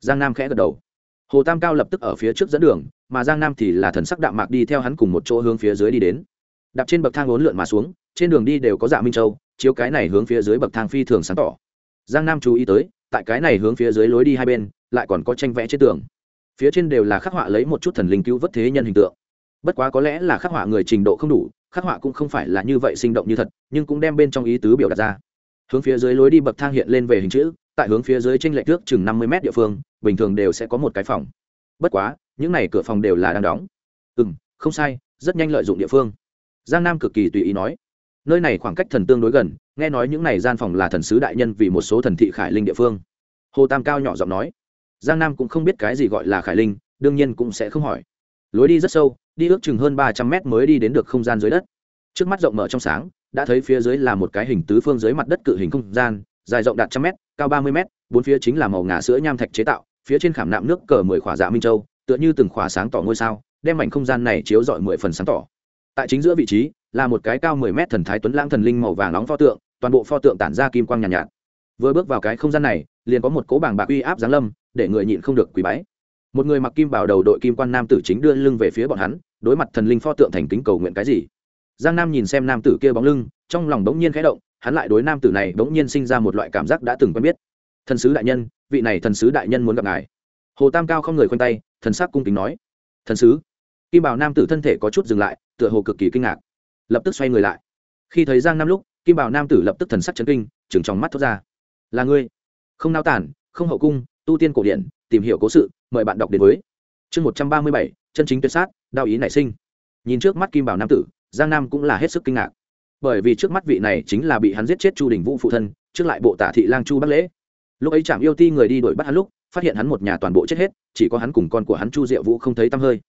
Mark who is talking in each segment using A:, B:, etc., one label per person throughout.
A: giang nam khẽ gật đầu. Hồ tam cao lập tức ở phía trước dẫn đường, mà giang nam thì là thần sắc đạm mạc đi theo hắn cùng một chỗ hướng phía dưới đi đến. Đạp trên bậc thang uốn lượn mà xuống, trên đường đi đều có dạ minh châu, chiếu cái này hướng phía dưới bậc thang phi thường sáng tỏ. Giang nam chú ý tới, tại cái này hướng phía dưới lối đi hai bên, lại còn có tranh vẽ trên tường. Phía trên đều là khắc họa lấy một chút thần linh cứu vớt thế nhân hình tượng. Bất quá có lẽ là khắc họa người trình độ không đủ, khắc họa cũng không phải là như vậy sinh động như thật, nhưng cũng đem bên trong ý tứ biểu đạt ra. Hướng phía dưới lối đi bậc thang hiện lên về hình chữ, tại hướng phía dưới tranh lệch trước chừng năm mươi mét địa phương bình thường đều sẽ có một cái phòng. Bất quá, những này cửa phòng đều là đang đóng. Ừ m không sai, rất nhanh lợi dụng địa phương. Giang nam cực kỳ tùy ý nói. Nơi này khoảng cách thần tương đối gần, nghe nói những này gian phòng là thần sứ đại nhân vì một số thần thị khải linh địa phương. Hồ tam cao nhỏ giọng nói. Giang nam cũng không biết cái gì gọi là khải linh, đương nhiên cũng sẽ không hỏi. Lối đi rất sâu, đi ước chừng hơn ba trăm mét mới đi đến được không gian dưới đất. Trước mắt rộng mở trong sáng, đã thấy phía dưới là một cái hình tứ phương dưới mặt đất cự hình không gian, dài rộng đạt trăm mét, cao ba mươi mét, bốn phía chính là màu ngà sữa nham thạch chế tạo phía trên khảm nạm nước cờ mười khỏa dạ minh châu tựa như từng khỏa sáng tỏ ngôi sao đem mảnh không gian này chiếu rọi mười phần sáng tỏ. Tại chính giữa vị trí là một cái cao mười mét thần thái tuấn lãng thần linh màu vàng nóng pho tượng toàn bộ pho tượng tản ra kim quang nhàn nhạt, nhạt. Vừa bước vào cái không gian này liền có một cố bảng bạc uy áp giáng lâm để người nhịn không được quỳ bái. Một người mặc kim bảo đầu đội kim quan nam tử chính đưa lưng về phía bọn hắn đối mặt thần linh pho tượng thành kính cầu nguyện cái gì? Giang nam nhìn xem nam tử kia bóng lưng trong lòng bỗng nhiên khẽ động hắn lại đối nam tử này bỗng nhiên sinh ra một loại cảm giác đã từng quen biết thần sứ đại nhân, vị này thần sứ đại nhân muốn gặp ngài. Hồ tam cao không người khoanh tay, thần sắc cung kính nói. Thần sứ, kim bảo nam tử thân thể có chút dừng lại, tựa hồ cực kỳ kinh ngạc. Lập tức xoay người lại. Khi thấy giang nam lúc, kim bảo nam tử lập tức thần sắc chấn kinh chừng trong mắt thốt ra. Là ngươi. Không nao tản, không hậu cung, tu tiên cổ điển, tìm hiểu cố sự, mời bạn đọc đến với. Chương một trăm ba mươi bảy, chân chính tuyệt sát đao ý nảy sinh. Nhìn trước mắt kim bảo nam tử, giang nam cũng là hết sức kinh ngạc. Bởi vì trước mắt vị này chính là bị hắn giết chết chu đình vũ phụ thân, trước lại bộ tả thị lang chu bắc lễ lúc ấy trạm yêu ti người đi đuổi bắt hắn lúc, phát hiện hắn một nhà toàn bộ chết hết, chỉ có hắn cùng con của hắn chu diệu vũ không thấy tăm hơi.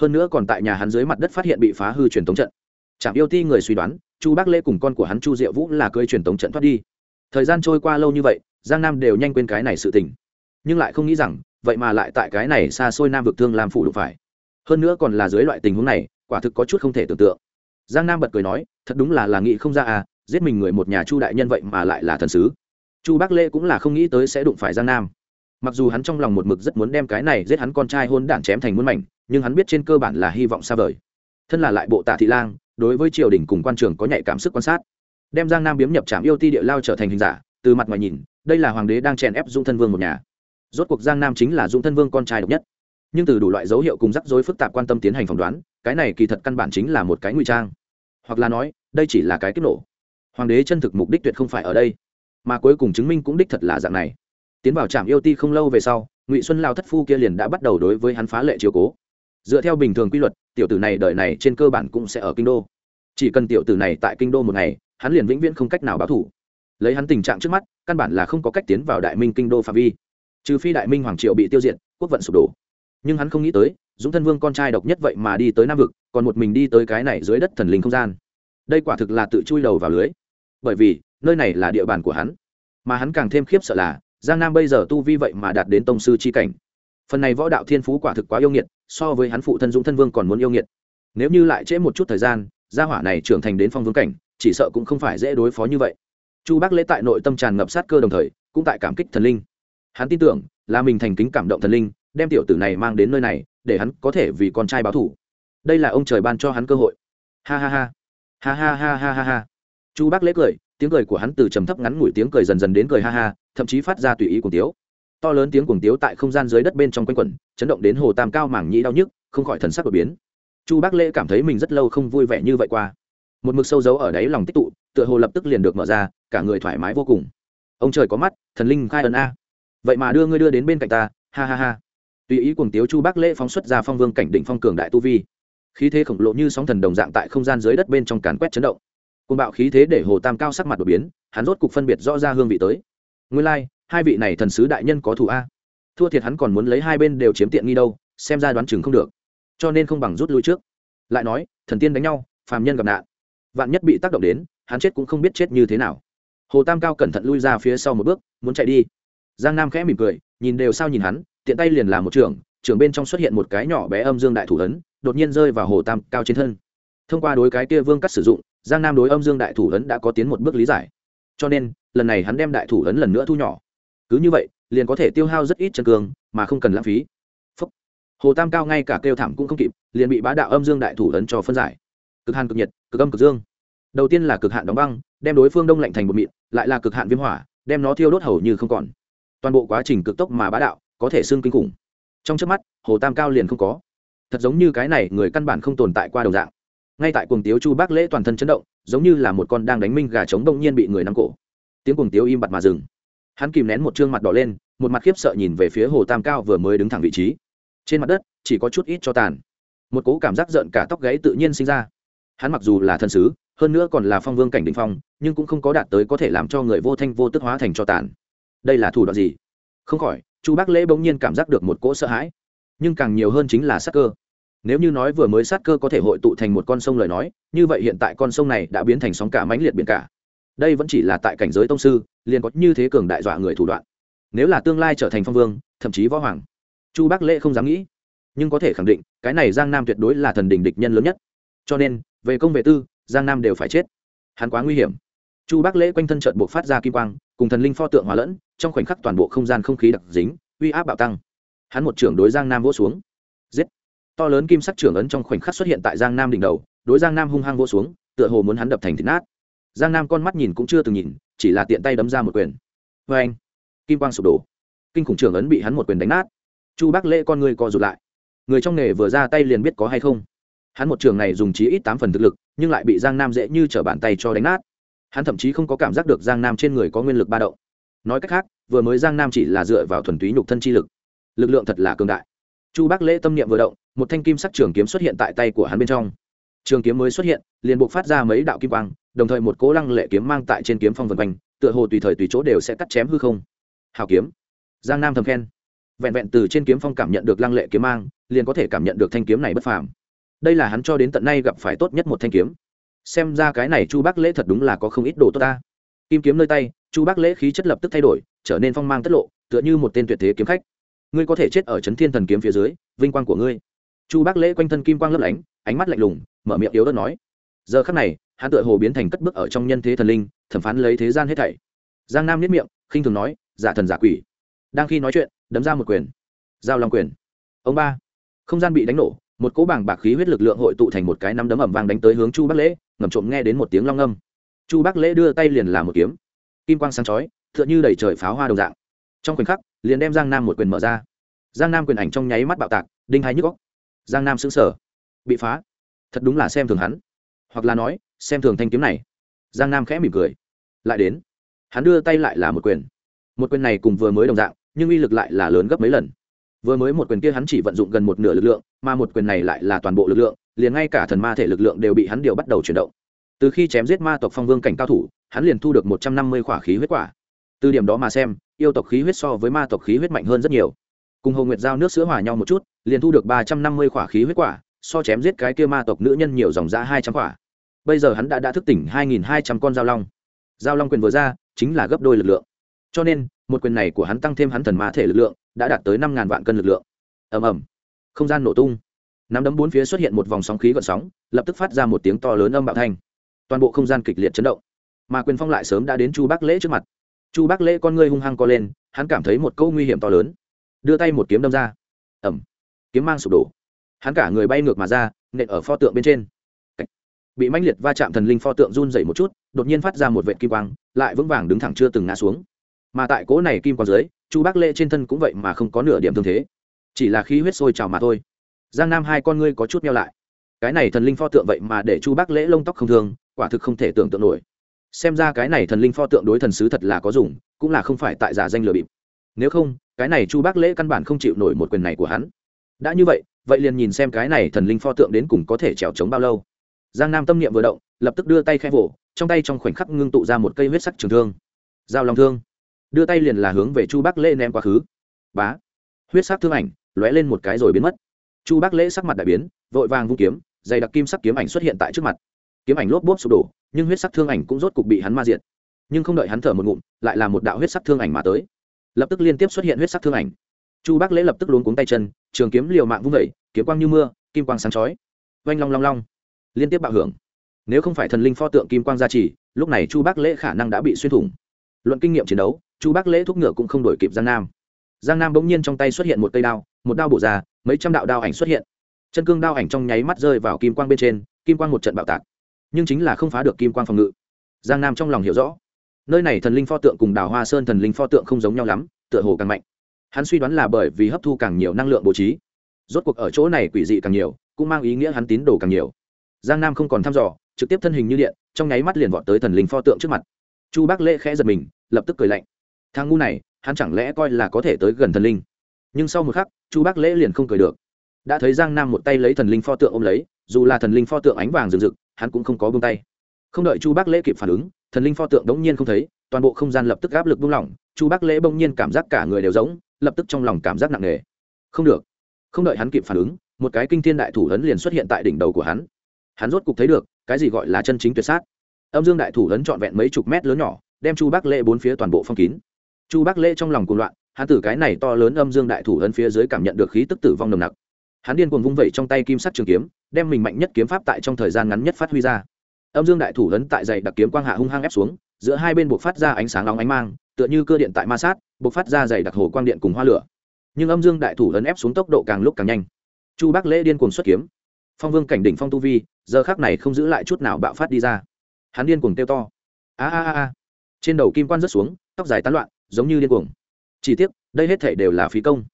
A: Hơn nữa còn tại nhà hắn dưới mặt đất phát hiện bị phá hư truyền thống trận. Trạm yêu ti người suy đoán, chu bác lễ cùng con của hắn chu diệu vũ là cơi truyền thống trận thoát đi. Thời gian trôi qua lâu như vậy, giang nam đều nhanh quên cái này sự tình. Nhưng lại không nghĩ rằng, vậy mà lại tại cái này xa xôi nam vực thương làm phủ đụng phải. Hơn nữa còn là dưới loại tình huống này, quả thực có chút không thể tưởng tượng. Giang nam bật cười nói, thật đúng là là nghĩ không ra à giết mình người một nhà chu đại nhân vậy mà lại là thần sứ chu bác lễ cũng là không nghĩ tới sẽ đụng phải giang nam. Mặc dù hắn trong lòng một mực rất muốn đem cái này giết hắn con trai hôn đản chém thành muôn mảnh, nhưng hắn biết trên cơ bản là hy vọng xa vời. Thân là lại bộ tạ thị lang, đối với triều đình cùng quan trường có nhạy cảm sức quan sát. Đem giang nam biếm nhập trạm yêu ti địa lao trở thành hình giả, từ mặt ngoài nhìn, đây là hoàng đế đang chèn ép dung thân vương một nhà. Rốt cuộc giang nam chính là dung thân vương con trai độc nhất. Nhưng từ đủ loại dấu hiệu cùng rắc rối phức tạp quan tâm tiến hành phỏng đoán, cái này kỳ thật căn bản chính là một cái nguy trang. Hoặc là nói, đây chỉ là cái kích nổ. Hoàng đế chân thực mục đích tuyệt không phải ở đây mà cuối cùng chứng minh cũng đích thật là dạng này. Tiến vào trạm yêu ti không lâu về sau, ngụy xuân lao thất phu kia liền đã bắt đầu đối với hắn phá lệ chiều cố. Dựa theo bình thường quy luật, tiểu tử này đợi này trên cơ bản cũng sẽ ở kinh đô. Chỉ cần tiểu tử này tại kinh đô một ngày, hắn liền vĩnh viễn không cách nào báo thủ. Lấy hắn tình trạng trước mắt, căn bản là không có cách tiến vào đại minh kinh đô phạm vi. Trừ phi đại minh hoàng triệu bị tiêu diệt, quốc vận sụp đổ. Nhưng hắn không nghĩ tới, dũng thân vương con trai độc nhất vậy mà đi tới nam vực, còn một mình đi tới cái này dưới đất thần linh không gian. Đây quả thực là tự chui đầu vào lưới. Bởi vì nơi này là địa bàn của hắn. Mà hắn càng thêm khiếp sợ là, giang nam bây giờ tu vi vậy mà đạt đến tông sư c h i cảnh. Phần này võ đạo thiên phú quả thực quá yêu nghiệt, so với hắn phụ thân dũng thân vương còn muốn yêu nghiệt. Nếu như lại trễ một chút thời gian, gia hỏa này trưởng thành đến phong vương cảnh, chỉ sợ cũng không phải dễ đối phó như vậy. Chu bác lễ tại nội tâm tràn ngập sát cơ đồng thời, cũng tại cảm kích thần linh. Hắn tin tưởng, là mình thành kính cảm động thần linh, đem tiểu tử này mang đến nơi này, để hắn có thể vì con trai báo thủ đây là ông trời ban cho hắn cơ hội. Ha ha ha. Ha ha ha ha ha ha. Chu bác lễ cười tiếng cười của hắn từ trầm thấp ngắn ngủi tiếng cười dần dần đến cười ha ha, thậm chí phát ra tùy ý cùng tiếu. To lớn tiếng cuồng tiếu tại không gian dưới đất bên trong quanh quẩn, chấn động đến hồ tam cao mảng nhĩ đau nhức, không khỏi thần sắc đột biến. Chu bác lễ cảm thấy mình rất lâu không vui vẻ như vậy qua. Một mực sâu dấu ở đáy lòng tích tụ, tựa hồ lập tức liền được mở ra, cả người thoải mái vô cùng. Ông trời có mắt, thần linh khai ân a. Vậy mà đưa ngươi đưa đến bên cạnh ta, ha ha ha. Tùy ý cuồng tiếu chu bác lễ phóng xuất ra phong vương cảnh định phong cường đại tu vi. Khí thế khổng lồ như sóng thần đồng dạng tại không gian dưới đất bên trong càn quét chấn động côn bạo khí thế để hồ tam cao sắc mặt đột biến hắn rốt cục phân biệt rõ ra hương vị tới. Nguyên lai、like, hai vị này thần sứ đại nhân có thù a. Thua thiệt hắn còn muốn lấy hai bên đều chiếm tiện nghi đâu xem ra đoán chừng không được. Cho nên không bằng rút lui trước. Lại nói thần tiên đánh nhau phàm nhân gặp nạn. Vạn nhất bị tác động đến hắn chết cũng không biết chết như thế nào. Hồ tam cao cẩn thận lui ra phía sau một bước muốn chạy đi. Giang nam khẽ mỉm cười nhìn đều sao nhìn hắn tiện tay liền làm một trường trường bên trong xuất hiện một cái nhỏ bé âm dương đại thủ ấn đột nhiên rơi vào hồ tam cao trên thân. Thông qua đối cái kia vương cắt sử dụng giang nam đối âm dương đại thủ ấn đã có tiến một bước lý giải. Cho nên, lần này hắn đem đại thủ ấn lần nữa thu nhỏ. Cứ như vậy, liền có thể tiêu hao rất ít chân cường mà không cần lãng phí. Phúc. hồ tam cao ngay cả kêu thảm cũng không kịp, liền bị bá đạo âm dương đại thủ ấn cho phân giải. Cực hàn cực nhiệt, cực âm cực dương. Đầu tiên là cực hạn đóng băng, đem đối phương đông lạnh thành một mịn, lại là cực hạn viêm hỏa, đem nó thiêu đốt hầu như không còn. Toàn bộ quá trình cực tốc mà bá đạo, có thể xương kinh khủng. Trong trước mắt, hồ tam cao liền không có. Thật giống như cái này người căn bản không tồn tại qua đầu dạng ngay tại cuồng tiếu chu bác lễ toàn thân chấn động, giống như là một con đang đánh minh gà trống đông nhiên bị người nắm cổ. Tiếng cuồng tiếu im bặt mà dừng. Hắn kìm nén một chương mặt đỏ lên, một mặt khiếp sợ nhìn về phía hồ tam cao vừa mới đứng thẳng vị trí. Trên mặt đất, chỉ có chút ít cho tàn. Một cố cảm giác giận cả tóc gáy tự nhiên sinh ra. Hắn mặc dù là thân sứ, hơn nữa còn là phong vương cảnh đình phong, nhưng cũng không có đạt tới có thể làm cho người vô thanh vô tức hóa thành cho tàn. Đây là thủ đoạn gì? Không khỏi, chu bác lễ bỗng nhiên cảm giác được một cỗ sợ hãi. Nhưng càng nhiều hơn chính là sát cơ nếu như nói vừa mới sát cơ có thể hội tụ thành một con sông lời nói, như vậy hiện tại con sông này đã biến thành sóng cả mãnh liệt biển cả. Đây vẫn chỉ là tại cảnh giới tông sư, liền có như thế cường đại dọa người thủ đoạn. Nếu là tương lai trở thành phong vương, thậm chí võ hoàng, chu bắc lễ không dám nghĩ. Nhưng có thể khẳng định, cái này giang nam tuyệt đối là thần đình địch nhân lớn nhất. Cho nên, về công về tư, giang nam đều phải chết. Hắn quá nguy hiểm. Chu bắc lễ quanh thân trận buộc phát ra kim quang, cùng thần linh pho tượng hóa lẫn, trong khoảnh khắc toàn bộ không gian không khí đặc dính, uy áp bạo tăng. Hắn một trưởng đối giang nam vỗ xuống to lớn kim sắc trưởng ấn trong khoảnh khắc xuất hiện tại giang nam đỉnh đầu, đối giang nam hung hăng vỗ xuống, tựa hồ muốn hắn đập thành thịt nát. Giang nam con mắt nhìn cũng chưa từng nhìn, chỉ là tiện tay đấm ra một quyền. Vê anh, kim quang sụp đổ. Kinh khủng trưởng ấn bị hắn một quyền đánh nát. Chu bác lễ con người co rụt lại. Người trong nghề vừa ra tay liền biết có hay không. Hắn một trường này dùng chí ít tám phần thực lực, nhưng lại bị giang nam dễ như t bàn tay cho đánh nát. Hắn thậm chí không có cảm giác được giang nam trên người có nguyên lực ba động. Nói cách khác, vừa mới giang nam chỉ là dựa vào thuần túy nhục thân chi lực. Lực lượng thật là cường đại chu bác lễ tâm niệm vừa động, một thanh kim sắc trường kiếm xuất hiện tại tay của hắn bên trong. Trường kiếm mới xuất hiện, liền buộc phát ra mấy đạo kim quang, đồng thời một cố lăng lệ kiếm mang tại trên kiếm phong vân quanh, tựa hồ tùy thời tùy chỗ đều sẽ cắt chém hư không. Hào kiếm. Giang nam thầm khen. Vẹn vẹn từ trên kiếm phong cảm nhận được lăng lệ kiếm mang, liền có thể cảm nhận được thanh kiếm này bất phàm. Đây là hắn cho đến tận nay gặp phải tốt nhất một thanh kiếm. Xem ra cái này chu bác lễ thật đúng là có không ít đồ tốt ta. Kim kiếm nơi tay, chu bác lễ khí chất lập tức thay đổi, trở nên phong mang tất lộ, tựa như một tên tuyệt thế kiếm khách ngươi có thể chết ở trấn thiên thần kiếm phía dưới, vinh quang của ngươi. Chu bác lễ quanh thân kim quang lấp lánh, ánh mắt lạnh lùng, mở miệng yếu đất nói. Giờ khắc này, hắn tựa hồ biến thành cất bước ở trong nhân thế thần linh, thẩm phán lấy thế gian hết thảy. Giang nam nhất miệng, khinh thường nói, giả thần giả quỷ. Đang khi nói chuyện, đấm ra một quyền. Giao long quyền. Ông ba. Không gian bị đánh nổ, một cỗ bảng bạc khí huyết lực lượng hội tụ thành một cái nắm đấm ẩm vàng đánh tới hướng chu bắc lễ, ngầm trộm nghe đến một tiếng long âm chu bắc lễ đưa tay liền làm một kiếm. Kim quang sáng chói, tựa như đầy trời pháo hoa đồng dạng. Trong khoảnh khắc liền đem giang nam một quyền mở ra. Giang nam quyền ảnh trong nháy mắt bạo tạc, đinh hai nhức góc giang nam xứng sở bị phá. Thật đúng là xem thường hắn. Hoặc là nói, xem thường thanh kiếm này. Giang nam khẽ mỉm cười. Lại đến. Hắn đưa tay lại là một quyền. Một quyền này cùng vừa mới đồng dạng, nhưng uy lực lại là lớn gấp mấy lần. Vừa mới một quyền kia hắn chỉ vận dụng gần một nửa lực lượng, mà một quyền này lại là toàn bộ lực lượng, liền ngay cả thần ma thể lực lượng đều bị hắn điều bắt đầu chuyển động. Từ khi chém giết ma tộc phong vương cảnh cao thủ, hắn liền thu được một trăm năm mươi khỏa khí huyết quả từ điểm đó mà xem, yêu tộc khí huyết so với ma tộc khí huyết mạnh hơn rất nhiều. Cùng hồ nguyệt giao nước sữa hòa nhau một chút, liền thu được ba trăm năm mươi khỏa khí huyết quả, so chém giết cái kia ma tộc nữ nhân nhiều dòng ra hai trăm khỏa. Bây giờ hắn đã đã thức tỉnh hai nghìn hai trăm con giao long. Giao long quyền vừa ra, chính là gấp đôi lực lượng. Cho nên, một quyền này của hắn tăng thêm hắn thần ma thể lực lượng, đã đạt tới năm ngàn vạn cân lực lượng. Ầm ầm. Không gian nổ tung. Nắm đấm bốn phía xuất hiện một vòng sóng khí gợn sóng, lập tức phát ra một tiếng to lớn âm bạo thanh. Toàn bộ không gian kịch liệt chấn động. Mà quyền phong lại sớm đã đến chu bác lễ trước mặt chu bác lễ con ngươi hung hăng co lên, hắn cảm thấy một câu nguy hiểm to lớn. Đưa tay một kiếm đâm ra. Ẩm kiếm mang sụp đổ. Hắn cả người bay ngược mà ra, nện ở pho tượng bên trên. Bị mãnh liệt va chạm thần linh pho tượng run dậy một chút, đột nhiên phát ra một vệ kim quang, lại vững vàng đứng thẳng chưa từng ngã xuống. Mà tại cố này kim quang dưới, chu bác lễ trên thân cũng vậy mà không có nửa điểm thương thế. Chỉ là khí huyết sôi trào mà thôi. Giang nam hai con ngươi có chút meo lại. Cái này thần linh pho tượng vậy mà để chu bác lễ lông tóc không thương, quả thực không thể tưởng tượng nổi xem ra cái này thần linh pho tượng đối thần sứ thật là có dùng, cũng là không phải tại giả danh lừa bịp. Nếu không, cái này chu bác lễ căn bản không chịu nổi một quyền này của hắn. Đã như vậy vậy liền nhìn xem cái này thần linh pho tượng đến cùng có thể trèo trống bao lâu. Giang nam tâm niệm vừa động, lập tức đưa tay khẽ vỗ, trong tay trong khoảnh khắc ngưng tụ ra một cây huyết sắc trường thương. Giao lòng thương. Đưa tay liền là hướng về chu bác lễ ném quá khứ. Bá. Huyết sắc thương ảnh lóe lên một cái rồi biến mất. Chu bác lễ sắc mặt đại biến, vội vàng vung kiếm, dày đặc kim sắc kiếm ảnh xuất hiện tại trước mặt. Kiếm ảnh lốp bốp sụp đổ nhưng huyết sắc thương ảnh cũng rốt cục bị hắn ma diệt. Nhưng không đợi hắn thở một ngụm, lại là một đạo huyết sắc thương ảnh mà tới. Lập tức liên tiếp xuất hiện huyết sắc thương ảnh. Chu bác lễ lập tức luống cuống tay chân, trường kiếm liều mạng vung vẩy kiếm quang như mưa, kim quang sáng chói. Oanh long long long. Liên tiếp bạo hưởng. Nếu không phải thần linh pho tượng kim quang gia trì, lúc này chu bác lễ khả năng đã bị xuyên thủng. Luận kinh nghiệm chiến đấu, chu bác lễ thúc ngựa cũng không đổi kịp giang nam. Giang nam bỗng nhiên trong tay xuất hiện một cây đao, một đao bổ ra, mấy trăm đạo đao ảnh xuất hiện. Chân cương đao ảnh trong nháy mắt rơi vào kim quang bên trên, kim quang một trận bạo tạc nhưng chính là không phá được kim quang phòng ngự. Giang nam trong lòng hiểu rõ. Nơi này thần linh pho tượng cùng đào hoa sơn thần linh pho tượng không giống nhau lắm, tựa hồ càng mạnh. Hắn suy đoán là bởi vì hấp thu càng nhiều năng lượng bố trí. Rốt cuộc ở chỗ này quỷ dị càng nhiều, cũng mang ý nghĩa hắn tín đồ càng nhiều. Giang nam không còn thăm dò, trực tiếp thân hình như điện, trong nháy mắt liền vọt tới thần linh pho tượng trước mặt. Chu bác lễ khẽ giật mình, lập tức cười lạnh. Thang ngu này, hắn chẳng lẽ coi là có thể tới gần thần linh? Nhưng sau một khắc, chu bác lễ liền không cười được. Đã thấy giang nam một tay lấy thần linh pho tượng ôm lấy dù là thần linh pho tượng ánh vàng rực rực, hắn cũng không có bông tay. Không đợi chu bác lễ kịp phản ứng, thần linh pho tượng đống nhiên không thấy, toàn bộ không gian lập tức áp lực buông lỏng, chu bác lễ bỗng nhiên cảm giác cả người đều giống lập tức trong lòng cảm giác nặng nề. Không được. Không đợi hắn kịp phản ứng, một cái kinh thiên đại thủ ấn liền xuất hiện tại đỉnh đầu của hắn. Hắn rốt cục thấy được, cái gì gọi là chân chính tuyệt sát. Âm dương đại thủ ấn trọn vẹn mấy chục mét lớn nhỏ, đem chu bác lễ bốn phía toàn bộ phong kín. Chu bác lễ trong lòng cuồng loạn, hắn từ cái này to lớn âm dương đại thủ ấn phía dưới cảm nhận được khí tức tử vong nồng nặc hắn điên cuồng vung vẩy trong tay kim sắc trường kiếm, đem mình mạnh nhất kiếm pháp tại trong thời gian ngắn nhất phát huy ra. Âm dương đại thủ lớn tại dày đặc kiếm quang hạ hung hăng ép xuống, giữa hai bên buộc phát ra ánh sáng nóng ánh mang, tựa như cơ điện tại ma sát, buộc phát ra dày đặc hồ quang điện cùng hoa lửa. Nhưng âm dương đại thủ lớn ép xuống tốc độ càng lúc càng nhanh. Chu bác lễ điên cuồng xuất kiếm. Phong vương cảnh đỉnh phong tu vi, giờ khác này không giữ lại chút nào bạo phát đi ra. Hắn điên cuồng kêu to. A a a trên đầu kim quan rớt xuống, tóc dài tán loạn, giống như điên cuồng. Chỉ tiếc, đây hết thể đều là phí công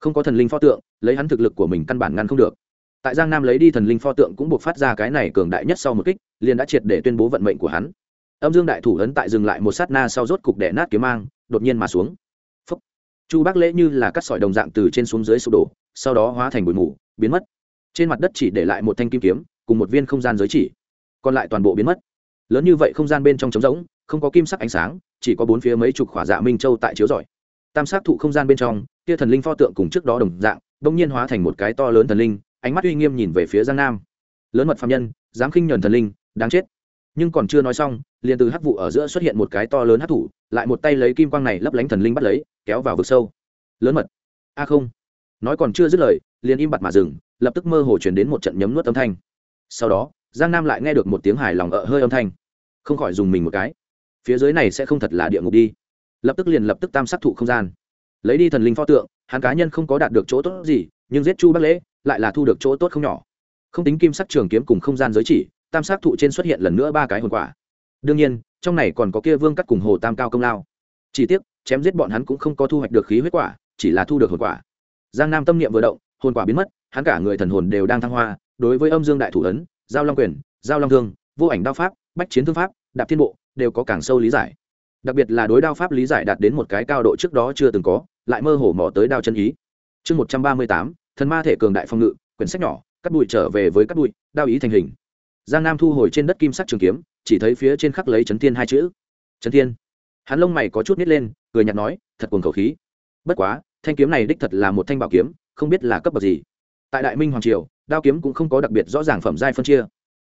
A: không có thần linh pho tượng, lấy hắn thực lực của mình căn bản ngăn không được. Tại giang nam lấy đi thần linh pho tượng cũng buộc phát ra cái này cường đại nhất sau một kích, liền đã triệt để tuyên bố vận mệnh của hắn. Âm dương đại thủ ấn tại dừng lại một sát na sau rốt cục đẻ nát kiếm mang, đột nhiên mà xuống. Phúc. chu bác lễ như là cắt sỏi đồng dạng từ trên xuống dưới sụp đổ, sau đó hóa thành bụi mù, biến mất. Trên mặt đất chỉ để lại một thanh kim kiếm, cùng một viên không gian giới chỉ. Còn lại toàn bộ biến mất. Lớn như vậy không gian bên trong trống rỗng, không có kim sắc ánh sáng, chỉ có bốn phía mấy chục khỏa dạ minh châu tại chiếu rọi. Tam sát thụ không gian bên trong kia thần linh pho tượng cùng trước đó đồng dạng, đông nhiên hóa thành một cái to lớn thần linh, ánh mắt uy nghiêm nhìn về phía giang nam. Lớn mật phạm nhân, dám khinh nhờn thần linh, đáng chết. Nhưng còn chưa nói xong, liền từ hắc vụ ở giữa xuất hiện một cái to lớn hắc thủ, lại một tay lấy kim quang này lấp lánh thần linh bắt lấy, kéo vào vực sâu. Lớn mật. A không. Nói còn chưa dứt lời, liền im bặt mà dừng, lập tức mơ hồ chuyển đến một trận nhấm nuốt âm thanh. Sau đó, giang nam lại nghe được một tiếng hài lòng ợ hơi âm thanh. Không khỏi dùng mình một cái. Phía dưới này sẽ không thật là địa ngục đi. Lập tức liền lập tức tam sát thụ không gian lấy đi thần linh pho tượng, hắn cá nhân không có đạt được chỗ tốt gì, nhưng giết chu bắc lễ lại là thu được chỗ tốt không nhỏ. Không tính kim sắc trường kiếm cùng không gian giới chỉ, tam sát thụ trên xuất hiện lần nữa ba cái hồn quả. Đương nhiên, trong này còn có kia vương cắt cùng hồ tam cao công lao. Chỉ tiếc, chém giết bọn hắn cũng không có thu hoạch được khí huyết quả, chỉ là thu được hồn quả. Giang nam tâm niệm vừa động, hồn quả biến mất, hắn cả người thần hồn đều đang thăng hoa, đối với âm dương đại thủ ấn, giao long quyền, giao long thương, vô ảnh đao pháp, bách chiến thương pháp, đạp thiên bộ, đều có càng sâu lý giải đặc biệt là đối đao pháp lý giải đạt đến một cái cao độ trước đó chưa từng có, lại mơ hồ mò tới đao chân ý. Chương một trăm ba mươi tám, thần ma thể cường đại phong ngự, quyển sách nhỏ, cắt bụi trở về với cắt bụi, đao ý thành hình. Giang nam thu hồi trên đất kim sắc trường kiếm, chỉ thấy phía trên khắc lấy trấn thiên hai chữ. Trấn thiên. Hắn lông mày có chút nít lên, cười nhạt nói, thật cuồng khẩu khí. Bất quá, thanh kiếm này đích thật là một thanh bảo kiếm, không biết là cấp bậc gì. Tại đại minh hoàng triều, đao kiếm cũng không có đặc biệt rõ ràng phẩm giai phân chia.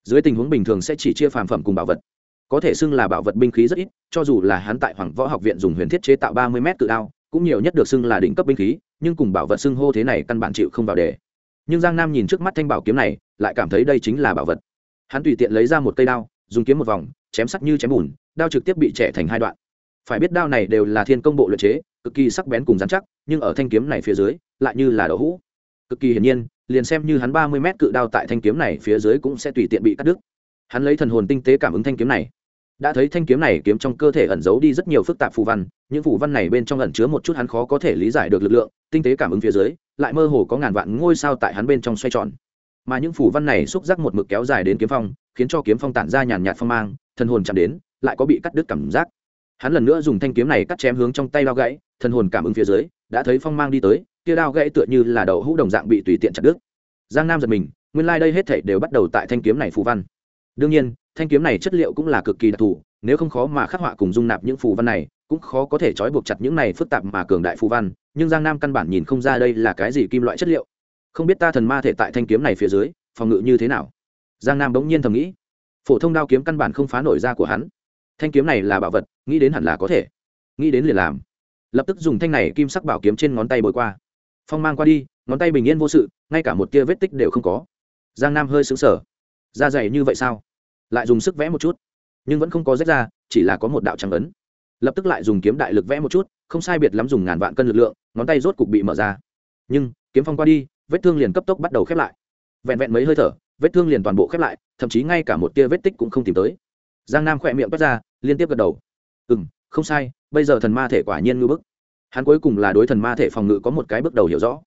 A: Dưới tình huống bình thường sẽ chỉ chia phàm phẩm cùng bảo vật có thể xưng là bảo vật binh khí rất ít, cho dù là hắn tại hoàng võ học viện dùng huyền thiết chế tạo ba mươi m tự đao, cũng nhiều nhất được xưng là đỉnh cấp binh khí, nhưng cùng bảo vật xưng hô thế này căn bản chịu không vào đề. Nhưng giang nam nhìn trước mắt thanh bảo kiếm này, lại cảm thấy đây chính là bảo vật. Hắn tùy tiện lấy ra một cây đao, dùng kiếm một vòng, chém sắc như chém bùn, đao trực tiếp bị trẻ thành hai đoạn. Phải biết đao này đều là thiên công bộ luyện chế, cực kỳ sắc bén cùng dán chắc, nhưng ở thanh kiếm này phía dưới, lại như là đậu hũ. Cực kỳ hiển nhiên, liền xem như hắn ba mươi mét cự đao tại thanh kiếm này phía dưới cũng sẽ tùy tiện bị cắt đứt. Hắn lấy thần hồn tinh tế cảm ứng thanh kiếm này đã thấy thanh kiếm này kiếm trong cơ thể ẩn giấu đi rất nhiều phức tạp phù văn, những phù văn này bên trong ẩn chứa một chút hắn khó có thể lý giải được lực lượng, tinh tế cảm ứng phía dưới, lại mơ hồ có ngàn vạn ngôi sao tại hắn bên trong xoay tròn. Mà những phù văn này xúc giác một mực kéo dài đến kiếm phong, khiến cho kiếm phong tản ra nhàn nhạt phong mang, thần hồn chạm đến, lại có bị cắt đứt cảm giác. Hắn lần nữa dùng thanh kiếm này cắt chém hướng trong tay lao gãy, thần hồn cảm ứng phía dưới, đã thấy phong mang đi tới, kia đao gãy tựa như là đầu hũ đồng dạng bị tùy tiện chặt đứt. Giang nam giật mình, nguyên lai、like、đây hết thảy đều bắt đầu tại thanh kiếm này phù văn. Đương nhiên thanh kiếm này chất liệu cũng là cực kỳ đặc thù, nếu không khó mà khắc họa cùng dung nạp những phù văn này, cũng khó có thể trói buộc chặt những này phức tạp mà cường đại phù văn, nhưng giang nam căn bản nhìn không ra đây là cái gì kim loại chất liệu. Không biết ta thần ma thể tại thanh kiếm này phía dưới, phòng ngự như thế nào? Giang nam bỗng nhiên thầm nghĩ. Phổ thông đao kiếm căn bản không phá nổi ra của hắn. Thanh kiếm này là bảo vật, nghĩ đến hẳn là có thể. Nghĩ đến liền làm. Lập tức dùng thanh này kim sắc bảo kiếm trên ngón tay bồi qua. Phong mang qua đi, ngón tay bình yên vô sự, ngay cả một tia vết tích đều không có. Giang nam hơi xứng sở da dày như vậy sao? Lại dùng sức vẽ một chút. Nhưng vẫn không có rách ra, chỉ là có một đạo trắng ấn. Lập tức lại dùng kiếm đại lực vẽ một chút, không sai biệt lắm dùng ngàn vạn cân lực lượng, ngón tay rốt cục bị mở ra. Nhưng, kiếm phong qua đi, vết thương liền cấp tốc bắt đầu khép lại. Vẹn vẹn mấy hơi thở, vết thương liền toàn bộ khép lại, thậm chí ngay cả một tia vết tích cũng không tìm tới. Giang nam khỏe miệng bắt ra, liên tiếp gật đầu. Ừ m không sai, bây giờ thần ma thể quả nhiên ngưỡng bức. Hắn cuối cùng là đối thần ma thể phòng ngự có một cái bước đầu hiểu rõ.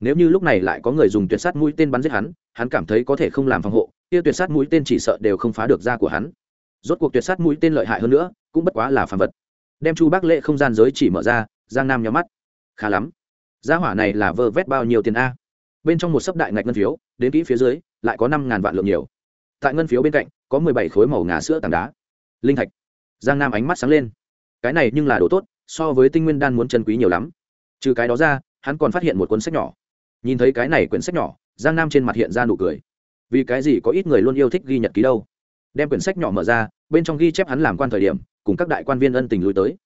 A: Nếu như lúc này lại có người dùng tuyệt sát mũi tên bắn giết hắn hắn cảm thấy có thể không làm phòng hộ kia tuyệt sát mũi tên chỉ sợ đều không phá được da của hắn. Rốt cuộc tuyệt sát mũi tên lợi hại hơn nữa, cũng bất quá là phàm vật. Đem chu bác lệ không gian giới chỉ mở ra, giang nam nhắm mắt. Khá lắm. Gia hỏa này là vơ vét bao nhiêu tiền a? Bên trong một sấp đại ngạch ngân phiếu, đến kỹ phía dưới, lại có năm ngàn vạn lượng nhiều. Tại ngân phiếu bên cạnh, có mười bảy khối màu ngà sữa tảng đá. Linh thạch. Giang nam ánh mắt sáng lên. Cái này nhưng là đồ tốt, so với tinh nguyên đan muốn chân quý nhiều lắm. Trừ cái đó ra, hắn còn phát hiện một cuốn sách nhỏ. Nhìn thấy cái này quyển sách nhỏ, giang nam trên mặt hiện ra nụ cười vì cái gì có ít người luôn yêu thích ghi nhật ký đâu? Đem quyển sách nhỏ mở ra, bên trong ghi chép hắn làm quan thời điểm, cùng các đại quan viên ân tình lui tới.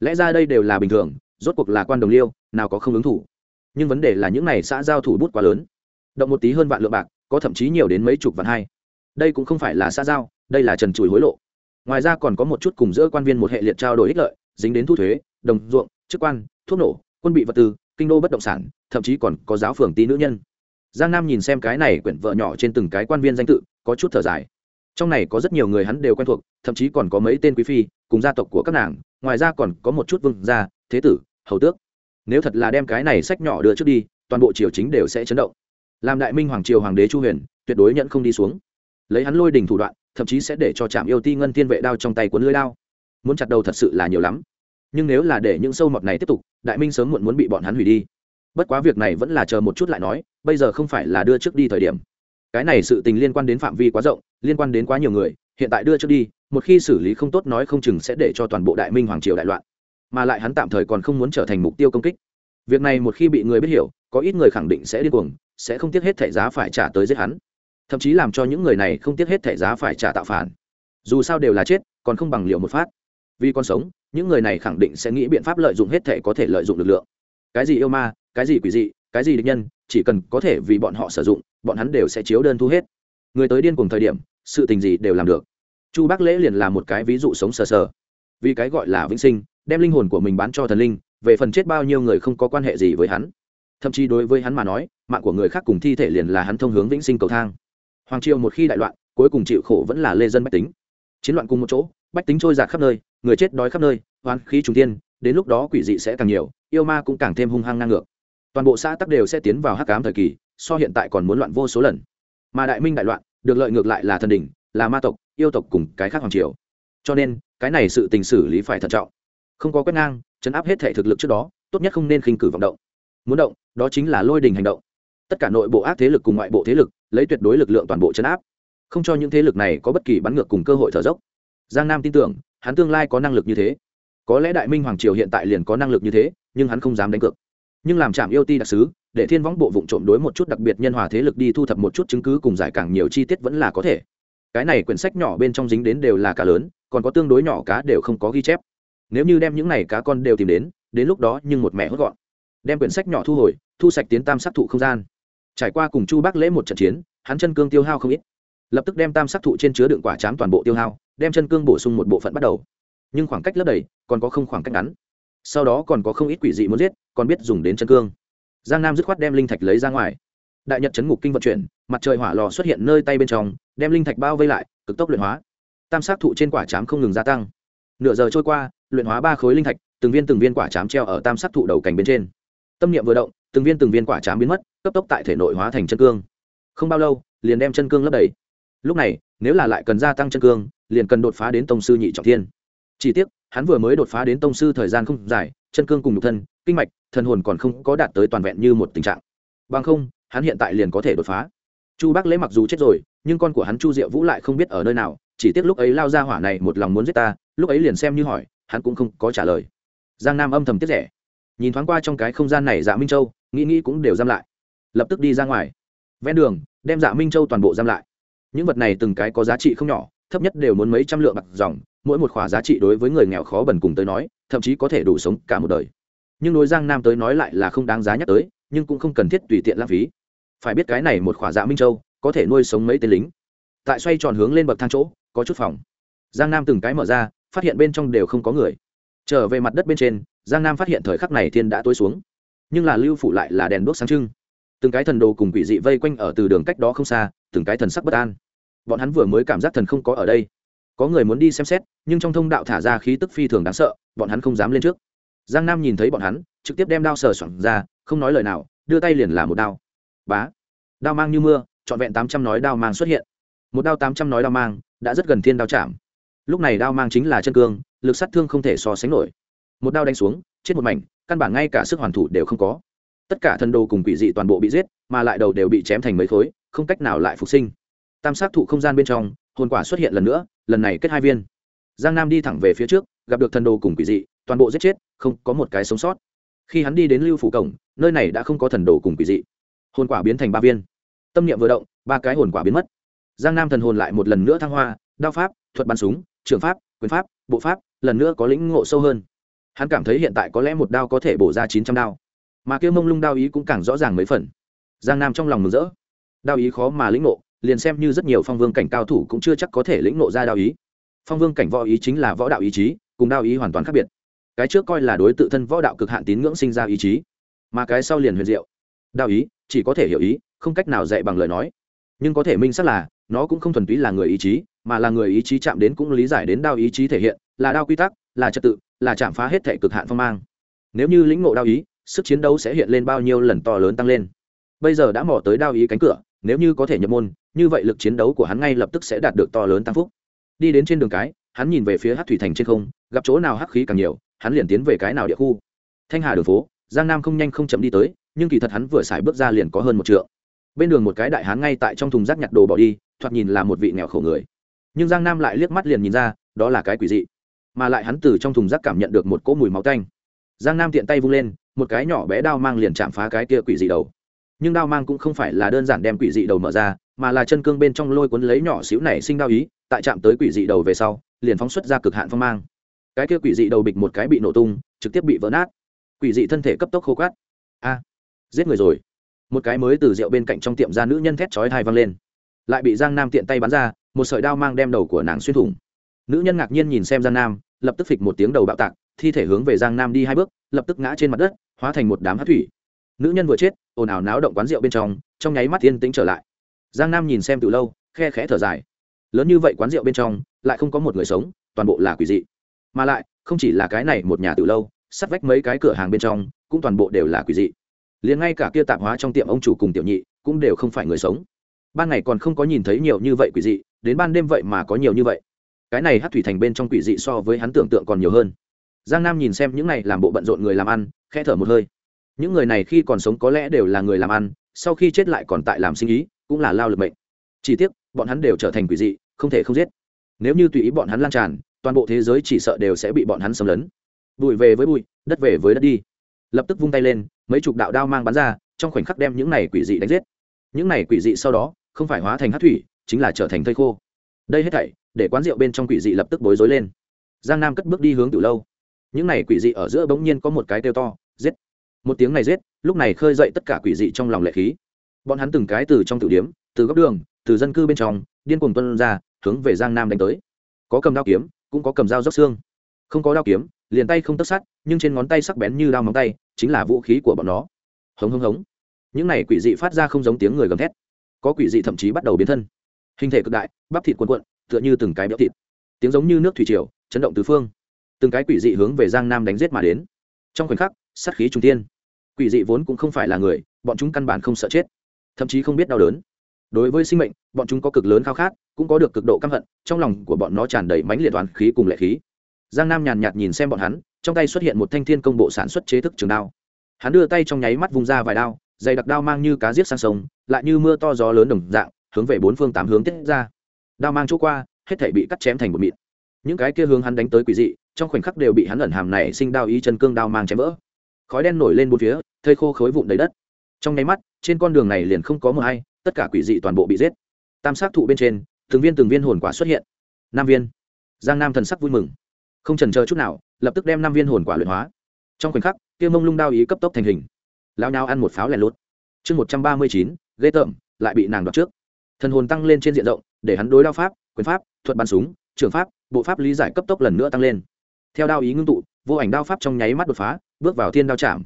A: Lẽ ra đây đều là bình thường, rốt cuộc là quan đồng liêu, nào có không ứng thủ. Nhưng vấn đề là những này xã giao thủ bút quá lớn. Động một tí hơn vạn lượng bạc, có thậm chí nhiều đến mấy chục vạn hai. Đây cũng không phải là xã giao, đây là trần chùi hối lộ. Ngoài ra còn có một chút cùng giữa quan viên một hệ liệt trao đổi ích lợi, dính đến thu thuế, đồng ruộng, chức quan, thuốc nổ, quân bị vật tư, kinh đô bất động sản, thậm chí còn có giáo phường tí nữ nhân giang nam nhìn xem cái này quyển vợ nhỏ trên từng cái quan viên danh tự, có chút thở dài. Trong này có rất nhiều người hắn đều quen thuộc, thậm chí còn có mấy tên quý phi, cùng gia tộc của các nàng, ngoài ra còn có một chút vương gia, thế tử, hầu tước. Nếu thật là đem cái này sách nhỏ đưa trước đi, toàn bộ triều chính đều sẽ chấn động. Làm đại minh hoàng triều hoàng đế chu huyền, tuyệt đối nhận không đi xuống. Lấy hắn lôi đình thủ đoạn, thậm chí sẽ để cho trạm yêu ti ngân thiên vệ đao trong tay cuốn lưới đao. Muốn chặt đầu thật sự là nhiều lắm. Nhưng nếu là để những sâu mọt này tiếp tục, đại minh sớm muộn muốn bị bọn hắn hủy đi bất quá việc này vẫn là chờ một chút lại nói, bây giờ không phải là đưa trước đi thời điểm. Cái này sự tình liên quan đến phạm vi quá rộng, liên quan đến quá nhiều người, hiện tại đưa trước đi, một khi xử lý không tốt nói không chừng sẽ để cho toàn bộ đại minh hoàng triều đại loạn. Mà lại hắn tạm thời còn không muốn trở thành mục tiêu công kích. Việc này một khi bị người biết hiểu, có ít người khẳng định sẽ điên cuồng, sẽ không tiếc hết thẻ giá phải trả tới giết hắn. Thậm chí làm cho những người này không tiếc hết thẻ giá phải trả tạo phản. Dù sao đều là chết, còn không bằng liệu một phát. Vì còn sống, những người này khẳng định sẽ nghĩ biện pháp lợi dụng hết thẻ có thể lợi dụng lực lượng. Cái gì yêu ma cái gì quỷ dị, cái gì địch nhân, chỉ cần có thể vì bọn họ sử dụng, bọn hắn đều sẽ chiếu đơn thu hết. Người tới điên cùng thời điểm, sự tình gì đều làm được. Chu bác lễ liền là một cái ví dụ sống sờ sờ. Vì cái gọi là vĩnh sinh, đem linh hồn của mình bán cho thần linh, về phần chết bao nhiêu người không có quan hệ gì với hắn. Thậm chí đối với hắn mà nói, mạng của người khác cùng thi thể liền là hắn thông hướng vĩnh sinh cầu thang. Hoàng triều một khi đại loạn, cuối cùng chịu khổ vẫn là lê dân bách tính. Chiến loạn cùng một chỗ, bách tính trôi giạt khắp nơi, người chết đói khắp nơi hoán khí trùng tiên đến lúc đó quỷ dị sẽ càng nhiều, yêu ma cũng càng thêm hung hăng ngang ngược toàn bộ xã tắc đều sẽ tiến vào hắc cám thời kỳ, so hiện tại còn muốn loạn vô số lần. Mà đại minh đại loạn, được lợi ngược lại là thần đình là ma tộc, yêu tộc cùng cái khác hoàng triều. Cho nên, cái này sự tình xử lý phải thận trọng. Không có quét ngang, chấn áp hết thể thực lực trước đó, tốt nhất không nên khinh cử vọng động. Muốn động, đó chính là lôi đình hành động. Tất cả nội bộ ác thế lực cùng ngoại bộ thế lực, lấy tuyệt đối lực lượng toàn bộ chấn áp. Không cho những thế lực này có bất kỳ bắn ngược cùng cơ hội thở dốc. Giang nam tin tưởng, hắn tương lai có năng lực như thế. Có lẽ đại minh hoàng triều hiện tại liền có năng lực như thế, nhưng hắn không dám đánh cược nhưng làm trạm yêu ti đặc sứ, để thiên võng bộ vụ trộm đối một chút đặc biệt nhân hòa thế lực đi thu thập một chút chứng cứ cùng giải càng nhiều chi tiết vẫn là có thể. Cái này quyển sách nhỏ bên trong dính đến đều là cá lớn, còn có tương đối nhỏ cá đều không có ghi chép. Nếu như đem những này cá con đều tìm đến đến lúc đó nhưng một mẹ hốt gọn. Đem quyển sách nhỏ thu hồi, thu sạch tiến tam sắc thụ không gian. Trải qua cùng chu bác lễ một trận chiến, hắn chân cương tiêu hao không ít. Lập tức đem tam sắc thụ trên chứa đựng quả chám toàn bộ tiêu hao, đem chân cương bổ sung một bộ phận bắt đầu. Nhưng khoảng cách lấp đầy, còn có không khoảng cách ngắn sau đó còn có không ít quỷ dị muốn giết, còn biết dùng đến chân cương. Giang nam dứt khoát đem linh thạch lấy ra ngoài. Đại nhật chấn ngục kinh vận chuyển, mặt trời hỏa lò xuất hiện nơi tay bên trong, đem linh thạch bao vây lại, cực tốc luyện hóa. Tam sát thụ trên quả chám không ngừng gia tăng. Nửa giờ trôi qua, luyện hóa ba khối linh thạch, từng viên từng viên quả chám treo ở tam sát thụ đầu cành bên trên. Tâm niệm vừa động, từng viên từng viên quả chám biến mất, cấp tốc tại thể nội hóa thành chân cương. Không bao lâu, liền đem chân cương lấp đầy. Lúc này, nếu là lại cần gia tăng chân cương, liền cần đột phá đến tông sư nhị trọng thiên. Chỉ tiếc hắn vừa mới đột phá đến tông sư thời gian không dài, chân cương cùng nhục thân, kinh mạch, thần hồn còn không có đạt tới toàn vẹn như một tình trạng. Bằng không, hắn hiện tại liền có thể đột phá. Chu bác lễ mặc dù chết rồi, nhưng con của hắn chu diệu vũ lại không biết ở nơi nào, chỉ tiếc lúc ấy lao ra hỏa này một lòng muốn giết ta, lúc ấy liền xem như hỏi, hắn cũng không có trả lời. Giang nam âm thầm tiếc rẻ. Nhìn thoáng qua trong cái không gian này dạ minh châu, nghĩ nghĩ cũng đều giam lại. Lập tức đi ra ngoài. Ven đường, đem dạ minh châu toàn bộ giam lại. Những vật này từng cái có giá trị không nhỏ, thấp nhất đều muốn mấy trăm lượng bạc dòng mỗi một khóa giá trị đối với người nghèo khó bần cùng tới nói, thậm chí có thể đủ sống cả một đời. Nhưng đối giang nam tới nói lại là không đáng giá nhắc tới, nhưng cũng không cần thiết tùy tiện lãng phí. Phải biết cái này một khỏa dạ minh châu, có thể nuôi sống mấy tên lính. Tại xoay tròn hướng lên bậc thang chỗ, có chút phòng. Giang nam từng cái mở ra, phát hiện bên trong đều không có người. Trở về mặt đất bên trên, giang nam phát hiện thời khắc này thiên đã tối xuống. Nhưng là lưu phủ lại là đèn đuốc sáng trưng. Từng cái thần đồ cùng quỷ dị vây quanh ở từ đường cách đó không xa, từng cái thần sắc bất an. Bọn hắn vừa mới cảm giác thần không có ở đây có người muốn đi xem xét, nhưng trong thông đạo thả ra khí tức phi thường đáng sợ, bọn hắn không dám lên trước. Giang nam nhìn thấy bọn hắn, trực tiếp đem đao sờ soẳng ra, không nói lời nào, đưa tay liền là một đao. Bá! Đao mang như mưa, trọn vẹn tám trăm nói đao mang xuất hiện. Một đao tám trăm nói đao mang, đã rất gần thiên đao chạm. Lúc này đao mang chính là chân cương, lực sát thương không thể so sánh nổi. Một đao đánh xuống, chết một mảnh, căn bản ngay cả sức hoàn thủ đều không có. Tất cả thần đồ cùng quỷ dị toàn bộ bị giết, mà lại đầu đều bị chém thành mấy khối, không cách nào lại phục sinh. Tam sát thụ không gian bên trong hồn quả xuất hiện lần nữa, lần này kết hai viên. Giang nam đi thẳng về phía trước, gặp được thần đồ cùng quỷ dị, toàn bộ giết chết, không có một cái sống sót. Khi hắn đi đến lưu phủ cổng, nơi này đã không có thần đồ cùng quỷ dị. Hồn quả biến thành ba viên. Tâm niệm vừa động, ba cái hồn quả biến mất. Giang nam thần hồn lại một lần nữa thăng hoa, đao pháp, thuật bắn súng, trường pháp, quyền pháp, bộ pháp, lần nữa có lĩnh ngộ sâu hơn. Hắn cảm thấy hiện tại có lẽ một đao có thể bổ ra chín trăm đao. Mà kêu mông lung đao ý cũng càng rõ ràng mấy phần. Giang nam trong lòng mừng rỡ. Đao ý khó mà lĩnh ngộ liền xem như rất nhiều phong vương cảnh cao thủ cũng chưa chắc có thể lĩnh ngộ ra đạo ý. Phong vương cảnh võ ý chính là võ đạo ý chí, cùng đạo ý hoàn toàn khác biệt. Cái trước coi là đối tự thân võ đạo cực hạn tín ngưỡng sinh ra ý chí, mà cái sau liền huyền diệu. Đạo ý, chỉ có thể hiểu ý, không cách nào dạy bằng lời nói. Nhưng có thể minh xác là, nó cũng không thuần túy là người ý chí, mà là người ý chí chạm đến cũng lý giải đến đao ý chí thể hiện, là đao quy tắc, là trật tự, là chạm phá hết thể cực hạn phong mang. Nếu như lĩnh ngộ đao ý, sức chiến đấu sẽ hiện lên bao nhiêu lần to lớn tăng lên. Bây giờ đã mò tới đao ý cánh cửa, nếu như có thể nhập môn như vậy lực chiến đấu của hắn ngay lập tức sẽ đạt được to lớn tăng phúc. Đi đến trên đường cái, hắn nhìn về phía hát thủy thành trên không, gặp chỗ nào hắc khí càng nhiều, hắn liền tiến về cái nào địa khu. Thanh hà đường phố, giang nam không nhanh không chậm đi tới, nhưng kỳ thật hắn vừa xài bước ra liền có hơn một trượng. Bên đường một cái đại hán ngay tại trong thùng rác nhặt đồ bỏ đi, thoạt nhìn là một vị nghèo khổ người. Nhưng giang nam lại liếc mắt liền nhìn ra, đó là cái quỷ dị. Mà lại hắn từ trong thùng rác cảm nhận được một cỗ mùi máu tanh. Giang nam tiện tay vung lên, một cái nhỏ bé đao mang liền chạm phá cái kia quỷ dị đầu. Nhưng đao mang cũng không phải là đơn giản đem quỷ dị đầu mở ra mà là chân cương bên trong lôi cuốn lấy nhỏ xíu này sinh đao ý, tại chạm tới quỷ dị đầu về sau, liền phóng xuất ra cực hạn phong mang. Cái kia quỷ dị đầu bịch một cái bị nổ tung, trực tiếp bị vỡ nát. Quỷ dị thân thể cấp tốc khô quắt. a, giết người rồi. Một cái mới từ rượu bên cạnh trong tiệm ra nữ nhân thét chói hai văng lên. Lại bị giang nam tiện tay bắn ra, một sợi đao mang đem đầu của nàng xuyên thủng. Nữ nhân ngạc nhiên nhìn xem giang nam, lập tức phịch một tiếng đầu bạo tạc, thi thể hướng về giang nam đi hai bước, lập tức ngã trên mặt đất, hóa thành một đám hát thủy. Nữ nhân vừa chết, ồn ào náo động quán rượu bên trong trong nháy mắt yên tĩnh trở lại giang nam nhìn xem từ lâu, khe khẽ thở dài. Lớn như vậy quán rượu bên trong, lại không có một người sống, toàn bộ là quỷ dị. Mà lại, không chỉ là cái này một nhà từ lâu sắt vách mấy cái cửa hàng bên trong, cũng toàn bộ đều là quỷ dị. Liền ngay cả kia tạp hóa trong tiệm ông chủ cùng tiểu nhị, cũng đều không phải người sống. Ban ngày còn không có nhìn thấy nhiều như vậy quỷ dị, đến ban đêm vậy mà có nhiều như vậy. Cái này hát thủy thành bên trong quỷ dị so với hắn tưởng tượng còn nhiều hơn. Giang nam nhìn xem những này làm bộ bận rộn người làm ăn khe thở một hơi. Những người này khi còn sống có lẽ đều là người làm ăn, sau khi chết lại còn tại làm sinh ý cũng là lao lực mệnh. Chỉ tiếc, bọn hắn đều trở thành quỷ dị, không thể không giết. Nếu như tùy ý bọn hắn lan tràn, toàn bộ thế giới chỉ sợ đều sẽ bị bọn hắn xâm lấn. Bụi về với bụi, đất về với đất đi. Lập tức vung tay lên, mấy chục đạo đao mang bắn ra, trong khoảnh khắc đem những này quỷ dị đánh giết. Những này quỷ dị sau đó, không phải hóa thành hát thủy, chính là trở thành thây khô. Đây hết thảy, để quán rượu bên trong quỷ dị lập tức bối rối lên. Giang nam cất bước đi hướng từ lâu. Những này quỷ dị ở giữa bỗng nhiên có một cái kêu to, giết. Một tiếng này giết, lúc này khơi dậy tất cả quỷ dị trong lòng lệ khí bọn hắn từng cái từ trong tử điếm, từ góc đường, từ dân cư bên trong, điên cuồng tuân ra, hướng về giang nam đánh tới. Có cầm đao kiếm, cũng có cầm dao dốc xương. Không có đao kiếm, liền tay không tất sắt nhưng trên ngón tay sắc bén như đao móng tay, chính là vũ khí của bọn nó. Hống hống hống. Những này quỷ dị phát ra không giống tiếng người gầm thét. Có quỷ dị thậm chí bắt đầu biến thân. Hình thể cực đại, bắp thịt cuộn cuộn, tựa như từng cái béo thịt. Tiếng giống như nước thủy triều, chấn động tứ phương. Từng cái quỷ dị hướng về giang nam đánh giết mà đến. Trong khoảnh khắc, sát khí trung tiên quỷ dị vốn cũng không phải là người, bọn chúng căn bản không sợ chết thậm chí không biết đau đớn. Đối với sinh mệnh, bọn chúng có cực lớn khao khát, cũng có được cực độ căm hận, trong lòng của bọn nó tràn đầy mãnh liệt toán khí cùng lệ khí. Giang nam nhàn nhạt nhìn xem bọn hắn, trong tay xuất hiện một thanh thiên công bộ sản xuất chế thức trường đao. Hắn đưa tay trong nháy mắt vùng ra vài đao, dày đặc đao mang như cá giết sang sông, lại như mưa to gió lớn đồng dạng, hướng về bốn phương tám hướng tiết ra. Đao mang chỗ qua, hết thể bị cắt chém thành một mịn. Những cái kia hướng hắn đánh tới quỷ dị, trong khoảnh khắc đều bị hắn ẩn hàm này sinh đao ý chân cương đao mang chém vỡ. Khói đen nổi lên bốn phía, thây khô khối vụn đầy đất trong nháy mắt, trên con đường này liền không có mờ hay tất cả quỷ dị toàn bộ bị giết. Tam sát thụ bên trên, từng viên từng viên hồn quả xuất hiện. Năm viên. Giang nam thần sắc vui mừng. Không trần chờ chút nào, lập tức đem năm viên hồn quả luyện hóa. Trong khoảnh khắc, kia mông lung đao ý cấp tốc thành hình. Lao nhau ăn một pháo lèn lút. Chương một trăm ba mươi chín, ghê tởm, lại bị nàng đoạt trước. Thần hồn tăng lên trên diện rộng, để hắn đối đao pháp, quyền pháp, thuật bắn súng, trường pháp, bộ pháp lý giải cấp tốc lần nữa tăng lên. Theo đao ý ngưng tụ, vô ảnh đao pháp trong nháy mắt đột phá, bước vào thiên đao chạm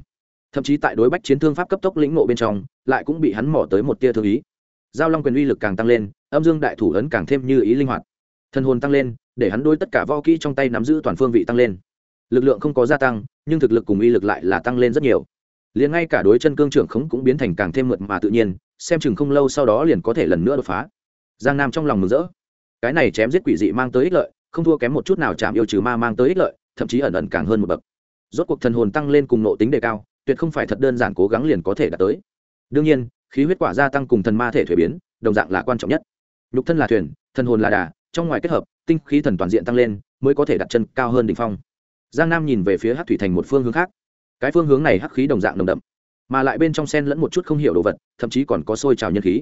A: thậm chí tại đối bách chiến thương pháp cấp tốc lĩnh ngộ bên trong, lại cũng bị hắn mỏ tới một tia thương ý. Giao long quyền uy lực càng tăng lên, âm dương đại thủ ấn càng thêm như ý linh hoạt. Thân hồn tăng lên, để hắn đôi tất cả vo kỹ trong tay nắm giữ toàn phương vị tăng lên. Lực lượng không có gia tăng, nhưng thực lực cùng uy lực lại là tăng lên rất nhiều. Liền ngay cả đối chân cương trưởng khống cũng biến thành càng thêm mượt mà tự nhiên, xem chừng không lâu sau đó liền có thể lần nữa đột phá. Giang nam trong lòng mừng rỡ. Cái này chém giết quỷ dị mang tới ích lợi, không thua kém một chút nào chạm yêu trừ ma mang tới ích lợi, thậm chí ẩn ẩn càng hơn một bậc. Rốt cuộc thần hồn tăng lên cùng nộ tính đề cao tuyệt không phải thật đơn giản cố gắng liền có thể đạt tới. Đương nhiên, khí huyết quả gia tăng cùng thần ma thể thuế biến, đồng dạng là quan trọng nhất. Nhục thân là thuyền, thần hồn là đà, trong ngoài kết hợp, tinh khí thần toàn diện tăng lên, mới có thể đặt chân cao hơn đ ỉ n h phong. Giang nam nhìn về phía hát thủy thành một phương hướng khác. Cái phương hướng này hắc khí đồng dạng nồng đậm, mà lại bên trong sen lẫn một chút không hiểu đồ vật, thậm chí còn có sôi trào nhân khí.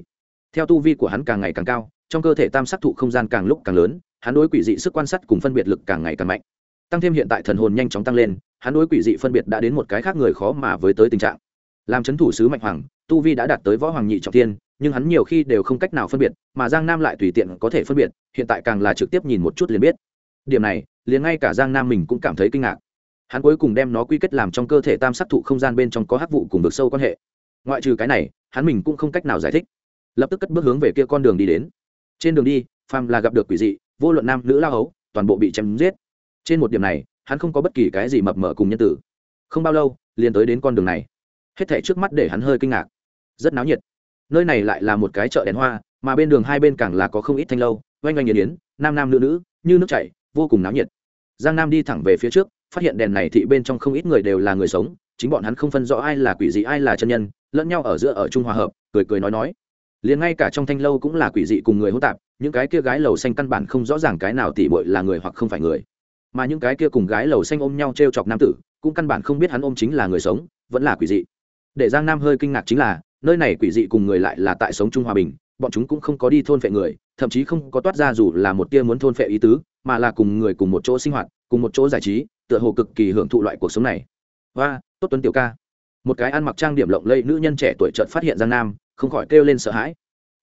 A: Theo tu vi của hắn càng ngày càng cao, trong cơ thể tam sắc thụ không gian càng lúc càng lớn, hắn đối quỷ dị sức quan sát cùng phân biệt lực càng ngày càng mạnh. Tăng thêm hiện tại thần hồn nhanh chóng tăng lên hắn đối quỷ dị phân biệt đã đến một cái khác người khó mà với tới tình trạng. Làm c h ấ n thủ sứ mạnh hoàng, tu vi đã đạt tới võ hoàng nhị trọng tiên nhưng hắn nhiều khi đều không cách nào phân biệt, mà giang nam lại tùy tiện có thể phân biệt, hiện tại càng là trực tiếp nhìn một chút liền biết. Điểm này, liền ngay cả giang nam mình cũng cảm thấy kinh ngạc. Hắn cuối cùng đem nó quy kết làm trong cơ thể tam sắc thụ không gian bên trong có hắc vụ cùng vực sâu quan hệ. Ngoại trừ cái này, hắn mình cũng không cách nào giải thích. Lập tức cất bước hướng về kia con đường đi đến. Trên đường đi, phàm là gặp được quỷ dị, vô luận nam nữ lao hấu, toàn bộ bị chém giết. Trên một điểm này hắn không có bất kỳ cái gì mập mờ cùng nhân tử. Không bao lâu, liền tới đến con đường này. Hết thảy trước mắt để hắn hơi kinh ngạc. Rất náo nhiệt. Nơi này lại là một cái chợ đèn hoa, mà bên đường hai bên càng là có không ít thanh lâu, oanh oanh nghiền yến nam nam nữ nữ, như nước chảy, vô cùng náo nhiệt. Giang nam đi thẳng về phía trước, phát hiện đèn này thị bên trong không ít người đều là người sống, chính bọn hắn không phân rõ ai là quỷ dị, ai là chân nhân, lẫn nhau ở giữa ở trung hòa hợp, cười cười nói nói. Liền ngay cả trong thanh lâu cũng là quỷ dị cùng người hỗn tạp, những cái kia gái lầu xanh căn bản không rõ ràng cái nào tỉ bội là người hoặc không phải người mà những cái kia cùng gái lầu xanh ôm nhau t r e o chọc nam tử, cũng căn bản không biết hắn ôm chính là người sống, vẫn là quỷ dị. Để giang nam hơi kinh ngạc chính là, nơi này quỷ dị cùng người lại là tại sống chung hòa bình, bọn chúng cũng không có đi thôn phệ người, thậm chí không có toát ra dù là một tia muốn thôn phệ ý tứ, mà là cùng người cùng một chỗ sinh hoạt, cùng một chỗ giải trí, tựa hồ cực kỳ hưởng thụ loại cuộc sống này. Và tốt tuấn tiểu ca. Một cái ăn mặc trang điểm lộng lẫy nữ nhân trẻ tuổi trợt phát hiện giang nam, không khỏi kêu lên sợ hãi.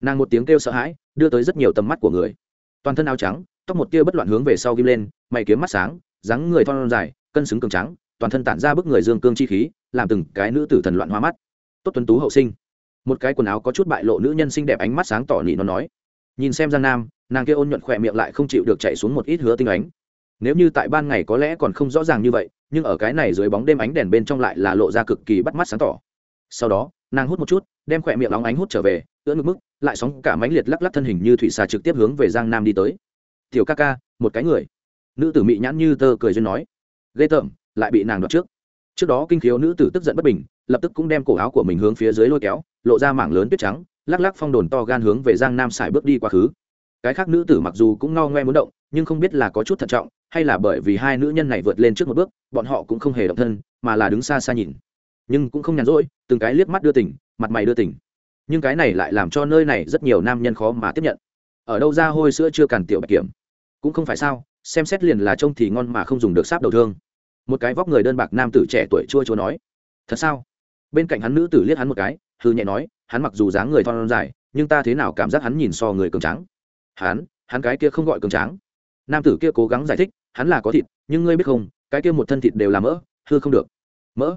A: Nàng một tiếng kêu sợ hãi, đưa tới rất nhiều tầm mắt của người. Toàn thân áo trắng tóc một tia bất loạn hướng về sau ghim lên, mày kiếm mắt sáng, dáng người thon dài, cân xứng cường trắng toàn thân tản ra bức người dương cương chi khí, làm từng cái nữ tử thần loạn hoa mắt. Tốt tuấn tú hậu sinh. Một cái quần áo có chút bại lộ nữ nhân xinh đẹp ánh mắt sáng tỏ nỉ nó nói. Nhìn xem giang nam, nàng kia ôn nhuận khỏe miệng lại không chịu được chạy xuống một ít hứa tinh ánh. Nếu như tại ban ngày có lẽ còn không rõ ràng như vậy, nhưng ở cái này dưới bóng đêm ánh đèn bên trong lại là lộ ra cực kỳ bắt mắt sáng tỏ. Sau đó, nàng hút một chút, đem khỏe miệng óng ánh hút trở về, ưỡn ngực mức, lại sóng cả mánh liệt lắc lắc thân hình như thủy xà trực tiếp hướng về giang nam đi tới tiểu ca ca, một cái người. Nữ tử mị nhãn như tơ cười duyên nói. Ghê tởm, lại bị nàng đoạt trước. Trước đó kinh khiếu nữ tử tức giận bất bình, lập tức cũng đem cổ áo của mình hướng phía dưới lôi kéo, lộ ra mảng lớn tuyết trắng, lắc lắc phong đồn to gan hướng về giang nam xài bước đi quá khứ. Cái khác nữ tử mặc dù cũng ngao ngoe muốn động, nhưng không biết là có chút thận trọng, hay là bởi vì hai nữ nhân này vượt lên trước một bước, bọn họ cũng không hề động thân, mà là đứng xa xa nhìn. Nhưng cũng không nhàn rỗi, từng cái liếc mắt đưa tỉnh mặt mày đưa tỉnh nhưng cái này lại làm cho nơi này rất nhiều nam nhân khó mà tiếp nhận. Ở đâu ra hôi sữa chưa càn tiểu bạch kiểm? Cũng không phải sao, xem xét liền là trông thì ngon mà không dùng được sáp đầu thương. Một cái vóc người đơn bạc nam tử trẻ tuổi chua chua nói, thật sao? Bên cạnh hắn nữ tử liếc hắn một cái hư nhẹ nói, hắn mặc dù dáng người thon dài, nhưng ta thế nào cảm giác hắn nhìn so người cường tráng? Hắn hắn cái kia không gọi cường tráng. Nam tử kia cố gắng giải thích, hắn là có thịt, nhưng ngươi biết không, cái kia một thân thịt đều là mỡ, hư không được. Mỡ?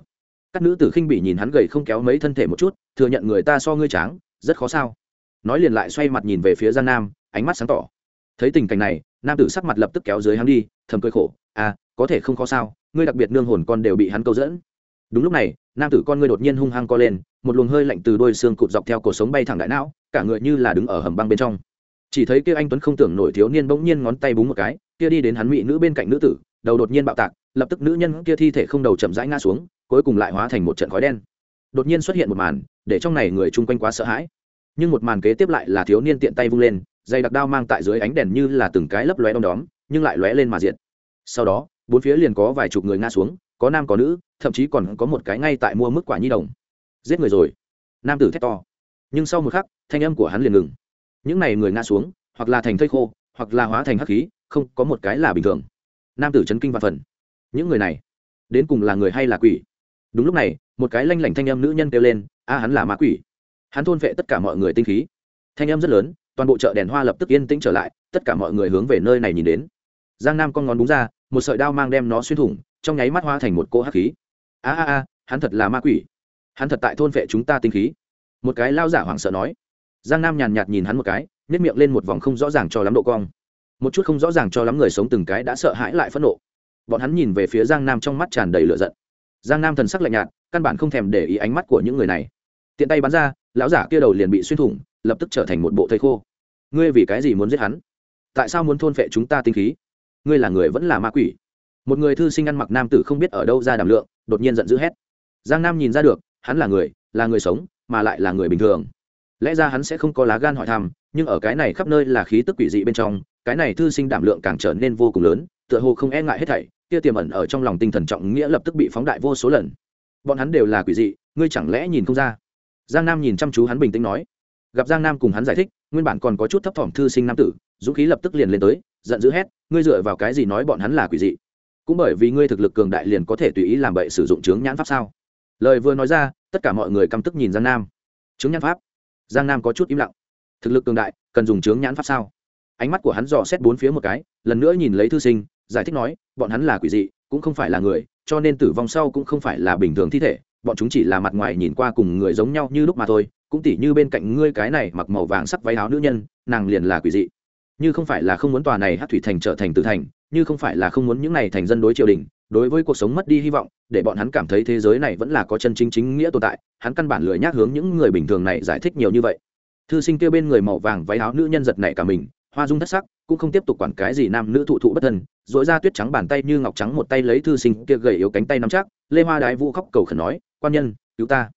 A: Các nữ tử khinh bỉ nhìn hắn gầy không kéo mấy thân thể một chút, thừa nhận người ta so ngươi tráng, rất khó sao. Nói liền lại xoay mặt nhìn về phía giang nam, ánh mắt sáng tỏ thấy tình cảnh này, nam tử sắc mặt lập tức kéo dưới hắn đi, thầm cười khổ à có thể không khó sao, ngươi đặc biệt nương hồn con đều bị hắn câu dẫn. Đúng lúc này, nam tử con ngươi đột nhiên hung hăng co lên, một luồng hơi lạnh từ đôi xương cụt dọc theo cổ sống bay thẳng đại não, cả người như là đứng ở hầm băng bên trong. Chỉ thấy kia anh tuấn không tưởng nổi thiếu niên bỗng nhiên ngón tay búng một cái, kia đi đến hắn mỹ nữ bên cạnh nữ tử, đầu đột nhiên bạo tạc, lập tức nữ nhân kia thi thể không đầu chậm rãi ngã xuống, cuối cùng lại hóa thành một trận khói đen. Đột nhiên xuất hiện một màn, để trong này người chung quanh quá sợ hãi. Nhưng một màn kế tiếp lại là thiếu niên tiện tay vung lên dây đặc đao mang tại dưới ánh đèn như là từng cái lấp lóe đom đóm, nhưng lại lóe lên mà diện sau đó, bốn phía liền có vài chục người ngã xuống, có nam có nữ, thậm chí còn có một cái ngay tại mua mức quả nhi đồng. Giết người rồi. Nam tử thét to. Nhưng sau một khắc, thanh âm của hắn liền ngừng. Những n à y người ngã xuống, hoặc là thành thây khô, hoặc là hóa thành hắc khí, không có một cái là bình thường. Nam tử chấn kinh và phần. Những người này, đến cùng là người hay là quỷ? Đúng lúc này, một cái lanh lảnh thanh âm nữ nhân kêu lên, a, hắn là ma quỷ. Hắn thôn vệ tất cả mọi người tinh khí. Thanh âm rất lớn toàn bộ chợ đèn hoa lập tức yên tĩnh trở lại, tất cả mọi người hướng về nơi này nhìn đến. Giang nam con ngón đúng ra, một sợi đao mang đem nó xuyên thủng, trong nháy mắt hoa thành một cỗ hắc khí. A a a, hắn thật là ma quỷ. Hắn thật tại thôn vệ chúng ta tinh khí. Một cái lao giả hoảng sợ nói. Giang nam nhàn nhạt nhìn hắn một cái nhét miệng lên một vòng không rõ ràng cho lắm độ cong. Một chút không rõ ràng cho lắm người sống từng cái đã sợ hãi lại phẫn nộ. Bọn hắn nhìn về phía giang nam trong mắt tràn đầy lửa giận. Giang nam thần sắc lạnh nhạt, căn bản không thèm để ý ánh mắt của những người này. Tiện tay bắn ra, lão giả kia đầu liền bị xuyên thủng lập tức trở thành một bộ thây khô. Ngươi vì cái gì muốn giết hắn? Tại sao muốn thôn phệ chúng ta tinh khí? Ngươi là người vẫn là ma quỷ. Một người thư sinh ăn mặc nam tử không biết ở đâu ra đảm lượng, đột nhiên giận dữ hét. Giang nam nhìn ra được, hắn là người là người sống, mà lại là người bình thường. Lẽ ra hắn sẽ không có lá gan hỏi thăm, nhưng ở cái này khắp nơi là khí tức quỷ dị bên trong, cái này thư sinh đảm lượng càng trở nên vô cùng lớn, tựa hồ không e ngại hết thảy, kia tiềm ẩn ở trong lòng tinh thần trọng nghĩa lập tức bị phóng đại vô số lần. Bọn hắn đều là quỷ dị, ngươi chẳng lẽ nhìn không ra? Giang nam nhìn chăm chú hắn bình tĩnh nói gặp giang nam cùng hắn giải thích, nguyên bản còn có chút thấp thỏm thư sinh nam tử, dũng khí lập tức liền lên tới, giận dữ hét, ngươi dựa vào cái gì nói bọn hắn là quỷ dị? Cũng bởi vì ngươi thực lực cường đại liền có thể tùy ý làm bậy sử dụng chướng nhãn pháp sao? Lời vừa nói ra, tất cả mọi người căm tức nhìn giang nam. Chướng nhãn pháp? Giang nam có chút im lặng. Thực lực cường đại, cần dùng chướng nhãn pháp sao? Ánh mắt của hắn dò xét bốn phía một cái, lần nữa nhìn lấy thư sinh, giải thích nói, bọn hắn là quỷ dị, cũng không phải là người, cho nên tử vong sau cũng không phải là bình thường thi thể, bọn chúng chỉ là mặt ngoài nhìn qua cùng người giống nhau như lúc mà thôi cũng tỉ như bên cạnh ngươi cái này mặc màu vàng sắc váy áo nữ nhân, nàng liền là quỷ dị. Như không phải là không muốn tòa này hát thủy thành trở thành tử thành, như không phải là không muốn những này thành dân đối triều đình, đối với cuộc sống mất đi hy vọng, để bọn hắn cảm thấy thế giới này vẫn là có chân chính chính nghĩa tồn tại, hắn căn bản lười nhác hướng những người bình thường này giải thích nhiều như vậy. Thư sinh kêu bên người màu vàng váy áo nữ nhân giật này cả mình, hoa dung thất sắc, cũng không tiếp tục quản cái gì nam nữ thụ thụ bất thân dội ra tuyết trắng bàn tay như ngọc trắng một tay lấy thư sinh kia gầy yếu cánh tay nắm chắc, lê hoa đái vũ khóc cầu khẩn nói, quan nhân, cứu ta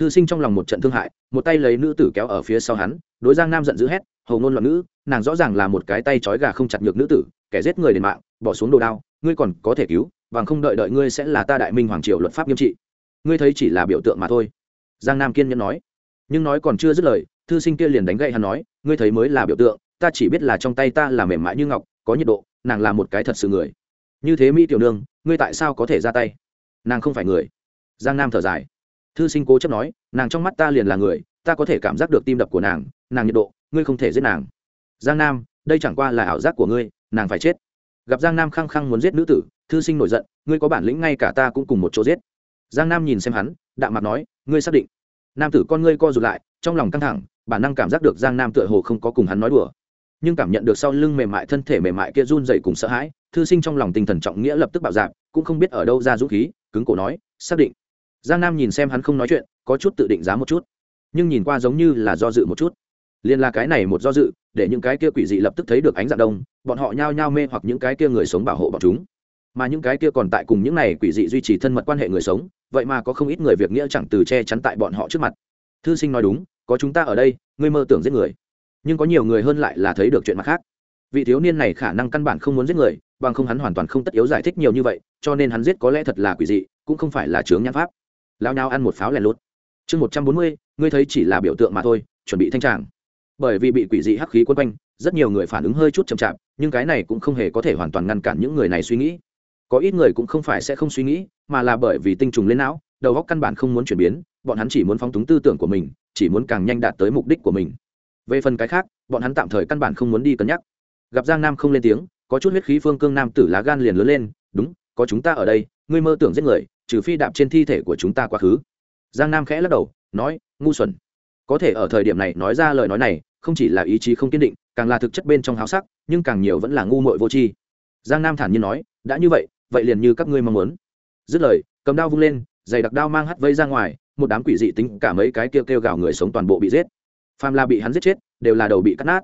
A: thư sinh trong lòng một trận thương hại, một tay lấy nữ tử kéo ở phía sau hắn, đối giang nam giận dữ hét, hầu ngôn loạn nữ nàng rõ ràng là một cái tay trói gà không chặt nhược nữ tử, kẻ giết người đền mạng, bỏ xuống đồ đao, ngươi còn có thể cứu, bằng không đợi đợi ngươi sẽ là ta đại minh hoàng triều luật pháp nghiêm trị. Ngươi thấy chỉ là biểu tượng mà thôi. Giang nam kiên nhẫn nói. Nhưng nói còn chưa dứt lời, thư sinh kia liền đánh gậy hắn nói, ngươi thấy mới là biểu tượng, ta chỉ biết là trong tay ta là mềm mại như ngọc, có nhiệt độ, nàng là một cái thật sự người. Như thế mỹ tiểu nương, ngươi tại sao có thể ra tay? Nàng không phải người. Giang nam thở dài thư sinh cố chấp nói, nàng trong mắt ta liền là người, ta có thể cảm giác được tim đập của nàng nàng nhiệt độ, ngươi không thể giết nàng. Giang nam, đây chẳng qua là ảo giác của ngươi, nàng phải chết. Gặp giang nam khăng khăng muốn giết nữ tử, thư sinh nổi giận, ngươi có bản lĩnh ngay cả ta cũng cùng một chỗ giết. Giang nam nhìn xem hắn, đạm mặt nói, ngươi xác định. Nam tử con ngươi co rụt lại, trong lòng căng thẳng, bản năng cảm giác được giang nam tựa hồ không có cùng hắn nói đùa. Nhưng cảm nhận được sau lưng mềm mại thân thể mềm mại kia run dậy cùng sợ hãi, thư sinh trong lòng tinh thần trọng nghĩa lập tức bạo dạp cũng không biết ở đâu ra dũng khí, cứng cổ nói, xác định giang nam nhìn xem hắn không nói chuyện, có chút tự định giá một chút. Nhưng nhìn qua giống như là do dự một chút. Liên là cái này một do dự, để những cái kia quỷ dị lập tức thấy được ánh dạng đông, bọn họ nhao nhao mê hoặc những cái kia người sống bảo hộ bọn chúng. Mà những cái kia còn tại cùng những này quỷ dị duy trì thân mật quan hệ người sống, vậy mà có không ít người việc nghĩa chẳng từ che chắn tại bọn họ trước mặt. Thư sinh nói đúng, có chúng ta ở đây, ngươi mơ tưởng giết người. Nhưng có nhiều người hơn lại là thấy được chuyện mặt khác. Vị thiếu niên này khả năng căn bản không muốn giết người, bằng không hắn hoàn toàn không tất yếu giải thích nhiều như vậy, cho nên hắn giết có lẽ thật là quỷ dị, cũng không phải là chướng nhãn pháp lao nhau ăn một pháo lèn lút. Chương một trăm bốn mươi, ngươi thấy chỉ là biểu tượng mà thôi, chuẩn bị thanh tràng. Bởi vì bị quỷ dị hắc khí quấn quanh, rất nhiều người phản ứng hơi chút chậm chạp, nhưng cái này cũng không hề có thể hoàn toàn ngăn cản những người này suy nghĩ. Có ít người cũng không phải sẽ không suy nghĩ, mà là bởi vì tinh trùng lên não, đầu óc căn bản không muốn chuyển biến, bọn hắn chỉ muốn phóng túng tư tưởng của mình, chỉ muốn càng nhanh đạt tới mục đích của mình. Về phần cái khác, bọn hắn tạm thời căn bản không muốn đi cân nhắc. Gặp giang nam không lên tiếng, có chút huyết khí phương cương nam tử lá gan liền lớn lên, đúng, có chúng ta ở đây, ngươi mơ tưởng giết người trừ phi đạp trên thi thể của chúng ta quá khứ. Giang nam khẽ lắc đầu, nói, ngu xuẩn. Có thể ở thời điểm này nói ra lời nói này, không chỉ là ý chí không kiên định, càng là thực chất bên trong háo sắc, nhưng càng nhiều vẫn là ngu muội vô tri. Giang nam thản nhiên nói, đã như vậy vậy liền như các ngươi mong muốn. Dứt lời, cầm đao vung lên, giày đặc đao mang hắt vây ra ngoài, một đám quỷ dị tính cả mấy cái kêu kêu gào người sống toàn bộ bị giết. Phàm là bị hắn giết chết, đều là đầu bị cắt nát.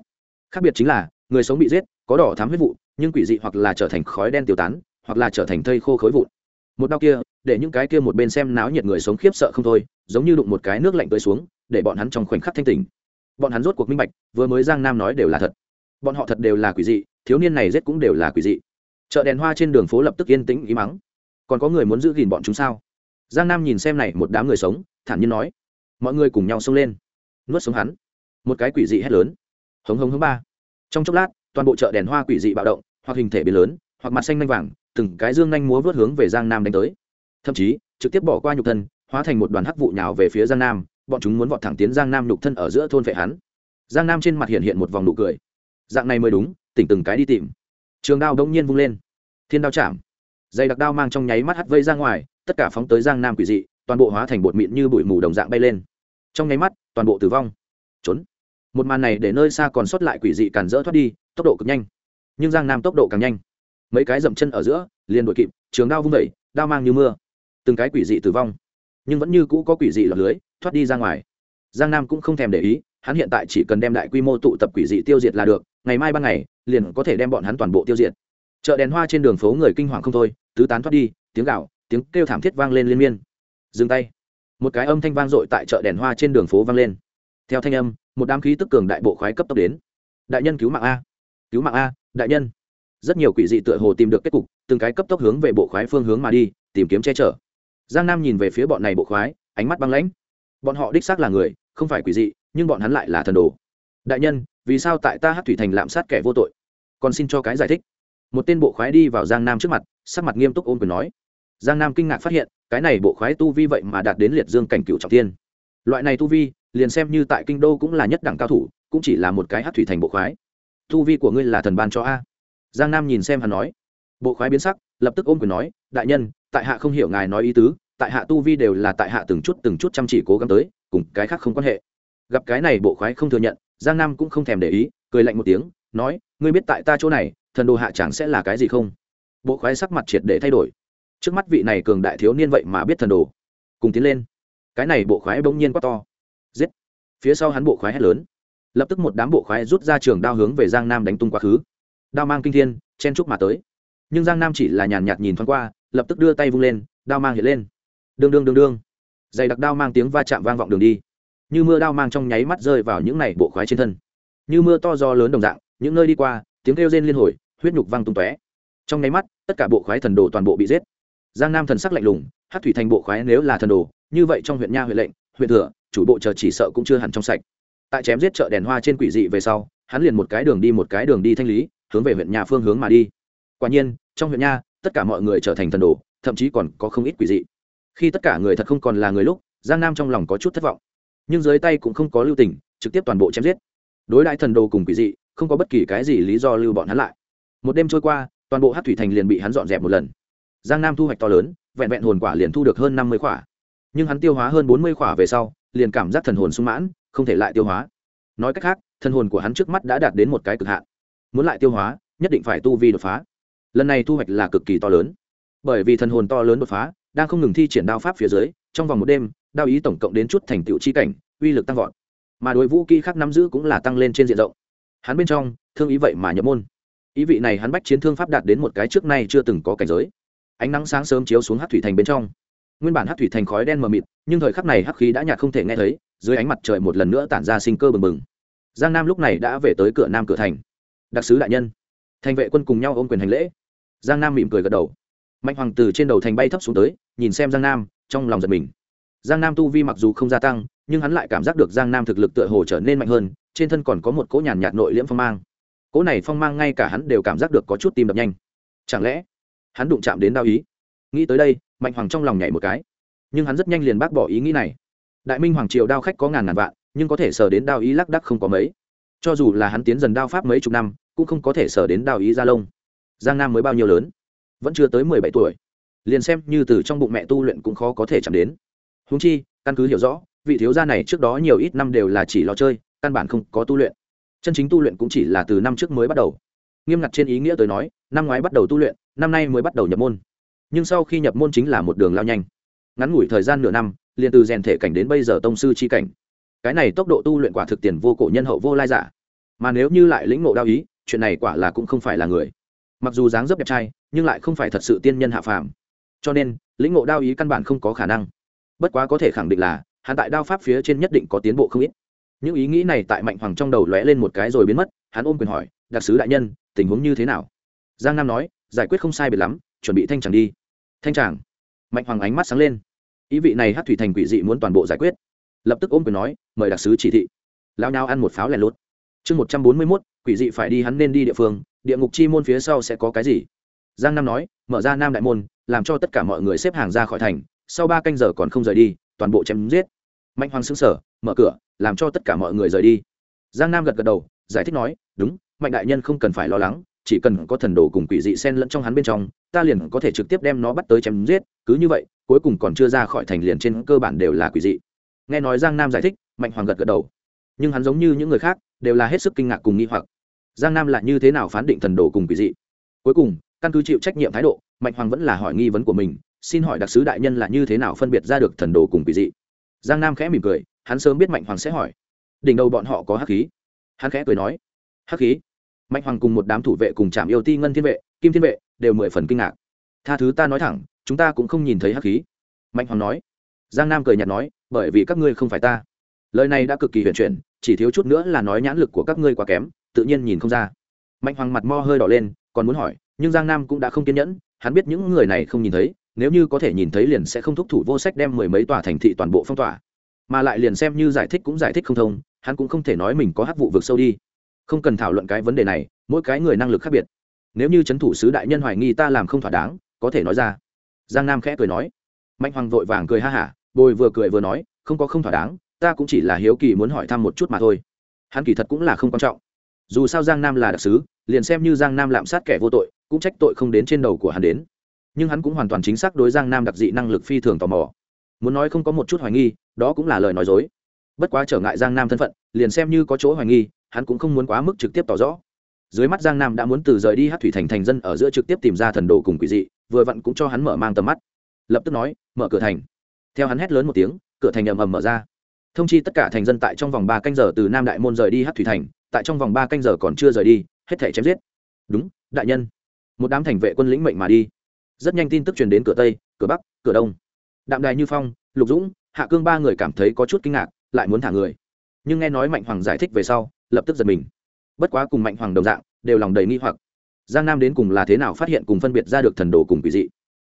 A: Khác biệt chính là, người sống bị giết, có đỏ thám huyết vụ, nhưng quỷ dị hoặc là trở thành khói đen tiêu tán, hoặc là trở thành thây khô khối vụn. Một đau kia để những cái kia một bên xem náo nhiệt người sống khiếp sợ không thôi, giống như đụng một cái nước lạnh tới xuống, để bọn hắn trong khoảnh khắc thanh tỉnh. Bọn hắn rốt cuộc minh bạch, vừa mới giang nam nói đều là thật. Bọn họ thật đều là quỷ dị, thiếu niên này giết cũng đều là quỷ dị. Chợ đèn hoa trên đường phố lập tức yên tĩnh ý mắng còn có người muốn giữ gìn bọn chúng sao? Giang nam nhìn xem này một đám người sống, thản nhiên nói. Mọi người cùng nhau xông lên. Nuốt sống hắn. Một cái quỷ dị hét lớn. Hống hống hống ba. Trong chốc lát, toàn bộ chợ đèn hoa quỷ dị bạo động, hoặc hình thể biến lớn, hoặc mặt xanh nanh vàng, từng cái dương nhanh múa vớt hướng về giang nam đánh tới thậm chí, trực tiếp bỏ qua nhục thân, hóa thành một đoàn hắc vụ nhào về phía giang nam, bọn chúng muốn vọt thẳng tiến giang nam nhục thân ở giữa thôn vệ hắn. Giang nam trên mặt hiện hiện một vòng nụ cười. Dạng này mới đúng, tỉnh từng cái đi tìm. Trường đao đông nhiên vung lên. Thiên đao chạm. Dây đặc đao mang trong nháy mắt hắt vây ra ngoài, tất cả phóng tới giang nam quỷ dị, toàn bộ hóa thành bột mịn như bụi mù đồng dạng bay lên. Trong nháy mắt, toàn bộ tử vong. Trốn. Một màn này để nơi xa còn sót lại quỷ dị càn rỡ thoát đi, tốc độ cực nhanh. Nhưng giang nam tốc độ càng nhanh. Mấy cái dậm chân ở giữa, liền đuổi kịp, trường đao vung vẩy đao mang như mưa từng cái quỷ dị tử vong. Nhưng vẫn như cũ có quỷ dị lọt lưới, thoát đi ra ngoài. Giang nam cũng không thèm để ý, hắn hiện tại chỉ cần đem đại quy mô tụ tập quỷ dị tiêu diệt là được, ngày mai ban ngày, liền có thể đem bọn hắn toàn bộ tiêu diệt. Chợ đèn hoa trên đường phố người kinh hoàng không thôi, tứ tán thoát đi, tiếng gạo tiếng kêu thảm thiết vang lên liên miên. Dừng tay. Một cái âm thanh vang dội tại chợ đèn hoa trên đường phố vang lên. Theo thanh âm, một đám khí tức cường đại bộ khoái cấp tốc đến. Đại nhân cứu mạng a. Cứu mạng a, đại nhân. Rất nhiều quỷ dị tựa hồ tìm được kết cục, từng cái cấp tốc hướng về bộ khoái phương hướng mà đi, tìm kiếm che chở giang nam nhìn về phía bọn này bộ khoái, ánh mắt băng lãnh. Bọn họ đích xác là người, không phải quỷ dị, nhưng bọn hắn lại là thần đồ. Đại nhân, vì sao tại ta hát thủy thành lạm sát kẻ vô tội? Còn xin cho cái giải thích. Một tên bộ khoái đi vào giang nam trước mặt, sắc mặt nghiêm túc ôm quyền nói. Giang nam kinh ngạc phát hiện, cái này bộ khoái tu vi vậy mà đạt đến liệt dương cảnh cựu trọng tiên loại này tu vi, liền xem như tại kinh đô cũng là nhất đẳng cao thủ, cũng chỉ là một cái hát thủy thành bộ khoái. Tu vi của ngươi là thần ban cho a. Giang nam nhìn xem hắn nói. Bộ khoái biến sắc, lập tức ôm quyền nói, đại nhân tại hạ không hiểu ngài nói ý tứ, tại hạ tu vi đều là tại hạ từng chút từng chút chăm chỉ cố gắng tới, cùng cái khác không quan hệ. Gặp cái này bộ khoái không thừa nhận, giang nam cũng không thèm để ý, cười lạnh một tiếng, nói, ngươi biết tại ta chỗ này, thần đồ hạ chẳng sẽ là cái gì không? Bộ khoái sắc mặt triệt để thay đổi. Trước mắt vị này cường đại thiếu niên vậy mà biết thần đồ. Cùng tiến lên. Cái này bộ khoái bỗng nhiên quá to. Giết. Phía sau hắn bộ khoái hét lớn. Lập tức một đám bộ khoái rút ra trường đao hướng về giang nam đánh tung quá khứ. Đao mang kinh thiên, chen trúc mà tới. Nhưng giang nam chỉ là nhàn nhạt nhìn thoáng qua lập tức đưa tay vung lên, đao mang hiện lên. Đương đương đương đương. Dày đặc đao mang tiếng va chạm vang vọng đường đi. Như mưa đao mang trong nháy mắt rơi vào những này bộ khoái trên thân. Như mưa to do lớn đồng dạng, những nơi đi qua, tiếng kêu rên liên hồi, huyết nhục văng tung tóe. Trong nháy mắt, tất cả bộ khoái thần đồ toàn bộ bị giết. Giang nam thần sắc lạnh lùng hát thủy thành bộ khoái nếu là thần đồ, như vậy trong huyện nha huyện lệnh, huyện thừa, chủ bộ chờ chỉ sợ cũng chưa hẳn trong sạch. Tại chém giết chợ đèn hoa trên quỷ dị về sau, hắn liền một cái đường đi một cái đường đi thanh lý, hướng về huyện nhà phương hướng mà đi. Quả nhiên, trong huyện nha tất cả mọi người trở thành thần đồ, thậm chí còn có không ít quỷ dị. Khi tất cả người thật không còn là người lúc, giang nam trong lòng có chút thất vọng. Nhưng dưới tay cũng không có lưu tình, trực tiếp toàn bộ chém giết. Đối đại thần đồ cùng quỷ dị, không có bất kỳ cái gì lý do lưu bọn hắn lại. Một đêm trôi qua, toàn bộ hát thủy thành liền bị hắn dọn dẹp một lần. Giang nam thu hoạch to lớn, vẹn vẹn hồn quả liền thu được hơn năm mươi quả. nhưng hắn tiêu hóa hơn bốn mươi quả về sau, liền cảm giác thần hồn sung mãn, không thể lại tiêu hóa. Nói cách khác, thần hồn của hắn trước mắt đã đạt đến một cái cực hạn. Muốn lại tiêu hóa, nhất định phải tu vi đột phá lần này thu hoạch là cực kỳ to lớn. Bởi vì thần hồn to lớn đột phá, đang không ngừng thi triển đao pháp phía dưới, trong vòng một đêm, đao ý tổng cộng đến chút thành tựu chi cảnh, uy lực tăng vọt. Mà đối vũ kỹ khác nắm giữ cũng là tăng lên trên diện rộng. Hắn bên trong, thương ý vậy mà nhập môn. Ý vị này hắn bách chiến thương pháp đạt đến một cái trước nay chưa từng có cảnh giới. Ánh nắng sáng sớm chiếu xuống hát thủy thành bên trong. Nguyên bản hát thủy thành khói đen mờ mịt, nhưng thời khắc này hắc khí đã nhạt không thể nghe thấy, dưới ánh mặt trời một lần nữa tản ra sinh cơ bừng bừng. Giang nam lúc này đã về tới cửa nam cửa thành. Đặc sứ đại nhân, thành vệ quân cùng nhau ôm quyền hành lễ giang nam mỉm cười gật đầu. Mạnh hoàng từ trên đầu thành bay thấp xuống tới, nhìn xem giang nam, trong lòng giật mình. Giang nam tu vi mặc dù không gia tăng, nhưng hắn lại cảm giác được giang nam thực lực tựa hồ trở nên mạnh hơn, trên thân còn có một cỗ nhàn nhạt nội liễm phong mang. Cỗ này phong mang ngay cả hắn đều cảm giác được có chút tim đập nhanh. Chẳng lẽ, hắn đụng chạm đến đao ý? Nghĩ tới đây, mạnh hoàng trong lòng nhảy một cái. Nhưng hắn rất nhanh liền bác bỏ ý nghĩ này. Đại minh hoàng triều đao khách có ngàn ngàn vạn, nhưng có thể sờ đến đao ý lác đắc không có mấy. Cho dù là hắn tiến dần đao pháp mấy chục năm, cũng không có thể sờ đến đao ý gia lông giang nam mới bao nhiêu lớn? Vẫn chưa tới mười bảy tuổi. Liền xem như từ trong bụng mẹ tu luyện cũng khó có thể chạm đến. Húng chi, căn cứ hiểu rõ, vị thiếu gia này trước đó nhiều ít năm đều là chỉ lo chơi, căn bản không có tu luyện. Chân chính tu luyện cũng chỉ là từ năm trước mới bắt đầu. Nghiêm ngặt trên ý nghĩa tôi nói, năm ngoái bắt đầu tu luyện, năm nay mới bắt đầu nhập môn. Nhưng sau khi nhập môn chính là một đường lao nhanh. Ngắn ngủi thời gian nửa năm, liền từ rèn thể cảnh đến bây giờ tông sư chi cảnh. Cái này tốc độ tu luyện quả thực tiền vô cổ nhân hậu vô lai giả. Mà nếu như lại lĩnh ngộ đao ý, chuyện này quả là cũng không phải là người mặc dù dáng dấp đẹp trai, nhưng lại không phải thật sự tiên nhân hạ phàm. Cho nên, lĩnh ngộ đao ý căn bản không có khả năng. Bất quá có thể khẳng định là, hắn tại đao pháp phía trên nhất định có tiến bộ không ít. Những ý nghĩ này tại mạnh hoàng trong đầu lóe lên một cái rồi biến mất, hắn ôm quyền hỏi, đặc sứ đại nhân, tình huống như thế nào? Giang nam nói, giải quyết không sai biệt lắm, chuẩn bị thanh tràng đi. Thanh tràng? Mạnh hoàng ánh mắt sáng lên. Ý vị này hát thủy thành quỷ dị muốn toàn bộ giải quyết. Lập tức ôm quyền nói, mời đặc sứ chỉ thị. Lao nhau ăn một pháo lèn lốt chương một trăm bốn mươi mốt quỷ dị phải đi hắn nên đi địa phương, địa ngục chi môn phía sau sẽ có cái gì? Giang nam nói, mở ra nam đại môn, làm cho tất cả mọi người xếp hàng ra khỏi thành, sau ba canh giờ còn không rời đi, toàn bộ chém giết. Mạnh hoàng xứng sở mở cửa, làm cho tất cả mọi người rời đi. Giang nam gật gật đầu, giải thích nói, đúng, mạnh đại nhân không cần phải lo lắng, chỉ cần có thần đồ cùng quỷ dị sen lẫn trong hắn bên trong, ta liền có thể trực tiếp đem nó bắt tới chém giết, cứ như vậy, cuối cùng còn chưa ra khỏi thành liền trên cơ bản đều là quỷ dị. Nghe nói giang nam giải thích, mạnh hoàng gật gật đầu. Nhưng hắn giống như những người khác, đều là hết sức kinh ngạc cùng nghi hoặc giang nam lại như thế nào phán định thần đồ cùng quỷ dị? Cuối cùng, căn cứ chịu trách nhiệm thái độ, mạnh hoàng vẫn là hỏi nghi vấn của mình, xin hỏi đặc sứ đại nhân là như thế nào phân biệt ra được thần đồ cùng quỷ dị? Giang nam khẽ mỉm cười, hắn sớm biết mạnh hoàng sẽ hỏi. Đỉnh đầu bọn họ có hắc khí. Hắn khẽ cười nói, hắc khí? Mạnh hoàng cùng một đám thủ vệ cùng trạm yêu ti, ngân thiên vệ, kim thiên vệ đều mười phần kinh ngạc. Tha thứ ta nói thẳng, chúng ta cũng không nhìn thấy hắc khí. Mạnh hoàng nói. Giang nam cười nhạt nói, bởi vì các ngươi không phải ta. Lời này đã cực kỳ huyền chuyển, chỉ thiếu chút nữa là nói nhãn lực của các ngươi quá kém tự nhiên nhìn không ra. Mạnh hoàng mặt mo hơi đỏ lên, còn muốn hỏi, nhưng giang nam cũng đã không kiên nhẫn, hắn biết những người này không nhìn thấy, nếu như có thể nhìn thấy liền sẽ không thúc thủ vô sách đem mười mấy tòa thành thị toàn bộ phong tỏa. Mà lại liền xem như giải thích cũng giải thích không thông, hắn cũng không thể nói mình có hắc vụ vực sâu đi. Không cần thảo luận cái vấn đề này, mỗi cái người năng lực khác biệt. Nếu như c h ấ n thủ sứ đại nhân hoài nghi ta làm không thỏa đáng, có thể nói ra. Giang nam khẽ cười nói. Mạnh hoàng vội vàng cười ha hả, bồi vừa cười vừa nói, không có không thỏa đáng, ta cũng chỉ là hiếu kỳ muốn hỏi thăm một chút mà thôi. Hắn kỳ thật cũng là không quan trọng dù sao giang nam là đặc sứ, liền xem như giang nam lạm sát kẻ vô tội, cũng trách tội không đến trên đầu của hắn đến. Nhưng hắn cũng hoàn toàn chính xác đối giang nam đặc dị năng lực phi thường tò mò. Muốn nói không có một chút hoài nghi, đó cũng là lời nói dối. Bất quá trở ngại giang nam thân phận, liền xem như có chỗ hoài nghi, hắn cũng không muốn quá mức trực tiếp tỏ rõ. Dưới mắt giang nam đã muốn từ rời đi hát thủy thành thành dân ở giữa trực tiếp tìm ra thần đồ cùng quỷ dị, vừa vặn cũng cho hắn mở mang tầm mắt. Lập tức nói, mở cửa thành. Theo hắn hét lớn một tiếng, cửa thành ầm ầm mở ra. Thông chi tất cả thành dân tại trong vòng ba canh giờ từ nam đại môn rời đi hát thủy thành tại trong vòng ba canh giờ còn chưa rời đi, hết thể chém giết. Đúng, đại nhân. Một đám thành vệ quân lĩnh mệnh mà đi. Rất nhanh tin tức truyền đến cửa tây, cửa bắc, cửa đông. Đạm đài như phong, lục dũng, hạ cương ba người cảm thấy có chút kinh ngạc, lại muốn thả người. Nhưng nghe nói mạnh hoàng giải thích về sau, lập tức giật mình. Bất quá cùng mạnh hoàng đồng dạng, đều lòng đầy nghi hoặc. Giang nam đến cùng là thế nào phát hiện cùng phân biệt ra được thần đồ cùng quỷ dị?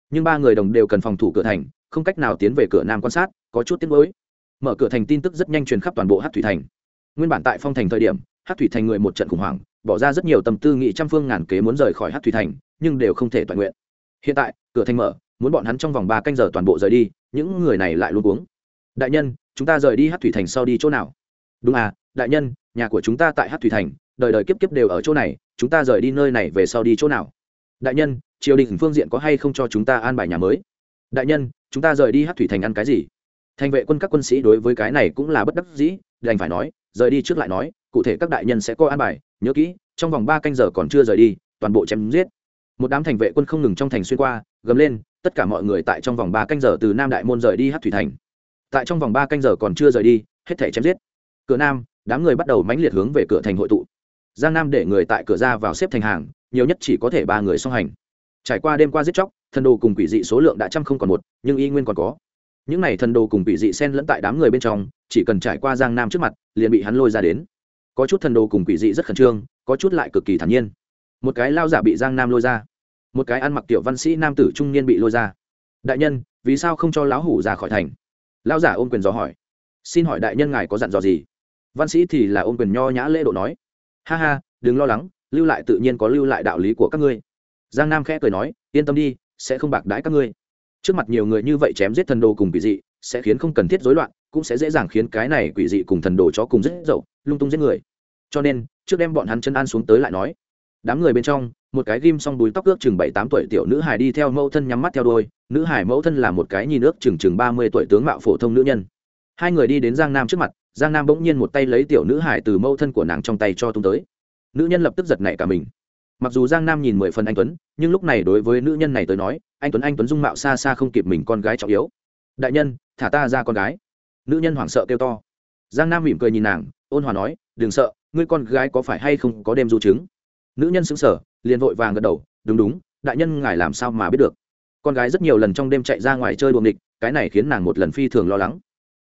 A: Nhưng ba người đồng đều cần phòng thủ cửa thành, không cách nào tiến về cửa nam quan sát, có chút tiếc mới mở cửa thành tin tức rất nhanh truyền khắp toàn bộ hát thủy thành. Nguyên bản tại phong thành thời điểm hát thủy thành người một trận khủng hoảng, bỏ ra rất nhiều tâm tư nghị trăm phương ngàn kế muốn rời khỏi hát thủy thành, nhưng đều không thể toàn nguyện. Hiện tại, cửa thành mở, muốn bọn hắn trong vòng ba canh giờ toàn bộ rời đi, những người này lại luôn uống đại nhân, chúng ta rời đi hát thủy thành sau đi chỗ nào? Đúng à đại nhân, nhà của chúng ta tại hát thủy thành, đời đời kiếp kiếp đều ở chỗ này, chúng ta rời đi nơi này về sau đi chỗ nào? Đại nhân, triều đình phương diện có hay không cho chúng ta an bài nhà mới? Đại nhân, chúng ta rời đi hát thủy thành ăn cái gì? Thành vệ quân các quân sĩ đối với cái này cũng là bất đắc dĩ, đành phải nói, rời đi trước lại nói cụ thể các đại nhân sẽ coi an bài, nhớ kỹ, trong vòng ba canh giờ còn chưa rời đi, toàn bộ chém giết. Một đám thành vệ quân không ngừng trong thành xuyên qua, gầm lên, tất cả mọi người tại trong vòng ba canh giờ từ nam đại môn rời đi hát thủy thành. Tại trong vòng ba canh giờ còn chưa rời đi, hết thể chém giết. Cửa nam, đám người bắt đầu mãnh liệt hướng về cửa thành hội tụ. Giang nam để người tại cửa ra vào xếp thành hàng, nhiều nhất chỉ có thể ba người song hành. Trải qua đêm qua giết chóc, thần đồ cùng quỷ dị số lượng đã trăm không còn một, nhưng y nguyên còn có. Những n à y thần đồ cùng quỷ dị xen lẫn tại đám người bên trong, chỉ cần trải qua giang nam trước mặt, liền bị hắn lôi ra đến có chút thần đồ cùng quỷ dị rất khẩn trương, có chút lại cực kỳ thản nhiên. Một cái lao giả bị giang nam lôi ra. Một cái ăn mặc tiểu văn sĩ nam tử trung niên bị lôi ra. Đại nhân, vì sao không cho lão hủ ra khỏi thành? Lao giả ôm quyền dò hỏi. Xin hỏi đại nhân ngài có dặn dò gì? Văn sĩ thì là ôm quyền nho nhã lễ độ nói. Ha ha, đừng lo lắng, lưu lại tự nhiên có lưu lại đạo lý của các ngươi. Giang nam khẽ cười nói, yên tâm đi, sẽ không bạc đãi các ngươi. Trước mặt nhiều người như vậy chém giết thần đồ cùng quỷ dị, sẽ khiến không cần thiết rối loạn, cũng sẽ dễ dàng khiến cái này quỷ dị cùng thần đồ chó cùng rất dậu, lung tung giết người cho nên, trước đem bọn hắn chân an xuống tới lại nói. Đám người bên trong, một cái ghim xong đuôi tóc ước chừng bảy tám tuổi tiểu nữ hải đi theo mẫu thân nhắm mắt theo đôi nữ hải mẫu thân là một cái nhìn ước chừng chừng ba mươi tuổi tướng mạo phổ thông nữ nhân. Hai người đi đến giang nam trước mặt, giang nam bỗng nhiên một tay lấy tiểu nữ hải từ mẫu thân của nàng trong tay cho tung tới. Nữ nhân lập tức giật nảy cả mình. Mặc dù giang nam nhìn mười phần anh tuấn, nhưng lúc này đối với nữ nhân này tới nói, anh tuấn anh tuấn dung mạo xa xa không kịp mình con gái trọng yếu. Đại nhân, thả ta ra con gái. Nữ nhân hoảng sợ kêu to. Giang nam mỉm cười nhìn nàng, ôn hòa nói, đừng sợ ngươi con gái có phải hay không có đêm du chứng? Nữ nhân xứng sở liền vội vàng gật đầu, đúng đúng, đại nhân ngài làm sao mà biết được? Con gái rất nhiều lần trong đêm chạy ra ngoài chơi đuồng địch cái này khiến nàng một lần phi thường lo lắng.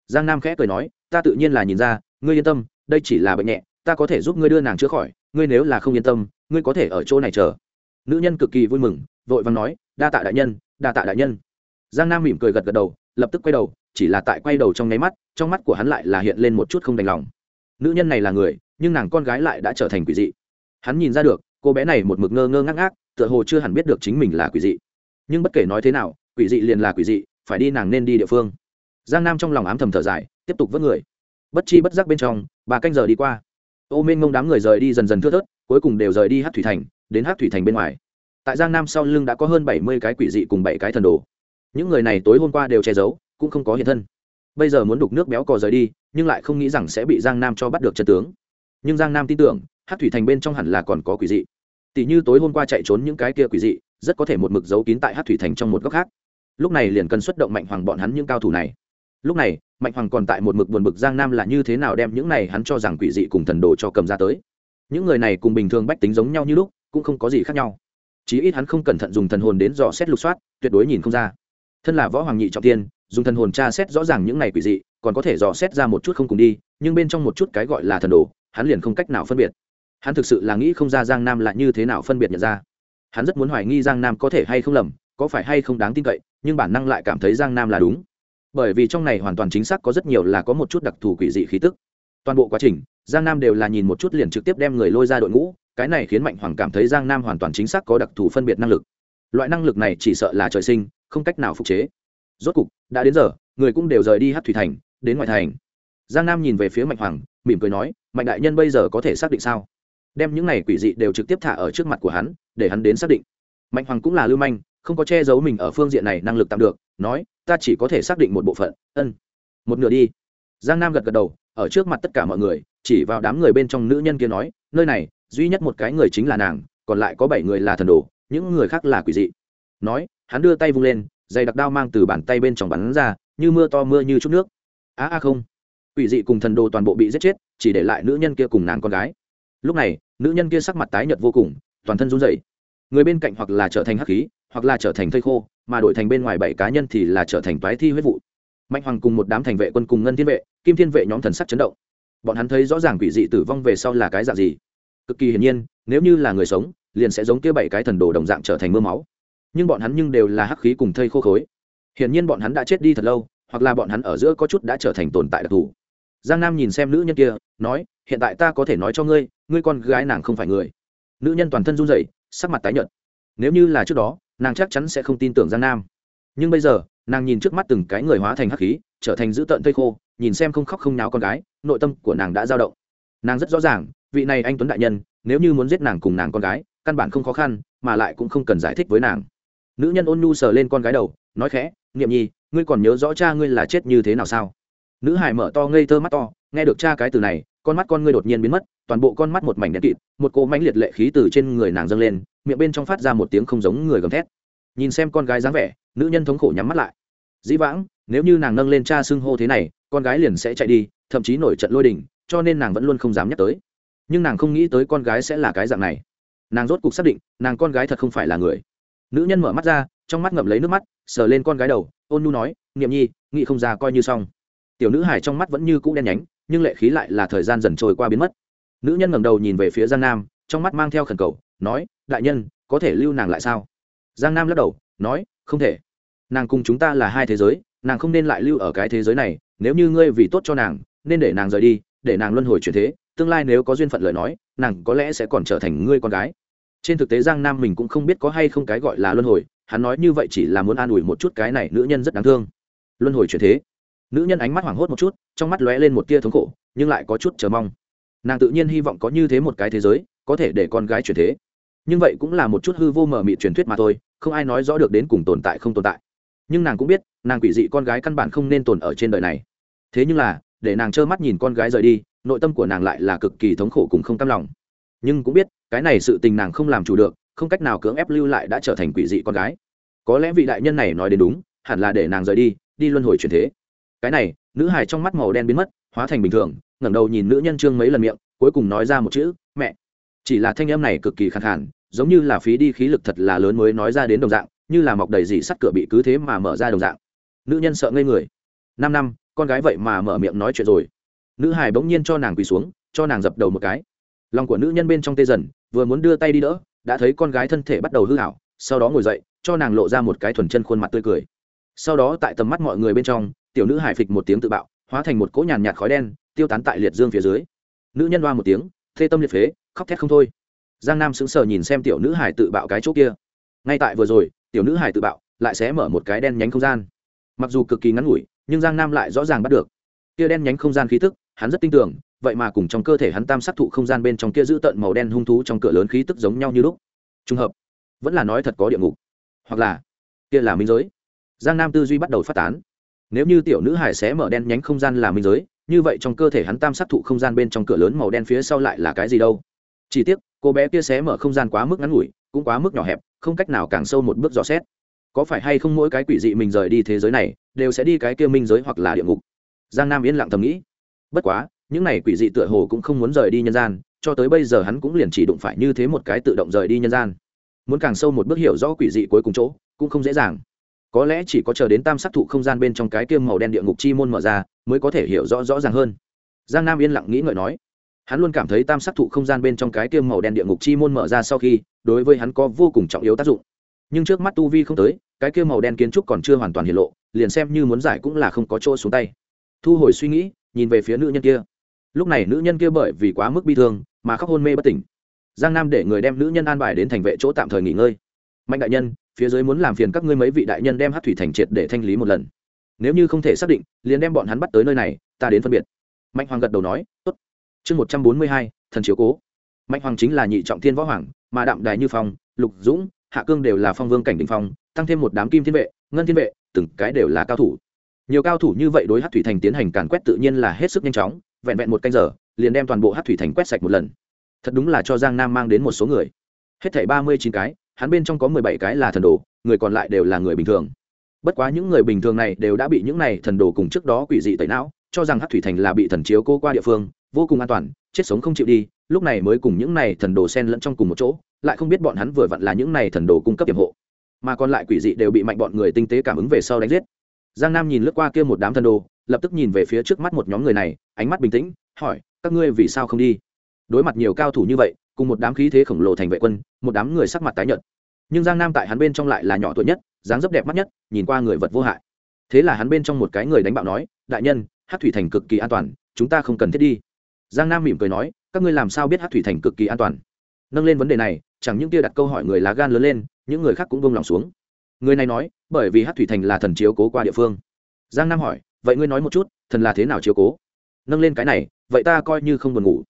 A: Giang nam khẽ cười nói, ta tự nhiên là nhìn ra, ngươi yên tâm, đây chỉ là bệnh nhẹ, ta có thể giúp ngươi đưa nàng chữa khỏi, ngươi nếu là không yên tâm, ngươi có thể ở chỗ này chờ. Nữ nhân cực kỳ vui mừng, vội vàng nói, đa tạ đại nhân, đa tạ đại nhân. Giang nam mỉm cười gật gật đầu, lập tức quay đầu, chỉ là tại quay đầu trong nháy mắt, trong mắt của hắn lại là hiện lên một chút không đành lòng. Nữ nhân này là người nhưng nàng con gái lại đã trở thành quỷ dị. Hắn nhìn ra được, cô bé này một mực ngơ ngơ ngác ngác, tựa hồ chưa hẳn biết được chính mình là quỷ dị. Nhưng bất kể nói thế nào, quỷ dị liền là quỷ dị, phải đi nàng nên đi địa phương. Giang nam trong lòng ám thầm thở dài, tiếp tục vớt người. Bất chi bất giác bên trong bà canh giờ đi qua. Ô minh ngông đám người rời đi dần dần thưa thớt, cuối cùng đều rời đi hát thủy thành, đến hát thủy thành bên ngoài. Tại giang nam sau lưng đã có hơn bảy mươi cái quỷ dị cùng bảy cái thần đồ. Những người này tối hôm qua đều che giấu, cũng không có hiện thân. Bây giờ muốn đục nước béo cò rời đi, nhưng lại không nghĩ rằng sẽ bị giang nam cho bắt được chân tướng nhưng giang nam tin tưởng, hát thủy thành bên trong hẳn là còn có quỷ dị. Tỷ như tối hôm qua chạy trốn những cái kia quỷ dị, rất có thể một mực giấu kín tại hát thủy thành trong một góc khác. Lúc này liền cần xuất động mạnh hoàng bọn hắn những cao thủ này. Lúc này, mạnh hoàng còn tại một mực buồn bực giang nam là như thế nào đem những này hắn cho rằng quỷ dị cùng thần đồ cho cầm ra tới. Những người này cùng bình thường bách tính giống nhau như lúc, cũng không có gì khác nhau. Chí ít hắn không cẩn thận dùng thần hồn đến dò xét lục soát, tuyệt đối nhìn không ra. Thân là võ hoàng nhị trọng tiên, dùng thần hồn tra xét rõ ràng những này quỷ dị, còn có thể dò xét ra một chút không cùng đi, nhưng bên trong một chút cái gọi là thần đồ hắn liền không cách nào phân biệt. Hắn thực sự là nghĩ không ra giang nam là như thế nào phân biệt nhận ra. Hắn rất muốn hoài nghi giang nam có thể hay không lầm, có phải hay không đáng tin cậy, nhưng bản năng lại cảm thấy giang nam là đúng. Bởi vì trong này hoàn toàn chính xác có rất nhiều là có một chút đặc thù quỷ dị khí tức. Toàn bộ quá trình, giang nam đều là nhìn một chút liền trực tiếp đem người lôi ra đội ngũ, cái này khiến mạnh hoàng cảm thấy giang nam hoàn toàn chính xác có đặc thù phân biệt năng lực. Loại năng lực này chỉ sợ là trời sinh, không cách nào phục chế. Rốt cục, đã đến giờ, người cũng đều rời đi hát thủy thành, đến ngoại thành. Giang nam nhìn về phía mạnh hoàng, mỉm cười nói mạnh đại nhân bây giờ có thể xác định sao? Đem những này quỷ dị đều trực tiếp thả ở trước mặt của hắn, để hắn đến xác định. Mạnh hoàng cũng là lưu manh, không có che giấu mình ở phương diện này năng lực tạm được, nói, ta chỉ có thể xác định một bộ phận, ân, một nửa đi. Giang nam gật gật đầu, ở trước mặt tất cả mọi người, chỉ vào đám người bên trong nữ nhân kia nói, nơi này, duy nhất một cái người chính là nàng, còn lại có bảy người là thần đồ, những người khác là quỷ dị. Nói, hắn đưa tay vung lên, dày đặc đao mang từ bàn tay bên trong bắn ra, như mưa to mưa như chút nước. Á a không quỷ dị cùng thần đồ toàn bộ bị giết chết, chỉ để lại nữ nhân kia cùng nàng con gái. Lúc này, nữ nhân kia sắc mặt tái nhợt vô cùng, toàn thân run rẩy. Người bên cạnh hoặc là trở thành hắc khí, hoặc là trở thành thây khô, mà đổi thành bên ngoài bảy cá nhân thì là trở thành toái thi huyết vụ. Mạnh hoàng cùng một đám thành vệ quân cùng ngân thiên vệ, kim thiên vệ nhóm thần sắc chấn động. Bọn hắn thấy rõ ràng quỷ dị tử vong về sau là cái dạng gì. Cực kỳ hiển nhiên, nếu như là người sống, liền sẽ giống kia bảy cái thần đồ đồng dạng trở thành mưa máu. Nhưng bọn hắn nhưng đều là hắc khí cùng thây khô khối. Hiển nhiên bọn hắn đã chết đi thật lâu, hoặc là bọn hắn ở giữa có chút đã trở thành tồn tại đặc thù giang nam nhìn xem nữ nhân kia, nói, hiện tại ta có thể nói cho ngươi ngươi con gái nàng không phải người. Nữ nhân toàn thân run rẩy, sắc mặt tái nhợt. Nếu như là trước đó, nàng chắc chắn sẽ không tin tưởng giang nam. Nhưng bây giờ, nàng nhìn trước mắt từng cái người hóa thành hắc khí, trở thành dữ tợn thây khô, nhìn xem không khóc không nháo con gái, nội tâm của nàng đã dao động. Nàng rất rõ ràng, vị này anh tuấn đại nhân, nếu như muốn giết nàng cùng nàng con gái, căn bản không khó khăn, mà lại cũng không cần giải thích với nàng. Nữ nhân ôn nhu sờ lên con gái đầu, nói khẽ nghiệm nhi, ngươi còn nhớ rõ cha ngươi là chết như thế nào sao? Nữ hải mở to ngây thơ mắt to, nghe được cha cái từ này, con mắt con ngươi đột nhiên biến mất, toàn bộ con mắt một mảnh đen kịt, một cỗ mãnh liệt lệ khí từ trên người nàng dâng lên, miệng bên trong phát ra một tiếng không giống người gầm thét. Nhìn xem con gái dáng vẻ, nữ nhân thống khổ nhắm mắt lại. Dĩ vãng, nếu như nàng nâng lên cha xưng hô thế này, con gái liền sẽ chạy đi, thậm chí nổi trận lôi đình, cho nên nàng vẫn luôn không dám nhắc tới. Nhưng nàng không nghĩ tới con gái sẽ là cái dạng này. Nàng rốt cuộc xác định, nàng con gái thật không phải là người. Nữ nhân mở mắt ra, trong mắt ngậm lấy nước mắt, sờ lên con gái đầu, ôn nu nói nghiệm nhi nghĩ không ra coi như xong tiểu nữ hải trong mắt vẫn như cũ đen nhánh, nhưng lệ khí lại là thời gian dần trôi qua biến mất. Nữ nhân ngẩng đầu nhìn về phía giang nam, trong mắt mang theo khẩn cầu, nói, đại nhân, có thể lưu nàng lại sao? Giang nam lắc đầu, nói, không thể. Nàng cùng chúng ta là hai thế giới, nàng không nên lại lưu ở cái thế giới này, nếu như ngươi vì tốt cho nàng, nên để nàng rời đi, để nàng luân hồi chuyển thế, tương lai nếu có duyên phận lời nói, nàng có lẽ sẽ còn trở thành ngươi con gái. Trên thực tế giang nam mình cũng không biết có hay không cái gọi là luân hồi, hắn nói như vậy chỉ là muốn an ủi một chút cái này nữ nhân rất đáng thương. Luân hồi chuyển thế nữ nhân ánh mắt hoảng hốt một chút, trong mắt lóe lên một tia thống khổ, nhưng lại có chút chờ mong. Nàng tự nhiên hy vọng có như thế một cái thế giới, có thể để con gái chuyển thế. Nhưng vậy cũng là một chút hư vô mờ mị truyền thuyết mà thôi, không ai nói rõ được đến cùng tồn tại không tồn tại. Nhưng nàng cũng biết, nàng quỷ dị con gái căn bản không nên tồn ở trên đời này. Thế nhưng là, để nàng trơ mắt nhìn con gái rời đi, nội tâm của nàng lại là cực kỳ thống khổ cùng không cam lòng. Nhưng cũng biết, cái này sự tình nàng không làm chủ được, không cách nào cưỡng ép lưu lại đã trở thành quỷ dị con gái. Có lẽ vị đại nhân này nói đến đúng, hẳn là để nàng rời đi đi luân hồi chuyển thế cái này, nữ hài trong mắt màu đen biến mất, hóa thành bình thường, ngẩng đầu nhìn nữ nhân trương mấy lần miệng, cuối cùng nói ra một chữ, mẹ. Chỉ là thanh âm này cực kỳ khẳng khản giống như là phí đi khí lực thật là lớn mới nói ra đến đồng dạng, như là mọc đầy dỉ sắt cửa bị cứ thế mà mở ra đồng dạng. Nữ nhân sợ ngây người. Năm năm, con gái vậy mà mở miệng nói chuyện rồi. Nữ hải bỗng nhiên cho nàng quỳ xuống, cho nàng dập đầu một cái. Lòng của nữ nhân bên trong tê dần, vừa muốn đưa tay đi đỡ, đã thấy con gái thân thể bắt đầu hư hảo sau đó ngồi dậy, cho nàng lộ ra một cái thuần chân khuôn mặt tươi cười. Sau đó tại tầm mắt mọi người bên trong tiểu nữ hải phịch một tiếng tự bạo, hóa thành một cỗ nhàn nhạt khói đen, tiêu tán tại liệt dương phía dưới. Nữ nhân đoa một tiếng, thê tâm liệt phế, khóc thét không thôi. Giang nam sững sờ nhìn xem tiểu nữ hải tự bạo cái chỗ kia. Ngay tại vừa rồi, tiểu nữ hải tự bạo lại sẽ mở một cái đen nhánh không gian. Mặc dù cực kỳ ngắn ngủi, nhưng giang nam lại rõ ràng bắt được. Kia đen nhánh không gian khí tức, hắn rất tin tưởng, vậy mà cùng trong cơ thể hắn tam sát thụ không gian bên trong kia giữ tận màu đen hung thú trong cửa lớn khí tức giống nhau như lúc. Trùng hợp, vẫn là nói thật có địa ngục. Hoặc là, kia là minh giới. Giang nam tư duy bắt đầu phát tán nếu như tiểu nữ hải sẽ mở đen nhánh không gian là minh giới, như vậy trong cơ thể hắn tam sát thụ không gian bên trong cửa lớn màu đen phía sau lại là cái gì đâu? Chỉ tiếc, cô bé kia xé mở không gian quá mức ngắn ngủi, cũng quá mức nhỏ hẹp, không cách nào càng sâu một bước dò xét. Có phải hay không mỗi cái quỷ dị mình rời đi thế giới này, đều sẽ đi cái kia minh giới hoặc là địa ngục? Giang nam yên lặng thầm nghĩ. Bất quá, những này quỷ dị tựa hồ cũng không muốn rời đi nhân gian, cho tới bây giờ hắn cũng liền chỉ đụng phải như thế một cái tự động rời đi nhân gian. Muốn càng sâu một bước hiểu rõ quỷ dị cuối cùng chỗ, cũng không dễ dàng có lẽ chỉ có chờ đến tam sát thụ không gian bên trong cái kiêm màu đen địa ngục chi môn mở ra, mới có thể hiểu rõ rõ ràng hơn. Giang nam yên lặng nghĩ ngợi nói, hắn luôn cảm thấy tam sát thụ không gian bên trong cái kiêm màu đen địa ngục chi môn mở ra sau khi, đối với hắn có vô cùng trọng yếu tác dụng. Nhưng trước mắt tu vi không tới, cái kiêm màu đen kiến trúc còn chưa hoàn toàn hiện lộ, liền xem như muốn giải cũng là không có chỗ xuống tay. Thu hồi suy nghĩ, nhìn về phía nữ nhân kia. Lúc này nữ nhân kia bởi vì quá mức bi thương, mà khóc hôn mê bất tỉnh. Giang nam để người đem nữ nhân an bài đến thành vệ chỗ tạm thời nghỉ ngơi mạnh đại nhân, phía dưới muốn làm phiền các ngươi mấy vị đại nhân đem hát thủy thành triệt để thanh lý một lần. Nếu như không thể xác định, liền đem bọn hắn bắt tới nơi này, ta đến phân biệt. Mạnh hoàng gật đầu nói, tốt. Chương một trăm bốn mươi hai, thần chiếu cố. Mạnh hoàng chính là nhị trọng thiên võ hoàng, mà đạm đài như phong, lục dũng, hạ cương đều là phong vương cảnh đình phong, tăng thêm một đám kim thiên vệ, ngân thiên vệ, từng cái đều là cao thủ. Nhiều cao thủ như vậy đối hát thủy thành tiến hành càn quét tự nhiên là hết sức nhanh chóng, vẹn vẹn một canh giờ, liền đem toàn bộ hát thủy thành quét sạch một lần. Thật đúng là cho giang nam mang đến một số người. Hết thảy ba mươi chín cái hắn bên trong có mười bảy cái là thần đồ, người còn lại đều là người bình thường. Bất quá những người bình thường này đều đã bị những này thần đồ cùng trước đó quỷ dị tẩy não, cho rằng hát thủy thành là bị thần chiếu cô qua địa phương, vô cùng an toàn, chết sống không chịu đi, lúc này mới cùng những này thần đồ xen lẫn trong cùng một chỗ, lại không biết bọn hắn vừa vặn là những này thần đồ cung cấp tiềm hộ. Mà còn lại quỷ dị đều bị mạnh bọn người tinh tế cảm ứng về sau đánh giết. Giang nam nhìn lướt qua kia một đám thần đồ, lập tức nhìn về phía trước mắt một nhóm người này, ánh mắt bình tĩnh, hỏi, các ngươi vì sao không đi? Đối mặt nhiều cao thủ như vậy cùng một đám khí thế khổng lồ thành vệ quân, một đám người sắc mặt tái nhợt. Nhưng giang nam tại hắn bên trong lại là nhỏ tuổi nhất, dáng dấp đẹp mắt nhất, nhìn qua người vật vô hại. Thế là hắn bên trong một cái người đánh bạo nói, đại nhân hát thủy thành cực kỳ an toàn, chúng ta không cần thiết đi. Giang nam mỉm cười nói, các ngươi làm sao biết hát thủy thành cực kỳ an toàn? Nâng lên vấn đề này, chẳng những kia đặt câu hỏi người lá gan lớn lên, những người khác cũng bông lòng xuống. Người này nói, bởi vì hát thủy thành là thần chiếu cố qua địa phương. Giang nam hỏi, vậy ngươi nói một chút, thần là thế nào chiếu cố? Nâng lên cái này, vậy ta coi như không buồn ngủ.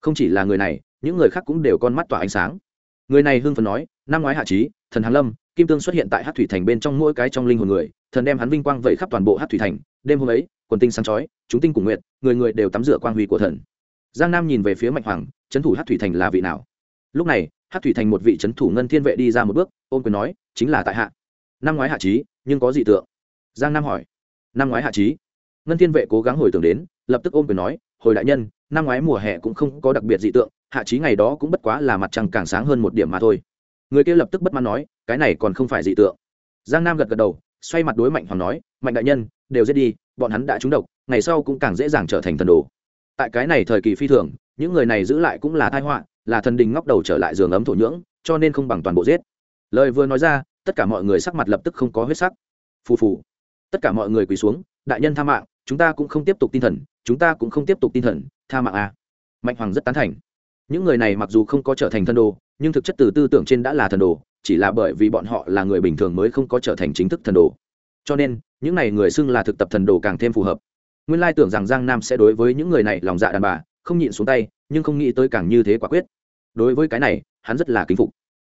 A: Không chỉ là người này những người khác cũng đều con mắt tỏa ánh sáng. Người này hưng phần nói, năm ngoái hạ trí thần hàn lâm, kim tương xuất hiện tại hát thủy thành bên trong mỗi cái trong linh hồn người, thần đem hắn vinh quang vẩy khắp toàn bộ hát thủy thành. Đêm hôm ấy, quần tinh sáng chói, chúng tinh cùng nguyện người người đều tắm rửa quang huy của thần. Giang nam nhìn về phía mạnh hoàng trấn thủ hát thủy thành là vị nào? Lúc này hát thủy thành một vị trấn thủ ngân thiên vệ đi ra một bước ôm quyền nói, chính là tại hạ. Năm ngoái hạ trí nhưng có dị tượng. Giang nam hỏi, năm ngoái hạ trí ngân thiên vệ cố gắng hồi tưởng đến, lập tức ôm quyền nói, hồi đại nhân, năm ngoái mùa hè cũng không có đặc biệt dị tượng hạ trí ngày đó cũng bất quá là mặt trăng càng sáng hơn một điểm mà thôi. Người kia lập tức bất mãn nói, cái này còn không phải dị tượng. Giang nam gật gật đầu, xoay mặt đối mạnh hoàng nói, mạnh đại nhân, đều giết đi, bọn hắn đã trúng độc, ngày sau cũng càng dễ dàng trở thành thần đồ. Tại cái này thời kỳ phi thường, những người này giữ lại cũng là tai họa, là thần đình ngóc đầu trở lại giường ấm thổ nhưỡng, cho nên không bằng toàn bộ giết. Lời vừa nói ra, tất cả mọi người sắc mặt lập tức không có huyết sắc. Phù phù. Tất cả mọi người quỳ xuống, đại nhân tha mạng, chúng ta cũng không tiếp tục tin thần, chúng ta cũng không tiếp tục tin thần, tha mạng à. mạnh hoàng rất tán thành những người này mặc dù không có trở thành thần đồ, nhưng thực chất từ tư tưởng trên đã là thần đồ, chỉ là bởi vì bọn họ là người bình thường mới không có trở thành chính thức thần đồ. Cho nên, những này người xưng là thực tập thần đồ càng thêm phù hợp. Nguyên lai tưởng rằng giang nam sẽ đối với những người này lòng dạ đàn bà, không nhịn xuống tay, nhưng không nghĩ tới càng như thế quả quyết. Đối với cái này, hắn rất là kính phục.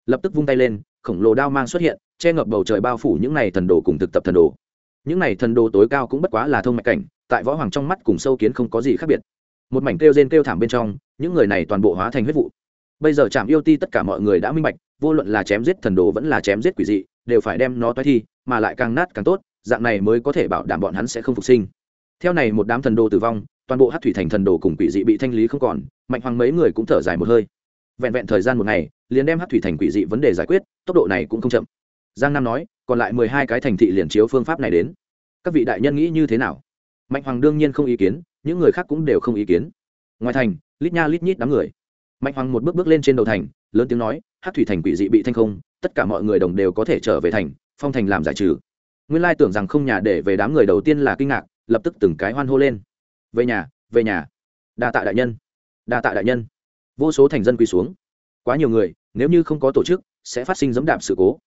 A: Lập tức vung tay lên, khổng lồ đao mang xuất hiện, che ngập bầu trời bao phủ những này thần đồ cùng thực tập thần đồ. Những này thần đồ tối cao cũng bất quá là thông mạch cảnh, tại võ hoàng trong mắt cùng sâu kiến không có gì khác biệt một mảnh kêu rên kêu thảm bên trong, những người này toàn bộ hóa thành huyết vụ. Bây giờ trạm yêu ti tất cả mọi người đã minh bạch, vô luận là chém giết thần đồ vẫn là chém giết quỷ dị, đều phải đem nó toái thi, mà lại càng nát càng tốt, dạng này mới có thể bảo đảm bọn hắn sẽ không phục sinh. Theo này một đám thần đồ tử vong, toàn bộ hát thủy thành thần đồ cùng quỷ dị bị thanh lý không còn, mạnh hoàng mấy người cũng thở dài một hơi. Vẹn vẹn thời gian một ngày, liền đem hát thủy thành quỷ dị vấn đề giải quyết, tốc độ này cũng không chậm. Giang nam nói, còn lại mười hai cái thành thị liền chiếu phương pháp này đến. Các vị đại nhân nghĩ như thế nào? Mạnh hoàng đương nhiên không ý kiến những người khác cũng đều không ý kiến. Ngoài thành, lít nha lít nhít đám người. Mạnh hoàng một bước bước lên trên đầu thành, lớn tiếng nói hát thủy thành quỷ dị bị thanh không, tất cả mọi người đồng đều có thể trở về thành, phong thành làm giải trừ. Nguyên lai tưởng rằng không nhà để về đám người đầu tiên là kinh ngạc, lập tức từng cái hoan hô lên. Về nhà về nhà. Đa tạ đại nhân. Đa tạ đại nhân. Vô số thành dân quỳ xuống. Quá nhiều người, nếu như không có tổ chức, sẽ phát sinh dẫm đạp sự cố.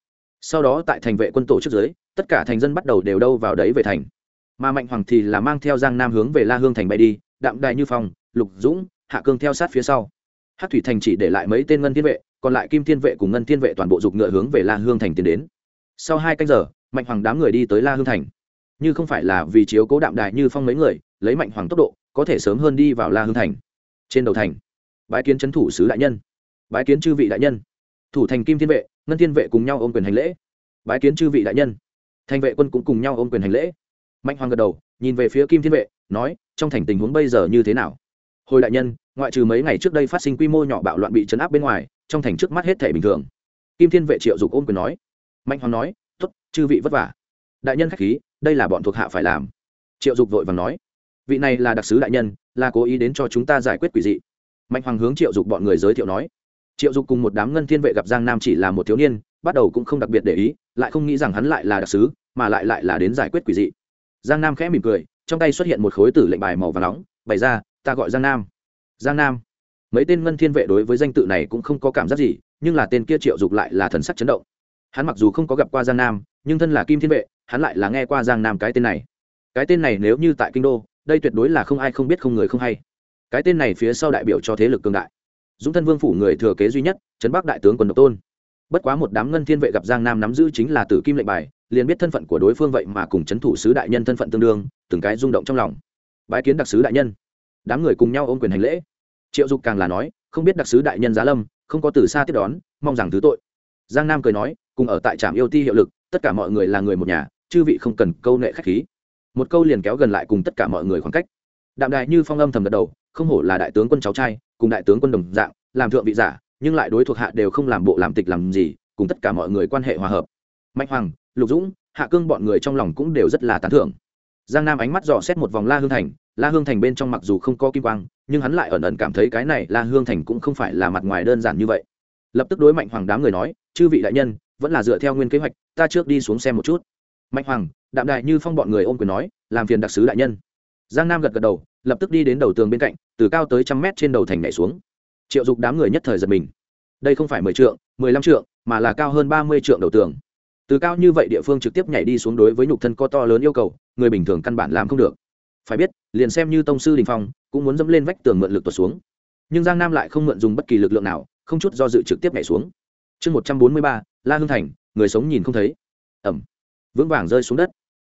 A: Sau đó tại thành vệ quân tổ chức giới tất cả thành dân bắt đầu đều đâu vào đấy về thành mà mạnh hoàng thì là mang theo giang nam hướng về la hương thành bay đi, đạm đài như phong, lục dũng, hạ cương theo sát phía sau. Hát thủy thành chỉ để lại mấy tên ngân thiên vệ, còn lại kim thiên vệ cùng ngân thiên vệ toàn bộ dục ngựa hướng về la hương thành tiến đến. Sau hai canh giờ, mạnh hoàng đám người đi tới la hương thành. Như không phải là vì chiếu cố đạm đài như phong mấy người, lấy mạnh hoàng tốc độ, có thể sớm hơn đi vào la hương thành. Trên đầu thành, bái kiến trấn thủ sứ đại nhân, bái kiến chư vị đại nhân. Thủ thành kim thiên vệ, ngân thiên vệ cùng nhau ôm quyền hành lễ. Bái kiến chư vị đại nhân, thành vệ quân cũng cùng nhau ôm quyền hành lễ mạnh hoàng gật đầu, nhìn về phía kim thiên vệ, nói, trong thành tình huống bây giờ như thế nào? Hồi đại nhân, ngoại trừ mấy ngày trước đây phát sinh quy mô nhỏ bạo loạn bị chấn áp bên ngoài, trong thành trước mắt hết thể bình thường. Kim thiên vệ triệu dục ôm quyền nói. Mạnh hoàng nói t ố t chư vị vất vả. Đại nhân k h á c h khí, đây là bọn thuộc hạ phải làm. Triệu dục vội và nói, vị này là đặc sứ đại nhân, là cố ý đến cho chúng ta giải quyết quỷ dị. Mạnh hoàng hướng triệu dục bọn người giới thiệu nói. Triệu dục cùng một đám ngân thiên vệ gặp giang nam chỉ là một thiếu niên, bắt đầu cũng không đặc biệt để ý, lại không nghĩ rằng hắn lại là đặc sứ, mà lại lại là đến giải quyết quỷ dị giang nam khẽ mỉm cười, trong tay xuất hiện một khối tử lệnh bài màu và nóng, bày ra, ta gọi giang nam. Giang nam. Mấy tên ngân thiên vệ đối với danh tự này cũng không có cảm giác gì, nhưng là tên kia triệu dục lại là thần sắc chấn động. Hắn mặc dù không có gặp qua giang nam, nhưng thân là kim thiên vệ, hắn lại là nghe qua giang nam cái tên này. Cái tên này nếu như tại kinh đô, đây tuyệt đối là không ai không biết không người không hay. Cái tên này phía sau đại biểu cho thế lực cường đại. Dũng thân vương phủ người thừa kế duy nhất, trấn bắc đại tướng quân độc tôn bất quá một đám ngân thiên vệ gặp giang nam nắm giữ chính là tử kim lệnh bài, liền biết thân phận của đối phương vậy mà cùng trấn thủ sứ đại nhân thân phận tương đương, từng cái rung động trong lòng. Bái kiến đặc sứ đại nhân. Đám người cùng nhau ôm quyền hành lễ. Triệu dục càng là nói, không biết đặc sứ đại nhân giá lâm, không có từ xa tiếp đón, mong rằng thứ tội. Giang nam cười nói, cùng ở tại trạm yêu ti hiệu lực, tất cả mọi người là người một nhà, chư vị không cần câu nệ khách khí. Một câu liền kéo gần lại cùng tất cả mọi người khoảng cách. Đạm đại như phong âm thầm gật đầu, không hổ là đại tướng quân cháu trai, cùng đại tướng quân đồng dạng, làm thượng vị giả nhưng lại đối thuộc hạ đều không làm bộ làm tịch làm gì, cùng tất cả mọi người quan hệ hòa hợp. Mạnh hoàng, lục dũng, hạ cương bọn người trong lòng cũng đều rất là tán thưởng. Giang nam ánh mắt dò xét một vòng la hương thành, la hương thành bên trong mặc dù không có kim quang, nhưng hắn lại ẩn ẩn cảm thấy cái này la hương thành cũng không phải là mặt ngoài đơn giản như vậy. Lập tức đối mạnh hoàng đám người nói, chư vị đại nhân, vẫn là dựa theo nguyên kế hoạch, ta trước đi xuống xem một chút. Mạnh hoàng, đạm đại như phong bọn người ôm quyền nói, làm phiền đặc sứ đại nhân. Giang nam gật gật đầu, lập tức đi đến đầu tường bên cạnh, từ cao tới trăm mét trên đầu thành nhảy xuống triệu dục đám người nhất thời giật mình. Đây không phải mười trượng, mười lăm trượng, mà là cao hơn ba mươi trượng đầu tường. Từ cao như vậy địa phương trực tiếp nhảy đi xuống đối với nhục thân co to lớn yêu cầu, người bình thường căn bản làm không được. Phải biết, liền xem như tông sư đình phong, cũng muốn dẫm lên vách tường mượn lực tuột xuống. Nhưng giang nam lại không mượn dùng bất kỳ lực lượng nào, không chút do dự trực tiếp nhảy xuống. Chương một trăm bốn mươi ba, la hương thành, người sống nhìn không thấy. Ẩm. Vững vàng rơi xuống đất.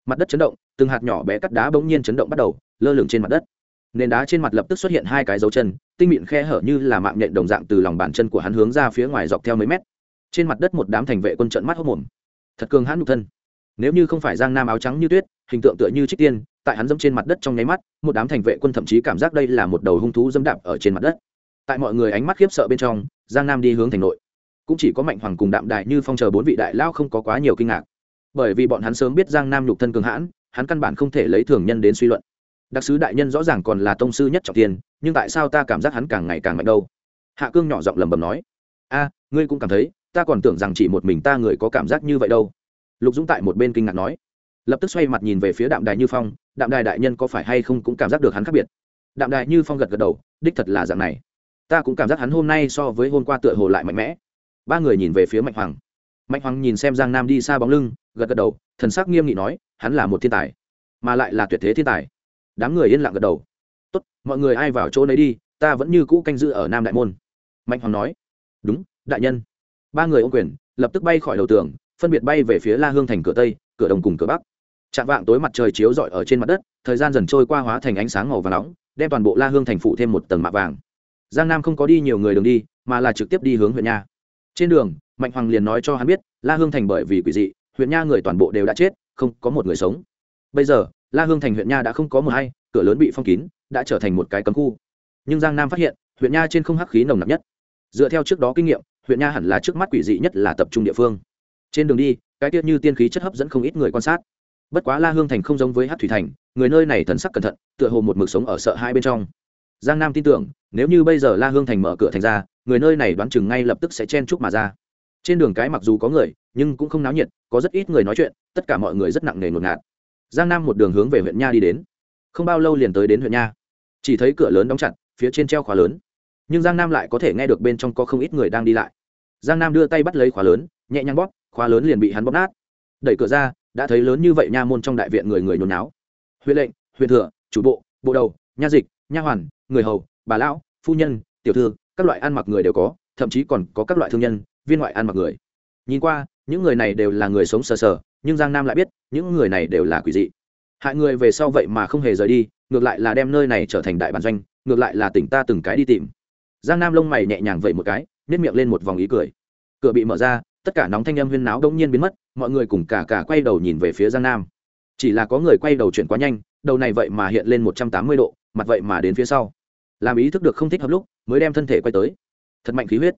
A: Mặt đất chấn động, từng hạt nhỏ bé cắt đá bỗng nhiên chấn động bắt đầu, lơ lửng trên mặt đất nền đá trên mặt lập tức xuất hiện hai cái dấu chân, tinh mịn khe hở như là mạng nhện đồng dạng từ lòng bàn chân của hắn hướng ra phía ngoài dọc theo mấy mét. Trên mặt đất một đám thành vệ quân trận mắt hốc mồm thật cường hãn nhục thân. Nếu như không phải giang nam áo trắng như tuyết, hình tượng tựa như trích tiên, tại hắn dẫm trên mặt đất trong nháy mắt, một đám thành vệ quân thậm chí cảm giác đây là một đầu hung thú dẫm đạp ở trên mặt đất. Tại mọi người ánh mắt khiếp sợ bên trong, giang nam đi hướng thành nội. Cũng chỉ có mạnh hoàng cùng đạm đại như phong chờ bốn vị đại lao không có quá nhiều kinh ngạc. Bởi vì bọn hắn sớm biết giang nam nhục thân cường hãn, hắn căn bản không thể lấy thường nhân đến suy luận đặc sứ đại nhân rõ ràng còn là tông sư nhất trọng tiên nhưng tại sao ta cảm giác hắn càng ngày càng mạnh đâu? Hạ cương nhỏ giọng lầm bầm nói. A, ngươi cũng cảm thấy, ta còn tưởng rằng chỉ một mình ta người có cảm giác như vậy đâu. Lục dũng tại một bên kinh ngạc nói. Lập tức xoay mặt nhìn về phía đạm đài như phong, đạm đài đại nhân có phải hay không cũng cảm giác được hắn khác biệt. Đạm đài như phong gật gật đầu, đích thật là dạng này. Ta cũng cảm giác hắn hôm nay so với hôm qua tựa hồ lại mạnh mẽ. Ba người nhìn về phía mạnh hoàng. Mạnh hoàng nhìn xem giang nam đi xa bóng lưng, gật gật đầu, thần sắc nghiêm nghị nói, hắn là một thiên tài, mà lại là tuyệt thế thiên tài đám người yên lặng gật đầu. Tốt, mọi người ai vào chỗ nấy đi, ta vẫn như cũ canh giữ ở nam đại môn. Mạnh hoàng nói. Đúng, đại nhân. Ba người ô quyền, lập tức bay khỏi đầu tường, phân biệt bay về phía la hương thành cửa tây, cửa đông cùng cửa bắc. Chạm vạng tối mặt trời chiếu rọi ở trên mặt đất, thời gian dần trôi qua hóa thành ánh sáng màu và nóng, đem toàn bộ la hương thành phụ thêm một tầng mạ vàng. Giang nam không có đi nhiều người đường đi, mà là trực tiếp đi hướng huyện nha. Trên đường, mạnh hoàng liền nói cho hắn biết, la hương thành bởi vì quỷ dị, huyện nha người toàn bộ đều đã chết, không có một người sống. Bây giờ la hương thành huyện nha đã không có mờ hay, cửa lớn bị phong kín, đã trở thành một cái cấm khu. Nhưng giang nam phát hiện, huyện nha trên không hắc khí nồng nặc nhất. Dựa theo trước đó kinh nghiệm, huyện nha hẳn là trước mắt quỷ dị nhất là tập trung địa phương. Trên đường đi, cái tiết như tiên khí chất hấp dẫn không ít người quan sát. Bất quá la hương thành không giống với hát thủy thành, người nơi này thần sắc cẩn thận, tựa hồ một mực sống ở sợ hai bên trong. Giang nam tin tưởng, nếu như bây giờ la hương thành mở cửa thành ra, người nơi này đoán chừng ngay lập tức sẽ chen chúc mà ra. Trên đường cái mặc dù có người, nhưng cũng không náo nhiệt, có rất ít người nói chuyện, tất cả mọi người rất nặng nề ngột ngạt giang nam một đường hướng về huyện nha đi đến. Không bao lâu liền tới đến huyện nha. Chỉ thấy cửa lớn đóng chặt, phía trên treo khóa lớn. Nhưng giang nam lại có thể nghe được bên trong có không ít người đang đi lại. Giang nam đưa tay bắt lấy khóa lớn, nhẹ nhàng bóp, khóa lớn liền bị hắn bóp nát. Đẩy cửa ra, đã thấy lớn như vậy nha môn trong đại viện người người nhốn náo huyện lệnh, huyện thừa, chủ bộ bộ đầu, nha dịch, nha hoàn, người hầu, bà lão, phu nhân, tiểu thư, các loại ăn mặc người đều có, thậm chí còn có các loại thương nhân, viên ngoại ăn mặc người. Nhìn qua, những người này đều là người sống sờ sờ nhưng giang nam lại biết những người này đều là quỷ dị hại người về sau vậy mà không hề rời đi ngược lại là đem nơi này trở thành đại bản doanh ngược lại là tỉnh ta từng cái đi tìm giang nam lông mày nhẹ nhàng vậy một cái nếp miệng lên một vòng ý cười cửa bị mở ra tất cả nóng thanh âm huyên náo đông nhiên biến mất mọi người cùng cả cả quay đầu nhìn về phía giang nam chỉ là có người quay đầu chuyển quá nhanh đầu này vậy mà hiện lên một trăm tám mươi độ mặt vậy mà đến phía sau làm ý thức được không thích hợp lúc mới đem thân thể quay tới thật mạnh khí huyết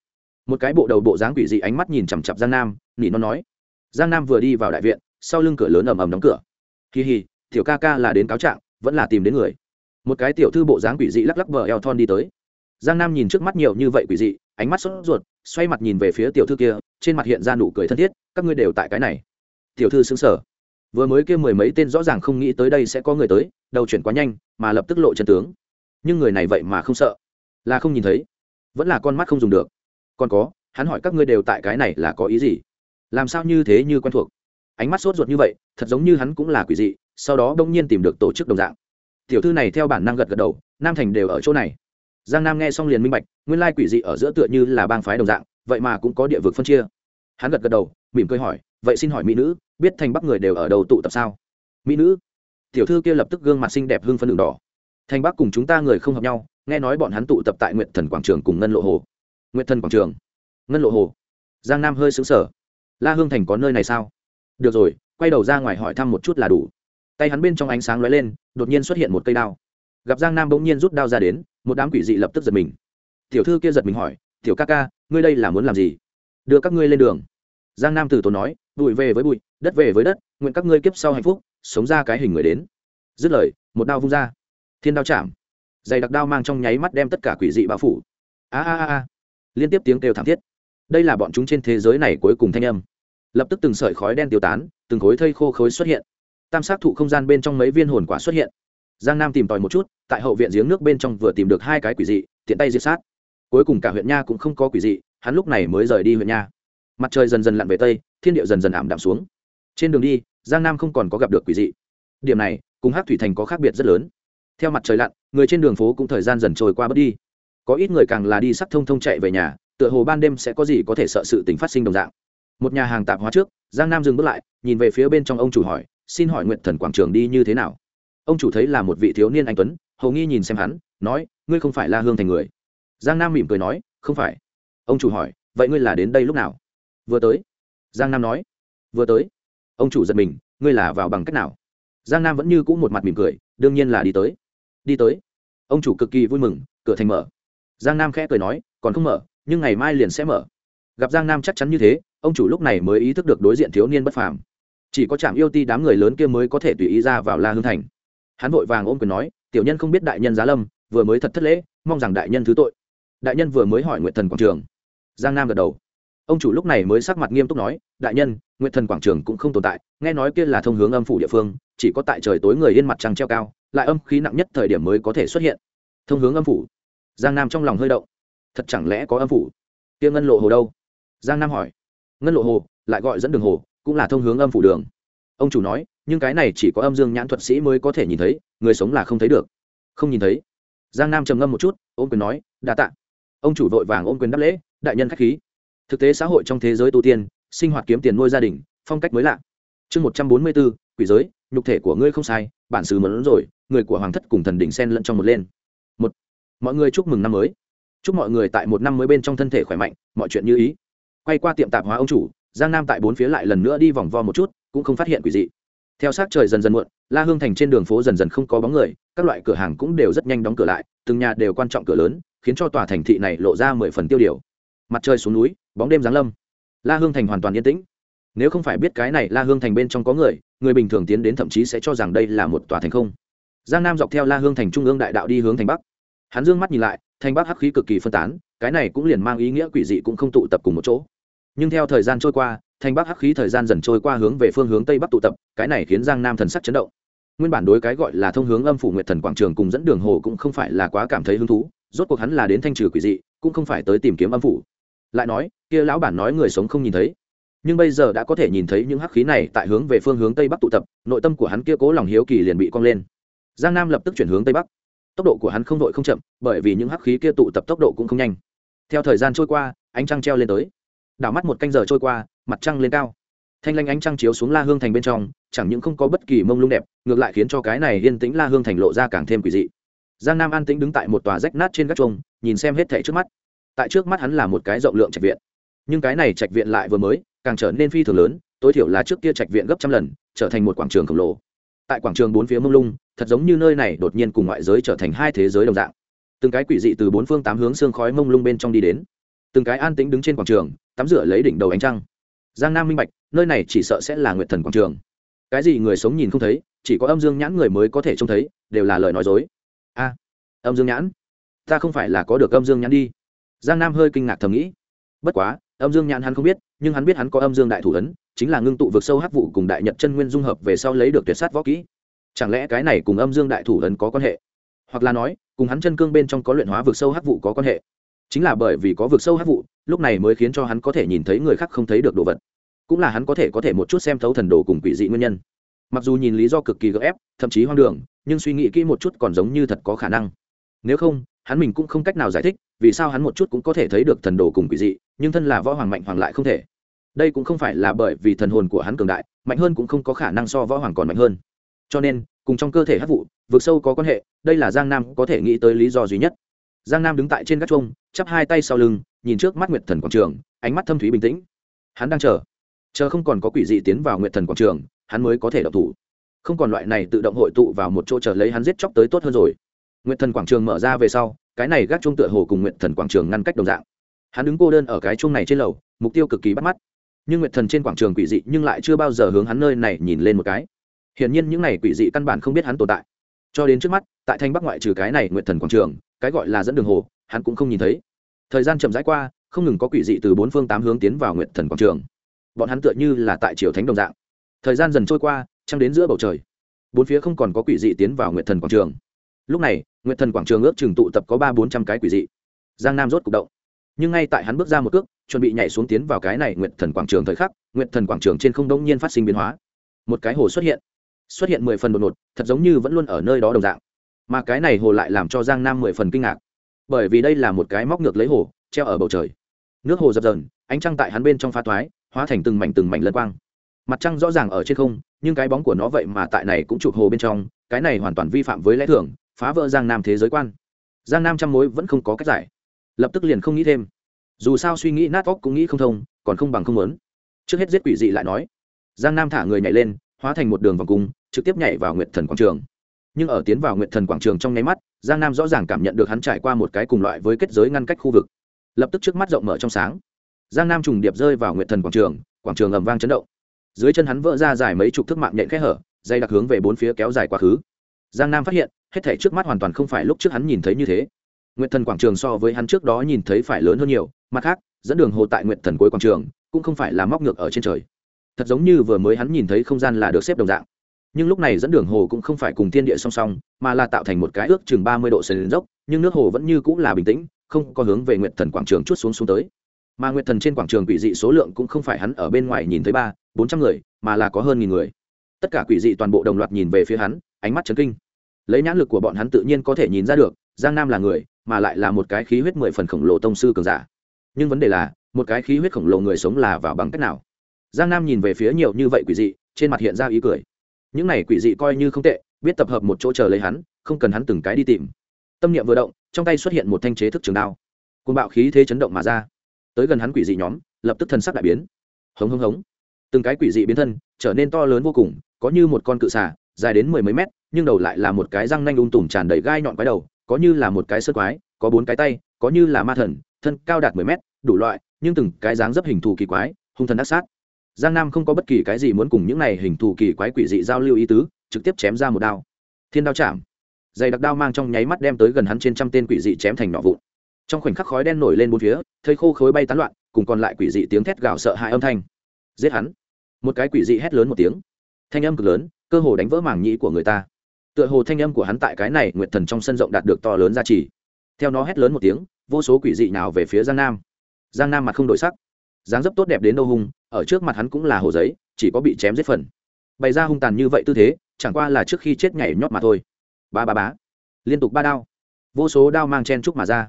A: một cái bộ đầu bộ dáng quỷ dị ánh mắt nhìn chằm chặp giang nam nỉ nó nói giang nam vừa đi vào đại viện, sau lưng cửa lớn ầm ầm đóng cửa. Kỳ hì tiểu ca ca là đến cáo trạng, vẫn là tìm đến người. Một cái tiểu thư bộ dáng quỷ dị lắc lắc vờ eo thon đi tới. Giang nam nhìn trước mắt nhiều như vậy quỷ dị, ánh mắt sốt ruột, xoay mặt nhìn về phía tiểu thư kia, trên mặt hiện ra nụ cười thân thiết, các ngươi đều tại cái này. Tiểu thư xứng sở vừa mới kêu mười mấy tên rõ ràng không nghĩ tới đây sẽ có người tới, đầu chuyển quá nhanh, mà lập tức lộ chân tướng. Nhưng người này vậy mà không sợ. Là không nhìn thấy. Vẫn là con mắt không dùng được. Còn có, hắn hỏi các ngươi đều tại cái này là có ý gì? Làm sao như thế như quen thuộc? Ánh mắt sốt ruột như vậy, thật giống như hắn cũng là quỷ dị, sau đó đông nhiên tìm được tổ chức đồng dạng. Tiểu thư này theo bản năng gật gật đầu, nam thành đều ở chỗ này. Giang nam nghe xong liền minh bạch, nguyên lai quỷ dị ở giữa tựa như là bang phái đồng dạng, vậy mà cũng có địa vực phân chia. Hắn gật gật đầu, mỉm cười hỏi, vậy xin hỏi mỹ nữ, biết thành bắc người đều ở đầu tụ tập sao? Mỹ nữ? Tiểu thư kia lập tức gương mặt xinh đẹp hưng phân đường đỏ. Thành bắc cùng chúng ta người không hợp nhau, nghe nói bọn hắn tụ tập tại nguyện thần quảng trường cùng ngân lộ hồ. Nguyện thần quảng trường? Ngân lộ hồ. Giang nam hơi xứng sở la hương thành có nơi này sao? Được rồi, quay đầu ra ngoài hỏi thăm một chút là đủ. Tay hắn bên trong ánh sáng lóe lên, đột nhiên xuất hiện một cây đao. Gặp giang nam bỗng nhiên rút đao ra đến, một đám quỷ dị lập tức giật mình. Tiểu thư kia giật mình hỏi, tiểu ca ca, ngươi đây là muốn làm gì? Đưa các ngươi lên đường. Giang nam từ tốn nói, bụi về với bụi, đất về với đất, nguyện các ngươi kiếp sau hạnh phúc, sống ra cái hình người đến. Dứt lời, một đao vung ra. Thiên đao chạm. Dày đặc đao mang trong nháy mắt đem tất cả quỷ dị bao phủ. A a a liên tiếp tiếng kêu thảm thiết đây là bọn chúng trên thế giới này cuối cùng thanh âm. Lập tức từng sợi khói đen tiêu tán, từng khối thây khô khối xuất hiện. Tam sát thụ không gian bên trong mấy viên hồn quả xuất hiện. Giang nam tìm tòi một chút, tại hậu viện giếng nước bên trong vừa tìm được hai cái quỷ dị, tiện tay diệt sát. Cuối cùng cả huyện nha cũng không có quỷ dị, hắn lúc này mới rời đi huyện nha. Mặt trời dần dần lặn về tây, thiên điệu dần dần ảm đạm xuống. Trên đường đi, giang nam không còn có gặp được quỷ dị. Điểm này, cùng hát thủy thành có khác biệt rất lớn. Theo mặt trời lặn, người trên đường phố cũng thời gian dần trôi qua bớt đi. Có ít người càng là đi sắc thông thông chạy về nhà tựa hồ ban đêm sẽ có gì có thể sợ sự tình phát sinh đồng dạng. Một nhà hàng tạp hóa trước, giang nam dừng bước lại, nhìn về phía bên trong ông chủ hỏi, xin hỏi nguyện thần quảng trường đi như thế nào? Ông chủ thấy là một vị thiếu niên anh tuấn, hầu nghi nhìn xem hắn, nói, ngươi không phải la hương thành người? Giang nam mỉm cười nói, không phải. Ông chủ hỏi, vậy ngươi là đến đây lúc nào? Vừa tới. Giang nam nói, vừa tới. Ông chủ giật mình, ngươi là vào bằng cách nào? Giang nam vẫn như cũ một mặt mỉm cười, đương nhiên là đi tới. Đi tới. Ông chủ cực kỳ vui mừng, cửa thành mở. Giang nam khẽ cười nói, còn không mở nhưng ngày mai liền sẽ mở. Gặp giang nam chắc chắn như thế, ông chủ lúc này mới ý thức được đối diện thiếu niên bất phàm. Chỉ có trạm yêu ti đám người lớn kia mới có thể tùy ý ra vào la hương thành. Hắn vội vàng ôm quyền nói, tiểu nhân không biết đại nhân giá lâm, vừa mới thật thất lễ, mong rằng đại nhân thứ tội. Đại nhân vừa mới hỏi nguyện thần quảng trường. Giang nam gật đầu. Ông chủ lúc này mới sắc mặt nghiêm túc nói, đại nhân nguyện thần quảng trường cũng không tồn tại, nghe nói kia là thông hướng âm phủ địa phương, chỉ có tại trời tối người yên mặt trăng treo cao, lại âm khí nặng nhất thời điểm mới có thể xuất hiện. Thông hướng âm phủ. Giang nam trong lòng hơi động thật chẳng lẽ có âm phủ? Kia ngân lộ hồ đâu? Giang nam hỏi. Ngân lộ hồ, lại gọi dẫn đường hồ, cũng là thông hướng âm phủ đường. Ông chủ nói, nhưng cái này chỉ có âm dương nhãn thuật sĩ mới có thể nhìn thấy, người sống là không thấy được. Không nhìn thấy. Giang nam trầm ngâm một chút ôm quyền nói, đa tạ. Ông chủ vội vàng ôm quyền đáp lễ, đại nhân k h á c h khí. Thực tế xã hội trong thế giới tu tiên, sinh hoạt kiếm tiền nuôi gia đình, phong cách mới lạ. Chương một trăm bốn mươi bốn, quỷ giới, nhục thể của ngươi không sai, bản xứ mẫn rồi, người của hoàng thất cùng thần đỉnh sen lẫn trong một lên. Một. Mọi người chúc mừng năm mới chúc mọi người tại một năm mới bên trong thân thể khỏe mạnh, mọi chuyện như ý. Quay qua tiệm tạp hóa ông chủ, giang nam tại bốn phía lại lần nữa đi vòng vo một chút, cũng không phát hiện quỷ dị. Theo sát trời dần dần muộn, la hương thành trên đường phố dần dần không có bóng người, các loại cửa hàng cũng đều rất nhanh đóng cửa lại, từng nhà đều quan trọng cửa lớn, khiến cho tòa thành thị này lộ ra mười phần tiêu điều. Mặt trời xuống núi, bóng đêm giáng lâm. La hương thành hoàn toàn yên tĩnh. Nếu không phải biết cái này la hương thành bên trong có người người bình thường tiến đến thậm chí sẽ cho rằng đây là một tòa thành không. Giang nam dọc theo la hương thành trung ương đại đạo đi hướng thành bắc. Hắn dương mắt nhìn lại Thanh bắc hắc khí cực kỳ phân tán, cái này cũng liền mang ý nghĩa quỷ dị cũng không tụ tập cùng một chỗ. Nhưng theo thời gian trôi qua, thanh bắc hắc khí thời gian dần trôi qua hướng về phương hướng tây bắc tụ tập, cái này khiến giang nam thần sắc chấn động. Nguyên bản đối cái gọi là thông hướng âm phủ nguyệt thần quảng trường cùng dẫn đường hồ cũng không phải là quá cảm thấy hứng thú, rốt cuộc hắn là đến thanh trừ quỷ dị, cũng không phải tới tìm kiếm âm phủ. Lại nói, kia lão bản nói người sống không nhìn thấy. Nhưng bây giờ đã có thể nhìn thấy những hắc khí này tại hướng về phương hướng tây bắc tụ tập, nội tâm của hắn kia cố lòng hiếu kỳ liền bị cong lên. Giang nam lập tức chuyển hướng tây bắc tốc độ của hắn không vội không chậm, bởi vì những hắc khí kia tụ tập tốc độ cũng không nhanh. Theo thời gian trôi qua, ánh trăng treo lên tới. Đảo mắt một canh giờ trôi qua, mặt trăng lên cao. Thanh lanh ánh trăng chiếu xuống la hương thành bên trong, chẳng những không có bất kỳ mông lung đẹp, ngược lại khiến cho cái này yên tĩnh la hương thành lộ ra càng thêm quỷ dị. Giang nam an tĩnh đứng tại một tòa rách nát trên gác chuông, nhìn xem hết thảy trước mắt. Tại trước mắt hắn là một cái rộng lượng trạch viện. Nhưng cái này trạch viện lại vừa mới, càng trở nên phi thường lớn, tối thiểu là trước kia trạch viện gấp trăm lần, trở thành một quảng trường khổng lồ. Tại quảng trường bốn phía mông lung thật giống như nơi này đột nhiên cùng ngoại giới trở thành hai thế giới đồng dạng. Từng cái quỷ dị từ bốn phương tám hướng xương khói mông lung bên trong đi đến. Từng cái an tĩnh đứng trên quảng trường, tắm rửa lấy đỉnh đầu ánh trăng. Giang nam minh bạch, nơi này chỉ sợ sẽ là nguyệt thần quảng trường. Cái gì người sống nhìn không thấy, chỉ có âm dương nhãn người mới có thể trông thấy, đều là lời nói dối. A, âm dương nhãn? Ta không phải là có được âm dương nhãn đi. Giang nam hơi kinh ngạc thầm nghĩ. Bất quá, âm dương nhãn hắn không biết, nhưng hắn biết hắn có âm dương đại thủ ấn, chính là ngưng tụ vực sâu hắc vụ cùng đại nhật chân nguyên dung hợp về sau lấy được tuyệt sát võ kỹ chẳng lẽ cái này cùng âm dương đại thủ ấn có quan hệ? Hoặc là nói, cùng hắn chân cương bên trong có luyện hóa vực sâu hắc vụ có quan hệ? Chính là bởi vì có vực sâu hắc vụ, lúc này mới khiến cho hắn có thể nhìn thấy người khác không thấy được đồ vật. Cũng là hắn có thể có thể một chút xem thấu thần đồ cùng quỷ dị nguyên nhân. Mặc dù nhìn lý do cực kỳ gấp ép, thậm chí hoang đường, nhưng suy nghĩ kỹ một chút còn giống như thật có khả năng. Nếu không, hắn mình cũng không cách nào giải thích vì sao hắn một chút cũng có thể thấy được thần đồ cùng quỷ dị, nhưng thân là võ hoàng mạnh hoàng lại không thể. Đây cũng không phải là bởi vì thần hồn của hắn cường đại, mạnh hơn cũng không có khả năng so võ hoàng còn mạnh hơn cho nên, cùng trong cơ thể hát vụ vượt sâu có quan hệ, đây là giang nam có thể nghĩ tới lý do duy nhất. Giang nam đứng tại trên gác chuông, chắp hai tay sau lưng, nhìn trước mắt nguyệt thần quảng trường, ánh mắt thâm thúy bình tĩnh. Hắn đang chờ. Chờ không còn có quỷ dị tiến vào nguyệt thần quảng trường, hắn mới có thể độc thủ. Không còn loại này tự động hội tụ vào một chỗ chờ lấy hắn giết chóc tới tốt hơn rồi. Nguyệt thần quảng trường mở ra về sau, cái này gác chuông tựa hồ cùng nguyệt thần quảng trường ngăn cách đồng dạng. Hắn đứng cô đơn ở cái chuông này trên lầu, mục tiêu cực kỳ bắt mắt. Nhưng nguyệt thần trên quảng trường quỷ dị nhưng lại chưa bao giờ hướng hắn nơi này nhìn lên một cái hiển nhiên những này quỷ dị căn bản không biết hắn tồn tại. Cho đến trước mắt, tại thanh bắc ngoại trừ cái này nguyệt thần quảng trường, cái gọi là dẫn đường hồ, hắn cũng không nhìn thấy. Thời gian chậm rãi qua, không ngừng có quỷ dị từ bốn phương tám hướng tiến vào nguyệt thần quảng trường. Bọn hắn tựa như là tại triều thánh đồng dạng. Thời gian dần trôi qua, trăng đến giữa bầu trời. Bốn phía không còn có quỷ dị tiến vào nguyệt thần quảng trường. Lúc này, nguyệt thần quảng trường ước chừng tụ tập có ba bốn trăm cái quỷ dị. Giang nam rốt c ụ c động. Nhưng ngay tại hắn bước ra một cước, chuẩn bị nhảy xuống tiến vào cái này nguyệt thần quảng trường thời khắc, nguyệt thần quảng trường trên không đông nhiên phát sinh biến hóa. Một cái hồ xuất hiện xuất hiện mười phần đột ngột, thật giống như vẫn luôn ở nơi đó đồng dạng. Mà cái này hồ lại làm cho giang nam mười phần kinh ngạc. Bởi vì đây là một cái móc ngược lấy hồ, treo ở bầu trời. Nước hồ dập dờn, ánh trăng tại hắn bên trong pha toái, hóa thành từng mảnh từng mảnh lân quang. Mặt trăng rõ ràng ở trên không, nhưng cái bóng của nó vậy mà tại này cũng chụp hồ bên trong, cái này hoàn toàn vi phạm với lẽ thường, phá vỡ giang nam thế giới quan. Giang nam trăm mối vẫn không có cách giải. Lập tức liền không nghĩ thêm. Dù sao suy nghĩ nát óc cũng nghĩ không thông, còn không bằng không muốn. Trước hết giết quỷ dị lại nói. Giang nam thả người nhảy lên, hóa thành một đường vòng cung trực tiếp nhảy vào nguyệt thần quảng trường. Nhưng ở tiến vào nguyệt thần quảng trường trong nháy mắt, giang nam rõ ràng cảm nhận được hắn trải qua một cái cùng loại với kết giới ngăn cách khu vực. Lập tức trước mắt rộng mở trong sáng. Giang nam trùng điệp rơi vào nguyệt thần quảng trường quảng trường ầm vang chấn động. Dưới chân hắn vỡ ra dài mấy chục thước mạng nhện khẽ hở, dây đặc hướng về bốn phía kéo dài quá khứ. Giang nam phát hiện, hết thể trước mắt hoàn toàn không phải lúc trước hắn nhìn thấy như thế. Nguyệt thần quảng trường so với hắn trước đó nhìn thấy phải lớn hơn nhiều, mặt khác, dẫn đường hồ tại nguyệt thần cuối quảng trường, cũng không phải là móc ngược ở trên trời. Thật giống như vừa mới hắn nhìn thấy không gian là được xếp đồng dạng nhưng lúc này dẫn đường hồ cũng không phải cùng thiên địa song song, mà là tạo thành một cái ước chừng ba mươi độ sườn dốc, nhưng nước hồ vẫn như cũng là bình tĩnh, không có hướng về nguyện thần quảng trường chút xuống xuống tới. Mà nguyện thần trên quảng trường quỷ dị số lượng cũng không phải hắn ở bên ngoài nhìn thấy ba, bốn trăm người, mà là có hơn nghìn người. Tất cả quỷ dị toàn bộ đồng loạt nhìn về phía hắn, ánh mắt chấn kinh. Lấy nhãn lực của bọn hắn tự nhiên có thể nhìn ra được, giang nam là người, mà lại là một cái khí huyết mười phần khổng lồ tông sư cường giả. Nhưng vấn đề là, một cái khí huyết khổng lồ người sống là vào bằng cách nào? Giang nam nhìn về phía nhiều như vậy quỷ dị, trên mặt hiện ra ý cười những này quỷ dị coi như không tệ, biết tập hợp một chỗ chờ lấy hắn, không cần hắn từng cái đi tìm. Tâm niệm vừa động, trong tay xuất hiện một thanh chế thức trường đao. Côn bạo khí thế chấn động mà ra. Tới gần hắn quỷ dị nhóm, lập tức thân sắc đại biến. Hống hống hống. Từng cái quỷ dị biến thân, trở nên to lớn vô cùng, có như một con cự xà, dài đến mười mấy mét, nhưng đầu lại là một cái răng nanh ung tùm tràn đầy gai nhọn quái đầu, có như là một cái sơ quái, có bốn cái tay, có như là ma thần, thân cao đạt mười mét, đủ loại, nhưng từng cái dáng dấp hình thù kỳ quái, hung thần ác sát giang nam không có bất kỳ cái gì muốn cùng những này hình thù kỳ quái quỷ dị giao lưu ý tứ, trực tiếp chém ra một đao. Thiên đao chạm. Dày đặc đao mang trong nháy mắt đem tới gần hắn trên trăm tên quỷ dị chém thành nọ vụn. Trong khoảnh khắc khói đen nổi lên bốn phía thấy khô khối bay tán loạn, cùng còn lại quỷ dị tiếng thét gào sợ hãi âm thanh. Giết hắn. Một cái quỷ dị hét lớn một tiếng. Thanh âm cực lớn, cơ hồ đánh vỡ màng nhĩ của người ta. Tựa hồ thanh âm của hắn tại cái này nguyệt thần trong sân rộng đạt được to lớn giá trị. Theo nó hét lớn một tiếng, vô số quỷ dị nào về phía giang nam. Giang nam mặt không đổi sắc dáng dấp tốt đẹp đến đâu hung, ở trước mặt hắn cũng là hồ giấy, chỉ có bị chém giết phần. Bày ra hung tàn như vậy tư thế, chẳng qua là trước khi chết nhảy nhót mà thôi. Ba ba bá liên tục ba đao. Vô số đao mang chen trúc mà ra.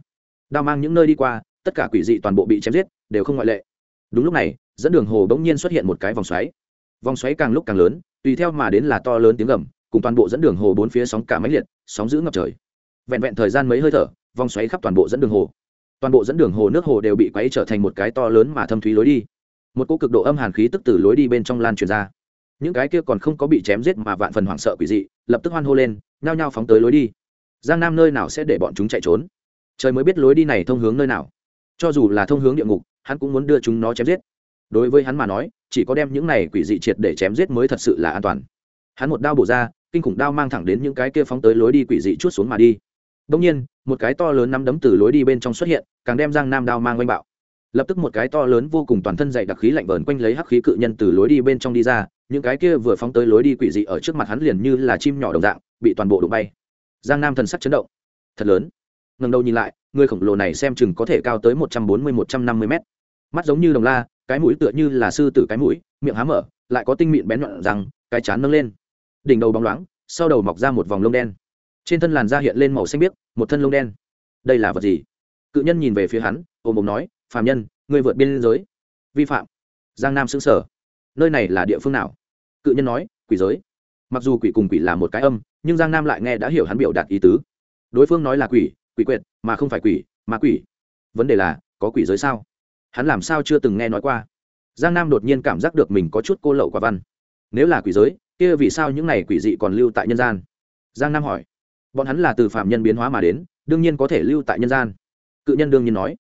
A: Đao mang những nơi đi qua, tất cả quỷ dị toàn bộ bị chém giết, đều không ngoại lệ. Đúng lúc này, dẫn đường hồ bỗng nhiên xuất hiện một cái vòng xoáy. Vòng xoáy càng lúc càng lớn, tùy theo mà đến là to lớn tiếng gầm, cùng toàn bộ dẫn đường hồ bốn phía sóng cả máy liệt, sóng giữ ngập trời. Vẹn vẹn thời gian mấy hơi thở, vòng xoáy khắp toàn bộ dẫn đường hồ toàn bộ dẫn đường hồ nước hồ đều bị quấy trở thành một cái to lớn mà thâm thúy lối đi. Một cỗ cực độ âm hàn khí tức từ lối đi bên trong lan truyền ra. Những cái kia còn không có bị chém giết mà vạn phần hoảng sợ quỷ dị, lập tức hoan hô lên, nhao nhao phóng tới lối đi. Giang nam nơi nào sẽ để bọn chúng chạy trốn? Trời mới biết lối đi này thông hướng nơi nào. Cho dù là thông hướng địa ngục, hắn cũng muốn đưa chúng nó chém giết. Đối với hắn mà nói, chỉ có đem những này quỷ dị triệt để chém giết mới thật sự là an toàn. Hắn một đao bổ ra, kinh khủng đao mang thẳng đến những cái kia phóng tới lối đi quỷ dị chút xuống mà đi đông nhiên, một cái to lớn nắm đấm từ lối đi bên trong xuất hiện, càng đem giang nam đao mang quanh bạo. Lập tức một cái to lớn vô cùng toàn thân dày đặc khí lạnh vờn quanh lấy hắc khí cự nhân từ lối đi bên trong đi ra, những cái kia vừa phóng tới lối đi quỷ dị ở trước mặt hắn liền như là chim nhỏ đồng dạng, bị toàn bộ đụng bay. Giang nam thần sắc chấn động. Thật lớn. Ngẩng đầu nhìn lại, người khổng lồ này xem chừng có thể cao tới một trăm bốn mươi, một trăm năm mươi mét. Mắt giống như đồng la, cái mũi tựa như là sư tử cái mũi, miệng há mở, lại có tinh mịn bén nhọn rằng, cái chán nâng lên. Đỉnh đầu bóng loáng, sau đầu mọc ra một vòng lông đen trên thân làn da hiện lên màu xanh biếc, một thân lông đen. Đây là vật gì? Cự nhân nhìn về phía hắn ôm ôm nói phàm nhân người vượt biên giới. Vi phạm. Giang nam xứng sở nơi này là địa phương nào? Cự nhân nói, quỷ giới. Mặc dù quỷ cùng quỷ là một cái âm, nhưng giang nam lại nghe đã hiểu hắn biểu đạt ý tứ. Đối phương nói là quỷ quỷ quyệt, mà không phải quỷ, mà quỷ. Vấn đề là, có quỷ giới sao? Hắn làm sao chưa từng nghe nói qua? Giang nam đột nhiên cảm giác được mình có chút cô lậu quả văn. Nếu là quỷ giới, kia vì sao những này quỷ dị còn lưu tại nhân gian? Giang nam hỏi bọn hắn là từ phạm nhân biến hóa mà đến, đương nhiên có thể lưu tại nhân gian. Cự nhân đương nhiên nói.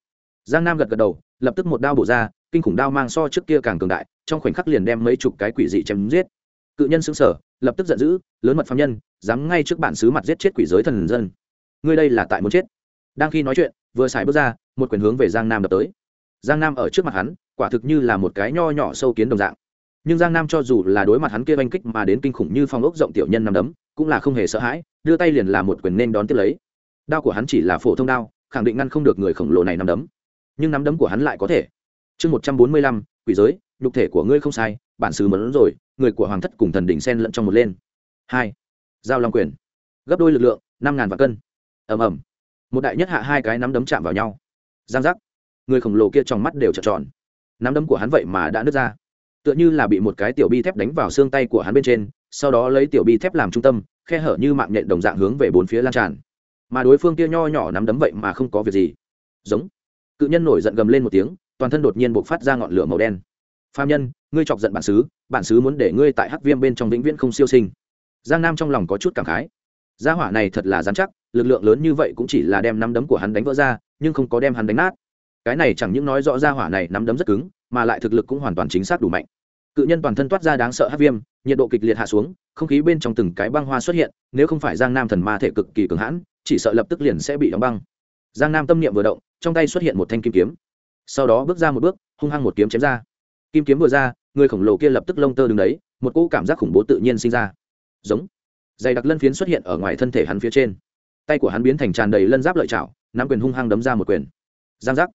A: Giang nam gật gật đầu, lập tức một đao bổ ra, kinh khủng đao mang so trước kia càng cường đại, trong khoảnh khắc liền đem mấy chục cái quỷ dị chém giết. Cự nhân xứng sở lập tức giận dữ, lớn mật phạm nhân, dám ngay trước bản xứ mặt giết chết quỷ giới thần dân. Ngươi đây là tại muốn chết. Đang khi nói chuyện, vừa xài bước ra, một quyền hướng về giang nam đập tới. Giang nam ở trước mặt hắn, quả thực như là một cái nho nhỏ sâu kiến đồng dạng. Nhưng giang nam cho dù là đối mặt hắn kia oanh kích mà đến kinh khủng như phong ốc rộng tiểu nhân nằm đấm, cũng là không hề sợ hãi đưa tay liền làm một quyền nên đón tiếp lấy. Đao của hắn chỉ là phổ thông đao, khẳng định ngăn không được người khổng lồ này nắm đấm. Nhưng nắm đấm của hắn lại có thể. Chương một trăm bốn mươi lăm, quỷ giới, nhục thể của ngươi không sai, bản xứ mẫn rồi, người của hoàng thất cùng thần đỉnh sen lẫn trong một lên. Hai, giao long quyền. Gấp đôi lực lượng, năm ngàn vạn cân. Ầm ầm. Một đại nhất hạ hai cái nắm đấm chạm vào nhau. Giang giác. Người khổng lồ kia trong mắt đều trợn tròn. Nắm đấm của hắn vậy mà đã nứt ra. Tựa như là bị một cái tiểu bi thép đánh vào xương tay của hắn bên trên, sau đó lấy tiểu bi thép làm trung tâm khe hở như mạng nhện đồng dạng hướng về bốn phía lan tràn. Mà đối phương kia nho nhỏ nắm đấm vậy mà không có việc gì. Giống. Cự nhân nổi giận gầm lên một tiếng, toàn thân đột nhiên bộc phát ra ngọn lửa màu đen. Phạm nhân, ngươi chọc giận bản xứ bản xứ muốn để ngươi tại hắc viêm bên trong vĩnh viễn không siêu sinh. Giang nam trong lòng có chút cảm khái. Gia hỏa này thật là dán chắc, lực lượng lớn như vậy cũng chỉ là đem nắm đấm của hắn đánh vỡ ra, nhưng không có đem hắn đánh nát. Cái này chẳng những nói rõ gia hỏa này nắm đấm rất cứng, mà lại thực lực cũng hoàn toàn chính xác đủ mạnh. Cự nhân toàn thân toát ra đáng sợ hát viêm, nhiệt độ kịch liệt hạ xuống không khí bên trong từng cái băng hoa xuất hiện, nếu không phải giang nam thần ma thể cực kỳ cường hãn, chỉ sợ lập tức liền sẽ bị đóng băng. Giang nam tâm niệm vừa động, trong tay xuất hiện một thanh kim kiếm. Sau đó bước ra một bước, hung hăng một kiếm chém ra. Kim kiếm vừa ra, người khổng lồ kia lập tức lông tơ đứng đấy, một cỗ cảm giác khủng bố tự nhiên sinh ra. Giống. Dày đặc lân phiến xuất hiện ở ngoài thân thể hắn phía trên. Tay của hắn biến thành tràn đầy lân giáp lợi chảo, nắm quyền hung hăng đấm ra một quyền. Giang giác.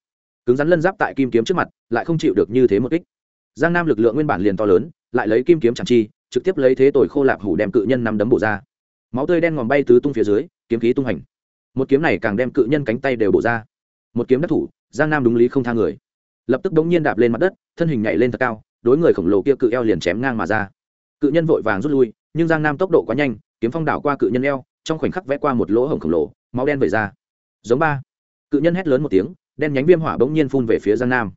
A: Cứng rắn lân giáp tại kim kiếm trước mặt, lại không chịu được như thế một kích. Giang nam lực lượng nguyên bản liền to lớn, lại lấy kim kiếm chẳng chi trực tiếp lấy thế tội khô lạp hủ đem cự nhân nắm đấm bổ ra. Máu tươi đen ngòm bay tứ tung phía dưới, kiếm khí tung hành. Một kiếm này càng đem cự nhân cánh tay đều bổ ra. Một kiếm đắc thủ, giang nam đúng lý không tha người. Lập tức đống nhiên đạp lên mặt đất, thân hình nhảy lên thật cao, đối người khổng lồ kia cự eo liền chém ngang mà ra. Cự nhân vội vàng rút lui, nhưng giang nam tốc độ quá nhanh, kiếm phong đảo qua cự nhân eo, trong khoảnh khắc vẽ qua một lỗ hổng khổng lồ, máu đen vẩy ra. Giống ba. Cự nhân hét lớn một tiếng, đen nhánh viêm hỏa bỗng nhiên phun về phía giang nam.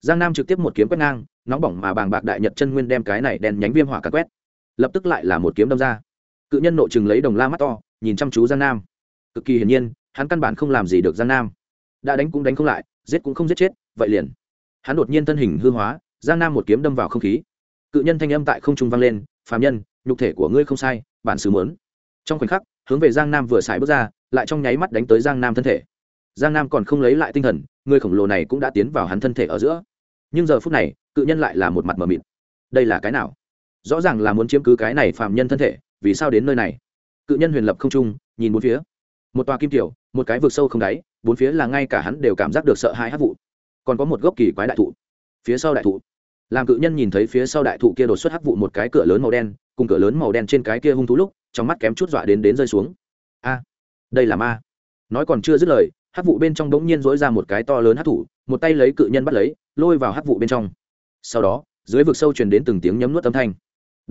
A: Giang nam trực tiếp một kiếm quét ngang, nóng bỏng mà bàng bạc đại nhật chân nguyên đem cái này đen nhánh viêm hỏa cắt quét lập tức lại là một kiếm đâm ra. Cự nhân nội chừng lấy đồng la mắt to, nhìn chăm chú giang nam. Cực kỳ hiển nhiên, hắn căn bản không làm gì được giang nam. Đã đánh cũng đánh không lại, giết cũng không giết chết, vậy liền. Hắn đột nhiên thân hình hư hóa, giang nam một kiếm đâm vào không khí. Cự nhân thanh âm tại không trung vang lên phàm nhân, nhục thể của ngươi không sai, bản xứ mớn trong khoảnh khắc, hướng về giang nam vừa xài bước ra, lại trong nháy mắt đánh tới giang nam thân thể. Giang nam còn không lấy lại tinh thần, người khổng lồ này cũng đã tiến vào hắn thân thể ở giữa. Nhưng giờ phút này, cự nhân lại là một mặt mờ mịt. Đây là cái nào? Rõ ràng là muốn chiếm cứ cái này phạm nhân thân thể, vì sao đến nơi này? Cự nhân huyền lập không trung, nhìn bốn phía. Một tòa kim tiểu, một cái vực sâu không đáy, bốn phía là ngay cả hắn đều cảm giác được sợ hãi hát vụ. Còn có một gốc kỳ quái đại thụ. Phía sau đại thụ. Làm cự nhân nhìn thấy phía sau đại thụ kia đột xuất hắc vụ một cái cửa lớn màu đen, cùng cửa lớn màu đen trên cái kia hung thú lúc, trong mắt kém chút dọa đến đến rơi xuống. A, đây là ma. Nói còn chưa dứt lời hắc vụ bên trong đ ố n g nhiên dối ra một cái to lớn hắc thủ một tay lấy cự nhân bắt lấy, lôi vào hắc vụ bên trong. Sau đó, dưới vực sâu truyền đến từng tiếng nhấm nuốt âm thanh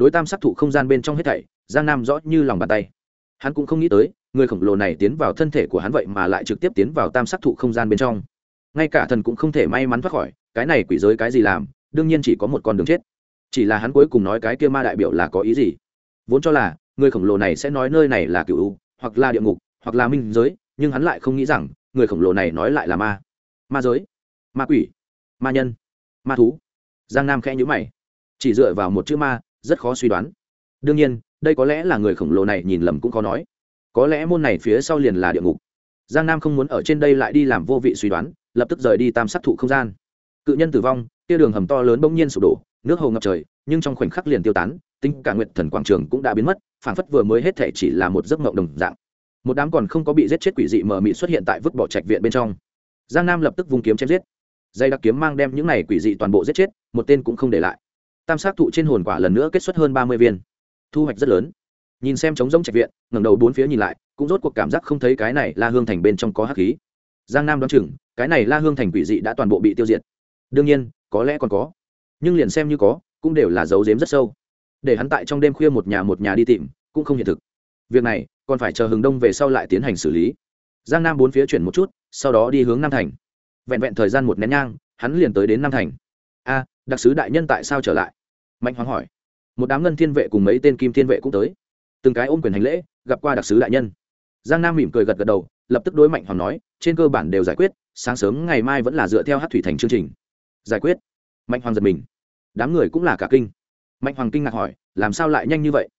A: đối tam sắc thụ không gian bên trong hết thảy, giang nam rõ như lòng bàn tay. Hắn cũng không nghĩ tới, người khổng lồ này tiến vào thân thể của hắn vậy mà lại trực tiếp tiến vào tam sắc thụ không gian bên trong. Ngay cả thần cũng không thể may mắn thoát khỏi, cái này quỷ giới cái gì làm, đương nhiên chỉ có một con đường chết. Chỉ là hắn cuối cùng nói cái kia ma đại biểu là có ý gì? Vốn cho là, người khổng lồ này sẽ nói nơi này là cựu hoặc là địa ngục, hoặc là minh giới, nhưng hắn lại không nghĩ rằng, người khổng lồ này nói lại là ma. Ma giới, ma quỷ, ma nhân, ma thú. Giang nam khẽ nhữ mày. Chỉ dựa vào một chữ ma rất khó suy đoán. Đương nhiên, đây có lẽ là người khổng lồ này nhìn lầm cũng khó nói. Có lẽ môn này phía sau liền là địa ngục. Giang nam không muốn ở trên đây lại đi làm vô vị suy đoán, lập tức rời đi tam sát thụ không gian. Cự nhân tử vong, kia đường hầm to lớn bỗng nhiên sụp đổ, nước hồ ngập trời, nhưng trong khoảnh khắc liền tiêu tán, tính cả nguyện thần quảng trường cũng đã biến mất, phảng phất vừa mới hết thể chỉ là một giấc mộng đồng dạng. Một đám còn không có bị giết chết quỷ dị mờ mị xuất hiện tại vứt bỏ trạch viện bên trong. Giang nam lập tức vung kiếm chém giết. Dây đặc kiếm mang đem những này quỷ dị toàn bộ giết chết, một tên cũng không để lại tam sát thụ trên hồn quả lần nữa kết xuất hơn ba mươi viên. Thu hoạch rất lớn. Nhìn xem trống rỗng trạch viện, ngẩng đầu bốn phía nhìn lại, cũng rốt cuộc cảm giác không thấy cái này la hương thành bên trong có hắc khí. Giang nam đoán chừng, cái này la hương thành quỷ dị đã toàn bộ bị tiêu diệt. Đương nhiên, có lẽ còn có. Nhưng liền xem như có, cũng đều là dấu dếm rất sâu. Để hắn tại trong đêm khuya một nhà một nhà đi tìm, cũng không hiện thực. Việc này, còn phải chờ hừng đông về sau lại tiến hành xử lý. Giang nam bốn phía chuyển một chút, sau đó đi hướng nam thành. Vẹn vẹn thời gian một nén nhang, hắn liền tới đến nam thành. A, đặc sứ đại nhân tại sao trở lại? Mạnh hoàng hỏi. Một đám ngân thiên vệ cùng mấy tên kim thiên vệ cũng tới. Từng cái ôm quyền hành lễ, gặp qua đặc sứ đại nhân. Giang nam mỉm cười gật gật đầu, lập tức đối mạnh hoàng nói, trên cơ bản đều giải quyết, sáng sớm ngày mai vẫn là dựa theo hát thủy thành chương trình. Giải quyết. Mạnh hoàng giật mình. Đám người cũng là cả kinh. Mạnh hoàng kinh ngạc hỏi, làm sao lại nhanh như vậy?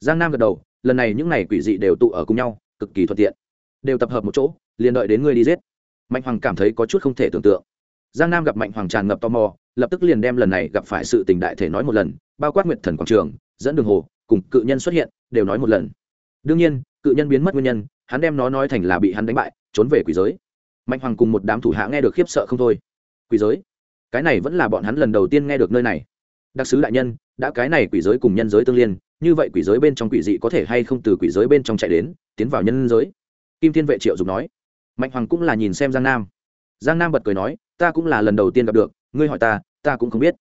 A: Giang nam gật đầu, lần này những n à y quỷ dị đều tụ ở cùng nhau, cực kỳ thuận tiện. Đều tập hợp một chỗ, liền đợi đến ngươi đi giết. Mạnh hoàng cảm thấy có chút không thể tưởng tượng giang nam gặp mạnh hoàng tràn ngập tò mò, lập tức liền đem lần này gặp phải sự tình đại thể nói một lần, bao quát nguyện thần quảng trường, dẫn đường hồ, cùng cự nhân xuất hiện, đều nói một lần. Đương nhiên, cự nhân biến mất nguyên nhân, hắn đem nó nói thành là bị hắn đánh bại, trốn về quỷ giới. Mạnh hoàng cùng một đám thủ hạ nghe được khiếp sợ không thôi. Quỷ giới? Cái này vẫn là bọn hắn lần đầu tiên nghe được nơi này. Đặc sứ đại nhân, đã cái này quỷ giới cùng nhân giới tương liên, như vậy quỷ giới bên trong quỷ dị có thể hay không từ quỷ giới bên trong chạy đến, tiến vào nhân giới? Kim thiên vệ triệu dục nói. Mạnh hoàng cũng là nhìn xem giang nam giang nam bật cười nói, ta cũng là lần đầu tiên gặp được, ngươi hỏi ta ta cũng không biết.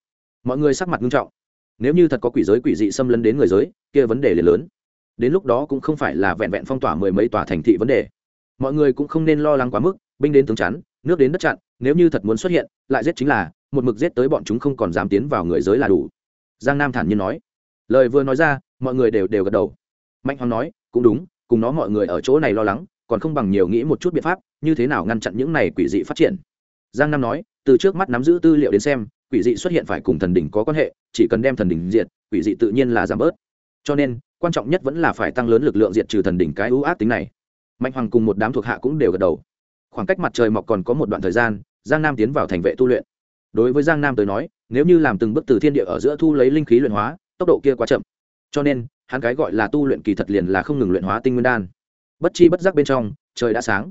A: Mọi người sắc mặt nghiêm trọng. Nếu như thật có quỷ giới quỷ dị xâm lấn đến người giới, kia vấn đề liền lớn. Đến lúc đó cũng không phải là vẹn vẹn phong tỏa mười mấy tòa thành thị vấn đề. Mọi người cũng không nên lo lắng quá mức, binh đến tướng chắn, nước đến đất chặn, nếu như thật muốn xuất hiện, lại giết chính là, một mực giết tới bọn chúng không còn dám tiến vào người giới là đủ. Giang nam thản nhiên nói. Lời vừa nói ra, mọi người đều đều gật đầu. Mạnh hoàng nói, cũng đúng, cùng nó mọi người ở chỗ này lo lắng còn không bằng nhiều nghĩ một chút biện pháp, như thế nào ngăn chặn những này quỷ dị phát triển. Giang nam nói, từ trước mắt nắm giữ tư liệu đến xem, quỷ dị xuất hiện phải cùng thần đỉnh có quan hệ, chỉ cần đem thần đỉnh diệt, quỷ dị tự nhiên là giảm bớt. Cho nên, quan trọng nhất vẫn là phải tăng lớn lực lượng diệt trừ thần đỉnh cái ưu ác tính này. Mạnh hoàng cùng một đám thuộc hạ cũng đều gật đầu. Khoảng cách mặt trời mọc còn có một đoạn thời gian, giang nam tiến vào thành vệ tu luyện. Đối với giang nam tới nói, nếu như làm từng bước từ thiên địa ở giữa thu lấy linh khí luyện hóa, tốc độ kia quá chậm. Cho nên, hắn cái gọi là tu luyện kỳ thật liền là không ngừng luyện hóa tinh nguyên đan bất chi bất giác bên trong, trời đã sáng.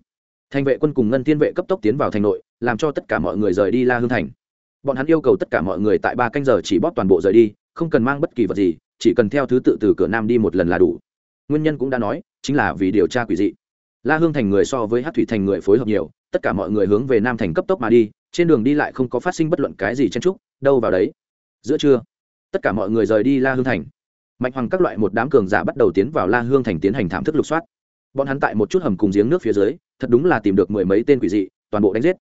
A: Thành vệ quân cùng ngân thiên vệ cấp tốc tiến vào thành nội, làm cho tất cả mọi người rời đi la hương thành. Bọn hắn yêu cầu tất cả mọi người tại ba canh giờ chỉ bóp toàn bộ rời đi, không cần mang bất kỳ vật gì, chỉ cần theo thứ tự từ cửa nam đi một lần là đủ. Nguyên nhân cũng đã nói, chính là vì điều tra quỷ dị. La hương thành người so với hát thủy thành người phối hợp nhiều, tất cả mọi người hướng về nam thành cấp tốc mà đi, trên đường đi lại không có phát sinh bất luận cái gì chen trúc đâu vào đấy. Giữa trưa, tất cả mọi người rời đi la hương thành. Mạnh hoàng các loại một đám cường giả bắt đầu tiến vào la hương thành tiến hành thảm thức lục soát bọn hắn tại một chút hầm cùng giếng nước phía dưới, thật đúng là tìm được mười mấy tên quỷ dị, toàn bộ đánh giết.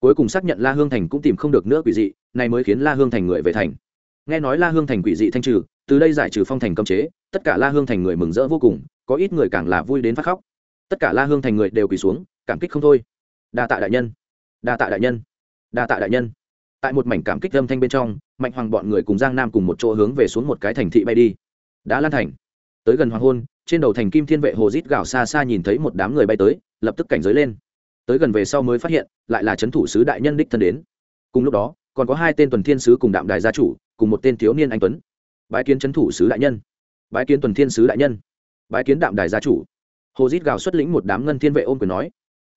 A: Cuối cùng xác nhận la hương thành cũng tìm không được nữa quỷ dị, này mới khiến la hương thành người về thành. Nghe nói la hương thành quỷ dị thanh trừ, từ đây giải trừ phong thành cấm chế, tất cả la hương thành người mừng rỡ vô cùng, có ít người càng là vui đến phát khóc. Tất cả la hương thành người đều quỳ xuống, cảm kích không thôi. Đa tạ đại nhân. Đa tạ đại nhân. Đa tạ đại nhân. Tại một mảnh cảm kích âm thanh bên trong, mạnh hoàng bọn người cùng giang nam cùng một chỗ hướng về xuống một cái thành thị bay đi. Đã lan thành. Tới gần hoàng hôn trên đầu thành kim thiên vệ hồ rít gạo xa xa nhìn thấy một đám người bay tới, lập tức cảnh giới lên. Tới gần về sau mới phát hiện, lại là c h ấ n thủ sứ đại nhân đích thân đến. Cùng lúc đó, còn có hai tên tuần thiên sứ cùng đạm đài gia chủ, cùng một tên thiếu niên anh tuấn. Bái kiến c h ấ n thủ sứ đại nhân. Bái kiến tuần thiên sứ đại nhân. Bái kiến đạm đài gia chủ. Hồ rít gạo xuất lĩnh một đám ngân thiên vệ ôm quyền nói.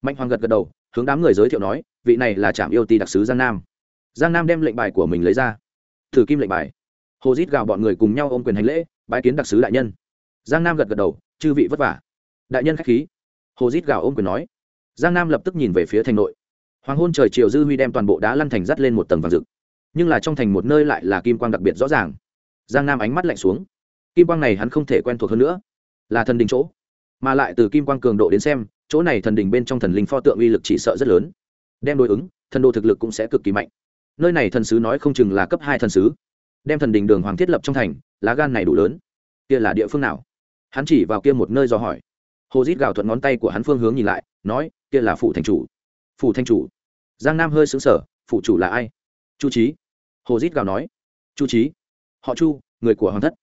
A: Mạnh hoàng gật gật đầu, hướng đám người giới thiệu nói, vị này là trạm yêu ti đặc sứ giang nam. Giang nam đem lệnh bài của mình lấy ra. Thử kim lệnh bài. Hồ rít gạo bọn người cùng nhau ôm quyền hành lễ, bái kiến đặc sứ đại nhân giang nam gật gật đầu, chư vị vất vả. Đại nhân k h á c h khí. Hồ dít gào ôm quyền nói. Giang nam lập tức nhìn về phía thành nội. Hoàng hôn trời chiều dư huy đem toàn bộ đá lăn thành dắt lên một tầng vàng rực. Nhưng là trong thành một nơi lại là kim quang đặc biệt rõ ràng. Giang nam ánh mắt lạnh xuống. Kim quang này hắn không thể quen thuộc hơn nữa. Là thần đình chỗ. Mà lại từ kim quang cường độ đến xem, chỗ này thần đình bên trong thần linh pho tượng uy lực chỉ sợ rất lớn. Đem đối ứng, thần đồ thực lực cũng sẽ cực kỳ mạnh. Nơi này thần sứ nói không chừng là cấp hai thần sứ. Đem thần đình đường hoàng thiết lập trong thành, lá gan này đủ lớn. Kia là địa phương nào? Hắn chỉ vào kia một nơi do hỏi. Hồ dít gào thuận ngón tay của hắn phương hướng nhìn lại, nói, kia là phủ thành chủ. Phủ thanh chủ? Giang nam hơi xứng sở phủ chủ là ai? Chu trí hồ dít gào nói, chu trí họ chu, người của hoàng thất.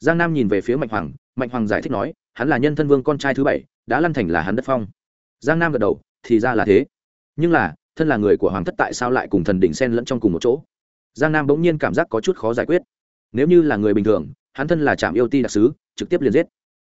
A: Giang nam nhìn về phía mạnh hoàng mạnh hoàng giải thích nói, hắn là nhân thân vương con trai thứ bảy, đã lăn thành là hắn đất phong. Giang nam gật đầu, thì ra là thế. Nhưng là, thân là người của hoàng thất tại sao lại cùng thần đỉnh sen lẫn trong cùng một chỗ? Giang nam bỗng nhiên cảm giác có chút khó giải quyết. Nếu như là người bình thường, hắn thân là trạm yêu ti đặc sứ, trực tiếp liền giết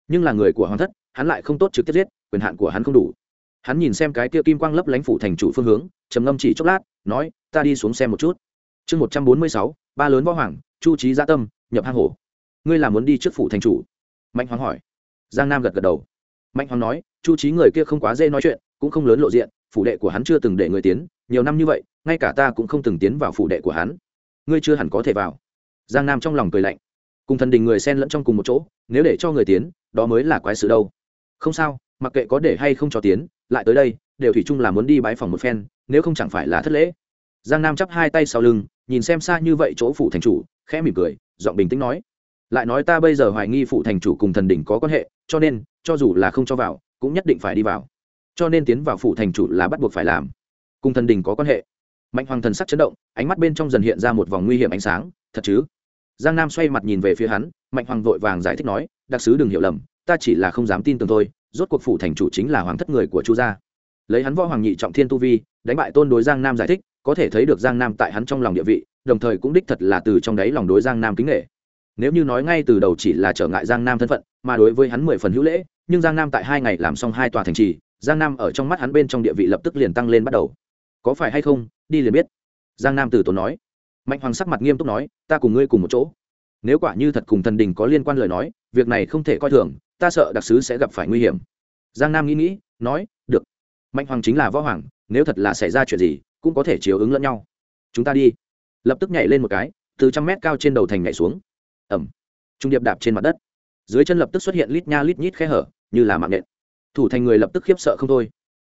A: nhưng là người của hoàng thất, hắn lại không tốt trực tiếp giết, quyền hạn của hắn không đủ. Hắn nhìn xem cái kia kim quang lấp lánh phủ thành chủ phương hướng, trầm ngâm chỉ chốc lát, nói, ta đi xuống xem một chút. Chương một trăm bốn mươi sáu, ba lớn võ hoàng, chu trí gia tâm, nhập hang hổ. Ngươi là muốn đi trước phủ thành chủ? Mạnh hoàng hỏi. Giang nam gật gật đầu. Mạnh hoàng nói, chu trí người kia không quá dễ nói chuyện, cũng không lớn lộ diện, phủ đệ của hắn chưa từng để người tiến, nhiều năm như vậy, ngay cả ta cũng không từng tiến vào phủ đệ của hắn. Ngươi chưa hẳn có thể vào. Giang nam trong lòng cười lạnh. Cùng thần đình người xen lẫn trong cùng một chỗ, nếu để cho người tiến đó mới là quái sự đâu. Không sao, mặc kệ có để hay không cho tiến, lại tới đây, đều thủy chung là muốn đi bái phòng một phen, nếu không chẳng phải là thất lễ. Giang nam chắp hai tay sau lưng, nhìn xem xa như vậy chỗ phủ thành chủ, khẽ mỉm cười, giọng bình tĩnh nói. Lại nói ta bây giờ hoài nghi phụ thành chủ cùng thần đỉnh có quan hệ, cho nên, cho dù là không cho vào, cũng nhất định phải đi vào. Cho nên tiến vào phụ thành chủ là bắt buộc phải làm. Cùng thần đỉnh có quan hệ. Mạnh hoàng thần sắc chấn động, ánh mắt bên trong dần hiện ra một vòng nguy hiểm ánh sáng, thật chứ? Giang nam xoay mặt nhìn về phía hắn, mạnh hoàng vội vàng giải thích nói đặc sứ đừng hiểu lầm, ta chỉ là không dám tin tưởng thôi, rốt cuộc phủ thành chủ chính là hoàng thất người của chu gia. Lấy hắn võ hoàng nhị trọng thiên tu vi, đánh bại tôn đối giang nam giải thích, có thể thấy được giang nam tại hắn trong lòng địa vị, đồng thời cũng đích thật là từ trong đáy lòng đối giang nam kính nghệ nếu như nói ngay từ đầu chỉ là trở ngại giang nam thân phận, mà đối với hắn mười phần hữu lễ, nhưng giang nam tại hai ngày làm xong hai tòa thành trì, giang nam ở trong mắt hắn bên trong địa vị lập tức liền tăng lên bắt đầu. Có phải hay không? Đi liền biết. Giang nam từ tốn nói. Mạnh hoàng sắc mặt nghiêm túc nói, ta cùng ngươi cùng một chỗ nếu quả như thật cùng thần đình có liên quan lời nói, việc này không thể coi thường, ta sợ đặc sứ sẽ gặp phải nguy hiểm. Giang nam nghĩ nghĩ, nói, được. Mạnh hoàng chính là võ hoàng, nếu thật là xảy ra chuyện gì, cũng có thể chiếu ứng lẫn nhau. Chúng ta đi. Lập tức nhảy lên một cái, từ trăm mét cao trên đầu thành nhảy xuống. Ẩm trung điệp đạp trên mặt đất. Dưới chân lập tức xuất hiện lít nha lít nhít khe hở, như là mạng nện thủ thành người lập tức khiếp sợ không thôi.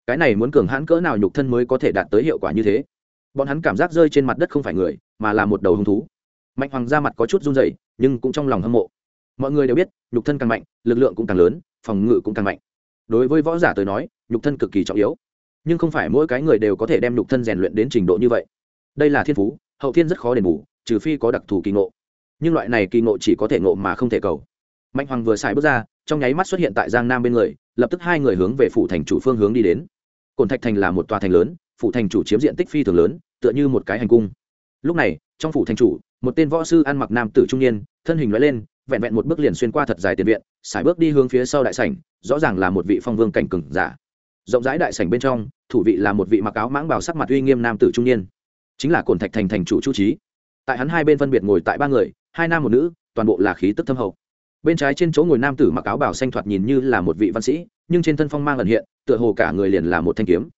A: Cái này muốn cường hãn cỡ nào nhục thân mới có thể đạt tới hiệu quả như thế? Bọn hắn cảm giác rơi trên mặt đất không phải người, mà là một đầu hung thú mạnh hoàng ra mặt có chút run dày nhưng cũng trong lòng hâm mộ. Mọi người đều biết, nhục thân càng mạnh, lực lượng cũng càng lớn, phòng ngự cũng càng mạnh. Đối với võ giả tới nói, nhục thân cực kỳ trọng yếu. Nhưng không phải mỗi cái người đều có thể đem nhục thân rèn luyện đến trình độ như vậy. Đây là thiên phú, hậu thiên rất khó đền bù, trừ phi có đặc thù kỳ ngộ. Nhưng loại này kỳ ngộ chỉ có thể ngộ mà không thể cầu. Mạnh hoàng vừa xài bước ra, trong nháy mắt xuất hiện tại giang nam bên người, lập tức hai người hướng về phủ thành chủ phương hướng đi đến. Cồn thạch thành là một tòa thành lớn, phủ thành chủ chiếm diện tích phi thường lớn, tựa như một cái hành cung. Lúc này, trong phủ thành chủ một tên võ sư ăn mặc nam tử trung niên, thân hình loại lên, vẹn vẹn một bước liền xuyên qua thật dài tiền viện, xài bước đi hướng phía sau đại sảnh, rõ ràng là một vị phong vương cảnh cừng giả. Rộng rãi đại sảnh bên trong, thủ vị là một vị mặc áo mãng bảo sắc mặt uy nghiêm nam tử trung niên. Chính là cồn thạch thành thành chủ chu trí tại hắn hai bên phân biệt ngồi tại ba người, hai nam một nữ, toàn bộ là khí tức thâm hậu. Bên trái trên chỗ ngồi nam tử mặc áo bảo xanh thoạt nhìn như là một vị văn sĩ, nhưng trên thân phong mang ẩn hiện, tựa hồ cả người liền là một thanh kiếm.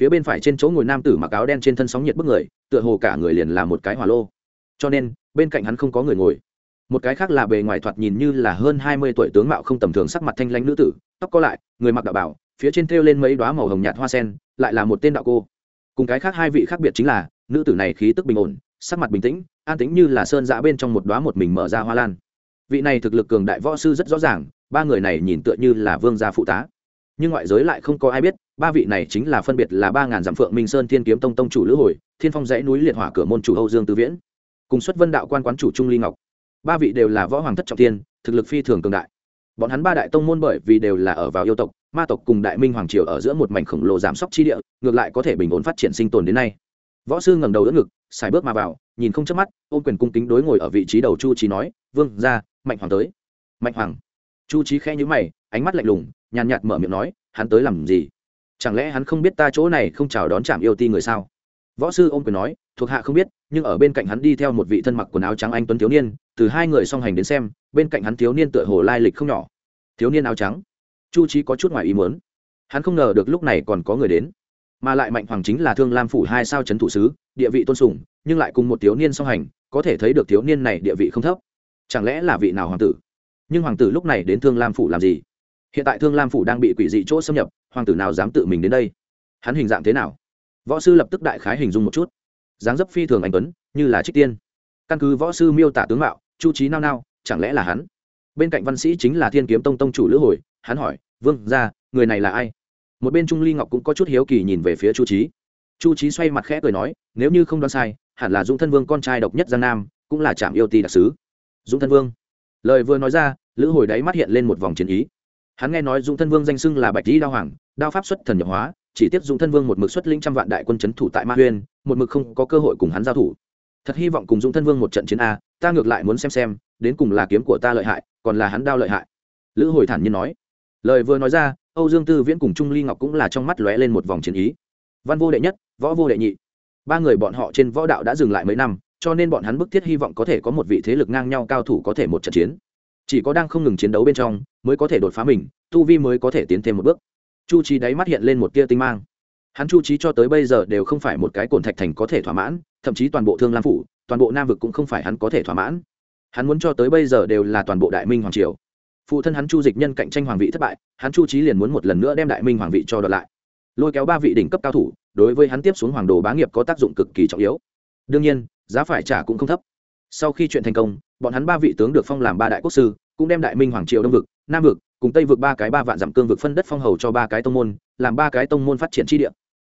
A: Phía bên phải trên chỗ ngồi nam tử mặc áo đen trên thân sóng nhiệt bức người, tựa hồ cả người liền là một cái hỏa lô cho nên, bên cạnh hắn không có người ngồi. Một cái khác là bề ngoài thoạt nhìn như là hơn hai mươi tuổi tướng mạo không tầm thường sắc mặt thanh lãnh nữ tử, tóc có lại, người mặc đạo bảo, phía trên thêu lên mấy đoá màu hồng nhạt hoa sen, lại là một tên đạo cô. Cùng cái khác hai vị khác biệt chính là, nữ tử này khí tức bình ổn, sắc mặt bình tĩnh, an tĩnh như là sơn dã bên trong một đoá một mình mở ra hoa lan. Vị này thực lực cường đại võ sư rất rõ ràng, ba người này nhìn tựa như là vương gia phụ tá. Nhưng ngoại giới lại không có ai biết, ba vị này chính là phân biệt là ba ngàn dặm phượng minh sơn thiên kiếm tông tông chủ lữ hồi, thiên phong dãy núi liệt hỏa cửa môn chủ âu dương tư viễn cùng xuất vân đạo quan quán chủ trung ly ngọc. Ba vị đều là võ hoàng thất trọng tiên, thực lực phi thường cường đại. Bọn hắn ba đại tông môn bởi vì đều là ở vào yêu tộc, ma tộc cùng đại minh hoàng triều ở giữa một mảnh khổng lồ giảm sóc chi địa, ngược lại có thể bình ổn phát triển sinh tồn đến nay. Võ sư ngẩng đầu đỡ ngực xài bước mà vào, nhìn không chớp mắt ôm quyền cung kính đối ngồi ở vị trí đầu chu trí nói, vương ra mạnh hoàng tới. Mạnh hoàng? Chu trí khẽ nhữ mày, ánh mắt lạnh lùng, nhàn nhạt mở miệng nói, hắn tới làm gì? Chẳng lẽ hắn không biết ta chỗ này không chào đón chạm yêu ti người sao? Võ sư ôm quyền nói, thuộc hạ không biết nhưng ở bên cạnh hắn đi theo một vị thân mặc quần áo trắng anh tuấn thiếu niên, từ hai người song hành đến xem, bên cạnh hắn thiếu niên tựa hồ lai lịch không nhỏ. Thiếu niên áo trắng. Chu trí có chút ngoài ý muốn. Hắn không ngờ được lúc này còn có người đến. Mà lại mạnh hoàng chính là thương lam phủ hai sao c h ấ n thủ sứ, địa vị tôn sùng, nhưng lại cùng một thiếu niên song hành, có thể thấy được thiếu niên này địa vị không thấp. Chẳng lẽ là vị nào hoàng tử? Nhưng hoàng tử lúc này đến thương lam phủ làm gì? Hiện tại thương lam phủ đang bị quỷ dị chỗ xâm nhập, hoàng tử nào dám tự mình đến đây? Hắn hình dạng thế nào? Võ sư lập tức đại khái hình dung một chút dáng dấp phi thường anh tuấn, như là trích tiên. Căn cứ võ sư miêu tả tướng mạo, chu trí nao nao, chẳng lẽ là hắn? Bên cạnh văn sĩ chính là thiên kiếm tông tông chủ lữ hồi, hắn hỏi, vương ra người này là ai? Một bên trung ly ngọc cũng có chút hiếu kỳ nhìn về phía chu trí chu trí xoay mặt khẽ cười nói, nếu như không đoán sai, hẳn là dũng thân vương con trai độc nhất giang nam, cũng là trạm yêu ti đặc sứ. Dũng thân vương. Lời vừa nói ra, lữ hồi đáy mắt hiện lên một vòng chiến ý. Hắn nghe nói dũng thân vương danh xưng là bạch lý đao hoàng, đao pháp xuất thần nhập hóa chỉ tiếp dũng thân vương một mực xuất linh trăm vạn đại quân c h ấ n thủ tại ma huyên, một mực không có cơ hội cùng hắn giao thủ. Thật hy vọng cùng dũng thân vương một trận chiến a, ta ngược lại muốn xem xem, đến cùng là kiếm của ta lợi hại, còn là hắn đao lợi hại. Lữ hồi thản nhiên nói. Lời vừa nói ra, âu dương tư viễn cùng trung ly ngọc cũng là trong mắt lóe lên một vòng chiến ý. Văn vô đệ nhất, võ vô đệ nhị. Ba người bọn họ trên võ đạo đã dừng lại mấy năm, cho nên bọn hắn bức thiết hy vọng có thể có một vị thế lực ngang nhau cao thủ có thể một trận chiến. Chỉ có đang không ngừng chiến đấu bên trong, mới có thể đột phá mình, tu vi mới có thể tiến thêm một bước chu trí đáy mắt hiện lên một tia tinh mang. Hắn chu trí cho tới bây giờ đều không phải một cái cổn thạch thành có thể thỏa mãn, thậm chí toàn bộ thương lam phủ, toàn bộ nam vực cũng không phải hắn có thể thỏa mãn. Hắn muốn cho tới bây giờ đều là toàn bộ đại minh hoàng triều. Phụ thân hắn chu dịch nhân cạnh tranh hoàng vị thất bại, hắn chu trí liền muốn một lần nữa đem đại minh hoàng vị cho đợt lại. Lôi kéo ba vị đỉnh cấp cao thủ, đối với hắn tiếp xuống hoàng đồ bá nghiệp có tác dụng cực kỳ trọng yếu. Đương nhiên, giá phải trả cũng không thấp. Sau khi chuyện thành công, bọn hắn ba vị tướng được phong làm ba đại quốc sư, cũng đem đại minh hoàng triều đông vực, nam vực cùng tây vượt ba cái ba vạn dặm cương vực phân đất phong hầu cho ba cái tông môn, làm ba cái tông môn phát triển tri địa.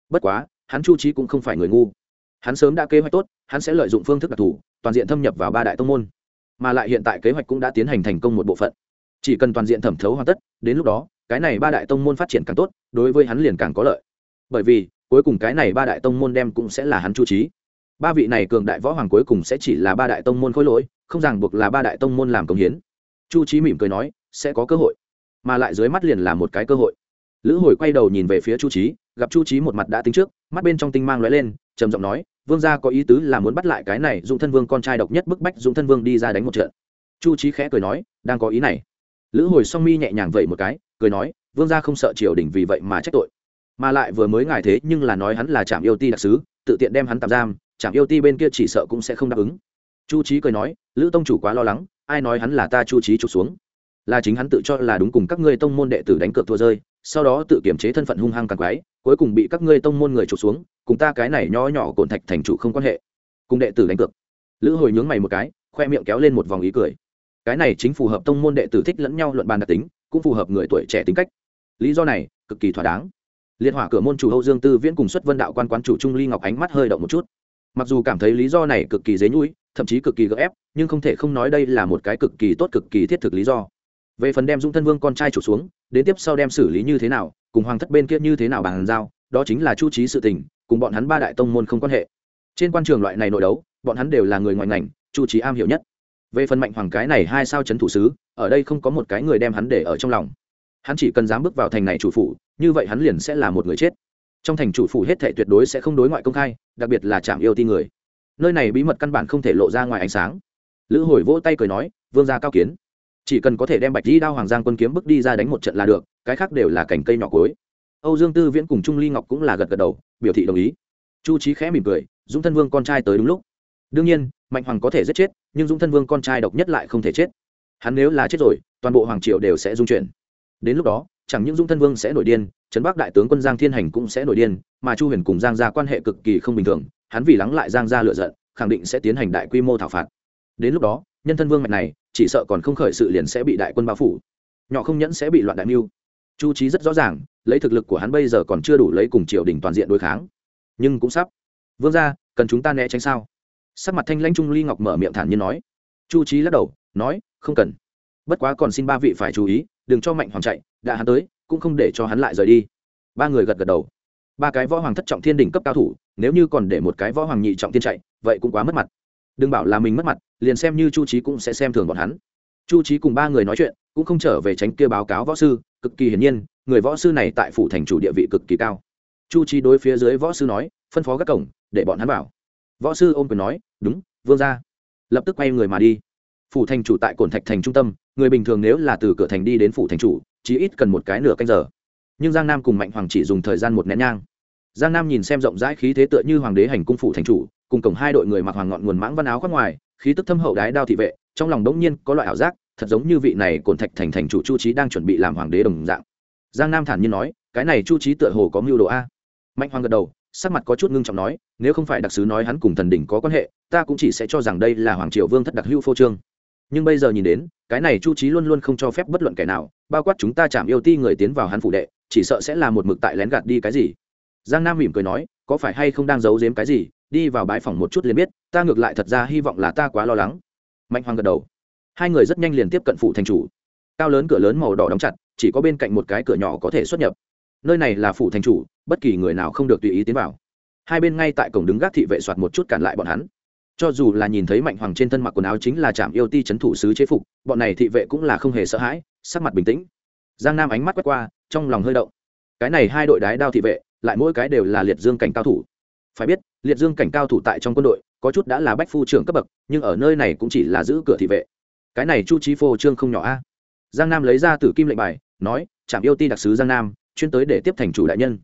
A: Bất quá, hắn chu trí cũng không phải người ngu. Hắn sớm đã kế hoạch tốt, hắn sẽ lợi dụng phương thức đặc thù, toàn diện thâm nhập vào ba đại tông môn. Mà lại hiện tại kế hoạch cũng đã tiến hành thành công một bộ phận. Chỉ cần toàn diện thẩm thấu hoàn tất, đến lúc đó, cái này ba đại tông môn phát triển càng tốt, đối với hắn liền càng có lợi. Bởi vì, cuối cùng cái này ba đại tông môn đem cũng sẽ là hắn chu trí ba vị này cường đại võ hoàng cuối cùng sẽ chỉ là ba đại tông môn khối lỗi, không ràng buộc là ba đại tông môn làm công hiến. Chu trí mỉm cười nói, sẽ có cơ hội mà lại dưới mắt liền là một cái cơ hội. Lữ hồi quay đầu nhìn về phía chu trí gặp chu trí một mặt đã tính trước, mắt bên trong tinh mang lóe lên, trầm giọng nói, vương gia có ý tứ là muốn bắt lại cái này dũng thân vương con trai độc nhất bức bách dũng thân vương đi ra đánh một trận. Chu trí khẽ cười nói, đang có ý này. Lữ hồi song mi nhẹ nhàng vậy một cái, cười nói, vương gia không sợ triều đình vì vậy mà trách tội. Mà lại vừa mới ngài thế nhưng là nói hắn là trạm yêu ti đặc sứ, tự tiện đem hắn tạm giam trạm yêu ti bên kia chỉ sợ cũng sẽ không đáp ứng. Chu trí cười nói, lữ tông chủ quá lo lắng, ai nói hắn là ta? Chu trí trục xuống là chính hắn tự cho là đúng cùng các ngươi tông môn đệ tử đánh cược thua rơi, sau đó tự kiểm chế thân phận hung hăng càng quái, cuối cùng bị các ngươi tông môn người trục xuống, cùng ta cái này nho nhỏ cổn thạch thành chủ không quan hệ. Cùng đệ tử đánh cược. Lữ hồi nhướng mày một cái, khoe miệng kéo lên một vòng ý cười. Cái này chính phù hợp tông môn đệ tử thích lẫn nhau luận bàn đặc tính, cũng phù hợp người tuổi trẻ tính cách. Lý do này, cực kỳ thỏa đáng. Liên hỏa cửa môn chủ hậu dương tư viễn cùng xuất vân đạo quan quán chủ trung ly ngọc ánh mắt hơi động một chút. Mặc dù cảm thấy lý do này cực kỳ dế nhũi, thậm chí cực kỳ gợ ép, nhưng không thể không nói đây là một cái cực kỳ tốt, cực kỳ thiết thực lý do về phần đem dung thân vương con trai chủ xuống, đến tiếp sau đem xử lý như thế nào, cùng hoàng thất bên kia như thế nào bàn giao, đó chính là chu trí sự tình, cùng bọn hắn ba đại tông môn không quan hệ. Trên quan trường loại này nội đấu, bọn hắn đều là người ngoài ngành, chu trí am hiểu nhất. Về phần mạnh hoàng cái này hai sao chấn thủ sứ, ở đây không có một cái người đem hắn để ở trong lòng. Hắn chỉ cần dám bước vào thành này chủ phủ, như vậy hắn liền sẽ là một người chết. Trong thành chủ phủ hết thệ tuyệt đối sẽ không đối ngoại công khai, đặc biệt là chạm yêu ti người. Nơi này bí mật căn bản không thể lộ ra ngoài ánh sáng. Lữ hồi vỗ tay cười nói, vương gia cao kiến chỉ cần có thể đem bạch di đao hoàng giang quân kiếm bước đi ra đánh một trận là được, cái khác đều là cành cây nhỏ cối âu dương tư viễn cùng trung ly ngọc cũng là gật gật đầu, biểu thị đồng ý. Chu trí khẽ mỉm cười, dũng thân vương con trai tới đúng lúc. Đương nhiên, mạnh hoàng có thể giết chết, nhưng dũng thân vương con trai độc nhất lại không thể chết. Hắn nếu là chết rồi, toàn bộ hoàng triều đều sẽ dung chuyển. Đến lúc đó, chẳng những dũng thân vương sẽ nổi điên, trấn bắc đại tướng quân giang thiên hành cũng sẽ nổi điên, mà chu huyền cùng giang gia quan hệ cực kỳ không bình thường, hắn vì lắng lại giang gia lựa giận, khẳng định sẽ tiến hành đại quy mô thảo phạt. Đến lúc đó, nhân thân vương mạch này chỉ sợ còn không khởi sự liền sẽ bị đại quân bao phủ. Nhỏ không nhẫn sẽ bị loạn đại mưu. Chu trí rất rõ ràng, lấy thực lực của hắn bây giờ còn chưa đủ lấy cùng triều đình toàn diện đối kháng. Nhưng cũng sắp. Vương ra cần chúng ta né tránh sao? Sắc mặt thanh lãnh trung ly ngọc mở miệng thản nhiên nói. Chu trí lắc đầu, nói, không cần. Bất quá còn xin ba vị phải chú ý, đừng cho mạnh hoàng chạy, đã hắn tới, cũng không để cho hắn lại rời đi. Ba người gật gật đầu. Ba cái võ hoàng thất trọng thiên đỉnh cấp cao thủ, nếu như còn để một cái võ hoàng nhị trọng thiên chạy, vậy cũng quá mất mặt. Đừng bảo là mình mất mặt liền xem như chu trí cũng sẽ xem thường bọn hắn. Chu trí cùng ba người nói chuyện, cũng không trở về tránh kia báo cáo võ sư, cực kỳ hiển nhiên, người võ sư này tại phủ thành chủ địa vị cực kỳ cao. Chu trí đối phía dưới võ sư nói, phân phó các cổng, để bọn hắn vào. Võ sư ôm quyền nói, đúng, vương ra lập tức quay người mà đi. Phủ thành chủ tại cổn thạch thành trung tâm, người bình thường nếu là từ cửa thành đi đến phủ thành chủ chỉ ít cần một cái nửa canh giờ. Nhưng giang nam cùng mạnh hoàng chỉ dùng thời gian một nén nhang. Giang nam nhìn xem rộng rãi khí thế tựa như hoàng đế hành cung phủ thành chủ, cùng cổng hai đội người mặc hoàng ngọn nguồn mãng văn áo khoác ngoài khí tức thâm hậu đái đao thị vệ, trong lòng đống nhiên có loại ảo giác, thật giống như vị này cổn thạch thành thành chủ chu trí đang chuẩn bị làm hoàng đế đồng dạng. Giang nam thản nhiên nói, cái này chu trí tựa hồ có mưu đồ a. Mạnh hoàng gật đầu, sắc mặt có chút ngưng trọng nói, nếu không phải đặc sứ nói hắn cùng thần đỉnh có quan hệ, ta cũng chỉ sẽ cho rằng đây là hoàng triều vương thất đặc hữu phô trương. Nhưng bây giờ nhìn đến, cái này chu trí luôn luôn không cho phép bất luận kẻ nào, bao quát chúng ta chạm yêu ti người tiến vào hắn phủ đệ, chỉ sợ sẽ là một mực tại lén gạt đi cái gì. Giang nam mỉm cười nói, có phải hay không đang giấu giếm cái gì? Đi vào bãi phòng một chút liền biết, ta ngược lại thật ra hy vọng là ta quá lo lắng. Mạnh hoàng gật đầu. Hai người rất nhanh liền tiếp cận phủ thành chủ. Cao lớn cửa lớn màu đỏ đóng chặt, chỉ có bên cạnh một cái cửa nhỏ có thể xuất nhập. Nơi này là phủ thành chủ, bất kỳ người nào không được tùy ý tiến vào. Hai bên ngay tại cổng đứng gác thị vệ soạt một chút cản lại bọn hắn. Cho dù là nhìn thấy mạnh hoàng trên thân mặc quần áo chính là trạm yêu ti c h ấ n thủ sứ chế phục, bọn này thị vệ cũng là không hề sợ hãi, sắc mặt bình tĩnh. Giang nam ánh mắt quét qua, trong lòng hơi động. Cái này hai đội đái đao thị vệ, lại mỗi cái đều là liệt dương cảnh cao thủ phải biết, liệt dương cảnh cao thủ tại trong quân đội, có chút đã là bách phu trưởng cấp bậc, nhưng ở nơi này cũng chỉ là giữ cửa thị vệ. Cái này chu trí phô trương không nhỏ a. Giang nam lấy ra Tử kim lệnh bài, nói trạm yêu ti đặc sứ giang nam, chuyên tới để tiếp thành chủ đại nhân.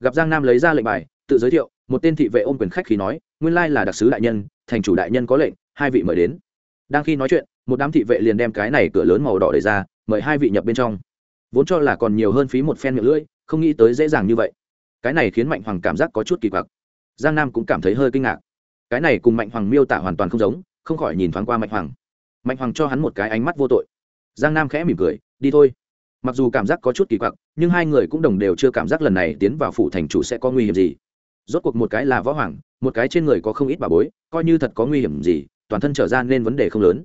A: Gặp giang nam lấy ra lệnh bài, tự giới thiệu, một tên thị vệ ôm quyền khách khí nói, nguyên lai là đặc sứ đại nhân, thành chủ đại nhân có lệnh, hai vị mời đến. Đang khi nói chuyện, một đám thị vệ liền đem cái này cửa lớn màu đỏ đẩy ra, mời hai vị nhập bên trong. Vốn cho là còn nhiều hơn phí một phen miệng lưỡi, không nghĩ tới dễ dàng như vậy. Cái này khiến mạnh hoàng cảm giác có chút kỳ quặc giang nam cũng cảm thấy hơi kinh ngạc. Cái này cùng mạnh hoàng miêu tả hoàn toàn không giống, không khỏi nhìn thoáng qua mạnh hoàng. Mạnh hoàng cho hắn một cái ánh mắt vô tội. Giang nam khẽ mỉm cười, đi thôi. Mặc dù cảm giác có chút kỳ quặc, nhưng hai người cũng đồng đều chưa cảm giác lần này tiến vào phủ thành chủ sẽ có nguy hiểm gì. Rốt cuộc một cái là võ hoàng, một cái trên người có không ít bà bối, coi như thật có nguy hiểm gì, toàn thân trở ra nên vấn đề không lớn.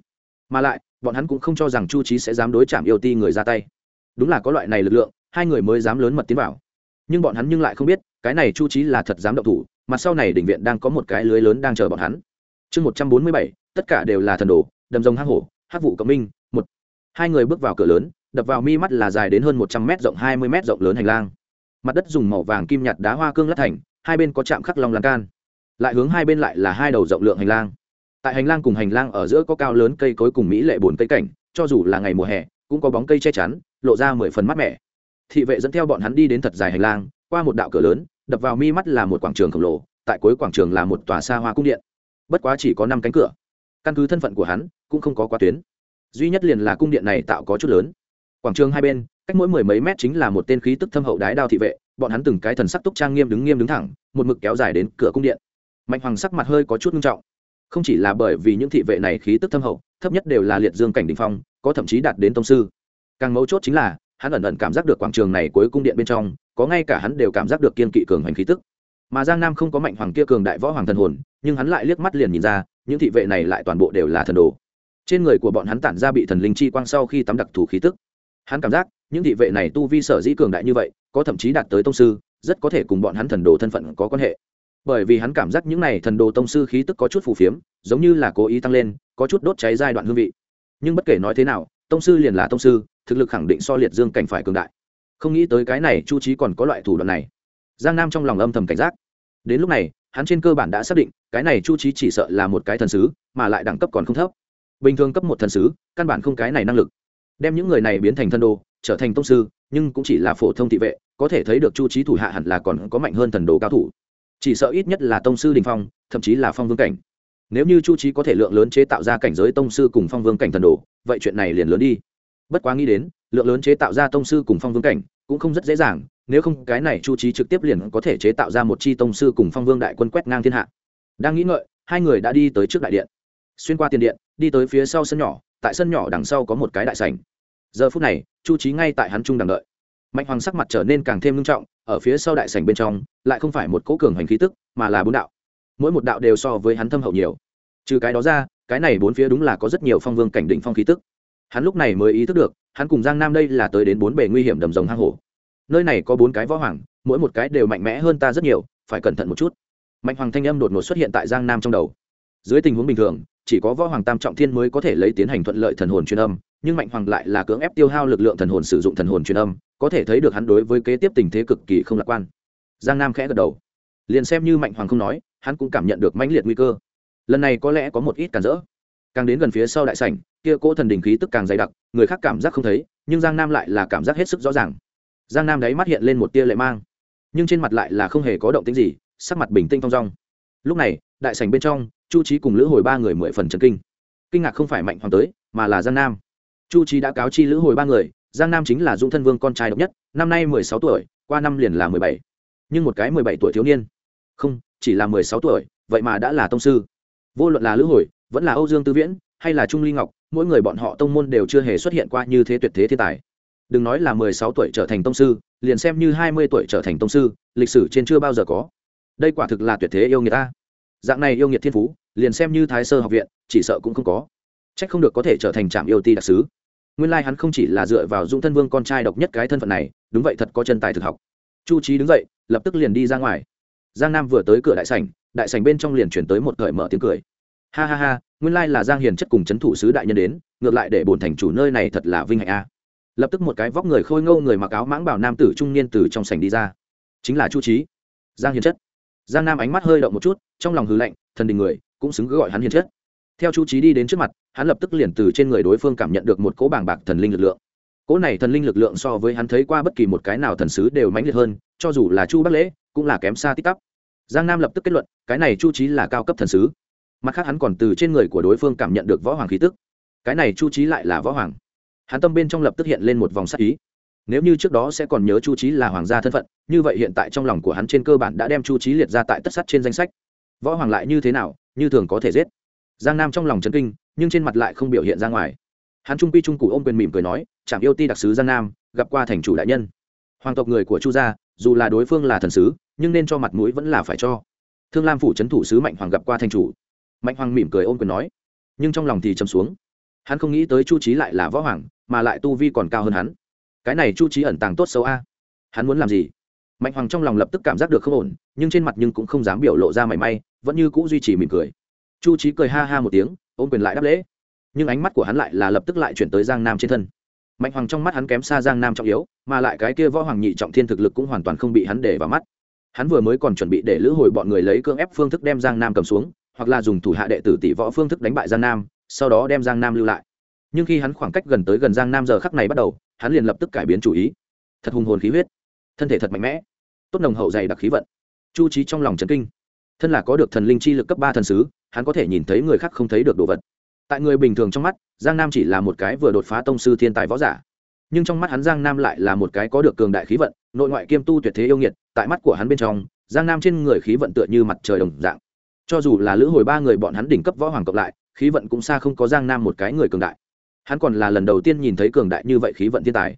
A: Mà lại, bọn hắn cũng không cho rằng chu trí sẽ dám đối chạm yêu ti người ra tay. Đúng là có loại này lực lượng, hai người mới dám lớn mật tiến vào. Nhưng bọn hắn nhưng lại không biết, cái này chu trí là thật dám động thủ mặt sau này đỉnh viện đang có một cái lưới lớn đang chờ bọn hắn. Chương một trăm bốn mươi bảy, tất cả đều là thần đồ, đầm rồng hang hổ, hát vụ cộng minh, một. Hai người bước vào cửa lớn, đập vào mi mắt là dài đến hơn một trăm m rộng, hai mươi m rộng lớn hành lang. Mặt đất dùng màu vàng kim nhạt đá hoa cương lát thành, hai bên có chạm khắc long lan can. Lại hướng hai bên lại là hai đầu rộng lượng hành lang. Tại hành lang cùng hành lang ở giữa có cao lớn cây cối cùng mỹ lệ bồn cây cảnh, cho dù là ngày mùa hè, cũng có bóng cây che chắn, lộ ra mười phần mát mẻ. Thị vệ dẫn theo bọn hắn đi đến thật dài hành lang, qua một đạo cửa lớn đập vào mi mắt là một quảng trường khổng lồ, tại cuối quảng trường là một tòa xa hoa cung điện. Bất quá chỉ có năm cánh cửa. Căn cứ thân phận của hắn, cũng không có quá tuyến. Duy nhất liền là cung điện này tạo có chút lớn. Quảng trường hai bên, cách mỗi mười mấy mét chính là một tên khí tức thâm hậu đái đao thị vệ, bọn hắn từng cái thần sắc túc trang nghiêm đứng nghiêm đứng thẳng, một mực kéo dài đến cửa cung điện. Mạnh hoàng sắc mặt hơi có chút nghiêm trọng. Không chỉ là bởi vì những thị vệ này khí tức thâm hậu, thấp nhất đều là liệt dương cảnh đình phong, có thậm chí đạt đến tông sư. Càng mấu chốt chính là hắn ẩn ẩn cảm giác được quảng trường này cuối cung điện bên trong, có ngay cả hắn đều cảm giác được kiên kỵ cường hành khí tức. Mà giang nam không có mạnh hoàng kia cường đại võ hoàng thần hồn, nhưng hắn lại liếc mắt liền nhìn ra, những thị vệ này lại toàn bộ đều là thần đồ. Trên người của bọn hắn tản ra bị thần linh chi quang sau khi tắm đặc thù khí tức. Hắn cảm giác, những thị vệ này tu vi sở dĩ cường đại như vậy, có thậm chí đạt tới tông sư, rất có thể cùng bọn hắn thần đồ thân phận có quan hệ. Bởi vì hắn cảm giác những này thần đồ tông sư khí tức có chút phù phiếm, giống như là cố ý tăng lên, có chút đốt cháy giai đoạn hương vị. Nhưng bất kể nói thế nào tông sư liền là tông sư, thực lực khẳng định so liệt dương cảnh phải cường đại. Không nghĩ tới cái này chu trí còn có loại thủ đoạn này. Giang nam trong lòng âm thầm cảnh giác. Đến lúc này, hắn trên cơ bản đã xác định, cái này chu trí chỉ sợ là một cái thần sứ, mà lại đẳng cấp còn không thấp. Bình thường cấp một thần sứ, căn bản không cái này năng lực. Đem những người này biến thành thân đồ, trở thành tông sư, nhưng cũng chỉ là phổ thông thị vệ, có thể thấy được chu trí thủ hạ hẳn là còn có mạnh hơn thần đồ cao thủ. Chỉ sợ ít nhất là tông sư đình phong, thậm chí là phong vương cảnh. Nếu như chu trí có thể lượng lớn chế tạo ra cảnh giới tông sư cùng phong vương cảnh thần đồ vậy chuyện này liền lớn đi. Bất quá nghĩ đến, lượng lớn chế tạo ra tông sư cùng phong vương cảnh cũng không rất dễ dàng, nếu không cái này chu trí trực tiếp liền có thể chế tạo ra một chi tông sư cùng phong vương đại quân quét ngang thiên hạ. Đang nghĩ ngợi, hai người đã đi tới trước đại điện. Xuyên qua tiền điện, đi tới phía sau sân nhỏ, tại sân nhỏ đằng sau có một cái đại sảnh. Giờ phút này, chu trí ngay tại hắn trung đằng đợi. Mạnh hoàng sắc mặt trở nên càng thêm nghiêm trọng, ở phía sau đại sảnh bên trong, lại không phải một cỗ cường hành khí tức, mà là bốn đạo. Mỗi một đạo đều so với hắn thâm hậu nhiều. Trừ cái đó ra cái này bốn phía đúng là có rất nhiều phong vương cảnh định phong khí tức. Hắn lúc này mới ý thức được, hắn cùng giang nam đây là tới đến bốn bề nguy hiểm đầm rồng hang hổ. Nơi này có bốn cái võ hoàng, mỗi một cái đều mạnh mẽ hơn ta rất nhiều, phải cẩn thận một chút. Mạnh hoàng thanh âm đột ngột xuất hiện tại giang nam trong đầu. Dưới tình huống bình thường, chỉ có võ hoàng tam trọng thiên mới có thể lấy tiến hành thuận lợi thần hồn truyền âm, nhưng mạnh hoàng lại là cưỡng ép tiêu hao lực lượng thần hồn sử dụng thần hồn truyền âm, có thể thấy được hắn đối với kế tiếp tình thế cực kỳ không lạc quan. Giang nam khẽ gật đầu. Liền xem như mạnh hoàng không nói, hắn cũng cảm nhận được mãnh liệt nguy cơ lần này có lẽ có một ít cản rỡ. Càng đến gần phía sau đại sảnh, kia cỗ thần đình khí tức càng dày đặc, người khác cảm giác không thấy, nhưng giang nam lại là cảm giác hết sức rõ ràng. Giang nam đáy mắt hiện lên một tia lệ mang, nhưng trên mặt lại là không hề có động tính gì, sắc mặt bình tĩnh thong dong. Lúc này, đại sảnh bên trong, chu trí cùng lữ hồi ba người mười phần trần kinh. Kinh ngạc không phải mạnh hoàng tới, mà là giang nam. Chu trí đã cáo chi lữ hồi ba người, giang nam chính là dũng thân vương con trai độc nhất, năm nay mười sáu tuổi, qua năm liền là mười bảy. Nhưng một cái mười bảy tuổi thiếu niên. Không, chỉ là mười sáu tuổi, vậy mà đã là tông sư vô luận là lữ hồi, vẫn là âu dương tư viễn, hay là trung ly ngọc, mỗi người bọn họ tông môn đều chưa hề xuất hiện qua như thế tuyệt thế thiên tài. Đừng nói là mười sáu tuổi trở thành tông sư, liền xem như hai mươi tuổi trở thành tông sư, lịch sử trên chưa bao giờ có. Đây quả thực là tuyệt thế yêu người ta. Dạng này yêu nghiệt thiên phú, liền xem như thái sơ học viện, chỉ sợ cũng không có. C h ắ c không được có thể trở thành trạm yêu ti đặc s ứ nguyên lai、like、hắn không chỉ là dựa vào dũng thân vương con trai độc nhất cái thân phận này, đúng vậy thật có chân tài thực học. Chu trí đứng dậy, lập tức liền đi ra ngoài giang nam vừa tới cửa đại sảnh đại sảnh bên trong liền chuyển tới một cởi mở tiếng cười. Ha ha ha, nguyên lai là giang hiền chất cùng c h ấ n thủ sứ đại nhân đến, ngược lại để bồn thành chủ nơi này thật là vinh hạnh a. Lập tức một cái vóc người khôi ngâu người mặc áo mãng bảo nam tử trung niên từ trong sảnh đi ra. Chính là chu trí giang hiền chất. Giang nam ánh mắt hơi động một chút, trong lòng hư lạnh, thần đình người, cũng xứng gọi hắn hiền chất. Theo chu trí đi đến trước mặt, hắn lập tức liền từ trên người đối phương cảm nhận được một cỗ bảng bạc thần linh lực lượng. Cỗ này thần linh lực lượng so với hắn thấy qua bất kỳ một cái nào thần sứ đều mãnh liệt hơn, cho dù là chu bắc lễ cũng là kém xa tích tắp giang nam lập tức kết luận, cái này chu trí là cao cấp thần sứ. Mặt khác hắn còn từ trên người của đối phương cảm nhận được võ hoàng khí tức. Cái này chu trí lại là võ hoàng. Hắn tâm bên trong lập tức hiện lên một vòng sắc ý. Nếu như trước đó sẽ còn nhớ chu trí là hoàng gia thân phận, như vậy hiện tại trong lòng của hắn trên cơ bản đã đem chu trí liệt ra tại tất sắt trên danh sách. Võ hoàng lại như thế nào, như thường có thể giết. Giang nam trong lòng chấn kinh, nhưng trên mặt lại không biểu hiện ra ngoài. Hắn trung pi trung cụ ôm quyền mỉm cười nói chạm yêu ti đặc sứ giang nam, gặp qua thành chủ đại nhân. Hoàng tộc người của chu gia, dù là đối phương là thần sứ nhưng nên cho mặt mũi vẫn là phải cho. Thương lam phủ c h ấ n thủ sứ mạnh hoàng gặp qua thành chủ. Mạnh hoàng mỉm cười ôm quyền nói, nhưng trong lòng thì chấm xuống. Hắn không nghĩ tới chu trí lại là võ hoàng, mà lại tu vi còn cao hơn hắn. Cái này chu trí ẩn tàng tốt xấu a. Hắn muốn làm gì? Mạnh hoàng trong lòng lập tức cảm giác được không ổn, nhưng trên mặt nhưng cũng không dám biểu lộ ra mảy may, vẫn như c ũ duy trì mỉm cười. Chu trí cười ha ha một tiếng ôm quyền lại đáp lễ. Nhưng ánh mắt của hắn lại là lập tức lại chuyển tới giang nam trên thân. Mạnh hoàng trong mắt hắn kém xa giang nam trọng yếu, mà lại cái kia võ hoàng nhị trọng thiên thực lực cũng hoàn toàn không bị hắn để vào mắt hắn vừa mới còn chuẩn bị để lữ hồi bọn người lấy cưỡng ép phương thức đem giang nam cầm xuống, hoặc là dùng thủ hạ đệ tử tỷ võ phương thức đánh bại giang nam, sau đó đem giang nam lưu lại. Nhưng khi hắn khoảng cách gần tới gần giang nam giờ khắc này bắt đầu, hắn liền lập tức cải biến chủ ý. Thật hùng hồn khí huyết. Thân thể thật mạnh mẽ. Tốt nồng hậu dày đặc khí vận. Chu trí trong lòng trấn kinh. Thân là có được thần linh chi lực cấp ba thần sứ, hắn có thể nhìn thấy người khác không thấy được đồ vật. Tại người bình thường trong mắt, giang nam chỉ là một cái vừa đột phá tông sư thiên tài võ giả nhưng trong mắt hắn giang nam lại là một cái có được cường đại khí vận, nội ngoại kiêm tu tuyệt thế yêu nghiệt, tại mắt của hắn bên trong, giang nam trên người khí vận tựa như mặt trời đồng dạng. Cho dù là lữ hồi ba người bọn hắn đỉnh cấp võ hoàng cộng lại, khí vận cũng xa không có giang nam một cái người cường đại. Hắn còn là lần đầu tiên nhìn thấy cường đại như vậy khí vận thiên tài.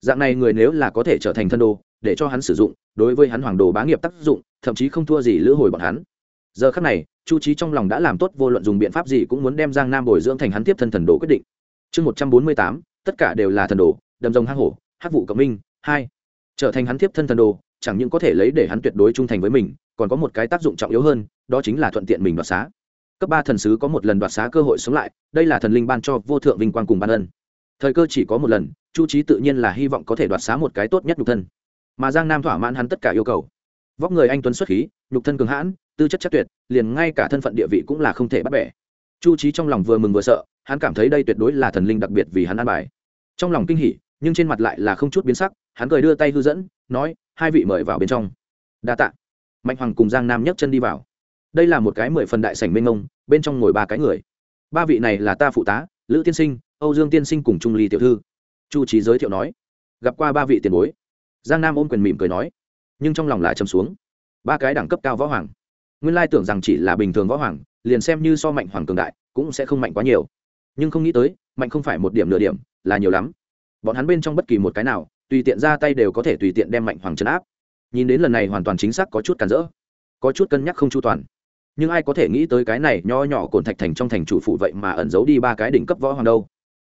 A: Dạng này người nếu là có thể trở thành thân đồ để cho hắn sử dụng, đối với hắn hoàng đồ bá nghiệp tác dụng, thậm chí không thua gì lữ hồi bọn hắn. Giờ khắc này, chu trí trong lòng đã làm tốt vô luận dùng biện pháp gì cũng muốn đem giang nam bồi dưỡng thành hắn tiếp thân thần đồ quyết định. Chương một trăm bốn mươi tám, tất cả đều là thần đồ đầm rồng hang hổ hát vụ cộng minh, hai. Trở thành hắn tiếp thân thần đồ, chẳng những có thể lấy để hắn tuyệt đối trung thành với mình, còn có một cái tác dụng trọng yếu hơn, đó chính là thuận tiện mình đoạt xá. Cấp ba thần sứ có một lần đoạt xá cơ hội sống lại, đây là thần linh ban cho vô thượng vinh quang cùng ban ân. Thời cơ chỉ có một lần, chu trí tự nhiên là hy vọng có thể đoạt xá một cái tốt nhất nhục thân. Mà giang nam thỏa mãn hắn tất cả yêu cầu. Vóc người anh tuấn xuất khí, nhục thân cường hãn, tư chất chắc tuyệt, liền ngay cả thân phận địa vị cũng là không thể bắt bẻ. Chu trí trong lòng vừa mừng vừa sợ, hắn cảm thấy đây tuyệt đối là thần linh đặc biệt vì hắn an bài. Trong lòng kinh hỉ nhưng trên mặt lại là không chút biến sắc, hắn cười đưa tay hư dẫn, nói, hai vị mời vào bên trong. Đa tạ. Mạnh hoàng cùng giang nam nhấc chân đi vào. Đây là một cái mười phần đại sảnh mênh ngông bên trong ngồi ba cái người. Ba vị này là ta phụ tá, lữ tiên sinh, âu dương tiên sinh cùng trung ly tiểu thư. Chu trí giới thiệu nói. Gặp qua ba vị tiền bối. Giang nam ôm quyền mỉm cười nói. Nhưng trong lòng lại chầm xuống. Ba cái đẳng cấp cao võ hoàng. Nguyên lai tưởng rằng chỉ là bình thường võ hoàng, liền xem như so mạnh hoàng cường đại, cũng sẽ không mạnh quá nhiều. Nhưng không nghĩ tới, mạnh không phải một điểm nửa điểm, là nhiều lắm bọn hắn bên trong bất kỳ một cái nào, tùy tiện ra tay đều có thể tùy tiện đem mạnh hoàng chấn áp. Nhìn đến lần này hoàn toàn chính xác có chút cản rỡ, có chút cân nhắc không chu toàn. Nhưng ai có thể nghĩ tới cái này nho nhỏ cồn thạch thành trong thành chủ phụ vậy mà ẩn giấu đi ba cái đỉnh cấp võ hoàng đâu.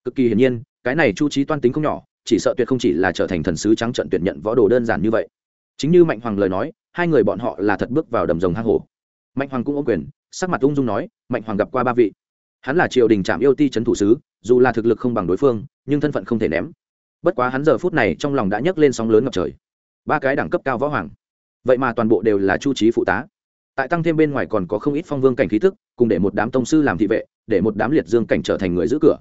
A: Cực kỳ hiển nhiên, cái này chu trí toan tính không nhỏ, chỉ sợ tuyệt không chỉ là trở thành thần sứ trắng trận tuyệt nhận võ đồ đơn giản như vậy. Chính như mạnh hoàng lời nói, hai người bọn họ là thật bước vào đầm rồng hang hổ. Mạnh hoàng cũng ô quyền, sắc mặt ung dung nói, mạnh hoàng gặp qua ba vị. Hắn là triều đình trạm yêu ti trấn thủ sứ, dù là thực lực không bằng đối phương, nhưng thân phận không thể ném bất quá hắn giờ phút này trong lòng đã nhấc lên sóng lớn ngập trời. Ba cái đẳng cấp cao võ hoàng. Vậy mà toàn bộ đều là chu trí phụ tá. Tại tăng thêm bên ngoài còn có không ít phong vương cảnh khí thức, cùng để một đám tông sư làm thị vệ, để một đám liệt dương cảnh trở thành người giữ cửa.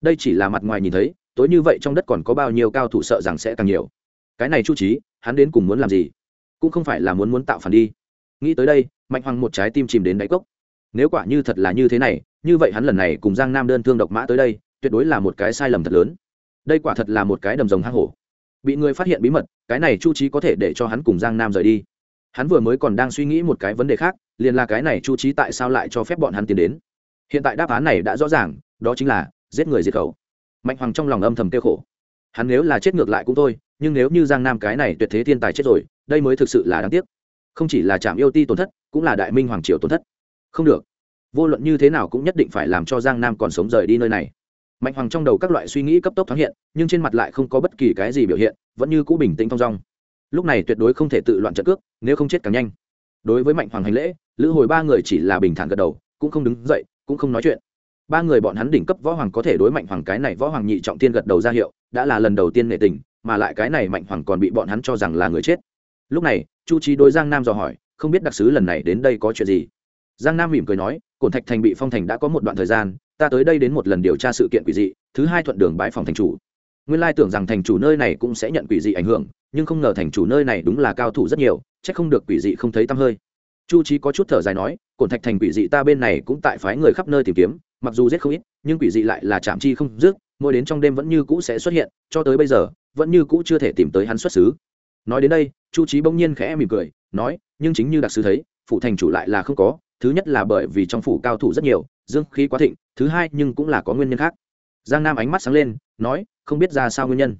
A: Đây chỉ là mặt ngoài nhìn thấy, tối như vậy trong đất còn có bao nhiêu cao thủ sợ rằng sẽ càng nhiều. Cái này chu trí hắn đến cùng muốn làm gì? Cũng không phải là muốn muốn tạo phản đi. Nghĩ tới đây, mạnh hoàng một trái tim chìm đến đáy cốc. Nếu quả như thật là như thế này, như vậy hắn lần này cùng giang nam đơn thương độc mã tới đây, tuyệt đối là một cái sai lầm thật lớn đây quả thật là một cái đầm rồng hang hổ. Bị người phát hiện bí mật, cái này chu trí có thể để cho hắn cùng giang nam rời đi. Hắn vừa mới còn đang suy nghĩ một cái vấn đề khác, liền là cái này chu trí tại sao lại cho phép bọn hắn tiến đến? Hiện tại đáp án này đã rõ ràng, đó chính là giết người diệt khẩu. Mạnh hoàng trong lòng âm thầm kêu khổ. Hắn nếu là chết ngược lại cũng thôi, nhưng nếu như giang nam cái này tuyệt thế thiên tài chết rồi, đây mới thực sự là đáng tiếc. Không chỉ là trạm yêu ti tổn thất, cũng là đại minh hoàng triều tổn thất. Không được. Vô luận như thế nào cũng nhất định phải làm cho giang nam còn sống rời đi nơi này mạnh hoàng trong đầu các loại suy nghĩ cấp tốc thoáng hiện, nhưng trên mặt lại không có bất kỳ cái gì biểu hiện, vẫn như cũ bình tĩnh thong dong. Lúc này tuyệt đối không thể tự loạn trận cước, nếu không chết càng nhanh. Đối với mạnh hoàng hành lễ, lữ hồi ba người chỉ là bình thản gật đầu, cũng không đứng dậy, cũng không nói chuyện. Ba người bọn hắn đỉnh cấp võ hoàng có thể đối mạnh hoàng cái này võ hoàng nhị trọng tiên gật đầu ra hiệu, đã là lần đầu tiên nệ tình, mà lại cái này mạnh hoàng còn bị bọn hắn cho rằng là người chết. Lúc này, chu trí đối giang nam dò hỏi, không biết đặc sứ lần này đến đây có chuyện gì? Giang nam mỉm cười nói, cổn thạch thành bị phong thành đã có một đoạn thời gian ta tới đây đến một lần điều tra sự kiện quỷ dị, thứ hai thuận đường bãi phòng thành chủ. Nguyên lai tưởng rằng thành chủ nơi này cũng sẽ nhận quỷ dị ảnh hưởng, nhưng không ngờ thành chủ nơi này đúng là cao thủ rất nhiều c h ắ c không được quỷ dị không thấy tăm hơi. Chu trí có chút thở dài nói, cổn thạch thành quỷ dị ta bên này cũng tại phái người khắp nơi tìm kiếm, mặc dù rất không ít, nhưng quỷ dị lại là chạm chi không dứt, mỗi đến trong đêm vẫn như cũ sẽ xuất hiện, cho tới bây giờ, vẫn như cũ chưa thể tìm tới hắn xuất xứ. Nói đến đây, chu trí bỗng nhiên khẽ mỉm cười, nói, nhưng chính như đặc sứ thấy, phủ thành chủ lại là không có, thứ nhất là bởi vì trong phủ cao thủ rất nhiều dương khí quá thịnh, thứ hai nhưng cũng là có nguyên nhân khác. Giang nam ánh mắt sáng lên, nói, không biết ra sao nguyên nhân.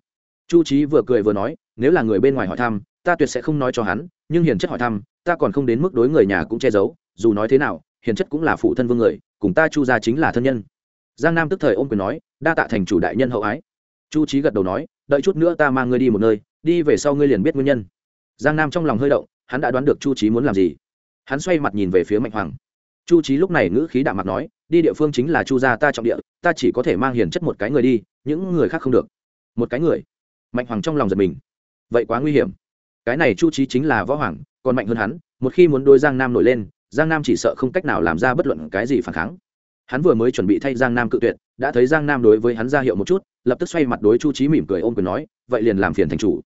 A: Chu trí vừa cười vừa nói, nếu là người bên ngoài hỏi thăm, ta tuyệt sẽ không nói cho hắn, nhưng hiền chất hỏi thăm, ta còn không đến mức đối người nhà cũng che giấu, dù nói thế nào, hiền chất cũng là phụ thân vương người, cùng ta chu gia chính là thân nhân. Giang nam tức thời ôm quyền nói, đa tạ thành chủ đại nhân hậu ái. Chu trí gật đầu nói, đợi chút nữa ta mang ngươi đi một nơi, đi về sau ngươi liền biết nguyên nhân. Giang nam trong lòng hơi động, hắn đã đoán được chu trí muốn làm gì. Hắn xoay mặt nhìn về phía mạnh hoàng. Chu trí lúc này ngữ khí đạm mặt nói đi địa phương chính là chu gia ta trọng địa, ta chỉ có thể mang hiền chất một cái người đi, những người khác không được. Một cái người. Mạnh hoàng trong lòng giật mình. Vậy quá nguy hiểm. Cái này chu trí chính là võ hoàng, còn mạnh hơn hắn, một khi muốn đôi giang nam nổi lên, giang nam chỉ sợ không cách nào làm ra bất luận cái gì phản kháng. Hắn vừa mới chuẩn bị thay giang nam cự tuyệt, đã thấy giang nam đối với hắn ra hiệu một chút, lập tức xoay mặt đối chu trí mỉm cười ôm quyền nói, vậy liền làm phiền thành chủ.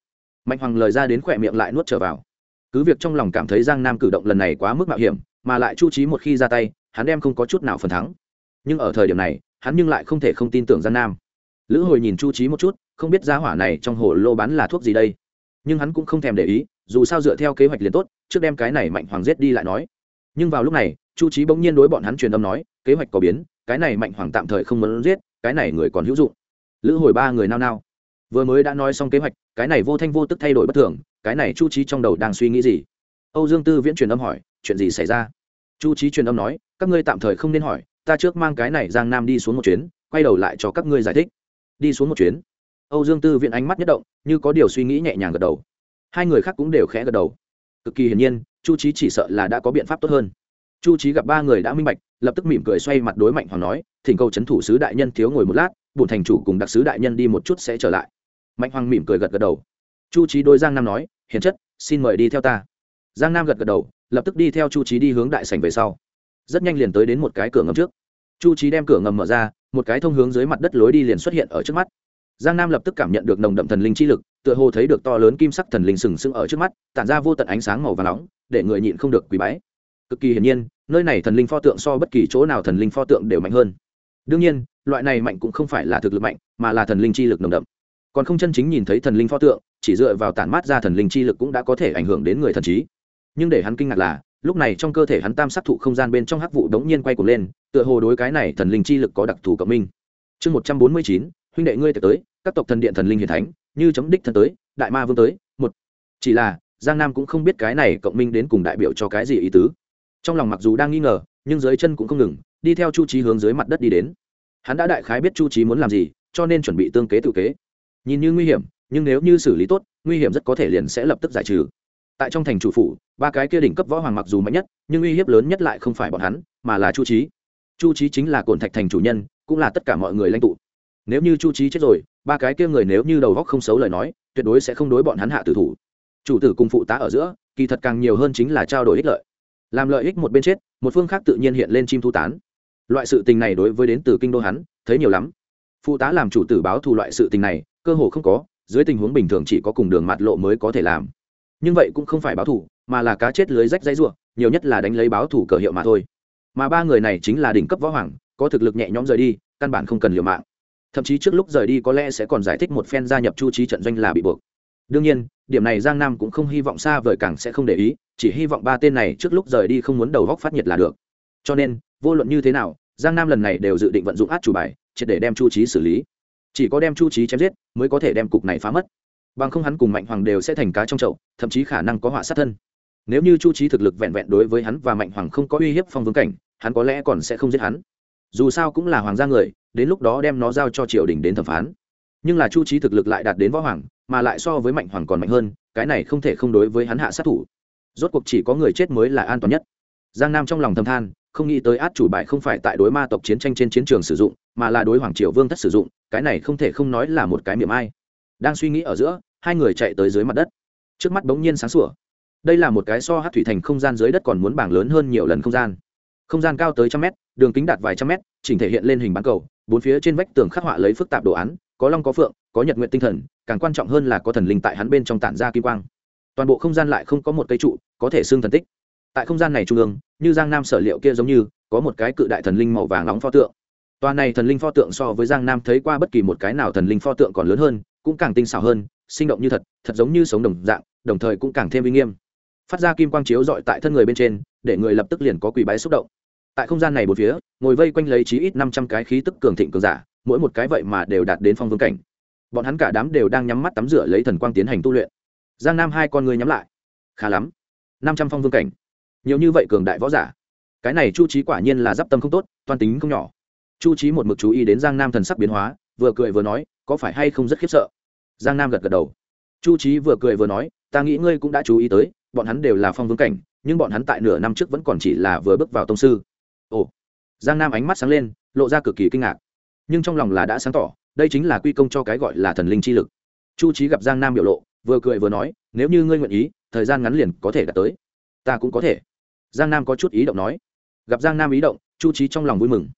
A: Mạnh hoàng lời ra đến khỏe miệng lại nuốt trở vào. Cứ việc trong lòng cảm thấy giang nam cử động lần này quá mức mạo hiểm, mà lại chu trí một khi ra tay hắn đem không có chút nào phần thắng. Nhưng ở thời điểm này, hắn nhưng lại không thể không tin tưởng giang nam. Lữ hồi nhìn chu trí một chút, không biết giá hỏa này trong hồ lô bán là thuốc gì đây. Nhưng hắn cũng không thèm để ý, dù sao dựa theo kế hoạch liền tốt, trước đem cái này mạnh hoàng giết đi lại nói. Nhưng vào lúc này, chu trí bỗng nhiên đối bọn hắn truyền âm nói, kế hoạch có biến, cái này mạnh hoàng tạm thời không muốn giết, cái này người còn hữu dụng. Lữ hồi ba người nao nao. Vừa mới đã nói xong kế hoạch, cái này vô thanh vô tức thay đổi bất thường, cái này chu trí trong đầu đang suy nghĩ gì? Âu dương tư viễn truyền âm hỏi, chuyện gì xảy ra? Chu trí truyền âm nói các ngươi tạm thời không nên hỏi, ta trước mang cái này giang nam đi xuống một chuyến, quay đầu lại cho các ngươi giải thích. Đi xuống một chuyến. Âu dương tư viện ánh mắt nhất động, như có điều suy nghĩ nhẹ nhàng gật đầu. Hai người khác cũng đều khẽ gật đầu. Cực kỳ hiển nhiên, chu trí chỉ sợ là đã có biện pháp tốt hơn. Chu trí gặp ba người đã minh bạch, lập tức mỉm cười xoay mặt đối mạnh hoàng nói, thỉnh cầu c h ấ n thủ sứ đại nhân thiếu ngồi một lát, bổn thành chủ cùng đặc sứ đại nhân đi một chút sẽ trở lại. Mạnh hoàng mỉm cười gật gật đầu. Chu trí đôi giang nam nói, hiền chất, xin mời đi theo ta. Giang nam gật gật đầu, lập tức đi theo chu trí đi hướng đại sảnh về sau rất nhanh liền tới đến một cái cửa ngầm trước. Chu trí đem cửa ngầm mở ra, một cái thông hướng dưới mặt đất lối đi liền xuất hiện ở trước mắt. Giang nam lập tức cảm nhận được nồng đậm thần linh chi lực, tựa hồ thấy được to lớn kim sắc thần linh sừng sững ở trước mắt, tản ra vô tận ánh sáng màu và nóng, để người nhịn không được quý bái. Cực kỳ hiển nhiên, nơi này thần linh pho tượng so bất kỳ chỗ nào thần linh pho tượng đều mạnh hơn. Đương nhiên, loại này mạnh cũng không phải là thực lực mạnh, mà là thần linh chi lực nồng đậm. Còn không chân chính nhìn thấy thần linh pho tượng, chỉ dựa vào tản mát ra thần linh chi lực cũng đã có thể ảnh hưởng đến người thần trí. Nhưng để hắn kinh ngạc là lúc này trong cơ thể hắn tam sát thụ không gian bên trong hắc vụ đống nhiên quay cuồng lên, tựa hồ đối cái này thần linh chi lực có đặc thù cộng minh. Chương một trăm bốn mươi chín, huynh đệ ngươi tới, các tộc thần điện thần linh hiền thánh, như chấm đích thân tới, đại ma vương tới, một. Chỉ là, giang nam cũng không biết cái này cộng minh đến cùng đại biểu cho cái gì ý tứ. Trong lòng mặc dù đang nghi ngờ, nhưng dưới chân cũng không ngừng, đi theo chu trí hướng dưới mặt đất đi đến. Hắn đã đại khái biết chu trí muốn làm gì, cho nên chuẩn bị tương kế tự kế. Nhìn như nguy hiểm, nhưng nếu như xử lý tốt, nguy hiểm rất có thể liền sẽ lập tức giải trừ tại trong thành chủ phủ, ba cái kia đỉnh cấp võ hoàng mặc dù mạnh nhất, nhưng uy hiếp lớn nhất lại không phải bọn hắn, mà là chu trí chu trí chính là cổn thạch thành chủ nhân, cũng là tất cả mọi người lãnh tụ. Nếu như chu trí chết rồi, ba cái kia người nếu như đầu góc không xấu lời nói, tuyệt đối sẽ không đối bọn hắn hạ tử thủ. Chủ tử cùng phụ tá ở giữa, kỳ thật càng nhiều hơn chính là trao đổi ích lợi. Làm lợi ích một bên chết, một phương khác tự nhiên hiện lên chim thu tán. Loại sự tình này đối với đến từ kinh đô hắn, thấy nhiều lắm. Phụ tá làm chủ tử báo thù loại sự tình này, cơ hồ không có, dưới tình huống bình thường chỉ có cùng đường mặt lộ mới có thể làm nhưng vậy cũng không phải báo thủ, mà là cá chết lưới rách dãy ruộng, nhiều nhất là đánh lấy báo thủ cờ hiệu mà thôi. Mà ba người này chính là đỉnh cấp võ hoàng, có thực lực nhẹ nhõm rời đi, căn bản không cần liều mạng. Thậm chí trước lúc rời đi có lẽ sẽ còn giải thích một phen gia nhập chu trí trận doanh là bị buộc. Đương nhiên, điểm này giang nam cũng không hy vọng xa vời càng sẽ không để ý, chỉ hy vọng ba tên này trước lúc rời đi không muốn đầu góc phát nhiệt là được. Cho nên, vô luận như thế nào, giang nam lần này đều dự định vận dụng át chủ bài, triệt để đem chu trí xử lý. Chỉ có đem chu trí chém giết, mới có thể đem cục này phá mất bằng không hắn cùng mạnh hoàng đều sẽ thành cá trong chậu, thậm chí khả năng có họa sát thân. Nếu như chu trí thực lực vẹn vẹn đối với hắn và mạnh hoàng không có uy hiếp phong vương cảnh, hắn có lẽ còn sẽ không giết hắn. Dù sao cũng là hoàng gia người, đến lúc đó đem nó giao cho triều đình đến thẩm phán. Nhưng là chu trí thực lực lại đạt đến võ hoàng, mà lại so với mạnh hoàng còn mạnh hơn, cái này không thể không đối với hắn hạ sát thủ. Rốt cuộc chỉ có người chết mới là an toàn nhất. Giang nam trong lòng thầm than, không nghĩ tới át chủ bài không phải tại đối ma tộc chiến tranh trên chiến trường sử dụng, mà là đối hoàng triều vương thất sử dụng, cái này không thể không nói là một cái miệng ai đang suy nghĩ ở giữa, hai người chạy tới dưới mặt đất. Trước mắt bỗng nhiên sáng sủa. Đây là một cái so hát thủy thành không gian dưới đất còn muốn bảng lớn hơn nhiều lần không gian. Không gian cao tới trăm mét, đường kính đạt vài trăm mét, chỉnh thể hiện lên hình bán cầu, bốn phía trên vách tường khắc họa lấy phức tạp đồ án, có long có phượng, có nhật nguyện tinh thần, càng quan trọng hơn là có thần linh tại hắn bên trong tản ra kim quang. Toàn bộ không gian lại không có một cây trụ, có thể xương thần tích. Tại không gian này trung ương, như giang nam sở liệu kia giống như, có một cái cự đại thần linh màu vàng nóng pho tượng. Toàn này thần linh pho tượng so với giang nam thấy qua bất kỳ một cái nào thần linh pho tượng còn lớn hơn cũng càng tinh xảo hơn, sinh động như thật thật giống như sống đồng dạng, đồng thời cũng càng thêm uy nghiêm. Phát ra kim quang chiếu dọi tại thân người bên trên, để người lập tức liền có quỳ bái xúc động. Tại không gian này một phía, ngồi vây quanh lấy chí ít năm trăm cái khí tức cường thịnh cường giả, mỗi một cái vậy mà đều đạt đến phong vương cảnh. Bọn hắn cả đám đều đang nhắm mắt tắm rửa lấy thần quang tiến hành tu luyện. Giang nam hai con người nhắm lại. Khá lắm. năm trăm phong vương cảnh. Nhiều như vậy cường đại võ giả. Cái này chu trí quả nhiên là d i p tâm không tốt, toan tính không nhỏ. Chu trí một mực chú ý đến giang nam thần sắc biến hóa, vừa cười vừa nói có phải hay không rất khiếp sợ? Giang nam gật gật đầu. Chu trí vừa cười vừa nói, ta nghĩ ngươi cũng đã chú ý tới, bọn hắn đều là phong vương cảnh, nhưng bọn hắn tại nửa năm trước vẫn còn chỉ là vừa bước vào tông sư. Ồ. Giang nam ánh mắt sáng lên, lộ ra cực kỳ kinh ngạc. Nhưng trong lòng là đã sáng tỏ, đây chính là quy công cho cái gọi là thần linh chi lực. Chu trí gặp giang nam biểu lộ, vừa cười vừa nói, nếu như ngươi nguyện ý, thời gian ngắn liền có thể đạt tới. Ta cũng có thể. Giang nam có chút ý động nói. Gặp giang nam ý động, chu trí trong lòng vui mừng.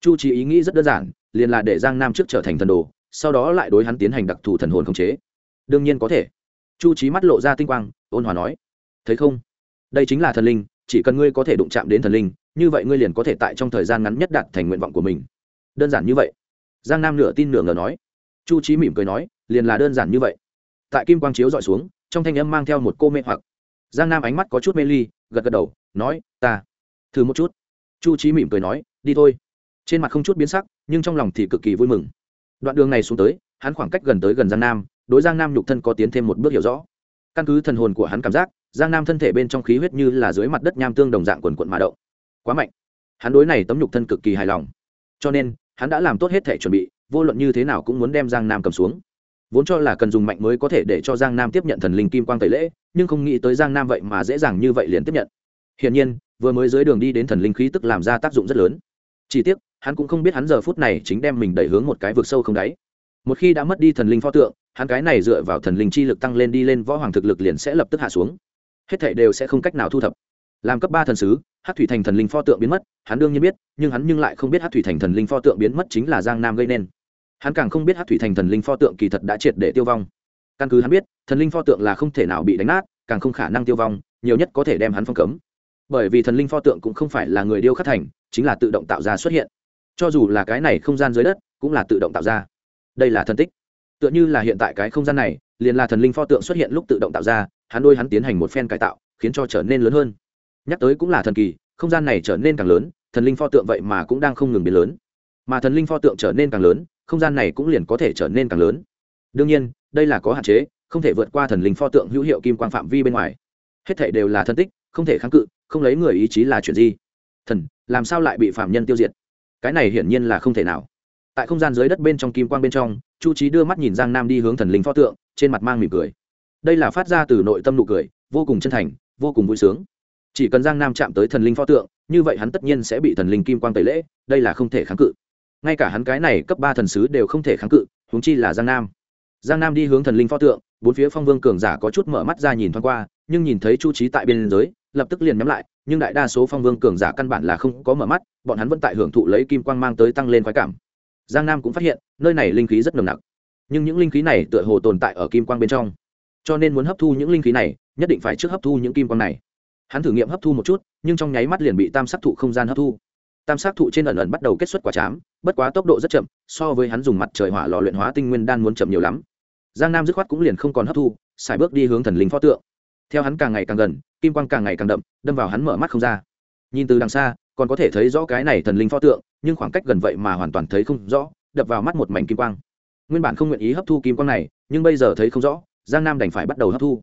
A: Chu trí ý nghĩ rất đơn giản, liền là để giang nam trước trở thành thần đồ sau đó lại đối hắn tiến hành đặc thù thần hồn khống chế. Đương nhiên có thể. Chu trí mắt lộ ra tinh quang, ôn hòa nói, thấy không? Đây chính là thần linh, chỉ cần ngươi có thể đụng chạm đến thần linh, như vậy ngươi liền có thể tại trong thời gian ngắn nhất đạt thành nguyện vọng của mình. Đơn giản như vậy. Giang nam nửa tin nửa ngờ nói. Chu trí mỉm cười nói, liền là đơn giản như vậy. Tại kim quang chiếu dọi xuống, trong thanh âm mang theo một cô mê hoặc. Giang nam ánh mắt có chút mê ly, gật gật đầu, nói, ta, thử một chút. Chu trí mỉm cười nói, đi thôi. Trên mặt không chút biến sắc, nhưng trong lòng thì cực kỳ vui mừng đoạn đường này xuống tới, hắn khoảng cách gần tới gần giang nam, đối giang nam nhục thân có tiến thêm một bước hiểu rõ. Căn cứ thần hồn của hắn cảm giác, giang nam thân thể bên trong khí huyết như là dưới mặt đất nham tương đồng dạng quần quận mà động. Quá mạnh. Hắn đối này tấm nhục thân cực kỳ hài lòng. Cho nên, hắn đã làm tốt hết thể chuẩn bị, vô luận như thế nào cũng muốn đem giang nam cầm xuống. Vốn cho là cần dùng mạnh mới có thể để cho giang nam tiếp nhận thần linh kim quang tẩy lễ, nhưng không nghĩ tới giang nam vậy mà dễ dàng như vậy liền tiếp nhận. Hiển nhiên, vừa mới dưới đường đi đến thần linh khí tức làm ra tác dụng rất lớn. Chỉ tiếc hắn cũng không biết hắn giờ phút này chính đem mình đẩy hướng một cái vực sâu không đáy. Một khi đã mất đi thần linh pho tượng, hắn cái này dựa vào thần linh chi lực tăng lên đi lên võ hoàng thực lực liền sẽ lập tức hạ xuống. Hết thảy đều sẽ không cách nào thu thập. Làm cấp ba thần sứ hát thủy thành thần linh pho tượng biến mất, hắn đương nhiên biết, nhưng hắn nhưng lại không biết hát thủy thành thần linh pho tượng biến mất chính là giang nam gây nên. Hắn càng không biết hát thủy thành thần linh pho tượng kỳ thật đã triệt để tiêu vong. Căn cứ hắn biết, thần linh pho tượng là không thể nào bị đánh nát, càng không khả năng tiêu vong, nhiều nhất có thể đem hắn phong cấm. Bởi vì thần linh pho tượng cũng không phải là người điêu khắc thành, chính là tự động tạo ra xuất hiện cho dù là cái này không gian dưới đất, cũng là tự động tạo ra. Đây là thần tích. Tựa như là hiện tại cái không gian này, liền là thần linh pho tượng xuất hiện lúc tự động tạo ra, hắn đôi hắn tiến hành một phen cải tạo, khiến cho trở nên lớn hơn. Nhắc tới cũng là thần kỳ, không gian này trở nên càng lớn, thần linh pho tượng vậy mà cũng đang không ngừng biến lớn. Mà thần linh pho tượng trở nên càng lớn, không gian này cũng liền có thể trở nên càng lớn. Đương nhiên, đây là có hạn chế, không thể vượt qua thần linh pho tượng hữu hiệu kim quang phạm vi bên ngoài. Hết thể đều là thân tích, không thể kháng cự, không lấy người ý chí là chuyện gì? Thần, làm sao lại bị phạm nhân tiêu diệt? Cái này hiển nhiên là không thể nào. Tại không gian dưới đất bên trong kim quang bên trong, chu trí đưa mắt nhìn giang nam đi hướng thần linh pho tượng, trên mặt mang mỉm cười. Đây là phát ra từ nội tâm nụ cười, vô cùng chân thành, vô cùng vui sướng. Chỉ cần giang nam chạm tới thần linh pho tượng, như vậy hắn tất nhiên sẽ bị thần linh kim quang tẩy lễ, đây là không thể kháng cự. Ngay cả hắn cái này cấp ba thần sứ đều không thể kháng cự húng chi là giang nam. Giang nam đi hướng thần linh pho tượng, bốn phía phong vương cường giả có chút mở mắt ra nhìn thoáng qua, nhưng nhìn thấy chu trí tại biên giới lập tức liền nhắm lại nhưng đại đa số phong vương cường giả căn bản là không có mở mắt, bọn hắn vẫn tại hưởng thụ lấy kim quang mang tới tăng lên khoái cảm. Giang nam cũng phát hiện, nơi này linh khí rất nồng nặc. Nhưng những linh khí này tựa hồ tồn tại ở kim quang bên trong. Cho nên muốn hấp thu những linh khí này, nhất định phải trước hấp thu những kim quang này. Hắn thử nghiệm hấp thu một chút, nhưng trong nháy mắt liền bị tam sắc thụ không gian hấp thu. Tam sắc thụ trên ẩn ẩn bắt đầu kết xuất quả chám, bất quá tốc độ rất chậm, so với hắn dùng mặt trời hỏa lò luyện hóa tinh nguyên đan muốn chậm nhiều lắm. Giang nam dứt khoát cũng liền không còn hấp thu, xài bước đi hướng thần linh pho tượng theo hắn càng ngày càng gần, kim quang càng ngày càng đậm, đâm vào hắn mở mắt không ra. Nhìn từ đằng xa, còn có thể thấy rõ cái này thần linh pho tượng, nhưng khoảng cách gần vậy mà hoàn toàn thấy không rõ, đập vào mắt một mảnh kim quang. Nguyên bản không nguyện ý hấp thu kim quang này, nhưng bây giờ thấy không rõ, giang nam đành phải bắt đầu hấp thu.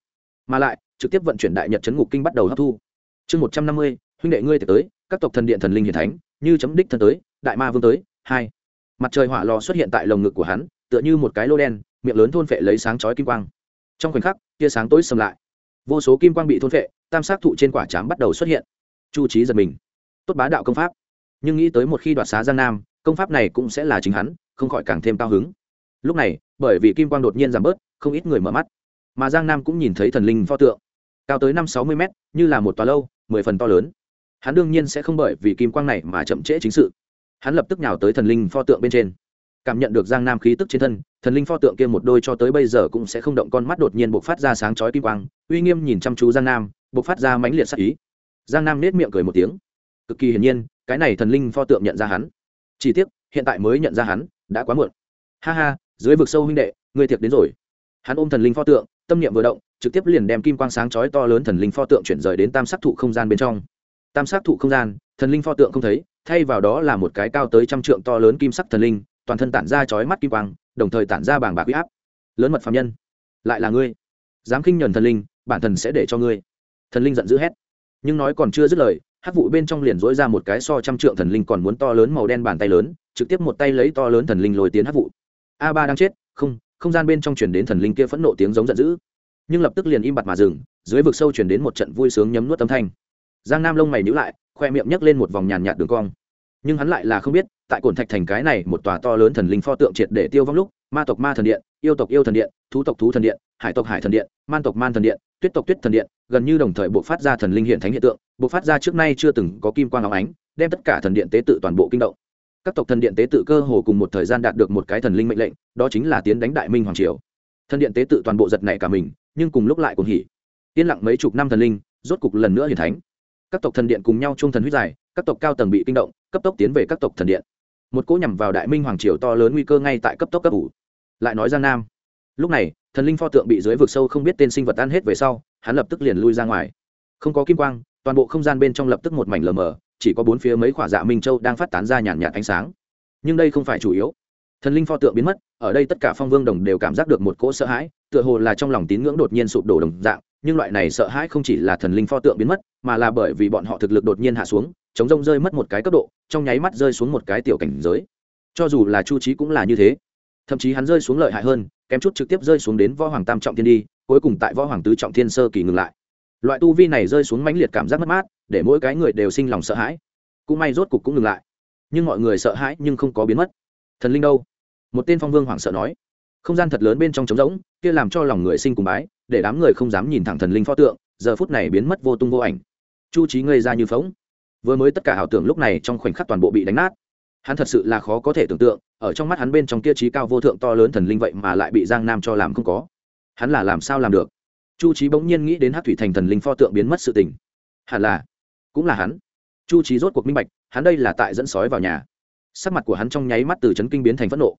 A: Mà lại, trực tiếp vận chuyển đại nhật chấn ngục kinh bắt đầu hấp thu. Chương một trăm năm mươi, huynh đệ ngươi tới, các tộc thần điện thần linh hiền thánh, như chấm đích thân tới, đại ma vương tới, hai. Mặt trời hỏa lò xuất hiện tại lồng ngực của hắn, tựa như một cái lô đen, miệng lớn thôn phệ lấy sáng chói kim quang. Trong khoảnh khắc, tia sáng tối sầm lại vô số kim quang bị thôn phệ, tam sát thụ trên quả chám bắt đầu xuất hiện. Chu trí giật mình. Tốt bá đạo công pháp. Nhưng nghĩ tới một khi đoạt xá giang nam, công pháp này cũng sẽ là chính hắn, không khỏi càng thêm cao hứng. Lúc này, bởi vì kim quang đột nhiên giảm bớt, không ít người mở mắt. Mà giang nam cũng nhìn thấy thần linh pho tượng. Cao tới năm sáu mươi mét, như là một tòa lâu, mười phần to lớn. Hắn đương nhiên sẽ không bởi vì kim quang này mà chậm trễ chính sự. Hắn lập tức nhào tới thần linh pho tượng bên trên cảm nhận được giang nam khí tức trên thân, thần linh pho tượng kia một đôi cho tới bây giờ cũng sẽ không động con mắt đột nhiên buộc phát ra sáng chói kim quang, uy nghiêm nhìn chăm chú giang nam buộc phát ra mãnh liệt sắc ý. Giang nam nết miệng cười một tiếng. Cực kỳ hiển nhiên, cái này thần linh pho tượng nhận ra hắn. Chỉ tiếc, hiện tại mới nhận ra hắn, đã quá muộn. Ha ha, dưới vực sâu huynh đệ người thiệt đến rồi. Hắn ôm thần linh pho tượng, tâm niệm vừa động, trực tiếp liền đem kim quang sáng chói to lớn thần linh pho tượng chuyển rời đến tam sắc thụ không gian bên trong. Tam sắc thụ không gian, thần linh pho tượng không thấy, thay vào đó là một cái cao tới trăm trượng to lớn kim sắc thần linh toàn thân tản ra chói mắt kim quang, đồng thời tản ra bảng bạc huy áp. Lớn mật phạm nhân, lại là ngươi. Dám khinh nhuần thần linh, bản thần sẽ để cho ngươi. Thần linh giận dữ hét. Nhưng nói còn chưa dứt lời, hắc vụ bên trong liền dỗi ra một cái so trăm trượng thần linh còn muốn to lớn màu đen bàn tay lớn, trực tiếp một tay lấy to lớn thần linh lôi tiến hắc vụ. A ba đang chết, không không gian bên trong chuyển đến thần linh kia phẫn nộ tiếng giống giận dữ. Nhưng lập tức liền im bặt mà dừng, dưới vực sâu chuyển đến một trận vui sướng nhấm nuốt âm thanh. Giang nam lông mày nhữ lại, khoe miệng nhấc lên một vòng nhàn nhạt đường cong nhưng hắn lại là không biết, tại cổn thạch thành cái này một tòa to lớn thần linh pho tượng triệt để tiêu vong lúc, ma tộc ma thần điện, yêu tộc yêu thần điện, thú tộc thú thần điện, hải tộc hải thần điện, man tộc man thần điện, tuyết tộc tuyết thần điện, gần như đồng thời buộc phát ra thần linh hiện thánh hiện tượng buộc phát ra trước nay chưa từng có kim quang áo ánh, đem tất cả thần điện tế tự toàn bộ kinh động. Các tộc thần điện tế tự cơ hồ cùng một thời gian đạt được một cái thần linh mệnh lệnh, đó chính là tiến đánh đại minh hoàng triều. Thần điện tế tự toàn bộ giật này cả mình, nhưng cùng lúc lại cũng hỉ. Yên lặng mấy chục năm thần linh, rốt cục lần nữa hiển thánh các tộc thần điện cùng nhau chung thần huyết dài, các tộc cao tầng bị kinh động, cấp tốc tiến về các tộc thần điện. Một cỗ nhằm vào đại minh hoàng triều to lớn nguy cơ ngay tại cấp tốc cấp ủ. Lại nói giang nam. Lúc này, thần linh pho tượng bị dưới vực sâu không biết tên sinh vật ăn hết về sau, hắn lập tức liền lui ra ngoài. Không có kim quang, toàn bộ không gian bên trong lập tức một mảnh lờ mờ, chỉ có bốn phía mấy khỏa dạ minh châu đang phát tán ra nhàn nhạt ánh sáng. Nhưng đây không phải chủ yếu. Thần linh pho tượng biến mất, ở đây tất cả phong vương đồng đều cảm giác được một cỗ sợ hãi, tựa hồ là trong lòng tín ngưỡng đột nhiên sụp đổ đồng dạng nhưng loại này sợ hãi không chỉ là thần linh pho tượng biến mất, mà là bởi vì bọn họ thực lực đột nhiên hạ xuống, chống rông rơi mất một cái cấp độ, trong nháy mắt rơi xuống một cái tiểu cảnh giới. Cho dù là chu trí cũng là như thế. Thậm chí hắn rơi xuống lợi hại hơn, kém chút trực tiếp rơi xuống đến võ hoàng tam trọng thiên đi, cuối cùng tại võ hoàng tứ trọng thiên sơ kỳ ngừng lại. Loại tu vi này rơi xuống mãnh liệt cảm giác mất mát, để mỗi cái người đều sinh lòng sợ hãi. Cũng may rốt cục cũng ngừng lại. Nhưng mọi người sợ hãi nhưng không có biến mất. Thần linh đâu? Một tên phong vương hoảng sợ nói. Không gian thật lớn bên trong trống rỗng, kia làm cho lòng người sinh cùng bái để đám người không dám nhìn thẳng thần linh pho tượng, giờ phút này biến mất vô tung vô ảnh. Chu trí ngây ra như phóng vừa mới tất cả ảo tưởng lúc này trong khoảnh khắc toàn bộ bị đánh nát. Hắn thật sự là khó có thể tưởng tượng, ở trong mắt hắn bên trong kia trí cao vô thượng to lớn thần linh vậy mà lại bị giang nam cho làm không có. Hắn là làm sao làm được? Chu trí bỗng nhiên nghĩ đến hát thủy thành thần linh pho tượng biến mất sự tình. Hẳn là, cũng là hắn. Chu trí rốt cuộc minh bạch, hắn đây là tại dẫn sói vào nhà. Sắc mặt của hắn trong nháy mắt từ c kinh biến thành phẫn nộ.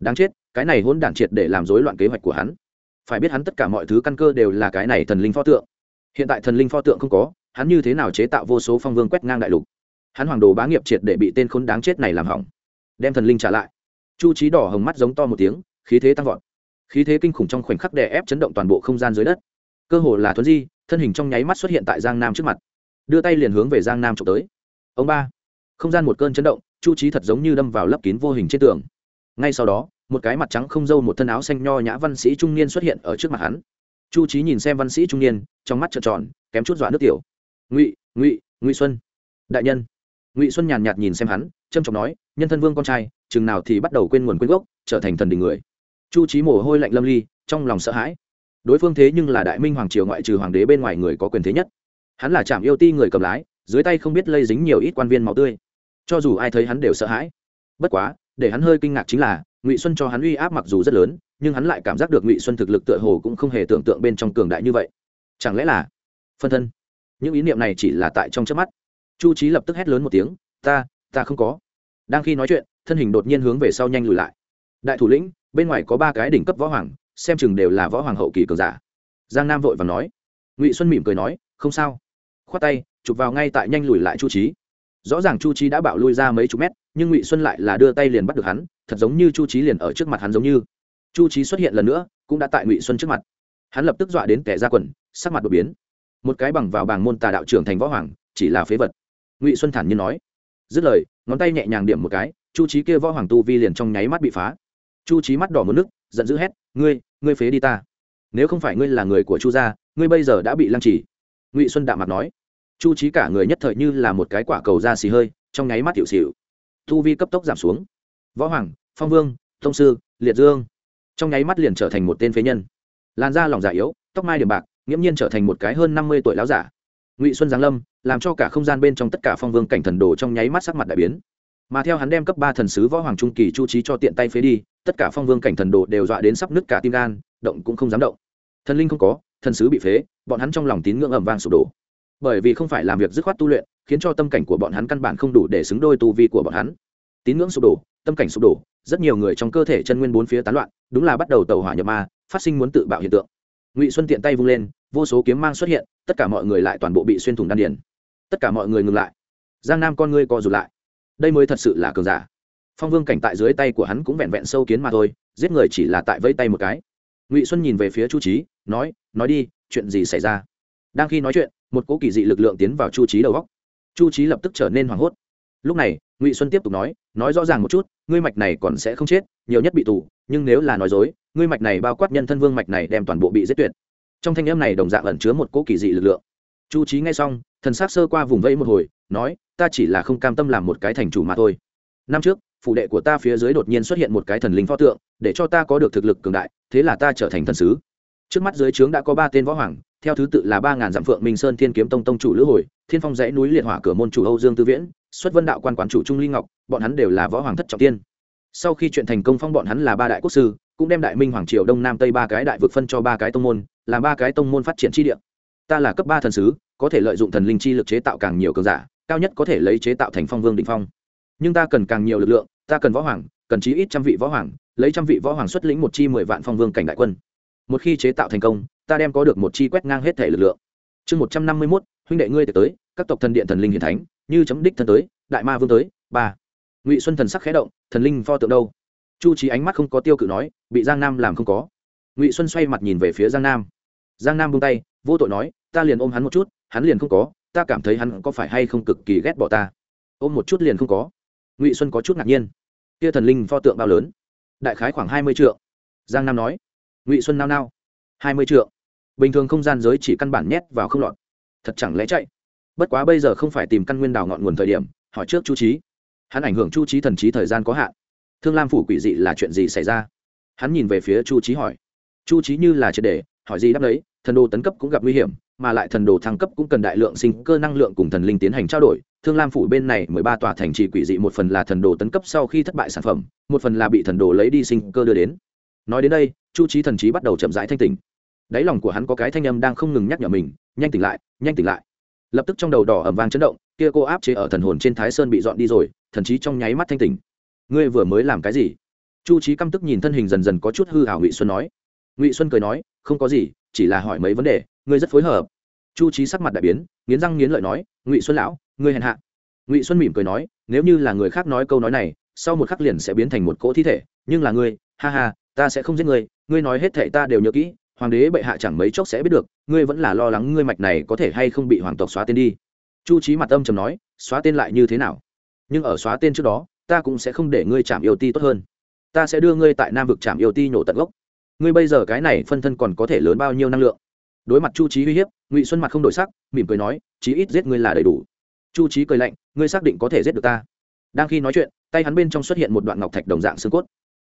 A: Đáng chết, cái này hôn đản triệt để làm rối loạn kế hoạch của hắn phải biết hắn tất cả mọi thứ căn cơ đều là cái này thần linh pho tượng. Hiện tại thần linh pho tượng không có, hắn như thế nào chế tạo vô số phong vương quét ngang đại lục? Hắn hoàng đồ bá nghiệp triệt để bị tên khốn đáng chết này làm hỏng. Đem thần linh trả lại. Chu trí đỏ hồng mắt giống to một tiếng, khí thế tăng vọt. Khí thế kinh khủng trong khoảnh khắc đè ép chấn động toàn bộ không gian dưới đất. Cơ hồ là thuấn di, thân hình trong nháy mắt xuất hiện tại giang nam trước mặt. Đưa tay liền hướng về giang nam trộm tới. Ông ba. Không gian một cơn chấn động, chu trí thật giống như đâm vào lấp kín vô hình trên tường. Ngay sau đó một cái mặt trắng không dâu một thân áo xanh nho nhã văn sĩ trung niên xuất hiện ở trước mặt hắn. Chu trí nhìn xem văn sĩ trung niên, trong mắt trợn tròn, kém chút dọa nước tiểu. Ngụy ngụy ngụy xuân, đại nhân. Ngụy xuân nhàn nhạt nhìn xem hắn trâm trọng nói, nhân thân vương con trai, chừng nào thì bắt đầu quên nguồn quên gốc, trở thành thần đình người. Chu trí mồ hôi lạnh lâm ly, trong lòng sợ hãi. Đối phương thế nhưng là đại minh hoàng triều ngoại trừ hoàng đế bên ngoài người có quyền thế nhất. Hắn là trạm yêu ti người cầm lái, dưới tay không biết lây dính nhiều ít quan viên máu tươi. Cho dù ai thấy hắn đều sợ hãi. Bất quá, để hắn hơi kinh ngạc chính là ngụy xuân cho hắn uy áp mặc dù rất lớn, nhưng hắn lại cảm giác được ngụy xuân thực lực tựa hồ cũng không hề tưởng tượng bên trong cường đại như vậy. Chẳng lẽ là phân thân? Những ý niệm này chỉ là tại trong trước mắt. Chu trí lập tức hét lớn một tiếng, ta ta không có. Đang khi nói chuyện, thân hình đột nhiên hướng về sau nhanh lùi lại. Đại thủ lĩnh, bên ngoài có ba cái đỉnh cấp võ hoàng, xem chừng đều là võ hoàng hậu kỳ cường giả. Giang nam vội và nói. Ngụy xuân mỉm cười nói, không sao. Khoát tay, chụp vào ngay tại nhanh lùi lại chu trí rõ ràng chu trí đã bạo lui ra mấy chục mét, nhưng ngụy xuân lại là đưa tay liền bắt được hắn thật giống như chu trí liền ở trước mặt hắn giống như. Chu trí xuất hiện lần nữa, cũng đã tại ngụy xuân trước mặt. Hắn lập tức dọa đến kẻ ra quần, sắc mặt đột biến. Một cái bằng vào bảng môn tà đạo trưởng thành võ hoàng, chỉ là phế vật. Ngụy xuân thản nhiên nói. Dứt lời, ngón tay nhẹ nhàng điểm một cái, chu trí kia võ hoàng tu vi liền trong nháy mắt bị phá. Chu trí mắt đỏ một nước, giận dữ hét, ngươi ngươi phế đi ta. Nếu không phải ngươi là người của chu gia, ngươi bây giờ đã bị lăng trì. Ngụy xuân đạm mặt nói. Chu trí cả người nhất thời như là một cái quả cầu da xì hơi, trong nháy mắt hiệu xịu tu vi cấp tốc giảm xuống võ hoàng, phong vương thông sư, liệt dương. Trong nháy mắt liền trở thành một tên phế nhân. Làn da lòng giả yếu, tóc mai điểm bạc, nghiễm nhiên trở thành một cái hơn năm mươi tuổi láo giả. Ngụy xuân giáng lâm, làm cho cả không gian bên trong tất cả phong vương cảnh thần đồ trong nháy mắt sắc mặt đại biến. Mà theo hắn đem cấp ba thần sứ võ hoàng trung kỳ chu trí cho tiện tay phế đi, tất cả phong vương cảnh thần đồ đều dọa đến sắp nứt cả tim gan, động cũng không dám động. Thần linh không có, thần sứ bị phế, bọn hắn trong lòng tín ngưỡng ẩm vang sụp đổ. Bởi vì không phải làm việc dứt khoát tu luyện, khiến cho tâm cảnh của bọn hắn căn bản không đủ để xứng đôi tu vi của bọn hắn. Tín ngưỡng sụp đổ tâm cảnh sụp đổ, rất nhiều người trong cơ thể chân nguyên bốn phía tán loạn, đúng là bắt đầu tàu hỏa nhập ma, phát sinh muốn tự bạo hiện tượng. Ngụy xuân tiện tay vung lên, vô số kiếm mang xuất hiện, tất cả mọi người lại toàn bộ bị xuyên thủng đan điền. Tất cả mọi người ngừng lại. Giang nam con ngươi co rụt lại. Đây mới thật sự là cường giả. Phong vương cảnh tại dưới tay của hắn cũng vẹn vẹn sâu kiến mà thôi, giết người chỉ là tại vây tay một cái. Ngụy xuân nhìn về phía chu trí nói nói đi, chuyện gì xảy ra? Đang khi nói chuyện, một cỗ kỳ dị lực lượng tiến vào chu trí đầu góc. Chu trí lập tức trở nên hoảng hốt lúc này, ngụy xuân tiếp tục nói nói rõ ràng một chút, ngươi mạch này còn sẽ không chết, nhiều nhất bị tù, nhưng nếu là nói dối, ngươi mạch này bao quát nhân thân vương mạch này đem toàn bộ bị giết tuyệt. Trong thanh âm này đồng dạng ẩn chứa một cỗ kỳ dị lực lượng. Chu trí nghe xong, thần s á c sơ qua vùng vẫy một hồi, nói, ta chỉ là không cam tâm làm một cái thành chủ mà thôi. Năm trước phụ đệ của ta phía dưới đột nhiên xuất hiện một cái thần linh pho tượng, để cho ta có được thực lực cường đại, thế là ta trở thành thần sứ. Trước mắt dưới trướng đã có ba tên võ hoàng theo thứ tự là ba ngàn dặm phượng minh sơn thiên kiếm tông tông chủ lữ hồi, thiên phong dãy núi liệt hỏa cửa môn chủ âu dương tư viễn, xuất vân đạo quan quán chủ trung ly ngọc, bọn hắn đều là võ hoàng thất trọng tiên. Sau khi chuyện thành công phong bọn hắn là ba đại quốc sư, cũng đem đại minh hoàng triều đông nam tây ba cái đại vực phân cho ba cái tông môn, làm ba cái tông môn phát triển tri địa. Ta là cấp ba thần sứ, có thể lợi dụng thần linh chi lực chế tạo càng nhiều cường giả, cao nhất có thể lấy chế tạo thành phong vương định phong. Nhưng ta cần càng nhiều lực lượng, ta cần võ hoàng, cần chí ít trăm vị võ hoàng, lấy trăm vị võ hoàng xuất lĩnh một chi mười vạn phong vương cảnh đại quân. Một khi chế tạo thành công ta đem có được một chi quét ngang hết thể lực lượng. Chương một trăm năm mươi mốt, huynh đệ ngươi tới, các tộc thần điện thần linh hiền thánh, như chấm đích thân tới, đại ma vương tới, ba. Ngụy xuân thần sắc khẽ động, thần linh pho tượng đâu? Chu trí ánh mắt không có tiêu cự nói, bị giang nam làm không có. Ngụy xuân xoay mặt nhìn về phía giang nam. Giang nam buông tay, vô tội nói, ta liền ôm hắn một chút, hắn liền không có, ta cảm thấy hắn có phải hay không cực kỳ ghét bỏ ta. Ôm một chút liền không có. Ngụy xuân có chút ngạc nhiên. Kia thần linh pho tượng bao lớn? Đại khái khoảng hai mươi triệu. Giang nam nói. Ngụy xuân nao nao hai mươi triệu bình thường không gian giới chỉ căn bản nhét vào không lọt. Thật chẳng lẽ chạy? Bất quá bây giờ không phải tìm căn nguyên đào ngọn nguồn thời điểm, hỏi trước chu trí hắn ảnh hưởng chu trí thần trí thời gian có hạn. Thương lam phủ quỷ dị là chuyện gì xảy ra? Hắn nhìn về phía chu trí hỏi. Chu trí như là triệt đề hỏi gì đáp đấy, thần đồ tấn cấp cũng gặp nguy hiểm, mà lại thần đồ thăng cấp cũng cần đại lượng sinh cơ năng lượng cùng thần linh tiến hành trao đổi. Thương lam phủ bên này mười ba tòa thành trì quỷ dị, một phần là thần đồ tấn cấp sau khi thất bại sản phẩm, một phần là bị thần đồ lấy đi sinh cơ đưa đến. Nói đến đây chu trí thần trí bắt đầu chậm rãi thanh tỉnh. Đáy lòng của hắn có cái thanh âm đang không ngừng nhắc nhở mình, nhanh tỉnh lại, nhanh tỉnh lại. Lập tức trong đầu đỏ ẩm vang chấn động, kia cô áp chế ở thần hồn trên thái sơn bị dọn đi rồi, thần trí trong nháy mắt thanh tỉnh. Ngươi vừa mới làm cái gì? Chu trí căm tức nhìn thân hình dần dần có chút hư hảo ngụy xuân nói. Ngụy xuân cười nói, không có gì, chỉ là hỏi mấy vấn đề, ngươi rất phối hợp. Chu trí sắc mặt đại biến, nghiến răng nghiến lợi nói, ngụy xuân lão, ngươi hèn hạ. Ngụy xuân mỉm cười nói, nếu như là người khác nói câu nói này, sau một khắc liền sẽ biến thành một cỗ thi thể, nhưng là ngươi, ha ha ta sẽ không giết ngươi ngươi nói hết thệ ta đều nhớ kỹ, hoàng đế bệ hạ chẳng mấy chốc sẽ biết được, ngươi vẫn là lo lắng ngươi mạch này có thể hay không bị hoàng tộc xóa tên đi. Chu trí mặt âm trầm nói, xóa tên lại như thế nào? Nhưng ở xóa tên trước đó, ta cũng sẽ không để ngươi chạm yêu ti tốt hơn. Ta sẽ đưa ngươi tại nam vực chạm yêu ti nhổ tận gốc. Ngươi bây giờ cái này phân thân còn có thể lớn bao nhiêu năng lượng? Đối mặt chu trí uy hiếp, ngụy xuân mặt không đổi sắc, mỉm cười nói, chí ít giết ngươi là đầy đủ. Chu trí cười lạnh, ngươi xác định có thể giết được ta. Đang khi nói chuyện, tay hắn bên trong xuất hiện một đoạn ngọc thạch đồng dạng xương cốt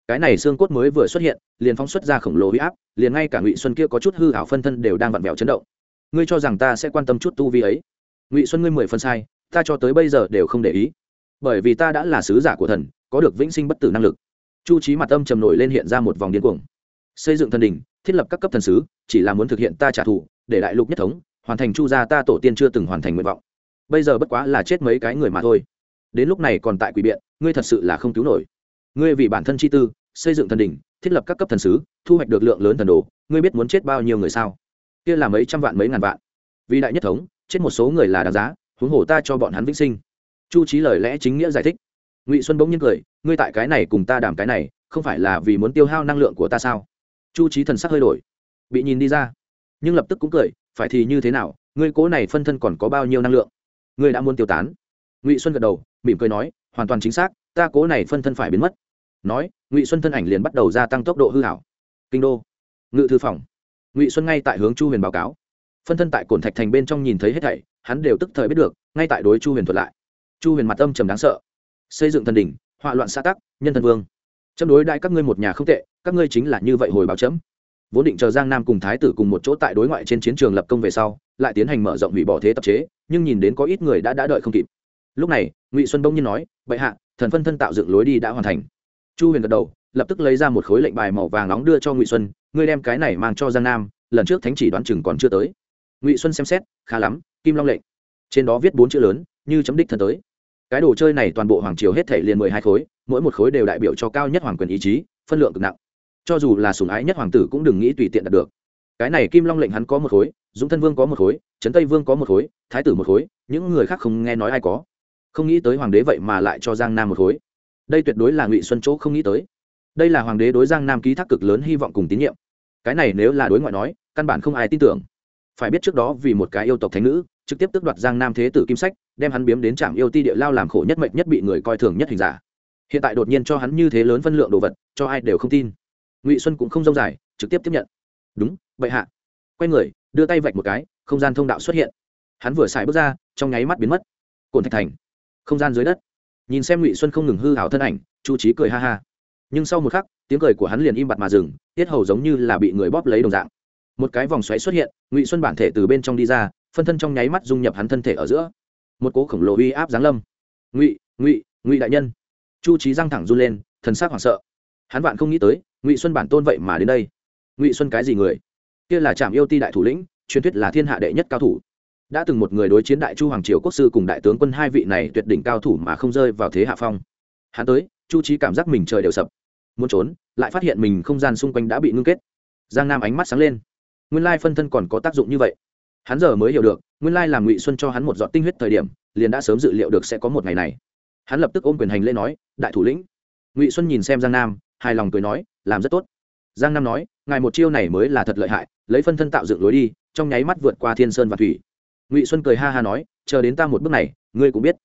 A: cái này xương cốt mới vừa xuất hiện, liền phóng xuất ra khổng lồ huy áp, liền ngay cả ngụy xuân kia có chút hư hảo phân thân đều đang vặn vẹo chấn động. Ngươi cho rằng ta sẽ quan tâm chút tu vi ấy? Ngụy xuân ngươi mười phân sai, ta cho tới bây giờ đều không để ý. Bởi vì ta đã là sứ giả của thần, có được vĩnh sinh bất tử năng lực. Chu trí mặt âm trầm nổi lên hiện ra một vòng điên cuồng. Xây dựng thần đình thiết lập các cấp thần sứ, chỉ là muốn thực hiện ta trả thù, để đại lục nhất thống, hoàn thành chu gia ta tổ tiên chưa từng hoàn thành nguyện vọng. Bây giờ bất quá là chết mấy cái người mà thôi. Đến lúc này còn tại quỷ biện, ngươi thật sự là không cứu nổi ngươi vì bản thân chi tư, xây dựng thần đình thiết lập các cấp thần sứ, thu hoạch được lượng lớn thần đồ, ngươi biết muốn chết bao nhiêu người sao? Kia là mấy trăm vạn, mấy ngàn vạn. Vì đại nhất thống, chết một số người là đáng giá, huống hồ ta cho bọn hắn vĩnh sinh. Chu trí lời lẽ chính nghĩa giải thích. Ngụy xuân bỗng nhiên cười, ngươi tại cái này cùng ta đảm cái này, không phải là vì muốn tiêu hao năng lượng của ta sao? Chu trí thần sắc hơi đổi, bị nhìn đi ra, nhưng lập tức cũng cười, phải thì như thế nào, ngươi cố này phân thân còn có bao nhiêu năng lượng? Ngươi đã muốn tiêu tán. Ngụy xuân gật đầu, mỉm cười nói, hoàn toàn chính xác, ta cố này phân thân phải biến mất nói, ngụy xuân thân ảnh liền bắt đầu gia tăng tốc độ hư hảo. Kinh đô, ngự thư phòng. Ngụy xuân ngay tại hướng chu huyền báo cáo. Phân thân tại cổn thạch thành bên trong nhìn thấy hết thảy, hắn đều tức thời biết được, ngay tại đối chu huyền thuật lại. Chu huyền mặt âm trầm đáng sợ. Xây dựng thần đỉnh, họa loạn xã tắc, nhân thần vương. Chấm đối đại các ngươi một nhà không tệ, các ngươi chính là như vậy hồi báo chấm. Vốn định chờ giang nam cùng thái tử cùng một chỗ tại đối ngoại trên chiến trường lập công về sau, lại tiến hành mở rộng hủy bỏ thế tập chế, nhưng nhìn đến có ít người đã đã đợi không kịp. Lúc này, ngụy xuân bỗng nhiên nói, bệ hạ, thần phân thân tạo dựng lối đi đã hoàn thành chu huyền gật đầu, lập tức lấy ra một khối lệnh bài màu vàng nóng đưa cho ngụy xuân, ngươi đem cái này mang cho giang nam, lần trước thánh chỉ đoán chừng còn chưa tới. Ngụy xuân xem xét, khá lắm, kim long lệnh. Trên đó viết bốn chữ lớn, như chấm đích thân tới. Cái đồ chơi này toàn bộ hoàng triều hết thể liền mười hai khối, mỗi một khối đều đại biểu cho cao nhất hoàng quyền ý chí, phân lượng cực nặng. Cho dù là sùng ái nhất hoàng tử cũng đừng nghĩ tùy tiện đạt được. Cái này kim long lệnh hắn có một khối, dũng thân vương có một khối, trấn tây vương có một khối, thái tử một khối, những người khác không nghe nói ai có. Không nghĩ tới hoàng đế vậy mà lại cho giang nam một khối đây tuyệt đối là ngụy xuân chỗ không nghĩ tới. Đây là hoàng đế đối giang nam ký thác cực lớn hy vọng cùng tín nhiệm. Cái này nếu là đối ngoại nói, căn bản không ai tin tưởng. Phải biết trước đó vì một cái yêu tộc thánh nữ, trực tiếp tước đoạt giang nam thế tử kim sách, đem hắn biếm đến trạm yêu ti địa lao làm khổ nhất mệnh nhất bị người coi thường nhất hình giả. Hiện tại đột nhiên cho hắn như thế lớn phân lượng đồ vật, cho ai đều không tin. Ngụy xuân cũng không rông dài, trực tiếp tiếp nhận. Đúng vậy hạ. Quay người, đưa tay vạch một cái, không gian thông đạo xuất hiện. Hắn vừa xài bước ra, trong nháy mắt biến mất. Cồn thạch thành. Không gian dưới đất nhìn xem ngụy xuân không ngừng hư hảo thân ảnh chu trí cười ha ha nhưng sau một khắc tiếng cười của hắn liền im bặt mà dừng tiết hầu giống như là bị người bóp lấy đồng dạng một cái vòng xoáy xuất hiện ngụy xuân bản thể từ bên trong đi ra phân thân trong nháy mắt dung nhập hắn thân thể ở giữa một cố khổng lồ uy áp giáng lâm ngụy ngụy ngụy đại nhân chu trí răng thẳng run lên thần sắc hoảng sợ hắn vạn không nghĩ tới ngụy xuân bản tôn vậy mà đến đây ngụy xuân cái gì người kia là trạm yêu ti đại thủ lĩnh truyền thuyết là thiên hạ đệ nhất cao thủ đã từng một người đối chiến đại chu hoàng triều quốc sư cùng đại tướng quân hai vị này tuyệt đỉnh cao thủ mà không rơi vào thế hạ phong. Hắn tới, chu trí cảm giác mình trời đều sập. Muốn trốn, lại phát hiện mình không gian xung quanh đã bị ngưng kết. Giang nam ánh mắt sáng lên. Nguyên lai phân thân còn có tác dụng như vậy. Hắn giờ mới hiểu được, nguyên lai làm ngụy xuân cho hắn một giọt tinh huyết thời điểm, liền đã sớm dự liệu được sẽ có một ngày này. Hắn lập tức ôm quyền hành lễ nói, đại thủ lĩnh. Ngụy xuân nhìn xem giang nam, hài lòng cười nói, làm rất tốt. Giang nam nói, ngài một chiêu này mới là thật lợi hại, lấy phân thân tạo dựng lối đi, trong nháy mắt vượt qua thiên sơn và thủy ngụy xuân cười ha ha nói chờ đến ta một bước này ngươi cũng biết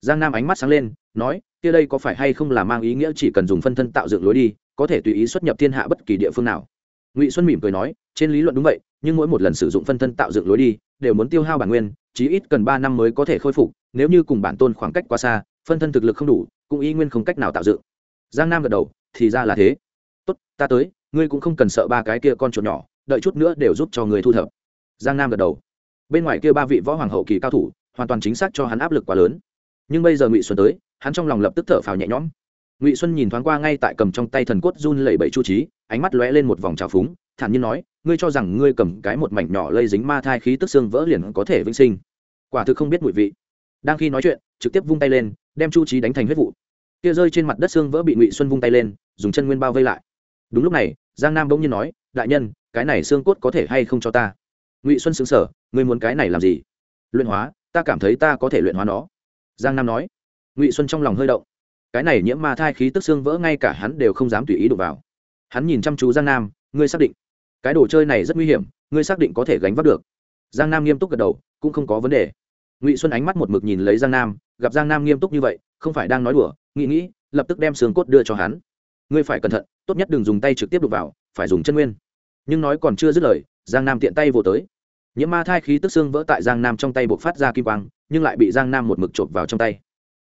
A: giang nam ánh mắt sáng lên nói kia đây có phải hay không là mang ý nghĩa chỉ cần dùng phân thân tạo dựng lối đi có thể tùy ý xuất nhập thiên hạ bất kỳ địa phương nào ngụy xuân mỉm cười nói trên lý luận đúng vậy nhưng mỗi một lần sử dụng phân thân tạo dựng lối đi đều muốn tiêu hao bản nguyên chí ít cần ba năm mới có thể khôi phục nếu như cùng bản tôn khoảng cách quá xa phân thân thực lực không đủ cũng y nguyên không cách nào tạo dựng giang nam gật đầu thì ra là thế tốt ta tới ngươi cũng không cần sợ ba cái kia con chuột nhỏ đợi chút nữa đều giúp cho người thu thập giang nam gật đầu bên ngoài kia ba vị võ hoàng hậu kỳ cao thủ, hoàn toàn chính xác cho hắn áp lực quá lớn. Nhưng bây giờ ngụy xuân tới, hắn trong lòng lập tức thở phào nhẹ nhõm. Ngụy xuân nhìn thoáng qua ngay tại cầm trong tay thần cốt run lẩy bẩy chu trí, ánh mắt lóe lên một vòng trào phúng, thản nhiên nói, ngươi cho rằng ngươi cầm cái một mảnh nhỏ lây dính ma thai khí tức xương vỡ liền có thể vĩnh sinh? Quả thực không biết mùi vị. Đang khi nói chuyện, trực tiếp vung tay lên, đem chu trí đánh thành huyết vụ. Kia rơi trên mặt đất xương vỡ bị ngụy xuân vung tay lên, dùng chân nguyên bao vây lại. Đúng lúc này, giang nam bỗng nhiên nói, đại nhân, cái này xương cốt có thể hay không cho ta? Ngụy xuân xứng sở ngươi muốn cái này làm gì luyện hóa ta cảm thấy ta có thể luyện hóa nó giang nam nói ngụy xuân trong lòng hơi động cái này nhiễm ma thai khí tức xương vỡ ngay cả hắn đều không dám tùy ý đụng vào hắn nhìn chăm chú giang nam ngươi xác định cái đồ chơi này rất nguy hiểm ngươi xác định có thể gánh vác được giang nam nghiêm túc gật đầu cũng không có vấn đề ngụy xuân ánh mắt một mực nhìn lấy giang nam gặp giang nam nghiêm túc như vậy không phải đang nói đùa nghĩ nghĩ lập tức đem xương cốt đưa cho hắn ngươi phải cẩn thận tốt nhất đừng dùng tay trực tiếp đụng vào phải dùng chân nguyên nhưng nói còn chưa dứt lời giang nam tiện tay vô tới. Nhiễm ma thai khí tức xương vỡ tại giang nam trong tay buộc phát ra kim quang, nhưng lại bị giang nam một mực chộp vào trong tay.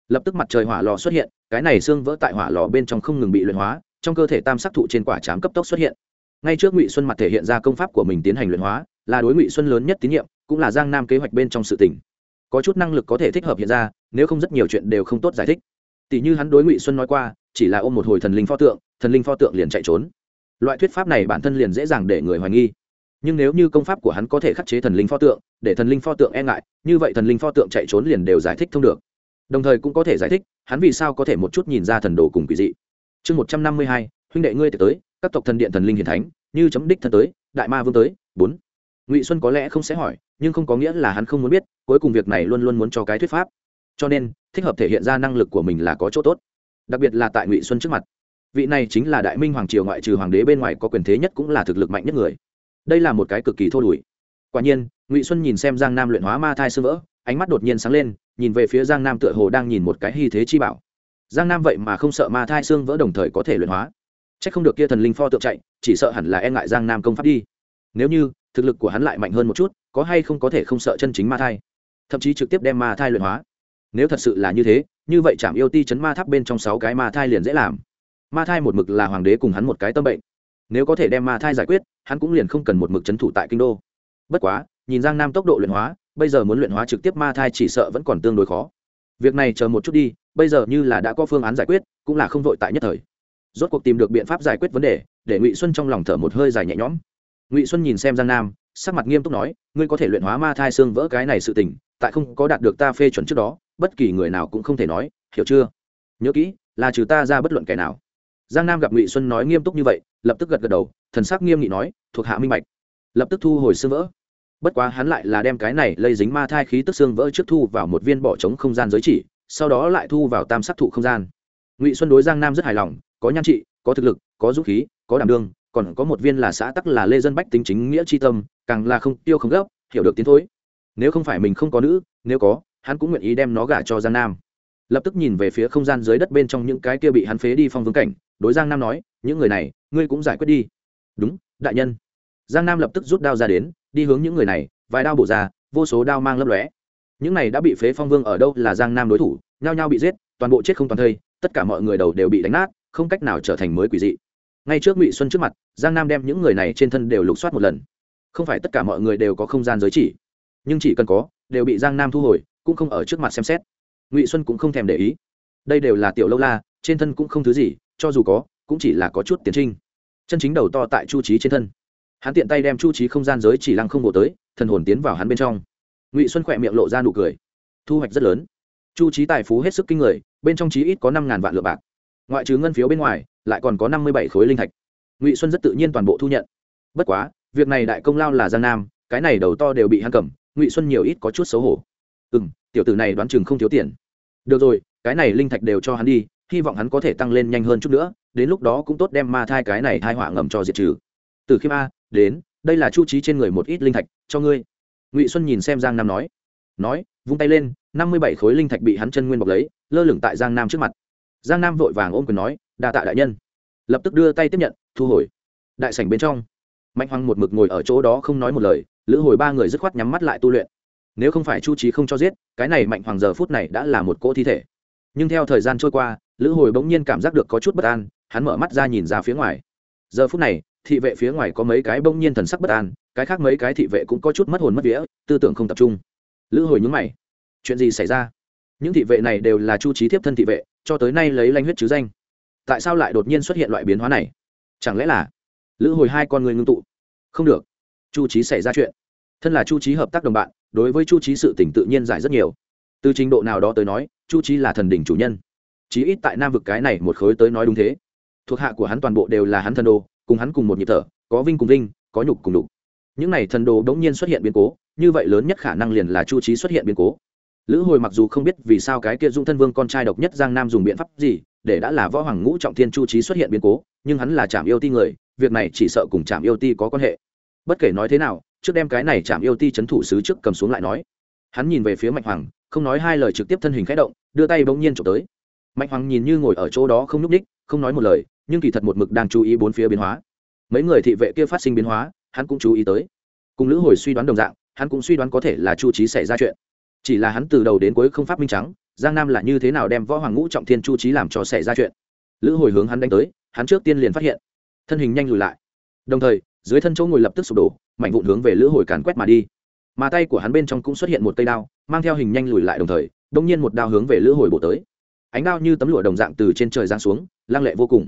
A: Lập tức mặt trời hỏa lò xuất hiện, cái này xương vỡ tại hỏa lò bên trong không ngừng bị luyện hóa, trong cơ thể tam sắc thụ trên quả chám cấp tốc xuất hiện. Ngay trước ngụy xuân mặt thể hiện ra công pháp của mình tiến hành luyện hóa, là đối ngụy xuân lớn nhất tín nhiệm, cũng là giang nam kế hoạch bên trong sự tỉnh có chút năng lực có thể thích hợp hiện ra, nếu không rất nhiều chuyện đều không tốt giải thích. Tỷ như hắn đối ngụy xuân nói qua, chỉ là ôm một hồi thần linh pho tượng, thần linh pho tượng liền chạy trốn. Loại thuyết pháp này bản thân liền dễ dàng để người hoài nghi nhưng nếu như công pháp của hắn có thể khắc chế thần linh pho tượng, để thần linh pho tượng e ngại, như vậy thần linh pho tượng chạy trốn liền đều giải thích thông được. Đồng thời cũng có thể giải thích, hắn vì sao có thể một chút nhìn ra thần đồ cùng quỷ dị. Chương một trăm năm mươi hai, huynh đệ ngươi tới, các tộc thần điện thần linh hiền thánh, như chấm đích thân tới, đại ma vương tới, bốn. Ngụy xuân có lẽ không sẽ hỏi, nhưng không có nghĩa là hắn không muốn biết, cuối cùng việc này luôn luôn muốn cho cái thuyết pháp. Cho nên, thích hợp thể hiện ra năng lực của mình là có chỗ tốt. Đặc biệt là tại ngụy xuân trước mặt. Vị này chính là đại minh hoàng triều ngoại trừ hoàng đế bên ngoài có quyền thế nhất cũng là thực lực mạnh nhất người đây là một cái cực kỳ thô đùi. Quả nhiên, ngụy xuân nhìn xem giang nam luyện hóa ma thai sơ vỡ, ánh mắt đột nhiên sáng lên, nhìn về phía giang nam tựa hồ đang nhìn một cái hy thế chi bảo. Giang nam vậy mà không sợ ma thai xương vỡ đồng thời có thể luyện hóa. C h ắ c không được kia thần linh pho tượng chạy, chỉ sợ hẳn là e ngại giang nam công pháp đi. Nếu như, thực lực của hắn lại mạnh hơn một chút, có hay không có thể không sợ chân chính ma thai? Thậm chí trực tiếp đem ma thai luyện hóa. Nếu thật sự là như thế, như vậy chạm yêu ti chấn ma tháp bên trong sáu cái ma thai liền dễ làm. Ma thai một mực là hoàng đế cùng hắn một cái tâm bệnh nếu có thể đem ma thai giải quyết, hắn cũng liền không cần một mực c thủ tại kinh đô. Bất quá, nhìn giang nam tốc độ luyện hóa, bây giờ muốn luyện hóa trực tiếp ma thai chỉ sợ vẫn còn tương đối khó. Việc này chờ một chút đi, bây giờ như là đã có phương án giải quyết, cũng là không vội tại nhất thời. Rốt cuộc tìm được biện pháp giải quyết vấn đề, để ngụy xuân trong lòng thở một hơi dài nhẹ nhõm. Ngụy xuân nhìn xem giang nam, sắc mặt nghiêm túc nói, ngươi có thể luyện hóa ma thai xương vỡ cái này sự tình, tại không có đạt được ta phê chuẩn trước đó, bất kỳ người nào cũng không thể nói, hiểu chưa? Nhớ kỹ, là trừ ta ra bất luận kẻ nào giang nam gặp ngụy xuân nói nghiêm túc như vậy, lập tức gật gật đầu, thần sắc nghiêm nghị nói, thuộc hạ minh bạch. Lập tức thu hồi xương vỡ. Bất quá hắn lại là đem cái này lây dính ma thai khí tức xương vỡ trước thu vào một viên bỏ trống không gian giới chỉ, sau đó lại thu vào tam sắc thụ không gian. Ngụy xuân đối giang nam rất hài lòng, có nhan trị, có thực lực, có dũng khí, có đảm đương, còn có một viên là xã tắc là lê dân bách tính chính nghĩa c tâm, càng là không tiêu không gấp, hiểu được tiến thối. Nếu không phải mình không có nữ, nếu có, hắn cũng nguyện ý đem nó gả cho giang nam. Lập tức nhìn về phía không gian dưới đất bên trong những cái kia bị hắn phế đi phong vương cảnh đối giang nam nói, những người này, ngươi cũng giải quyết đi. Đúng, đại nhân. Giang nam lập tức rút đao ra đến, đi hướng những người này, vài đao bổ ra, vô số đao mang lấp lóe. Những này đã bị phế phong vương ở đâu là giang nam đối thủ, nhao nhao bị giết, toàn bộ chết không toàn thây, tất cả mọi người đầu đều bị đánh nát, không cách nào trở thành mới quỷ dị. Ngay trước ngụy xuân trước mặt, giang nam đem những người này trên thân đều lục soát một lần. Không phải tất cả mọi người đều có không gian giới chỉ, nhưng chỉ cần có, đều bị giang nam thu hồi, cũng không ở trước mặt xem xét. Ngụy xuân cũng không thèm để ý. Đây đều là tiểu lâu la, trên thân cũng không thứ gì cho dù có, cũng chỉ là có chút tiến trinh. Chân chính đầu to tại chu trí trên thân. Hắn tiện tay đem chu trí không gian giới chỉ lăng không bộ tới, thần hồn tiến vào hắn bên trong. Ngụy xuân khỏe miệng lộ ra nụ cười. Thu hoạch rất lớn. Chu trí tài phú hết sức kinh người, bên trong trí ít có năm ngàn vạn lượng bạc. Ngoại trừ ngân phiếu bên ngoài, lại còn có năm mươi bảy khối linh thạch. Ngụy xuân rất tự nhiên toàn bộ thu nhận. Bất quá, việc này đại công lao là giang nam, cái này đầu to đều bị hắn cầm, ngụy xuân nhiều ít có chút xấu hổ. Ừ m tiểu tử này đoán chừng không thiếu tiền. Được rồi, cái này linh thạch đều cho hắn đi hy vọng hắn có thể tăng lên nhanh hơn chút nữa, đến lúc đó cũng tốt đem ma thai cái này thai họa ngầm cho diệt trừ. Từ khiêm a, đến, đây là chu trí trên người một ít linh thạch, cho ngươi. Ngụy xuân nhìn xem giang nam nói. Nói, vung tay lên, năm mươi bảy khối linh thạch bị hắn chân nguyên bọc lấy, lơ lửng tại giang nam trước mặt. Giang nam vội vàng ôm quyền nói, đa tạ đại nhân. Lập tức đưa tay tiếp nhận, thu hồi. Đại sảnh bên trong, mạnh hoàng một mực ngồi ở chỗ đó không nói một lời, lữ hồi ba người dứt khoát nhắm mắt lại tu luyện. Nếu không phải chu trí không cho giết, cái này mạnh hoàng giờ phút này đã là một cỗ thi thể. Nhưng theo thời gian trôi qua lữ hồi bỗng nhiên cảm giác được có chút bất an, hắn mở mắt ra nhìn ra phía ngoài. Giờ phút này, thị vệ phía ngoài có mấy cái bỗng nhiên thần sắc bất an, cái khác mấy cái thị vệ cũng có chút mất hồn mất vía, tư tưởng không tập trung. Lữ hồi nhúng mày. Chuyện gì xảy ra? Những thị vệ này đều là chu trí thiếp thân thị vệ, cho tới nay lấy lanh huyết chứ danh. Tại sao lại đột nhiên xuất hiện loại biến hóa này? Chẳng lẽ là lữ hồi hai con người ngưng tụ? Không được. Chu trí xảy ra chuyện. Thân là chu trí hợp tác đồng bạn, đối với chu trí sự tỉnh tự nhiên giải rất nhiều. Từ trình độ nào đó tới nói, chu trí là thần đỉnh chủ nhân chí ít tại nam vực cái này một khối tới nói đúng thế. Thuộc hạ của hắn toàn bộ đều là hắn thần đồ, cùng hắn cùng một nhịp thở, có vinh cùng vinh, có nhục cùng đục những này thần đồ đống nhiên xuất hiện biến cố, như vậy lớn nhất khả năng liền là chu trí xuất hiện biến cố. Lữ hồi mặc dù không biết vì sao cái kia dung thân vương con trai độc nhất giang nam dùng biện pháp gì, để đã là võ hoàng ngũ trọng thiên chu trí xuất hiện biến cố, nhưng hắn là trạm yêu ti người, việc này chỉ sợ cùng trạm yêu ti có quan hệ. Bất kể nói thế nào, trước đem cái này trạm yêu ti c h ấ n thủ sứ trước cầm xuống lại nói. Hắn nhìn về phía mạnh hoàng, không nói hai lời trực tiếp thân hình k h ẽ động, đưa tay bỗng nhiên trộm tới mạnh hoàng nhìn như ngồi ở chỗ đó không nhúc ních không nói một lời, nhưng kỳ thật một mực đang chú ý bốn phía biến hóa. Mấy người thị vệ kia phát sinh biến hóa, hắn cũng chú ý tới. Cùng lữ hồi suy đoán đồng dạng, hắn cũng suy đoán có thể là chu trí xảy ra chuyện. Chỉ là hắn từ đầu đến cuối không phát minh trắng, giang nam là như thế nào đem võ hoàng ngũ trọng thiên chu trí làm cho xảy ra chuyện. Lữ hồi hướng hắn đánh tới, hắn trước tiên liền phát hiện, thân hình nhanh lùi lại. Đồng thời, dưới thân chỗ ngồi lập tức sụp đổ, mạnh vụn hướng về lữ hồi càn quét mà đi. Mà tay của hắn bên trong cũng xuất hiện một cây đao, mang theo hình nhanh lùi lại đồng thời đông nhiên một đao hướng về lữ hồi bổ tới ánh đao như tấm lụa đồng dạng từ trên trời giáng xuống, lăng lệ vô cùng.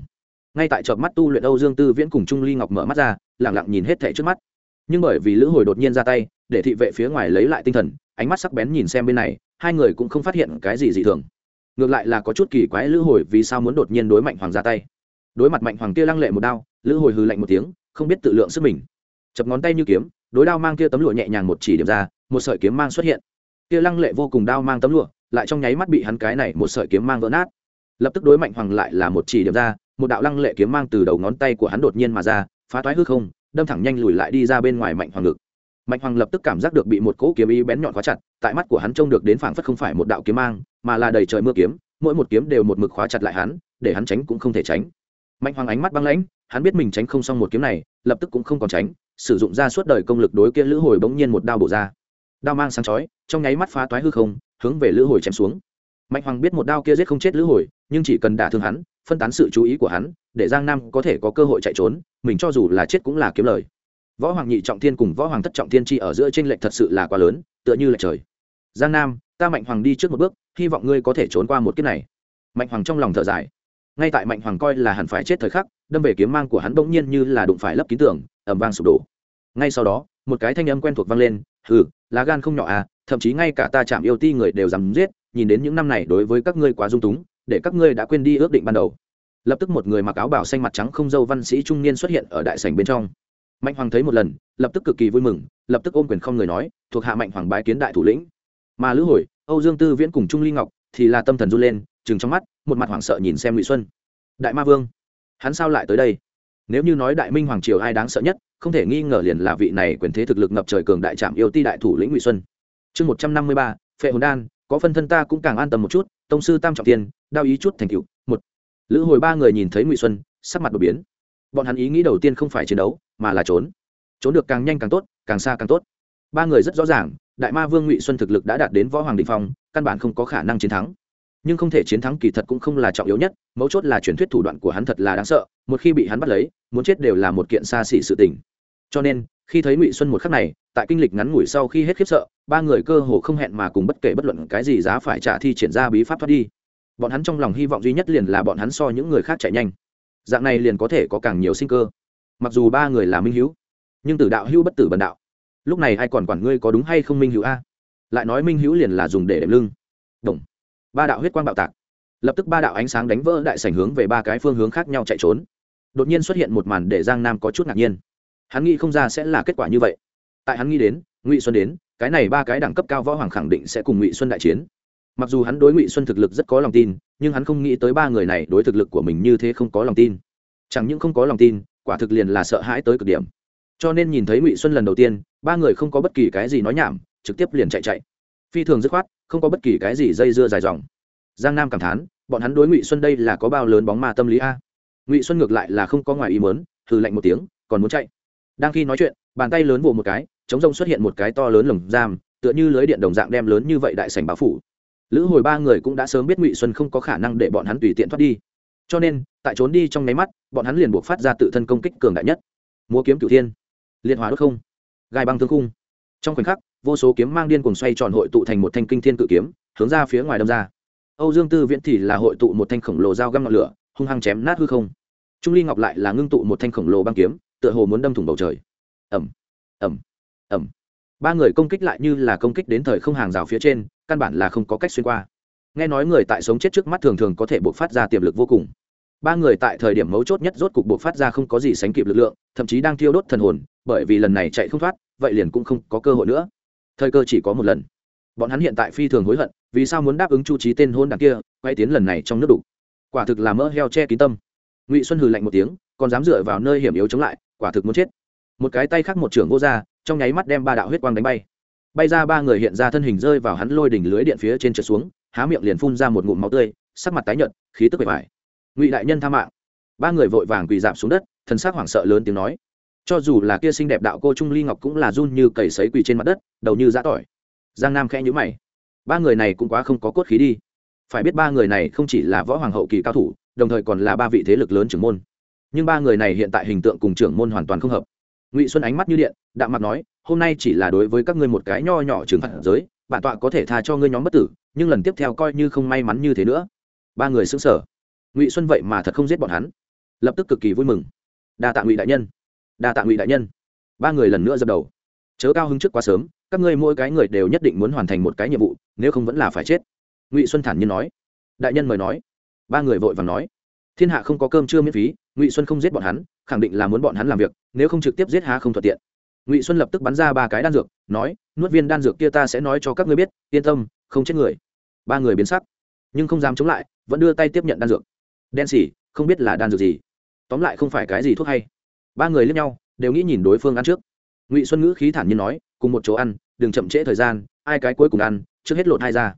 A: Ngay tại chợp mắt tu luyện âu dương tư viễn cùng trung ly ngọc mở mắt ra lẳng lặng nhìn hết thẻ trước mắt. Nhưng bởi vì lữ hồi đột nhiên ra tay, để thị vệ phía ngoài lấy lại tinh thần, ánh mắt sắc bén nhìn xem bên này, hai người cũng không phát hiện cái gì dị thường. Ngược lại là có chút kỳ quái lữ hồi vì sao muốn đột nhiên đối mạnh hoàng ra tay. Đối mặt mạnh hoàng kia lăng lệ một đao, lữ hồi hừ lạnh một tiếng, không biết tự lượng sức mình. Chập ngón tay như kiếm, đối đao mang kia tấm lụa nhẹ nhàng một chỉ điểm ra, một sợi kiếm mang xuất hiện. Kia lăng lệ vô cùng đao mang tấm lụa lại trong nháy mắt bị hắn cái này một sợi kiếm mang vỡ nát. Lập tức đối mạnh hoàng lại là một chỉ điểm ra, một đạo lăng lệ kiếm mang từ đầu ngón tay của hắn đột nhiên mà ra, phá toái hư không, đâm thẳng nhanh lùi lại đi ra bên ngoài mạnh hoàng ngực. Mạnh hoàng lập tức cảm giác được bị một cỗ kiếm ý bén nhọn khóa chặt, tại mắt của hắn trông được đến phảng phất không phải một đạo kiếm mang, mà là đầy trời mưa kiếm, mỗi một kiếm đều một mực khóa chặt lại hắn, để hắn tránh cũng không thể tránh. Mạnh hoàng ánh mắt băng lãnh, hắn biết mình tránh không xong một kiếm này, lập tức cũng không còn tránh, sử dụng ra suốt đời công lực đối kia lữ hồi bỗng nhiên một đao bổ ra đao mang sáng chói, trong nháy mắt phá toái hư không, hướng về lữ hồi chém xuống. Mạnh hoàng biết một đao kia giết không chết lữ hồi, nhưng chỉ cần đả thương hắn, phân tán sự chú ý của hắn, để giang nam có thể có cơ hội chạy trốn, mình cho dù là chết cũng là kiếm lời. Võ hoàng nhị trọng thiên cùng võ hoàng thất trọng thiên chi ở giữa tranh lệch thật sự là quá lớn, tựa như lệch trời. Giang nam, ta mạnh hoàng đi trước một bước, hy vọng ngươi có thể trốn qua một kiếp này. Mạnh hoàng trong lòng thở dài. Ngay tại mạnh hoàng coi là hẳn phải chết thời khắc, đâm về kiếm mang của hắn bỗng nhiên như là đụng phải lấp ký tưởng ẩm vang sụp đổ. Ngay sau đó, một cái thanh âm quen thuộc vang lên, hừ lá gan không nhỏ à thậm chí ngay cả ta chạm yêu ti người đều dám giết, nhìn đến những năm này đối với các ngươi quá dung túng, để các ngươi đã quên đi ước định ban đầu. Lập tức một người mặc áo bảo xanh mặt trắng không dâu văn sĩ trung niên xuất hiện ở đại sảnh bên trong. Mạnh hoàng thấy một lần, lập tức cực kỳ vui mừng, lập tức ôm quyền không người nói, thuộc hạ mạnh hoàng bái kiến đại thủ lĩnh. Mà lữ hồi, âu dương tư viễn cùng trung ly ngọc thì là tâm thần run lên chừng trong mắt, một mặt hoảng sợ nhìn xem ngụy xuân. Đại ma vương, hắn sao lại tới đây? Nếu như nói đại minh hoàng triều ai đáng sợ nhất, không thể nghi ngờ liền là vị này quyền thế thực lực ngập trời cường đại trạm yêu ti đại thủ lĩnh ngụy xuân. Chương một trăm năm mươi ba, phệ hồn đan, có phân thân ta cũng càng an tâm một chút, tông sư tam trọng tiên, đao ý chút thành cựu một. Lữ hồi ba người nhìn thấy ngụy xuân, sắc mặt đột biến. Bọn hắn ý nghĩ đầu tiên không phải chiến đấu, mà là trốn. Trốn được càng nhanh càng tốt, càng xa càng tốt. Ba người rất rõ ràng, đại ma vương ngụy xuân thực lực đã đạt đến võ hoàng đình phong, căn bản không có khả năng chiến thắng nhưng không thể chiến thắng kỳ thật cũng không là trọng yếu nhất, mấu chốt là truyền thuyết thủ đoạn của hắn thật là đáng sợ, một khi bị hắn bắt lấy, muốn chết đều là một kiện xa xỉ sự tình. Cho nên, khi thấy ngụy xuân một khắc này, tại kinh lịch ngắn ngủi sau khi hết khiếp sợ, ba người cơ hồ không hẹn mà cùng bất kể bất luận cái gì giá phải trả thi triển ra bí pháp thoát đi. Bọn hắn trong lòng hy vọng duy nhất liền là bọn hắn so những người khác chạy nhanh. Dạng này liền có thể có càng nhiều sinh cơ. Mặc dù ba người là minh hữu, nhưng tử đạo hữu bất tử bần đạo. Lúc này ai còn quản ngươi có đúng hay không minh hữu a? Lại nói minh hữu liền là dùng để đệm lưng. Đồng ba đạo huyết quang bạo tạc. Lập tức ba đạo ánh sáng đánh vỡ đại sảnh hướng về ba cái phương hướng khác nhau chạy trốn. Đột nhiên xuất hiện một màn để giang nam có chút ngạc nhiên. Hắn nghĩ không ra sẽ là kết quả như vậy. Tại hắn nghĩ đến, ngụy xuân đến, cái này ba cái đẳng cấp cao võ hoàng khẳng định sẽ cùng ngụy xuân đại chiến. Mặc dù hắn đối ngụy xuân thực lực rất có lòng tin, nhưng hắn không nghĩ tới ba người này đối thực lực của mình như thế không có lòng tin. Chẳng những không có lòng tin, quả thực liền là sợ hãi tới cực điểm. Cho nên nhìn thấy ngụy xuân lần đầu tiên, ba người không có bất kỳ cái gì nói nhảm, trực tiếp liền chạy chạy phi thường dứt khoát, không có bất kỳ cái gì dây dưa dài dòng. Giang nam cảm thán, bọn hắn đối ngụy xuân đây là có bao lớn bóng ma tâm lý a. Ngụy xuân ngược lại là không có ngoài ý mớn hừ lạnh một tiếng, còn muốn chạy. Đang khi nói chuyện, bàn tay lớn vỗ một cái, chống rông xuất hiện một cái to lớn lồng giam, tựa như lưới điện đồng dạng đem lớn như vậy đại sảnh báo phủ. Lữ hồi ba người cũng đã sớm biết ngụy xuân không có khả năng để bọn hắn tùy tiện thoát đi. Cho nên, tại trốn đi trong nháy mắt, bọn hắn liền buộc phát ra tự thân công kích cường đại nhất. Múa kiếm cửu thiên liên hóa đốt không, gai băng thương khung trong khoảnh khắc, vô số kiếm mang điên cuồng xoay tròn hội tụ thành một thanh kinh thiên cự kiếm, hướng ra phía ngoài đâm ra. Âu dương tư viễn thì là hội tụ một thanh khổng lồ dao găm ngọn lửa, hung hăng chém nát hư không. Trung ly ngọc lại là ngưng tụ một thanh khổng lồ băng kiếm, tựa hồ muốn đâm thủng bầu trời. Ẩm ẩm ẩm ba người công kích lại như là công kích đến thời không hàng rào phía trên, căn bản là không có cách xuyên qua. Nghe nói người tại sống chết trước mắt thường thường có thể buộc phát ra tiềm lực vô cùng. Ba người tại thời điểm mấu chốt nhất rốt cục buộc phát ra không có gì sánh kịp lực lượng, thậm chí đang thiêu đốt thần hồn, bởi vì lần này chạy không thoát vậy liền cũng không có cơ hội nữa. Thời cơ chỉ có một lần. Bọn hắn hiện tại phi thường hối hận, vì sao muốn đáp ứng chu trí tên hôn đằng kia, quay tiến lần này trong nước đủ. Quả thực là mỡ heo che kín tâm. Ngụy xuân hừ lạnh một tiếng, còn dám dựa vào nơi hiểm yếu chống lại, quả thực muốn chết. Một cái tay khác một trưởng vô ra trong nháy mắt đem ba đạo huyết quang đánh bay. Bay ra ba người hiện ra thân hình rơi vào hắn lôi đỉnh lưới điện phía trên trượt xuống, há miệng liền phun ra một ngụm máu tươi, sắc mặt tái nhợt, khí tức bề bài ngụy đại nhân tha mạng. Ba người vội vàng quỳ giảm xuống đất, thần sắc hoảng sợ lớn tiếng nói cho dù là kia xinh đẹp đạo cô trung ly ngọc cũng là run như cầy sấy quỳ trên mặt đất, đầu như giã tỏi. Giang nam khẽ nhữ mày. Ba người này cũng quá không có cốt khí đi. Phải biết ba người này không chỉ là võ hoàng hậu kỳ cao thủ, đồng thời còn là ba vị thế lực lớn trưởng môn. Nhưng ba người này hiện tại hình tượng cùng trưởng môn hoàn toàn không hợp. Ngụy xuân ánh mắt như điện, đạm mặt nói, hôm nay chỉ là đối với các ngươi một cái nho nhỏ trừng phạt giới, bản tọa có thể tha cho ngươi nhóm bất tử, nhưng lần tiếp theo coi như không may mắn như thế nữa. Ba người xứng sở ngụy xuân vậy mà thật không giết bọn hắn. Lập tức cực kỳ vui mừng. Đa tạ ngụy đại nhân đa tạ ngụy đại nhân ba người lần nữa dập đầu chớ cao hứng trước quá sớm các ngươi mỗi cái người đều nhất định muốn hoàn thành một cái nhiệm vụ nếu không vẫn là phải chết ngụy xuân thản nhiên nói đại nhân mời nói ba người vội vàng nói thiên hạ không có cơm chưa miễn phí ngụy xuân không giết bọn hắn khẳng định là muốn bọn hắn làm việc nếu không trực tiếp giết há không thuận tiện ngụy xuân lập tức bắn ra ba cái đan dược nói nuốt viên đan dược kia ta sẽ nói cho các ngươi biết yên tâm không chết người ba người biến sắc nhưng không dám chống lại vẫn đưa tay tiếp nhận đan dược đen xỉ không biết là đan dược gì tóm lại không phải cái gì thuốc hay ba người lẫn nhau, đều nghĩ nhìn đối phương ăn trước. Ngụy xuân ngữ khí thản nhiên nói, cùng một chỗ ăn, đừng chậm trễ thời gian, ai cái cuối cùng ăn, trước hết lột hai ra.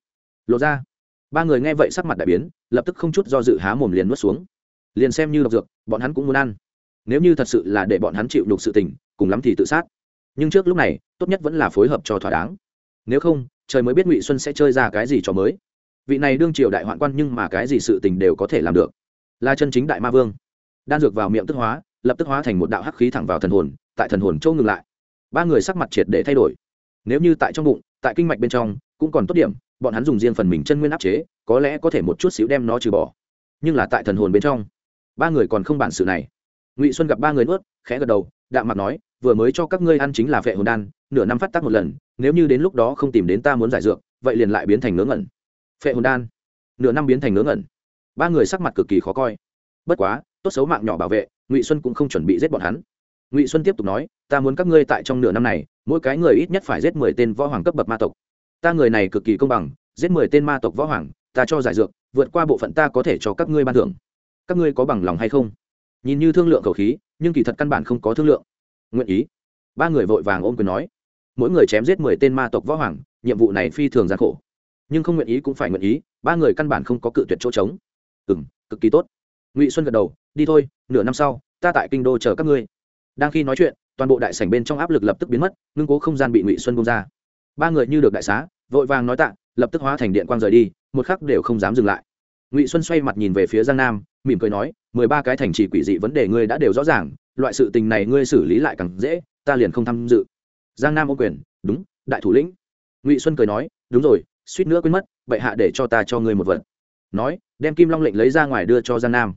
A: Lột ra. Ba người nghe vậy sắc mặt đại biến, lập tức không chút do dự há mồm liền nuốt xuống. Liền xem như độc dược, bọn hắn cũng muốn ăn. Nếu như thật sự là để bọn hắn chịu đục sự tình, cùng lắm thì tự sát. Nhưng trước lúc này, tốt nhất vẫn là phối hợp cho thỏa đáng. Nếu không, trời mới biết ngụy xuân sẽ chơi ra cái gì cho mới. Vị này đương triều đại hoạn quan nhưng mà cái gì sự tình đều có thể làm được. Là chân chính đại ma vương. Đan dược vào miệng tức hóa lập tức hóa thành một đạo hắc khí thẳng vào thần hồn, tại thần hồn châu ngừng lại. Ba người sắc mặt triệt để thay đổi. Nếu như tại trong bụng, tại kinh mạch bên trong, cũng còn tốt điểm, bọn hắn dùng riêng phần mình chân nguyên áp chế, có lẽ có thể một chút xíu đem nó trừ bỏ. Nhưng là tại thần hồn bên trong, ba người còn không bản sự này. Ngụy xuân gặp ba người nuốt, khẽ gật đầu, đạm mặt nói, vừa mới cho các ngươi ăn chính là vệ hồn đan, nửa năm phát tác một lần, nếu như đến lúc đó không tìm đến ta muốn giải dược, vậy liền lại biến thành ngớ ngẩn. Phệ hồn đan? Nửa năm biến thành ngớ ngẩn. Ba người sắc mặt cực kỳ khó coi. Bất quá, tốt xấu mạng nhỏ bảo vệ ngụy xuân cũng không chuẩn bị giết bọn hắn ngụy xuân tiếp tục nói ta muốn các ngươi tại trong nửa năm này mỗi cái người ít nhất phải giết mười tên võ hoàng cấp bậc ma tộc ta người này cực kỳ công bằng giết mười tên ma tộc võ hoàng ta cho giải dược vượt qua bộ phận ta có thể cho các ngươi ban thưởng các ngươi có bằng lòng hay không nhìn như thương lượng cầu khí nhưng kỳ thật căn bản không có thương lượng nguyện ý ba người vội vàng ôm quyền nói mỗi người chém giết mười tên ma tộc võ hoàng nhiệm vụ này phi thường gian khổ nhưng không nguyện ý cũng phải nguyện ý ba người căn bản không có cự tuyệt chỗ trống ừ m cực kỳ tốt ngụy xuân gật đầu, đi thôi, nửa năm sau, ta tại kinh đô chờ các ngươi. Đang khi nói chuyện, toàn bộ đại sảnh bên trong áp lực lập tức biến mất, ngưng cố không gian bị ngụy xuân bung ra. Ba người như được đại xá, vội vàng nói tạ, lập tức hóa thành điện quang rời đi, một khắc đều không dám dừng lại. Ngụy xuân xoay mặt nhìn về phía giang nam, mỉm cười nói, mười ba cái thành trì quỷ dị vấn đề ngươi đã đều rõ ràng, loại sự tình này ngươi xử lý lại càng dễ, ta liền không tham dự. Giang nam ô quyền, đúng, đại thủ lĩnh. Ngụy xuân cười nói, đúng rồi, suýt nữa quên mất, bệ hạ để cho ta cho ngươi một vật. Nói, đem kim long lệnh lấy ra ngoài đưa cho giang nam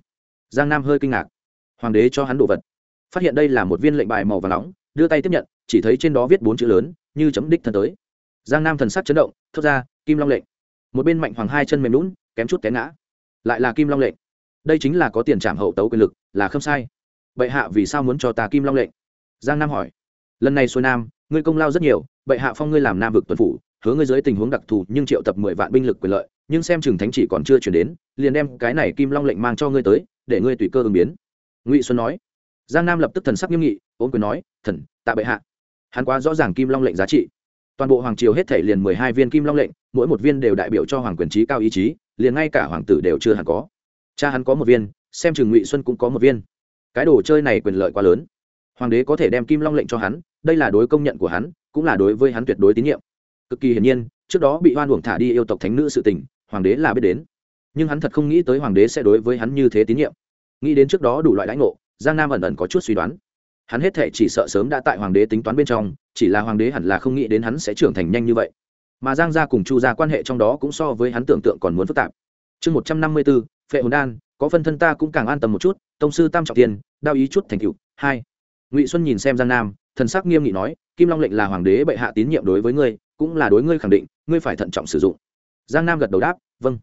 A: giang nam hơi kinh ngạc. Hoàng đế cho hắn đồ vật. Phát hiện đây là một viên lệnh bài màu và nóng, đưa tay tiếp nhận, chỉ thấy trên đó viết bốn chữ lớn, như chấm đích thân tới. Giang nam thần sắc chấn động, thốt ra, kim long lệnh. Một bên mạnh hoàng hai chân mềm lún kém chút té ngã. Lại là kim long lệnh. Đây chính là có tiền trảm hậu tấu quyền lực, là không sai. Bệ hạ vì sao muốn cho ta kim long lệnh? Giang nam hỏi. Lần này xuôi nam, ngươi công lao rất nhiều, bệ hạ phong ngươi làm nam vực tuần phủ, hứa ngươi dưới tình huống đặc thù nhưng triệu tập mười vạn binh lực quyền lợi, nhưng xem chừng thánh chỉ còn chưa chuyển đến liền đem cái này kim long lệnh mang cho ngươi tới, để ngươi tùy cơ ứng biến. Ngụy xuân nói. Giang nam lập tức thần sắc nghiêm nghị ôm quyền nói, thần, tạ bệ hạ. Hắn quá rõ ràng kim long lệnh giá trị. Toàn bộ hoàng triều hết thể liền mười hai viên kim long lệnh, mỗi một viên đều đại biểu cho hoàng quyền trí cao ý chí, liền ngay cả hoàng tử đều chưa hẳn có. Cha hắn có một viên, xem chừng ngụy xuân cũng có một viên. Cái đồ chơi này quyền lợi quá lớn. Hoàng đế có thể đem kim long lệnh cho hắn, đây là đối công nhận của hắn, cũng là đối với hắn tuyệt đối tín nhiệm. Cực kỳ hiển nhiên, trước đó bị hoan uổng thả đi yêu tộc thánh nữ sự tình, hoàng đế là biết đến nhưng hắn thật không nghĩ tới hoàng đế sẽ đối với hắn như thế tín nhiệm. Nghĩ đến trước đó đủ loại lãnh ngộ, giang nam ẩn ẩn có chút suy đoán. Hắn hết thể chỉ sợ sớm đã tại hoàng đế tính toán bên trong, chỉ là hoàng đế hẳn là không nghĩ đến hắn sẽ trưởng thành nhanh như vậy. Mà giang gia cùng chu gia quan hệ trong đó cũng so với hắn tưởng tượng còn muốn phức tạp. Chương một trăm năm mươi b ố phệ hồn đan, có phân thân ta cũng càng an tâm một chút, tông sư tam trọng tiền đao ý chút thành cựu hai. Ngụy xuân nhìn xem giang nam, thần sắc nghiêm nghị nói, kim long lệnh là hoàng đế bệ hạ tín nhiệm đối với ngươi, cũng là đối ngươi khẳng định, ngươi phải thận trọng sử dụng. Giang nam gật đầu đáp vâng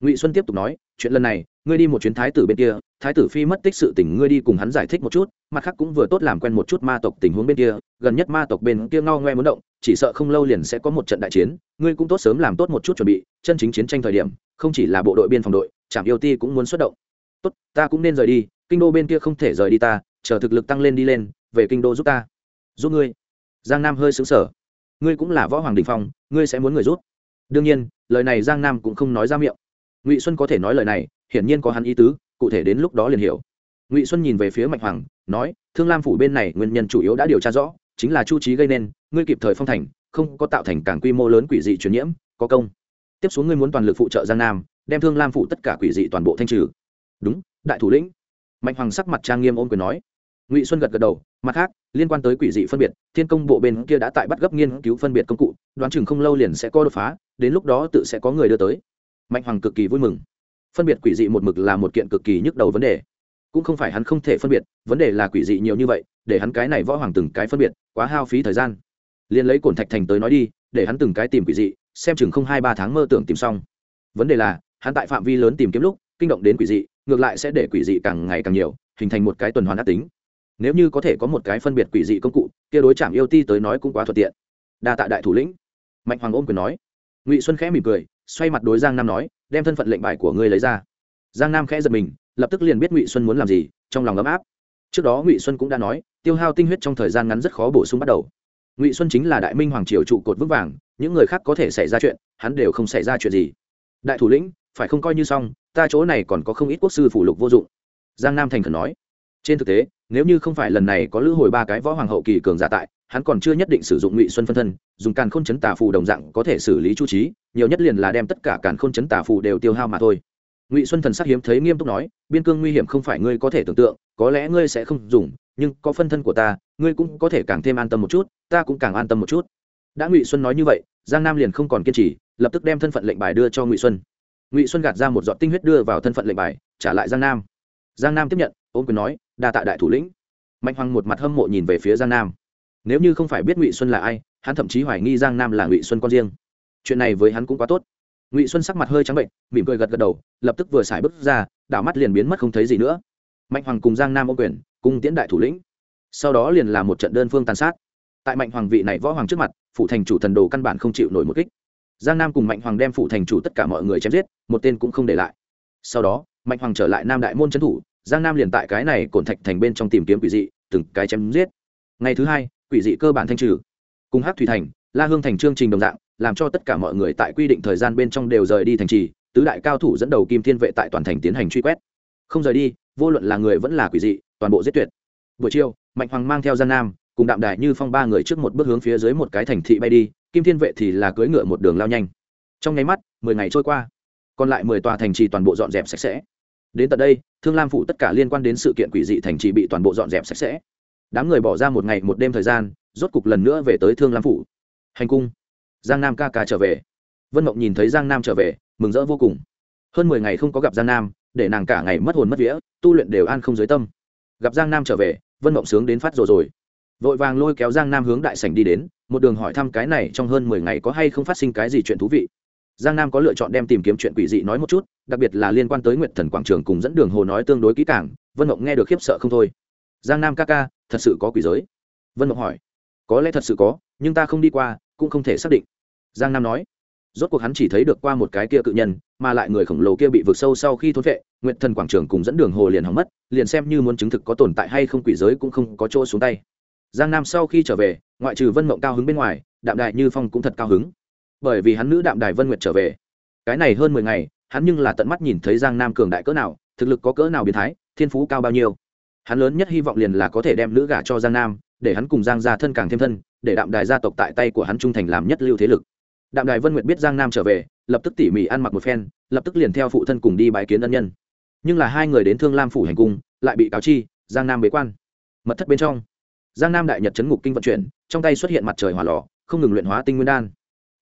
A: ngụy xuân tiếp tục nói, chuyện lần này, ngươi đi một chuyến thái tử bên kia, thái tử phi mất tích sự tình ngươi đi cùng hắn giải thích một chút, mặt khác cũng vừa tốt làm quen một chút ma tộc tình huống bên kia, gần nhất ma tộc bên kia ngao ngoe muốn động, chỉ sợ không lâu liền sẽ có một trận đại chiến, ngươi cũng tốt sớm làm tốt một chút chuẩn bị, chân chính chiến tranh thời điểm, không chỉ là bộ đội biên phòng đội, trạm yêu ti cũng muốn xuất động. Tốt, ta cũng nên rời đi, kinh đô bên kia không thể rời đi ta, chờ thực lực tăng lên đi lên, về kinh đô giúp ta. Giúp ngươi. Giang nam hơi xứng sở ngươi cũng là võ hoàng đình phong, ngươi sẽ muốn người rút đương nhiên, lời này giang nam cũng không nói ra miệng ngụy xuân có thể nói lời này, hiển nhiên có hắn ý tứ, cụ thể đến lúc đó liền hiểu. Ngụy xuân nhìn về phía mạnh hoàng, nói, thương lam phủ bên này nguyên nhân chủ yếu đã điều tra rõ, chính là chu trí gây nên, ngươi kịp thời phong thành, không có tạo thành càng quy mô lớn quỷ dị truyền nhiễm, có công. Tiếp xuống ngươi muốn toàn lực phụ trợ giang nam, đem thương lam phủ tất cả quỷ dị toàn bộ thanh trừ. Đúng, đại thủ lĩnh. Mạnh hoàng sắc mặt trang nghiêm ôm quyền nói. Ngụy xuân gật gật đầu, mặt khác, liên quan tới quỷ dị phân biệt, thiên công bộ bên kia đã tại bắt gấp nghiên cứu phân biệt công cụ, đoán chừng không lâu liền sẽ có đột phá, đến lúc đó tự sẽ có người đưa tới mạnh hoàng cực kỳ vui mừng. Phân biệt quỷ dị một mực là một kiện cực kỳ nhức đầu vấn đề. Cũng không phải hắn không thể phân biệt, vấn đề là quỷ dị nhiều như vậy, để hắn cái này võ hoàng từng cái phân biệt, quá hao phí thời gian. Liền lấy cổn thạch thành tới nói đi, để hắn từng cái tìm quỷ dị, xem chừng không hai ba tháng mơ tưởng tìm xong. Vấn đề là, hắn tại phạm vi lớn tìm kiếm lúc, kinh động đến quỷ dị, ngược lại sẽ để quỷ dị càng ngày càng nhiều, hình thành một cái tuần hoàn ác tính. Nếu như có thể có một cái phân biệt quỷ dị công cụ, kia đối chạm yêu ti tới nói cũng quá thuận tiện. Đa tạ đại thủ lĩnh. Mạnh hoàng ôm quyền nói. Ngụy xuân khẽ mỉm cười xoay mặt đối giang nam nói, đem thân phận lệnh bài của ngươi lấy ra. Giang nam khẽ giật mình, lập tức liền biết ngụy xuân muốn làm gì, trong lòng ấm áp. Trước đó ngụy xuân cũng đã nói, tiêu hao tinh huyết trong thời gian ngắn rất khó bổ sung bắt đầu. Ngụy xuân chính là đại minh hoàng triều trụ cột vững vàng, những người khác có thể xảy ra chuyện, hắn đều không xảy ra chuyện gì. Đại thủ lĩnh, phải không coi như xong, ta chỗ này còn có không ít quốc sư phủ lục vô dụng. Giang nam thành khẩn nói. Trên thực tế, nếu như không phải lần này có lữ hồi ba cái võ hoàng hậu kỳ cường giả tại hắn còn chưa nhất định sử dụng ngụy xuân phân thân, dùng càn khôn chấn tà phù đồng dạng có thể xử lý chu trí, nhiều nhất liền là đem tất cả càn khôn chấn tà phù đều tiêu hao mà thôi. Ngụy xuân thần sắc hiếm thấy nghiêm túc nói, biên cương nguy hiểm không phải ngươi có thể tưởng tượng, có lẽ ngươi sẽ không dùng, nhưng có phân thân của ta, ngươi cũng có thể càng thêm an tâm một chút, ta cũng càng an tâm một chút. Đã ngụy xuân nói như vậy, giang nam liền không còn kiên trì, lập tức đem thân phận lệnh bài đưa cho ngụy xuân. Ngụy xuân gạt ra một giọt tinh huyết đưa vào thân phận lệnh bài, trả lại giang nam. Giang nam tiếp nhận ôm quyền nói, đa tạ đại thủ lĩnh. Mạnh hoàng một mặt hâm mộ nhìn về phía giang nam nếu như không phải biết ngụy xuân là ai, hắn thậm chí hoài nghi giang nam là ngụy xuân con riêng. Chuyện này với hắn cũng quá tốt. Ngụy xuân sắc mặt hơi trắng bệnh, mỉm cười gật gật đầu, lập tức vừa xài bước ra, đảo mắt liền biến mất không thấy gì nữa. Mạnh hoàng cùng giang nam ô quyền, cùng tiễn đại thủ lĩnh. Sau đó liền là một trận đơn phương tàn sát. Tại mạnh hoàng vị này võ hoàng trước mặt phụ thành chủ thần đồ căn bản không chịu nổi một kích. Giang nam cùng mạnh hoàng đem phụ thành chủ tất cả mọi người chém giết, một tên cũng không để lại. Sau đó, mạnh hoàng trở lại nam đại môn trấn thủ, giang nam liền tại cái này cổn thạch thành bên trong tìm kiếm quỷ dị, từng cái chém giết. Ngày thứ hai quỷ dị cơ bản thanh trừ. Cùng hát thủy thành, la hương thành chương trình đồng dạng, làm cho tất cả mọi người tại quy định thời gian bên trong đều rời đi thành trì, tứ đại cao thủ dẫn đầu kim thiên vệ tại toàn thành tiến hành truy quét. Không rời đi, vô luận là người vẫn là quỷ dị, toàn bộ giết tuyệt. Buổi chiều, mạnh hoàng mang theo giang nam, cùng đạm đài như phong ba người trước một bước hướng phía dưới một cái thành thị bay đi, kim thiên vệ thì là cưỡi ngựa một đường lao nhanh. Trong nháy mắt, mười ngày trôi qua. Còn lại mười tòa thành trì toàn bộ dọn dẹp sạch sẽ. Đến tận đây, thương lam phủ tất cả liên quan đến sự kiện quỷ dị thành trì bị toàn bộ dọn dẹp sạch sẽ đám người bỏ ra một ngày một đêm thời gian, rốt cục lần nữa về tới thương lam phủ. Hành cung. Giang nam ca ca trở về. Vân mộng nhìn thấy giang nam trở về, mừng rỡ vô cùng. Hơn mười ngày không có gặp giang nam, để nàng cả ngày mất hồn mất vía, tu luyện đều an không dưới tâm. Gặp giang nam trở về, vân mộng sướng đến phát rồi rồi. Vội vàng lôi kéo giang nam hướng đại sảnh đi đến, một đường hỏi thăm cái này trong hơn mười ngày có hay không phát sinh cái gì chuyện thú vị. Giang nam có lựa chọn đem tìm kiếm chuyện quỷ dị nói một chút, đặc biệt là liên quan tới nguyện thần quảng trường cùng dẫn đường hồ nói tương đối kỹ càng, vân mộng nghe được khiếp sợ không thôi. Giang nam ca ca thật sự có quỷ giới? Vân mộng hỏi. Có lẽ thật sự có, nhưng ta không đi qua, cũng không thể xác định. Giang nam nói. Rốt cuộc hắn chỉ thấy được qua một cái kia cự nhân, mà lại người khổng lồ kia bị vượt sâu sau khi thốn vệ nguyện thần quảng trường cùng dẫn đường hồ liền hỏng mất, liền xem như muốn chứng thực có tồn tại hay không quỷ giới cũng không có chỗ xuống tay. Giang nam sau khi trở về, ngoại trừ vân mộng cao hứng bên ngoài, đạm đại như phong cũng thật cao hứng. Bởi vì hắn nữ đạm đài vân nguyệt trở về. Cái này hơn mười ngày, hắn nhưng là tận mắt nhìn thấy giang nam cường đại cỡ nào, thực lực có cỡ nào biến thái, thiên phú cao bao nhiêu hắn lớn nhất hy vọng liền là có thể đem nữ gả cho giang nam, để hắn cùng giang gia thân càng thêm thân, để đạm đài gia tộc tại tay của hắn trung thành làm nhất lưu thế lực. Đạm đài vân nguyệt biết giang nam trở về, lập tức tỉ mỉ ăn mặc một phen, lập tức liền theo phụ thân cùng đi bái kiến ân nhân. Nhưng là hai người đến thương lam phủ hành cung, lại bị cáo chi, giang nam bế quan. Mật thất bên trong, giang nam đại nhật chấn ngục kinh vận chuyển, trong tay xuất hiện mặt trời hỏa lò, không ngừng luyện hóa tinh nguyên đan.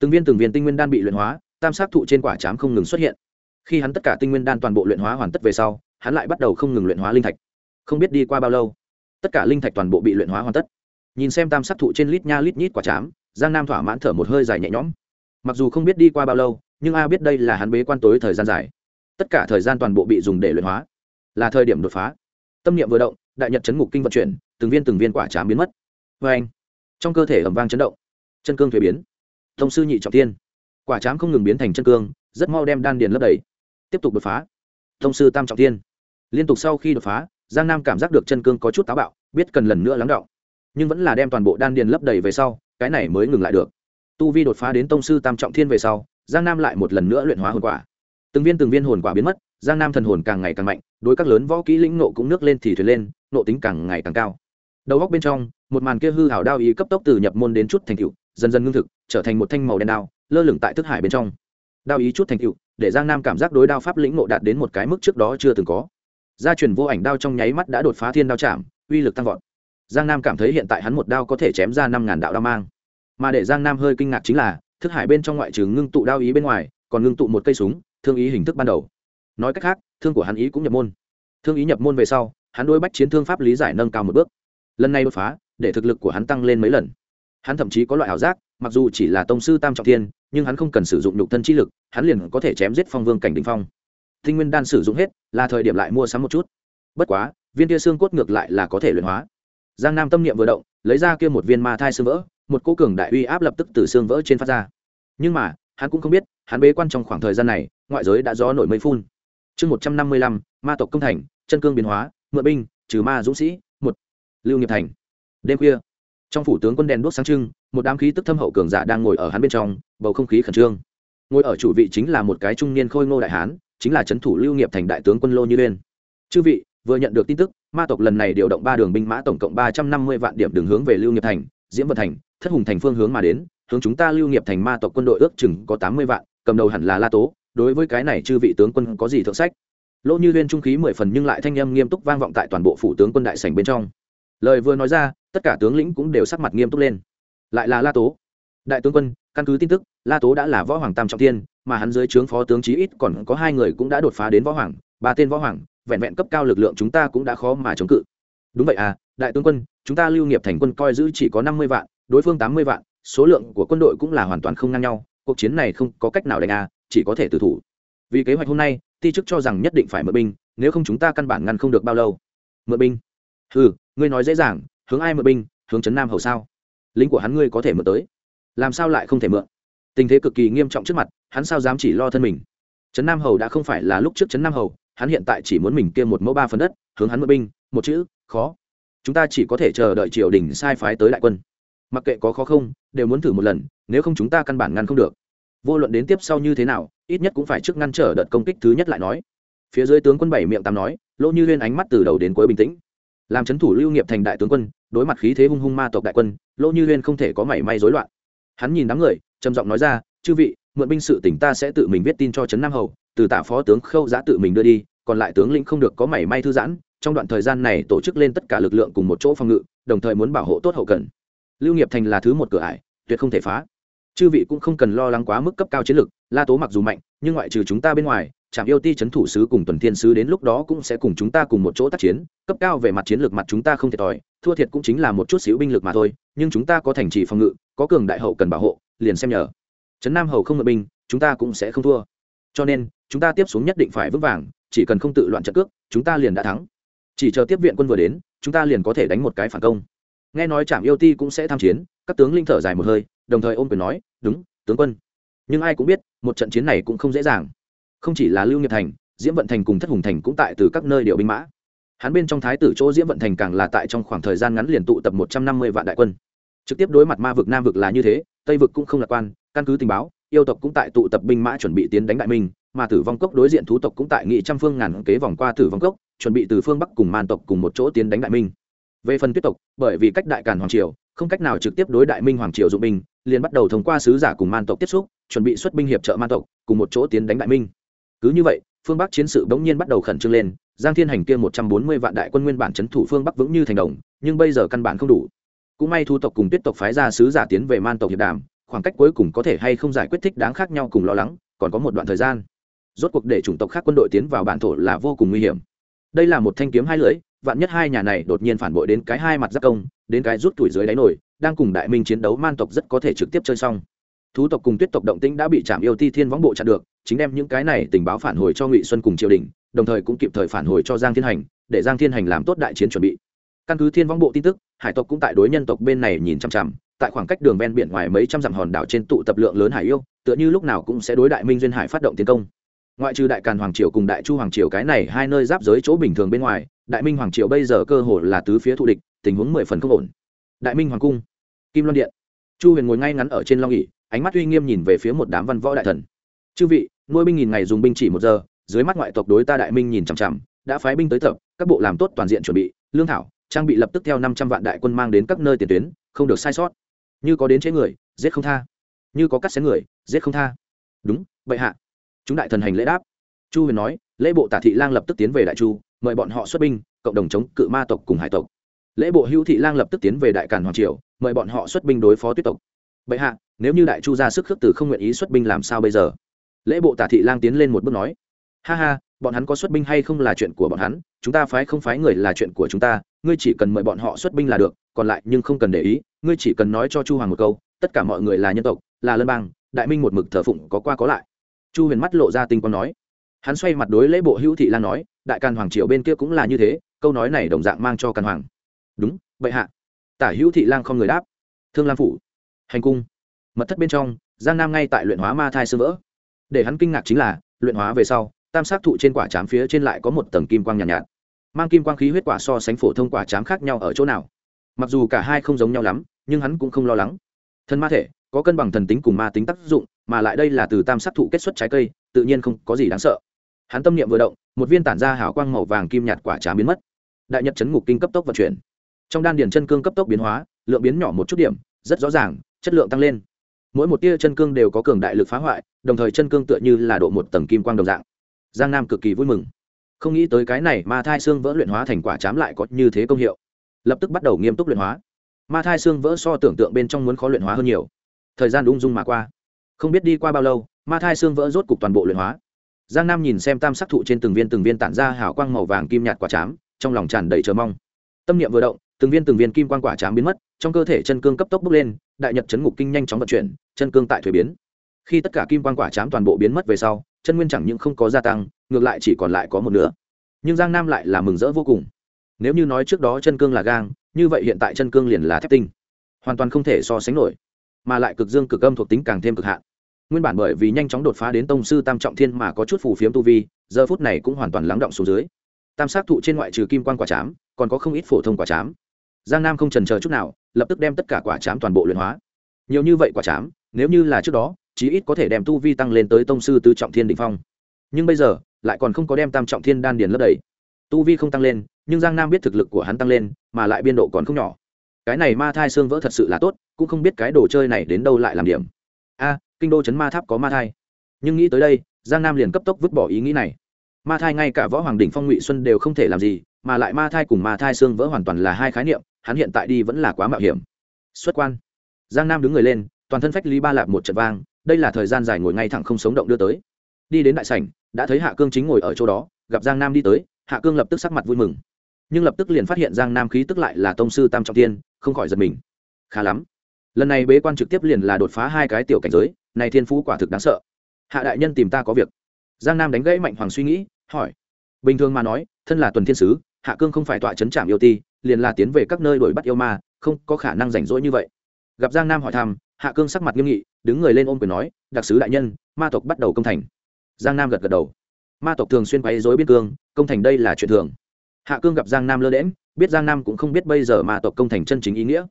A: Từng viên từng viên tinh nguyên đan bị luyện hóa, tam sát thụ trên quả chám không ngừng xuất hiện. Khi hắn tất cả tinh nguyên đan toàn bộ luyện hóa hoàn tất về sau, hắn lại bắt đầu không ngừng luyện hóa linh thạch không biết đi qua bao lâu, tất cả linh thạch toàn bộ bị luyện hóa hoàn tất. Nhìn xem tam sát thụ trên lít nha lít nhít quả chám, giang nam thỏa mãn thở một hơi dài nhẹ nhõm. Mặc dù không biết đi qua bao lâu, nhưng a biết đây là hắn bế quan tối thời gian dài. Tất cả thời gian toàn bộ bị dùng để luyện hóa, là thời điểm đột phá. Tâm niệm vừa động, đại nhật chấn ngục kinh vận chuyển, từng viên từng viên quả chám biến mất. Vê anh, trong cơ thể ẩm vang chấn động, chân cương thuế biến. Thông sư nhị trọng tiên quả chám không ngừng biến thành chân cương, rất mau đem đan điền lấp đầy, tiếp tục đột phá. Thông sư tam trọng tiên liên tục sau khi đột phá giang nam cảm giác được chân cương có chút táo bạo, biết cần lần nữa lắng động. Nhưng vẫn là đem toàn bộ đan điền lấp đầy về sau, cái này mới ngừng lại được. Tu vi đột phá đến tông sư tam trọng thiên về sau, giang nam lại một lần nữa luyện hóa hồn quả. Từng viên từng viên hồn quả biến mất, giang nam thần hồn càng ngày càng mạnh, đối các lớn võ kỹ lĩnh nộ cũng nước lên thì thuyền lên nộ tính càng ngày càng cao. Đầu góc bên trong, một màn kia hư hảo đao ý cấp tốc từ nhập môn đến chút thành cựu dần dần ngưng thực, trở thành một thanh màu đen đao, lơ lửng tại thức hải bên trong. Đao ý chút thành cựu để giang nam cảm giác đối đao pháp lĩnh nộ đạt đến một cái mức trước đó chưa từng có gia truyền vô ảnh đao trong nháy mắt đã đột phá thiên đao chạm, uy lực tăng vọt. Giang nam cảm thấy hiện tại hắn một đao có thể chém ra năm ngàn đạo đao mang. Mà để giang nam hơi kinh ngạc chính là, thức hải bên trong ngoại trừ ngưng tụ đao ý bên ngoài, còn ngưng tụ một cây súng, thương ý hình thức ban đầu. Nói cách khác, thương của hắn ý cũng nhập môn. Thương ý nhập môn về sau, hắn đôi bách chiến thương pháp lý giải nâng cao một bước. Lần này đột phá, để thực lực của hắn tăng lên mấy lần. Hắn thậm chí có loại ảo giác, mặc dù chỉ là tông sư tam trọng thiên, nhưng hắn không cần sử dụng nhục thân chi lực, hắn liền có thể chém giết phong vương cảnh đình phong tinh nguyên đan sử dụng hết, là thời điểm lại mua sắm một chút. Bất quá, viên kia xương cốt ngược lại là có thể luyện hóa. Giang nam tâm niệm vừa động, lấy ra kia một viên ma thai xương vỡ, một cô cường đại uy áp lập tức từ xương vỡ trên phát ra. Nhưng mà, hắn cũng không biết, hắn bế quan trong khoảng thời gian này, ngoại giới đã gió nổi mây phun. Chương một trăm năm mươi lăm, ma tộc công thành, chân cương biến hóa, mượn binh, trừ ma dũng sĩ, một, lưu nghiệp thành. Đêm khuya, trong phủ tướng quân đèn đuốc sáng trưng, một đám khí tức thâm hậu cường giả đang ngồi ở hắn bên trong, bầu không khí khẩn trương. Ngồi ở chủ vị chính là một cái trung niên khôi ngô đại hán chính là trấn thủ lưu nghiệp thành đại tướng quân lô như liên chư vị, vừa nhận được tin tức, ma tộc lần này điều động ba đường binh mã tổng cộng ba trăm năm mươi vạn điểm đường hướng về lưu nghiệp thành, diễm vận thành, thất hùng thành phương hướng mà đến, hướng chúng ta lưu nghiệp thành ma tộc quân đội ước chừng có tám mươi vạn, cầm đầu hẳn là la tố, đối với cái này chư vị tướng quân có gì thượng sách? Lỗ như liên trung khí mười phần nhưng lại thanh âm nghiêm túc vang vọng tại toàn bộ phủ tướng quân đại sảnh bên trong. Lời vừa nói ra, tất cả tướng lĩnh cũng đều sắc mặt nghiêm túc lên. Lại là la tố đại tướng quân, căn cứ tin tức, la tố đã là võ hoàng tam trọng tiên mà hắn dưới trướng phó tướng chí ít còn có hai người cũng đã đột phá đến võ hoàng, ba tên võ hoàng, vẹn vẹn cấp cao lực lượng chúng ta cũng đã khó mà chống cự. Đúng vậy à đại tướng quân, chúng ta lưu nghiệp thành quân coi giữ chỉ có năm mươi vạn, đối phương tám mươi vạn, số lượng của quân đội cũng là hoàn toàn không ngang nhau, cuộc chiến này không có cách nào đánh à chỉ có thể tử thủ. Vì kế hoạch hôm nay, ti chức cho rằng nhất định phải mượn binh, nếu không chúng ta căn bản ngăn không được bao lâu. Mượn binh? Ừ ngươi nói dễ dàng, hướng ai mượn binh, hướng trấn nam hầu sao? Lính của hắn ngươi có thể mượn tới làm sao lại không thể mượn? Tình thế cực kỳ nghiêm trọng trước mặt, hắn sao dám chỉ lo thân mình? Trấn nam hầu đã không phải là lúc trước trấn nam hầu, hắn hiện tại chỉ muốn mình kia một mẫu ba phần đất, hướng hắn mượn binh, một chữ, khó. Chúng ta chỉ có thể chờ đợi triều đình sai phái tới đại quân. Mặc kệ có khó không, đều muốn thử một lần, nếu không chúng ta căn bản ngăn không được. Vô luận đến tiếp sau như thế nào, ít nhất cũng phải trước ngăn trở đợt công kích thứ nhất lại nói. Phía dưới tướng quân bảy miệng tám nói, lỗ như huyên ánh mắt từ đầu đến cuối bình tĩnh. Làm c h ấ n thủ lưu nghiệp thành đại tướng quân, đối mặt khí thế hung hung ma tộc đại quân, lỗ như huyên không thể có mảy may dối loạn hắn nhìn đám người, trầm giọng nói ra, chư vị, mượn binh sự tỉnh ta sẽ tự mình viết tin cho trấn nam hầu, từ tạ phó tướng khâu giã tự mình đưa đi, còn lại tướng lĩnh không được có mảy may thư giãn, trong đoạn thời gian này tổ chức lên tất cả lực lượng cùng một chỗ phòng ngự, đồng thời muốn bảo hộ tốt hậu cần. Lưu nghiệp thành là thứ một cửa ải, tuyệt không thể phá. Chư vị cũng không cần lo lắng quá mức cấp cao chiến lược, la tố mặc dù mạnh, nhưng ngoại trừ chúng ta bên ngoài trạm yêu ti c h ấ n thủ sứ cùng tuần thiên sứ đến lúc đó cũng sẽ cùng chúng ta cùng một chỗ tác chiến, cấp cao về mặt chiến lược mặt chúng ta không thiệt thòi thua thiệt cũng chính là một chút xíu binh lực mà thôi, nhưng chúng ta có thành trì phòng ngự, có cường đại hậu cần bảo hộ, liền xem nhờ. Trấn nam hầu không ngự binh, chúng ta cũng sẽ không thua. Cho nên, chúng ta tiếp xuống nhất định phải vững vàng, chỉ cần không tự loạn trận cước, chúng ta liền đã thắng. Chỉ chờ tiếp viện quân vừa đến, chúng ta liền có thể đánh một cái phản công. Nghe nói trạm yêu ti cũng sẽ tham chiến, các tướng linh thở dài một hơi, đồng thời ôm quyền nói, đúng, tướng quân. Nhưng ai cũng biết, một trận chiến này cũng không dễ dàng. Không chỉ là lưu nghiệp thành, diễm vận thành cùng thất hùng thành cũng tại từ các nơi điều binh mã hắn bên trong thái tử chỗ diễm vận thành càng là tại trong khoảng thời gian ngắn liền tụ tập một trăm năm mươi vạn đại quân. Trực tiếp đối mặt ma vực nam vực là như thế, tây vực cũng không lạc quan, căn cứ tình báo, yêu tộc cũng tại tụ tập binh mã chuẩn bị tiến đánh đại minh, mà tử vong cốc đối diện thú tộc cũng tại nghị trăm phương ngàn kế vòng qua tử vong cốc, chuẩn bị từ phương bắc cùng man tộc cùng một chỗ tiến đánh đại minh. Về phần tuyết tộc, bởi vì cách đại càn hoàng triều, không cách nào trực tiếp đối đại minh hoàng triều dụng binh, liền bắt đầu thông qua sứ giả cùng man tộc tiếp xúc, chuẩn bị xuất binh hiệp trợ man tộc, cùng một chỗ tiến đánh đại minh. Cứ như vậy, phương bắc chiến sự bỗng nhiên bắt đầu khẩn trương lên giang thiên hành kia một trăm bốn mươi vạn đại quân nguyên bản c h ấ n thủ phương bắc vững như thành đồng, nhưng bây giờ căn bản không đủ. Cũng may thu tộc cùng tuyết tộc phái ra sứ giả tiến về man tộc hiệp đàm, khoảng cách cuối cùng có thể hay không giải quyết thích đáng khác nhau cùng lo lắng, còn có một đoạn thời gian. Rốt cuộc để chủng tộc khác quân đội tiến vào bản thổ là vô cùng nguy hiểm. Đây là một thanh kiếm hai lưỡi, vạn nhất hai nhà này đột nhiên phản bội đến cái hai mặt giác công, đến cái rút tuổi dưới đáy nổi, đang cùng đại minh chiến đấu man tộc rất có thể trực tiếp chơi xong. Thú tộc cùng tuyết tộc động tĩnh đã bị trạm yêu ti thiên võng bộ chặn được, chính đem những cái này tình báo phản hồi cho ngụy xuân cùng triều đình đồng thời cũng kịp thời phản hồi cho giang thiên hành, để giang thiên hành làm tốt đại chiến chuẩn bị. Căn cứ thiên vong bộ tin tức, hải tộc cũng tại đối nhân tộc bên này nhìn chằm chằm, tại khoảng cách đường ven biển ngoài mấy trăm dặm hòn đảo trên tụ tập lượng lớn hải yêu, tựa như lúc nào cũng sẽ đối đại minh duyên hải phát động tiến công. Ngoại trừ đại càn hoàng triều cùng đại chu hoàng triều cái này hai nơi giáp giới chỗ bình thường bên ngoài, đại minh hoàng triều bây giờ cơ hồ là tứ phía thù địch, tình huống mười phần không ổn. Đại minh hoàng cung, kim loan điện. Chu huyền ngồi ngay ngắn ở trên long ỉ ánh mắt uy nghiêm nhìn về phía một đám văn võ đại thần. Chư vị, nuôi binh nghìn ngày dùng binh chỉ một giờ dưới mắt ngoại tộc đối ta đại minh nhìn chằm chằm, đã phái binh tới tập, các bộ làm tốt toàn diện chuẩn bị, lương thảo, trang bị lập tức theo năm trăm vạn đại quân mang đến các nơi tiền tuyến, không được sai sót. Như có đến chế người, giết không tha. Như có cắt xén người, giết không tha. Đúng, bệ hạ. Chúng đại thần hành lễ đáp. Chu huyền nói, lễ bộ tả thị lang lập tức tiến về đại chu, mời bọn họ xuất binh, cộng đồng chống cự ma tộc cùng hải tộc. Lễ bộ hữu thị lang lập tức tiến về đại càn hoàng triều, mời bọn họ xuất binh đối phó tuyết tộc. Bệ hạ, nếu như đại chu ra sức khước từ không nguyện ý xuất binh làm sao bây giờ? Lễ bộ tả thị lang tiến lên một bước nói ha ha, bọn hắn có xuất binh hay không là chuyện của bọn hắn, chúng ta phái không phái người là chuyện của chúng ta, ngươi chỉ cần mời bọn họ xuất binh là được, còn lại nhưng không cần để ý, ngươi chỉ cần nói cho chu hoàng một câu, tất cả mọi người là nhân tộc, là lân bang, đại minh một mực thờ phụng có qua có lại. Chu huyền mắt lộ ra tinh quang nói. Hắn xoay mặt đối lễ bộ hữu thị lan nói, đại càn hoàng triều bên kia cũng là như thế, câu nói này đồng dạng mang cho càn hoàng. Đúng vậy hạ. Tả hữu thị lang không người đáp. Thương lam phủ. Hành cung. Mật thất bên trong, giang nam ngay tại luyện hóa ma thai sơ vỡ. Để hắn kinh ngạc chính là, luyện hóa về sau tam sát thụ trên quả chám phía trên lại có một tầng kim quang nhàn nhạt, nhạt. Mang kim quang khí huyết quả so sánh phổ thông quả chám khác nhau ở chỗ nào? Mặc dù cả hai không giống nhau lắm nhưng hắn cũng không lo lắng. Thân ma thể có cân bằng thần tính cùng ma tính tác dụng mà lại đây là từ tam sát thụ kết xuất trái cây tự nhiên không có gì đáng sợ. Hắn tâm niệm vừa động một viên tản ra hào quang màu vàng kim nhạt quả chám biến mất. Đại nhật chấn ngục kinh cấp tốc vận chuyển. Trong đan điền chân cương cấp tốc biến hóa lượng biến nhỏ một chút điểm rất rõ ràng chất lượng tăng lên. Mỗi một tia chân cương đều có cường đại lực phá hoại đồng thời chân cương tựa như là độ một tầng kim quang đồng dạng giang nam cực kỳ vui mừng. Không nghĩ tới cái này, ma thai xương vỡ luyện hóa thành quả chám lại có như thế công hiệu. Lập tức bắt đầu nghiêm túc luyện hóa. Ma thai xương vỡ so tưởng tượng bên trong muốn khó luyện hóa hơn nhiều. Thời gian ung dung mà qua. Không biết đi qua bao lâu, ma thai xương vỡ rốt cục toàn bộ luyện hóa. Giang nam nhìn xem tam sắc thụ trên từng viên từng viên tản ra hào quang màu vàng kim nhạt quả chám, trong lòng tràn đầy chờ mong. Tâm niệm vừa động, từng viên từng viên kim quang quả chám biến mất, trong cơ thể chân cương cấp tốc bốc lên, đại nhật chấn ngục kinh nhanh chóng vận chuyển, chân cương tại thuế biến khi tất cả kim quang quả chám toàn bộ biến mất về sau, chân nguyên chẳng những không có gia tăng, ngược lại chỉ còn lại có một nửa. Nhưng giang nam lại là mừng rỡ vô cùng. Nếu như nói trước đó chân cương là gang, như vậy hiện tại chân cương liền là thép tinh. Hoàn toàn không thể so sánh nổi, mà lại cực dương cực âm thuộc tính càng thêm cực hạn. Nguyên bản bởi vì nhanh chóng đột phá đến tông sư tam trọng thiên mà có chút phù phiếm tu vi, giờ phút này cũng hoàn toàn lắng động xuống dưới. Tam sát thụ trên ngoại trừ kim quan quả chám, còn có không ít phổ thông quả chám. Giang nam không trần chờ chút nào, lập tức đem tất cả quả chám toàn bộ luyện hóa. Nhiều như vậy quả chám, nếu như là trước đó chí ít có thể đem tu vi tăng lên tới tông sư tứ trọng thiên định phong. Nhưng bây giờ, lại còn không có đem tam trọng thiên đan điền lấp đầy. Tu vi không tăng lên, nhưng giang nam biết thực lực của hắn tăng lên, mà lại biên độ còn không nhỏ. Cái này ma thai xương vỡ thật sự là tốt, cũng không biết cái đồ chơi này đến đâu lại làm điểm. A, kinh đô chấn ma tháp có ma thai. Nhưng nghĩ tới đây, giang nam liền cấp tốc vứt bỏ ý nghĩ này. Ma thai ngay cả võ hoàng đỉnh phong ngụy xuân đều không thể làm gì, mà lại ma thai cùng ma thai xương vỡ hoàn toàn là hai khái niệm, hắn hiện tại đi vẫn là quá mạo hiểm. Xuất quan. Giang nam đứng người lên, toàn thân phách lý ba lạp một trận vang đây là thời gian dài ngồi ngay thẳng không sống động đưa tới. Đi đến đại sảnh, đã thấy hạ cương chính ngồi ở chỗ đó, gặp giang nam đi tới, hạ cương lập tức sắc mặt vui mừng. Nhưng lập tức liền phát hiện giang nam khí tức lại là tông sư tam trọng tiên không khỏi giật mình. Khá lắm. Lần này bế quan trực tiếp liền là đột phá hai cái tiểu cảnh giới, này thiên phú quả thực đáng sợ. Hạ đại nhân tìm ta có việc. Giang nam đánh gãy mạnh hoàng suy nghĩ, hỏi. Bình thường mà nói, thân là tuần thiên sứ, hạ cương không phải tọa chấn trạm yêu ti, liền là tiến về các nơi đuổi bắt yêu ma, không có khả năng rảnh rỗi như vậy. Gặp giang nam hỏi thăm, hạ cương sắc mặt nghiêm nghị đứng người lên ôm quyền nói, đặc sứ đại nhân, ma tộc bắt đầu công thành. Giang nam gật gật đầu. Ma tộc thường xuyên quấy dối biên cương, công thành đây là chuyện thường. Hạ cương gặp giang nam lơ đễm biết giang nam cũng không biết bây giờ ma tộc công thành chân chính ý nghĩa.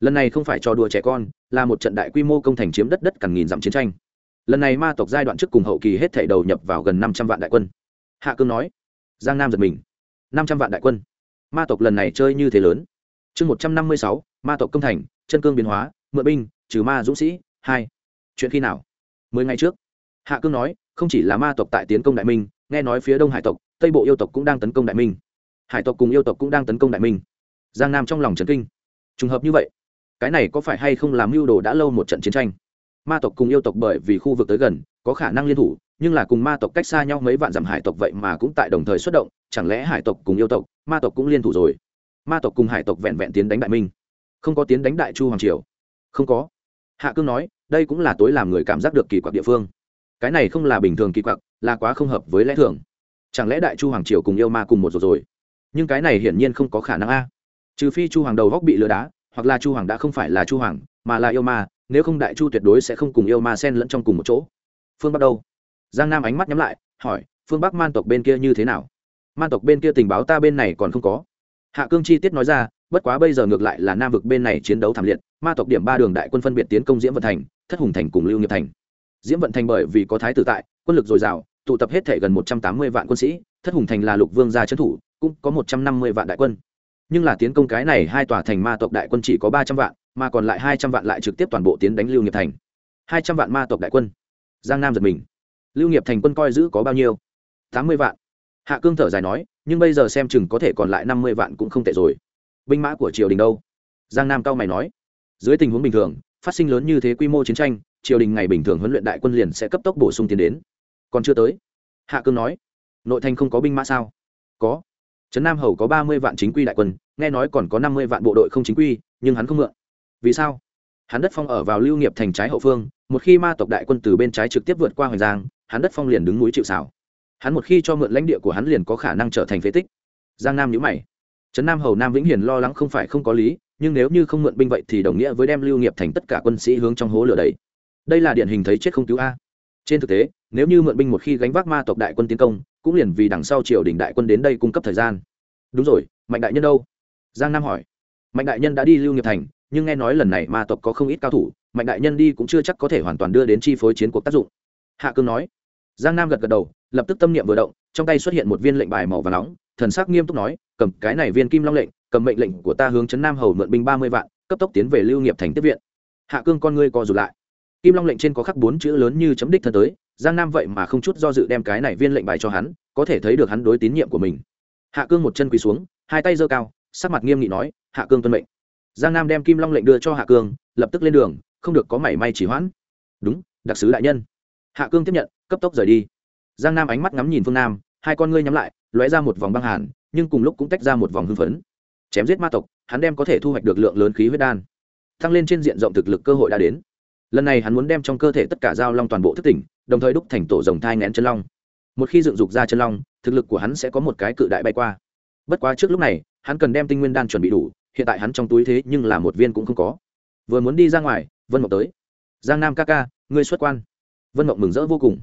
A: Lần này không phải trò đùa trẻ con, là một trận đại quy mô công thành chiếm đất đất cằn nghìn dặm chiến tranh. Lần này ma tộc giai đoạn trước cùng hậu kỳ hết thảy đầu nhập vào gần năm trăm vạn đại quân. Hạ cương nói. Giang nam giật mình. Năm trăm vạn đại quân. Ma tộc lần này chơi như thế lớn. Chương một trăm năm mươi sáu, ma tộc công thành, chân cương biến hóa, mượn binh, trừ ma, dũng sĩ, hai chuyện khi nào? Mười ngày trước. Hạ cương nói, không chỉ là ma tộc tại tiến công đại minh, nghe nói phía đông hải tộc, tây bộ yêu tộc cũng đang tấn công đại minh. Hải tộc cùng yêu tộc cũng đang tấn công đại minh. Giang nam trong lòng trấn kinh. Trùng hợp như vậy, cái này có phải hay không làm mưu đồ đã lâu một trận chiến tranh? Ma tộc cùng yêu tộc bởi vì khu vực tới gần, có khả năng liên thủ, nhưng là cùng ma tộc cách xa nhau mấy vạn dặm hải tộc vậy mà cũng tại đồng thời xuất động, chẳng lẽ hải tộc cùng yêu tộc, ma tộc cũng liên thủ rồi? Ma tộc cùng hải tộc vẹn vẹn tiến đánh đại minh. Không có tiến đánh đại chu hoàng triều. Không có hạ cương nói, đây cũng là tối làm người cảm giác được kỳ quặc địa phương. Cái này không là bình thường kỳ quặc, là quá không hợp với lẽ thường. Chẳng lẽ đại chu hoàng triều cùng yêu ma cùng một rồi rồi? Nhưng cái này hiển nhiên không có khả năng a. Trừ phi chu hoàng đầu góc bị lừa đá, hoặc là chu hoàng đã không phải là chu hoàng, mà là yêu ma, nếu không đại chu tuyệt đối sẽ không cùng yêu ma xen lẫn trong cùng một chỗ. Phương bắc đâu? Giang nam ánh mắt nhắm lại, hỏi, phương bắc man tộc bên kia như thế nào? Man tộc bên kia tình báo ta bên này còn không có. Hạ cương chi tiết nói ra bất quá bây giờ ngược lại là nam vực bên này chiến đấu thảm liệt, ma tộc điểm ba đường đại quân phân biệt tiến công diễm vận thành, thất hùng thành cùng lưu nghiệp thành. Diễm vận thành bởi vì có thái tử tại, quân lực dồi dào, tụ tập hết thể gần một trăm tám mươi vạn quân sĩ, thất hùng thành là lục vương gia trấn thủ, cũng có một trăm năm mươi vạn đại quân. Nhưng là tiến công cái này hai tòa thành ma tộc đại quân chỉ có ba trăm vạn, mà còn lại hai trăm vạn lại trực tiếp toàn bộ tiến đánh lưu nghiệp thành. hai trăm vạn ma tộc đại quân. Giang nam giật mình. Lưu nghiệp thành quân coi giữ có bao nhiêu? tám mươi vạn. Hạ cương thở dài nói, nhưng bây giờ xem chừng có thể còn lại năm mươi vạn cũng không tệ rồi binh mã của triều đình đâu? Giang nam cao mày nói. Dưới tình huống bình thường, phát sinh lớn như thế quy mô chiến tranh, triều đình ngày bình thường huấn luyện đại quân liền sẽ cấp tốc bổ sung tiến đến. Còn chưa tới. Hạ cương nói. Nội thành không có binh mã sao? Có. Trấn nam hầu có ba mươi vạn chính quy đại quân, nghe nói còn có năm mươi vạn bộ đội không chính quy, nhưng hắn không mượn. Vì sao? Hắn đất phong ở vào lưu nghiệp thành trái hậu phương, một khi ma tộc đại quân từ bên trái trực tiếp vượt qua hoành giang, hắn đất phong liền đứng núi chịu xảo hắn một khi cho mượn lãnh địa của hắn liền có khả năng trở thành phế tích. Giang nam nhữ mày trấn nam hầu nam vĩnh hiền lo lắng không phải không có lý, nhưng nếu như không mượn binh vậy thì đồng nghĩa với đem lưu nghiệp thành tất cả quân sĩ hướng trong hố lửa đấy. đây là điển hình thấy chết không cứu a. Trên thực tế, nếu như mượn binh một khi gánh vác ma tộc đại quân tiến công, cũng liền vì đằng sau triều đình đại quân đến đây cung cấp thời gian. Đúng rồi, mạnh đại nhân đâu? Giang nam hỏi. Mạnh đại nhân đã đi lưu nghiệp thành, nhưng nghe nói lần này ma tộc có không ít cao thủ, mạnh đại nhân đi cũng chưa chắc có thể hoàn toàn đưa đến chi phối chiến cuộc tác dụng. Hạ cương nói. Giang nam gật gật đầu, lập tức tâm niệm vừa động, trong tay xuất hiện một viên lệnh bài màu và nóng thần sắc nghiêm túc nói, cầm cái này viên kim long lệnh, cầm mệnh lệnh của ta hướng chấn nam hầu mượn binh ba mươi vạn, cấp tốc tiến về lưu nghiệp thành tiếp viện. Hạ cương con ngươi co rụt lại. Kim long lệnh trên có khắc bốn chữ lớn như chấm đích thân tới, giang nam vậy mà không chút do dự đem cái này viên lệnh bài cho hắn, có thể thấy được hắn đối tín nhiệm của mình. Hạ cương một chân quỳ xuống, hai tay giơ cao, sắc mặt nghiêm nghị nói, hạ cương tuân mệnh. Giang nam đem kim long lệnh đưa cho hạ cương, lập tức lên đường, không được có mảy may chỉ hoãn. Đúng, đặc sứ đại nhân. Hạ cương tiếp nhận, cấp tốc rời đi. Giang nam ánh mắt ngắm nhìn phương nam, hai con ngươi nhắm lại lóe ra một vòng băng hàn, nhưng cùng lúc cũng tách ra một vòng hưng phấn. Chém giết ma tộc, hắn đem có thể thu hoạch được lượng lớn khí huyết đan, tăng lên trên diện rộng thực lực cơ hội đã đến. Lần này hắn muốn đem trong cơ thể tất cả dao long toàn bộ thức tỉnh, đồng thời đúc thành tổ rồng thai ngén chân long. Một khi dựng dục ra chân long, thực lực của hắn sẽ có một cái cự đại bay qua. Bất quá trước lúc này, hắn cần đem tinh nguyên đan chuẩn bị đủ, hiện tại hắn trong túi thế nhưng là một viên cũng không có. Vừa muốn đi ra ngoài, vân mộng tới. Giang nam ca ca, ngươi xuất quan. Vân mộng mừng rỡ vô cùng.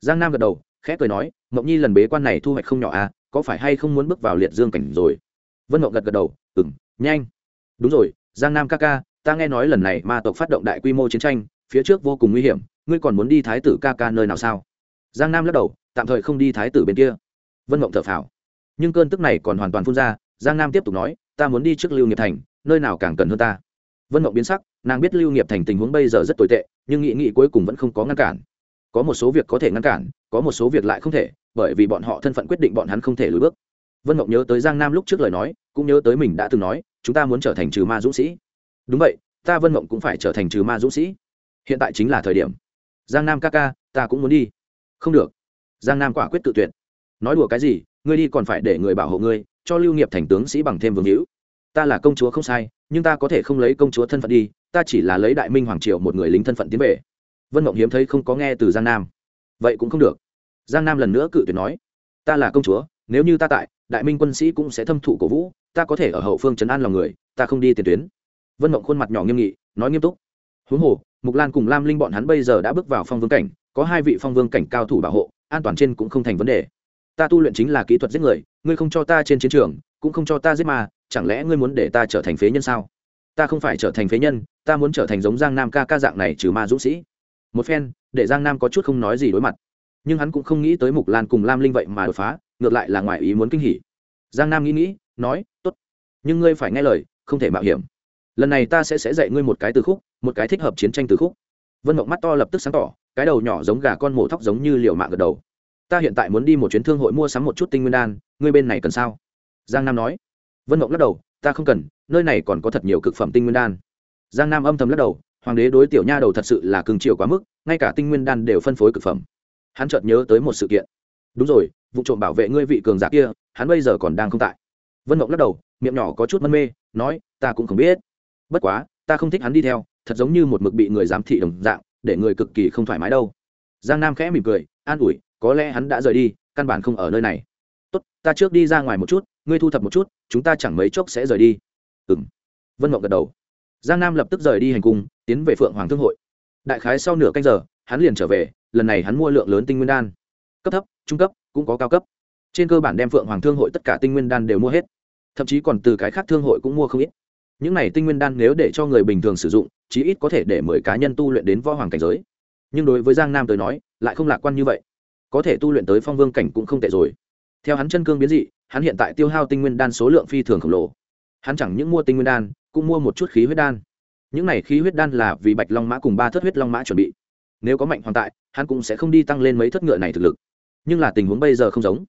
A: Giang nam gật đầu khẽ cười nói, mộng nhi lần bế quan này thu hoạch không nhỏ à có phải hay không muốn bước vào liệt dương cảnh rồi? Vân mộng gật gật đầu ừng nhanh. Đúng rồi, giang nam ca ca, ta nghe nói lần này ma tộc phát động đại quy mô chiến tranh, phía trước vô cùng nguy hiểm, ngươi còn muốn đi thái tử ca ca nơi nào sao? Giang nam lắc đầu, tạm thời không đi thái tử bên kia. Vân mộng thở phào, nhưng cơn tức này còn hoàn toàn phun ra, giang nam tiếp tục nói, ta muốn đi trước lưu nghiệp thành, nơi nào càng cần hơn ta? Vân mộng biến sắc, nàng biết lưu nghiệp thành tình huống bây giờ rất tồi tệ, nhưng nghị nghị cuối cùng vẫn không có ngăn cản có một số việc có thể ngăn cản, có một số việc lại không thể, bởi vì bọn họ thân phận quyết định bọn hắn không thể lùi bước. Vân mộng nhớ tới giang nam lúc trước lời nói, cũng nhớ tới mình đã từng nói, chúng ta muốn trở thành trừ ma dũng sĩ. Đúng vậy, ta vân mộng cũng phải trở thành trừ ma dũng sĩ. Hiện tại chính là thời điểm. Giang nam ca ca, ta cũng muốn đi. Không được. Giang nam quả quyết tự tuyệt. Nói đùa cái gì, ngươi đi còn phải để người bảo hộ ngươi, cho lưu nghiệp thành tướng sĩ bằng thêm vương hữu. Ta là công chúa không sai, nhưng ta có thể không lấy công chúa thân phận đi, ta chỉ là lấy đại minh hoàng triều một người lính thân phận tiến về vân mộng hiếm thấy không có nghe từ giang nam. Vậy cũng không được. Giang nam lần nữa cự tuyệt nói ta là công chúa nếu như ta tại đại minh quân sĩ cũng sẽ thâm thụ cổ vũ ta có thể ở hậu phương trấn an lòng người ta không đi tiền tuyến. Vân mộng khuôn mặt nhỏ nghiêm nghị nói nghiêm túc huống hồ mục lan cùng lam linh bọn hắn bây giờ đã bước vào phong vương cảnh có hai vị phong vương cảnh cao thủ bảo hộ an toàn trên cũng không thành vấn đề. Ta tu luyện chính là kỹ thuật giết người ngươi không cho ta trên chiến trường cũng không cho ta giết mà, chẳng lẽ ngươi muốn để ta trở thành phế nhân sao? Ta không phải trở thành phế nhân ta muốn trở thành giống giang nam ca ca dạng này trừ ma dũng sĩ một phen, để giang nam có chút không nói gì đối mặt. Nhưng hắn cũng không nghĩ tới mục lan cùng lam linh vậy mà đột phá, ngược lại là ngoài ý muốn kinh hỉ. Giang nam nghĩ nghĩ, nói t ố t nhưng ngươi phải nghe lời, không thể mạo hiểm. Lần này ta sẽ sẽ dạy ngươi một cái từ khúc, một cái thích hợp chiến tranh từ khúc. Vân mộng mắt to lập tức sáng tỏ, cái đầu nhỏ giống gà con mổ thóc giống như liều mạng gật đầu. Ta hiện tại muốn đi một chuyến thương hội mua sắm một chút tinh nguyên đan, ngươi bên này cần sao? Giang nam nói. Vân mộng lắc đầu, ta không cần, nơi này còn có thật nhiều cực phẩm tinh nguyên đan. Giang nam âm thầm lắc đầu hoàng đế đối tiểu nha đầu thật sự là cưng chiều quá mức, ngay cả tinh nguyên đan đều phân phối cực phẩm. Hắn chợt nhớ tới một sự kiện. Đúng rồi, vụ trộm bảo vệ ngươi vị cường giả kia, hắn bây giờ còn đang không tại. Vân mộng lắc đầu, miệng nhỏ có chút mân mê, nói, ta cũng không biết. Bất quá, ta không thích hắn đi theo, thật giống như một mực bị người giám thị đồng dạng, để người cực kỳ không thoải mái đâu. Giang nam khẽ mỉm cười, an ủi, có lẽ hắn đã rời đi, căn bản không ở nơi này. Tốt, ta trước đi ra ngoài một chút, ngươi thu thập một chút, chúng ta chẳng mấy chốc sẽ rời đi. Ừ m vân mộng gật đầu giang nam lập tức rời đi hành cung, tiến về phượng hoàng thương hội. Đại khái sau nửa canh giờ, hắn liền trở về, lần này hắn mua lượng lớn tinh nguyên đan. Cấp thấp, trung cấp, cũng có cao cấp. Trên cơ bản đem phượng hoàng thương hội tất cả tinh nguyên đan đều mua hết. Thậm chí còn từ cái khác thương hội cũng mua không ít. Những này tinh nguyên đan nếu để cho người bình thường sử dụng, chí ít có thể để mười cá nhân tu luyện đến võ hoàng cảnh giới. Nhưng đối với giang nam tới nói, lại không lạc quan như vậy. Có thể tu luyện tới phong vương cảnh cũng không tệ rồi. Theo hắn chân cương biến dị, hắn hiện tại tiêu hao tinh nguyên đan số lượng phi thường khổng lồ. Hắn chẳng những mua tinh nguyên đan cũng mua một chút khí huyết đan. Những này khí huyết đan là vì bạch long mã cùng ba thất huyết long mã chuẩn bị. Nếu có mạnh hoàng tại, hắn cũng sẽ không đi tăng lên mấy thất ngựa này thực lực. Nhưng là tình huống bây giờ không giống.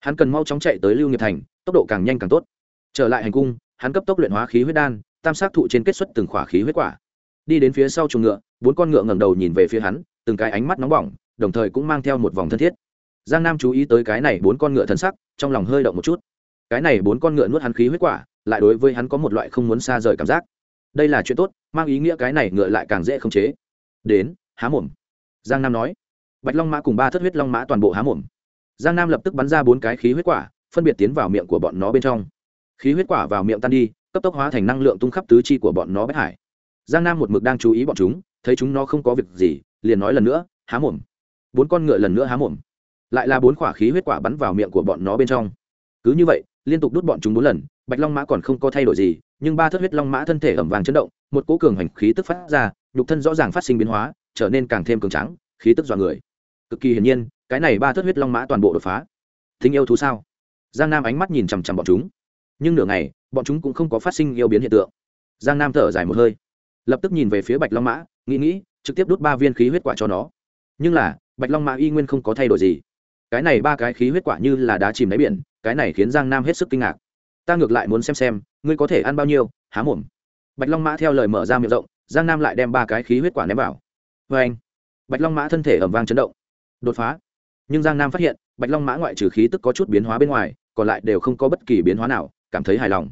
A: Hắn cần mau chóng chạy tới lưu nghiệp thành, tốc độ càng nhanh càng tốt. Trở lại hành cung, hắn cấp tốc luyện hóa khí huyết đan, tam sát thụ trên kết xuất từng khỏa khí huyết quả. Đi đến phía sau chuồng ngựa, bốn con ngựa ngẩng đầu nhìn về phía hắn, từng cái ánh mắt nóng bỏng, đồng thời cũng mang theo một vòng thân thiết. Giang nam chú ý tới cái này bốn con ngựa thân sắc, trong lòng hơi động một chút. Cái này bốn con ngựa nuốt hắn khí huyết quả lại đối với hắn có một loại không muốn xa rời cảm giác. Đây là chuyện tốt, mang ý nghĩa cái này ngựa lại càng dễ khống chế. Đến, há mồm. Giang nam nói. Bạch long mã cùng ba thất huyết long mã toàn bộ há mồm. Giang nam lập tức bắn ra bốn cái khí huyết quả, phân biệt tiến vào miệng của bọn nó bên trong. Khí huyết quả vào miệng tan đi, cấp tốc hóa thành năng lượng tung khắp tứ chi của bọn nó bất hải. Giang nam một mực đang chú ý bọn chúng, thấy chúng nó không có việc gì, liền nói lần nữa, há mồm. Bốn con ngựa lần nữa há mồm. Lại là bốn quả khí huyết quả bắn vào miệng của bọn nó bên trong. Cứ như vậy liên tục đút bọn chúng bốn lần, bạch long mã còn không có thay đổi gì, nhưng ba thất huyết long mã thân thể ẩm vàng chấn động, một cỗ cường hành khí tức phát ra, nhục thân rõ ràng phát sinh biến hóa, trở nên càng thêm cường trắng khí tức dọa người. Cực kỳ hiển nhiên, cái này ba thất huyết long mã toàn bộ đột phá. Thính yêu thú sao? Giang nam ánh mắt nhìn chằm chằm bọn chúng. Nhưng nửa ngày, bọn chúng cũng không có phát sinh yêu biến hiện tượng. Giang nam thở dài một hơi, lập tức nhìn về phía bạch long mã, nghĩ nghĩ, trực tiếp đút ba viên khí huyết quả cho nó. Nhưng là, bạch long mã y nguyên không có thay đổi gì. Cái này ba cái khí huyết quả như là đá chìm đáy biển cái này khiến giang nam hết sức kinh ngạc. Ta ngược lại muốn xem xem, ngươi có thể ăn bao nhiêu, há mồm. Bạch long mã theo lời mở ra miệng rộng, giang nam lại đem ba cái khí huyết quả ném vào. Vê anh. Bạch long mã thân thể ẩm vang chấn động. Đột phá. Nhưng giang nam phát hiện, bạch long mã ngoại trừ khí tức có chút biến hóa bên ngoài, còn lại đều không có bất kỳ biến hóa nào, cảm thấy hài lòng.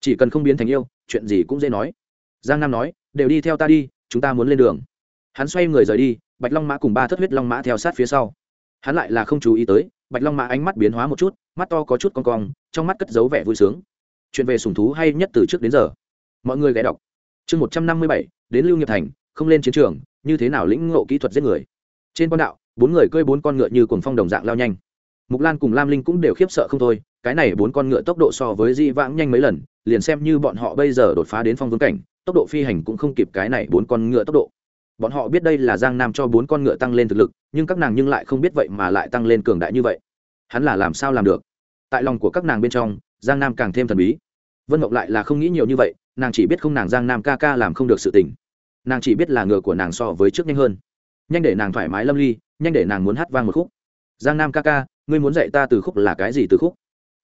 A: Chỉ cần không biến thành yêu, chuyện gì cũng dễ nói. Giang nam nói, đều đi theo ta đi, chúng ta muốn lên đường. Hắn xoay người rời đi, bạch long mã cùng ba thất huyết long mã theo sát phía sau hắn lại là không chú ý tới, bạch long mã ánh mắt biến hóa một chút, mắt to có chút con cong, trong mắt cất giấu vẻ vui sướng. Chuyện về sùng thú hay nhất từ trước đến giờ. Mọi người ghé đọc. Chương một trăm năm mươi bảy, đến lưu nghiệp thành, không lên chiến trường, như thế nào lĩnh ngộ kỹ thuật giết người. Trên con đạo, bốn người cơi bốn con ngựa như cuồng phong đồng dạng lao nhanh. Mục lan cùng lam linh cũng đều khiếp sợ không thôi, cái này bốn con ngựa tốc độ so với di vãng nhanh mấy lần, liền xem như bọn họ bây giờ đột phá đến phong vương cảnh, tốc độ phi hành cũng không kịp cái này bốn con ngựa tốc độ bọn họ biết đây là giang nam cho bốn con ngựa tăng lên thực lực, nhưng các nàng nhưng lại không biết vậy mà lại tăng lên cường đại như vậy. Hắn là làm sao làm được? Tại lòng của các nàng bên trong, giang nam càng thêm thần bí. Vân mộng lại là không nghĩ nhiều như vậy, nàng chỉ biết không nàng giang nam ca ca làm không được sự tình. Nàng chỉ biết là ngựa của nàng so với trước nhanh hơn. Nhanh để nàng thoải mái lâm ly, nhanh để nàng muốn hát vang một khúc. Giang nam ca ca, ngươi muốn dạy ta từ khúc là cái gì từ khúc?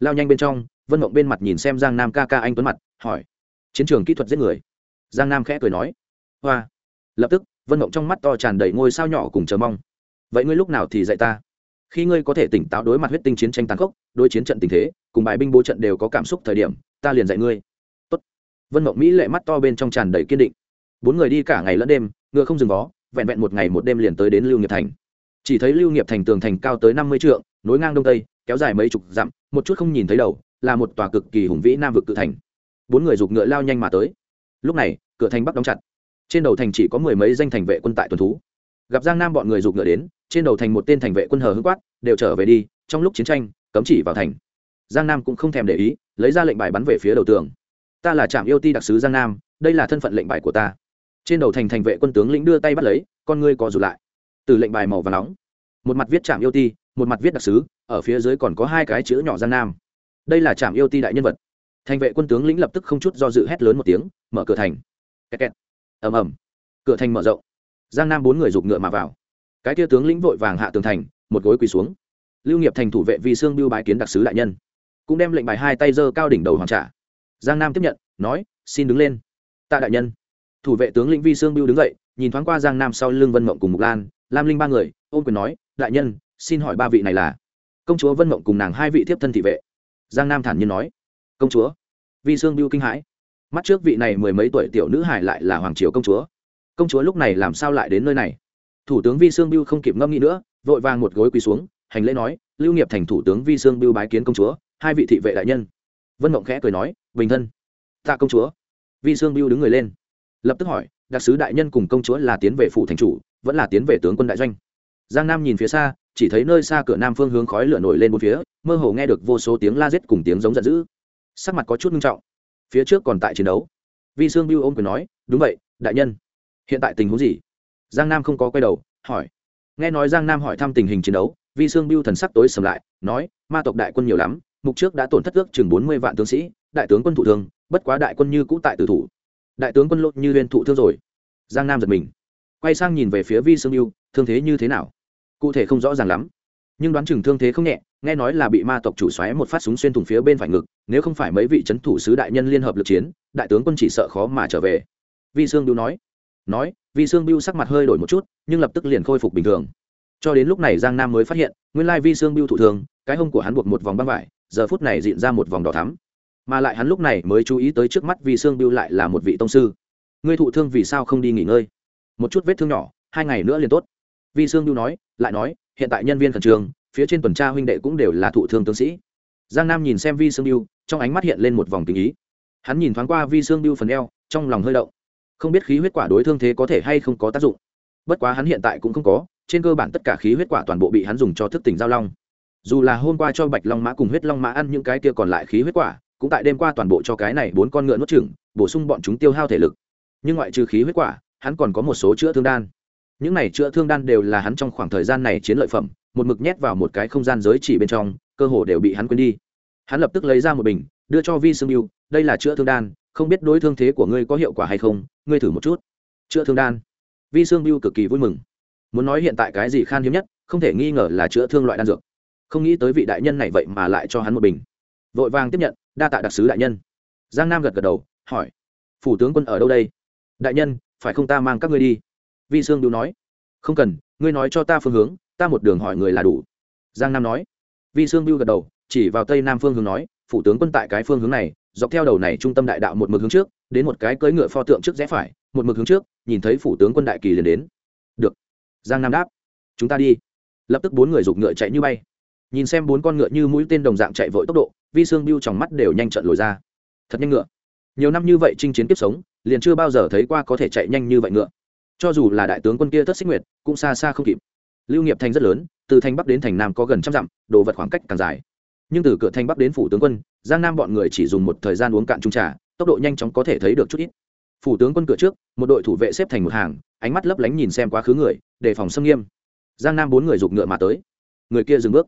A: Lao nhanh bên trong, vân mộng bên mặt nhìn xem giang nam ca ca anh tuấn mặt, hỏi. Chiến trường kỹ thuật giết người. Giang nam khẽ cười nói. Hoa. Lập tức vân mộng trong mắt to tràn đầy ngôi sao nhỏ cùng chờ mong. Vậy ngươi lúc nào thì dạy ta? Khi ngươi có thể tỉnh táo đối mặt huyết tinh chiến tranh tàn khốc, đối chiến trận tình thế, cùng bài binh bố trận đều có cảm xúc thời điểm, ta liền dạy ngươi. Tốt. vân mộng mỹ lệ mắt to bên trong tràn đầy kiên định. Bốn người đi cả ngày lẫn đêm, ngựa không dừng vó, vẹn vẹn một ngày một đêm liền tới đến lưu nghiệp thành. Chỉ thấy lưu nghiệp thành tường thành cao tới năm mươi trượng, nối ngang đông tây, kéo dài mấy chục dặm, một chút không nhìn thấy đầu, là một tòa cực kỳ hùng vĩ nam vực cự thành. Bốn người giục ngựa lao nhanh mà tới. Lúc này, cửa thành bắc đóng chặt trên đầu thành chỉ có mười mấy danh thành vệ quân tại tuần thú. Gặp giang nam bọn người giục ngựa đến, trên đầu thành một tên thành vệ quân hờ hững quát, đều trở về đi, trong lúc chiến tranh, cấm chỉ vào thành. Giang nam cũng không thèm để ý, lấy ra lệnh bài bắn về phía đầu tường. Ta là trạm yêu ti đặc sứ giang nam, đây là thân phận lệnh bài của ta. Trên đầu thành thành vệ quân tướng lĩnh đưa tay bắt lấy, con ngươi co rụt lại. Từ lệnh bài màu và nóng, một mặt viết trạm yêu ti, một mặt viết đặc sứ, ở phía dưới còn có hai cái chữ nhỏ giang nam. Đây là trạm yêu ti đại nhân vật. Thành vệ quân tướng lĩnh lập tức không chút do dự hét lớn một tiếng, mở cửa thành. Kẹt kẹt ầm ầm. Cửa thành mở rộng. Giang nam bốn người giục ngựa mà vào. Cái tia tướng lĩnh vội vàng hạ tường thành, một gối quỳ xuống. Lưu nghiệp thành thủ vệ vì xương biêu bái kiến đặc sứ đại nhân, cũng đem lệnh bài hai tay giơ cao đỉnh đầu hoàng trả. Giang nam tiếp nhận, nói, xin đứng lên. Tạ đại nhân. Thủ vệ tướng lĩnh vi sương biêu đứng dậy, nhìn thoáng qua giang nam sau lưng vân mộng cùng mục lan, lam linh ba người, ôm quyền nói, đại nhân, xin hỏi ba vị này là? Công chúa vân mộng cùng nàng hai vị thiếp thân thị vệ. Giang nam thản nhiên nói, công chúa. Vi sương biêu kinh hãi mắt trước vị này mười mấy tuổi tiểu nữ hải lại là hoàng triều công chúa. Công chúa lúc này làm sao lại đến nơi này? Thủ tướng vi sương biêu không kịp ngâm nghĩ nữa, vội vàng một gối quỳ xuống, hành lễ nói, lưu nghiệp thành thủ tướng vi sương biêu bái kiến công chúa, hai vị thị vệ đại nhân. Vân mộng khẽ cười nói, bình thân. Tạ công chúa. Vi sương biêu đứng người lên, lập tức hỏi, đặc sứ đại nhân cùng công chúa là tiến về phủ thành chủ, vẫn là tiến về tướng quân đại doanh? Giang nam nhìn phía xa, chỉ thấy nơi xa cửa nam phương hướng khói lửa nổi lên một phía, mơ hồ nghe được vô số tiếng la rết cùng tiếng giống giận dữ. Sắc mặt có chút nghiêm trọng phía trước còn tại chiến đấu. Vi sương biêu ôm quyền nói, đúng vậy, đại nhân. Hiện tại tình huống gì? Giang nam không có quay đầu, hỏi. Nghe nói giang nam hỏi thăm tình hình chiến đấu, vi sương biêu thần sắc tối sầm lại, nói, ma tộc đại quân nhiều lắm, mục trước đã tổn thất ước chừng bốn mươi vạn tướng sĩ, đại tướng quân thủ thương, bất quá đại quân như cũ tại tử thủ. Đại tướng quân lộn như huyên thụ thương rồi. Giang nam giật mình. Quay sang nhìn về phía vi sương biêu thương thế như thế nào? Cụ thể không rõ ràng lắm, nhưng đoán chừng thương thế không nhẹ nghe nói là bị ma tộc chủ xoáy một phát súng xuyên thủng phía bên phải ngực, nếu không phải mấy vị c h ấ n thủ sứ đại nhân liên hợp lực chiến, đại tướng quân chỉ sợ khó mà trở về. Vi sương biêu nói. Nói, vi sương biêu sắc mặt hơi đổi một chút, nhưng lập tức liền khôi phục bình thường. Cho đến lúc này giang nam mới phát hiện, nguyên lai vi sương biêu thụ thường, cái hông của hắn buộc một vòng băng vải, giờ phút này diện ra một vòng đỏ thắm. Mà lại hắn lúc này mới chú ý tới trước mắt vi sương biêu lại là một vị tông sư. Ngươi thụ thương vì sao không đi nghỉ ngơi? Một chút vết thương nhỏ, hai ngày nữa liền tốt. Vi sương biêu nói, lại nói, hiện tại nhân viên khẩn trường phía trên tuần tra huynh đệ cũng đều là thụ thương tướng sĩ. Giang nam nhìn xem vi Sương biêu trong ánh mắt hiện lên một vòng tình ý. Hắn nhìn thoáng qua vi Sương biêu phần eo, trong lòng hơi động. Không biết khí huyết quả đối thương thế có thể hay không có tác dụng. Bất quá hắn hiện tại cũng không có, trên cơ bản tất cả khí huyết quả toàn bộ bị hắn dùng cho thức tỉnh giao long. Dù là hôm qua cho bạch long mã cùng huyết long mã ăn những cái kia còn lại khí huyết quả, cũng tại đêm qua toàn bộ cho cái này bốn con ngựa nuốt chừng bổ sung bọn chúng tiêu hao thể lực. Nhưng ngoại trừ khí huyết quả, hắn còn có một số chữa thương đan những này chữa thương đan đều là hắn trong khoảng thời gian này chiến lợi phẩm, một mực nhét vào một cái không gian giới chỉ bên trong, cơ hồ đều bị hắn quên đi. Hắn lập tức lấy ra một bình, đưa cho vi sương yêu, đây là chữa thương đan, không biết đối thương thế của ngươi có hiệu quả hay không, ngươi thử một chút. Chữa thương đan? Vi sương yêu cực kỳ vui mừng. Muốn nói hiện tại cái gì khan hiếm nhất, không thể nghi ngờ là chữa thương loại đan dược. Không nghĩ tới vị đại nhân này vậy mà lại cho hắn một bình. Vội vàng tiếp nhận, đa tạ đặc sứ đại nhân. Giang nam gật gật đầu, hỏi, phủ tướng quân ở đâu đây? Đại nhân, phải không ta mang các ngươi đi? Vi sương đu nói. Không cần, ngươi nói cho ta phương hướng, ta một đường hỏi người là đủ. Giang nam nói. Vi sương đu gật đầu, chỉ vào tây nam phương hướng nói, phủ tướng quân tại cái phương hướng này, dọc theo đầu này trung tâm đại đạo một mực hướng trước, đến một cái cưỡi ngựa pho tượng trước rẽ phải, một mực hướng trước, nhìn thấy phủ tướng quân đại kỳ liền đến. Được. Giang nam đáp. Chúng ta đi. Lập tức bốn người giục ngựa chạy như bay. Nhìn xem bốn con ngựa như mũi tên đồng dạng chạy vội tốc độ, vi sương biêu trong mắt đều nhanh trận lồi ra. Thật nhanh ngựa. Nhiều năm như vậy chinh chiến kiếp sống, liền chưa bao giờ thấy qua có thể chạy nhanh như vậy ngựa cho dù là đại tướng quân kia thất xích nguyệt, cũng xa xa không kịp. Lưu nghiệp thành rất lớn, từ thành bắc đến thành nam có gần trăm dặm, đồ vật khoảng cách càng dài. Nhưng từ cửa thành bắc đến phủ tướng quân, giang nam bọn người chỉ dùng một thời gian uống cạn trung trà, tốc độ nhanh chóng có thể thấy được chút ít. Phủ tướng quân cửa trước, một đội thủ vệ xếp thành một hàng, ánh mắt lấp lánh nhìn xem quá khứ người, đề phòng xâm nghiêm. Giang nam bốn người giục ngựa mà tới. Người kia dừng bước.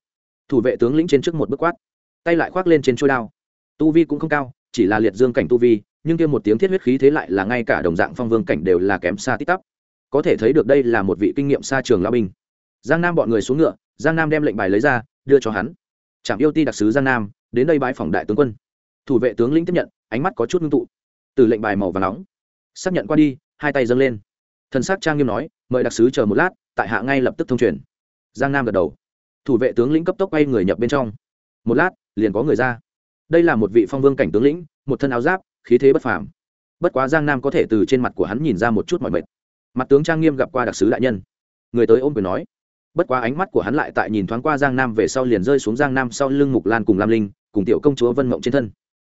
A: Thủ vệ tướng lĩnh trên trước một bước quát. Tay lại khoác lên trên trôi đao. Tu vi cũng không cao, chỉ là liệt dương cảnh tu vi, nhưng kia một tiếng thiết huyết khí thế lại là ngay cả đồng dạng phong vương cảnh đều là kém xa tích tắp có thể thấy được đây là một vị kinh nghiệm xa trường lao binh. Giang nam bọn người xuống ngựa, giang nam đem lệnh bài lấy ra, đưa cho hắn. Trạm yêu ti đặc sứ giang nam, đến đây bãi phòng đại tướng quân. Thủ vệ tướng lĩnh tiếp nhận, ánh mắt có chút ngưng tụ. Từ lệnh bài màu và nóng, xác nhận qua đi, hai tay dâng lên. Thần s á c trang nghiêm nói, mời đặc sứ chờ một lát, tại hạ ngay lập tức thông truyền. Giang nam gật đầu. Thủ vệ tướng lĩnh cấp tốc quay người nhập bên trong. Một lát, liền có người ra. Đây là một vị phong vương cảnh tướng lĩnh, một thân áo giáp, khí thế bất phàm. Bất quá giang nam có thể từ trên mặt của hắn nhìn ra một chút mọi mệt mặt tướng trang nghiêm gặp qua đặc sứ đại nhân. Người tới ôm quyền nói. Bất quá ánh mắt của hắn lại tại nhìn thoáng qua giang nam về sau liền rơi xuống giang nam sau lưng mục lan cùng lam linh, cùng tiểu công chúa vân mộng trên thân.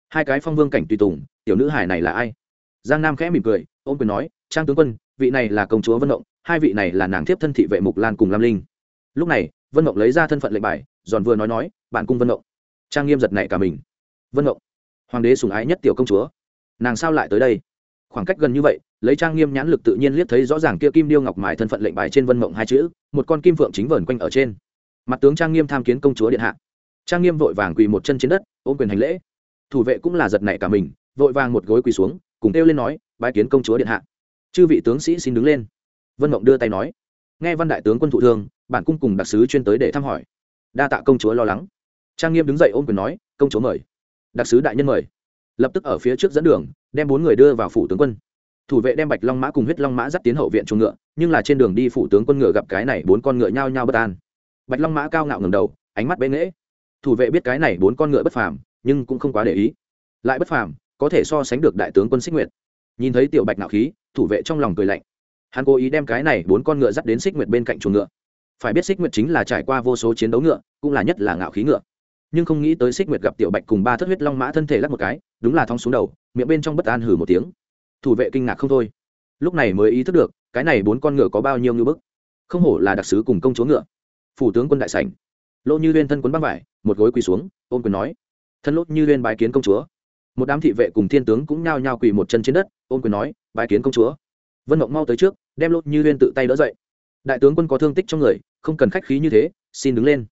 A: Hai cái phong vương cảnh tùy tùng, tiểu nữ hải này là ai? Giang nam khẽ mỉm cười, ôm quyền nói, trang tướng quân, vị này là công chúa vân mộng, hai vị này là nàng thiếp thân thị vệ mục lan cùng lam linh. Lúc này, vân mộng lấy ra thân phận lệnh bài, giòn vừa nói nói bạn cung vân mộng. Trang nghiêm giật này cả mình. Vân mộng, hoàng đế sùng ái nhất tiểu công chúa, nàng sao lại tới đây? Khoảng cách gần như vậy lấy trang nghiêm nhãn lực tự nhiên liếc thấy rõ ràng kia kim điêu ngọc mài thân phận lệnh bài trên vân mộng hai chữ, một con kim phượng chính vờn quanh ở trên. Mặt tướng trang nghiêm tham kiến công chúa điện hạ. Trang nghiêm vội vàng quỳ một chân trên đất, ôm quyền hành lễ. Thủ vệ cũng là giật nảy cả mình, vội vàng một gối quỳ xuống, cùng kêu lên nói, bái kiến công chúa điện hạ. Chư vị tướng sĩ xin đứng lên. Vân mộng đưa tay nói, nghe văn đại tướng quân thụ thương, bản cung cùng đặc sứ chuyên tới để thăm hỏi. Đa tạ công chúa lo lắng. Trang nghiêm đứng dậy ôm quyền nói, công chúa mời. Đặc sứ đại nhân mời. Lập tức ở phía trước dẫn đường, đem bốn người đưa vào phủ tướng quân thủ vệ đem bạch long mã cùng huyết long mã dắt tiến hậu viện chuồng ngựa, nhưng là trên đường đi phủ tướng quân ngựa gặp cái này bốn con ngựa nhao nhao bất an. Bạch long mã cao ngạo ngầm đầu, ánh mắt bế nghễ. Thủ vệ biết cái này bốn con ngựa bất phàm, nhưng cũng không quá để ý. Lại bất phàm, có thể so sánh được đại tướng quân xích nguyệt. Nhìn thấy tiểu bạch nạo khí, thủ vệ trong lòng cười lạnh. Hắn cố ý đem cái này bốn con ngựa dắt đến xích nguyệt bên cạnh chuồng ngựa. Phải biết xích nguyệt chính là trải qua vô số chiến đấu ngựa, cũng là nhất là ngạo khí ngựa. Nhưng không nghĩ tới xích nguyệt gặp tiểu bạch cùng ba thất huyết long mã thân thể lắc một cái, đúng là thong xuống đầu, miệng bên trong bất an hử một tiếng thủ vệ kinh ngạc không thôi. Lúc này mới ý thức được, cái này bốn con ngựa có bao nhiêu ngư bức. Không hổ là đặc sứ cùng công chúa ngựa. Phủ tướng quân đại sảnh. Lỗ như huyên thân quấn băng vải, một gối quỳ xuống ôm quyền nói, thân lốt như huyên bái kiến công chúa. Một đám thị vệ cùng thiên tướng cũng nhao nhao quỳ một chân trên đất ôm quyền nói, bái kiến công chúa. Vân mộng mau tới trước, đem lốt như huyên tự tay đỡ dậy. Đại tướng quân có thương tích trong người, không cần khách khí như thế, xin đứng lên.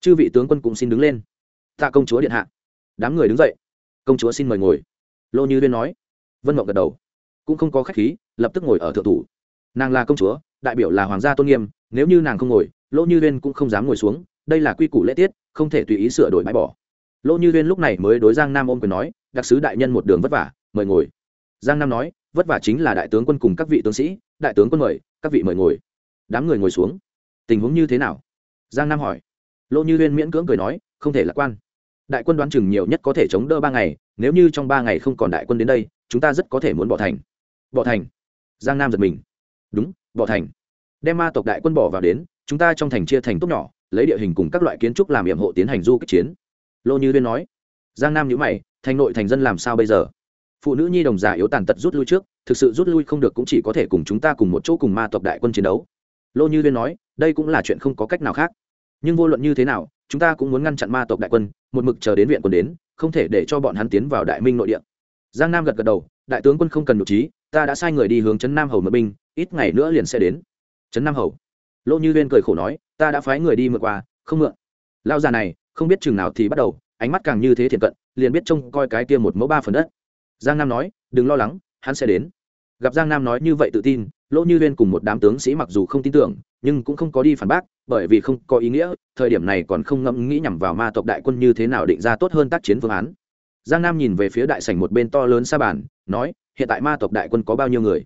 A: Chư vị tướng quân cũng xin đứng lên. Tạ công chúa điện hạ. Đám người đứng dậy. Công chúa xin mời ngồi. Lô như huyên nói. Vân mộng gật đầu cũng không có khách khí, lập tức ngồi ở thượng thủ. Nàng là công chúa, đại biểu là hoàng gia tôn nghiêm, nếu như nàng không ngồi, lỗ như uyên cũng không dám ngồi xuống, đây là quy củ lễ tiết, không thể tùy ý sửa đổi bãi bỏ. Lỗ như uyên lúc này mới đối giang nam ôm quyền nói, đặc sứ đại nhân một đường vất vả, mời ngồi. Giang nam nói, vất vả chính là đại tướng quân cùng các vị tướng sĩ, đại tướng quân mời, các vị mời ngồi. Đám người ngồi xuống. Tình huống như thế nào? Giang nam hỏi. Lỗ như huyên miễn cưỡng cười nói, không thể lạc quan. Đại quân đoán chừng nhiều nhất có thể chống đỡ ba ngày, nếu như trong ba ngày không còn đại quân đến đây, chúng ta rất có thể muốn bỏ thành bỏ thành. Giang nam giật mình. Đúng bỏ thành. Đem ma tộc đại quân bỏ vào đến, chúng ta trong thành chia thành tốt nhỏ, lấy địa hình cùng các loại kiến trúc làm nhiệm hộ tiến hành du kích chiến. Lô như huyên nói. Giang nam nhữ mày, thành nội thành dân làm sao bây giờ? Phụ nữ nhi đồng già yếu tàn tật rút lui trước, thực sự rút lui không được cũng chỉ có thể cùng chúng ta cùng một chỗ cùng ma tộc đại quân chiến đấu. Lô như huyên nói, đây cũng là chuyện không có cách nào khác. Nhưng vô luận như thế nào, chúng ta cũng muốn ngăn chặn ma tộc đại quân, một mực chờ đến viện quân đến, không thể để cho bọn hắn tiến vào đại minh nội địa. Giang nam gật gật đầu, đại tướng quân không cần nhục trí ta đã sai người đi hướng trấn nam hầu mượn binh, ít ngày nữa liền sẽ đến. Trấn nam hầu. Lỗ như viên cười khổ nói, ta đã phái người đi mượn qua không mượn. Lao già này, không biết chừng nào thì bắt đầu, ánh mắt càng như thế thiện cận, liền biết trông coi cái kia một mẫu ba phần đất. Giang nam nói, đừng lo lắng, hắn sẽ đến. Gặp giang nam nói như vậy tự tin lỗ như viên cùng một đám tướng sĩ mặc dù không tin tưởng, nhưng cũng không có đi phản bác, bởi vì không có ý nghĩa, thời điểm này còn không ngẫm nghĩ nhằm vào ma tộc đại quân như thế nào định ra tốt hơn tác chiến phương án. Giang nam nhìn về phía đại sảnh một bên to lớn xa bàn, nói hiện tại ma tộc đại quân có bao nhiêu người?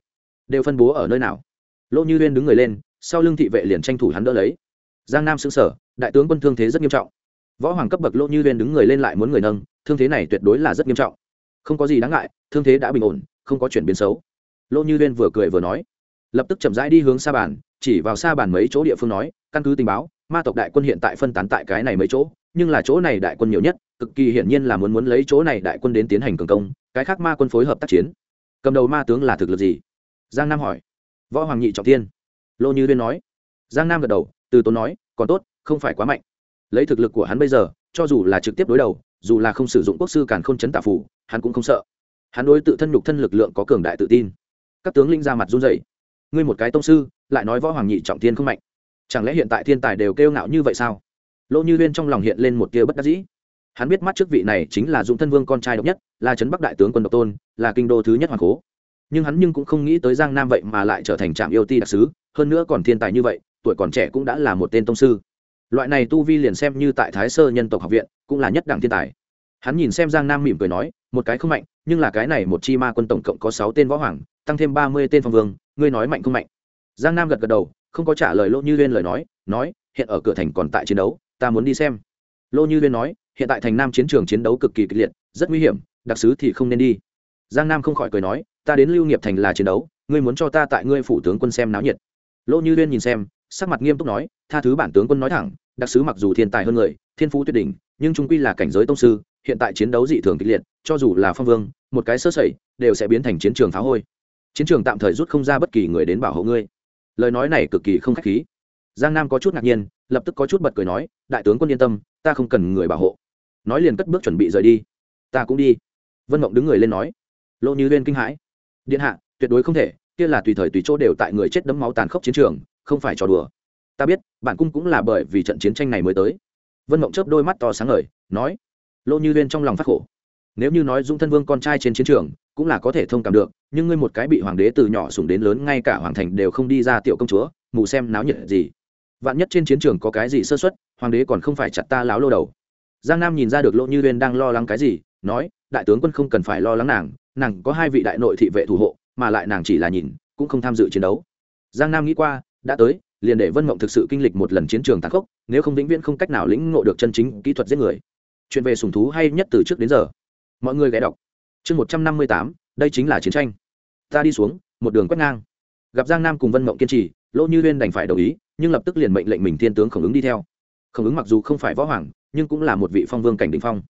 A: Đều phân bố ở nơi nào? Lỗ như huyên đứng người lên, sau lưng thị vệ liền tranh thủ hắn đỡ lấy. Giang nam xứng sở đại tướng quân thương thế rất nghiêm trọng. Võ hoàng cấp bậc lỗ như huyên đứng người lên lại muốn người nâng, thương thế này tuyệt đối là rất nghiêm trọng. Không có gì đáng ngại, thương thế đã bình ổn, không có chuyển biến xấu. Lỗ như huyên vừa cười vừa nói, lập tức chậm rãi đi hướng xa bàn, chỉ vào xa bàn mấy chỗ địa phương nói, căn cứ tình báo, ma tộc đại quân hiện tại phân tán tại cái này mấy chỗ, nhưng là chỗ này đại quân nhiều nhất, cực kỳ hiển nhiên là muốn muốn lấy chỗ này đại quân đến tiến hành cường công, cái khác ma quân phối hợp tác chiến cầm đầu ma tướng là thực lực gì? Giang nam hỏi. Võ hoàng nhị trọng tiên lô như liên nói. Giang nam gật đầu, từ tốn nói, còn tốt, không phải quá mạnh. Lấy thực lực của hắn bây giờ, cho dù là trực tiếp đối đầu, dù là không sử dụng quốc sư càn k h ô n chấn tả phủ, hắn cũng không sợ. Hắn đối tự thân nhục thân lực lượng có cường đại tự tin. Các tướng linh ra mặt run dậy ngươi một cái tông sư, lại nói võ hoàng nhị trọng tiên không mạnh. Chẳng lẽ hiện tại thiên tài đều kêu ngạo như vậy sao? Lỗ như huyên trong lòng hiện lên một tia bất đắc dĩ hắn biết mắt trước vị này chính là dũng thân vương con trai độc nhất, là trấn bắc đại tướng quân độc tôn, là kinh đô thứ nhất hoàng cố. Nhưng hắn nhưng cũng không nghĩ tới giang nam vậy mà lại trở thành trạm yêu ti đặc sứ, hơn nữa còn thiên tài như vậy, tuổi còn trẻ cũng đã là một tên tông sư. Loại này tu vi liền xem như tại thái sơ nhân tộc học viện, cũng là nhất đẳng thiên tài. Hắn nhìn xem giang nam mỉm cười nói, một cái không mạnh, nhưng là cái này một chi ma quân tổng cộng có sáu tên võ hoàng, tăng thêm ba mươi tên phong vương, ngươi nói mạnh không mạnh? Giang nam gật gật đầu, không có trả lời lỗ như liên lời nói nói, hiện ở cửa thành còn tại chiến đấu, ta muốn đi xem. Lỗ như liên nói hiện tại thành nam chiến trường chiến đấu cực kỳ kịch liệt, rất nguy hiểm, đặc sứ thì không nên đi. Giang nam không khỏi cười nói, ta đến lưu nghiệp thành là chiến đấu, ngươi muốn cho ta tại ngươi phủ tướng quân xem náo nhiệt. Lỗ như liên nhìn xem, sắc mặt nghiêm túc nói, tha thứ bản tướng quân nói thẳng, đặc sứ mặc dù thiên tài hơn người, thiên phú tuyệt đỉnh, nhưng trung quy là cảnh giới tông sư, hiện tại chiến đấu dị thường kịch liệt, cho dù là phong vương, một cái sơ sẩy, đều sẽ biến thành chiến trường phá hôi. Chiến trường tạm thời rút không ra bất kỳ người đến bảo hộ ngươi. Lời nói này cực kỳ không khách khí. Giang nam có chút ngạc nhiên, lập tức có chút bật cười nói, đại tướng quân yên tâm, ta không cần người bảo hộ nói liền cất bước chuẩn bị rời đi. Ta cũng đi. Vân mộng đứng người lên nói. Lộ như huyên kinh hãi. Điện hạ, tuyệt đối không thể, kia là tùy thời tùy chỗ đều tại người chết đấm máu tàn khốc chiến trường, không phải trò đùa. Ta biết, bản cung cũng là bởi vì trận chiến tranh này mới tới. Vân mộng chớp đôi mắt to sáng ngời, nói. Lô như huyên trong lòng phát khổ. Nếu như nói dung thân vương con trai trên chiến trường, cũng là có thể thông cảm được, nhưng ngươi một cái bị hoàng đế từ nhỏ sủng đến lớn, ngay cả hoàng thành đều không đi ra tiểu công chúa, mù xem náo nhiệt gì. Vạn nhất trên chiến trường có cái gì sơ xuất hoàng đế còn không phải chặt ta láo lô đầu giang nam nhìn ra được Lỗ như liên đang lo lắng cái gì, nói, đại tướng quân không cần phải lo lắng nàng nàng có hai vị đại nội thị vệ thủ hộ, mà lại nàng chỉ là nhìn, cũng không tham dự chiến đấu. Giang nam nghĩ qua, đã tới, liền để vân mộng thực sự kinh lịch một lần chiến trường tàn khốc, nếu không vĩnh viễn không cách nào lĩnh ngộ được chân chính kỹ thuật giết người. Chuyện về sùng thú hay nhất từ trước đến giờ. Mọi người ghé đọc. Chương một trăm năm mươi tám, đây chính là chiến tranh. Ta đi xuống, một đường quét ngang. Gặp giang nam cùng vân mộng kiên trì, lỗ như huyên đành phải đồng ý, nhưng lập tức liền mệnh lệnh mình thiên tướng khổng ứng đi theo. Khổng ứng mặc dù không phải võ hoàng nhưng cũng là một vị phong vương cảnh đình phong.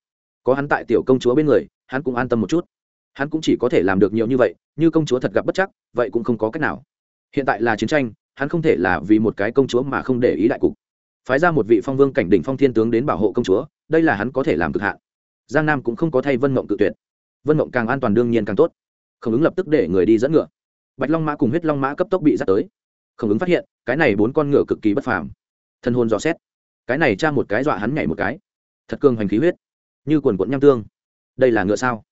A: Có hắn tại tiểu công chúa bên người, hắn cũng an tâm một chút. Hắn cũng chỉ có thể làm được nhiều như vậy, như công chúa thật gặp bất chắc, vậy cũng không có cách nào. Hiện tại là chiến tranh, hắn không thể là vì một cái công chúa mà không để ý đại cục. Phái ra một vị phong vương cảnh đỉnh phong thiên tướng đến bảo hộ công chúa, đây là hắn có thể làm cực hạn. Giang nam cũng không có thay vân mộng tự tuyệt. Vân mộng càng an toàn đương nhiên càng tốt. Khổng ứng lập tức để người đi dẫn ngựa. Bạch long mã cùng huyết long mã cấp tốc bị dắt tới. Khổng ứng phát hiện, cái này bốn con ngựa cực kỳ bất phàm. Thân hôn dò xét cái này cha một cái dọa hắn nhảy một cái. Thật cường hoành khí huyết. Như quần quận nham tương. Đây là ngựa sao?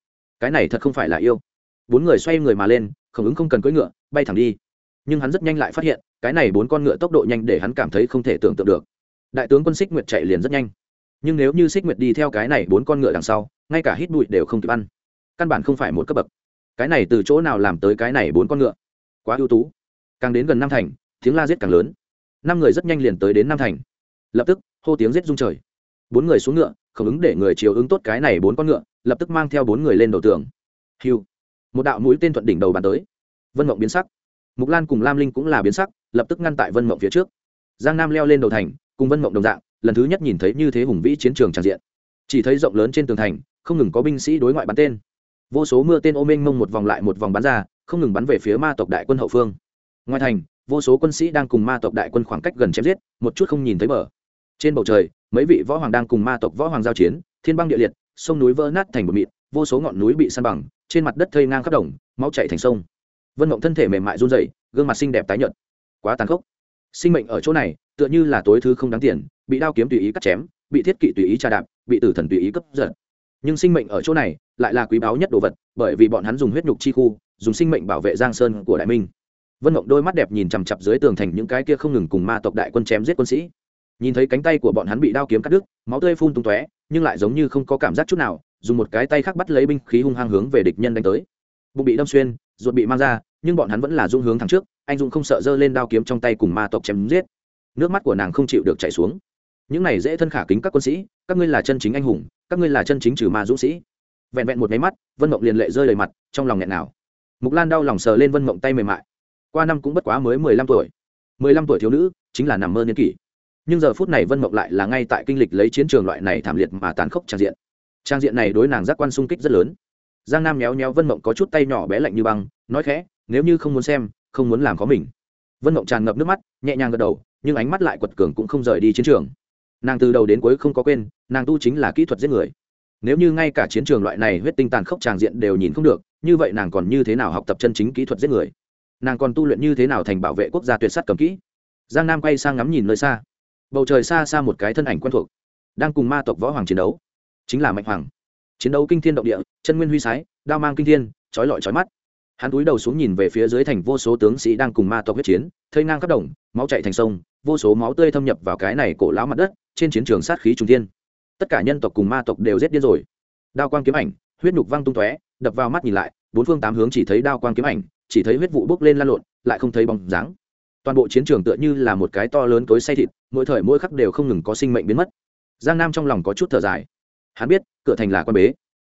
A: Cái này thật không phải là yêu. Bốn người xoay người mà lên khổng ứng không cần cưỡi ngựa, bay thẳng đi. Nhưng hắn rất nhanh lại phát hiện, cái này bốn con ngựa tốc độ nhanh để hắn cảm thấy không thể tưởng tượng được. Đại tướng quân xích nguyệt chạy liền rất nhanh. Nhưng nếu như xích nguyệt đi theo cái này bốn con ngựa đằng sau, ngay cả hít bụi đều không kịp ăn. Căn bản không phải một cấp bậc. Cái này từ chỗ nào làm tới cái này bốn con ngựa? Quá ưu tú. Càng đến gần nam thành, tiếng la giết càng lớn. Năm người rất nhanh liền tới đến nam thành lập tức hô tiếng rết rung trời. Bốn người xuống ngựa, không ứng để người chiều ứng tốt cái này bốn con ngựa, lập tức mang theo bốn người lên đầu tường. Hiu. Một đạo mũi tên thuận đỉnh đầu bàn tới. Vân mộng biến sắc. Mục lan cùng lam linh cũng là biến sắc, lập tức ngăn tại vân mộng phía trước. Giang nam leo lên đầu thành, cùng vân mộng đồng dạng, lần thứ nhất nhìn thấy như thế hùng vĩ chiến trường tràn diện. Chỉ thấy rộng lớn trên tường thành, không ngừng có binh sĩ đối ngoại bắn tên. Vô số mưa tên ô minh mông một vòng lại một vòng bắn ra, không ngừng bắn về phía ma tộc đại quân hậu phương. Ngoài thành, vô số quân sĩ đang cùng ma tộc đại quân khoảng cách gần chém giết, một chút không nhìn thấy bờ trên bầu trời, mấy vị võ hoàng đang cùng ma tộc võ hoàng giao chiến, thiên băng địa liệt, sông núi vỡ nát thành bột mịn, vô số ngọn núi bị săn bằng, trên mặt đất thây ngang khắp đồng, máu chảy thành sông. Vân mộng thân thể mềm mại run rẩy, gương mặt xinh đẹp tái nhợt. Quá tàn khốc. Sinh mệnh ở chỗ này, tựa như là tối thứ không đáng tiền, bị đao kiếm tùy ý cắt chém, bị thiết kỵ tùy ý tra đạp, bị tử thần tùy ý cấp giật. Nhưng sinh mệnh ở chỗ này, lại là quý báu nhất đồ vật, bởi vì bọn hắn dùng huyết nhục chi khu, dùng sinh mệnh bảo vệ giang sơn của đại minh. Vân mộng đôi mắt đẹp nhìn chằm chặp dưới tường thành những cái kia không ngừng cùng ma tộc đại quân chém giết quân sĩ nhìn thấy cánh tay của bọn hắn bị đao kiếm cắt đứt, máu tươi phun tung tóe, nhưng lại giống như không có cảm giác chút nào, dùng một cái tay khác bắt lấy binh khí hung hăng hướng về địch nhân đánh tới. Bụng bị đâm xuyên, ruột bị mang ra, nhưng bọn hắn vẫn là dung hướng thẳng trước, anh dũng không sợ giơ lên đao kiếm trong tay cùng ma tộc chém giết. Nước mắt của nàng không chịu được chảy xuống. Những này dễ thân khả kính các quân sĩ, các ngươi là chân chính anh hùng, các ngươi là chân chính trừ ma dũng sĩ. Vẹn vẹn một máy mắt, vân mộng liền lệ rơi đầy mặt, trong lòng nghẹn nào mục lan đau lòng sờ lên vân mộng tay mềm mại. Qua năm cũng bất quá mới mười lăm tuổi. Mười lăm tuổi thiếu nữ, chính là nằm mơ niên kỷ nhưng giờ phút này vân mộng lại là ngay tại kinh lịch lấy chiến trường loại này thảm liệt mà tàn khốc trang diện. Trang diện này đối nàng giác quan sung kích rất lớn. Giang nam méo méo vân mộng có chút tay nhỏ bé lạnh như băng, nói khẽ, nếu như không muốn xem, không muốn làm có mình. Vân mộng tràn ngập nước mắt, nhẹ nhàng gật đầu, nhưng ánh mắt lại quật cường cũng không rời đi chiến trường. Nàng từ đầu đến cuối không có quên, nàng tu chính là kỹ thuật giết người. Nếu như ngay cả chiến trường loại này huyết tinh tàn khốc tràng diện đều nhìn không được, như vậy nàng còn như thế nào học tập chân chính kỹ thuật giết người? Nàng còn tu luyện như thế nào thành bảo vệ quốc gia tuyệt sắt cầm kỹ? Giang nam quay sang ngắm nhìn nơi xa bầu trời xa xa một cái thân ảnh quen thuộc, đang cùng ma tộc võ hoàng chiến đấu. Chính là mạnh hoàng. Chiến đấu kinh thiên động địa, chân nguyên huy sái, đao mang kinh thiên trói lọi trói mắt. Hắn túi đầu xuống nhìn về phía dưới thành vô số tướng sĩ đang cùng ma tộc huyết chiến, thây ngang khắp đồng, máu chạy thành sông, vô số máu tươi thâm nhập vào cái này cổ lão mặt đất, trên chiến trường sát khí trung thiên. Tất cả nhân tộc cùng ma tộc đều giết điên rồi. Đao quang kiếm ảnh, huyết nhục văng tung tóe, đập vào mắt nhìn lại, bốn phương tám hướng chỉ thấy đao quang kiếm ảnh, chỉ thấy huyết vụ bốc lên lan lộn, lại không thấy bóng dáng. Toàn bộ chiến trường tựa như là một cái to lớn cối say thịt mỗi thời mỗi khắc đều không ngừng có sinh mệnh biến mất. Giang nam trong lòng có chút thở dài. Hắn biết, cửa thành là quan bế.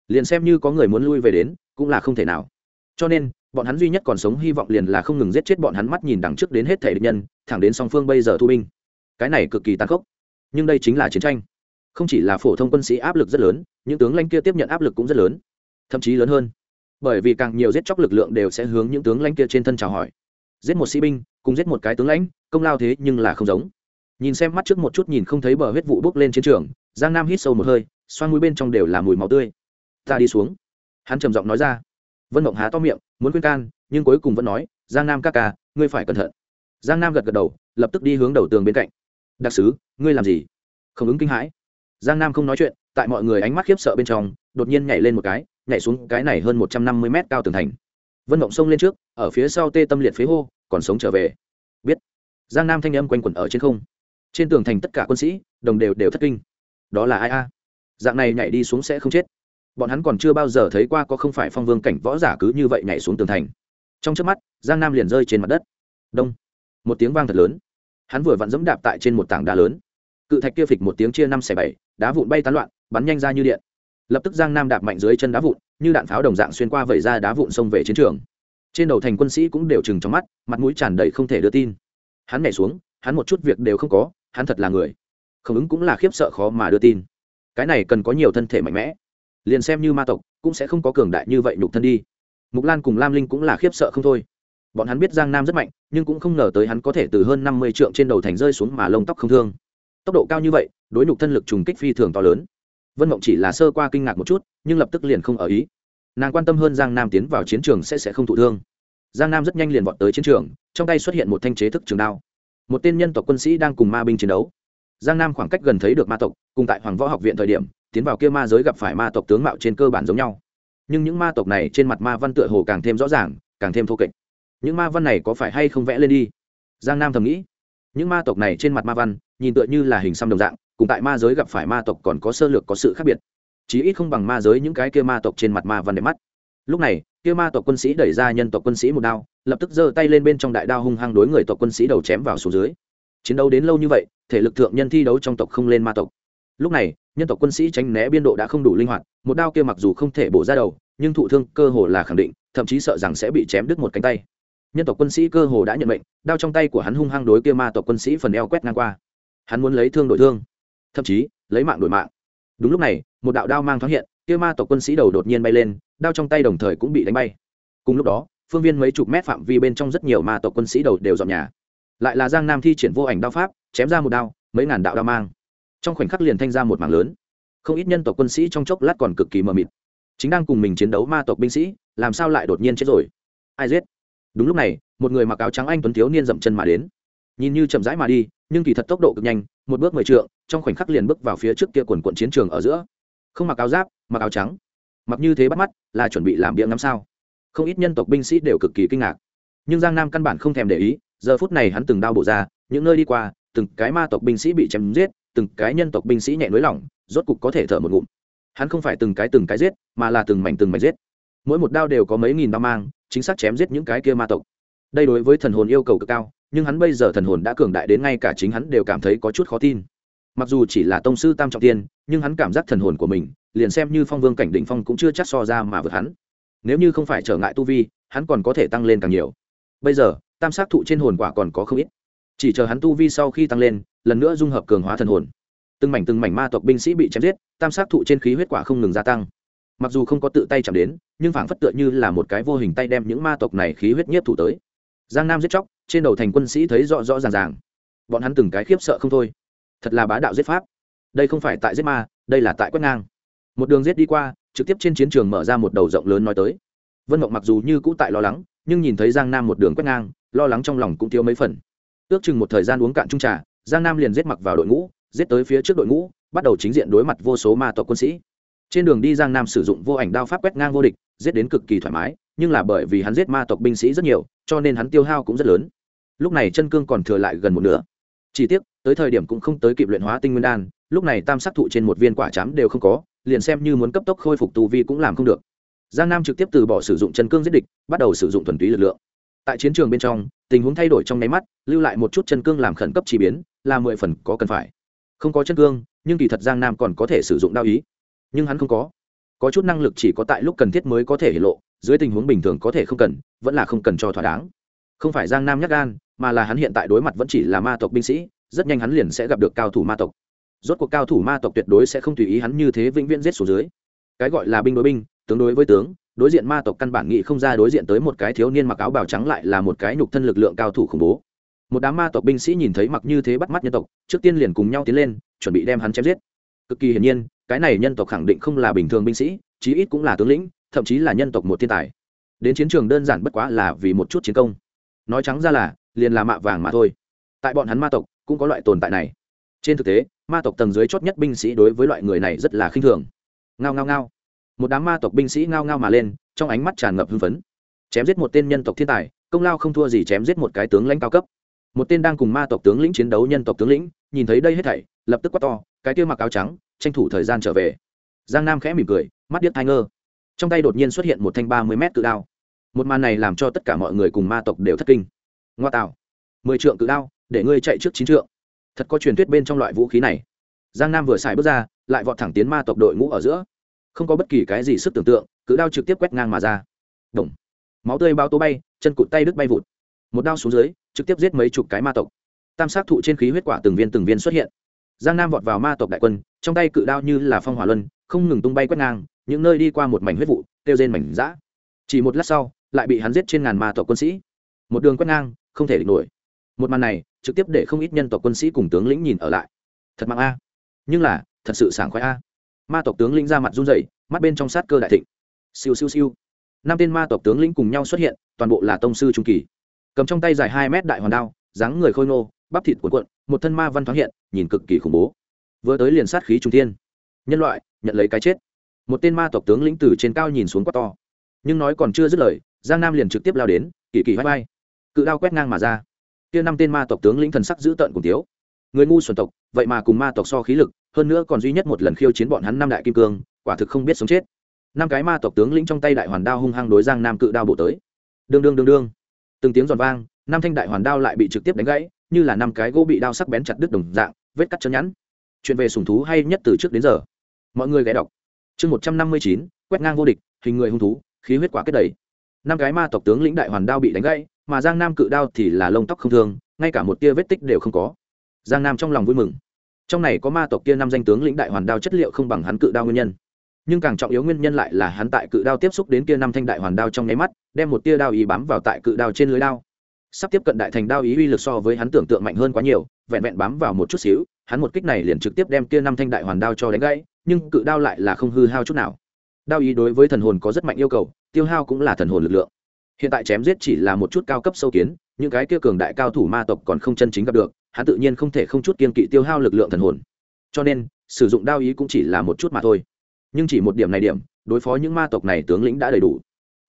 A: Liền xem như có người muốn lui về đến, cũng là không thể nào. Cho nên, bọn hắn duy nhất còn sống hy vọng liền là không ngừng giết chết bọn hắn mắt nhìn đằng trước đến hết thể địch nhân, thẳng đến song phương bây giờ thu binh. Cái này cực kỳ tàn khốc. Nhưng đây chính là chiến tranh. Không chỉ là phổ thông quân sĩ áp lực rất lớn, những tướng lãnh kia tiếp nhận áp lực cũng rất lớn. Thậm chí lớn hơn. Bởi vì càng nhiều giết chóc lực lượng đều sẽ hướng những tướng lãnh kia trên thân chào hỏi. Giết một sĩ binh, cùng giết một cái tướng lãnh, công lao thế nhưng là không giống nhìn xem mắt trước một chút nhìn không thấy bờ huyết vụ bốc lên chiến trường, giang nam hít sâu một hơi xoan mũi bên trong đều là mùi máu tươi. Ta đi xuống. Hắn trầm giọng nói ra. Vân mộng há to miệng, muốn khuyên can, nhưng cuối cùng vẫn nói, giang nam ca ca, ngươi phải cẩn thận. Giang nam gật gật đầu, lập tức đi hướng đầu tường bên cạnh. Đặc sứ, ngươi làm gì? Không ứng kinh hãi. Giang nam không nói chuyện, tại mọi người ánh mắt khiếp sợ bên trong, đột nhiên nhảy lên một cái, nhảy xuống cái này hơn một trăm năm mươi mét cao tường thành. Vân mộng xông lên trước, ở phía sau tê tâm liệt phế hô, còn sống trở về. Biết. Giang nam thanh âm quanh quẩn ở trên không trên tường thành tất cả quân sĩ, đồng đều đều thất kinh. Đó là ai a? Dạng này nhảy đi xuống sẽ không chết. Bọn hắn còn chưa bao giờ thấy qua có không phải phong vương cảnh võ giả cứ như vậy nhảy xuống tường thành. Trong trước mắt, giang nam liền rơi trên mặt đất. Đông. Một tiếng vang thật lớn. Hắn vừa vặn dẫm đạp tại trên một tảng đá lớn. Cự thạch kia phịch một tiếng chia năm xẻ bảy, đá vụn bay tán loạn, bắn nhanh ra như điện. Lập tức giang nam đạp mạnh dưới chân đá vụn, như đạn pháo đồng dạng xuyên qua vẩy ra đá vụn xông về chiến trường. Trên đầu thành quân sĩ cũng đều chừng trong mắt, mặt mũi tràn đầy không thể đưa tin. Hắn nhảy xuống, hắn một chút việc đều không có hắn thật là người. Không ứng cũng là khiếp sợ khó mà đưa tin. Cái này cần có nhiều thân thể mạnh mẽ. Liền xem như ma tộc, cũng sẽ không có cường đại như vậy nhục thân đi. Mục lan cùng lam linh cũng là khiếp sợ không thôi. Bọn hắn biết giang nam rất mạnh, nhưng cũng không ngờ tới hắn có thể từ hơn năm mươi trượng trên đầu thành rơi xuống mà lông tóc không thương. Tốc độ cao như vậy, đối nhục thân lực trùng kích phi thường to lớn. Vân mộng chỉ là sơ qua kinh ngạc một chút, nhưng lập tức liền không ở ý. Nàng quan tâm hơn giang nam tiến vào chiến trường sẽ sẽ không thụ thương. Giang nam rất nhanh liền vọt tới chiến trường, trong tay xuất hiện một thanh chế thức trường đao một tên nhân tộc quân sĩ đang cùng ma binh chiến đấu. Giang nam khoảng cách gần thấy được ma tộc, cùng tại hoàng võ học viện thời điểm, tiến vào kia ma giới gặp phải ma tộc tướng mạo trên cơ bản giống nhau. Nhưng những ma tộc này trên mặt ma văn tựa hồ càng thêm rõ ràng, càng thêm thô kệch. Những ma văn này có phải hay không vẽ lên đi? Giang nam thầm nghĩ. Những ma tộc này trên mặt ma văn, nhìn tựa như là hình xăm đồng dạng, cùng tại ma giới gặp phải ma tộc còn có sơ lược có sự khác biệt. Chí ít không bằng ma giới những cái kia ma tộc trên mặt ma văn đẹp mắt. Lúc này kia ma tộc quân sĩ đẩy ra nhân tộc quân sĩ một đao, lập tức giơ tay lên bên trong đại đao hung hăng đối người tộc quân sĩ đầu chém vào xuống dưới. Chiến đấu đến lâu như vậy, thể lực thượng nhân thi đấu trong tộc không lên ma tộc. Lúc này, nhân tộc quân sĩ tránh né biên độ đã không đủ linh hoạt, một đao kia mặc dù không thể bổ ra đầu, nhưng thụ thương cơ hồ là khẳng định, thậm chí sợ rằng sẽ bị chém đứt một cánh tay. Nhân tộc quân sĩ cơ hồ đã nhận mệnh, đao trong tay của hắn hung hăng đối kia ma tộc quân sĩ phần eo quét ngang qua. Hắn muốn lấy thương đổi thương, thậm chí lấy mạng đổi mạng. Đúng lúc này, một đạo đao mang thoáng hiện kia ma tộc quân sĩ đầu đột nhiên bay lên, đao trong tay đồng thời cũng bị đánh bay. Cùng lúc đó, phương viên mấy chục mét phạm vi bên trong rất nhiều ma tộc quân sĩ đầu đều dọn nhà. Lại là giang nam thi triển vô ảnh đao pháp, chém ra một đao, mấy ngàn đạo đao mang. Trong khoảnh khắc liền thanh ra một mảng lớn. Không ít nhân tộc quân sĩ trong chốc lát còn cực kỳ mờ mịt. Chính đang cùng mình chiến đấu ma tộc binh sĩ, làm sao lại đột nhiên chết rồi? Ai giết? Đúng lúc này, một người mặc áo trắng anh tuấn thiếu niên dậm chân mà đến. Nhìn như chậm rãi mà đi, nhưng kỳ thật tốc độ cực nhanh, một bước mười trượng, trong khoảnh khắc liền bước vào phía trước kia quần quận chiến trường ở giữa không mặc áo giáp, mặc áo trắng. Mặc như thế bắt mắt là chuẩn bị làm biệng ngắm sao. Không ít nhân tộc binh sĩ đều cực kỳ kinh ngạc. Nhưng giang nam căn bản không thèm để ý, giờ phút này hắn từng đao bổ ra, những nơi đi qua, từng cái ma tộc binh sĩ bị chém giết, từng cái nhân tộc binh sĩ nhẹ nới lỏng, rốt cục có thể thở một ngụm. Hắn không phải từng cái từng cái giết, mà là từng mảnh từng mảnh giết. Mỗi một đao đều có mấy nghìn đao mang, chính xác chém giết những cái kia ma tộc. Đây đối với thần hồn yêu cầu cực cao, nhưng hắn bây giờ thần hồn đã cường đại đến ngay cả chính hắn đều cảm thấy có chút khó tin mặc dù chỉ là tông sư tam trọng tiên, nhưng hắn cảm giác thần hồn của mình, liền xem như phong vương cảnh đỉnh phong cũng chưa chắc so ra mà vượt hắn. Nếu như không phải trở ngại tu vi, hắn còn có thể tăng lên càng nhiều. Bây giờ, tam sát thụ trên hồn quả còn có không ít. Chỉ chờ hắn tu vi sau khi tăng lên, lần nữa dung hợp cường hóa thần hồn. Từng mảnh từng mảnh ma tộc binh sĩ bị chém giết, tam sát thụ trên khí huyết quả không ngừng gia tăng. Mặc dù không có tự tay chạm đến, nhưng phảng phất tựa như là một cái vô hình tay đem những ma tộc này khí huyết nhiếp thủ tới. Giang nam giết chóc, trên đầu thành quân sĩ thấy rõ rõ ràng ràng. Bọn hắn từng cái khiếp sợ không thôi thật là bá đạo giết pháp. Đây không phải tại giết ma, đây là tại quét ngang. Một đường giết đi qua, trực tiếp trên chiến trường mở ra một đầu rộng lớn nói tới. Vân mộng mặc dù như cũ tại lo lắng, nhưng nhìn thấy giang nam một đường quét ngang, lo lắng trong lòng cũng thiếu mấy phần. Ước chừng một thời gian uống cạn trung trà, giang nam liền giết mặc vào đội ngũ, giết tới phía trước đội ngũ, bắt đầu chính diện đối mặt vô số ma tộc quân sĩ. Trên đường đi giang nam sử dụng vô ảnh đao pháp quét ngang vô địch, giết đến cực kỳ thoải mái, nhưng là bởi vì hắn giết ma tộc binh sĩ rất nhiều, cho nên hắn tiêu hao cũng rất lớn. Lúc này chân cương còn thừa lại gần một nửa chỉ tiếc, tới thời điểm cũng không tới kịp luyện hóa tinh nguyên đan, lúc này tam sắc thụ trên một viên quả chám đều không có, liền xem như muốn cấp tốc khôi phục tu vi cũng làm không được. Giang nam trực tiếp từ bỏ sử dụng chân cương giết địch, bắt đầu sử dụng thuần túy lực lượng. Tại chiến trường bên trong, tình huống thay đổi trong nháy mắt, lưu lại một chút chân cương làm khẩn cấp chi biến, là mười phần có cần phải. Không có chân cương, nhưng kỳ thật giang nam còn có thể sử dụng đao ý. Nhưng hắn không có. Có chút năng lực chỉ có tại lúc cần thiết mới có thể hiện lộ, dưới tình huống bình thường có thể không cần, vẫn là không cần cho thỏa đáng không phải giang nam nhắc gan, mà là hắn hiện tại đối mặt vẫn chỉ là ma tộc binh sĩ, rất nhanh hắn liền sẽ gặp được cao thủ ma tộc. Rốt cuộc cao thủ ma tộc tuyệt đối sẽ không tùy ý hắn như thế vĩnh viễn giết xuống dưới. Cái gọi là binh đối binh, tướng đối với tướng, đối diện ma tộc căn bản nghĩ không ra đối diện tới một cái thiếu niên mặc áo bào trắng lại là một cái nhục thân lực lượng cao thủ khủng bố. Một đám ma tộc binh sĩ nhìn thấy mặc như thế bắt mắt nhân tộc, trước tiên liền cùng nhau tiến lên, chuẩn bị đem hắn chém giết. Cực kỳ hiển nhiên, cái này nhân tộc khẳng định không là bình thường binh sĩ, chí ít cũng là tướng lĩnh, thậm chí là nhân tộc một thiên tài. Đến chiến trường đơn giản bất quá là vì một chút chiến công nói trắng ra là, liền là mạ vàng mà thôi. Tại bọn hắn ma tộc, cũng có loại tồn tại này. Trên thực tế, ma tộc tầng dưới chót nhất binh sĩ đối với loại người này rất là khinh thường. Ngao ngao ngao. Một đám ma tộc binh sĩ ngao ngao mà lên, trong ánh mắt tràn ngập hưng phấn. Chém giết một tên nhân tộc thiên tài, công lao không thua gì chém giết một cái tướng lãnh cao cấp. Một tên đang cùng ma tộc tướng lĩnh chiến đấu nhân tộc tướng lĩnh, nhìn thấy đây hết thảy, lập tức quát to, cái kia mặc áo trắng, tranh thủ thời gian trở về. Giang nam khẽ mỉm cười, mắt điếc thai ngơ. Trong tay đột nhiên xuất hiện một thanh ba mươi mét cự đao một màn này làm cho tất cả mọi người cùng ma tộc đều thất kinh. Ngoa tạo. Mười trượng cự đao, để ngươi chạy trước chín trượng. Thật có truyền thuyết bên trong loại vũ khí này. Giang nam vừa xài bước ra, lại vọt thẳng tiến ma tộc đội ngũ ở giữa. Không có bất kỳ cái gì sức tưởng tượng, cự đao trực tiếp quét ngang mà ra. Đồng máu tươi bao tố bay, chân cụt tay đứt bay vụt. Một đao xuống dưới, trực tiếp giết mấy chục cái ma tộc. Tam sát thụ trên khí huyết quả từng viên từng viên xuất hiện. Giang nam vọt vào ma tộc đại quân, trong tay cự đao như là phong hỏa luân, không ngừng tung bay quét ngang, những nơi đi qua một mảnh huyết vụ, kêu trên mảnh giã chỉ một lát sau lại bị hắn giết trên ngàn ma tộc quân sĩ. Một đường quét ngang, không thể địch nổi. Một màn này, trực tiếp để không ít nhân tộc quân sĩ cùng tướng lĩnh nhìn ở lại. Thật mạng a. Nhưng là, thật sự sảng khoái a. Ma tộc tướng lĩnh ra mặt run rẩy, mắt bên trong sát cơ đại thịnh. Siêu siêu siêu. Năm tên ma tộc tướng lĩnh cùng nhau xuất hiện, toàn bộ là tông sư trung kỳ. Cầm trong tay dài hai mét đại hoàn đao, dáng người khôi ngô, bắp thịt cuộn cuộn, một thân ma văn thoáng hiện, nhìn cực kỳ khủng bố. Vừa tới liền sát khí trung thiên. Nhân loại, nhận lấy cái chết. Một tên ma tộc tướng lĩnh từ trên cao nhìn xuống quát to. Nhưng nói còn chưa dứt lời giang nam liền trực tiếp lao đến, kỳ kỳ vai vai. Cự đao quét ngang mà ra. Kia năm tên ma tộc tướng lĩnh thần sắc dữ tợn cùng tiếu người ngu xuẩn tộc, vậy mà cùng ma tộc so khí lực, hơn nữa còn duy nhất một lần khiêu chiến bọn hắn năm đại kim cương, quả thực không biết sống chết. Năm cái ma tộc tướng lĩnh trong tay đại hoàn đao hung hăng đối giang nam cự đao bộ tới. Đương đương đương đương. Từng tiếng giòn vang, năm thanh đại hoàn đao lại bị trực tiếp đánh gãy, như là năm cái gỗ bị đao sắc bén chặt đứt đồng dạng, vết cắt chân nhẵn. Chuyện về sùng thú hay nhất từ trước đến giờ. Mọi người ghé đọc. Chương một trăm năm mươi chín, quét ngang vô địch, hình người hung thú, khí huyết quả kết đầy năm cái ma tộc tướng lĩnh đại hoàn đao bị đánh gãy, mà giang nam cự đao thì là lông tóc không thương, ngay cả một tia vết tích đều không có. Giang nam trong lòng vui mừng. Trong này có ma tộc kia năm danh tướng lĩnh đại hoàn đao chất liệu không bằng hắn cự đao nguyên nhân. Nhưng càng trọng yếu nguyên nhân lại là hắn tại cự đao tiếp xúc đến kia năm thanh đại hoàn đao trong nháy mắt, đem một tia đao ý bám vào tại cự đao trên lưới đao. Sắp tiếp cận đại thành đao ý uy lực so với hắn tưởng tượng mạnh hơn quá nhiều, vẹn vẹn bám vào một chút xíu, hắn một kích này liền trực tiếp đem kia năm thanh đại hoàn đao cho đánh gãy, nhưng cự đao lại là không hư hao chút nào. Đao ý đối với thần hồn có rất mạnh yêu cầu tiêu hao cũng là thần hồn lực lượng. Hiện tại chém giết chỉ là một chút cao cấp sâu kiến, những cái kia cường đại cao thủ ma tộc còn không chân chính gặp được, hắn tự nhiên không thể không chút kiên kỵ tiêu hao lực lượng thần hồn. Cho nên, sử dụng đao ý cũng chỉ là một chút mà thôi. Nhưng chỉ một điểm này điểm, đối phó những ma tộc này tướng lĩnh đã đầy đủ.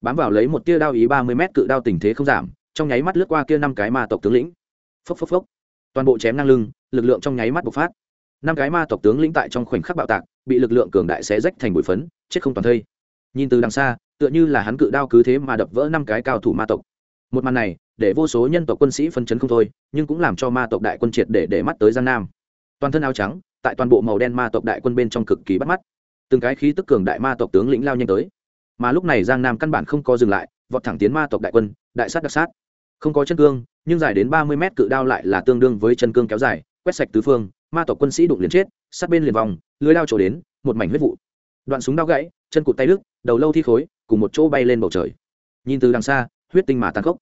A: Bám vào lấy một tia đao ý ba mươi mét cự đao tình thế không giảm, trong nháy mắt lướt qua kia năm cái ma tộc tướng lĩnh. Phốc phốc phốc. Toàn bộ chém ngang lưng, lực lượng trong nháy mắt bộc phát. Năm cái ma tộc tướng lĩnh tại trong khoảnh khắc bạo tạc, bị lực lượng cường đại xé rách thành bụi phấn, chết không toàn thây. Nhìn từ đằng xa tựa như là hắn cự đao cứ thế mà đập vỡ năm cái cao thủ ma tộc. Một màn này, để vô số nhân tộc quân sĩ phân chấn không thôi, nhưng cũng làm cho ma tộc đại quân triệt để để mắt tới giang nam. Toàn thân áo trắng, tại toàn bộ màu đen ma tộc đại quân bên trong cực kỳ bắt mắt. Từng cái khí tức cường đại ma tộc tướng lĩnh lao nhanh tới. Mà lúc này giang nam căn bản không có dừng lại, vọt thẳng tiến ma tộc đại quân, đại sát đặc sát. Không có chân cương, nhưng dài đến ba mươi mét cự đao lại là tương đương với chân cương kéo dài, quét sạch tứ phương, ma tộc quân sĩ đụng liền chết, sát bên liền vòng, lưới đao trổ đến, một mảnh huyết vụ đoạn súng đau gãy, chân cụt tay đứt, đầu lâu thi khối, cùng một chỗ bay lên bầu trời. Nhìn từ đằng xa, huyết tinh mà tàn khốc.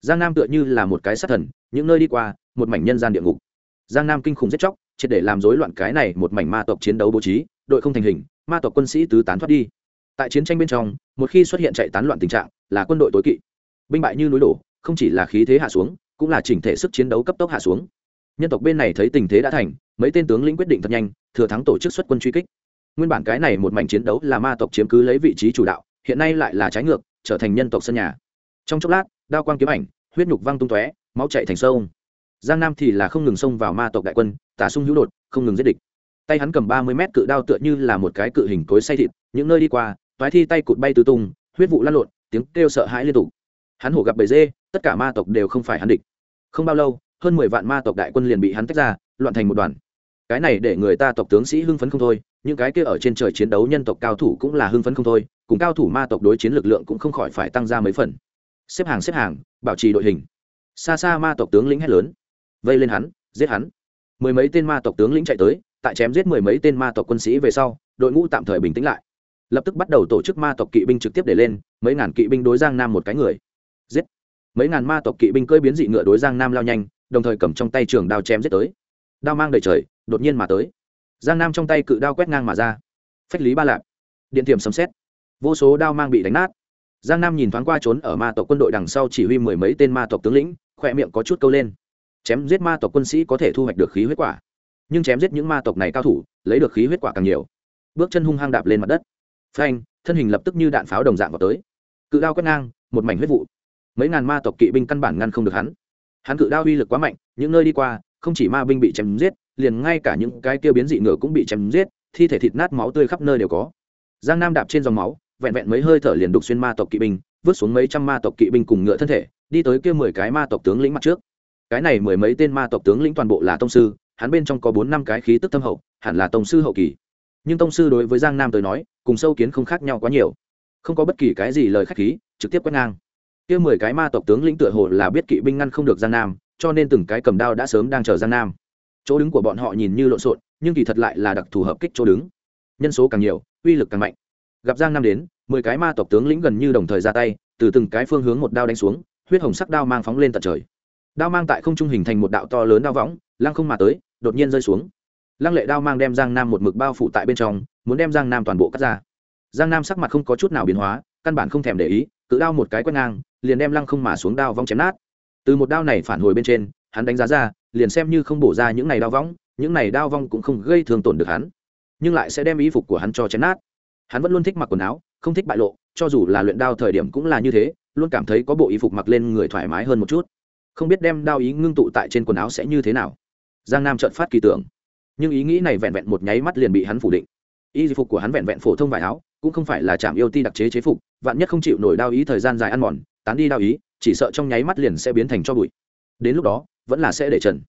A: Giang nam tựa như là một cái sát thần, những nơi đi qua, một mảnh nhân gian địa ngục. Giang nam kinh khủng giết chóc, triệt để làm rối loạn cái này một mảnh ma tộc chiến đấu bố trí, đội không thành hình, ma tộc quân sĩ tứ tán thoát đi. Tại chiến tranh bên trong, một khi xuất hiện chạy tán loạn tình trạng, là quân đội tối kỵ. Binh bại như núi đổ, không chỉ là khí thế hạ xuống, cũng là chỉnh thể sức chiến đấu cấp tốc hạ xuống. Nhân tộc bên này thấy tình thế đã thành, mấy tên tướng lĩnh quyết định thật nhanh, thừa thắng tổ chức xuất quân truy kích nguyên bản cái này một mảnh chiến đấu là ma tộc chiếm cứ lấy vị trí chủ đạo, hiện nay lại là trái ngược, trở thành nhân tộc sân nhà. Trong chốc lát, đao quang kiếm ảnh, huyết nhục văng tung tóe, máu chạy thành sông. Giang nam thì là không ngừng xông vào ma tộc đại quân, tả sung hữu đột, không ngừng giết địch. Tay hắn cầm ba mươi mét cự đao tựa như là một cái cự hình cối say thịt, những nơi đi qua, toái thi tay cụt bay tứ tung, huyết vụ lăn lộn, tiếng kêu sợ hãi liên tục. Hắn hổ gặp bầy dê, tất cả ma tộc đều không phải hắn địch. Không bao lâu, hơn mười vạn ma tộc đại quân liền bị hắn tách ra, loạn thành một đoàn. Cái này để người ta tộc tướng sĩ hưng phấn không thôi những cái kia ở trên trời chiến đấu nhân tộc cao thủ cũng là hưng phấn không thôi, cùng cao thủ ma tộc đối chiến lực lượng cũng không khỏi phải tăng ra mấy phần. Xếp hàng xếp hàng, bảo trì đội hình. Xa xa ma tộc tướng lĩnh hét lớn, vây lên hắn, giết hắn. Mười mấy tên ma tộc tướng lĩnh chạy tới, tại chém giết mười mấy tên ma tộc quân sĩ về sau, đội ngũ tạm thời bình tĩnh lại. Lập tức bắt đầu tổ chức ma tộc kỵ binh trực tiếp để lên, mấy ngàn kỵ binh đối giang nam một cái người. Giết. Mấy ngàn ma tộc kỵ binh cơi biến dị ngựa đối giang nam lao nhanh, đồng thời cầm trong tay trường đao chém giết tới. Đao mang đầy trời, đột nhiên mà tới giang nam trong tay cự đao quét ngang mà ra. Phách lý ba lạp. Điện tiềm sấm xét vô số đao mang bị đánh nát. Giang nam nhìn thoáng qua trốn ở ma tộc quân đội đằng sau chỉ huy mười mấy tên ma tộc tướng lĩnh, khỏe miệng có chút câu lên. Chém giết ma tộc quân sĩ có thể thu hoạch được khí huyết quả. Nhưng chém giết những ma tộc này cao thủ, lấy được khí huyết quả càng nhiều. Bước chân hung hăng đạp lên mặt đất. Phanh, thân hình lập tức như đạn pháo đồng dạng vào tới. Cự đao quét ngang, một mảnh huyết vụ. Mấy ngàn ma tộc kỵ binh căn bản ngăn không được hắn. Hắn cự đao uy lực quá mạnh, những nơi đi qua, không chỉ ma binh bị chém giết liền ngay cả những cái tiêu biến dị ngựa cũng bị chém giết, thi thể thịt nát máu tươi khắp nơi đều có. Giang nam đạp trên dòng máu, vẹn vẹn mấy hơi thở liền đục xuyên ma tộc kỵ binh, vứt xuống mấy trăm ma tộc kỵ binh cùng ngựa thân thể, đi tới kia mười cái ma tộc tướng lĩnh mặt trước. Cái này mười mấy tên ma tộc tướng lĩnh toàn bộ là tông sư, hắn bên trong có bốn năm cái khí tức thâm hậu, hẳn là tông sư hậu kỳ. Nhưng tông sư đối với giang nam tới nói, cùng sâu kiến không khác nhau quá nhiều. Không có bất kỳ cái gì lời khách khí, trực tiếp quét ngang. Kia mười cái ma tộc tướng lĩnh tựa hồ là biết kỵ binh ngăn không được giang nam, cho nên từng cái cầm đao đã sớm đang chờ giang nam chỗ đứng của bọn họ nhìn như lộn xộn, nhưng kỳ thật lại là đặc thù hợp kích chỗ đứng. Nhân số càng nhiều, uy lực càng mạnh. Gặp giang nam đến, mười cái ma tộc tướng lĩnh gần như đồng thời ra tay, từ từng cái phương hướng một đao đánh xuống, huyết hồng sắc đao mang phóng lên tận trời. Đao mang tại không trung hình thành một đạo to lớn đao võng, lăng không mà tới, đột nhiên rơi xuống. Lăng lệ đao mang đem giang nam một mực bao phủ tại bên trong, muốn đem giang nam toàn bộ cắt ra. Giang nam sắc mặt không có chút nào biến hóa, căn bản không thèm để ý, cự đao một cái quét ngang, liền đem lăng không mà xuống đao vong chém nát. Từ một đao này phản hồi bên trên, hắn đánh giá ra liền xem như không bổ ra những này đao vong những này đao vong cũng không gây thương tổn được hắn, nhưng lại sẽ đem y phục của hắn cho chém nát. Hắn vẫn luôn thích mặc quần áo, không thích bại lộ, cho dù là luyện đao thời điểm cũng là như thế, luôn cảm thấy có bộ y phục mặc lên người thoải mái hơn một chút. Không biết đem đao ý ngưng tụ tại trên quần áo sẽ như thế nào. Giang nam trợn phát kỳ tưởng. Nhưng ý nghĩ này vẹn vẹn một nháy mắt liền bị hắn phủ định. Y phục của hắn vẹn vẹn phổ thông vải áo, cũng không phải là chạm yêu ti đặc chế chế phục, vạn nhất không chịu nổi đao ý thời gian dài ăn mòn, tán đi đao ý, chỉ sợ trong nháy mắt liền sẽ biến thành cho bụi. Đến lúc đó vẫn là sẽ để trần.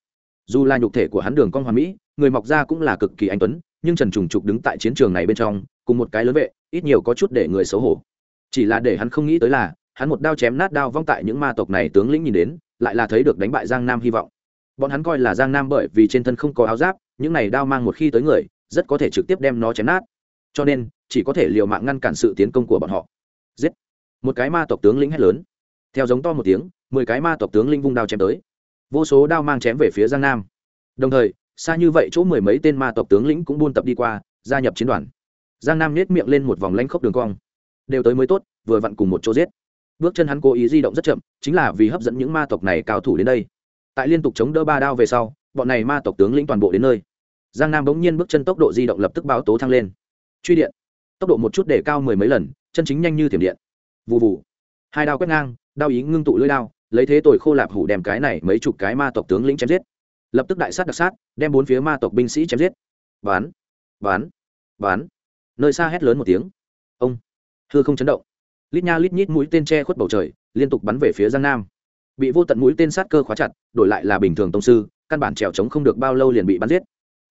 A: Dù là nhục thể của hắn đường con hoàn mỹ, người mọc ra cũng là cực kỳ anh tuấn, nhưng trần trùng trục đứng tại chiến trường này bên trong, cùng một cái lớn vệ, ít nhiều có chút để người xấu hổ. Chỉ là để hắn không nghĩ tới là, hắn một đao chém nát đao vong tại những ma tộc này tướng lĩnh nhìn đến, lại là thấy được đánh bại giang nam hy vọng. Bọn hắn coi là giang nam bởi vì trên thân không có áo giáp, những này đao mang một khi tới người, rất có thể trực tiếp đem nó chém nát. Cho nên, chỉ có thể liều mạng ngăn cản sự tiến công của bọn họ. Giết! Một cái ma tộc tướng lĩnh hét lớn. Theo giống to một tiếng, mười cái ma tộc tướng linh vung đao chém tới vô số đao mang chém về phía giang nam. Đồng thời, xa như vậy chỗ mười mấy tên ma tộc tướng lĩnh cũng buôn tập đi qua, gia nhập chiến đoàn. Giang nam nhét miệng lên một vòng lanh khốc đường cong. Đều tới mới tốt, vừa vặn cùng một chỗ giết. Bước chân hắn cố ý di động rất chậm, chính là vì hấp dẫn những ma tộc này cao thủ đến đây. Tại liên tục chống đỡ ba đao về sau, bọn này ma tộc tướng lĩnh toàn bộ đến nơi. Giang nam bỗng nhiên bước chân tốc độ di động lập tức báo tố thăng lên. Truy điện. Tốc độ một chút để cao mười mấy lần, chân chính nhanh như thiểm điện. Vụ vụ hai đao quét ngang, đao ý ngưng tụ lưỡi đao lấy thế tội khô lạp hủ đem cái này mấy chục cái ma tộc tướng lĩnh chém giết. Lập tức đại sát đặc sát, đem bốn phía ma tộc binh sĩ chém giết. Bán bán bán nơi xa hét lớn một tiếng. Ông, thưa không chấn động. Lít nha lít nhít mũi tên che khuất bầu trời, liên tục bắn về phía giang nam. Bị vô tận mũi tên sát cơ khóa chặt, đổi lại là bình thường tông sư, căn bản trèo trống không được bao lâu liền bị bắn giết.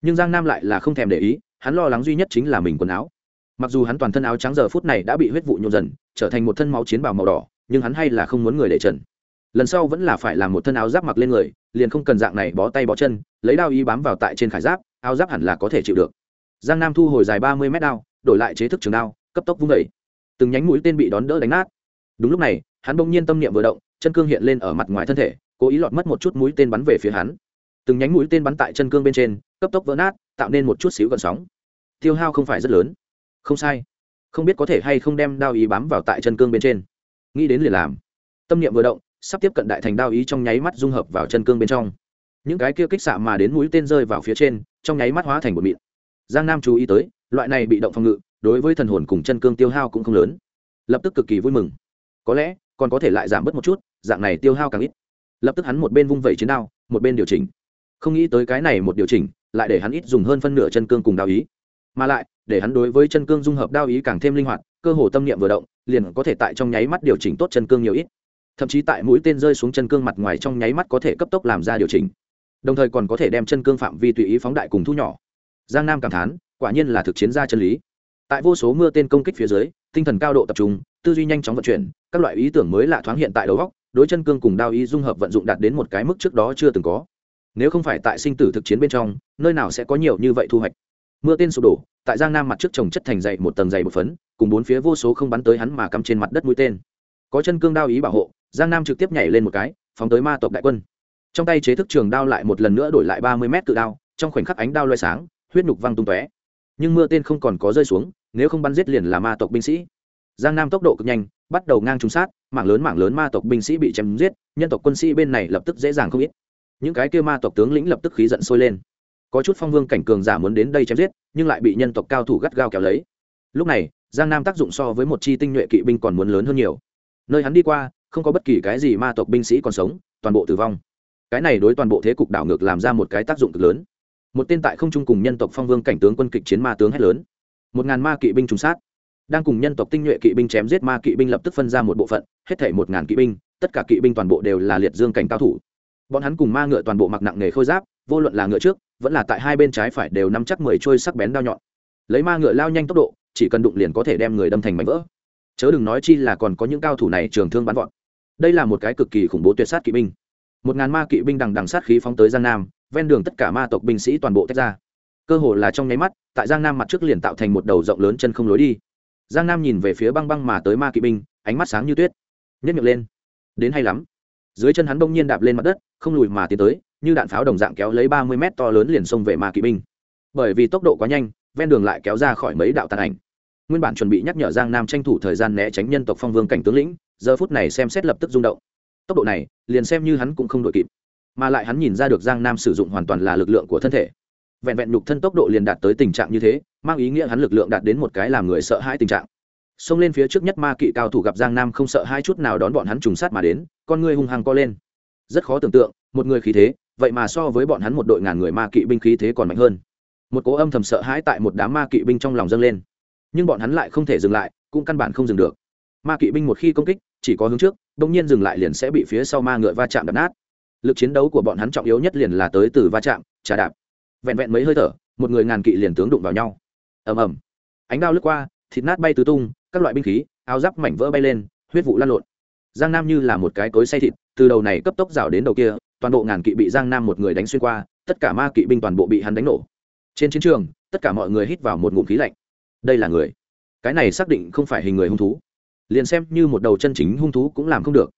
A: Nhưng giang nam lại là không thèm để ý, hắn lo lắng duy nhất chính là mình quần áo. Mặc dù hắn toàn thân áo trắng giờ phút này đã bị huyết vụ nhộn dần, trở thành một thân máu chiến bào màu đỏ, nhưng hắn hay là không muốn người để trần lần sau vẫn là phải làm một thân áo giáp mặc lên người, liền không cần dạng này bó tay bó chân, lấy đao y bám vào tại trên khải giáp, áo giáp hẳn là có thể chịu được. Giang nam thu hồi dài ba mươi mét đao, đổi lại chế thức trường đao, cấp tốc vung vẩy từng nhánh mũi tên bị đón đỡ đánh nát. Đúng lúc này, hắn bỗng nhiên tâm niệm vừa động, chân cương hiện lên ở mặt ngoài thân thể, cố ý lọt mất một chút mũi tên bắn về phía hắn. Từng nhánh mũi tên bắn tại chân cương bên trên, cấp tốc vỡ nát, tạo nên một chút xíu gần sóng. Tiêu hao không phải rất lớn. Không sai. Không biết có thể hay không đem đao ý bám vào tại chân cương bên trên. Nghĩ đến liền làm. Tâm niệm vừa động sắp tiếp cận đại thành đao ý trong nháy mắt dung hợp vào chân cương bên trong. Những cái kia kích xạ mà đến mũi tên rơi vào phía trên, trong nháy mắt hóa thành một mịn. Giang nam chú ý tới, loại này bị động phòng ngự, đối với thần hồn cùng chân cương tiêu hao cũng không lớn. Lập tức cực kỳ vui mừng. Có lẽ, còn có thể lại giảm bớt một chút, dạng này tiêu hao càng ít. Lập tức hắn một bên vung vẩy chiến đao, một bên điều chỉnh. Không nghĩ tới cái này một điều chỉnh, lại để hắn ít dùng hơn phân nửa chân cương cùng đao ý. Mà lại, để hắn đối với chân cương dung hợp đao ý càng thêm linh hoạt, cơ hồ tâm niệm vừa động, liền có thể tại trong nháy mắt điều chỉnh tốt chân cương nhiều ít thậm chí tại mũi tên rơi xuống chân cương mặt ngoài trong nháy mắt có thể cấp tốc làm ra điều chỉnh. Đồng thời còn có thể đem chân cương phạm vi tùy ý phóng đại cùng thu nhỏ. Giang nam cảm thán, quả nhiên là thực chiến gia chân lý. Tại vô số mưa tên công kích phía dưới, tinh thần cao độ tập trung, tư duy nhanh chóng vận chuyển, các loại ý tưởng mới lạ thoáng hiện tại đầu góc đối chân cương cùng đao ý dung hợp vận dụng đạt đến một cái mức trước đó chưa từng có. Nếu không phải tại sinh tử thực chiến bên trong, nơi nào sẽ có nhiều như vậy thu hoạch? Mưa tên sụp đổ, tại giang nam mặt trước trồng chất thành dày một tầng dày một phấn, cùng bốn phía vô số không bắn tới hắn mà cắm trên mặt đất mũi tên. Có chân cương đao ý bảo hộ giang nam trực tiếp nhảy lên một cái, phóng tới ma tộc đại quân. Trong tay chế thức trường đao lại một lần nữa đổi lại ba mươi mét cự đao, trong khoảnh khắc ánh đao loay sáng, huyết nhục văng tung tóe. Nhưng mưa tên không còn có rơi xuống, nếu không bắn giết liền là ma tộc binh sĩ. Giang nam tốc độ cực nhanh, bắt đầu ngang trúng sát mảng lớn mảng lớn ma tộc binh sĩ bị chém giết, nhân tộc quân sĩ bên này lập tức dễ dàng không ít. Những cái kia ma tộc tướng lĩnh lập tức khí giận sôi lên. Có chút phong vương cảnh cường giả muốn đến đây chém giết, nhưng lại bị nhân tộc cao thủ gắt gao kéo lấy. Lúc này, giang nam tác dụng so với một chi tinh nhuệ kỵ binh còn muốn lớn hơn nhiều. Nơi hắn đi qua không có bất kỳ cái gì ma tộc binh sĩ còn sống, toàn bộ tử vong. Cái này đối toàn bộ thế cục đảo ngược làm ra một cái tác dụng cực lớn. Một tên tại không trung cùng nhân tộc phong vương cảnh tướng quân kịch chiến ma tướng hét lớn. Một ngàn ma kỵ binh trùng sát. Đang cùng nhân tộc tinh nhuệ kỵ binh chém giết ma kỵ binh lập tức phân ra một bộ phận, hết thể một ngàn kỵ binh, tất cả kỵ binh toàn bộ đều là liệt dương cảnh cao thủ. Bọn hắn cùng ma ngựa toàn bộ mặc nặng nghề khôi giáp, vô luận là ngựa trước, vẫn là tại hai bên trái phải đều nắm chắc mười trôi sắc bén đao nhọn. Lấy ma ngựa lao nhanh tốc độ, chỉ cần đụng liền có thể đem người đâm thành mảnh vỡ. Chớ đừng nói chi là còn có những cao thủ này trường thương bắn vọt đây là một cái cực kỳ khủng bố tuyệt sát kỵ binh. Một ngàn ma kỵ binh đằng đằng sát khí phóng tới giang nam, ven đường tất cả ma tộc binh sĩ toàn bộ tách ra. Cơ hồ là trong nháy mắt, tại giang nam mặt trước liền tạo thành một đầu rộng lớn chân không lối đi. Giang nam nhìn về phía băng băng mà tới ma kỵ binh, ánh mắt sáng như tuyết. Nhất miệng lên. Đến hay lắm. Dưới chân hắn bỗng nhiên đạp lên mặt đất, không lùi mà tiến tới, như đạn pháo đồng dạng kéo lấy ba mươi mét to lớn liền xông về ma kỵ binh. Bởi vì tốc độ quá nhanh, ven đường lại kéo ra khỏi mấy đạo tàn ảnh. Nguyên bản chuẩn bị nhắc nhở giang nam tranh thủ thời gian né tránh nhân tộc phong vương cảnh tướng lĩnh giờ phút này xem xét lập tức rung động. Tốc độ này, liền xem như hắn cũng không đội kịp. Mà lại hắn nhìn ra được giang nam sử dụng hoàn toàn là lực lượng của thân thể. Vẹn vẹn nhục thân tốc độ liền đạt tới tình trạng như thế, mang ý nghĩa hắn lực lượng đạt đến một cái làm người sợ hãi tình trạng. Xông lên phía trước nhất ma kỵ cao thủ gặp giang nam không sợ hai chút nào đón bọn hắn trùng sát mà đến, con người hung hăng co lên. Rất khó tưởng tượng, một người khí thế, vậy mà so với bọn hắn một đội ngàn người ma kỵ binh khí thế còn mạnh hơn. Một cố âm thầm sợ hãi tại một đám ma kỵ binh trong lòng dâng lên. Nhưng bọn hắn lại không thể dừng lại, cũng căn bản không dừng được ma kỵ binh một khi công kích, chỉ có hướng trước đông nhiên dừng lại liền sẽ bị phía sau ma ngựa va chạm đập nát. Lực chiến đấu của bọn hắn trọng yếu nhất liền là tới từ va chạm, trà đạp. Vẹn vẹn mấy hơi thở, một người ngàn kỵ liền tướng đụng vào nhau. Ầm ầm. Ánh đao lướt qua, thịt nát bay tứ tung, các loại binh khí, áo giáp mảnh vỡ bay lên, huyết vụ lan lộn. Giang nam như là một cái cối say thịt, từ đầu này cấp tốc rào đến đầu kia, toàn bộ ngàn kỵ bị giang nam một người đánh xuyên qua, tất cả ma kỵ binh toàn bộ bị hắn đánh nổ. Trên chiến trường, tất cả mọi người hít vào một ngụm khí lạnh. Đây là người. Cái này xác định không phải hình người hung thú liền xem như một đầu chân chính hung thú cũng làm không được.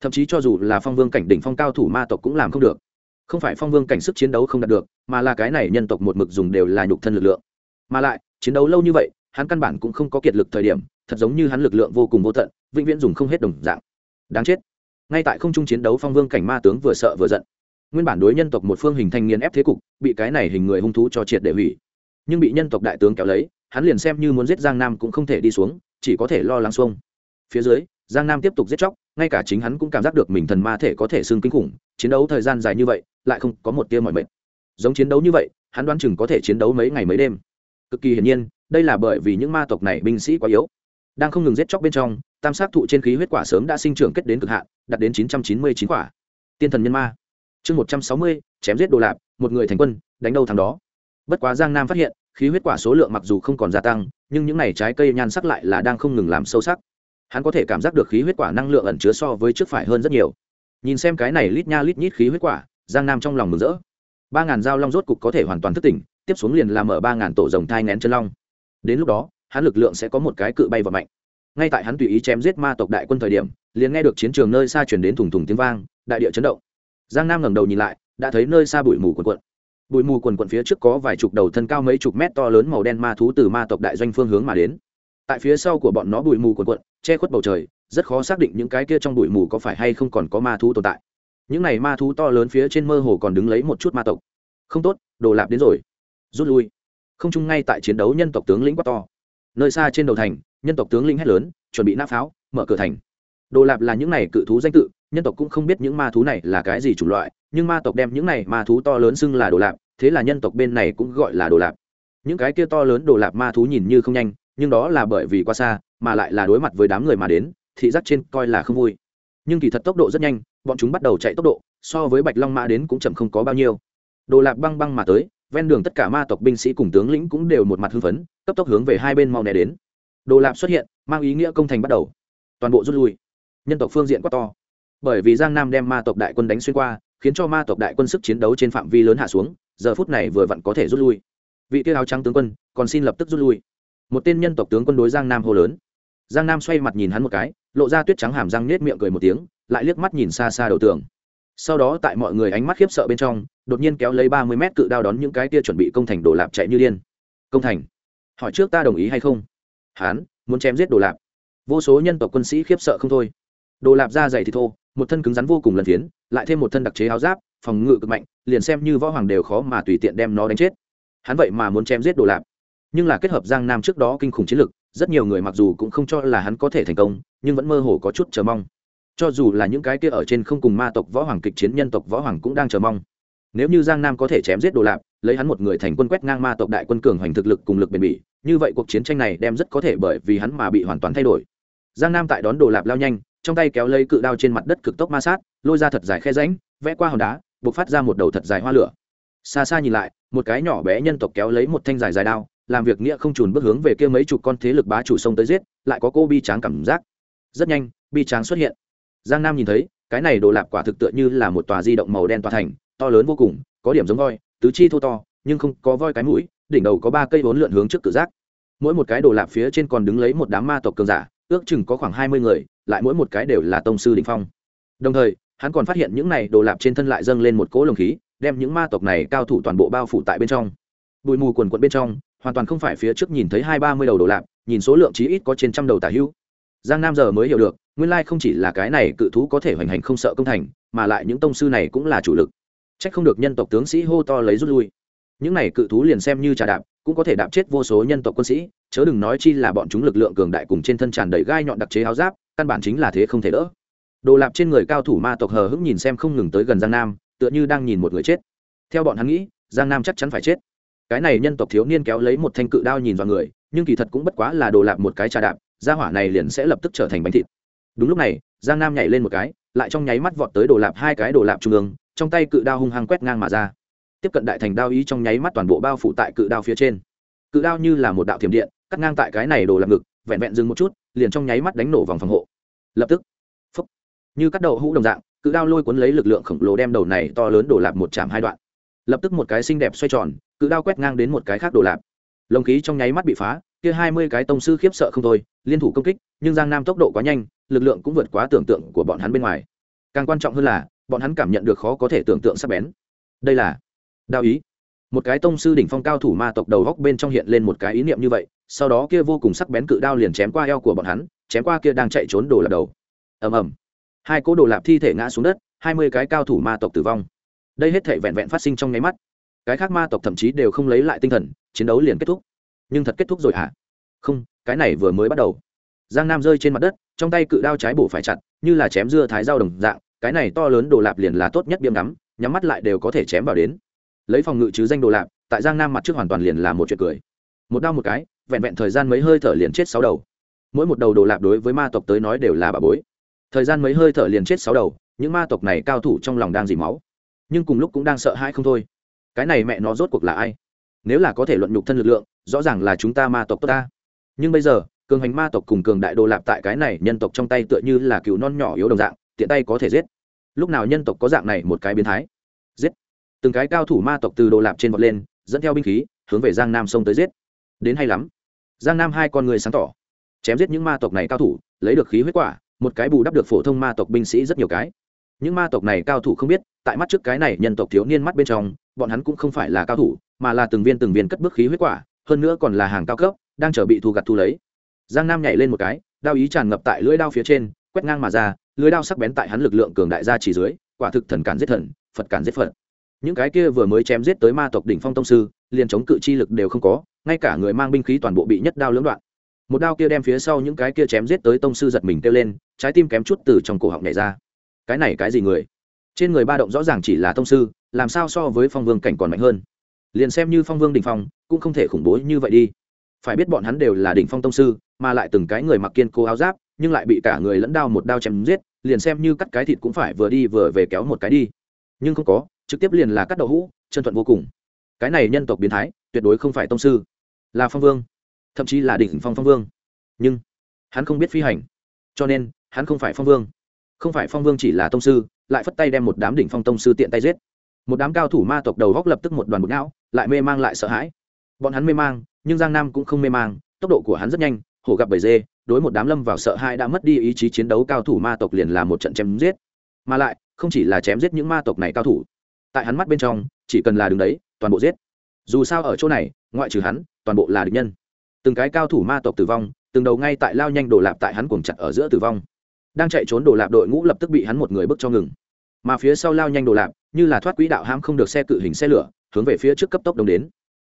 A: Thậm chí cho dù là phong vương cảnh đỉnh phong cao thủ ma tộc cũng làm không được. Không phải phong vương cảnh sức chiến đấu không đạt được, mà là cái này nhân tộc một mực dùng đều là nhục thân lực lượng. Mà lại, chiến đấu lâu như vậy, hắn căn bản cũng không có kiệt lực thời điểm, thật giống như hắn lực lượng vô cùng vô tận, vĩnh viễn dùng không hết đồng dạng. Đáng chết. Ngay tại không trung chiến đấu phong vương cảnh ma tướng vừa sợ vừa giận. Nguyên bản đối nhân tộc một phương hình thành nghiền ép thế cục, bị cái này hình người hung thú cho triệt để hủy. Nhưng bị nhân tộc đại tướng kéo lấy, hắn liền xem như muốn giết giang nam cũng không thể đi xuống, chỉ có thể lo lắng xuông phía dưới, giang nam tiếp tục giết chóc, ngay cả chính hắn cũng cảm giác được mình thần ma thể có thể xương kinh khủng, chiến đấu thời gian dài như vậy, lại không có một tia mọi mệt. Giống chiến đấu như vậy, hắn đoán chừng có thể chiến đấu mấy ngày mấy đêm. Cực kỳ hiển nhiên, đây là bởi vì những ma tộc này binh sĩ quá yếu. Đang không ngừng giết chóc bên trong, tam sát thụ trên khí huyết quả sớm đã sinh trưởng kết đến cực hạn, đạt đến chín trăm chín mươi chín quả. Tiên thần nhân ma. Chương một trăm sáu mươi, chém giết đồ lạp, một người thành quân, đánh đâu thằng đó. Bất quá giang nam phát hiện, khí huyết quả số lượng mặc dù không còn gia tăng, nhưng những n à y trái cây nhan sắc lại là đang không ngừng làm sâu sắc hắn có thể cảm giác được khí huyết quả năng lượng ẩn chứa so với trước phải hơn rất nhiều. Nhìn xem cái này lít nha lít nhít khí huyết quả, giang nam trong lòng mừng rỡ. Ba ngàn dao long rốt cục có thể hoàn toàn thức tỉnh, tiếp xuống liền làm ở ba ngàn tổ rồng thai ngén chân long. Đến lúc đó, hắn lực lượng sẽ có một cái cự bay và mạnh. Ngay tại hắn tùy ý chém giết ma tộc đại quân thời điểm, liền nghe được chiến trường nơi xa chuyển đến thùng thùng tiếng vang, đại địa chấn động. Giang nam ngẩng đầu nhìn lại, đã thấy nơi xa bụi mù quần quận bụi mù quần quận phía trước có vài chục đầu thân cao mấy chục mét to lớn màu đen ma thú từ ma tộc đại doanh phương hướng mà đến. Tại phía sau của bọn nó bụi mù quần quận che khuất bầu trời, rất khó xác định những cái kia trong bụi mù có phải hay không còn có ma thú tồn tại. Những này ma thú to lớn phía trên mơ hồ còn đứng lấy một chút ma tộc. Không tốt, đồ lạp đến rồi. Rút lui. Không chung ngay tại chiến đấu nhân tộc tướng lĩnh quá to. Nơi xa trên đầu thành, nhân tộc tướng lĩnh hét lớn, chuẩn bị nã pháo, mở cửa thành. Đồ lạp là những này cự thú danh tự, nhân tộc cũng không biết những ma thú này là cái gì chủng loại, nhưng ma tộc đem những này ma thú to lớn xưng là đồ lạp, thế là nhân tộc bên này cũng gọi là đồ lạp. Những cái kia to lớn đồ lạp ma thú nhìn như không nhanh, nhưng đó là bởi vì quá xa mà lại là đối mặt với đám người mà đến, thị giác trên coi là không vui. Nhưng kỳ thật tốc độ rất nhanh, bọn chúng bắt đầu chạy tốc độ, so với bạch long mã đến cũng chậm không có bao nhiêu. Đồ lạc băng băng mà tới, ven đường tất cả ma tộc binh sĩ cùng tướng lĩnh cũng đều một mặt hưng phấn, cấp tốc hướng về hai bên mau né đến. Đồ lạp xuất hiện, mang ý nghĩa công thành bắt đầu. Toàn bộ rút lui. Nhân tộc phương diện quá to. Bởi vì giang nam đem ma tộc đại quân đánh xuyên qua, khiến cho ma tộc đại quân sức chiến đấu trên phạm vi lớn hạ xuống, giờ phút này vừa vặn có thể rút lui. Vị tiêu áo trắng tướng quân, còn xin lập tức rút lui. Một tên nhân tộc tướng quân đối giang nam hô lớn giang nam xoay mặt nhìn hắn một cái, lộ ra tuyết trắng hàm răng nết miệng cười một tiếng, lại liếc mắt nhìn xa xa đầu tường. Sau đó tại mọi người ánh mắt khiếp sợ bên trong, đột nhiên kéo lấy ba mươi mét cự đao đón những cái kia chuẩn bị công thành đổ lạp chạy như điên. Công thành? Hỏi trước ta đồng ý hay không? Hán muốn chém giết đồ lạp. Vô số nhân tộc quân sĩ khiếp sợ không thôi. Đồ lạp da dày thì thô, một thân cứng rắn vô cùng lần tiến lại thêm một thân đặc chế áo giáp, phòng ngự cực mạnh, liền xem như võ hoàng đều khó mà tùy tiện đem nó đánh chết. Hắn vậy mà muốn chém giết đồ lạp. Nhưng là kết hợp giang nam trước đó kinh khủng chiến lực rất nhiều người mặc dù cũng không cho là hắn có thể thành công, nhưng vẫn mơ hồ có chút chờ mong. Cho dù là những cái kia ở trên không cùng ma tộc võ hoàng kịch chiến nhân tộc võ hoàng cũng đang chờ mong. Nếu như giang nam có thể chém giết đồ lạp, lấy hắn một người thành quân quét ngang ma tộc đại quân cường hoành thực lực cùng lực bền bỉ, như vậy cuộc chiến tranh này đem rất có thể bởi vì hắn mà bị hoàn toàn thay đổi. Giang nam tại đón đồ lạp lao nhanh, trong tay kéo lấy cự đao trên mặt đất cực tốc ma sát, lôi ra thật dài khe ránh vẽ qua hòn đá, buộc phát ra một đầu thật dài hoa lửa. Xa xa nhìn lại, một cái nhỏ bé nhân tộc kéo lấy một thanh dài dài đao làm việc nghĩa không trùn bước hướng về kia mấy chục con thế lực bá chủ sông tới giết, lại có cô bi tráng cảm giác. Rất nhanh, bi tráng xuất hiện. Giang nam nhìn thấy, cái này đồ lạp quả thực tựa như là một tòa di động màu đen tòa thành, to lớn vô cùng, có điểm giống voi, tứ chi thô to, nhưng không có voi cái mũi, đỉnh đầu có ba cây vốn lượn hướng trước cự giác. Mỗi một cái đồ lạp phía trên còn đứng lấy một đám ma tộc cường giả, ước chừng có khoảng hai mươi người, lại mỗi một cái đều là tông sư đình phong. Đồng thời, hắn còn phát hiện những này đồ lạp trên thân lại dâng lên một cỗ lồng khí, đem những ma tộc này cao thủ toàn bộ bao phủ tại bên trong. Bụi mù quần quận bên trong hoàn toàn không phải phía trước nhìn thấy hai ba mươi đầu đồ lạp, nhìn số lượng chí ít có trên trăm đầu tả hữu. Giang nam giờ mới hiểu được, nguyên lai không chỉ là cái này cự thú có thể hoành hành không sợ công thành, mà lại những tông sư này cũng là chủ lực. C h ắ c không được nhân tộc tướng sĩ hô to lấy rút lui. Những này cự thú liền xem như trà đạp, cũng có thể đạp chết vô số nhân tộc quân sĩ, chớ đừng nói chi là bọn chúng lực lượng cường đại cùng trên thân tràn đầy gai nhọn đặc chế áo giáp, căn bản chính là thế không thể đỡ. Đồ lạp trên người cao thủ ma tộc hờ hững nhìn xem không ngừng tới gần giang nam, tựa như đang nhìn một người chết. Theo bọn hắn nghĩ, giang nam chắc chắn phải chết cái này nhân tộc thiếu niên kéo lấy một thanh cự đao nhìn vào người nhưng kỳ thật cũng bất quá là đồ lạp một cái trà đạp gia hỏa này liền sẽ lập tức trở thành bánh thịt. Đúng lúc này giang nam nhảy lên một cái lại trong nháy mắt vọt tới đồ lạp hai cái đồ lạp trung ương trong tay cự đao hung hăng quét ngang mà ra. Tiếp cận đại thành đao ý trong nháy mắt toàn bộ bao phủ tại cự đao phía trên. Cự đao như là một đạo thiểm điện cắt ngang tại cái này đồ làm ngực vẹn vẹn dừng một chút liền trong nháy mắt đánh nổ vòng phòng hộ. Lập tức phúc, như cắt đầu hũ đồng dạng cự đao lôi cuốn lấy lực lượng khổng lồ đem đầu này to lớn đổ lạp một chạm hai đoạn lập tức một cái xinh đẹp xoay tròn, cự đao quét ngang đến một cái khác đổ lạp. Lồng khí trong nháy mắt bị phá, kia hai mươi cái tông sư khiếp sợ không thôi, liên thủ công kích, nhưng giang nam tốc độ quá nhanh, lực lượng cũng vượt quá tưởng tượng của bọn hắn bên ngoài. Càng quan trọng hơn là, bọn hắn cảm nhận được khó có thể tưởng tượng sắc bén. Đây là đao ý. Một cái tông sư đỉnh phong cao thủ ma tộc đầu góc bên trong hiện lên một cái ý niệm như vậy, sau đó kia vô cùng sắc bén cự đao liền chém qua eo của bọn hắn, chém qua kia đang chạy trốn đồ lạp đầu. Ầm ầm. Hai cỗ đồ lạp thi thể ngã xuống đất, hai mươi cái cao thủ ma tộc tử vong đây hết thể vẹn vẹn phát sinh trong nháy mắt. Cái khác ma tộc thậm chí đều không lấy lại tinh thần, chiến đấu liền kết thúc. Nhưng thật kết thúc rồi hả? À? không, cái này vừa mới bắt đầu. Giang nam rơi trên mặt đất, trong tay cự đao trái bổ phải chặt, như là chém dưa thái dao đồng dạng, cái này to lớn đồ lạp liền là tốt nhất biếm ngắm, nhắm mắt lại đều có thể chém vào đến. Lấy phòng ngự chứ danh đồ lạp, tại giang nam mặt trước hoàn toàn liền là một chuyện cười. Một đau một cái, vẹn vẹn thời gian mấy hơi thở liền chết sáu đầu. Mỗi một đầu đồ lạp đối với ma tộc tới nói đều là bà bối. Thời gian mấy hơi thở liền chết sáu đầu, những ma tộc này cao thủ trong lòng đang dì máu nhưng cùng lúc cũng đang sợ hãi không thôi. Cái này mẹ nó rốt cuộc là ai? Nếu là có thể luận nhục thân lực lượng, rõ ràng là chúng ta ma tộc tốt ta. Nhưng bây giờ, cường hành ma tộc cùng cường đại đồ lạp tại cái này nhân tộc trong tay tựa như là cừu non nhỏ yếu đồng dạng, tiện tay có thể giết. Lúc nào nhân tộc có dạng này một cái biến thái? Giết. Từng cái cao thủ ma tộc từ đồ lạp trên vọt lên, dẫn theo binh khí, hướng về giang nam sông tới giết. Đến hay lắm. Giang nam hai con người sáng tỏ. Chém giết những ma tộc này cao thủ, lấy được khí huyết quả, một cái bù đắp được phổ thông ma tộc binh sĩ rất nhiều cái những ma tộc này cao thủ không biết, tại mắt trước cái này nhân tộc thiếu niên mắt bên trong, bọn hắn cũng không phải là cao thủ, mà là từng viên từng viên cất bước khí huyết quả, hơn nữa còn là hàng cao cấp, đang chờ bị thu gặt thu lấy. Giang nam nhảy lên một cái, đao ý tràn ngập tại lưỡi đao phía trên, quét ngang mà ra, lưỡi đao sắc bén tại hắn lực lượng cường đại ra chỉ dưới, quả thực thần cản giết thần, phật cản giết phật. Những cái kia vừa mới chém giết tới ma tộc đỉnh phong tông sư, liền chống cự chi lực đều không có, ngay cả người mang binh khí toàn bộ bị nhất đao lưỡng đoạn. Một đao kia đem phía sau những cái kia chém giết tới tông sư giật mình kêu lên, trái tim kém chút từ trong cổ họng nhảy ra cái này cái gì người? Trên người ba động rõ ràng chỉ là tông sư, làm sao so với phong vương cảnh còn mạnh hơn? Liền xem như phong vương đỉnh phong, cũng không thể khủng bố như vậy đi. Phải biết bọn hắn đều là đỉnh phong tông sư, mà lại từng cái người mặc kiên cố áo giáp, nhưng lại bị cả người lẫn đao một đao chém giết, liền xem như cắt cái thịt cũng phải vừa đi vừa về kéo một cái đi. Nhưng không có, trực tiếp liền là cắt đậu hũ, chân thuận vô cùng. Cái này nhân tộc biến thái, tuyệt đối không phải tông sư. Là phong vương, thậm chí là đỉnh phong phong vương. Nhưng, hắn không biết phi hành. Cho nên, hắn không phải phong vương không phải phong vương chỉ là tông sư, lại phất tay đem một đám đỉnh phong tông sư tiện tay giết. Một đám cao thủ ma tộc đầu góc lập tức một đoàn bột não, lại mê mang lại sợ hãi. Bọn hắn mê mang, nhưng giang nam cũng không mê mang, tốc độ của hắn rất nhanh, hổ gặp bầy dê, đối một đám lâm vào sợ hãi đã mất đi ý chí chiến đấu cao thủ ma tộc liền là một trận chém giết. Mà lại, không chỉ là chém giết những ma tộc này cao thủ, tại hắn mắt bên trong, chỉ cần là đứng đấy, toàn bộ giết. Dù sao ở chỗ này, ngoại trừ hắn, toàn bộ là địch nhân. Từng cái cao thủ ma tộc tử vong, từng đầu ngay tại lao nhanh đổ lạp tại hắn cuồng chặt ở giữa tử vong đang chạy trốn đồ lạp đội ngũ lập tức bị hắn một người bước cho ngừng. Mà phía sau lao nhanh đồ lạp, như là thoát quỹ đạo hãm không được xe cự hình xe lửa, hướng về phía trước cấp tốc đông đến.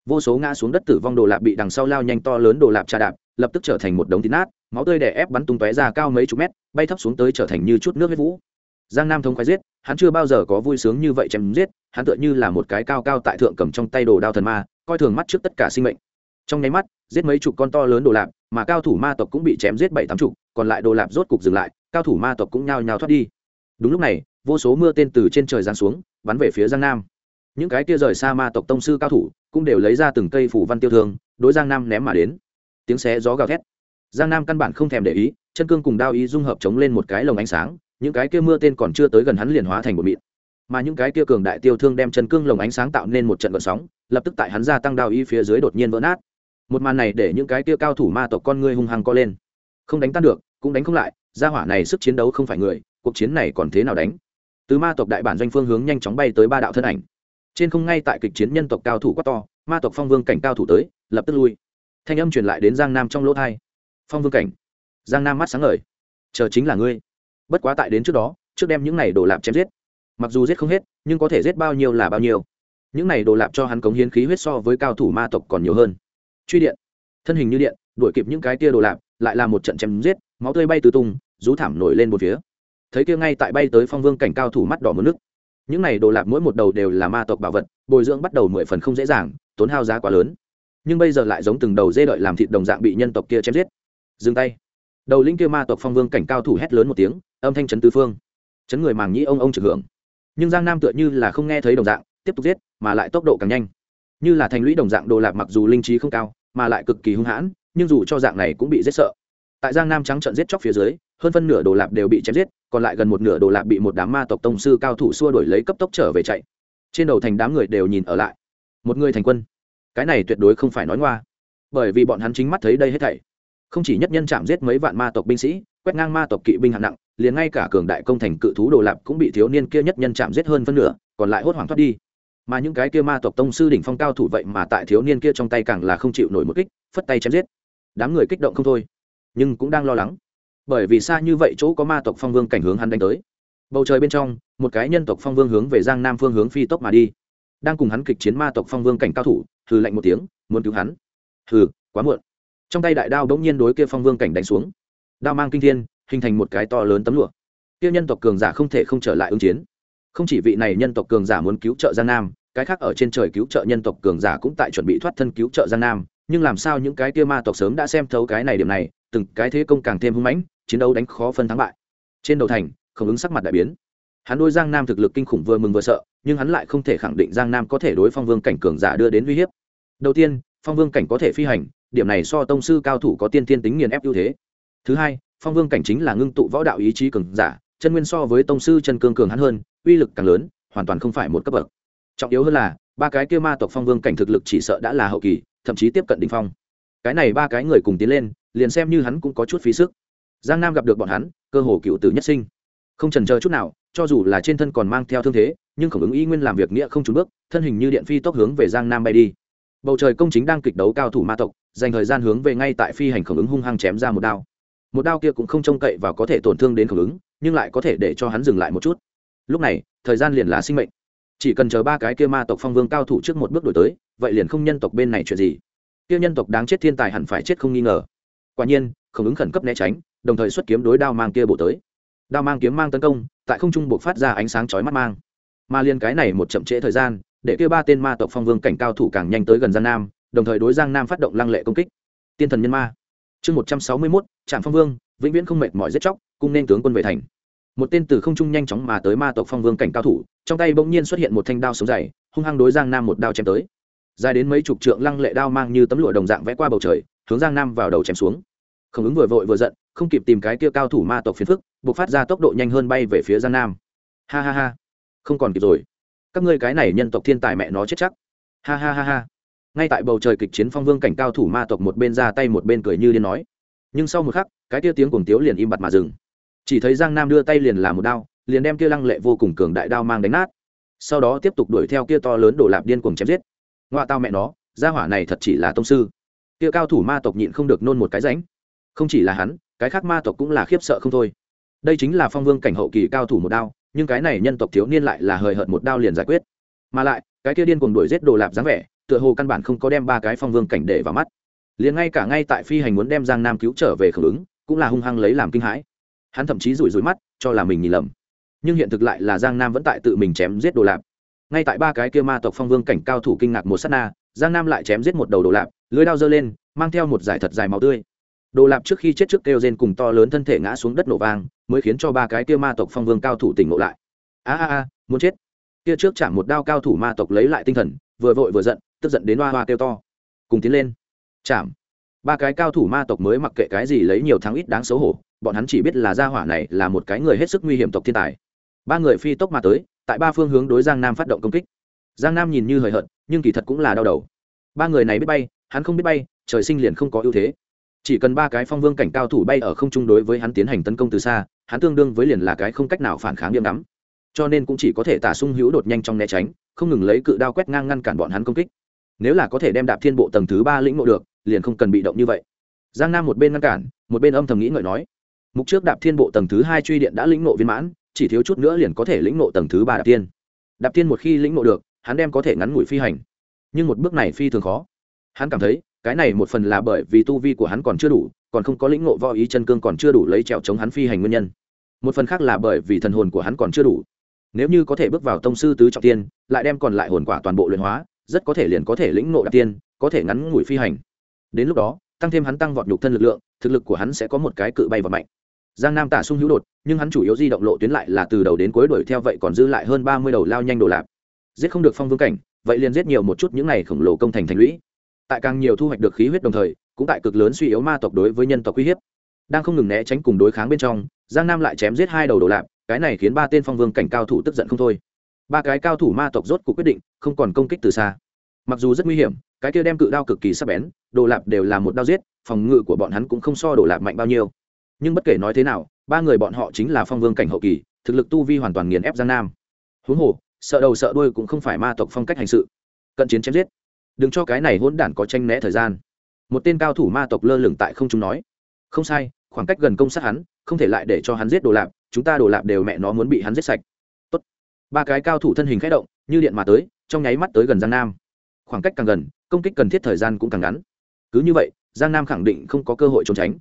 A: Vô số ngã xuống đất tử vong đồ lạp bị đằng sau lao nhanh to lớn đồ lạp trà đạp, lập tức trở thành một đống thịt nát, máu tươi đè ép bắn tung tóe ra cao mấy chục mét, bay thấp xuống tới trở thành như chút nước huyết vũ. Giang nam thông khoái giết, hắn chưa bao giờ có vui sướng như vậy chém giết, hắn tựa như là một cái cao cao tại thượng cầm trong tay đồ đao thần ma, coi thường mắt trước tất cả sinh mệnh. Trong nháy mắt, giết mấy chục con to lớn đồ lạp mà cao thủ ma tộc cũng bị chém giết bảy tám chục, còn lại đồ lạp rốt cục dừng lại, cao thủ ma tộc cũng nhao nhao thoát đi. Đúng lúc này, vô số mưa tên từ trên trời giáng xuống, bắn về phía giang nam. Những cái kia rời xa ma tộc tông sư cao thủ cũng đều lấy ra từng cây phủ văn tiêu thương, đối giang nam ném mà đến. Tiếng xé gió gào thét. Giang nam căn bản không thèm để ý, chân cương cùng đao ý dung hợp chống lên một cái lồng ánh sáng, những cái kia mưa tên còn chưa tới gần hắn liền hóa thành một mịn. Mà những cái kia cường đại tiêu thương đem chân cương lồng ánh sáng tạo nên một trận vận sóng, lập tức tại hắn gia tăng đao ý phía dưới đột nhiên vỡ nát một màn này để những cái kia cao thủ ma tộc con ngươi hung hăng co lên. Không đánh tan được, cũng đánh không lại, gia hỏa này sức chiến đấu không phải người, cuộc chiến này còn thế nào đánh? Từ ma tộc đại bản doanh phương hướng nhanh chóng bay tới ba đạo thân ảnh. Trên không ngay tại kịch chiến nhân tộc cao thủ quá to, ma tộc phong vương cảnh cao thủ tới, lập tức lui. Thanh âm truyền lại đến giang nam trong lỗ thai phong vương cảnh. Giang nam mắt sáng ngời. Chờ chính là ngươi. Bất quá tại đến trước đó, trước đem những này đồ lạp chém giết. Mặc dù giết không hết, nhưng có thể giết bao nhiêu là bao nhiêu. Những này đồ lạp cho hắn cống hiến khí huyết so với cao thủ ma tộc còn nhiều hơn truy điện. Thân hình như điện, đuổi kịp những cái tia đồ lạp, lại là một trận chém giết, máu tươi bay tứ tung, rú thảm nổi lên một phía. Thấy kia ngay tại bay tới phong vương cảnh cao thủ mắt đỏ mướn nước. Những này đồ lạp mỗi một đầu đều là ma tộc bảo vật, bồi dưỡng bắt đầu mười phần không dễ dàng, tốn hao giá quá lớn. Nhưng bây giờ lại giống từng đầu dê đợi làm thịt đồng dạng bị nhân tộc kia chém giết. Dừng tay. Đầu linh kia ma tộc phong vương cảnh cao thủ hét lớn một tiếng, âm thanh chấn tứ phương. Chấn người màng nhĩ ông ông trực hưởng. Nhưng giang nam tựa như là không nghe thấy đồng dạng, tiếp tục giết, mà lại tốc độ càng nhanh. Như là thành lũy đồng dạng đồ lạp mặc dù linh trí không cao mà lại cực kỳ hung hãn, nhưng dù cho dạng này cũng bị giết sợ. Tại giang nam trắng trận giết chóc phía dưới, hơn phân nửa đồ lạp đều bị chém giết, còn lại gần một nửa đồ lạp bị một đám ma tộc tông sư cao thủ xua đuổi lấy cấp tốc trở về chạy. Trên đầu thành đám người đều nhìn ở lại. Một người thành quân. Cái này tuyệt đối không phải nói ngoa. Bởi vì bọn hắn chính mắt thấy đây hết thảy. Không chỉ nhất nhân chạm giết mấy vạn ma tộc binh sĩ, quét ngang ma tộc kỵ binh hạng nặng, liền ngay cả cường đại công thành cự thú đồ lạp cũng bị thiếu niên kia nhất nhân chạm giết hơn phân nửa, còn lại hốt hoảng thoát đi mà những cái kia ma tộc tông sư đỉnh phong cao thủ vậy mà tại thiếu niên kia trong tay càng là không chịu nổi một kích, phất tay chém giết. Đám người kích động không thôi, nhưng cũng đang lo lắng, bởi vì xa như vậy chỗ có ma tộc phong vương cảnh hướng hắn đánh tới. Bầu trời bên trong, một cái nhân tộc phong vương hướng về giang nam phương hướng phi tốc mà đi. Đang cùng hắn kịch chiến ma tộc phong vương cảnh cao thủ, hừ lạnh một tiếng, muốn cứu hắn. Hừ, quá muộn. Trong tay đại đao bỗng nhiên đối kia phong vương cảnh đánh xuống. Đao mang kinh thiên, hình thành một cái to lớn tấm lụa. Kia nhân tộc cường giả không thể không trở lại ứng chiến không chỉ vị này nhân tộc cường giả muốn cứu trợ giang nam, cái khác ở trên trời cứu trợ nhân tộc cường giả cũng tại chuẩn bị thoát thân cứu trợ giang nam. Nhưng làm sao những cái kia ma tộc sớm đã xem thấu cái này điểm này, từng cái thế công càng thêm hung mãnh, chiến đấu đánh khó phân thắng bại. Trên đầu thành, không ứng sắc mặt đại biến. Hắn đôi giang nam thực lực kinh khủng vừa mừng vừa sợ, nhưng hắn lại không thể khẳng định giang nam có thể đối phong vương cảnh cường giả đưa đến uy hiếp. Đầu tiên, phong vương cảnh có thể phi hành, điểm này so tông sư cao thủ có tiên thiên tính nghiền ép ưu thế. Thứ hai, phong vương cảnh chính là ngưng tụ võ đạo ý chí cường giả, chân nguyên so với tông sư chân cương cường hắn hơn uy lực càng lớn, hoàn toàn không phải một cấp bậc. Trọng yếu hơn là, ba cái kia ma tộc phong vương cảnh thực lực chỉ sợ đã là hậu kỳ, thậm chí tiếp cận đỉnh phong. Cái này ba cái người cùng tiến lên, liền xem như hắn cũng có chút phí sức. Giang nam gặp được bọn hắn, cơ hồ cựu tử nhất sinh. Không trần chờ chút nào, cho dù là trên thân còn mang theo thương thế, nhưng khổng ứng y nguyên làm việc nghĩa không trốn bước, thân hình như điện phi tốc hướng về giang nam bay đi. Bầu trời công chính đang kịch đấu cao thủ ma tộc, dành thời gian hướng về ngay tại phi hành khổng ứng hung hăng chém ra một đao. Một đao kia cũng không trông cậy và có thể tổn thương đến khổng ứng, nhưng lại có thể để cho hắn dừng lại một chút lúc này, thời gian liền là sinh mệnh. Chỉ cần chờ ba cái kia ma tộc phong vương cao thủ trước một bước đổi tới, vậy liền không nhân tộc bên này chuyện gì. Kia nhân tộc đáng chết thiên tài hẳn phải chết không nghi ngờ. Quả nhiên, không ứng khẩn cấp né tránh, đồng thời xuất kiếm đối đao mang kia bổ tới. Đao mang kiếm mang tấn công, tại không trung buộc phát ra ánh sáng chói mắt mang. Mà liên cái này một chậm trễ thời gian, để kia ba tên ma tộc phong vương cảnh cao thủ càng nhanh tới gần giang nam, đồng thời đối giang nam phát động lăng lệ công kích. Tiên thần nhân ma. Chương một trăm sáu mươi mốt, trạm phong vương, vĩnh viễn không mệt mỏi giết chóc, cung nên tướng quân về thành một tên từ không trung nhanh chóng mà tới ma tộc phong vương cảnh cao thủ, trong tay bỗng nhiên xuất hiện một thanh đao sống dày, hung hăng đối giang nam một đao chém tới. Dài đến mấy chục trượng lăng lệ đao mang như tấm lụa đồng dạng vẽ qua bầu trời, hướng giang nam vào đầu chém xuống. Không ứng vừa vội vừa giận, không kịp tìm cái kia cao thủ ma tộc phiền phức buộc phát ra tốc độ nhanh hơn bay về phía giang nam. Ha ha ha, không còn kịp rồi. Các ngươi cái này nhân tộc thiên tài mẹ nó chết chắc. Ha ha ha ha. Ngay tại bầu trời kịch chiến phong vương cảnh cao thủ ma tộc một bên ra tay một bên cười như điên nói. Nhưng sau một khắc, cái kia tiếng cuồng tiếu liền im bặt mà dừng chỉ thấy giang nam đưa tay liền làm một đao, liền đem kia lăng lệ vô cùng cường đại đao mang đánh nát. Sau đó tiếp tục đuổi theo kia to lớn đổ lạp điên cuồng chém giết. Ngoa tao mẹ nó, gia hỏa này thật chỉ là tông sư. Kia cao thủ ma tộc nhịn không được nôn một cái ránh. Không chỉ là hắn, cái khác ma tộc cũng là khiếp sợ không thôi. Đây chính là phong vương cảnh hậu kỳ cao thủ một đao, nhưng cái này nhân tộc thiếu niên lại là hời hợt một đao liền giải quyết. Mà lại, cái kia điên cuồng đuổi giết đồ lạp dáng vẻ, tựa hồ căn bản không có đem ba cái phong vương cảnh để vào mắt. Liền ngay cả ngay tại phi hành muốn đem giang nam cứu trở về khẩu ứng, cũng là hung hăng lấy làm kinh hãi hắn thậm chí rủi rủi mắt, cho là mình nhìn lầm. Nhưng hiện thực lại là giang nam vẫn tại tự mình chém giết đồ lạp. Ngay tại ba cái kia ma tộc phong vương cảnh cao thủ kinh ngạc một s á t na, giang nam lại chém giết một đầu đồ lạp, lưới đao giơ lên, mang theo một giải thật dài màu tươi. Đồ lạp trước khi chết trước kêu rên cùng to lớn thân thể ngã xuống đất nổ vang, mới khiến cho ba cái kia ma tộc phong vương cao thủ tỉnh ngộ lại. A a a, muốn chết. Kia trước chạm một đao cao thủ ma tộc lấy lại tinh thần, vừa vội vừa giận, tức giận đến hoa hoa kêu to. Cùng tiến lên. Chạm. Ba cái cao thủ ma tộc mới mặc kệ cái gì lấy nhiều thắng ít đáng xấu hổ bọn hắn chỉ biết là gia hỏa này là một cái người hết sức nguy hiểm tộc thiên tài. Ba người phi tốc mà tới, tại ba phương hướng đối giang nam phát động công kích. Giang nam nhìn như hời hợt, nhưng kỳ thật cũng là đau đầu. Ba người này biết bay, hắn không biết bay, trời sinh liền không có ưu thế. Chỉ cần ba cái phong vương cảnh cao thủ bay ở không trung đối với hắn tiến hành tấn công từ xa, hắn tương đương với liền là cái không cách nào phản kháng nghiêm đắm cho nên cũng chỉ có thể tả sung hữu đột nhanh trong né tránh, không ngừng lấy cự đao quét ngang ngăn cản bọn hắn công kích. Nếu là có thể đem đạp thiên bộ tầng thứ ba lĩnh ngộ được, liền không cần bị động như vậy. Giang nam một bên ngăn cản, một bên âm thầm nghĩ ngợi nói mục trước đạp thiên bộ tầng thứ hai truy điện đã lĩnh ngộ viên mãn, chỉ thiếu chút nữa liền có thể lĩnh ngộ tầng thứ ba đạp tiên đạp tiên một khi lĩnh ngộ được, hắn đem có thể ngắn ngủi phi hành. Nhưng một bước này phi thường khó. Hắn cảm thấy, cái này một phần là bởi vì tu vi của hắn còn chưa đủ, còn không có lĩnh ngộ võ ý chân cương còn chưa đủ lấy trèo chống hắn phi hành nguyên nhân. Một phần khác là bởi vì thần hồn của hắn còn chưa đủ. Nếu như có thể bước vào tông sư tứ trọng tiên, lại đem còn lại hồn quả toàn bộ luyện hóa, rất có thể liền có thể lĩnh ngộ đạp tiên có thể ngắn ngủi phi hành. Đến lúc đó, tăng thêm hắn tăng vọt nhục thân lực lượng, thực lực của hắn sẽ có một cái cự bay và mạnh giang nam tả sung hữu đột, nhưng hắn chủ yếu di động lộ tuyến lại là từ đầu đến cuối đuổi theo vậy còn dư lại hơn ba mươi đầu lao nhanh đồ lạp. Giết không được phong vương cảnh, vậy liền giết nhiều một chút những này khổng lồ công thành thành lũy. Tại càng nhiều thu hoạch được khí huyết đồng thời, cũng tại cực lớn suy yếu ma tộc đối với nhân tộc uy hiếp. Đang không ngừng né tránh cùng đối kháng bên trong, giang nam lại chém giết hai đầu đồ lạp, cái này khiến ba tên phong vương cảnh cao thủ tức giận không thôi. Ba cái cao thủ ma tộc rốt cuộc quyết định, không còn công kích từ xa. Mặc dù rất nguy hiểm, cái kia đem cự đao cực kỳ sắc bén, đồ lạp đều là một đao giết, phòng ngự của bọn hắn cũng không so đồ lạp mạnh bao nhiêu nhưng bất kể nói thế nào, ba người bọn họ chính là phong vương cảnh hậu kỳ, thực lực tu vi hoàn toàn nghiền ép giang nam. Huống hồ, sợ đầu sợ đuôi cũng không phải ma tộc phong cách hành sự. Cận chiến chém giết. Đừng cho cái này hỗn đản có tranh né thời gian. Một tên cao thủ ma tộc lơ lửng tại không chúng nói. Không sai, khoảng cách gần công sát hắn, không thể lại để cho hắn giết đồ lạp, chúng ta đồ lạp đều mẹ nó muốn bị hắn giết sạch. Tốt. ba cái cao thủ thân hình khẽ động, như điện mà tới, trong nháy mắt tới gần giang nam. Khoảng cách càng gần, công kích cần thiết thời gian cũng càng ngắn. Cứ như vậy, giang nam khẳng định không có cơ hội trốn tránh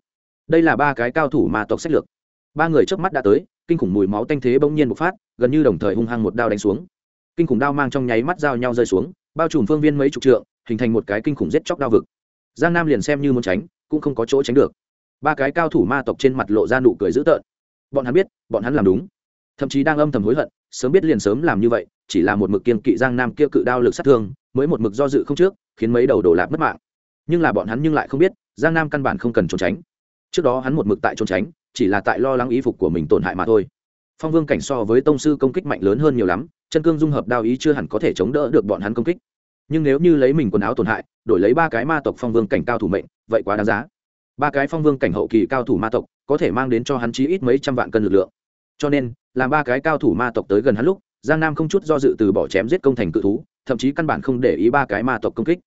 A: đây là ba cái cao thủ ma tộc sách lược. Ba người trước mắt đã tới, kinh khủng mùi máu tanh thế bỗng nhiên bộc phát, gần như đồng thời hung hăng một đao đánh xuống. Kinh khủng đao mang trong nháy mắt giao nhau rơi xuống, bao trùm phương viên mấy chục trượng, hình thành một cái kinh khủng giết chóc đao vực. Giang nam liền xem như muốn tránh, cũng không có chỗ tránh được. Ba cái cao thủ ma tộc trên mặt lộ ra nụ cười dữ tợn. Bọn hắn biết, bọn hắn làm đúng. Thậm chí đang âm thầm hối hận, sớm biết liền sớm làm như vậy, chỉ là một mực kiên kỵ giang nam kia cự đao lực sát thương, mới một mực do dự không trước, khiến mấy đầu đổ lạp mất mạng. Nhưng là bọn hắn nhưng lại không biết, giang nam căn bản không cần trốn tránh trước đó hắn một mực tại trốn tránh, chỉ là tại lo lắng ý phục của mình tổn hại mà thôi. Phong vương cảnh so với tông sư công kích mạnh lớn hơn nhiều lắm, chân cương dung hợp đao ý chưa hẳn có thể chống đỡ được bọn hắn công kích. Nhưng nếu như lấy mình quần áo tổn hại, đổi lấy ba cái ma tộc phong vương cảnh cao thủ mệnh, vậy quá đáng giá. Ba cái phong vương cảnh hậu kỳ cao thủ ma tộc có thể mang đến cho hắn chí ít mấy trăm vạn cân lực lượng. Cho nên, làm ba cái cao thủ ma tộc tới gần hắn lúc, giang nam không chút do dự từ bỏ chém giết công thành cự thú, thậm chí căn bản không để ý ba cái ma tộc công kích.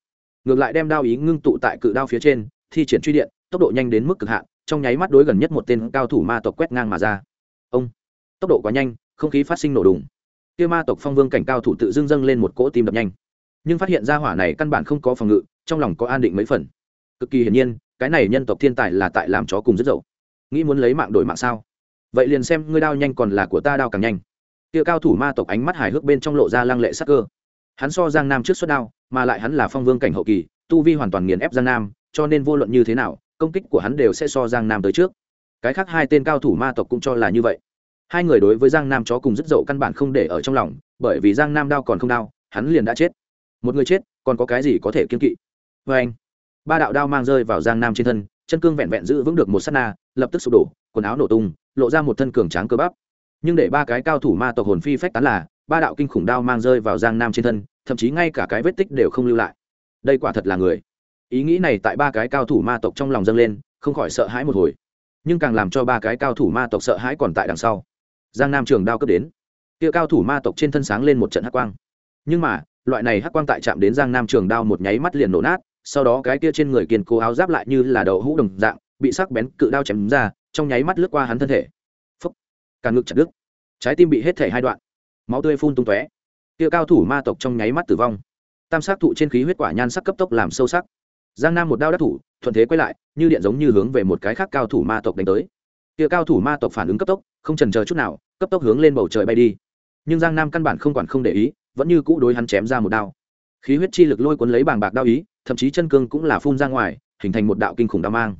A: Ngược lại đem đao ý ngưng tụ tại cự đao phía trên, thi triển truy điện, tốc độ nhanh đến mức cực hạn trong nháy mắt đối gần nhất một tên cao thủ ma tộc quét ngang mà ra. Ông, tốc độ quá nhanh, không khí phát sinh nổ đùng. Kia ma tộc phong vương cảnh cao thủ tự dưng dâng lên một cỗ tim đập nhanh. Nhưng phát hiện ra hỏa này căn bản không có phòng ngự, trong lòng có an định mấy phần. Cực kỳ hiển nhiên, cái này nhân tộc thiên tài là tại làm chó cùng rất dậu. Nghĩ muốn lấy mạng đổi mạng sao? Vậy liền xem ngươi đao nhanh còn là của ta đao càng nhanh. Kia cao thủ ma tộc ánh mắt hài hước bên trong lộ ra lăng lệ sắc cơ. Hắn so giang nam trước suất đao, mà lại hắn là phong vương cảnh hậu kỳ, tu vi hoàn toàn nghiền ép giang nam, cho nên vô luận như thế nào công kích của hắn đều sẽ so giang nam tới trước. Cái khác hai tên cao thủ ma tộc cũng cho là như vậy. Hai người đối với giang nam chó cùng rất dậu căn bản không để ở trong lòng, bởi vì giang nam đao còn không đao, hắn liền đã chết. Một người chết, còn có cái gì có thể kiên kỵ? Vê anh, ba đạo đao mang rơi vào giang nam trên thân, chân cương vẹn vẹn giữ vững được một s á t na, lập tức sụp đổ, quần áo nổ tung, lộ ra một thân cường tráng cơ bắp. Nhưng để ba cái cao thủ ma tộc hồn phi phách tán là, ba đạo kinh khủng đao mang rơi vào giang nam trên thân, thậm chí ngay cả cái vết tích đều không lưu lại. Đây quả thật là người ý nghĩ này tại ba cái cao thủ ma tộc trong lòng dâng lên, không khỏi sợ hãi một hồi. Nhưng càng làm cho ba cái cao thủ ma tộc sợ hãi còn tại đằng sau. Giang nam trường đao cấp đến. Kia cao thủ ma tộc trên thân sáng lên một trận hắc quang. Nhưng mà, loại này hắc quang tại chạm đến giang nam trường đao một nháy mắt liền nổ nát, sau đó cái kia trên người kiên cố áo giáp lại như là đậu hũ đồng dạng, bị sắc bén cự đao chém ra, trong nháy mắt lướt qua hắn thân thể. Phúc. Càng ngực chặt đứt. Trái tim bị hết thể hai đoạn. Máu tươi phun tung tóe. Kia cao thủ ma tộc trong nháy mắt tử vong. Tam sát thụ trên khí huyết quả nhan sắc cấp tốc làm sâu sắc giang nam một đao đắc thủ, thuận thế quay lại, như điện giống như hướng về một cái khác cao thủ ma tộc đánh tới. Kia cao thủ ma tộc phản ứng cấp tốc, không trần chờ chút nào, cấp tốc hướng lên bầu trời bay đi. Nhưng giang nam căn bản không quản không để ý, vẫn như cũ đối hắn chém ra một đao. Khí huyết chi lực lôi cuốn lấy bàng bạc đao ý, thậm chí chân cương cũng là phun ra ngoài, hình thành một đạo kinh khủng đao mang.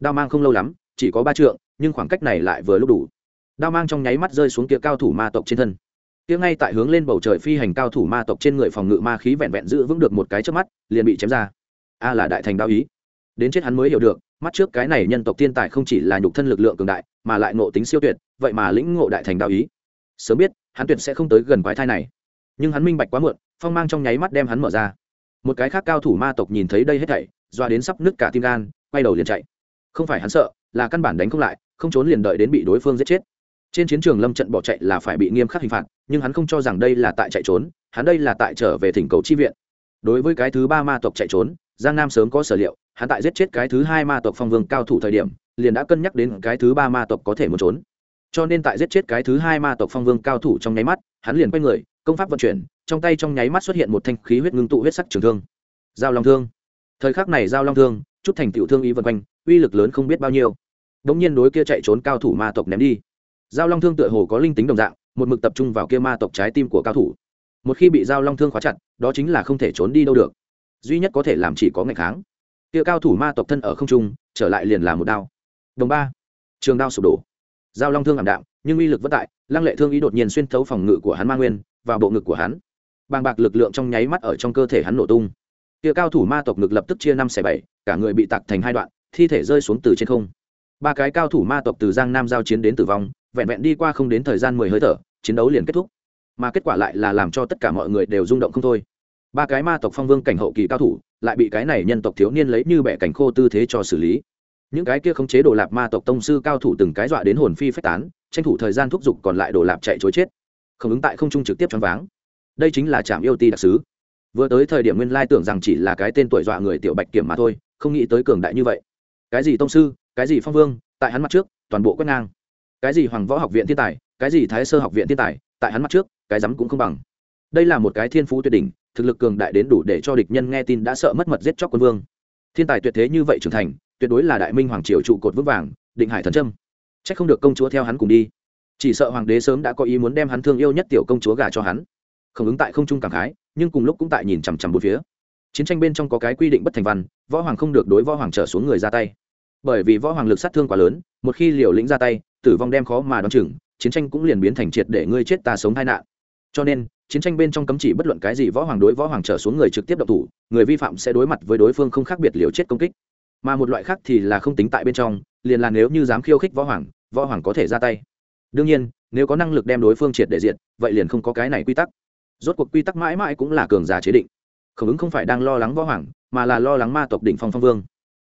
A: Đao mang không lâu lắm, chỉ có ba trượng, nhưng khoảng cách này lại vừa lúc đủ. Đao mang trong nháy mắt rơi xuống kia cao thủ ma tộc trên thân. Kia ngay tại hướng lên bầu trời phi hành cao thủ ma tộc trên người phòng ngự ma khí vẹn vẹn giữ vững được một cái trước mắt, liền bị chém ra a là đại thành đao ý. Đến chết hắn mới hiểu được, mắt trước cái này nhân tộc thiên tài không chỉ là nhục thân lực lượng cường đại, mà lại ngộ tính siêu tuyệt, vậy mà lĩnh ngộ đại thành đao ý. Sớm biết, hắn tuyệt sẽ không tới gần quái thai này. Nhưng hắn minh bạch quá muộn, phong mang trong nháy mắt đem hắn mở ra. Một cái khác cao thủ ma tộc nhìn thấy đây hết thảy, doa đến sắp nứt cả tim gan, quay đầu liền chạy. Không phải hắn sợ, là căn bản đánh không lại, không trốn liền đợi đến bị đối phương giết chết. Trên chiến trường lâm trận bỏ chạy là phải bị nghiêm khắc hình phạt, nhưng hắn không cho rằng đây là tại chạy trốn, hắn đây là tại trở về thỉnh cầu chi viện. Đối với cái thứ ba ma tộc chạy trốn giang nam sớm có sở liệu, hắn tại giết chết cái thứ hai ma tộc phong vương cao thủ thời điểm, liền đã cân nhắc đến cái thứ ba ma tộc có thể muốn trốn. Cho nên tại giết chết cái thứ hai ma tộc phong vương cao thủ trong nháy mắt, hắn liền quay người, công pháp vận chuyển, trong tay trong nháy mắt xuất hiện một thanh khí huyết ngưng tụ huyết sắc trường thương. Giao long thương. Thời khắc này giao long thương, chút thành tiểu thương ý vân quanh, uy lực lớn không biết bao nhiêu. Đống nhiên đối kia chạy trốn cao thủ ma tộc ném đi. Giao long thương tựa hồ có linh tính đồng dạng, một mực tập trung vào kia ma tộc trái tim của cao thủ. Một khi bị giao long thương khóa chặt, đó chính là không thể trốn đi đâu được duy nhất có thể làm chỉ có ngày kháng. Kia cao thủ ma tộc thân ở không trung, trở lại liền là một đao. Đồng ba, trường đao sụp đổ. Giao long thương ảm đạm, nhưng uy lực vất tại, lăng lệ thương ý đột nhiên xuyên thấu phòng ngự của hắn ma nguyên và bộ ngực của hắn. Bàng bạc lực lượng trong nháy mắt ở trong cơ thể hắn nổ tung. Kia cao thủ ma tộc ngực lập tức chia năm xẻ bảy, cả người bị tạc thành hai đoạn, thi thể rơi xuống từ trên không. Ba cái cao thủ ma tộc từ giang nam giao chiến đến tử vong, vẹn vẹn đi qua không đến thời gian mười hơi thở, chiến đấu liền kết thúc. Mà kết quả lại là làm cho tất cả mọi người đều rung động không thôi ba cái ma tộc phong vương cảnh hậu kỳ cao thủ, lại bị cái này nhân tộc thiếu niên lấy như bẻ cảnh khô tư thế cho xử lý. Những cái kia không chế đồ lạp ma tộc tông sư cao thủ từng cái dọa đến hồn phi phách tán, tranh thủ thời gian thúc giục còn lại đồ lạp chạy chối chết. Không ứng tại không trung trực tiếp choáng váng. Đây chính là trạm yêu ti đặc sứ. Vừa tới thời điểm nguyên lai tưởng rằng chỉ là cái tên tuổi dọa người tiểu bạch kiểm mà thôi, không nghĩ tới cường đại như vậy. Cái gì tông sư, cái gì phong vương, tại hắn mặt trước, toàn bộ quét ngang. Cái gì hoàng võ học viện thiên tài, cái gì thái sơ học viện thiên tài, tại hắn mặt trước, cái rắm cũng không bằng. Đây là một cái thiên phú tuyệt đỉnh thực lực cường đại đến đủ để cho địch nhân nghe tin đã sợ mất mật giết chóc quân vương. Thiên tài tuyệt thế như vậy trưởng thành, tuyệt đối là đại minh hoàng triều trụ cột vững vàng, định hải thần trâm c h ắ c không được công chúa theo hắn cùng đi. Chỉ sợ hoàng đế sớm đã có ý muốn đem hắn thương yêu nhất tiểu công chúa gà cho hắn. Không ứng tại không trung cảm khái, nhưng cùng lúc cũng tại nhìn chằm chằm bốn phía. Chiến tranh bên trong có cái quy định bất thành văn, võ hoàng không được đối võ hoàng trở xuống người ra tay. Bởi vì võ hoàng lực sát thương quá lớn, một khi liều lĩnh ra tay, tử vong đem khó mà đón chừng, chiến tranh cũng liền biến thành triệt để ngươi chết ta sống tai nạn. Cho nên chiến tranh bên trong cấm chỉ bất luận cái gì võ hoàng đối võ hoàng trở xuống người trực tiếp động thủ, người vi phạm sẽ đối mặt với đối phương không khác biệt liều chết công kích. Mà một loại khác thì là không tính tại bên trong, liền là nếu như dám khiêu khích võ hoàng võ hoàng có thể ra tay. Đương nhiên, nếu có năng lực đem đối phương triệt để diện vậy liền không có cái này quy tắc. Rốt cuộc quy tắc mãi mãi cũng là cường giả chế định. Khổng ứng không phải đang lo lắng võ hoàng, mà là lo lắng ma tộc đỉnh phong phong vương.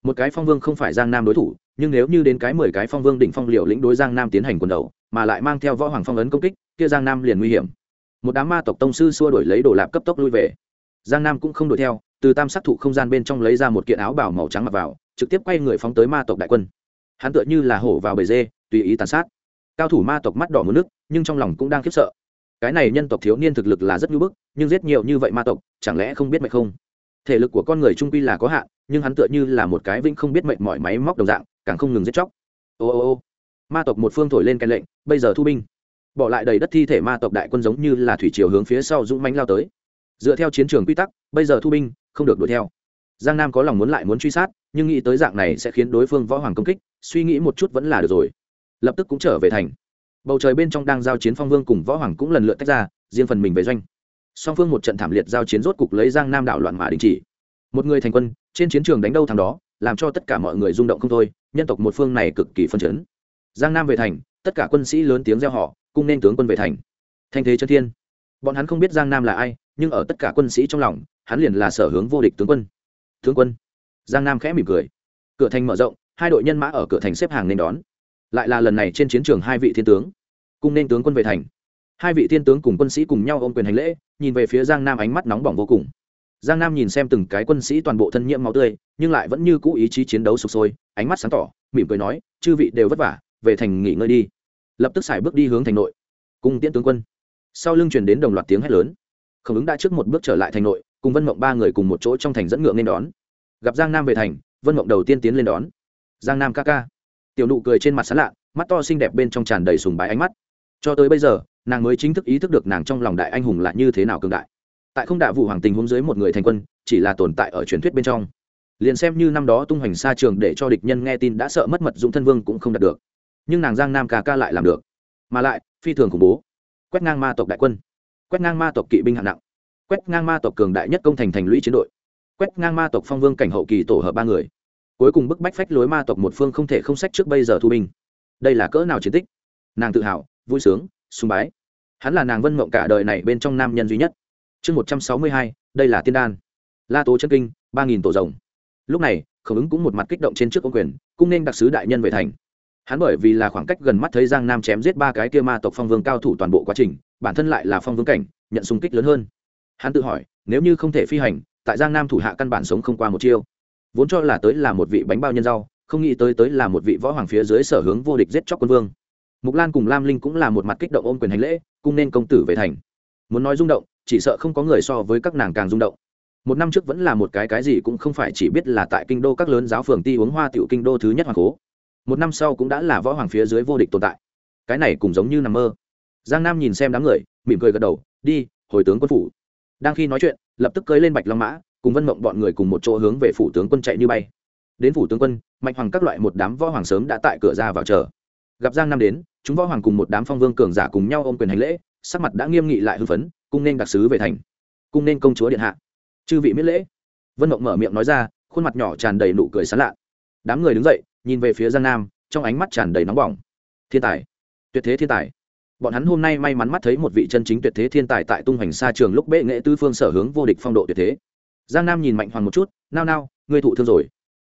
A: Một cái phong vương không phải giang nam đối thủ, nhưng nếu như đến cái mười cái phong vương đỉnh phong liều lĩnh đối giang nam tiến hành quần đầu, mà lại mang theo võ hoàng phong ấn công kích, kia giang nam liền nguy hiểm một đám ma tộc tông sư xua đổi lấy đồ lạp cấp tốc lui về. Giang nam cũng không đuổi theo, từ tam sát thụ không gian bên trong lấy ra một kiện áo bảo màu trắng mặc vào, trực tiếp quay người phóng tới ma tộc đại quân. Hắn tựa như là hổ vào bầy dê, tùy ý tàn sát. Cao thủ ma tộc mắt đỏ mướn nước, nhưng trong lòng cũng đang khiếp sợ. Cái này nhân tộc thiếu niên thực lực là rất nhu bức, nhưng giết nhiều như vậy ma tộc, chẳng lẽ không biết mệnh không? Thể lực của con người trung quy là có hạn, nhưng hắn tựa như là một cái vĩnh không biết mệnh mọi máy móc đồng dạng, càng không ngừng giết chóc. Ô ô ô. Ma tộc một phương thổi lên cái lệnh, bây giờ thu binh bỏ lại đầy đất thi thể ma tộc đại quân giống như là thủy chiều hướng phía sau dũng mánh lao tới. Dựa theo chiến trường quy tắc, bây giờ thu binh, không được đuổi theo. Giang nam có lòng muốn lại muốn truy sát, nhưng nghĩ tới dạng này sẽ khiến đối phương võ hoàng công kích, suy nghĩ một chút vẫn là được rồi. Lập tức cũng trở về thành. Bầu trời bên trong đang giao chiến phong vương cùng võ hoàng cũng lần lượt tách ra, riêng phần mình về doanh. Song phương một trận thảm liệt giao chiến rốt cục lấy giang nam đảo loạn mà đình chỉ. Một người thành quân, trên chiến trường đánh đâu thằng đó, làm cho tất cả mọi người rung động không thôi, nhân tộc một phương này cực kỳ phân chấn. Giang nam về thành, tất cả quân sĩ lớn tiếng reo họ cung nên tướng quân về thành. Thanh thế chân thiên. Bọn hắn không biết giang nam là ai, nhưng ở tất cả quân sĩ trong lòng, hắn liền là sở hướng vô địch tướng quân. Tướng quân. Giang nam khẽ mỉm cười. Cửa thành mở rộng, hai đội nhân mã ở cửa thành xếp hàng nên đón. Lại là lần này trên chiến trường hai vị thiên tướng. Cùng nên tướng quân về thành. Hai vị thiên tướng cùng quân sĩ cùng nhau ôm quyền hành lễ, nhìn về phía giang nam ánh mắt nóng bỏng vô cùng. Giang nam nhìn xem từng cái quân sĩ toàn bộ thân nhiễm máu tươi, nhưng lại vẫn như cũ ý chí chiến đấu sụp sôi, ánh mắt sáng tỏ, mỉm cười nói, chư vị đều vất vả, về thành nghỉ ngơi đi lập tức xài bước đi hướng thành nội. Cùng tiễn tướng quân. Sau lưng truyền đến đồng loạt tiếng hét lớn. Khổng ứng đã trước một bước trở lại thành nội, cùng vân mộng ba người cùng một chỗ trong thành dẫn ngựa nên đón. Gặp giang nam về thành, vân mộng đầu tiên tiến lên đón. Giang nam ca ca. Tiểu nụ cười trên mặt sán lạ, mắt to xinh đẹp bên trong tràn đầy sùng bái ánh mắt. Cho tới bây giờ, nàng mới chính thức ý thức được nàng trong lòng đại anh hùng là như thế nào cường đại. Tại không đạ vụ hoàng tình huống dưới một người thành quân, chỉ là tồn tại ở truyền thuyết bên trong. Liền xem như năm đó tung hoành xa trường để cho địch nhân nghe tin đã sợ mất mật dụng thân vương cũng không đạt được nhưng nàng giang nam ca ca lại làm được mà lại phi thường khủng bố quét ngang ma tộc đại quân quét ngang ma tộc kỵ binh hạng nặng quét ngang ma tộc cường đại nhất công thành thành lũy chiến đội quét ngang ma tộc phong vương cảnh hậu kỳ tổ hợp ba người cuối cùng bức bách phách lối ma tộc một phương không thể không sách trước bây giờ thu binh đây là cỡ nào chiến tích nàng tự hào vui sướng sùng bái hắn là nàng vân mộng cả đời này bên trong nam nhân duy nhất chương một trăm sáu mươi hai đây là tiên đan la tố chân kinh ba nghìn tổ rồng lúc này khổng ứng cũng một mặt kích động trên trước ông quyền cũng nên đặc sứ đại nhân về thành hắn bởi vì là khoảng cách gần mắt thấy giang nam chém giết ba cái kia ma tộc phong vương cao thủ toàn bộ quá trình, bản thân lại là phong vương cảnh, nhận xung kích lớn hơn. Hắn tự hỏi, nếu như không thể phi hành, tại giang nam thủ hạ căn bản sống không qua một chiêu. Vốn cho là tới là một vị bánh bao nhân rau, không nghĩ tới tới là một vị võ hoàng phía dưới sở hướng vô địch giết chóc quân vương. Mục lan cùng lam linh cũng là một mặt kích động ôm quyền hành lễ, cung nên công tử về thành. Muốn nói rung động, chỉ sợ không có người so với các nàng càng rung động. Một năm trước vẫn là một cái cái gì cũng không phải chỉ biết là tại kinh đô các lớn giáo phường ti uống hoa tiểu kinh đô thứ nhất hoàng cố một năm sau cũng đã là võ hoàng phía dưới vô địch tồn tại. Cái này cũng giống như nằm mơ. Giang nam nhìn xem đám người, mỉm cười gật đầu, đi, hồi tướng quân phủ. Đang khi nói chuyện, lập tức cưới lên bạch long mã, cùng vân mộng bọn người cùng một chỗ hướng về phủ tướng quân chạy như bay. Đến phủ tướng quân, mạnh hoàng các loại một đám võ hoàng sớm đã tại cửa ra vào chờ. Gặp giang nam đến, chúng võ hoàng cùng một đám phong vương cường giả cùng nhau ôm quyền hành lễ, sắc mặt đã nghiêm nghị lại hưng phấn, cung nên đặc sứ về thành. Cung nên công chúa điện hạ. Chư vị miết lễ. Vân mộng mở miệng nói ra, khuôn mặt nhỏ tràn đầy nụ cười sán lạ. Đám người đứng dậy nhìn về phía giang nam, trong ánh mắt tràn đầy nóng bỏng. Thiên tài. Tuyệt thế thiên tài. Bọn hắn hôm nay may mắn mắt thấy một vị chân chính tuyệt thế thiên tài tại tung hoành xa trường lúc bệ nghệ tư phương sở hướng vô địch phong độ tuyệt thế. Giang nam nhìn mạnh hoàng một chút, nao nao, ngươi thụ thương rồi.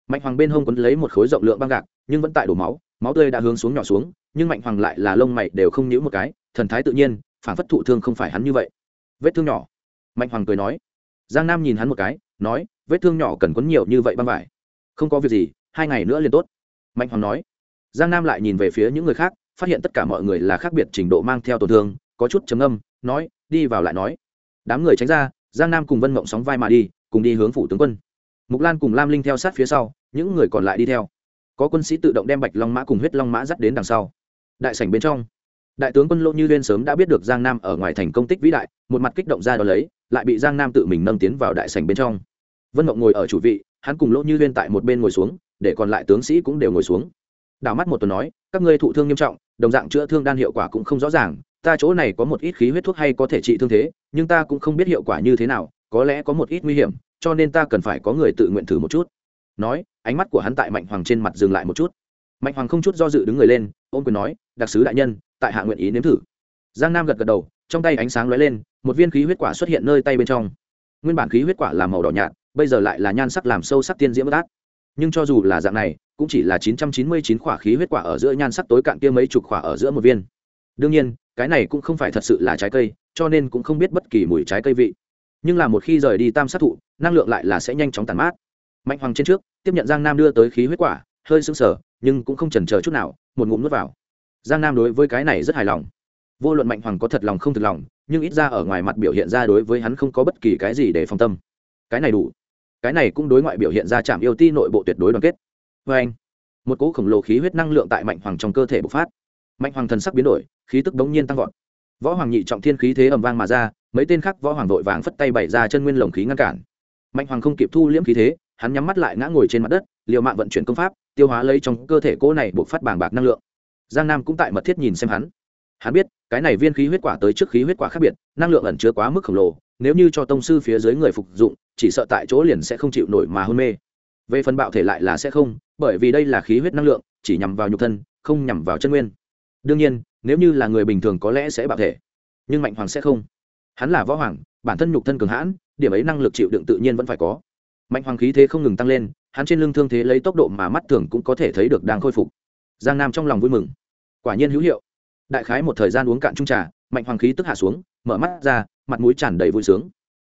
A: Mạnh hoàng bên hông quấn lấy một khối rộng lượng băng gạc, nhưng vẫn tại đổ máu máu tươi đã hướng xuống nhỏ xuống, nhưng mạnh hoàng lại là lông mày đều không nhíu một cái, thần thái tự nhiên, phản phất thụ thương không phải hắn như vậy. Vết thương nhỏ. Mạnh hoàng cười nói. Giang nam nhìn hắn một cái, nói, vết thương nhỏ cần quấn nhiều như vậy băng vải. Không có việc gì, hai ngày nữa liền tốt mạnh hoàng nói. Giang nam lại nhìn về phía những người khác, phát hiện tất cả mọi người là khác biệt trình độ mang theo tổn thương, có chút chấm âm nói, đi vào lại nói. Đám người tránh ra, giang nam cùng vân mộng sóng vai mà đi, cùng đi hướng phủ tướng quân. Mục lan cùng lam linh theo sát phía sau, những người còn lại đi theo. Có quân sĩ tự động đem bạch long mã cùng huyết long mã dắt đến đằng sau. Đại sảnh bên trong, đại tướng quân lỗ như liên sớm đã biết được giang nam ở ngoài thành công tích vĩ đại, một mặt kích động ra đó lấy, lại bị giang nam tự mình nâng tiến vào đại sảnh bên trong. Vân mộng ngồi ở chủ vị, hắn cùng lỗ như liên tại một bên ngồi xuống để còn lại tướng sĩ cũng đều ngồi xuống. Đảo mắt một tuần nói, các ngươi thụ thương nghiêm trọng, đồng dạng chữa thương đan hiệu quả cũng không rõ ràng, ta chỗ này có một ít khí huyết thuốc hay có thể trị thương thế, nhưng ta cũng không biết hiệu quả như thế nào, có lẽ có một ít nguy hiểm, cho nên ta cần phải có người tự nguyện thử một chút. Nói, ánh mắt của hắn tại mạnh hoàng trên mặt dừng lại một chút. Mạnh hoàng không chút do dự đứng người lên, ôm quyền nói, đặc sứ đại nhân, tại hạ nguyện ý nếm thử. Giang nam gật gật đầu, trong tay ánh sáng lóe lên, một viên khí huyết quả xuất hiện nơi tay bên trong. Nguyên bản khí huyết quả là màu đỏ nhạt, bây giờ lại là nhan sắc làm sâu sắc tiên diễm bất át nhưng cho dù là dạng này, cũng chỉ là chín trăm chín mươi chín khỏa khí huyết quả ở giữa nhan sắc tối cạn kia mấy chục khỏa ở giữa một viên. Đương nhiên, cái này cũng không phải thật sự là trái cây, cho nên cũng không biết bất kỳ mùi trái cây vị. Nhưng là một khi rời đi tam sát thụ, năng lượng lại là sẽ nhanh chóng tàn mát. Mạnh hoàng trên trước, tiếp nhận giang nam đưa tới khí huyết quả, hơi sững sờ, nhưng cũng không chần chờ chút nào, một ngụm nuốt vào. Giang nam đối với cái này rất hài lòng. Vô luận mạnh hoàng có thật lòng không thật lòng, nhưng ít ra ở ngoài mặt biểu hiện ra đối với hắn không có bất kỳ cái gì để phong tâm. Cái này đủ cái này cũng đối ngoại biểu hiện ra trạm yêu ti nội bộ tuyệt đối đoàn kết. Vê anh, một cỗ khổng lồ khí huyết năng lượng tại mạnh hoàng trong cơ thể bộc phát. Mạnh hoàng thần sắc biến đổi, khí tức bỗng nhiên tăng vọt. Võ hoàng nhị trọng thiên khí thế ầm vang mà ra, mấy tên khác võ hoàng vội vàng phất tay bày ra chân nguyên lồng khí ngăn cản. Mạnh hoàng không kịp thu liễm khí thế, hắn nhắm mắt lại ngã ngồi trên mặt đất, liều mạng vận chuyển công pháp, tiêu hóa lấy trong cơ thể cỗ này buộc phát bàng bạc năng lượng. Giang nam cũng tại mật thiết nhìn xem hắn. Hắn biết, cái này viên khí huyết quả tới trước khí huyết quả khác biệt, năng lượng ẩn chứa quá mức khổng lồ, nếu như cho tông sư phía dưới người phục dụng chỉ sợ tại chỗ liền sẽ không chịu nổi mà hôn mê. Về phần bạo thể lại là sẽ không, bởi vì đây là khí huyết năng lượng, chỉ nhằm vào nhục thân, không nhằm vào chân nguyên. Đương nhiên, nếu như là người bình thường có lẽ sẽ bạo thể, nhưng mạnh hoàng sẽ không. Hắn là võ hoàng, bản thân nhục thân cường hãn, điểm ấy năng lực chịu đựng tự nhiên vẫn phải có. Mạnh hoàng khí thế không ngừng tăng lên, hắn trên lưng thương thế lấy tốc độ mà mắt thường cũng có thể thấy được đang khôi phục. Giang nam trong lòng vui mừng. Quả nhiên hữu hiệu. Đại khái một thời gian uống cạn trung trà, mạnh hoàng khí tức hạ xuống, mở mắt ra, mặt mũi tràn đầy vui sướng.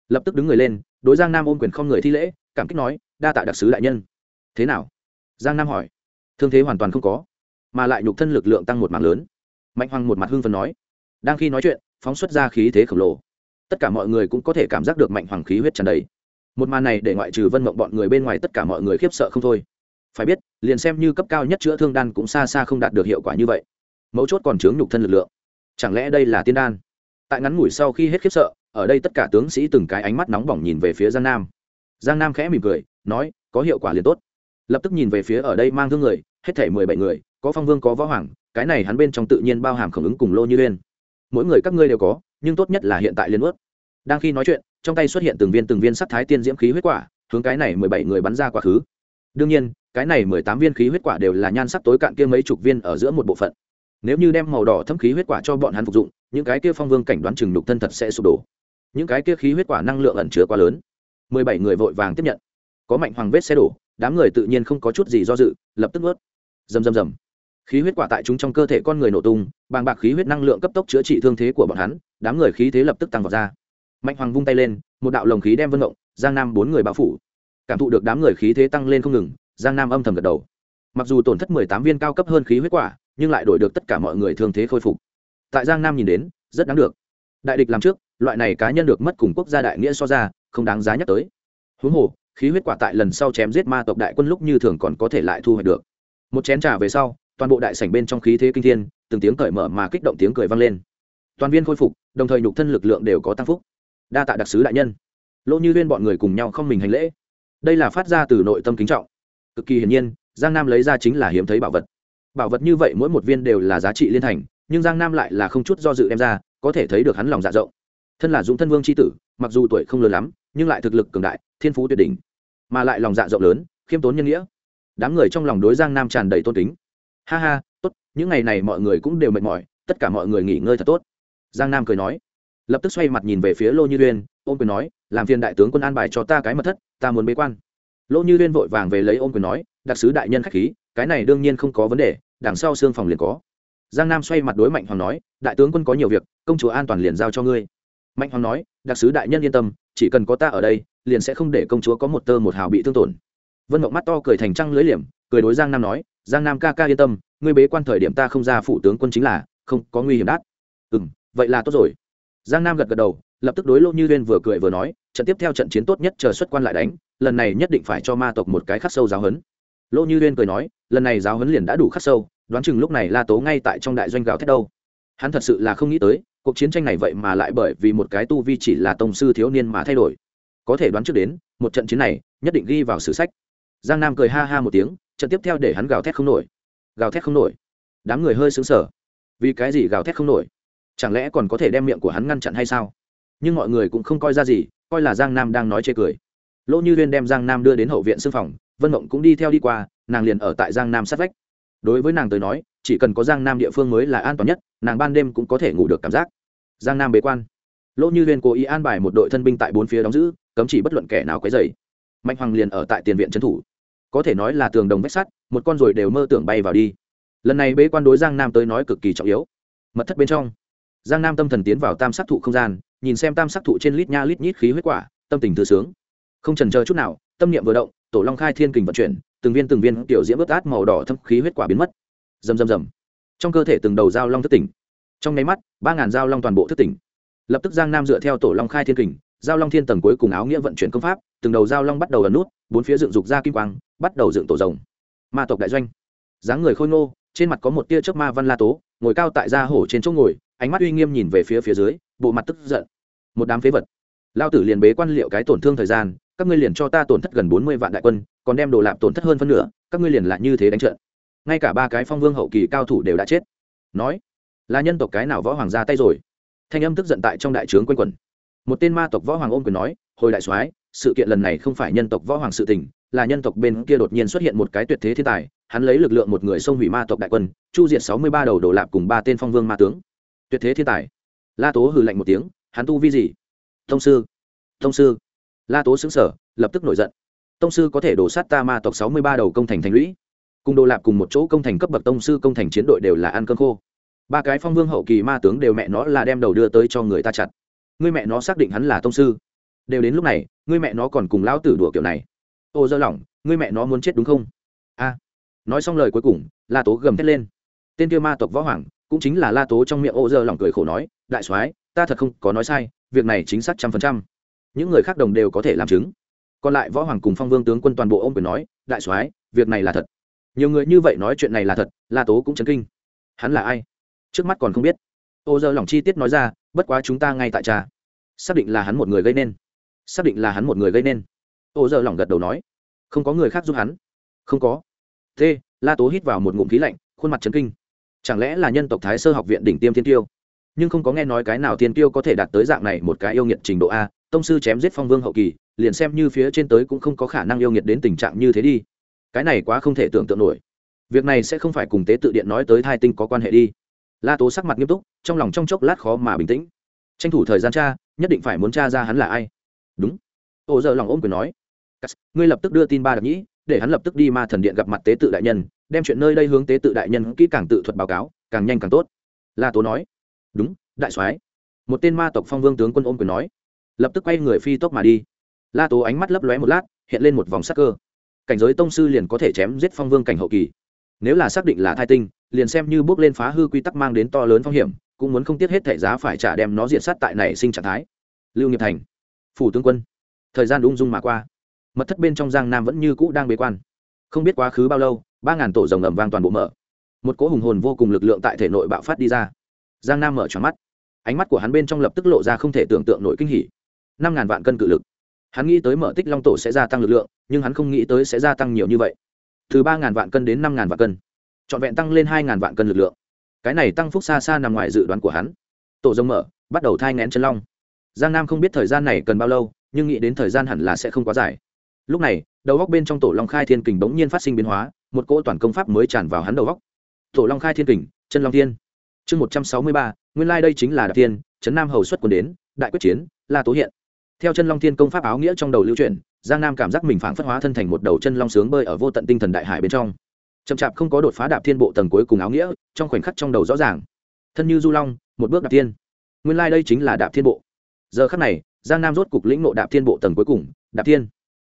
A: Lập tức đứng người lên đối giang nam ôm quyền không người thi lễ, cảm kích nói, đa tạ đặc sứ đại nhân. Thế nào? Giang nam hỏi. Thương thế hoàn toàn không có, mà lại nhục thân lực lượng tăng một mạng lớn. Mạnh hoàng một mặt hưng phần nói. Đang khi nói chuyện, phóng xuất ra khí thế khổng lồ. Tất cả mọi người cũng có thể cảm giác được mạnh hoàng khí huyết tràn đầy. Một màn này để ngoại trừ vân mộng bọn người bên ngoài tất cả mọi người khiếp sợ không thôi. Phải biết, liền xem như cấp cao nhất chữa thương đan cũng xa xa không đạt được hiệu quả như vậy. Mấu chốt còn chướng nhục thân lực lượng. Chẳng lẽ đây là tiên đan? Tại ngắn ngủi sau khi hết khiếp sợ ở đây tất cả tướng sĩ từng cái ánh mắt nóng bỏng nhìn về phía giang nam. Giang nam khẽ mỉm cười, nói, có hiệu quả liền tốt. Lập tức nhìn về phía ở đây mang thương người, hết thể mười bảy người, có phong vương, có võ hoàng, cái này hắn bên trong tự nhiên bao hàm khổng ứng cùng lô như lên mỗi người các ngươi đều có, nhưng tốt nhất là hiện tại liên ướt đang khi nói chuyện, trong tay xuất hiện từng viên từng viên sắc thái tiên diễm khí huyết quả, hướng cái này mười bảy người bắn ra quá khứ. Đương nhiên, cái này mười tám viên khí huyết quả đều là nhan sắc tối cạn kia mấy chục viên ở giữa một bộ phận. Nếu như đem màu đỏ thâm khí huyết quả cho bọn hắn phục dụng, những cái kia phong vương cảnh đoán chừng đục thân thật sẽ sụp đổ những cái kia khí huyết quả năng lượng ẩn chứa quá lớn. Mười bảy người vội vàng tiếp nhận. Có mạnh hoàng vết xe đổ, đám người tự nhiên không có chút gì do dự, lập tức vớt. Rầm rầm rầm. Khí huyết quả tại chúng trong cơ thể con người nổ tung, bàng bạc khí huyết năng lượng cấp tốc chữa trị thương thế của bọn hắn, đám người khí thế lập tức tăng vào ra. Mạnh hoàng vung tay lên, một đạo lồng khí đem vân động, giang nam bốn người bao phủ. Cảm thụ được đám người khí thế tăng lên không ngừng, giang nam âm thầm gật đầu. Mặc dù tổn thất mười tám viên cao cấp hơn khí huyết quả, nhưng lại đổi được tất cả mọi người thương thế khôi phục. Tại giang nam nhìn đến, rất đáng được. Đại địch làm trước loại này cá nhân được mất cùng quốc gia đại nghĩa so ra, không đáng giá nhắc tới. Huống hồ, khí huyết quả tại lần sau chém giết ma tộc đại quân lúc như thường còn có thể lại thu hoạch được. Một chén trà về sau, toàn bộ đại sảnh bên trong khí thế kinh thiên, từng tiếng cởi mở mà kích động tiếng cười vang lên. Toàn viên khôi phục, đồng thời nhục thân lực lượng đều có tăng phúc. Đa tạ đặc sứ đại nhân. Lỗ như viên bọn người cùng nhau không mình hành lễ. Đây là phát ra từ nội tâm kính trọng. Cực kỳ hiển nhiên, giang nam lấy ra chính là hiếm thấy bảo vật. Bảo vật như vậy mỗi một viên đều là giá trị liên thành, nhưng giang nam lại là không chút do dự đem ra, có thể thấy được hắn lòng dạ rộng thân là dũng thân vương c h i tử mặc dù tuổi không lớn lắm nhưng lại thực lực cường đại thiên phú tuyệt đỉnh mà lại lòng dạ rộng lớn khiêm tốn nhân nghĩa đám người trong lòng đối giang nam tràn đầy tôn kính ha ha tốt những ngày này mọi người cũng đều mệt mỏi tất cả mọi người nghỉ ngơi thật tốt giang nam cười nói lập tức xoay mặt nhìn về phía lô như uyên ôm quyền nói làm phiền đại tướng quân an bài cho ta cái mật thất ta muốn bế quan lô như uyên vội vàng về lấy ôm quyền nói đặc sứ đại nhân k h á c h khí cái này đương nhiên không có vấn đề đằng sau xương phòng liền có giang nam xoay mặt đối mạnh hoàng nói đại tướng quân có nhiều việc công chúa an toàn liền giao cho ngươi mạnh hoàng nói, đặc sứ đại nhân yên tâm, chỉ cần có ta ở đây, liền sẽ không để công chúa có một tơ một hào bị thương tổn. Vân mộng mắt to cười thành trăng lưới liềm, cười đối giang nam nói, giang nam ca ca yên tâm, ngươi bế quan thời điểm ta không ra phụ tướng quân chính là, không có nguy hiểm đát ừ m vậy là tốt rồi. Giang nam gật gật đầu, lập tức đối lô như uyên vừa cười vừa nói, trận tiếp theo trận chiến tốt nhất chờ xuất quan lại đánh, lần này nhất định phải cho ma tộc một cái khắc sâu giáo hấn lô như uyên cười nói, lần này giáo hấn liền đã đủ khắc sâu, đoán chừng lúc này la tố ngay tại trong đại doanh gạo thét đâu. Hắn thật sự là không nghĩ tới cuộc chiến tranh này vậy mà lại bởi vì một cái tu vi chỉ là tông sư thiếu niên mà thay đổi. Có thể đoán trước đến, một trận chiến này nhất định ghi vào sử sách. Giang nam cười ha ha một tiếng, trận tiếp theo để hắn gào thét không nổi. Gào thét không nổi. Đám người hơi xứng sở vì cái gì gào thét không nổi? Chẳng lẽ còn có thể đem miệng của hắn ngăn chặn hay sao? Nhưng mọi người cũng không coi ra gì, coi là giang nam đang nói chê cười. Lỗ như Viên đem giang nam đưa đến hậu viện xương phòng, vân mộng cũng đi theo đi qua, nàng liền ở tại giang nam sát vách. Đối với nàng tới nói, chỉ cần có giang nam địa phương mới là an toàn nhất, nàng ban đêm cũng có thể ngủ được cảm giác giang nam bế quan. Lỗ như liên cố ý an bài một đội thân binh tại bốn phía đóng giữ, cấm chỉ bất luận kẻ nào quấy dày mạnh hoàng liền ở tại tiền viện trấn thủ. Có thể nói là tường đồng vách sắt, một con rồi đều mơ tưởng bay vào đi. Lần này bế quan đối giang nam tới nói cực kỳ trọng yếu. Mật thất bên trong, giang nam tâm thần tiến vào tam sắc thụ không gian, nhìn xem tam sắc thụ trên lít nha lít nhít khí huyết quả, tâm tình thư sướng. Không trần chờ chút nào, tâm niệm vừa động, tổ long khai thiên kình vận chuyển, từng viên từng viên tiểu diễm ướt át màu đỏ thâm khí huyết quả biến mất. Rầm rầm rầm. Trong cơ thể từng đầu dao long thất tỉnh trong nháy mắt, ba ngàn dao long toàn bộ thức tỉnh. Lập tức giang nam dựa theo tổ long khai thiên kình, giao long thiên tầng cuối cùng áo nghĩa vận chuyển công pháp, từng đầu giao long bắt đầu ẩn nút, bốn phía dựng dục ra kim quang, bắt đầu dựng tổ rồng. Ma tộc đại doanh. Dáng người khôi ngô, trên mặt có một tia chớp ma văn la tố, ngồi cao tại gia hổ trên chỗ ngồi, ánh mắt uy nghiêm nhìn về phía phía dưới, bộ mặt tức giận. Một đám phế vật. Lao tử liền bế quan liệu cái tổn thương thời gian, các ngươi liền cho ta tổn thất gần bốn mươi vạn đại quân, còn đem đồ lạp tổn thất hơn phân nửa, các ngươi liền lại như thế đánh trận. Ngay cả ba cái phong vương hậu kỳ cao thủ đều đã chết. Nói là nhân tộc cái nào võ hoàng ra tay rồi? Thanh âm tức giận tại trong đại trướng quanh quẩn. Một tên ma tộc võ hoàng ôm quyền nói, hồi đại soái, sự kiện lần này không phải nhân tộc võ hoàng sự tình, là nhân tộc bên kia đột nhiên xuất hiện một cái tuyệt thế thiên tài, hắn lấy lực lượng một người xông hủy ma tộc đại quân, chu diệt sáu mươi ba đầu đồ lạp cùng ba tên phong vương ma tướng. Tuyệt thế thiên tài. La tố hừ lạnh một tiếng, hắn tu vi gì? Thông sư. Thông sư. La tố xứng sở lập tức nổi giận. Tông sư có thể đổ sát ta ma tộc sáu mươi ba đầu công thành thành lũy? Cùng đồ lạp cùng một chỗ công thành cấp bậc tông sư công thành chiến đội đều là ăn cơm khô ba cái phong vương hậu kỳ ma tướng đều mẹ nó là đem đầu đưa tới cho người ta chặt. Ngươi mẹ nó xác định hắn là tông sư. Đều đến lúc này, ngươi mẹ nó còn cùng lão tử đùa kiểu này. Ô dơ lỏng, ngươi mẹ nó muốn chết đúng không? A. Nói xong lời cuối cùng, la tố gầm thét lên. Tên kia ma tộc võ hoàng, cũng chính là la tố trong miệng ô dơ lỏng cười khổ nói, đại soái, ta thật không có nói sai, việc này chính xác trăm phần trăm. Những người khác đồng đều có thể làm chứng. Còn lại võ hoàng cùng phong vương tướng quân toàn bộ ô m quyền nói, đại soái, việc này là thật. Nhiều người như vậy nói chuyện này là thật, la tố cũng chấn kinh. Hắn là ai? Trước mắt còn không biết. Ô dơ lỏng chi tiết nói ra, bất quá chúng ta ngay tại cha xác định là hắn một người gây nên. Xác định là hắn một người gây nên. Ô dơ lỏng gật đầu nói. Không có người khác giúp hắn. Không có. T, la tố hít vào một ngụm khí lạnh, khuôn mặt chấn kinh. Chẳng lẽ là nhân tộc thái sơ học viện đỉnh tiêm thiên tiêu? Nhưng không có nghe nói cái nào thiên tiêu có thể đạt tới dạng này một cái yêu nghiệt trình độ a, tông sư chém giết phong vương hậu kỳ, liền xem như phía trên tới cũng không có khả năng yêu nghiệt đến tình trạng như thế đi. Cái này quá không thể tưởng tượng nổi. Việc này sẽ không phải cùng tế tự điện nói tới thai tinh có quan hệ đi la tố sắc mặt nghiêm túc, trong lòng trong chốc lát khó mà bình tĩnh. Tranh thủ thời gian cha nhất định phải muốn cha ra hắn là ai. Đúng. Ô giờ lòng ôm quyền nói. Ngươi lập tức đưa tin ba đặc nhĩ, để hắn lập tức đi ma thần điện gặp mặt tế tự đại nhân, đem chuyện nơi đây hướng tế tự đại nhân kỹ càng tự thuật báo cáo, càng nhanh càng tốt. La tố nói. Đúng, đại soái. Một tên ma tộc phong vương tướng quân ôm quyền nói. Lập tức quay người phi tốc mà đi. La tố ánh mắt lấp lóe một lát, hiện lên một vòng sắc cơ. Cảnh giới tông sư liền có thể chém giết phong vương cảnh hậu kỳ nếu là xác định là thai tinh, liền xem như bước lên phá hư quy tắc mang đến to lớn phong hiểm, cũng muốn không tiếc hết thẻ giá phải trả đem nó diện sát tại nảy sinh trạng thái. Lưu nghiệp thành, phủ tướng quân, thời gian ung dung mà qua. Mật thất bên trong giang nam vẫn như cũ đang bế quan. Không biết quá khứ bao lâu, ba ngàn tổ rồng ẩm vang toàn bộ mở. Một cỗ hùng hồn vô cùng lực lượng tại thể nội bạo phát đi ra. Giang nam mở tròn mắt. Ánh mắt của hắn bên trong lập tức lộ ra không thể tưởng tượng nổi kinh hỉ. Năm ngàn vạn cân cự lực. Hắn nghĩ tới mở tích long tổ sẽ gia tăng lực lượng, nhưng hắn không nghĩ tới sẽ gia tăng nhiều như vậy từ ba ngàn vạn cân đến năm ngàn vạn cân, trọn vẹn tăng lên hai ngàn vạn cân lực lượng. Cái này tăng phúc xa xa nằm ngoài dự đoán của hắn. Tổ rồng mở, bắt đầu thai ngén chân long. Giang nam không biết thời gian này cần bao lâu, nhưng nghĩ đến thời gian hẳn là sẽ không quá dài. Lúc này, đầu góc bên trong tổ long khai thiên kình bỗng nhiên phát sinh biến hóa, một cỗ toàn công pháp mới tràn vào hắn đầu góc. Tổ long khai thiên kình, chân long thiên. Chương một trăm sáu mươi ba, nguyên lai đây chính là đạp thiên trấn nam hầu xuất quân đến, đại quyết chiến, la tố hiện theo chân long thiên công pháp áo nghĩa trong đầu lưu truyền giang nam cảm giác mình phảng phất hóa thân thành một đầu chân long sướng bơi ở vô tận tinh thần đại hải bên trong. Chậm chạp không có đột phá đạp thiên bộ tầng cuối cùng áo nghĩa, trong khoảnh khắc trong đầu rõ ràng. Thân như du long, một bước đạp thiên. Nguyên lai đây chính là đạp thiên bộ. Giờ khắc này, giang nam rốt cục lĩnh nộ đạp thiên bộ tầng cuối cùng, đạp thiên.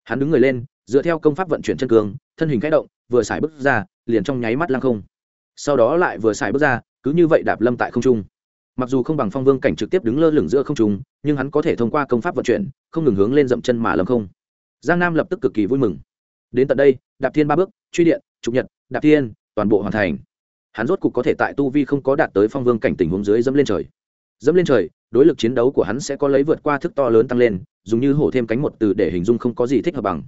A: Hắn đứng người lên, dựa theo công pháp vận chuyển chân cường thân hình k h ẽ động, vừa xài bước ra, liền trong nháy mắt lăng không. Sau đó lại vừa xài bước ra, cứ như vậy đạp lâm tại không trung mặc dù không bằng phong vương cảnh trực tiếp đứng lơ lửng giữa không trung, nhưng hắn có thể thông qua công pháp vận chuyển, không ngừng hướng lên dậm chân mà lâm không. Giang nam lập tức cực kỳ vui mừng. Đến tận đây, đạp thiên ba bước, truy điện, trục nhật, đạp thiên, toàn bộ hoàn thành. Hắn rốt cục có thể tại tu vi không có đạt tới phong vương cảnh tình huống dưới dẫm lên trời. Dẫm lên trời, đối lực chiến đấu của hắn sẽ có lấy vượt qua thức to lớn tăng lên, dùng như hổ thêm cánh một từ để hình dung không có gì thích hợp bằng.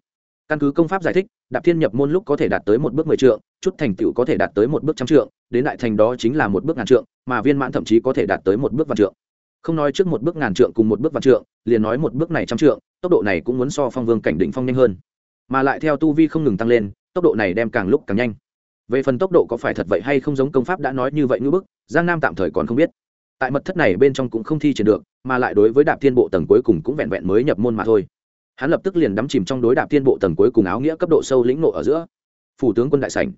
A: Căn cứ công pháp giải thích, đạp thiên nhập môn lúc có thể đạt tới một bước mười trượng, chút thành tựu có thể đạt tới một bước trăm trượng đến đại thành đó chính là một bước ngàn trượng, mà viên mãn thậm chí có thể đạt tới một bước vạn trượng. Không nói trước một bước ngàn trượng cùng một bước vạn trượng, liền nói một bước này trăm trượng, tốc độ này cũng muốn so phong vương cảnh đỉnh phong nhanh hơn. Mà lại theo tu vi không ngừng tăng lên, tốc độ này đem càng lúc càng nhanh. Về phần tốc độ có phải thật vậy hay không giống công pháp đã nói như vậy ngữ bức, giang nam tạm thời còn không biết. Tại mật thất này bên trong cũng không thi triển được, mà lại đối với đạp thiên bộ tầng cuối cùng cũng vẹn vẹn mới nhập môn mà thôi. Hắn lập tức liền đắm chìm trong đối đạp thiên bộ tầng cuối cùng áo nghĩa cấp độ sâu lĩnh nộ ở giữa. Phủ tướng quân đại sảnh.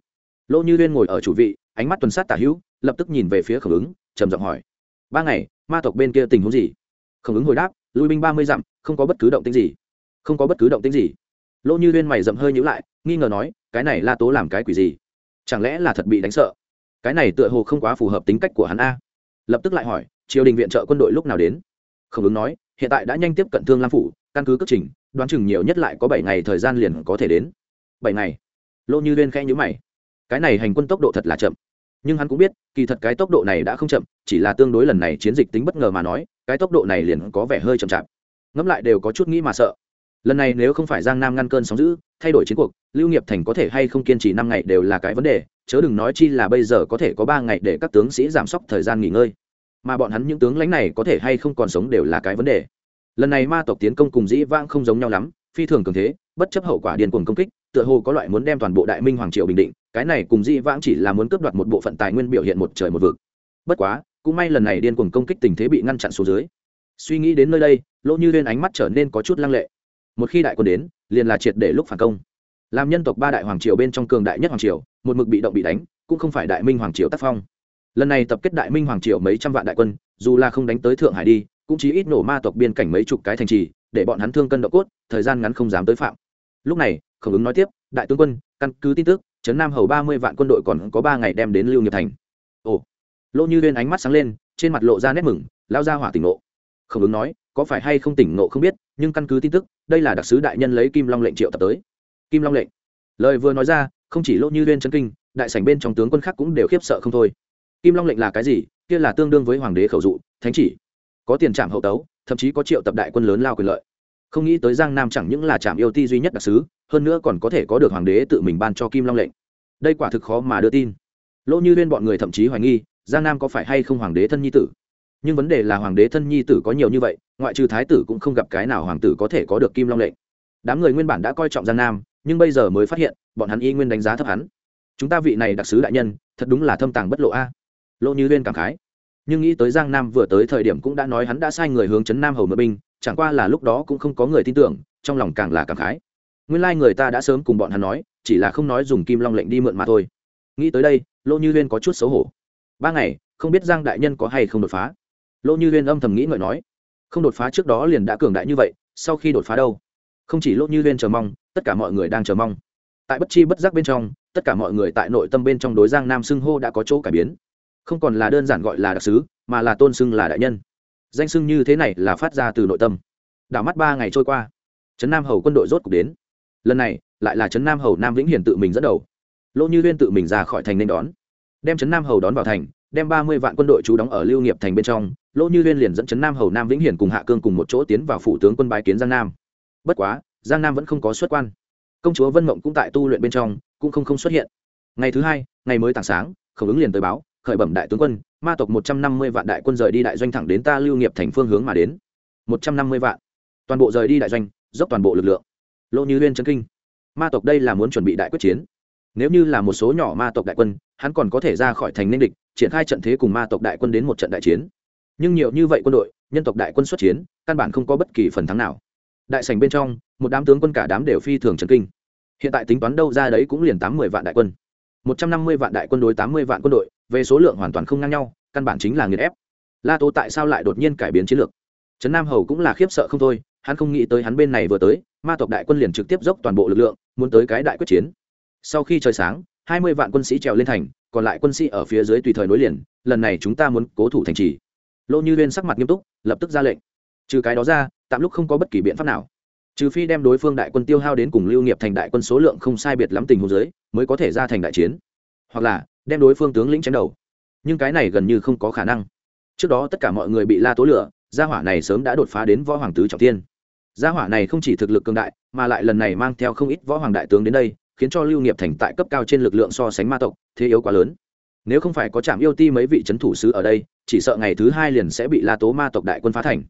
A: Lỗ như liên ngồi ở chủ vị ánh mắt tuần sát tả hữu, lập tức nhìn về phía khổng ứng, trầm giọng hỏi, ba ngày, ma tộc bên kia tình huống gì? Khổng ứng hồi đáp, lui binh ba mươi dặm, không có bất cứ động tính gì. Không có bất cứ động tính gì? Lỗ như liên mày dậm hơi nhữ lại, nghi ngờ nói, cái này la tố làm cái quỷ gì? Chẳng lẽ là thật bị đánh sợ? Cái này tựa hồ không quá phù hợp tính cách của hắn a. Lập tức lại hỏi, triều đình viện trợ quân đội lúc nào đến? Khổng ứng nói, hiện tại đã nhanh tiếp cận thương lam phủ, căn cứ cất trình, đoán chừng nhiều nhất lại có bảy ngày thời gian liền có thể đến. Bảy ngày? Lô như liên khẽ nhữ mày, cái này hành quân tốc độ thật là chậm nhưng hắn cũng biết, kỳ thật cái tốc độ này đã không chậm, chỉ là tương đối lần này chiến dịch tính bất ngờ mà nói, cái tốc độ này liền có vẻ hơi chậm chạp. Ngẫm lại đều có chút nghĩ mà sợ. Lần này nếu không phải giang nam ngăn cơn sóng giữ thay đổi chiến cuộc, lưu nghiệp thành có thể hay không kiên trì năm ngày đều là cái vấn đề, chớ đừng nói chi là bây giờ có thể có ba ngày để các tướng sĩ giảm sốc thời gian nghỉ ngơi. Mà bọn hắn những tướng lãnh này có thể hay không còn sống đều là cái vấn đề. Lần này ma tộc tiến công cùng dĩ vãng không giống nhau lắm, phi thường cường thế, bất chấp hậu quả điên cuồng công kích, tựa hồ có loại muốn đem toàn bộ đại minh hoàng triều bình định cái này cùng dĩ vãng chỉ là muốn cướp đoạt một bộ phận tài nguyên biểu hiện một trời một vực. Bất quá, cũng may lần này điên cuồng công kích tình thế bị ngăn chặn xuống dưới. Suy nghĩ đến nơi đây, lỗ như lên ánh mắt trở nên có chút lăng lệ. Một khi đại quân đến, liền là triệt để lúc phản công. Làm nhân tộc ba đại hoàng triều bên trong cường đại nhất hoàng triều, một mực bị động bị đánh, cũng không phải đại minh hoàng triều tác phong. Lần này tập kết đại minh hoàng triều mấy trăm vạn đại quân, dù là không đánh tới thượng hải đi, cũng chỉ ít nổ ma tộc biên cảnh mấy chục cái thành trì, để bọn hắn thương cân độ cốt, thời gian ngắn không dám tới phạm. Lúc này, khổng ứng nói tiếp, đại tướng quân, căn cứ tin tức trấn nam hầu ba mươi vạn quân đội còn có ba ngày đem đến lưu nghiệp thành. Ồ lỗ như huyên ánh mắt sáng lên, trên mặt lộ ra nét mừng, lao ra hỏa tỉnh nộ khổng ứng nói, có phải hay không tỉnh nộ không biết, nhưng căn cứ tin tức, đây là đặc sứ đại nhân lấy kim long lệnh triệu tập tới. Kim long lệnh. Lời vừa nói ra, không chỉ lỗ như huyên chân kinh, đại sảnh bên trong tướng quân khác cũng đều khiếp sợ không thôi. Kim long lệnh là cái gì? Kia là tương đương với hoàng đế khẩu dụ, thánh chỉ. Có tiền trạm hậu tấu, thậm chí có triệu tập đại quân lớn lao quyền lợi. Không nghĩ tới giang nam chẳng những là trạm yêu ti duy nhất đặc sứ hơn nữa còn có thể có được hoàng đế tự mình ban cho kim long lệnh. Đây quả thực khó mà đưa tin. Lỗ như liên bọn người thậm chí hoài nghi, giang nam có phải hay không hoàng đế thân nhi tử? Nhưng vấn đề là hoàng đế thân nhi tử có nhiều như vậy, ngoại trừ thái tử cũng không gặp cái nào hoàng tử có thể có được kim long lệnh. Đám người nguyên bản đã coi trọng giang nam, nhưng bây giờ mới phát hiện, bọn hắn y nguyên đánh giá thấp hắn. Chúng ta vị này đặc sứ đại nhân, thật đúng là thâm tàng bất lộ a. Lỗ như liên cảm khái. Nhưng nghĩ tới giang nam vừa tới thời điểm cũng đã nói hắn đã sai người hướng chấn nam hầu mượn binh, chẳng qua là lúc đó cũng không có người tin tưởng, trong lòng càng là cảm khái nguyên lai người ta đã sớm cùng bọn hắn nói, chỉ là không nói dùng kim long lệnh đi mượn mà thôi. Nghĩ tới đây lỗ như huyên có chút xấu hổ. Ba ngày, không biết giang đại nhân có hay không đột phá. Lỗ như huyên âm thầm nghĩ ngợi nói, không đột phá trước đó liền đã cường đại như vậy, sau khi đột phá đâu? Không chỉ lỗ như huyên chờ mong, tất cả mọi người đang chờ mong. Tại bất chi bất giác bên trong, tất cả mọi người tại nội tâm bên trong đối giang nam xưng hô đã có chỗ cải biến. Không còn là đơn giản gọi là đặc sứ, mà là tôn xưng là đại nhân. Danh xưng như thế này là phát ra từ nội tâm. Đảo mắt ba ngày trôi qua, trấn nam hầu quân đội rốt cục đến lần này lại là trấn nam hầu nam vĩnh hiển tự mình dẫn đầu lỗ như huyên tự mình ra khỏi thành nên đón đem trấn nam hầu đón vào thành đem ba mươi vạn quân đội trú đóng ở lưu nghiệp thành bên trong lỗ như huyên liền dẫn trấn nam hầu nam vĩnh hiển cùng hạ cương cùng một chỗ tiến vào phủ tướng quân bái kiến giang nam bất quá giang nam vẫn không có xuất quan công chúa vân mộng cũng tại tu luyện bên trong cũng không không xuất hiện ngày thứ hai ngày mới tảng sáng khổng ứng liền tới báo khởi bẩm đại tướng quân ma tộc một trăm năm mươi vạn đại quân rời đi đại doanh thẳng đến ta lưu nghiệp thành phương hướng mà đến một trăm năm mươi vạn toàn bộ rời đi đại doanh dốc toàn bộ lực lượng lỗ như liên chân kinh. Ma tộc đây là muốn chuẩn bị đại quyết chiến. Nếu như là một số nhỏ ma tộc đại quân, hắn còn có thể ra khỏi thành ninh địch, triển khai trận thế cùng ma tộc đại quân đến một trận đại chiến. Nhưng nhiều như vậy quân đội, nhân tộc đại quân xuất chiến, căn bản không có bất kỳ phần thắng nào. Đại sảnh bên trong, một đám tướng quân cả đám đều phi thường trần kinh. Hiện tại tính toán đâu ra đấy cũng liền tám mươi vạn đại quân. Một trăm năm mươi vạn đại quân đối tám mươi vạn quân đội, về số lượng hoàn toàn không ngang nhau, căn bản chính là nghiền ép. La tô tại sao lại đột nhiên cải biến chiến lược? Trấn nam hầu cũng là khiếp sợ không thôi, hắn không nghĩ tới hắn bên này vừa tới ma tộc đại quân liền trực tiếp dốc toàn bộ lực lượng, muốn tới cái đại quyết chiến. Sau khi trời sáng, hai mươi vạn quân sĩ trèo lên thành, còn lại quân sĩ ở phía dưới tùy thời nối liền, lần này chúng ta muốn cố thủ thành trì. Lô như Viên sắc mặt nghiêm túc, lập tức ra lệnh. Trừ cái đó ra, tạm lúc không có bất kỳ biện pháp nào. Trừ phi đem đối phương đại quân tiêu hao đến cùng lưu nghiệp thành đại quân số lượng không sai biệt lắm tình huống dưới, mới có thể ra thành đại chiến. Hoặc là, đem đối phương tướng lĩnh chém đầu. Nhưng cái này gần như không có khả năng. Trước đó tất cả mọi người bị la tố lửa, gia hỏa này sớm đã đột phá đến võ hoàng tứ trọng thiên gia hỏa này không chỉ thực lực cường đại, mà lại lần này mang theo không ít võ hoàng đại tướng đến đây, khiến cho lưu nghiệp thành tại cấp cao trên lực lượng so sánh ma tộc, thế yếu quá lớn. Nếu không phải có trạm yêu ti mấy vị c h ấ n thủ sứ ở đây, chỉ sợ ngày thứ hai liền sẽ bị la tố ma tộc đại quân phá thành.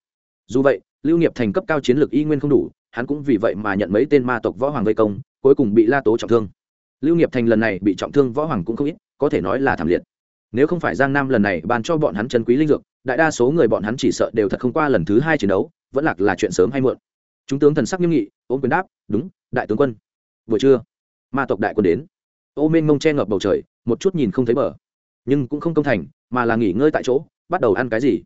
A: Dù vậy, lưu nghiệp thành cấp cao chiến lược y nguyên không đủ, hắn cũng vì vậy mà nhận mấy tên ma tộc võ hoàng vây công, cuối cùng bị la tố trọng thương. Lưu nghiệp thành lần này bị trọng thương võ hoàng cũng không ít, có thể nói là thảm liệt. Nếu không phải giang nam lần này ban cho bọn hắn chân quý linh dược, đại đa số người bọn hắn chỉ sợ đều thật không qua lần thứ hai chiến đấu, vẫn lạc là chuyện sớm hay muộn chúng tướng thần sắc nghiêm nghị, ôm quyền đáp, đúng, đại tướng quân. Vừa trưa ma tộc đại quân đến. Ô mênh mông che ngập bầu trời, một chút nhìn không thấy bờ. Nhưng cũng không công thành, mà là nghỉ ngơi tại chỗ, bắt đầu ăn cái gì.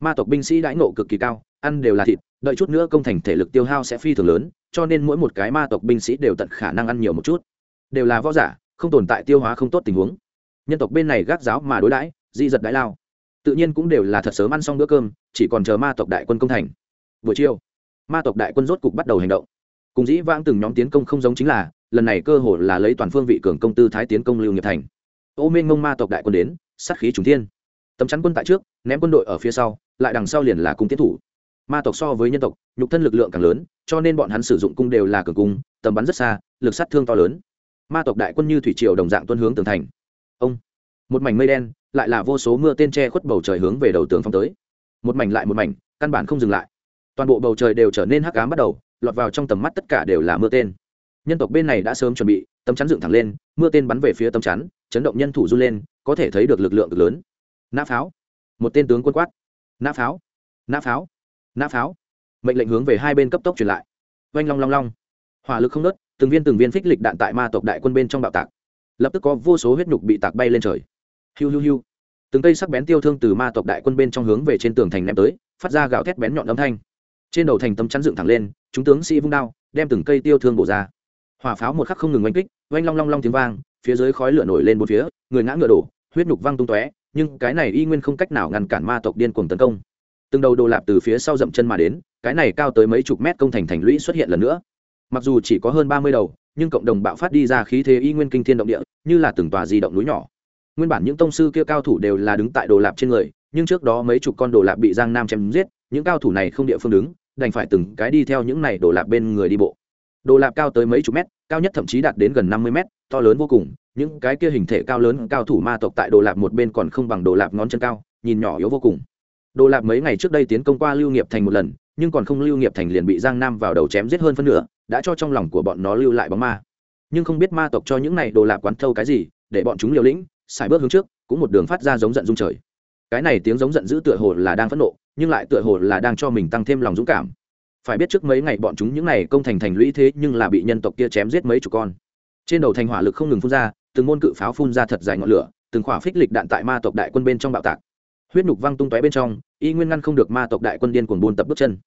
A: Ma tộc binh sĩ đãi nộ cực kỳ cao, ăn đều là thịt, đợi chút nữa công thành thể lực tiêu hao sẽ phi thường lớn, cho nên mỗi một cái ma tộc binh sĩ đều tận khả năng ăn nhiều một chút. Đều là võ giả, không tồn tại tiêu hóa không tốt tình huống. Nhân tộc bên này gác giáo mà đối đãi, di giật đãi lao. Tự nhiên cũng đều là thật sớm ăn xong bữa cơm, chỉ còn chờ ma tộc đại quân công thành. Buổi chiều ma tộc đại quân rốt cục bắt đầu hành động. Cùng dĩ vãng từng nhóm tiến công không giống chính là, lần này cơ hội là lấy toàn phương vị cường công tư thái tiến công lưu nghiệp thành. Ô minh mông ma tộc đại quân đến, sát khí trùng thiên. Tấm chắn quân tại trước, ném quân đội ở phía sau, lại đằng sau liền là cung tiến thủ. Ma tộc so với nhân tộc, nhục thân lực lượng càng lớn, cho nên bọn hắn sử dụng cung đều là cường cung, tầm bắn rất xa, lực sát thương to lớn. Ma tộc đại quân như thủy triều đồng dạng tuân hướng tường thành. Ông, một mảnh mây đen, lại là vô số mưa tên tre khuất bầu trời hướng về đầu tường phong tới. Một mảnh lại một mảnh, căn bản không dừng lại toàn bộ bầu trời đều trở nên hắc ám bắt đầu, lọt vào trong tầm mắt tất cả đều là mưa tên. Nhân tộc bên này đã sớm chuẩn bị, tấm chắn dựng thẳng lên, mưa tên bắn về phía tấm chắn, chấn động nhân thủ run lên, có thể thấy được lực lượng cực lớn. Nã pháo. Một tên tướng quân quát. Nã pháo. Nã pháo. Nã pháo. Mệnh lệnh hướng về hai bên cấp tốc truyền lại. Oanh long long long. Hỏa lực không nớt từng viên từng viên phích lịch đạn tại ma tộc đại quân bên trong bạo tạc. Lập tức có vô số huyết nhục bị tạc bay lên trời. Hiu hiu hiu. Từng cây sắc bén tiêu thương từ ma tộc đại quân bên trong hướng về trên tường thành ném tới, phát ra gạo thét bén nhọn âm thanh trên đầu thành tấm chắn dựng thẳng lên, chúng tướng sĩ vung đao, đem từng cây tiêu thương bổ ra. Hỏa pháo một khắc không ngừng oanh kích, oanh long long long tiếng vang, phía dưới khói lửa nổi lên bốn phía, người ngã ngựa đổ, huyết nhục văng tung tóe, nhưng cái này y nguyên không cách nào ngăn cản ma tộc điên cuồng tấn công. Từng đầu đồ lạp từ phía sau dậm chân mà đến, cái này cao tới mấy chục mét công thành thành lũy xuất hiện lần nữa. Mặc dù chỉ có hơn ba mươi đầu, nhưng cộng đồng bạo phát đi ra khí thế y nguyên kinh thiên động địa, như là từng tòa di động núi nhỏ. Nguyên bản những tông sư kia cao thủ đều là đứng tại đồ lạp trên người, nhưng trước đó mấy chục con đồ lạp bị giang nam chém giết, những cao thủ này không địa phương đứng đành phải từng cái đi theo những này đồ lạp bên người đi bộ. Đồ lạp cao tới mấy chục mét, cao nhất thậm chí đạt đến gần năm mươi mét, to lớn vô cùng, những cái kia hình thể cao lớn, cao thủ ma tộc tại đồ lạp một bên còn không bằng đồ lạp ngón chân cao, nhìn nhỏ yếu vô cùng. Đồ lạp mấy ngày trước đây tiến công qua lưu nghiệp thành một lần, nhưng còn không lưu nghiệp thành liền bị giang nam vào đầu chém giết hơn phân nửa, đã cho trong lòng của bọn nó lưu lại bóng ma. Nhưng không biết ma tộc cho những này đồ lạp quán thâu cái gì, để bọn chúng liều lĩnh xài bước hướng trước, cũng một đường phát ra giống giận dung trời. Cái này tiếng giống giận dữ tựa hồ là đang phẫn nộ nhưng lại tựa hồ là đang cho mình tăng thêm lòng dũng cảm. Phải biết trước mấy ngày bọn chúng những này công thành thành lũy thế nhưng là bị nhân tộc kia chém giết mấy chục con. Trên đầu thành hỏa lực không ngừng phun ra, từng môn cự pháo phun ra thật dài ngọn lửa, từng khỏa phích lịch đạn tại ma tộc đại quân bên trong bạo tạc. Huyết nhục văng tung tóe bên trong, y nguyên ngăn không được ma tộc đại quân điên cuồng buôn tập bước chân.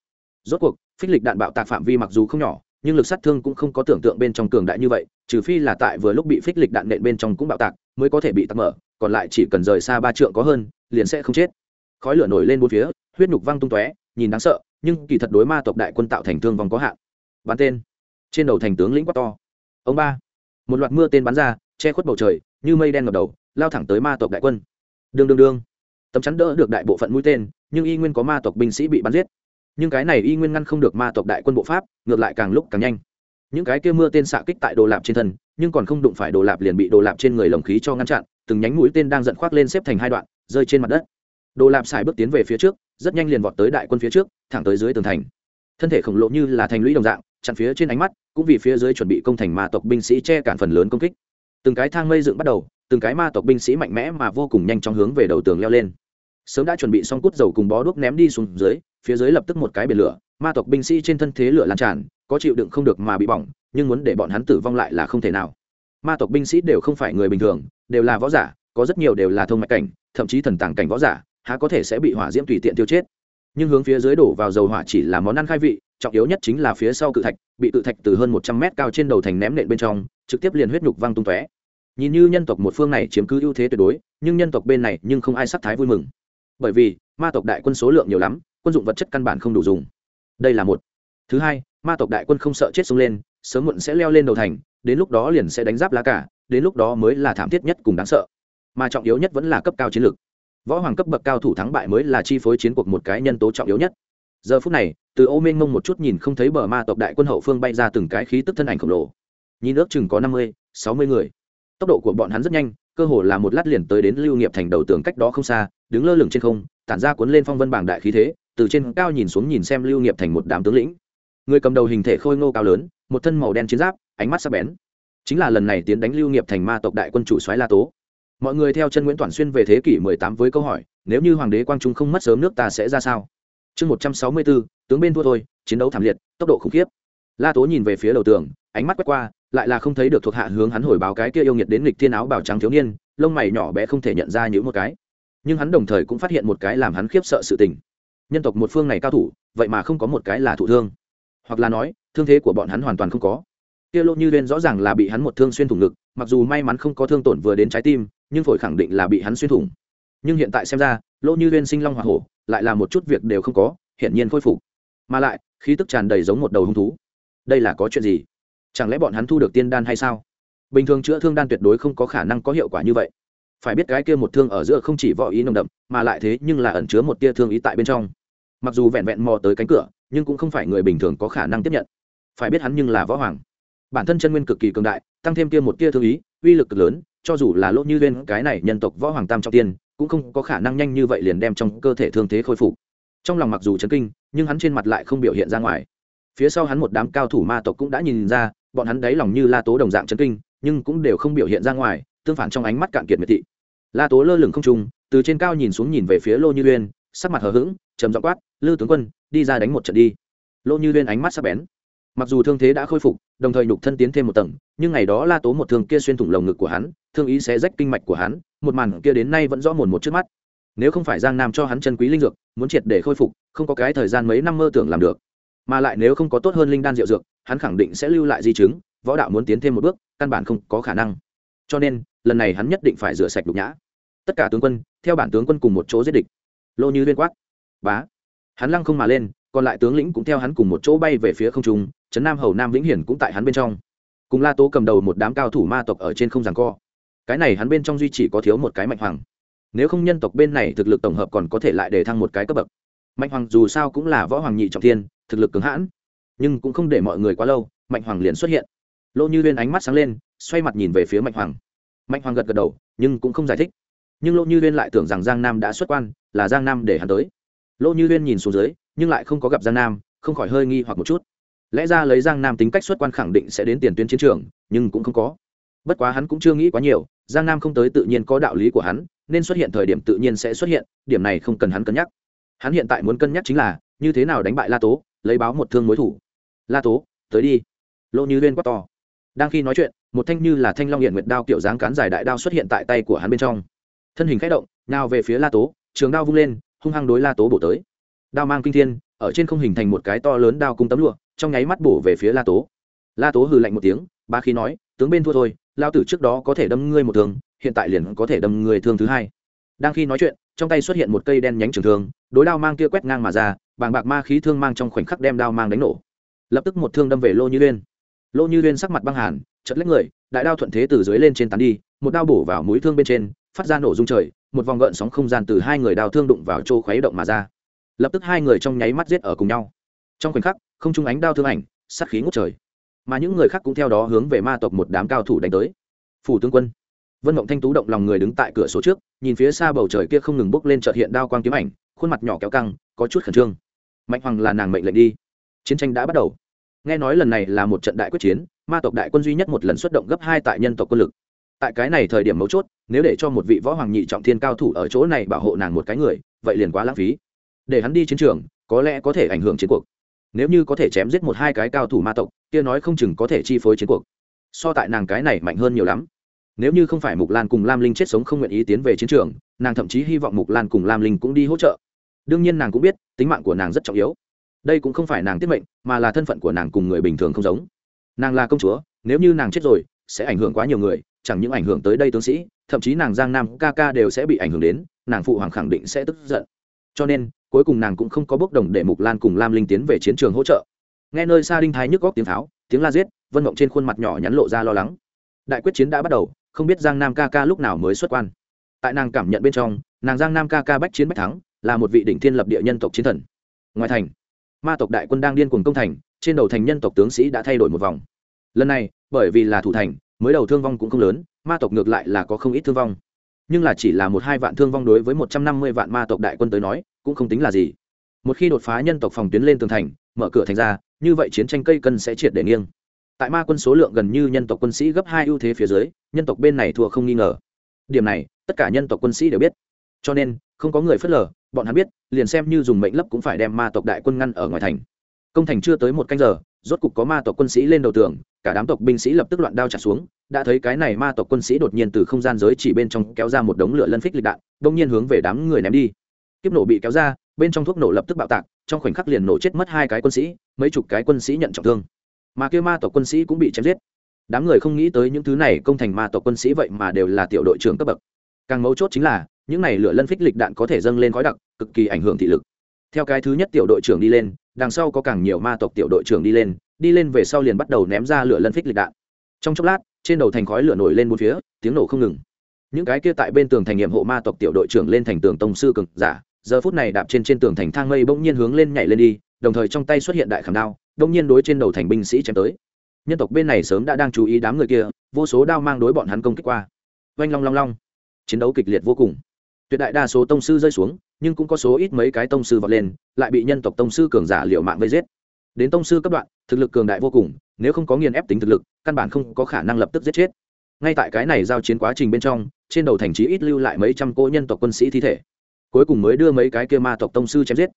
A: Rốt cuộc, phích lịch đạn bạo tạc phạm vi mặc dù không nhỏ, nhưng lực sát thương cũng không có tưởng tượng bên trong cường đại như vậy, trừ phi là tại vừa lúc bị phích lịch đạn nện bên trong cũng bạo tạc, mới có thể bị tắc mở, còn lại chỉ cần rời xa ba trượng có hơn, liền sẽ không chết. Khói lửa nổi lên bốn phía huyết nhục văng tung tóe, nhìn đáng sợ, nhưng kỳ thật đối ma tộc đại quân tạo thành thương vong có hạn. Bắn tên. Trên đầu thành tướng lĩnh quát to. Ông ba. Một loạt mưa tên bắn ra, che khuất bầu trời, như mây đen ngập đầu, lao thẳng tới ma tộc đại quân. Đương đương đương. Tấm chắn đỡ được đại bộ phận mũi tên, nhưng y nguyên có ma tộc binh sĩ bị bắn giết. Nhưng cái này y nguyên ngăn không được ma tộc đại quân bộ pháp, ngược lại càng lúc càng nhanh. Những cái kia mưa tên xạ kích tại đồ lạp trên thân, nhưng còn không đụng phải đồ lạp liền bị đồ lạp trên người lồng khí cho ngăn chặn, từng nhánh mũi tên đang giận khoác lên xếp thành hai đoạn, rơi trên mặt đất. Đồ lạp xài bước tiến về phía trước rất nhanh liền vọt tới đại quân phía trước, thẳng tới dưới tường thành. Thân thể khổng lồ như là thành lũy đồng dạng, chặn phía trên ánh mắt, cũng vì phía dưới chuẩn bị công thành ma tộc binh sĩ che cản phần lớn công kích. Từng cái thang mây dựng bắt đầu, từng cái ma tộc binh sĩ mạnh mẽ mà vô cùng nhanh chóng hướng về đầu tường leo lên. Sớm đã chuẩn bị xong cút dầu cùng bó đuốc ném đi xuống dưới, phía dưới lập tức một cái biển lửa, ma tộc binh sĩ trên thân thế lửa lan tràn, có chịu đựng không được mà bị bỏng, nhưng muốn để bọn hắn tử vong lại là không thể nào. Ma tộc binh sĩ đều không phải người bình thường, đều là võ giả, có rất nhiều đều là thông mạch cảnh, thậm chí thần tàng cảnh võ giả há có thể sẽ bị hỏa diễm tùy tiện tiêu chết. Nhưng hướng phía dưới đổ vào dầu hỏa chỉ là món ăn khai vị, trọng yếu nhất chính là phía sau cự thạch, bị cự thạch từ hơn một trăm mét cao trên đầu thành ném nện bên trong, trực tiếp liền huyết nhục văng tung tóe. Nhìn như nhân tộc một phương này chiếm cứ ưu thế tuyệt đối, nhưng nhân tộc bên này nhưng không ai sắc thái vui mừng. Bởi vì, ma tộc đại quân số lượng nhiều lắm, quân dụng vật chất căn bản không đủ dùng. Đây là một. Thứ hai, ma tộc đại quân không sợ chết xuống lên, sớm muộn sẽ leo lên đầu thành, đến lúc đó liền sẽ đánh giáp lá cả, đến lúc đó mới là thảm thiết nhất cùng đáng sợ. Mà trọng yếu nhất vẫn là cấp cao chiến lược võ hoàng cấp bậc cao thủ thắng bại mới là chi phối chiến cuộc một cái nhân tố trọng yếu nhất. Giờ phút này, từ ô mênh mông một chút nhìn không thấy bờ ma tộc đại quân hậu phương bay ra từng cái khí tức thân ảnh khổng lồ. Nhìn ước chừng có năm mươi, sáu mươi người. Tốc độ của bọn hắn rất nhanh, cơ hồ là một lát liền tới đến lưu nghiệp thành đầu tường cách đó không xa, đứng lơ lửng trên không, tản ra cuốn lên phong vân bảng đại khí thế, từ trên cao nhìn xuống nhìn xem lưu nghiệp thành một đám tướng lĩnh. Người cầm đầu hình thể khôi ngô cao lớn, một thân màu đen chiến giáp, ánh mắt sắc bén. Chính là lần này tiến đánh lưu nghiệp thành ma tộc đại quân chủ soái la tố mọi người theo chân nguyễn toàn xuyên về thế kỷ 18 với câu hỏi nếu như hoàng đế quang trung không mất sớm nước ta sẽ ra sao? Chương 164, tướng bên thua thôi chiến đấu thảm liệt tốc độ khủng khiếp. La tố nhìn về phía đầu tường ánh mắt quét qua lại là không thấy được thuộc hạ hướng hắn hồi báo cái kia yêu nghiệt đến nghịch thiên áo bảo trắng thiếu niên lông mày nhỏ bé không thể nhận ra những một cái. Nhưng hắn đồng thời cũng phát hiện một cái làm hắn khiếp sợ sự tình. Nhân tộc một phương này cao thủ vậy mà không có một cái là thụ thương. Hoặc là nói thương thế của bọn hắn hoàn toàn không có. Kia lô như lên rõ ràng là bị hắn một thương xuyên thủng ngực mặc dù may mắn không có thương tổn vừa đến trái tim nhưng phổi khẳng định là bị hắn xuyên thủng. Nhưng hiện tại xem ra, lỗ như huyên sinh long hoa hổ, lại là một chút việc đều không có, hiển nhiên khôi phục. Mà lại, khí tức tràn đầy giống một đầu hung thú. Đây là có chuyện gì? Chẳng lẽ bọn hắn thu được tiên đan hay sao? Bình thường chữa thương đan tuyệt đối không có khả năng có hiệu quả như vậy. Phải biết cái kia một thương ở giữa không chỉ võ ý nồng đậm, mà lại thế nhưng là ẩn chứa một tia thương ý tại bên trong. Mặc dù vẹn vẹn mò tới cánh cửa, nhưng cũng không phải người bình thường có khả năng tiếp nhận. Phải biết hắn nhưng là võ hoàng. Bản thân chân nguyên cực kỳ cường đại, tăng thêm kia một tia thương ý uy lực cực lớn, cho dù là lỗ như lên cái này nhân tộc võ hoàng tam trọng tiên, cũng không có khả năng nhanh như vậy liền đem trong cơ thể thương thế khôi phục. Trong lòng mặc dù chấn kinh, nhưng hắn trên mặt lại không biểu hiện ra ngoài. Phía sau hắn một đám cao thủ ma tộc cũng đã nhìn ra, bọn hắn đáy lòng như la tố đồng dạng chấn kinh, nhưng cũng đều không biểu hiện ra ngoài, tương phản trong ánh mắt cạn kiệt miệt thị. La tố lơ lửng không trung, từ trên cao nhìn xuống nhìn về phía lô như uyên sắc mặt hờ hững, trầm giọng quát, lư tướng quân, đi ra đánh một trận đi. Lô như uyên ánh mắt sắc bén mặc dù thương thế đã khôi phục, đồng thời nhục thân tiến thêm một tầng, nhưng ngày đó la tố một thương kia xuyên thủng lồng ngực của hắn, thương ý sẽ rách kinh mạch của hắn, một màn kia đến nay vẫn rõ mồn một trước mắt. Nếu không phải giang nam cho hắn chân quý linh dược, muốn triệt để khôi phục, không có cái thời gian mấy năm mơ tưởng làm được. Mà lại nếu không có tốt hơn linh đan diệu dược, hắn khẳng định sẽ lưu lại di chứng, võ đạo muốn tiến thêm một bước, căn bản không có khả năng. Cho nên, lần này hắn nhất định phải rửa sạch đục nhã. Tất cả tướng quân, theo bản tướng quân cùng một chỗ giết địch. Lô như liên quát. Bá. Hắn lăng không mà lên còn lại tướng lĩnh cũng theo hắn cùng một chỗ bay về phía không trung, trấn nam hầu nam vĩnh hiển cũng tại hắn bên trong. Cùng la tố cầm đầu một đám cao thủ ma tộc ở trên không giằng co. Cái này hắn bên trong duy chỉ có thiếu một cái mạnh hoàng. Nếu không nhân tộc bên này thực lực tổng hợp còn có thể lại để thăng một cái cấp bậc. Mạnh hoàng dù sao cũng là võ hoàng nhị trọng thiên, thực lực cứng hãn, nhưng cũng không để mọi người quá lâu, mạnh hoàng liền xuất hiện. Lô như lên ánh mắt sáng lên, xoay mặt nhìn về phía mạnh hoàng. Mạnh hoàng gật gật đầu, nhưng cũng không giải thích. Nhưng lô như lên lại tưởng rằng giang nam đã xuất quan, là giang nam để hắn tới. Lô như lên nhìn xuống dưới nhưng lại không có gặp giang nam, không khỏi hơi nghi hoặc một chút. Lẽ ra lấy giang nam tính cách xuất quan khẳng định sẽ đến tiền tuyến chiến trường, nhưng cũng không có. Bất quá hắn cũng chưa nghĩ quá nhiều, giang nam không tới tự nhiên có đạo lý của hắn, nên xuất hiện thời điểm tự nhiên sẽ xuất hiện, điểm này không cần hắn cân nhắc. Hắn hiện tại muốn cân nhắc chính là, như thế nào đánh bại la tố, lấy báo một thương mối thủ. La tố, tới đi. Lô như lên quát to. Đang khi nói chuyện, một thanh như là thanh long hiện nguyệt đao kiểu dáng cán dài đại đao xuất hiện tại tay của hắn bên trong. Thân hình k h ẽ động, nào về phía la tố, trường đao vung lên, hung hăng đối la tố bổ tới đao mang kinh thiên, ở trên không hình thành một cái to lớn đao cung tấm lụa, trong nháy mắt bổ về phía la tố. La tố hừ lạnh một tiếng, ba khi nói, tướng bên thua thôi, lao tử trước đó có thể đâm ngươi một thương, hiện tại liền có thể đâm người thương thứ hai. Đang khi nói chuyện, trong tay xuất hiện một cây đen nhánh trường thương, đối đao mang kia quét ngang mà ra, bàng bạc ma khí thương mang trong khoảnh khắc đem đao mang đánh nổ. Lập tức một thương đâm về lô như liên lô như liên sắc mặt băng hàn chật lách người, đại đao thuận thế từ dưới lên trên tán đi, một đao bổ vào mũi thương bên trên, phát ra nổ rung trời, một vòng gợn sóng không gian từ hai người đao thương đụng vào chỗ khuấy động mà ra lập tức hai người trong nháy mắt giết ở cùng nhau. Trong khoảnh khắc, không trung ánh đao thương ảnh, sát khí ngút trời. Mà những người khác cũng theo đó hướng về ma tộc một đám cao thủ đánh tới. Phủ tướng quân. Vân mộng thanh tú động lòng người đứng tại cửa số trước, nhìn phía xa bầu trời kia không ngừng bốc lên trợt hiện đao quang kiếm ảnh, khuôn mặt nhỏ kéo căng, có chút khẩn trương. Mạnh hoàng là nàng mệnh lệnh đi. Chiến tranh đã bắt đầu. Nghe nói lần này là một trận đại quyết chiến, ma tộc đại quân duy nhất một lần xuất động gấp hai tại nhân tộc quân lực. Tại cái này thời điểm mấu chốt, nếu để cho một vị võ hoàng nhị trọng thiên cao thủ ở chỗ này bảo hộ nàng một cái người, vậy liền quá lãng phí để hắn đi chiến trường, có lẽ có thể ảnh hưởng chiến cuộc. Nếu như có thể chém giết một hai cái cao thủ ma tộc, kia nói không chừng có thể chi phối chiến cuộc. So tại nàng cái này mạnh hơn nhiều lắm. Nếu như không phải mục lan cùng lam linh chết sống không nguyện ý tiến về chiến trường, nàng thậm chí hy vọng mục lan cùng lam linh cũng đi hỗ trợ. Đương nhiên nàng cũng biết, tính mạng của nàng rất trọng yếu. Đây cũng không phải nàng tiết mệnh, mà là thân phận của nàng cùng người bình thường không giống. Nàng là công chúa, nếu như nàng chết rồi, sẽ ảnh hưởng quá nhiều người, chẳng những ảnh hưởng tới đây tướng sĩ, thậm chí nàng giang nam ca ca đều sẽ bị ảnh hưởng đến, nàng phụ hoàng khẳng định sẽ tức giận. Cho nên cuối cùng nàng cũng không có bốc đồng để mục lan cùng lam linh tiến về chiến trường hỗ trợ nghe nơi xa đinh thái nhức góc tiếng tháo, tiếng la giết, vân mộng trên khuôn mặt nhỏ nhắn lộ ra lo lắng. đại quyết chiến đã bắt đầu, không biết giang nam ca ca lúc nào mới xuất quan. tại nàng cảm nhận bên trong, nàng giang nam ca ca bách chiến bách thắng, là một vị đỉnh thiên lập địa nhân tộc chiến thần. ngoài thành, ma tộc đại quân đang điên cuồng công thành, trên đầu thành nhân tộc tướng sĩ đã thay đổi một vòng. lần này, bởi vì là thủ thành, mới đầu thương vong cũng không lớn, ma tộc ngược lại là có không ít thương vong. nhưng là chỉ là một hai vạn thương vong đối với một trăm năm mươi vạn ma tộc đại quân tới nói cũng không tính là gì. Một khi đột phá nhân tộc phòng tuyến lên tường thành, mở cửa thành ra, như vậy chiến tranh cây cân sẽ triệt để nghiêng. Tại ma quân số lượng gần như nhân tộc quân sĩ gấp hai ưu thế phía dưới, nhân tộc bên này thua không nghi ngờ. Điểm này, tất cả nhân tộc quân sĩ đều biết. Cho nên, không có người phớt lờ, bọn hắn biết, liền xem như dùng mệnh lấp cũng phải đem ma tộc đại quân ngăn ở ngoài thành. Công thành chưa tới một canh giờ, rốt cục có ma tộc quân sĩ lên đầu tường, cả đám tộc binh sĩ lập tức loạn đao trả xuống, đã thấy cái này ma tộc quân sĩ đột nhiên từ không gian giới chỉ bên trong kéo ra một đống lửa lân phích lịch đạn, đông nhiên hướng về đám người ném đi kiếp nổ bị kéo ra, bên trong thuốc nổ lập tức bạo tạc, trong khoảnh khắc liền nổ chết mất hai cái quân sĩ, mấy chục cái quân sĩ nhận trọng thương. Mà kêu ma tộc quân sĩ cũng bị chém giết. Đám người không nghĩ tới những thứ này công thành ma tộc quân sĩ vậy mà đều là tiểu đội trưởng cấp bậc. Càng mấu chốt chính là, những này lửa lân phích lịch đạn có thể dâng lên khói đặc, cực kỳ ảnh hưởng thị lực. Theo cái thứ nhất tiểu đội trưởng đi lên, đằng sau có càng nhiều ma tộc tiểu đội trưởng đi lên đi lên về sau liền bắt đầu ném ra lửa lân phích lịch đạn. Trong chốc lát, trên đầu thành khói lửa nổi lên bốn phía, tiếng nổ không ngừng. Những cái kia tại bên tường thành nhiệm hộ ma tộc tiểu đội trưởng lên thành tường tông sư cực giả giờ phút này đạp trên trên tường thành thang mây bỗng nhiên hướng lên nhảy lên đi, đồng thời trong tay xuất hiện đại khảm đao, bỗng nhiên đối trên đầu thành binh sĩ chém tới. Nhân tộc bên này sớm đã đang chú ý đám người kia, vô số đao mang đối bọn hắn công kích qua. Oanh long long long. Chiến đấu kịch liệt vô cùng. Tuyệt đại đa số tông sư rơi xuống, nhưng cũng có số ít mấy cái tông sư vọt lên, lại bị nhân tộc tông sư cường giả liệu mạng vây giết. Đến tông sư cấp đoạn, thực lực cường đại vô cùng, nếu không có nghiền ép tính thực lực, căn bản không có khả năng lập tức giết chết. Ngay tại cái này giao chiến quá trình bên trong, trên đầu thành trí ít lưu lại mấy trăm cỗ nhân tộc quân sĩ thi thể cuối cùng mới đưa mấy cái kia ma tộc tông sư chém giết.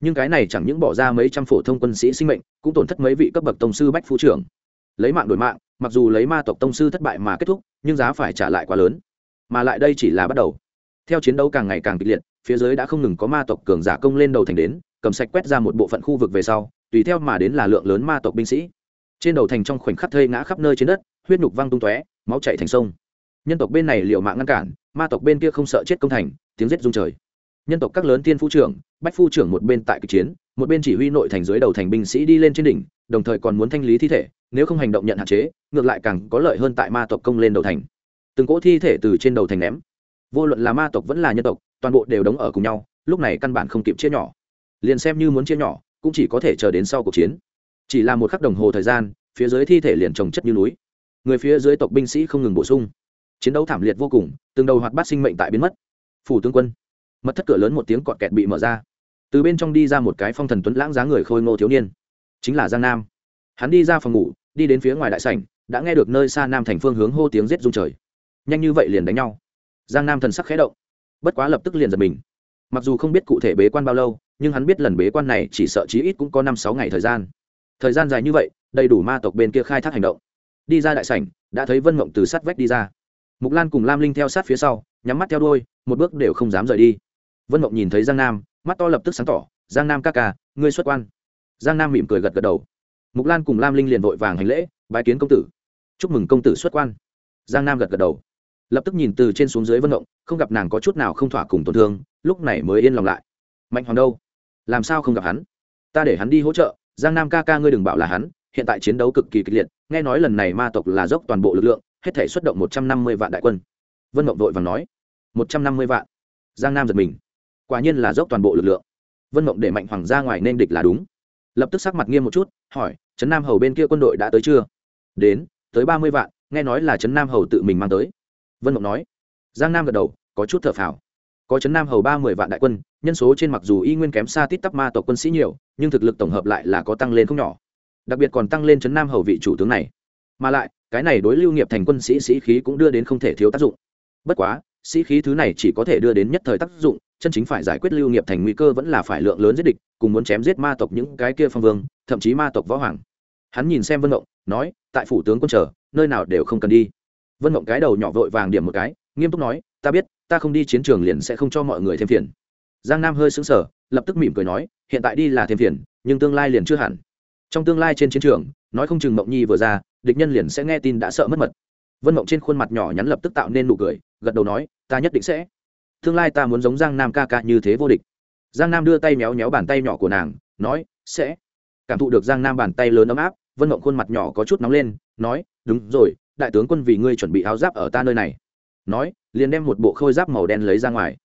A: Nhưng cái này chẳng những bỏ ra mấy trăm phổ thông quân sĩ sinh mệnh, cũng tổn thất mấy vị cấp bậc tông sư bách phú trưởng. Lấy mạng đổi mạng, mặc dù lấy ma tộc tông sư thất bại mà kết thúc, nhưng giá phải trả lại quá lớn. Mà lại đây chỉ là bắt đầu. Theo chiến đấu càng ngày càng kịch liệt, phía dưới đã không ngừng có ma tộc cường giả công lên đầu thành đến, cầm sạch quét ra một bộ phận khu vực về sau, tùy theo mà đến là lượng lớn ma tộc binh sĩ. Trên đầu thành trong khoảnh khắc thây ngã khắp nơi trên đất, huyết nhục văng tung tóe, máu chảy thành sông. Nhân tộc bên này liều mạng ngăn cản, ma tộc bên kia không sợ chết công thành, tiếng giết rung trời nhân tộc các lớn tiên phu trưởng, bách phu trưởng một bên tại kịch chiến, một bên chỉ huy nội thành dưới đầu thành binh sĩ đi lên trên đỉnh, đồng thời còn muốn thanh lý thi thể, nếu không hành động nhận hạn chế, ngược lại càng có lợi hơn tại ma tộc công lên đầu thành. Từng cỗ thi thể từ trên đầu thành ném. Vô luận là ma tộc vẫn là nhân tộc, toàn bộ đều đóng ở cùng nhau, lúc này căn bản không kịp chia nhỏ. Liền xem như muốn chia nhỏ, cũng chỉ có thể chờ đến sau cuộc chiến. Chỉ là một khắc đồng hồ thời gian, phía dưới thi thể liền trồng chất như núi. Người phía dưới tộc binh sĩ không ngừng bổ sung. Chiến đấu thảm liệt vô cùng, từng đầu hoạt bát sinh mệnh tại biến mất. Phủ tướng quân mật thất cửa lớn một tiếng cọt kẹt bị mở ra. Từ bên trong đi ra một cái phong thần tuấn lãng giá người khôi ngô thiếu niên. Chính là giang nam. Hắn đi ra phòng ngủ, đi đến phía ngoài đại sảnh, đã nghe được nơi xa nam thành phương hướng hô tiếng rết rung trời. Nhanh như vậy liền đánh nhau. Giang nam thần sắc khẽ động. Bất quá lập tức liền giật mình. Mặc dù không biết cụ thể bế quan bao lâu, nhưng hắn biết lần bế quan này chỉ sợ chí ít cũng có năm sáu ngày thời gian. Thời gian dài như vậy, đầy đủ ma tộc bên kia khai thác hành động. Đi ra đại sảnh, đã thấy vân mộng từ sát vách đi ra. Mục lan cùng lam linh theo sát phía sau, nhắm mắt theo đôi một bước đều không dám rời đi vân mộng nhìn thấy giang nam, mắt to lập tức sáng tỏ, giang nam ca ca, ngươi xuất quan. Giang nam mỉm cười gật gật đầu. Mục lan cùng lam linh liền vội vàng hành lễ, bái kiến công tử. Chúc mừng công tử xuất quan. Giang nam gật gật đầu. Lập tức nhìn từ trên xuống dưới vân động không gặp nàng có chút nào không thỏa cùng tổn thương, lúc này mới yên lòng lại. Mạnh hoàng đâu? Làm sao không gặp hắn? Ta để hắn đi hỗ trợ, giang nam ca ca ngươi đừng bảo là hắn, hiện tại chiến đấu cực kỳ kịch liệt, nghe nói lần này ma tộc là dốc toàn bộ lực lượng, hết thể xuất động một trăm năm mươi vạn đại quân. Vân mộng vội vàng nói. Một trăm năm mươi vạn. Giang nam giật mình quả nhiên là dốc toàn bộ lực lượng. Vân mộng để mạnh hoàng ra ngoài nên địch là đúng. Lập tức sắc mặt nghiêm một chút, hỏi, trấn nam hầu bên kia quân đội đã tới chưa? Đến, tới ba mươi vạn, nghe nói là trấn nam hầu tự mình mang tới. Vân mộng nói. Giang nam gật đầu, có chút thở phào. Có trấn nam hầu ba mươi vạn đại quân, nhân số trên mặc dù y nguyên kém xa tít tắc ma tộc quân sĩ nhiều, nhưng thực lực tổng hợp lại là có tăng lên không nhỏ. Đặc biệt còn tăng lên trấn nam hầu vị chủ tướng này. Mà lại, cái này đối lưu nghiệp thành quân sĩ sĩ khí cũng đưa đến không thể thiếu tác dụng. Bất quá, sĩ khí thứ này chỉ có thể đưa đến nhất thời tác dụng chân chính phải giải quyết lưu nghiệp thành nguy cơ vẫn là phải lượng lớn giết địch, cùng muốn chém giết ma tộc những cái kia phong vương, thậm chí ma tộc võ hoàng. Hắn nhìn xem vân mộng, nói, tại phủ tướng quân chờ, nơi nào đều không cần đi. Vân mộng cái đầu nhỏ vội vàng điểm một cái, nghiêm túc nói, ta biết, ta không đi chiến trường liền sẽ không cho mọi người thêm phiền. Giang nam hơi sững sờ, lập tức mỉm cười nói, hiện tại đi là thêm phiền, nhưng tương lai liền chưa hẳn. Trong tương lai trên chiến trường, nói không chừng mộng nhi vừa ra, địch nhân liền sẽ nghe tin đã sợ mất mật. Vân mộng trên khuôn mặt nhỏ nhắn lập tức tạo nên nụ cười, gật đầu nói, ta nhất định sẽ tương lai ta muốn giống giang nam ca ca như thế vô địch. Giang nam đưa tay méo méo bàn tay nhỏ của nàng, nói, sẽ. Cảm thụ được giang nam bàn tay lớn ấm áp, vân mộng khuôn mặt nhỏ có chút nóng lên, nói, đúng rồi, đại tướng quân vì ngươi chuẩn bị áo giáp ở ta nơi này. Nói, liền đem một bộ khôi giáp màu đen lấy ra ngoài.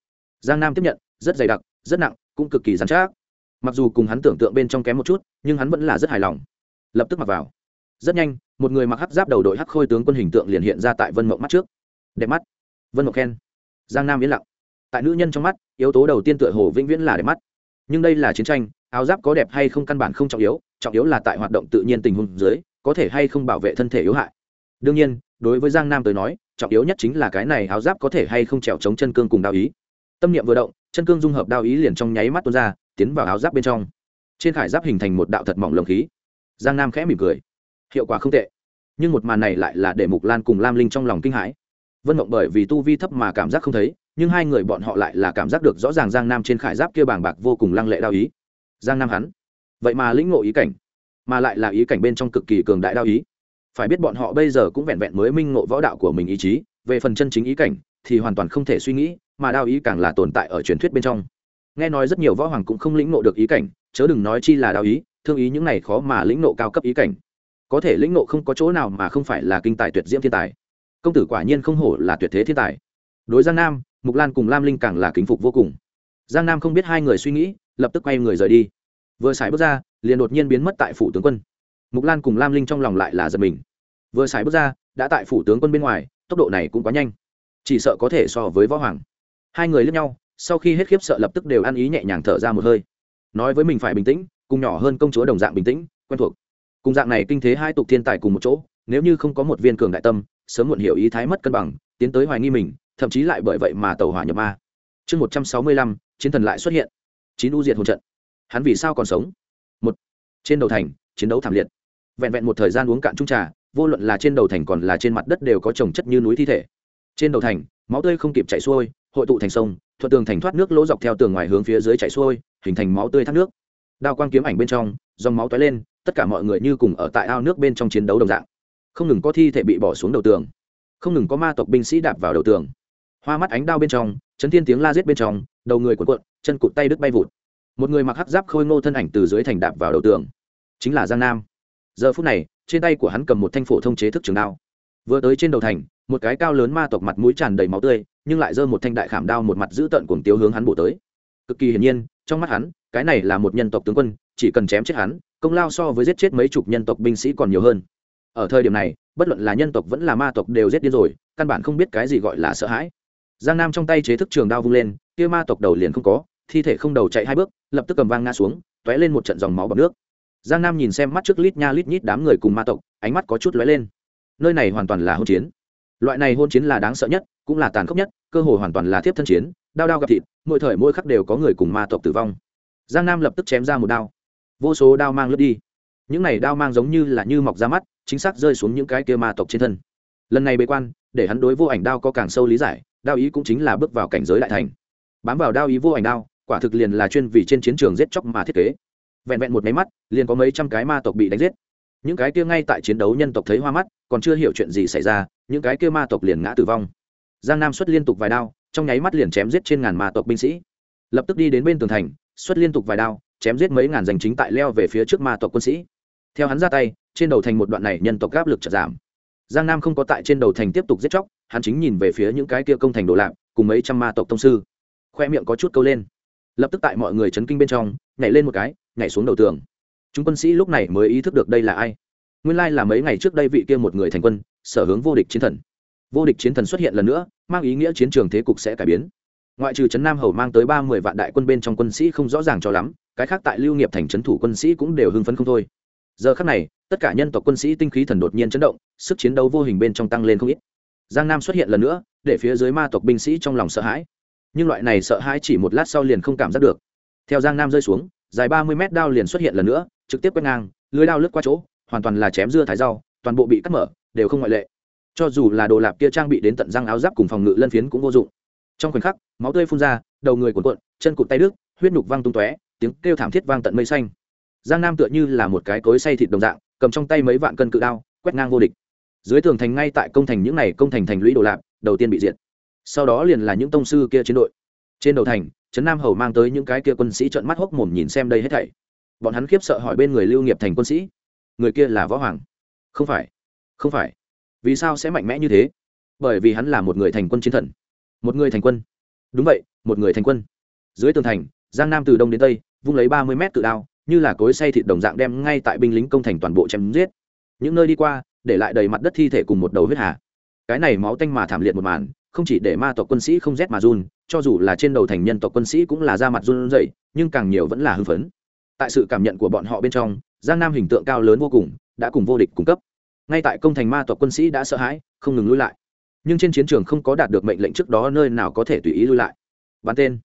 A: Giang nam tiếp nhận, rất dày đặc, rất nặng, cũng cực kỳ dán chắc. Mặc dù cùng hắn tưởng tượng bên trong kém một chút, nhưng hắn vẫn là rất hài lòng. Lập tức mặc vào. Rất nhanh, một người mặc hắc giáp đầu đội hắc khôi tướng quân hình tượng liền hiện ra tại vân mộng mắt trước. Đẹp mắt. Vân mộng khen. Giang nam yên lặng tại nữ nhân trong mắt, yếu tố đầu tiên tựa hồ vĩnh viễn là đẹp mắt. Nhưng đây là chiến tranh, áo giáp có đẹp hay không căn bản không trọng yếu trọng yếu là tại hoạt động tự nhiên tình huống dưới, có thể hay không bảo vệ thân thể yếu hại. Đương nhiên, đối với giang nam tới nói, trọng yếu nhất chính là cái này áo giáp có thể hay không trèo chống chân cương cùng đao ý. Tâm niệm vừa động, chân cương dung hợp đao ý liền trong nháy mắt tuôn ra, tiến vào áo giáp bên trong. Trên khải giáp hình thành một đạo thật mỏng lồng khí. Giang nam khẽ mỉm cười. Hiệu quả không tệ. Nhưng một màn này lại là để mục lan cùng lam linh trong lòng kinh hãi. Vân mộng bởi vì tu vi thấp mà cảm giác không thấy nhưng hai người bọn họ lại là cảm giác được rõ ràng giang nam trên khải giáp kia bàng bạc vô cùng lăng lệ đao ý. Giang nam hắn? Vậy mà lĩnh ngộ ý cảnh, mà lại là ý cảnh bên trong cực kỳ cường đại đao ý. Phải biết bọn họ bây giờ cũng vẹn vẹn mới minh ngộ võ đạo của mình ý chí, về phần chân chính ý cảnh thì hoàn toàn không thể suy nghĩ, mà đao ý càng là tồn tại ở truyền thuyết bên trong. Nghe nói rất nhiều võ hoàng cũng không lĩnh ngộ được ý cảnh, chớ đừng nói chi là đao ý, thương ý những này khó mà lĩnh ngộ cao cấp ý cảnh. Có thể lĩnh ngộ không có chỗ nào mà không phải là kinh tài tuyệt diễm thiên tài. Công tử quả nhiên không hổ là tuyệt thế thiên tài. Đối giang nam mục lan cùng lam linh càng là kính phục vô cùng giang nam không biết hai người suy nghĩ lập tức quay người rời đi vừa xài bước ra liền đột nhiên biến mất tại phủ tướng quân mục lan cùng lam linh trong lòng lại là giật mình vừa xài bước ra đã tại phủ tướng quân bên ngoài tốc độ này cũng quá nhanh chỉ sợ có thể so với võ hoàng hai người lướt nhau sau khi hết khiếp sợ lập tức đều ăn ý nhẹ nhàng thở ra một hơi nói với mình phải bình tĩnh cùng nhỏ hơn công chúa đồng dạng bình tĩnh quen thuộc cùng dạng này kinh thế hai tục thiên tài cùng một chỗ nếu như không có một viên cường đại tâm sớm muộn hiểu ý thái mất cân bằng tiến tới hoài nghi mình thậm chí lại bởi vậy mà tàu hỏa nhập ma. Chương một trăm sáu mươi lăm, chiến thần lại xuất hiện. Chín u diệt hồn trận. Hắn vì sao còn sống? Một, trên đầu thành, chiến đấu thảm liệt. Vẹn vẹn một thời gian uống cạn trung trà, vô luận là trên đầu thành còn là trên mặt đất đều có trồng chất như núi thi thể. Trên đầu thành, máu tươi không kịp chảy xuôi, hội tụ thành sông, thuận tường thành thoát nước lỗ dọc theo tường ngoài hướng phía dưới chảy xuôi, hình thành máu tươi thác nước. Đao quang kiếm ảnh bên trong, dòng máu toái lên, tất cả mọi người như cùng ở tại ao nước bên trong chiến đấu đồng dạng. Không ngừng có thi thể bị bỏ xuống đầu tường. Không ngừng có ma tộc binh sĩ đạp vào đầu tường hoa mắt ánh đao bên trong, chấn thiên tiếng la giết bên trong, đầu người cuộn cuộn, chân cụt tay đứt bay vụt. Một người mặc hắc giáp khôi ngô thân ảnh từ dưới thành đạp vào đầu tường. Chính là giang nam. Giờ phút này, trên tay của hắn cầm một thanh phổ thông chế thức trường đao. Vừa tới trên đầu thành, một cái cao lớn ma tộc mặt mũi tràn đầy máu tươi, nhưng lại giơ một thanh đại khảm đao một mặt giữ tận cuồng tiêu hướng hắn bổ tới. Cực kỳ hiển nhiên, trong mắt hắn, cái này là một nhân tộc tướng quân, chỉ cần chém chết hắn, công lao so với giết chết mấy chục nhân tộc binh sĩ còn nhiều hơn. Ở thời điểm này, bất luận là nhân tộc vẫn là ma tộc đều giết điên rồi, căn bản không biết cái gì gọi là sợ hãi giang nam trong tay chế thức trường đao vung lên, kia ma tộc đầu liền không có, thi thể không đầu chạy hai bước, lập tức cầm vang ngã xuống t ó é lên một trận dòng máu bằng nước. Giang nam nhìn xem mắt trước lít nha lít nhít đám người cùng ma tộc, ánh mắt có chút lóe lên. Nơi này hoàn toàn là hôn chiến. Loại này hôn chiến là đáng sợ nhất, cũng là tàn khốc nhất, cơ hội hoàn toàn là thiếp thân chiến, đao đao gặp thịt, mỗi thời mỗi khắc đều có người cùng ma tộc tử vong. Giang nam lập tức chém ra một đao. Vô số đao mang lướt đi. Những này đao mang giống như là như mọc ra mắt, chính xác rơi xuống những cái kia ma tộc trên thân. Lần này bế quan, để hắn đối vô ảnh đao có càng sâu lý giải đao ý cũng chính là bước vào cảnh giới đại thành. Bám vào đao ý vô ảnh đao, quả thực liền là chuyên vì trên chiến trường giết chóc mà thiết kế. Vẹn vẹn một máy mắt, liền có mấy trăm cái ma tộc bị đánh giết. Những cái kia ngay tại chiến đấu nhân tộc thấy hoa mắt, còn chưa hiểu chuyện gì xảy ra, những cái kia ma tộc liền ngã tử vong. Giang nam xuất liên tục vài đao, trong nháy mắt liền chém giết trên ngàn ma tộc binh sĩ. Lập tức đi đến bên tường thành, xuất liên tục vài đao, chém giết mấy ngàn giành chính tại leo về phía trước ma tộc quân sĩ. Theo hắn ra tay, trên đầu thành một đoạn này nhân tộc gáp lực chật giảm giang nam không có tại trên đầu thành tiếp tục giết chóc, hắn chính nhìn về phía những cái kia công thành đồ lạc cùng mấy trăm ma tộc tông sư. Khoe miệng có chút câu lên. Lập tức tại mọi người chấn kinh bên trong, nhảy lên một cái, nhảy xuống đầu tường. Chúng quân sĩ lúc này mới ý thức được đây là ai. Nguyên lai là mấy ngày trước đây vị kia một người thành quân, sở hướng vô địch chiến thần. Vô địch chiến thần xuất hiện lần nữa, mang ý nghĩa chiến trường thế cục sẽ cải biến. Ngoại trừ trấn nam hầu mang tới ba mươi vạn đại quân bên trong quân sĩ không rõ ràng cho lắm, cái khác tại lưu nghiệp thành trấn thủ quân sĩ cũng đều hưng phấn không thôi giờ khắc này, tất cả nhân tộc quân sĩ tinh khí thần đột nhiên chấn động, sức chiến đấu vô hình bên trong tăng lên không ít. Giang nam xuất hiện lần nữa, để phía dưới ma tộc binh sĩ trong lòng sợ hãi. Nhưng loại này sợ hãi chỉ một lát sau liền không cảm giác được. Theo giang nam rơi xuống, dài ba mươi mét đao liền xuất hiện lần nữa, trực tiếp quét ngang, lưới đao lướt qua chỗ, hoàn toàn là chém dưa thái rau, toàn bộ bị cắt mở, đều không ngoại lệ. Cho dù là đồ lạp kia trang bị đến tận răng áo giáp cùng phòng ngự lân phiến cũng vô dụng. Trong khoảnh khắc, máu tươi phun ra, đầu người cuộn cuộn, chân cụt tay đứt, huyết nhục văng tung tóe, tiếng kêu thảm thiết vang tận mây xanh giang nam tựa như là một cái cối say thịt đồng dạng, cầm trong tay mấy vạn cân cự đao, quét ngang vô địch. Dưới tường thành ngay tại công thành những này công thành thành lũy đồ lạc đầu tiên bị diệt. Sau đó liền là những tông sư kia chiến đội. Trên đầu thành, trấn nam hầu mang tới những cái kia quân sĩ trợn mắt hốc mồm nhìn xem đây hết thảy. Bọn hắn khiếp sợ hỏi bên người lưu nghiệp thành quân sĩ, người kia là võ hoàng? Không phải không phải. Vì sao sẽ mạnh mẽ như thế? Bởi vì hắn là một người thành quân chiến thần. Một người thành quân? Đúng vậy, một người thành quân. Dưới tường thành, giang nam từ đông đến tây, vung lấy ba mươi mét tự đao như là cối say thịt đồng dạng đem ngay tại binh lính công thành toàn bộ chém giết. Những nơi đi qua, để lại đầy mặt đất thi thể cùng một đầu huyết hà. Cái này máu tanh mà thảm liệt một màn, không chỉ để ma tộc quân sĩ không rét mà run, cho dù là trên đầu thành nhân tộc quân sĩ cũng là da mặt run rẩy, nhưng càng nhiều vẫn là hưng phấn. Tại sự cảm nhận của bọn họ bên trong, giang nam hình tượng cao lớn vô cùng, đã cùng vô địch cung cấp. Ngay tại công thành ma tộc quân sĩ đã sợ hãi, không ngừng lui lại. Nhưng trên chiến trường không có đạt được mệnh lệnh trước đó nơi nào có thể tùy ý lui lại. Bắn tên.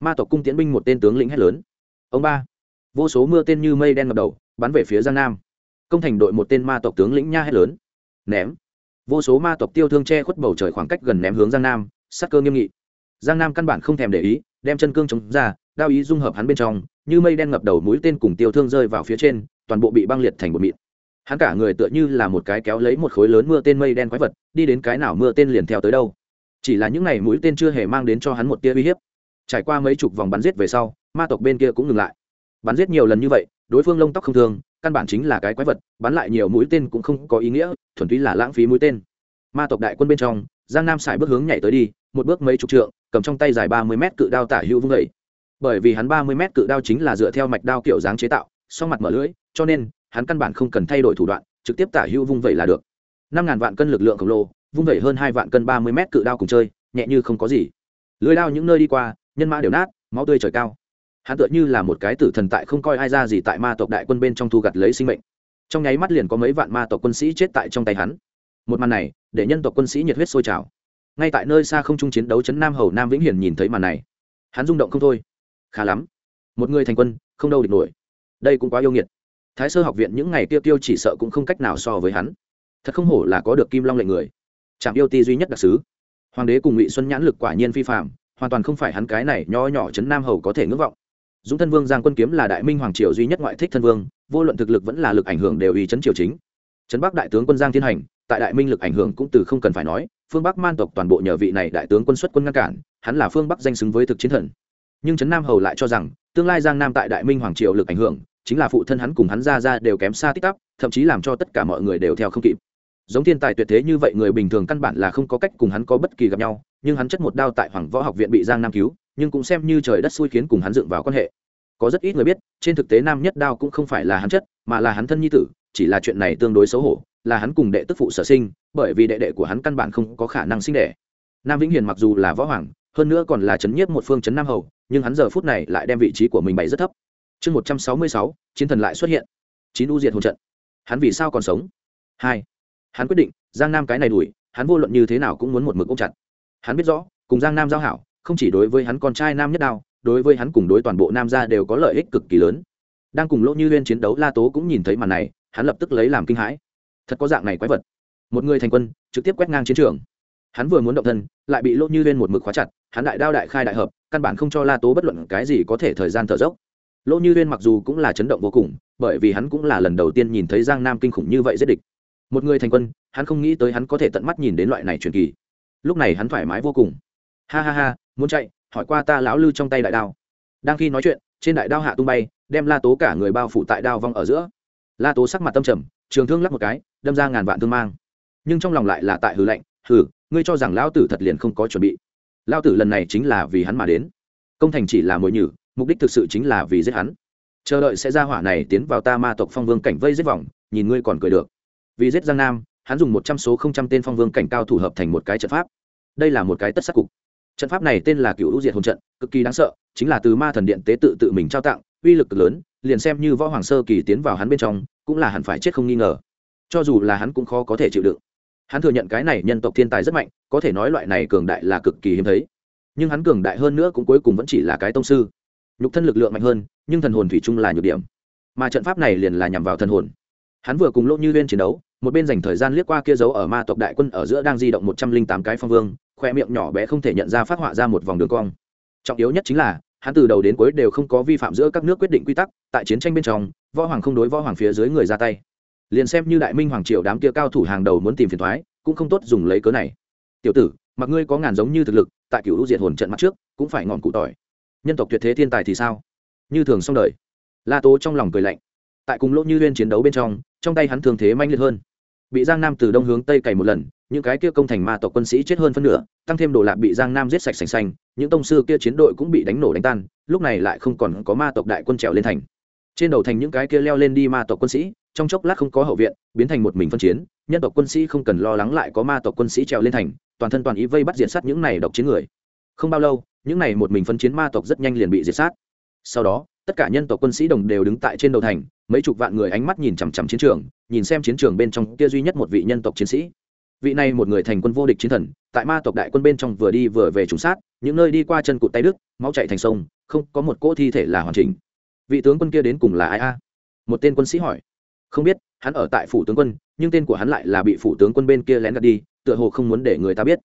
A: Ma tộc cung tiến binh một tên tướng lĩnh hét lớn. Ông ba vô số mưa tên như mây đen ngập đầu, bắn về phía giang nam. Công thành đội một tên ma tộc tướng lĩnh nha hét lớn. Ném. Vô số ma tộc tiêu thương che khuất bầu trời khoảng cách gần ném hướng giang nam, sắc cơ nghiêm nghị. Giang nam căn bản không thèm để ý, đem chân cương chống ra, đao ý dung hợp hắn bên trong, như mây đen ngập đầu mũi tên cùng tiêu thương rơi vào phía trên, toàn bộ bị băng liệt thành một mịn. Hắn cả người tựa như là một cái kéo lấy một khối lớn mưa tên mây đen quái vật, đi đến cái nào mưa tên liền theo tới đâu. Chỉ là những ngày mũi tên chưa hề mang đến cho hắn một tia uy hiếp. Trải qua mấy chục vòng bắn giết về sau, ma tộc bên kia cũng ngừng lại bắn giết nhiều lần như vậy, đối phương lông tóc không thường căn bản chính là cái quái vật, bắn lại nhiều mũi tên cũng không có ý nghĩa, thuần túy là lãng phí mũi tên. Ma tộc đại quân bên trong, giang nam xài bước hướng nhảy tới đi, một bước mấy chục trượng, cầm trong tay dài ba mươi mét cự đao tả hữu vung vẩy bởi vì hắn ba mươi mét cự đao chính là dựa theo mạch đao kiểu dáng chế tạo sau mặt mở lưỡi, cho nên, hắn căn bản không cần thay đổi thủ đoạn, trực tiếp tả hữu vung vẩy là được. Năm ngàn vạn cân lực lượng khổng lồ, vung vẩy hơn hai vạn cân ba mươi mét cự đao cùng chơi, nhẹ như không có gì. Lưới đao những nơi đi qua, nhân mã đều nát, máu tươi trời cao hắn tựa như là một cái tử thần tại không coi ai ra gì tại ma tộc đại quân bên trong thu gặt lấy sinh mệnh. Trong nháy mắt liền có mấy vạn ma tộc quân sĩ chết tại trong tay hắn. Một màn này, để nhân tộc quân sĩ nhiệt huyết sôi trào. Ngay tại nơi xa không trung chiến đấu chấn nam hầu nam vĩnh hiển nhìn thấy màn này, hắn rung động không thôi. Khá lắm. Một người thành quân, không đâu địch nổi. Đây cũng quá yêu nghiệt. Thái sơ học viện những ngày tiêu tiêu chỉ sợ cũng không cách nào so với hắn. Thật không hổ là có được kim long lệnh người. Trạm yêu ti duy nhất đặc sứ. Hoàng đế cùng ngụy xuân nhãn lực quả nhiên phi phạm hoàn toàn không phải hắn cái này nho nhỏ chấn nam hầu có thể ngưỡng vọng dũng thân vương giang quân kiếm là đại minh hoàng triều duy nhất ngoại thích thân vương, vô luận thực lực vẫn là lực ảnh hưởng đều ý chấn triều chính. Trấn bắc đại tướng quân giang thiên hành, tại đại minh lực ảnh hưởng cũng từ không cần phải nói, phương bắc man tộc toàn bộ nhờ vị này đại tướng quân xuất quân ngăn cản, hắn là phương bắc danh xứng với thực chiến thần. Nhưng trấn nam hầu lại cho rằng, tương lai giang nam tại đại minh hoàng triều lực ảnh hưởng, chính là phụ thân hắn cùng hắn ra ra đều kém xa tích tắp, thậm chí làm cho tất cả mọi người đều theo không kịp. Giống thiên tài tuyệt thế như vậy người bình thường căn bản là không có cách cùng hắn có bất kỳ gặp nhau, nhưng hắn chất một đao tại hoàng võ học viện bị giang nam cứu nhưng cũng xem như trời đất xui khiến cùng hắn dựng vào quan hệ. Có rất ít người biết, trên thực tế nam nhất đao cũng không phải là hắn chất, mà là hắn thân nhi tử, chỉ là chuyện này tương đối xấu hổ, là hắn cùng đệ tức phụ sở sinh, bởi vì đệ đệ của hắn căn bản không có khả năng sinh đẻ. Nam vĩnh hiền mặc dù là võ hoàng, hơn nữa còn là chấn nhiếp một phương chấn nam hầu, nhưng hắn giờ phút này lại đem vị trí của mình bày rất thấp. Chương một trăm sáu mươi sáu, chiến thần lại xuất hiện. Chín u diệt hồn trận. Hắn vì sao còn sống? Hai. Hắn quyết định, giang nam cái này đuổi, hắn vô luận như thế nào cũng muốn một mực ôm chặt. Hắn biết rõ, cùng giang nam giao hảo không chỉ đối với hắn con trai nam nhất đao, đối với hắn cùng đối toàn bộ nam gia đều có lợi ích cực kỳ lớn. Đang cùng lỗ như huyên chiến đấu la tố cũng nhìn thấy màn này, hắn lập tức lấy làm kinh hãi. Thật có dạng này quái vật. Một người thành quân, trực tiếp quét ngang chiến trường. Hắn vừa muốn động thân, lại bị lỗ như huyên một mực khóa chặt, hắn đại đao đại khai đại hợp, căn bản không cho la tố bất luận cái gì có thể thời gian thở dốc. Lỗ như huyên mặc dù cũng là chấn động vô cùng, bởi vì hắn cũng là lần đầu tiên nhìn thấy giang nam kinh khủng như vậy giết địch. Một người thành quân, hắn không nghĩ tới hắn có thể tận mắt nhìn đến loại này truyền kỳ. Lúc này hắn thoải mái vô cùng. Ha ha ha muốn chạy, hỏi qua ta lão lư trong tay đại đao. Đang khi nói chuyện, trên đại đao hạ tung bay, đem la tố cả người bao phủ tại đao vong ở giữa. La tố sắc mặt tâm trầm, trường thương lắc một cái, đâm ra ngàn vạn thương mang. Nhưng trong lòng lại là tại hư lệnh hừ, ngươi cho rằng lão tử thật liền không có chuẩn bị. Lão tử lần này chính là vì hắn mà đến. Công thành chỉ là mồi nhử, mục đích thực sự chính là vì giết hắn. Chờ đợi sẽ ra hỏa này tiến vào ta ma tộc phong vương cảnh vây giết vòng, nhìn ngươi còn cười được. Vì giết giang nam, hắn dùng một trăm số không trăm tên phong vương cảnh cao thủ hợp thành một cái trận pháp. Đây là một cái tất sắc cục trận pháp này tên là cựu hữu diệt hồn trận, cực kỳ đáng sợ, chính là từ ma thần điện tế tự tự mình trao tặng, uy lực cực lớn, liền xem như võ hoàng sơ kỳ tiến vào hắn bên trong, cũng là hẳn phải chết không nghi ngờ. Cho dù là hắn cũng khó có thể chịu đựng. Hắn thừa nhận cái này nhân tộc thiên tài rất mạnh, có thể nói loại này cường đại là cực kỳ hiếm thấy. Nhưng hắn cường đại hơn nữa cũng cuối cùng vẫn chỉ là cái tông sư. Nhục thân lực lượng mạnh hơn, nhưng thần hồn thủy chung là nhược điểm. Mà trận pháp này liền là nhằm vào thần hồn. Hắn vừa cùng lỗ như viên chiến đấu, một bên dành thời gian liếc qua kia dấu ở ma tộc đại quân ở giữa đang di động một trăm linh tám cái phong vương khoe miệng nhỏ bé không thể nhận ra phát họa ra một vòng đường cong. Trọng yếu nhất chính là, hắn từ đầu đến cuối đều không có vi phạm giữa các nước quyết định quy tắc, tại chiến tranh bên trong, võ hoàng không đối võ hoàng phía dưới người ra tay. Liền xem như đại minh hoàng triều đám kia cao thủ hàng đầu muốn tìm phiền thoái cũng không tốt dùng lấy cớ này. Tiểu tử, mặc ngươi có ngàn giống như thực lực, tại cựu lũ diệt hồn trận mặt trước, cũng phải ngọn cụ tỏi. Nhân tộc tuyệt thế thiên tài thì sao? Như thường xong đời. La tố trong lòng cười lạnh. Tại cùng lỗ như liên chiến đấu bên trong trong tay hắn thường thế manh liệt hơn. Bị giang nam từ đông hướng tây cày một lần những cái kia công thành ma tộc quân sĩ chết hơn phân nửa, tăng thêm đồ lạc bị giang nam giết sạch sành xanh những tông sư kia chiến đội cũng bị đánh nổ đánh tan, lúc này lại không còn có ma tộc đại quân trèo lên thành. Trên đầu thành những cái kia leo lên đi ma tộc quân sĩ, trong chốc lát không có hậu viện, biến thành một mình phân chiến, nhân tộc quân sĩ không cần lo lắng lại có ma tộc quân sĩ trèo lên thành, toàn thân toàn ý vây bắt diệt sát những này độc chiến người. Không bao lâu, những này một mình phân chiến ma tộc rất nhanh liền bị diệt sát. Sau đó, tất cả nhân tộc quân sĩ đồng đều đứng tại trên đầu thành, mấy chục vạn người ánh mắt nhìn chằm chằm chiến trường, nhìn xem chiến trường bên trong kia duy nhất một vị nhân tộc chiến sĩ vị này một người thành quân vô địch chiến thần, tại ma tộc đại quân bên trong vừa đi vừa về trùng sát, những nơi đi qua chân cụt tay đức máu chạy thành sông, không có một cỗ thi thể là hoàn chỉnh. Vị tướng quân kia đến cùng là ai a? Một tên quân sĩ hỏi. Không biết, hắn ở tại phủ tướng quân, nhưng tên của hắn lại là bị phủ tướng quân bên kia lén gạt đi, tựa hồ không muốn để người ta biết.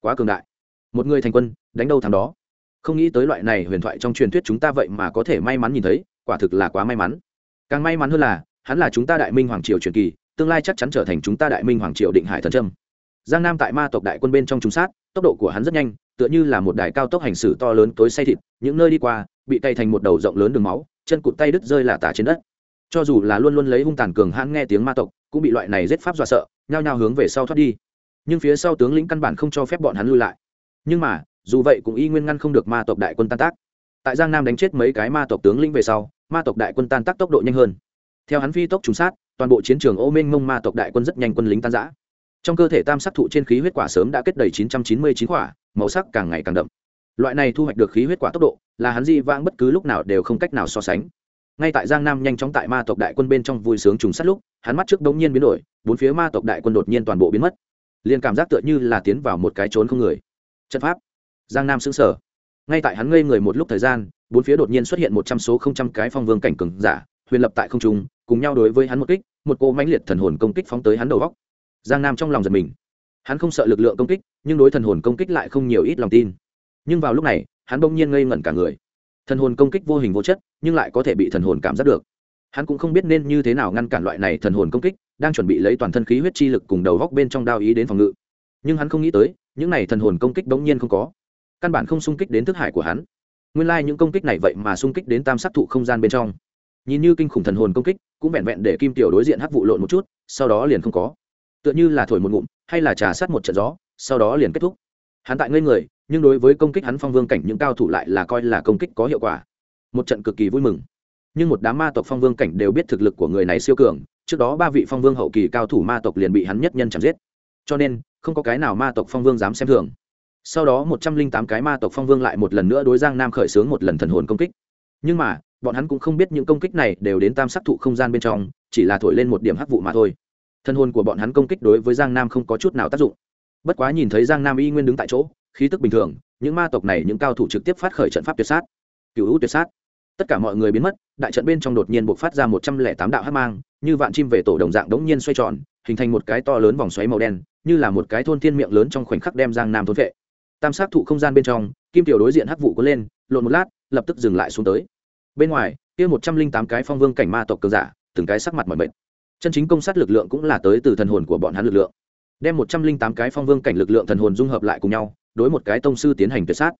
A: Quá cường đại. Một người thành quân, đánh đâu thằng đó? Không nghĩ tới loại này huyền thoại trong truyền thuyết chúng ta vậy mà có thể may mắn nhìn thấy, quả thực là quá may mắn. Càng may mắn hơn là, hắn là chúng ta đại minh hoàng triều truyền kỳ, tương lai chắc chắn trở thành chúng ta đại minh hoàng triều định hải thần trâm giang nam tại ma tộc đại quân bên trong trung sát, tốc độ của hắn rất nhanh, tựa như là một đài cao tốc hành xử to lớn tối say thịt, những nơi đi qua, bị cày thành một đầu rộng lớn đường máu, chân cụt tay đứt rơi là tả trên đất. Cho dù là luôn luôn lấy hung tàn cường hãn nghe tiếng ma tộc, cũng bị loại này giết pháp dọa sợ, nhao nhao hướng về sau thoát đi. Nhưng phía sau tướng lĩnh căn bản không cho phép bọn hắn lui lại. Nhưng mà, dù vậy cũng y nguyên ngăn không được ma tộc đại quân tan tác. Tại giang nam đánh chết mấy cái ma tộc tướng lĩnh về sau, ma tộc đại quân tan tác tốc độ nhanh hơn. Theo hắn phi tốc trùng sát, toàn bộ chiến trường ô minh mông ma tộc đại quân rất nhanh quân lính tan giã trong cơ thể tam sắc thụ trên khí huyết quả sớm đã kết đầy chín trăm chín mươi chín quả, màu sắc càng ngày càng đậm. Loại này thu hoạch được khí huyết quả tốc độ, là hắn di vãng bất cứ lúc nào đều không cách nào so sánh. Ngay tại giang nam nhanh chóng tại ma tộc đại quân bên trong vui sướng trùng sát lúc, hắn mắt trước đống nhiên biến đổi, bốn phía ma tộc đại quân đột nhiên toàn bộ biến mất. Liền cảm giác tựa như là tiến vào một cái trốn không người. Trận pháp. Giang nam xứng sở ngay tại hắn ngây người một lúc thời gian, bốn phía đột nhiên xuất hiện một trăm số không trăm cái phong vương cảnh cường giả, huyền lập tại không trung, cùng nhau đối với hắn một kích, một cô mãnh liệt thần hồn công kích phóng tới hắn đầu góc giang nam trong lòng giật mình. Hắn không sợ lực lượng công kích, nhưng đối thần hồn công kích lại không nhiều ít lòng tin. Nhưng vào lúc này, hắn bỗng nhiên ngây ngẩn cả người. Thần hồn công kích vô hình vô chất, nhưng lại có thể bị thần hồn cảm giác được. Hắn cũng không biết nên như thế nào ngăn cản loại này thần hồn công kích, đang chuẩn bị lấy toàn thân khí huyết chi lực cùng đầu góc bên trong đao ý đến phòng ngự. Nhưng hắn không nghĩ tới, những này thần hồn công kích bỗng nhiên không có. Căn bản không xung kích đến thức hải của hắn. Nguyên lai、like、những công kích này vậy mà xung kích đến tam sát thụ không gian bên trong. Nhìn như kinh khủng thần hồn công kích, cũng vẹn vẹn để kim tiểu đối diện hắc vụ lộn một chút, sau đó liền không có tựa như là thổi một ngụm, hay là trà sát một trận gió, sau đó liền kết thúc. Hắn tại ngây người, nhưng đối với công kích hắn phong vương cảnh những cao thủ lại là coi là công kích có hiệu quả. Một trận cực kỳ vui mừng. Nhưng một đám ma tộc phong vương cảnh đều biết thực lực của người này siêu cường, trước đó ba vị phong vương hậu kỳ cao thủ ma tộc liền bị hắn nhất nhân chạm giết. Cho nên, không có cái nào ma tộc phong vương dám xem thường. Sau đó một trăm linh tám cái ma tộc phong vương lại một lần nữa đối giang nam khởi xướng một lần thần hồn công kích. Nhưng mà, bọn hắn cũng không biết những công kích này đều đến tam sắc thụ không gian bên trong, chỉ là thổi lên một điểm hắc vụ mà thôi thân hồn của bọn hắn công kích đối với giang nam không có chút nào tác dụng. Bất quá nhìn thấy giang nam y nguyên đứng tại chỗ, khí tức bình thường, những ma tộc này, những cao thủ trực tiếp phát khởi trận pháp tuyệt sát. Cựu hữu tuyệt sát. Tất cả mọi người biến mất, đại trận bên trong đột nhiên buộc phát ra một trăm lẻ tám đạo hát mang, như vạn chim về tổ đồng dạng đống nhiên xoay tròn, hình thành một cái to lớn vòng xoáy màu đen, như là một cái thôn thiên miệng lớn trong khoảnh khắc đem giang nam thôn vệ. Tam sát thụ không gian bên trong, kim tiểu đối diện hắc vụ có lên, lộn một lát, lập tức dừng lại xuống tới. Bên ngoài, kia một trăm linh tám cái phong vương cảnh ma tộc cường giả, từng cái sắc mặt mỏi mệt chân chính công sát lực lượng cũng là tới từ thần hồn của bọn hắn lực lượng. Đem một trăm linh tám cái phong vương cảnh lực lượng thần hồn dung hợp lại cùng nhau, đối một cái tông sư tiến hành tuyệt sát.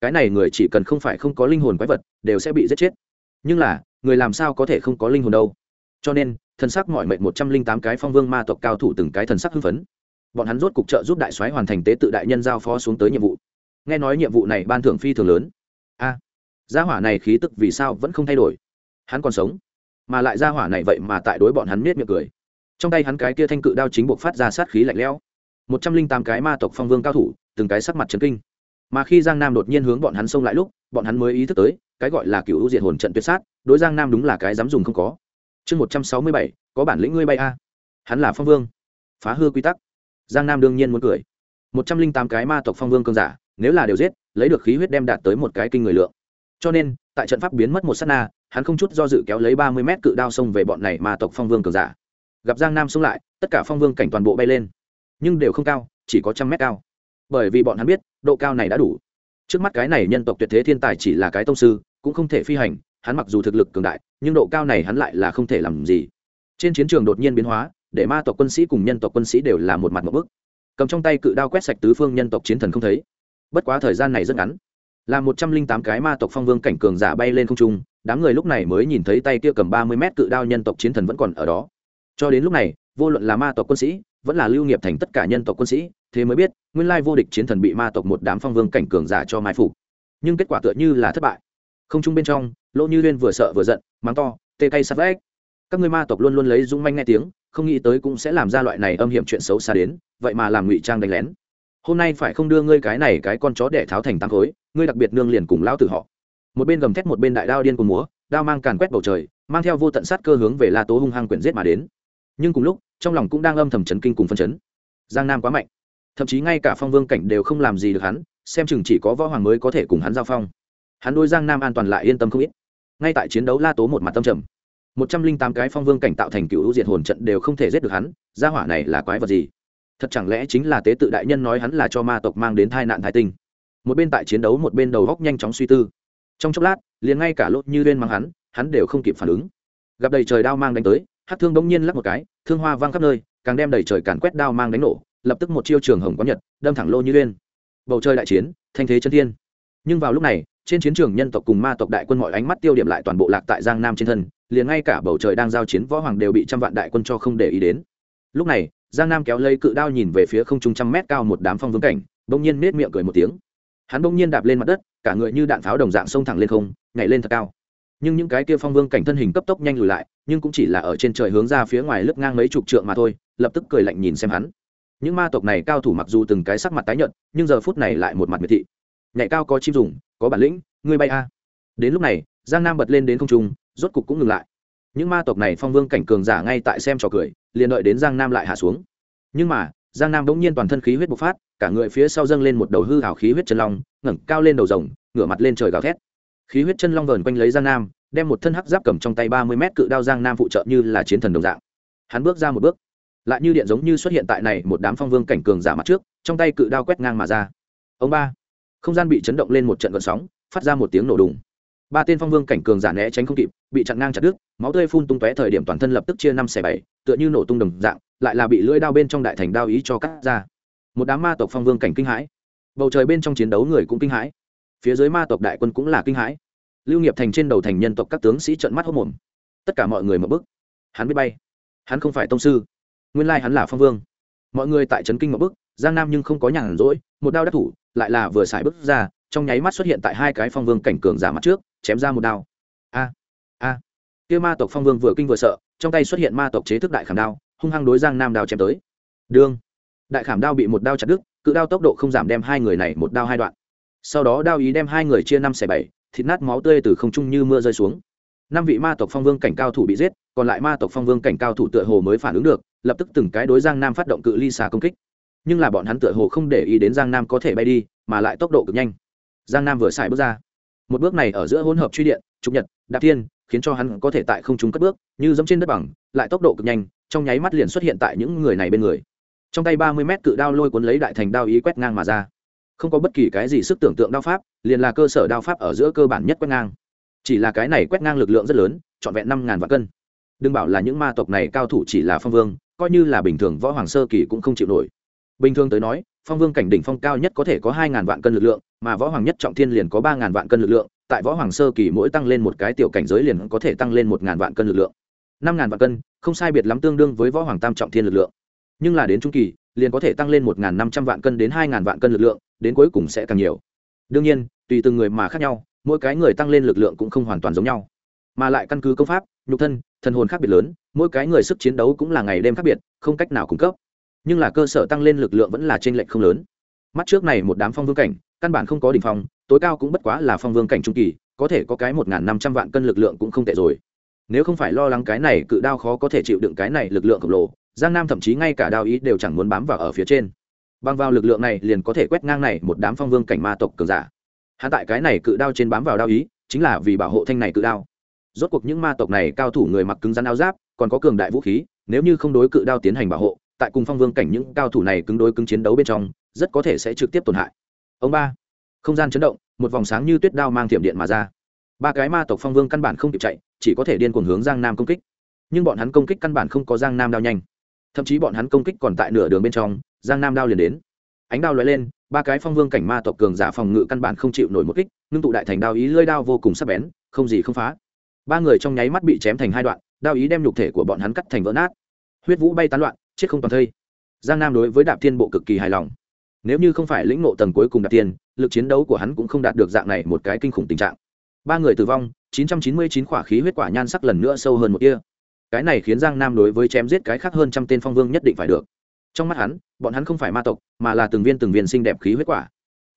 A: Cái này người chỉ cần không phải không có linh hồn quái vật, đều sẽ bị giết chết. Nhưng là, người làm sao có thể không có linh hồn đâu? Cho nên, thần sắc mọi mệnh một trăm linh tám cái phong vương ma tộc cao thủ từng cái thần sắc hưng phấn. Bọn hắn rốt cục trợ giúp đại soái hoàn thành tế tự đại nhân giao phó xuống tới nhiệm vụ. Nghe nói nhiệm vụ này ban thưởng phi thường lớn. A, gia hỏa này khí tức vì sao vẫn không thay đổi? Hắn còn sống mà lại ra hỏa này vậy mà tại đối bọn hắn miết miệng cười. Trong tay hắn cái kia thanh cự đao chính buộc phát ra sát khí lạnh lẽo. Một trăm linh tám cái ma tộc phong vương cao thủ, từng cái sắc mặt trấn kinh. Mà khi giang nam đột nhiên hướng bọn hắn xông lại lúc, bọn hắn mới ý thức tới, cái gọi là cựu ưu diệt hồn trận tuyệt sát, đối giang nam đúng là cái dám dùng không có. Chương một trăm sáu mươi bảy, có bản lĩnh ngươi bay a. Hắn là phong vương. Phá hư quy tắc. Giang nam đương nhiên muốn cười. Một trăm linh tám cái ma tộc phong vương cơn giả, nếu là đều giết, lấy được khí huyết đem đạt tới một cái kinh người lượng. Cho nên, tại trận pháp biến mất một s á t na hắn không chút do dự kéo lấy ba mươi mét cự đao xông về bọn này ma tộc phong vương cường giả. Gặp giang nam xông lại, tất cả phong vương cảnh toàn bộ bay lên. Nhưng đều không cao, chỉ có trăm mét cao. Bởi vì bọn hắn biết, độ cao này đã đủ. Trước mắt cái này nhân tộc tuyệt thế thiên tài chỉ là cái tông sư, cũng không thể phi hành, hắn mặc dù thực lực cường đại, nhưng độ cao này hắn lại là không thể làm gì. Trên chiến trường đột nhiên biến hóa, để ma tộc quân sĩ cùng nhân tộc quân sĩ đều là một mặt một bức. Cầm trong tay cự đao quét sạch tứ phương nhân tộc chiến thần không thấy. Bất quá thời gian này rất ngắn. Là một trăm linh tám cái ma tộc phong vương cảnh cường giả bay lên không trung đám người lúc này mới nhìn thấy tay kia cầm ba mươi mét cự đao nhân tộc chiến thần vẫn còn ở đó. Cho đến lúc này, vô luận là ma tộc quân sĩ, vẫn là lưu nghiệp thành tất cả nhân tộc quân sĩ, thế mới biết, nguyên lai vô địch chiến thần bị ma tộc một đám phong vương cảnh cường giả cho mai phục. Nhưng kết quả tựa như là thất bại. Không chung bên trong, lỗ như liên vừa sợ vừa giận, mắng to, tê tay sắt vách. Các ngươi ma tộc luôn luôn lấy dũng manh nghe tiếng, không nghĩ tới cũng sẽ làm ra loại này âm hiểm chuyện xấu xa đến, vậy mà làm ngụy trang đánh lén. Hôm nay phải không đưa ngươi cái này cái con chó để tháo thành tăng khối, ngươi đặc biệt nương liền cùng lão tử họ một bên gầm thét một bên đại đao điên cùng múa, đao mang càn quét bầu trời, mang theo vô tận sát cơ hướng về la tố hung hăng quyển giết mà đến. Nhưng cùng lúc, trong lòng cũng đang âm thầm chấn kinh cùng phân chấn. Giang nam quá mạnh. Thậm chí ngay cả phong vương cảnh đều không làm gì được hắn, xem chừng chỉ có võ hoàng mới có thể cùng hắn giao phong. Hắn đôi giang nam an toàn lại yên tâm không ít. Ngay tại chiến đấu la tố một mặt tâm trầm. Một trăm linh tám cái phong vương cảnh tạo thành cựu diệt hồn trận đều không thể giết được hắn, gia hỏa này là quái vật gì? Thật chẳng lẽ chính là tế tự đại nhân nói hắn là cho ma tộc mang đến tai nạn thái tinh? Một bên tại chiến đấu một bên đầu góc nhanh chóng suy tư trong chốc lát, liền ngay cả lốt như lên mang hắn hắn đều không kịp phản ứng. Gặp đầy trời đao mang đánh tới, hát thương bỗng nhiên lắc một cái, thương hoa vang khắp nơi, càng đem đầy trời càn quét đao mang đánh nổ, lập tức một chiêu trường hồng có nhật, đâm thẳng lô như lên bầu trời đại chiến, thanh thế chân thiên. Nhưng vào lúc này, trên chiến trường nhân tộc cùng ma tộc đại quân mọi ánh mắt tiêu điểm lại toàn bộ lạc tại giang nam trên thân, liền ngay cả bầu trời đang giao chiến võ hoàng đều bị trăm vạn đại quân cho không để ý đến. Lúc này, giang nam kéo lấy cự đao nhìn về phía không trung trăm mét cao một đám phong vương cảnh, bỗng nhiên nết miệng cười một tiếng hắn bỗng nhiên đạp lên mặt đất, cả người như đạn pháo đồng dạng xông thẳng lên không, nhảy lên thật cao. Nhưng những cái kia phong vương cảnh thân hình cấp tốc nhanh lùi lại, nhưng cũng chỉ là ở trên trời hướng ra phía ngoài lướt ngang mấy chục trượng mà thôi, lập tức cười lạnh nhìn xem hắn. Những ma tộc này cao thủ mặc dù từng cái sắc mặt tái nhợt, nhưng giờ phút này lại một mặt miệt thị. Nhảy cao có chim dùng, có bản lĩnh, ngươi bay a. Đến lúc này, giang nam bật lên đến không trung, rốt cục cũng ngừng lại. Những ma tộc này phong vương cảnh cường giả ngay tại xem trò cười, liền đợi đến giang nam lại hạ xuống. Nhưng mà giang nam bỗng nhiên toàn thân khí huyết bộc phát, cả người phía sau dâng lên một đầu hư hào khí huyết chân long, ngẩng cao lên đầu rồng, ngửa mặt lên trời gào thét. Khí huyết chân long vờn quanh lấy giang nam, đem một thân hắc giáp cầm trong tay ba mươi mét cự đao giang nam phụ trợ như là chiến thần đồng dạng. Hắn bước ra một bước, lại như điện giống như xuất hiện tại này một đám phong vương cảnh cường giả mặt trước, trong tay cự đao quét ngang mà ra. Ông ba, không gian bị chấn động lên một trận gợn sóng, phát ra một tiếng nổ đùng. Ba tên phong vương cảnh cường giả né tránh không kịp, bị chặn ngang chặt đứt, máu tươi phun tung tóe thời điểm toàn thân lập tức chia năm xẻ bảy, tựa như nổ tung đồng dạng lại là bị lưỡi đao bên trong đại thành đao ý cho cắt ra. Một đám ma tộc phong vương cảnh kinh hãi. Bầu trời bên trong chiến đấu người cũng kinh hãi. Phía dưới ma tộc đại quân cũng là kinh hãi. Lưu nghiệp thành trên đầu thành nhân tộc các tướng sĩ trợn mắt hốc mồm tất cả mọi người mở bức hắn biết bay. Hắn không phải tông sư. Nguyên lai hắn là phong vương. Mọi người tại trấn kinh mở bức giang nam nhưng không có nhàn rỗi, một đao đắc thủ, lại là vừa xài bước ra, trong nháy mắt xuất hiện tại hai cái phong vương cảnh cường giả mặt trước, chém ra một đao. A a. Kia ma tộc phong vương vừa kinh vừa sợ, trong tay xuất hiện ma tộc chế thức đại khảm đao hung hăng đối giang nam đao chém tới. Đương. Đại khảm đao bị một đao chặt đứt, cự đao tốc độ không giảm đem hai người này một đao hai đoạn. Sau đó đao ý đem hai người chia năm xẻ bảy, thịt nát máu tươi từ không trung như mưa rơi xuống. Năm vị ma tộc phong vương cảnh cao thủ bị giết, còn lại ma tộc phong vương cảnh cao thủ tựa hồ mới phản ứng được, lập tức từng cái đối giang nam phát động cự ly xa công kích. Nhưng là bọn hắn tựa hồ không để ý đến giang nam có thể bay đi, mà lại tốc độ cực nhanh. Giang nam vừa xài bước ra. Một bước này ở giữa hỗn hợp truy điện, trục nhật, đạp thiên, khiến cho hắn có thể tại không trung cất bước, như dẫm trên đất bằng, lại tốc độ cực nhanh trong nháy mắt liền xuất hiện tại những người này bên người. Trong tay ba mươi mét cự đao lôi cuốn lấy đại thành đao ý quét ngang mà ra. Không có bất kỳ cái gì sức tưởng tượng đao pháp, liền là cơ sở đao pháp ở giữa cơ bản nhất quét ngang. Chỉ là cái này quét ngang lực lượng rất lớn, trọn vẹn năm ngàn vạn cân. Đừng bảo là những ma tộc này cao thủ chỉ là phong vương, coi như là bình thường võ hoàng sơ kỳ cũng không chịu nổi. Bình thường tới nói, phong vương cảnh đỉnh phong cao nhất có thể có hai ngàn vạn cân lực lượng, mà võ hoàng nhất trọng thiên liền có ba ngàn vạn cân lực lượng, tại võ hoàng sơ kỳ mỗi tăng lên một cái tiểu cảnh giới liền có thể tăng lên một ngàn vạn cân lực lượng. Năm ngàn vạn cân không sai biệt lắm tương đương với võ hoàng tam trọng thiên lực lượng. Nhưng là đến trung kỳ, liền có thể tăng lên một ngàn năm trăm vạn cân đến hai ngàn vạn cân lực lượng, đến cuối cùng sẽ càng nhiều. Đương nhiên, tùy từng người mà khác nhau, mỗi cái người tăng lên lực lượng cũng không hoàn toàn giống nhau. Mà lại căn cứ công pháp, nhục thân, thần hồn khác biệt lớn, mỗi cái người sức chiến đấu cũng là ngày đêm khác biệt, không cách nào cung cấp. Nhưng là cơ sở tăng lên lực lượng vẫn là t r ê n lệch không lớn. Mắt trước này một đám phong vương cảnh, căn bản không có đ ỉ n h phong, tối cao cũng bất quá là phong vương cảnh trung kỳ, có thể có cái một n g h n năm trăm vạn cân lực lượng cũng không tệ rồi nếu không phải lo lắng cái này, cự đao khó có thể chịu đựng cái này lực lượng khổng lồ, giang nam thậm chí ngay cả đao ý đều chẳng muốn bám vào ở phía trên. Bằng vào lực lượng này liền có thể quét ngang này một đám phong vương cảnh ma tộc cường giả. Hạ tại cái này cự đao trên bám vào đao ý, chính là vì bảo hộ thanh này cự đao. Rốt cuộc những ma tộc này cao thủ người mặc cứng rắn áo giáp, còn có cường đại vũ khí, nếu như không đối cự đao tiến hành bảo hộ, tại cùng phong vương cảnh những cao thủ này cứng đối cứng chiến đấu bên trong, rất có thể sẽ trực tiếp tổn hại. Ông ba, không gian chấn động, một vòng sáng như tuyết đao mang thiểm điện mà ra. Ba cái ma tộc phong vương căn bản không kịp chạy chỉ có thể điên cuồng hướng giang nam công kích. Nhưng bọn hắn công kích căn bản không có giang nam đao nhanh. Thậm chí bọn hắn công kích còn tại nửa đường bên trong, giang nam đao liền đến. Ánh đao lóe lên, ba cái phong vương cảnh ma tộc cường giả phòng ngự căn bản không chịu nổi một kích, ngưng tụ đại thành đao ý lơi đao vô cùng sắc bén, không gì không phá. Ba người trong nháy mắt bị chém thành hai đoạn, đao ý đem nhục thể của bọn hắn cắt thành vỡ nát. Huyết vũ bay tán loạn, chết không toàn thây. Giang nam đối với đạp thiên bộ cực kỳ hài lòng. Nếu như không phải lĩnh ngộ tầng cuối cùng đạp tiên lực chiến đấu của hắn cũng không đạt được dạng này một cái kinh khủng tình trạng ba người tử vong 999 khỏa khí huyết quả nhan sắc lần nữa sâu hơn một kia cái này khiến giang nam đối với chém giết cái khác hơn trăm tên phong vương nhất định phải được. Trong mắt hắn, bọn hắn không phải ma tộc, mà là từng viên từng viên xinh đẹp khí huyết quả.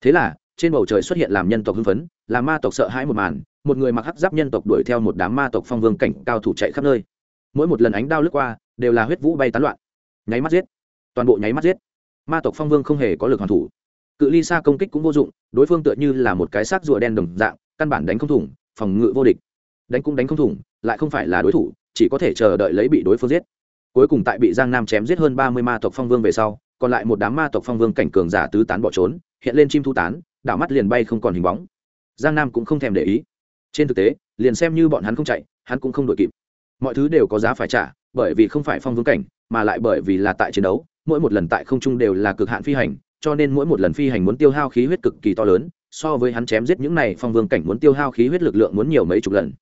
A: Thế là, trên bầu trời xuất hiện làm nhân tộc hưng phấn, làm ma tộc sợ hãi một màn, một người mặc hắc giáp nhân tộc đuổi theo một đám ma tộc phong vương cảnh cao thủ chạy khắp nơi. Mỗi một lần ánh đao lướt qua, đều là huyết vũ bay tán loạn. Nháy mắt giết. Toàn bộ nháy mắt giết. Ma tộc phong vương không hề có lực hoàn thủ. Cự ly xa công kích cũng vô dụng, đối phương tựa như là một cái xác rùa đen đồng dạng căn bản đánh không thủng, phòng ngự vô địch. Đánh cũng đánh không thủng, lại không phải là đối thủ, chỉ có thể chờ đợi lấy bị đối phương giết. Cuối cùng tại bị giang nam chém giết hơn ba mươi ma tộc phong vương về sau, còn lại một đám ma tộc phong vương cảnh cường giả tứ tán bỏ trốn, hiện lên chim thu tán, đảo mắt liền bay không còn hình bóng. Giang nam cũng không thèm để ý. Trên thực tế, liền xem như bọn hắn không chạy, hắn cũng không đội kịp. Mọi thứ đều có giá phải trả, bởi vì không phải phong vương cảnh, mà lại bởi vì là tại chiến đấu, mỗi một lần tại không trung đều là cực hạn phi hành, cho nên mỗi một lần phi hành muốn tiêu hao khí huyết cực kỳ to lớn so với hắn chém giết những này phong vương cảnh muốn tiêu hao khí huyết lực lượng muốn nhiều mấy chục lần.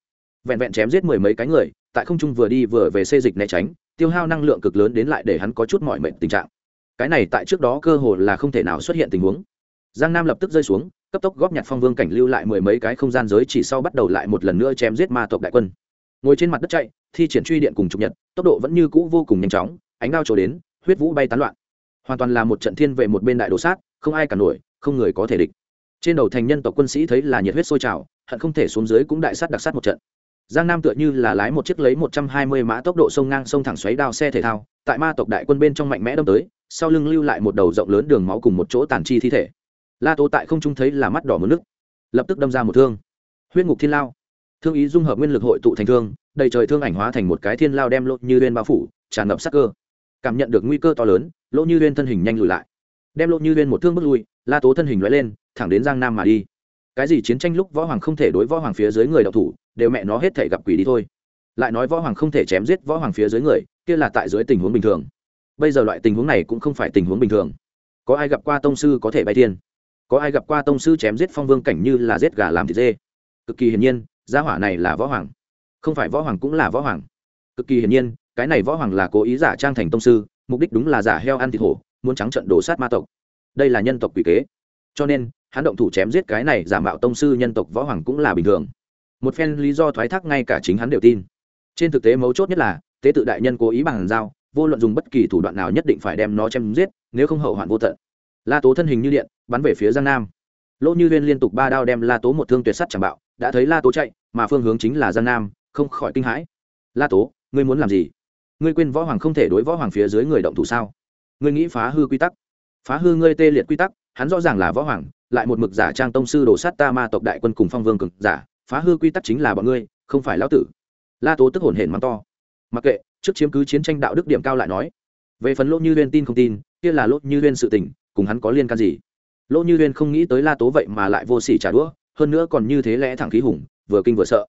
A: Vẹn vẹn chém giết mười mấy cái người, tại không trung vừa đi vừa về xê dịch né tránh, tiêu hao năng lượng cực lớn đến lại để hắn có chút mọi mệnh tình trạng. Cái này tại trước đó cơ hồ là không thể nào xuất hiện tình huống. Giang nam lập tức rơi xuống, cấp tốc góp nhặt phong vương cảnh lưu lại mười mấy cái không gian giới chỉ sau bắt đầu lại một lần nữa chém giết ma tộc đại quân. Ngồi trên mặt đất chạy, thi triển truy điện cùng trục nhật, tốc độ vẫn như cũ vô cùng nhanh chóng, ánh đao trổ đến, huyết vũ bay tán loạn. Hoàn toàn là một trận thiên về một bên đại đồ sát, không ai cả nổi, không người có thể địch trên đầu thành nhân tộc quân sĩ thấy là nhiệt huyết sôi trào, hận không thể xuống dưới cũng đại sát đặc sát một trận. Giang nam tựa như là lái một chiếc lấy một trăm hai mươi mã tốc độ sông ngang sông thẳng xoáy đao xe thể thao, tại ma tộc đại quân bên trong mạnh mẽ đâm tới, sau lưng lưu lại một đầu rộng lớn đường máu cùng một chỗ tàn chi thi thể. La tố tại không trung thấy là mắt đỏ mất nước, lập tức đâm ra một thương. Huyết ngục thiên lao. Thương ý dung hợp nguyên lực hội tụ thành thương, đầy trời thương ảnh hóa thành một cái thiên lao đem lỗ như lên bao phủ, tràn ngập sắc cơ. Cảm nhận được nguy cơ to lớn, lỗ như lên thân hình nhanh lùi lại. Đem lỗ như lên một thương bước lui, la tố thân hình lóe lên thẳng đến giang nam mà đi. Cái gì chiến tranh lúc võ hoàng không thể đối võ hoàng phía dưới người đọc thủ, đều mẹ nó hết thể gặp quỷ đi thôi. Lại nói võ hoàng không thể chém giết võ hoàng phía dưới người, kia là tại dưới tình huống bình thường. Bây giờ loại tình huống này cũng không phải tình huống bình thường. Có ai gặp qua tông sư có thể bay thiên? Có ai gặp qua tông sư chém giết phong vương cảnh như là giết gà làm thịt dê? Cực kỳ hiển nhiên, gia hỏa này là võ hoàng. Không phải võ hoàng cũng là võ hoàng. Cực kỳ hiển nhiên, cái này võ hoàng là cố ý giả trang thành tông sư, mục đích đúng là giả heo ăn thịt hổ, muốn trắng trận đổ sát ma tộc. Đây là nhân tộc quỷ kế. Cho nên hắn động thủ chém giết cái này giả mạo tông sư nhân tộc võ hoàng cũng là bình thường. Một phen lý do thoái thác ngay cả chính hắn đều tin. Trên thực tế mấu chốt nhất là, tế tự đại nhân cố ý bằng dao, vô luận dùng bất kỳ thủ đoạn nào nhất định phải đem nó chém giết, nếu không hậu hoạn vô tận. La tố thân hình như điện, bắn về phía giang nam. Lỗ như liên liên tục ba đao đem la tố một thương tuyệt sắt chẳng bạo, đã thấy la tố chạy, mà phương hướng chính là giang nam, không khỏi kinh hãi. La tố, ngươi muốn làm gì? Ngươi quên võ hoàng không thể đối võ hoàng phía dưới người động thủ sao? Ngươi nghĩ phá hư quy tắc. Phá hư ngươi tê liệt quy tắc, hắn rõ ràng là võ hoàng lại một mực giả trang tông sư đổ sát ta ma tộc đại quân cùng phong vương cực giả, phá hư quy tắc chính là bọn ngươi, không phải lão tử. La tố tức hổn hển mắng to. Mặc kệ, trước chiếm cứ chiến tranh đạo đức điểm cao lại nói. Về phần lỗ như huyên tin không tin, kia là lỗ như huyên sự tình, cùng hắn có liên can gì? Lỗ như huyên không nghĩ tới la tố vậy mà lại vô sỉ trả đũa, hơn nữa còn như thế lẽ thẳng khí hùng, vừa kinh vừa sợ.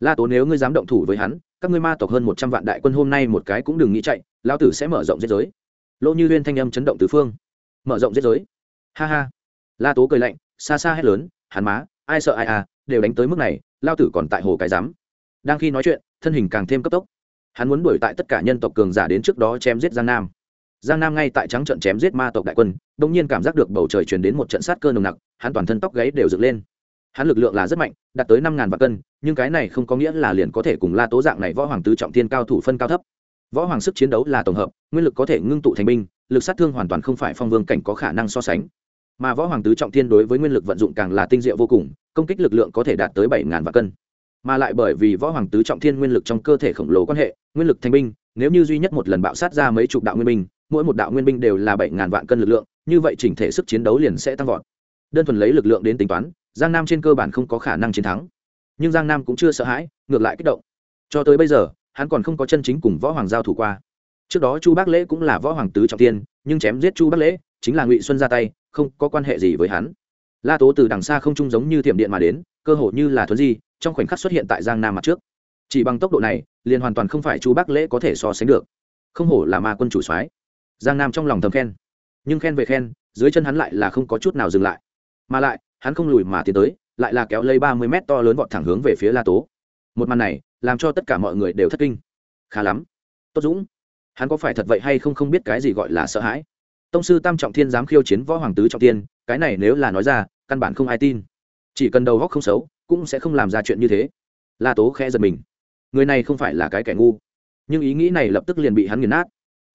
A: La tố nếu ngươi dám động thủ với hắn, các ngươi ma tộc hơn một trăm vạn đại quân hôm nay một cái cũng đừng nghĩ chạy, lão tử sẽ mở rộng giết giới. Lỗ như huyên thanh âm chấn động tứ phương. Mở rộng giết giới. Ha ha la tố cười lạnh, xa xa hét lớn, hắn má, ai sợ ai à đều đánh tới mức này, lao tử còn tại hồ cái dám. đang khi nói chuyện, thân hình càng thêm cấp tốc. Hắn muốn đuổi tại tất cả nhân tộc cường giả đến trước đó chém giết giang nam. Giang nam ngay tại trắng trận chém giết ma tộc đại quân đ ỗ n g nhiên cảm giác được bầu trời chuyển đến một trận sát cơ nồng nặc, hắn toàn thân tóc gáy đều dựng lên. Hắn lực lượng là rất mạnh, đạt tới năm ngàn vạn cân, nhưng cái này không có nghĩa là liền có thể cùng la tố dạng này võ hoàng tứ trọng thiên cao thủ phân cao thấp. Võ hoàng sức chiến đấu là tổng hợp, nguyên lực có thể ngưng tụ thành binh, lực sát thương hoàn toàn không phải phong vương cảnh có khả năng so sánh mà võ hoàng tứ trọng thiên đối với nguyên lực vận dụng càng là tinh diệu vô cùng, công kích lực lượng có thể đạt tới bảy ngàn vạn cân. Mà lại bởi vì võ hoàng tứ trọng thiên nguyên lực trong cơ thể khổng lồ quan hệ, nguyên lực thanh binh, nếu như duy nhất một lần bạo sát ra mấy chục đạo nguyên binh, mỗi một đạo nguyên binh đều là bảy ngàn vạn cân lực lượng, như vậy chỉnh thể sức chiến đấu liền sẽ tăng vọt. Đơn thuần lấy lực lượng đến tính toán, giang nam trên cơ bản không có khả năng chiến thắng. Nhưng giang nam cũng chưa sợ hãi, ngược lại kích động. Cho tới bây giờ, hắn còn không có chân chính cùng võ hoàng giao thủ qua. Trước đó chu bác lễ cũng là võ hoàng tứ trọng tiên nhưng chém giết chu bác lễ, chính là ngụy xuân ra tay không có quan hệ gì với hắn. La tố từ đằng xa không trung giống như thiểm điện mà đến, cơ hội như là thuấn di, trong khoảnh khắc xuất hiện tại giang nam mặt trước. Chỉ bằng tốc độ này, liền hoàn toàn không phải chu bác lễ có thể so sánh được. Không hổ là ma quân chủ soái. Giang nam trong lòng thầm khen. Nhưng khen về khen, dưới chân hắn lại là không có chút nào dừng lại. Mà lại, hắn không lùi mà tiến tới, lại là kéo lấy ba mươi mét to lớn vọt thẳng hướng về phía la tố. Một màn này, làm cho tất cả mọi người đều thất kinh. Khá lắm. Tốt dũng, hắn có phải thật vậy hay không không biết cái gì gọi là sợ hãi? Tông sư tam trọng thiên dám khiêu chiến võ hoàng tứ trọng tiên cái này nếu là nói ra, căn bản không ai tin. Chỉ cần đầu góc không xấu, cũng sẽ không làm ra chuyện như thế. La tố khẽ giật mình. Người này không phải là cái kẻ ngu. Nhưng ý nghĩ này lập tức liền bị hắn nghiền nát.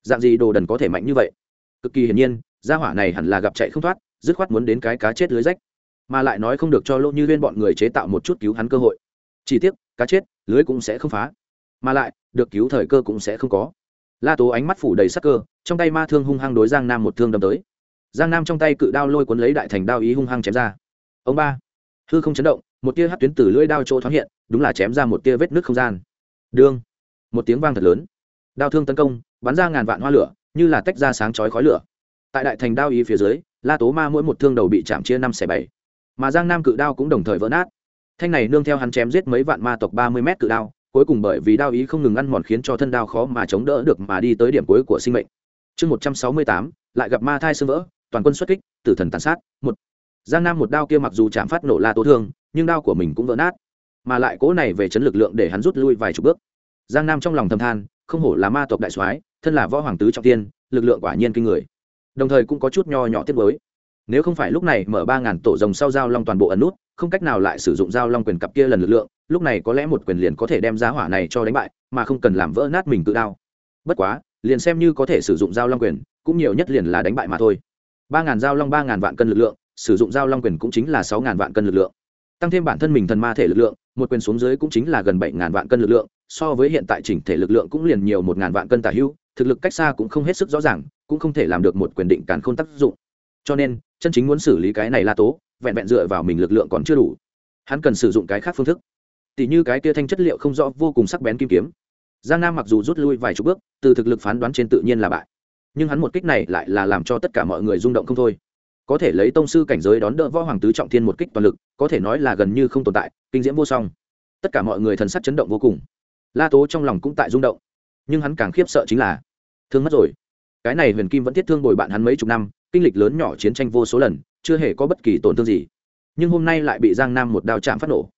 A: Dạng gì đồ đần có thể mạnh như vậy? Cực kỳ hiển nhiên, gia hỏa này hẳn là gặp chạy không thoát, dứt khoát muốn đến cái cá chết lưới rách. Mà lại nói không được cho lỗ như viên bọn người chế tạo một chút cứu hắn cơ hội. Chỉ tiếc, cá chết, lưới cũng sẽ không phá. Mà lại, được cứu thời cơ cũng sẽ không có. La tố ánh mắt phủ đầy sắc cơ trong tay ma thương hung hăng đối giang nam một thương đâm tới. Giang nam trong tay cự đao lôi cuốn lấy đại thành đao ý hung hăng chém ra. Ông ba, hư không chấn động, một tia hát tuyến từ lưỡi đao chỗ thoáng hiện, đúng là chém ra một tia vết nước không gian. Đương, một tiếng vang thật lớn. Đao thương tấn công, bắn ra ngàn vạn hoa lửa, như là tách ra sáng chói khói lửa. Tại đại thành đao ý phía dưới, la tố ma mỗi một thương đầu bị chạm chia năm xẻ bảy. Mà giang nam cự đao cũng đồng thời vỡ nát. Thanh này nương theo hắn chém giết mấy vạn ma tộc ba mươi mét cự đao, cuối cùng bởi vì đao ý không ngừng ăn mòn khiến cho thân đao khó mà chống đỡ được mà đi tới điểm cuối của sinh mệnh chương một trăm sáu mươi tám, lại gặp ma thai sưng vỡ, toàn quân xuất kích, tử thần tàn sát, một. Giang nam một đao kia mặc dù chạm phát nổ la tố thương, nhưng đao của mình cũng vỡ nát. Mà lại cố này về chấn lực lượng để hắn rút lui vài chục bước. Giang nam trong lòng thầm than, không hổ là ma tộc đại soái, thân là võ hoàng tứ trọng tiên, lực lượng quả nhiên kinh người. Đồng thời cũng có chút nho nhỏ tiết mới nếu không phải lúc này mở ba ngàn tổ rồng sau giao long toàn bộ ẩn nút, không cách nào lại sử dụng giao long quyền cặp kia lần lực lượng, lúc này có lẽ một quyền liền có thể đem giá hỏa này cho đánh bại, mà không cần làm vỡ nát mình tự đao. Bất quá liền xem như có thể sử dụng giao long quyền, cũng nhiều nhất liền là đánh bại mà thôi. ba ngàn giao long, ba ngàn vạn cân lực lượng, sử dụng giao long quyền cũng chính là sáu ngàn vạn cân lực lượng. Tăng thêm bản thân mình thần ma thể lực lượng, một quyền xuống dưới cũng chính là gần bảy ngàn vạn cân lực lượng, so với hiện tại chỉnh thể lực lượng cũng liền nhiều một ngàn vạn cân tả hữu, thực lực cách xa cũng không hết sức rõ ràng, cũng không thể làm được một quyền định càn k h ô n tác dụng. Cho nên, chân chính muốn xử lý cái này la tố, vẹn vẹn dựa vào mình lực lượng còn chưa đủ. Hắn cần sử dụng cái khác phương thức. Tỷ như cái kia thanh chất liệu không rõ, vô cùng sắc bén kim kiếm giang nam mặc dù rút lui vài chục bước, từ thực lực phán đoán trên tự nhiên là bại. Nhưng hắn một kích này lại là làm cho tất cả mọi người rung động không thôi. Có thể lấy tông sư cảnh giới đón đỡ võ hoàng tứ trọng thiên một kích toàn lực, có thể nói là gần như không tồn tại, kinh diễm vô song. Tất cả mọi người thần sắc chấn động vô cùng. La tố trong lòng cũng tại rung động. Nhưng hắn càng khiếp sợ chính là, thương mất rồi. Cái này huyền kim vẫn thiết thương bồi bạn hắn mấy chục năm, kinh lịch lớn nhỏ chiến tranh vô số lần, chưa hề có bất kỳ tổn thương gì. Nhưng hôm nay lại bị giang nam một đao chạm phát nổ.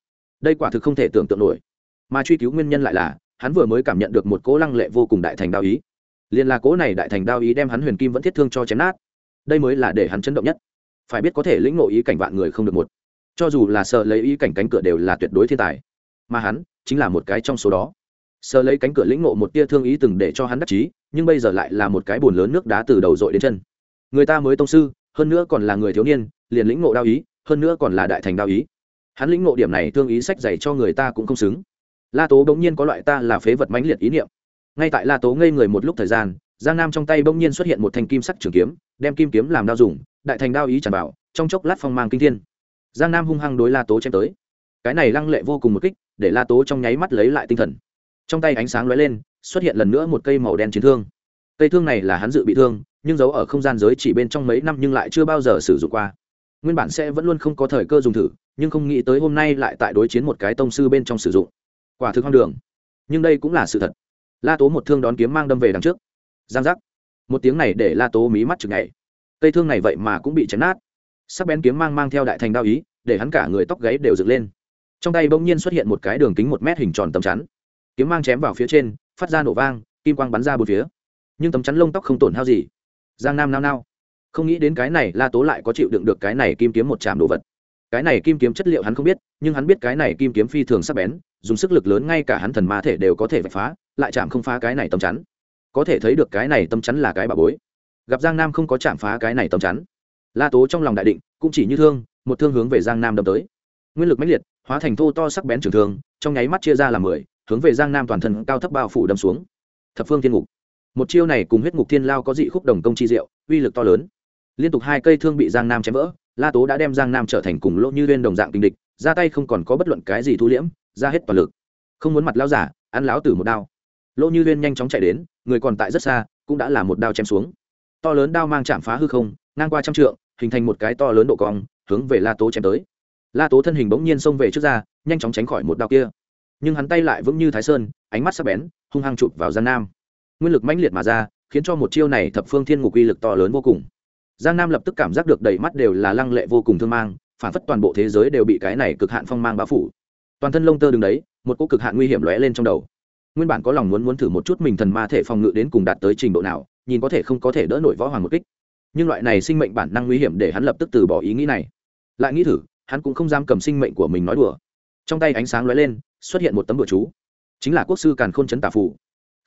A: Đây quả thực không thể tưởng tượng nổi. Mà truy cứu nguyên nhân lại là hắn vừa mới cảm nhận được một cố lăng lệ vô cùng đại thành đao ý. Liền là cố này đại thành đao ý đem hắn huyền kim vẫn thiết thương cho chém nát. Đây mới là để hắn chấn động nhất. Phải biết có thể lĩnh ngộ ý cảnh vạn người không được một. Cho dù là sợ lấy ý cảnh cánh cửa đều là tuyệt đối thiên tài. Mà hắn chính là một cái trong số đó. Sợ lấy cánh cửa lĩnh ngộ một tia thương ý từng để cho hắn đắc chí, nhưng bây giờ lại là một cái bồn lớn nước đá từ đầu dội đến chân. Người ta mới tông sư, hơn nữa còn là người thiếu niên, liền lĩnh ngộ đao ý, hơn nữa còn là đại thành đao ý. Hắn lĩnh ngộ điểm này thương ý sách dày cho người ta cũng không xứng la tố bỗng nhiên có loại ta là phế vật mãnh liệt ý niệm. Ngay tại la tố ngây người một lúc thời gian, giang nam trong tay bỗng nhiên xuất hiện một thanh kim sắc trường kiếm, đem kim kiếm làm đao dùng, đại thành đao ý tràn bảo trong chốc lát phong mang kinh thiên. Giang nam hung hăng đối la tố chém tới. Cái này lăng lệ vô cùng một kích, để la tố trong nháy mắt lấy lại tinh thần. Trong tay ánh sáng lóe lên, xuất hiện lần nữa một cây màu đen chiến thương. Cây thương này là hắn dự bị thương, nhưng giấu ở không gian giới chỉ bên trong mấy năm nhưng lại chưa bao giờ sử dụng qua. Nguyên bản sẽ vẫn luôn không có thời cơ dùng thử, nhưng không nghĩ tới hôm nay lại tại đối chiến một cái tông sư bên trong sử dụng quả thực hoang đường. Nhưng đây cũng là sự thật. La tố một thương đón kiếm mang đâm về đằng trước. Giang giác. Một tiếng này để la tố mí mắt chừng ngày cây thương này vậy mà cũng bị chấn nát. Sắc bén kiếm mang mang theo đại thành đao ý, để hắn cả người tóc gáy đều dựng lên. Trong tay bỗng nhiên xuất hiện một cái đường kính một mét hình tròn tầm chắn. Kiếm mang chém vào phía trên, phát ra nổ vang, kim quang bắn ra bốn phía. Nhưng tấm chắn lông tóc không tổn hao gì. Giang nam nao nao. Không nghĩ đến cái này, la tố lại có chịu đựng được cái này kim kiếm một tràm đồ vật. Cái này kim kiếm chất liệu hắn không biết, nhưng hắn biết cái này kim kiếm phi thường sắc bén dùng sức lực lớn ngay cả hắn thần ma thể đều có thể vạch phá, lại chạm không phá cái này tầm chắn. Có thể thấy được cái này tầm chắn là cái bà bối. Gặp giang nam không có chạm phá cái này tầm chắn. La tố trong lòng đại định, cũng chỉ như thương, một thương hướng về giang nam đâm tới. Nguyên lực mãnh liệt, hóa thành thô to sắc bén trường thương, trong nháy mắt chia ra làm mười, hướng về giang nam toàn thân cao thấp bao phủ đâm xuống. Thập phương thiên ngục. Một chiêu này cùng huyết ngục thiên lao có dị khúc đồng công chi diệu, uy lực to lớn. Liên tục hai cây thương bị giang nam chém vỡ, la tố đã đem giang nam trở thành cùng lỗ như lên đồng dạng tình địch, ra tay không còn có bất luận cái gì thu liễm ra hết toàn lực. Không muốn mặt lao giả, ăn láo tử một đao. Lỗ như liên nhanh chóng chạy đến, người còn tại rất xa, cũng đã là một đao chém xuống. To lớn đao mang chạm phá hư không, ngang qua trăm trượng, hình thành một cái to lớn độ cong, hướng về la tố chém tới. La tố thân hình bỗng nhiên xông về trước ra, nhanh chóng tránh khỏi một đao kia. Nhưng hắn tay lại vững như thái sơn, ánh mắt sắc bén, hung hăng chụp vào giang nam. Nguyên lực mãnh liệt mà ra, khiến cho một chiêu này thập phương thiên ngục uy lực to lớn vô cùng. Giang nam lập tức cảm giác được đầy mắt đều là lăng lệ vô cùng thương mang, phản phất toàn bộ thế giới đều bị cái này cực hạn phong mang bao phủ toàn thân lông tơ đứng đấy, một cô cực hạn nguy hiểm lóe lên trong đầu. Nguyên bản có lòng muốn muốn thử một chút mình thần ma thể phòng ngự đến cùng đạt tới trình độ nào, nhìn có thể không có thể đỡ nổi võ hoàng một kích. Nhưng loại này sinh mệnh bản năng nguy hiểm để hắn lập tức từ bỏ ý nghĩ này. Lại nghĩ thử, hắn cũng không dám cầm sinh mệnh của mình nói đùa. Trong tay ánh sáng lóe lên, xuất hiện một tấm bửa chú. Chính là quốc sư càn khôn chấn tả phủ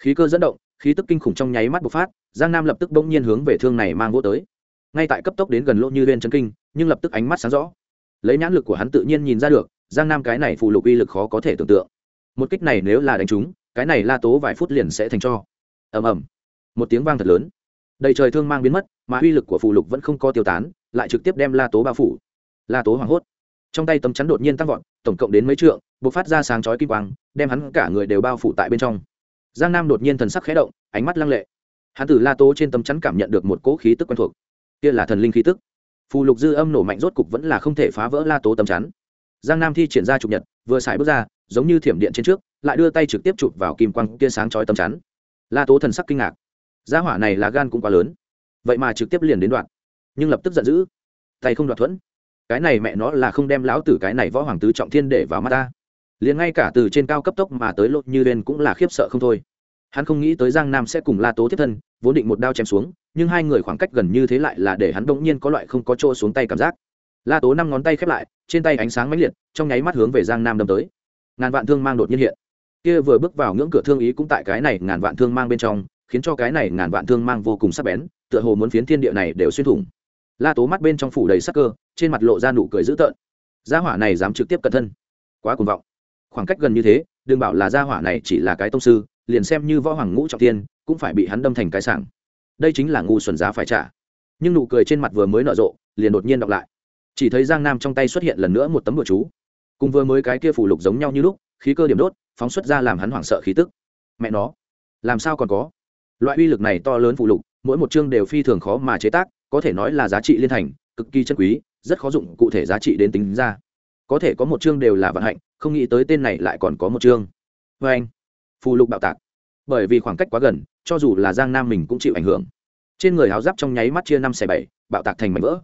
A: khí cơ dẫn động, khí tức kinh khủng trong nháy mắt bộc phát, giang nam lập tức bỗng nhiên hướng về thương này mang vô tới. Ngay tại cấp tốc đến gần lỗ như lên chân kinh, nhưng lập tức ánh mắt sáng rõ. Lấy nhãn lực của hắn tự nhiên nhìn ra được giang nam cái này phù lục uy lực khó có thể tưởng tượng. Một kích này nếu là đánh trúng, cái này la tố vài phút liền sẽ thành cho. Ầm ầm. Một tiếng vang thật lớn. Đầy trời thương mang biến mất, mà uy lực của phù lục vẫn không có tiêu tán, lại trực tiếp đem la tố bao phủ. La tố hoảng hốt. Trong tay tấm chắn đột nhiên tăng vọt, tổng cộng đến mấy trượng b ộ c phát ra sáng chói kim quang, đem hắn cả người đều bao phủ tại bên trong. Giang nam đột nhiên thần sắc khé động, ánh mắt lăng lệ. Hắn từ la tố trên tấm chắn cảm nhận được một cỗ khí tức quen thuộc. Kia là thần linh khí tức. Phù lục dư âm nổ mạnh rốt cục vẫn là không thể phá vỡ la tố tấm chắn giang nam thi triển ra chụp nhật, vừa xài bước ra, giống như thiểm điện trên trước, lại đưa tay trực tiếp chụp vào kim quang kia sáng chói tầm chắn. La tố thần sắc kinh ngạc. Gia hỏa này là gan cũng quá lớn. Vậy mà trực tiếp liền đến đoạn. Nhưng lập tức giận dữ. Tay không đoạt thuẫn. Cái này mẹ nó là không đem lão tử cái này võ hoàng tứ trọng thiên để vào mắt ta. Liền ngay cả từ trên cao cấp tốc mà tới lột như lên cũng là khiếp sợ không thôi. Hắn không nghĩ tới giang nam sẽ cùng la tố tiếp thân, vốn định một đao chém xuống, nhưng hai người khoảng cách gần như thế lại là để hắn bỗng nhiên có loại không có chỗ xuống tay cảm giác la tố năm ngón tay khép lại, trên tay ánh sáng mãnh liệt, trong nháy mắt hướng về giang nam đâm tới. Ngàn vạn thương mang đột nhiên hiện. Kia vừa bước vào ngưỡng cửa thương ý cũng tại cái này ngàn vạn thương mang bên trong, khiến cho cái này ngàn vạn thương mang vô cùng sắc bén, tựa hồ muốn phiến thiên địa này đều xuyên thủng. La tố mắt bên trong phủ đầy sắc cơ, trên mặt lộ ra nụ cười dữ tợn. Gia hỏa này dám trực tiếp cận thân. Quá cuồng vọng. Khoảng cách gần như thế, đừng bảo là gia hỏa này chỉ là cái tông sư, liền xem như võ hoàng ngũ trọng tiên, cũng phải bị hắn đâm thành cái sảng. Đây chính là ngu xuẩn giá phải trả. Nhưng nụ cười trên mặt vừa mới nở rộ, liền đột nhiên đọc lại chỉ thấy giang nam trong tay xuất hiện lần nữa một tấm bùa chú. Cùng vừa mới cái kia phủ lục giống nhau như lúc, khí cơ điểm đốt, phóng xuất ra làm hắn hoảng sợ khí tức. Mẹ nó, làm sao còn có? Loại uy lực này to lớn phụ lục, mỗi một chương đều phi thường khó mà chế tác, có thể nói là giá trị liên thành, cực kỳ chân quý, rất khó dụng cụ thể giá trị đến tính ra. Có thể có một chương đều là vận hạnh, không nghĩ tới tên này lại còn có một chương. Vê anh, phù lục bạo tạc. Bởi vì khoảng cách quá gần, cho dù là giang nam mình cũng chịu ảnh hưởng. Trên người háo giáp trong nháy mắt chia năm xẻ bảy, bạo tạc thành mảnh vỡ